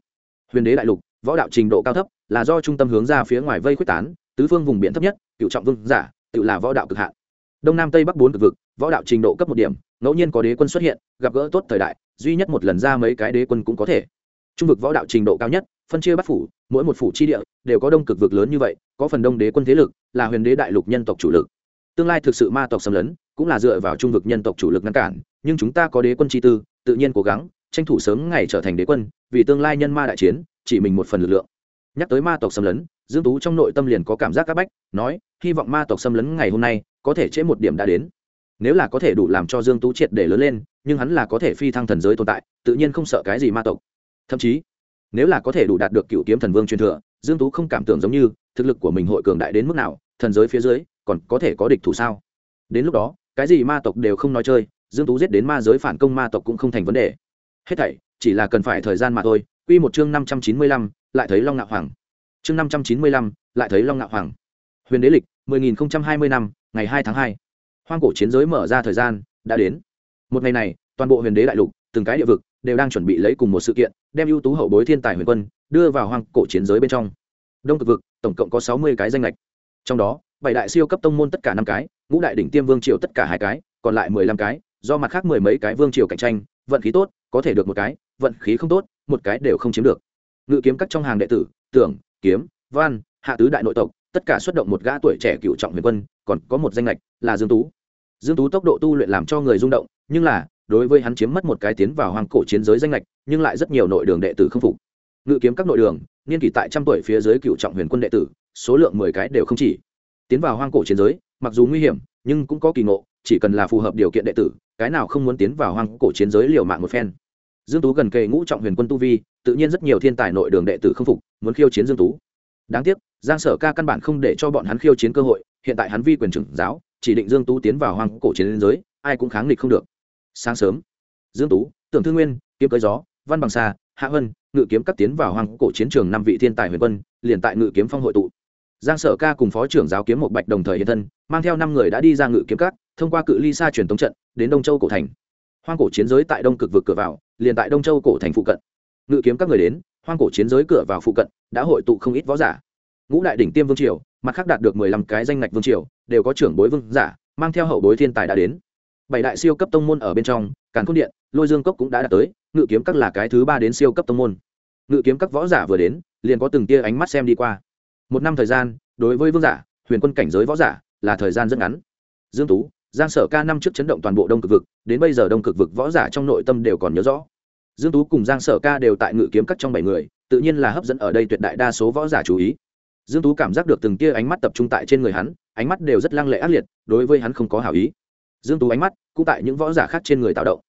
Huyền đế đại lục, võ đạo trình độ cao thấp, là do trung tâm hướng ra phía ngoài vây quyết tán, tứ phương vùng biển thấp nhất, cựu trọng vương giả, tự là võ đạo cực hạn. Đông nam tây bắc bốn cực vực, võ đạo trình độ cấp một điểm, ngẫu nhiên có đế quân xuất hiện, gặp gỡ tốt thời đại, duy nhất một lần ra mấy cái đế quân cũng có thể. Trung vực võ đạo trình độ cao nhất, phân chia bắt phủ, mỗi một phủ chi địa đều có đông cực vực lớn như vậy, có phần đông đế quân thế lực, là huyền đế đại lục nhân tộc chủ lực. Tương lai thực sự ma tộc xâm lấn cũng là dựa vào trung vực nhân tộc chủ lực ngăn cản, nhưng chúng ta có đế quân chi tư, tự nhiên cố gắng, tranh thủ sớm ngày trở thành đế quân, vì tương lai nhân ma đại chiến, chỉ mình một phần lực lượng. Nhắc tới ma tộc xâm lấn, dương tú trong nội tâm liền có cảm giác các bách, nói, hy vọng ma tộc xâm lấn ngày hôm nay có thể chế một điểm đã đến. Nếu là có thể đủ làm cho dương tú triệt để lớn lên, nhưng hắn là có thể phi thăng thần giới tồn tại, tự nhiên không sợ cái gì ma tộc. Thậm chí, nếu là có thể đủ đạt được cựu kiếm thần vương truyền thừa, dương tú không cảm tưởng giống như thực lực của mình hội cường đại đến mức nào, thần giới phía dưới còn có thể có địch thủ sao? Đến lúc đó cái gì ma tộc đều không nói chơi dương tú giết đến ma giới phản công ma tộc cũng không thành vấn đề. Hết thảy chỉ là cần phải thời gian mà thôi. Quy một chương năm trăm chín mươi lăm, lại thấy long ngạo hoàng. Chương năm trăm chín mươi lăm, lại thấy long ngạo hoàng. Huyền đế lịch mười nghìn hai mươi năm ngày hai tháng hai. Hoang cổ chiến giới mở ra thời gian đã đến. Một ngày này toàn bộ huyền đế đại lục từng cái địa vực đều đang chuẩn bị lấy cùng một sự kiện đem ưu tú hậu bối thiên tài huyền quân đưa vào hoang cổ chiến giới bên trong. Đông cực vực tổng cộng có sáu mươi cái danh lệch. Trong đó bảy đại siêu cấp tông môn tất cả năm cái ngũ đại đỉnh tiêm vương triều tất cả hai cái, còn lại mười lăm cái, do mặt khác mười mấy cái vương triều cạnh tranh, vận khí tốt, có thể được một cái, vận khí không tốt, một cái đều không chiếm được. Ngự kiếm các trong hàng đệ tử, tưởng, kiếm, văn, hạ tứ đại nội tộc, tất cả xuất động một gã tuổi trẻ cựu trọng huyền quân, còn có một danh lệch là dương tú. Dương tú tốc độ tu luyện làm cho người rung động, nhưng là, đối với hắn chiếm mất một cái tiến vào hoàng cổ chiến giới danh lệch nhưng lại rất nhiều nội đường đệ tử không phục. Ngự kiếm các nội đường, niên kỷ tại trăm tuổi phía dưới cựu trọng huyền quân đệ tử, số lượng mười cái đều không chỉ. Tiến vào hoang cổ chiến giới mặc dù nguy hiểm, nhưng cũng có kỳ ngộ, chỉ cần là phù hợp điều kiện đệ tử, cái nào không muốn tiến vào hoang cổ chiến giới liều mạng một phen. Dương tú gần kề ngũ trọng huyền quân tu vi, tự nhiên rất nhiều thiên tài nội đường đệ tử không phục, muốn khiêu chiến dương tú. Đáng tiếc, giang sở ca căn bản không để cho bọn hắn khiêu chiến cơ hội, hiện tại hắn vi quyền trưởng giáo, chỉ định dương tú tiến vào hoang cổ chiến giới, ai cũng kháng nghịch không được. Sáng sớm, dương tú, tưởng thư nguyên, kiếm cưới gió, văn bằng xa hạ hân ngự kiếm cắt tiến vào hoang cổ chiến trường năm vị thiên tài huyền quân, liền tại ngự kiếm phong hội tụ giang sở ca cùng phó trưởng giáo kiếm một bạch đồng thời hiện thân, mang theo năm người đã đi ra ngự kiếm cát thông qua cự ly xa truyền tống trận, đến đông châu cổ thành. Hoang cổ chiến giới tại đông cực vực cửa vào, liền tại đông châu cổ thành phụ cận. Ngự kiếm các người đến, hoang cổ chiến giới cửa vào phụ cận, đã hội tụ không ít võ giả. Ngũ đại đỉnh tiêm vương triều, mặt khác đạt được mười lăm cái danh ngạch vương triều, đều có trưởng bối vương giả, mang theo hậu bối thiên tài đã đến. Bảy đại siêu cấp tông môn ở bên trong, càn cốt điện, lôi dương cốc cũng đã đạt tới, ngự kiếm các là cái thứ ba đến siêu cấp tông môn. Ngự kiếm các võ giả vừa đến, liền có từng tia ánh mắt xem đi qua một năm thời gian, đối với vương giả, huyền quân cảnh giới võ giả là thời gian rất ngắn. Dương tú, giang sở ca năm trước chấn động toàn bộ đông cực vực, đến bây giờ đông cực vực võ giả trong nội tâm đều còn nhớ rõ. Dương tú cùng giang sở ca đều tại ngự kiếm các trong bảy người, tự nhiên là hấp dẫn ở đây tuyệt đại đa số võ giả chú ý. Dương tú cảm giác được từng tia ánh mắt tập trung tại trên người hắn, ánh mắt đều rất lăng lệ ác liệt, đối với hắn không có hảo ý. Dương tú ánh mắt cũng tại những võ giả khác trên người tạo động.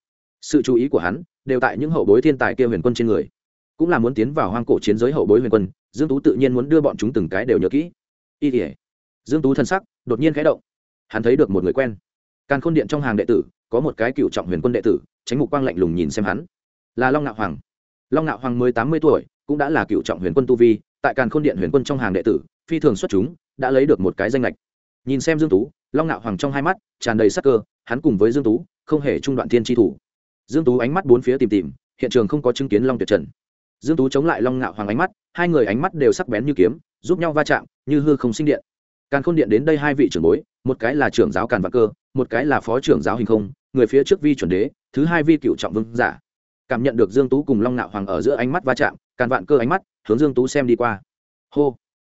Sự chú ý của hắn đều tại những hậu bối thiên tài kia huyền quân trên người. Cũng là muốn tiến vào hoang cổ chiến giới hậu bối huyền quân dương tú tự nhiên muốn đưa bọn chúng từng cái đều nhớ kỹ. Y tỉa dương tú thân sắc đột nhiên khẽ động. Hắn thấy được một người quen. Càn khôn điện trong hàng đệ tử, có một cái cựu trọng huyền quân đệ tử, tránh mục quang lạnh lùng nhìn xem hắn. Là long ngạo hoàng. Long ngạo hoàng mới tám mươi tuổi, cũng đã là cựu trọng huyền quân tu vi, tại càn khôn điện huyền quân trong hàng đệ tử, phi thường xuất chúng, đã lấy được một cái danh lệch nhìn xem dương tú, long ngạo hoàng trong hai mắt tràn đầy sắc cơ, hắn cùng với dương tú, không hề trung đoạn thiên tri thủ. Dương tú ánh mắt bốn phía tìm tìm, hiện trường không có chứng kiến long tuyệt trần dương tú chống lại long ngạo hoàng ánh mắt, hai người ánh mắt đều sắc bén như kiếm, giúp nhau va chạm, như hư không sinh điện. Càn khôn điện đến đây hai vị trưởng bối, một cái là trưởng giáo càn vạn cơ, một cái là phó trưởng giáo hình không, người phía trước vi chuẩn đế, thứ hai vi cựu trọng vương giả. Cảm nhận được dương tú cùng long ngạo hoàng ở giữa ánh mắt va chạm, càn vạn cơ ánh mắt hướng dương tú xem đi qua. Hô!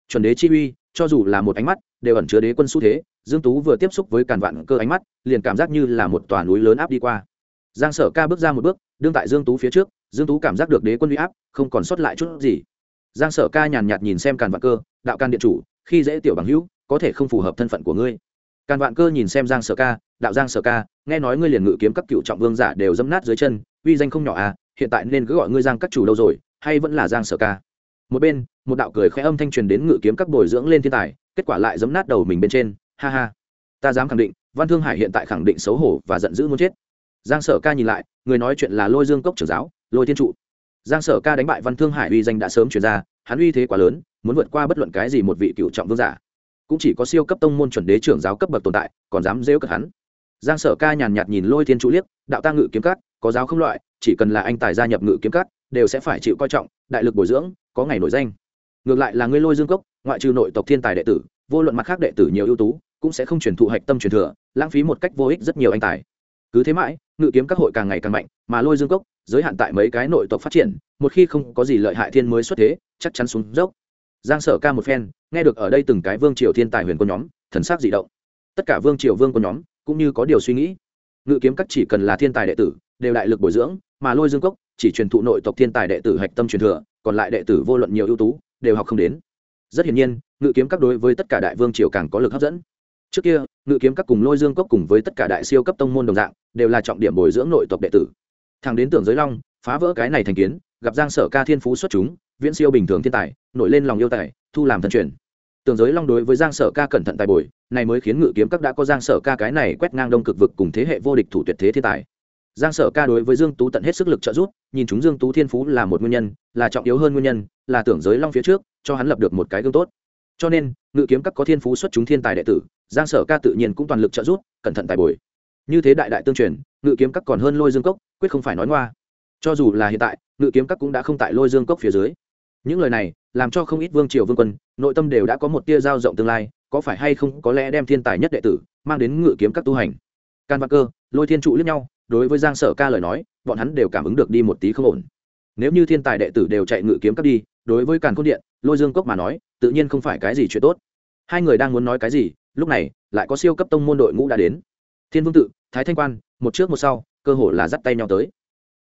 Chuẩn đế chi uy, cho dù là một ánh mắt, đều ẩn chứa đế quân xu thế, dương tú vừa tiếp xúc với càn vạn cơ ánh mắt, liền cảm giác như là một tòa núi lớn áp đi qua. Giang sở ca bước ra một bước, đương tại dương tú phía trước dương tú cảm giác được đế quân uy áp, không còn sót lại chút gì. Giang sở ca nhàn nhạt nhìn xem càn vạn cơ, đạo can điện chủ, khi dễ tiểu bằng hữu, có thể không phù hợp thân phận của ngươi. Càn vạn cơ nhìn xem giang sở ca, đạo giang sở ca, nghe nói ngươi liền ngự kiếm các cựu trọng vương giả đều dẫm nát dưới chân, uy danh không nhỏ à hiện tại nên cứ gọi ngươi giang các chủ đâu rồi, hay vẫn là giang sở ca? Một bên, một đạo cười khẽ âm thanh truyền đến ngự kiếm các bồi dưỡng lên thiên tài, kết quả lại giấm nát đầu mình bên trên. Ha ha. Ta dám khẳng định, văn thương hải hiện tại khẳng định xấu hổ và giận dữ muốn chết. Giang sở ca nhìn lại, người nói chuyện là lôi dương cốc trưởng giáo lôi thiên trụ. Giang sở ca đánh bại văn thương hải uy danh đã sớm chuyển ra, hắn uy thế quá lớn, muốn vượt qua bất luận cái gì một vị cựu trọng vương giả. Cũng chỉ có siêu cấp tông môn chuẩn đế trưởng giáo cấp bậc tồn tại, còn dám dễu cật hắn. Giang sở ca nhàn nhạt nhìn lôi thiên trụ liếc, đạo ta ngự kiếm cát có giáo không loại, chỉ cần là anh tài gia nhập ngự kiếm cát đều sẽ phải chịu coi trọng, đại lực bồi dưỡng, có ngày nổi danh. Ngược lại là ngươi lôi dương cốc, ngoại trừ nội tộc thiên tài đệ tử, vô luận mặt khác đệ tử nhiều ưu tú, cũng sẽ không truyền thụ hạch tâm truyền thừa, lãng phí một cách vô ích rất nhiều anh tài cứ thế mãi, ngự kiếm các hội càng ngày càng mạnh, mà lôi dương cốc, giới hạn tại mấy cái nội tộc phát triển, một khi không có gì lợi hại thiên mới xuất thế, chắc chắn xuống dốc. Giang sở ca một phen, nghe được ở đây từng cái vương triều thiên tài huyền quân nhóm, thần sắc dị động. Tất cả vương triều vương quân nhóm, cũng như có điều suy nghĩ. Ngự kiếm các chỉ cần là thiên tài đệ tử, đều đại lực bồi dưỡng, mà lôi dương cốc, chỉ truyền thụ nội tộc thiên tài đệ tử hạch tâm truyền thừa, còn lại đệ tử vô luận nhiều ưu tú, đều học không đến. Rất hiển nhiên, ngự kiếm các đối với tất cả đại vương triều càng có lực hấp dẫn trước kia, ngự kiếm các cùng lôi dương cốc cùng với tất cả đại siêu cấp tông môn đồng dạng, đều là trọng điểm bồi dưỡng nội tộc đệ tử. Thằng đến tưởng giới long, phá vỡ cái này thành kiến, gặp giang sở ca thiên phú xuất chúng, viễn siêu bình thường thiên tài, nổi lên lòng yêu tài, thu làm thần truyền. Tưởng giới long đối với giang sở ca cẩn thận tài bồi, này mới khiến ngự kiếm các đã có giang sở ca cái này quét ngang đông cực vực cùng thế hệ vô địch thủ tuyệt thế thiên tài. Giang sở ca đối với dương tú tận hết sức lực trợ giúp, nhìn chúng dương tú thiên phú là một nguyên nhân, là trọng yếu hơn nguyên nhân, là tưởng giới long phía trước, cho hắn lập được một cái gương tốt. Cho nên, ngự kiếm các có thiên phú xuất chúng thiên tài đệ tử giang sở ca tự nhiên cũng toàn lực trợ giúp, cẩn thận tài bồi. Như thế đại đại tương truyền, ngự kiếm các còn hơn lôi dương cốc, quyết không phải nói ngoa. Cho dù là hiện tại, ngự kiếm các cũng đã không tại lôi dương cốc phía dưới. Những lời này, làm cho không ít vương triều vương quân, nội tâm đều đã có một tia giao rộng tương lai, có phải hay không có lẽ đem thiên tài nhất đệ tử, mang đến ngự kiếm các tu hành. Can văn cơ, lôi thiên trụ lẫn nhau, đối với giang sở ca lời nói, bọn hắn đều cảm ứng được đi một tí không ổn. Nếu như thiên tài đệ tử đều chạy ngự kiếm các đi, đối với càn cốt điện, lôi dương cốc mà nói, tự nhiên không phải cái gì chuyện tốt. Hai người đang muốn nói cái gì lúc này, lại có siêu cấp tông môn đội ngũ đã đến. Thiên vương tự, thái thanh quan, một trước một sau, cơ hồ là dắt tay nhau tới.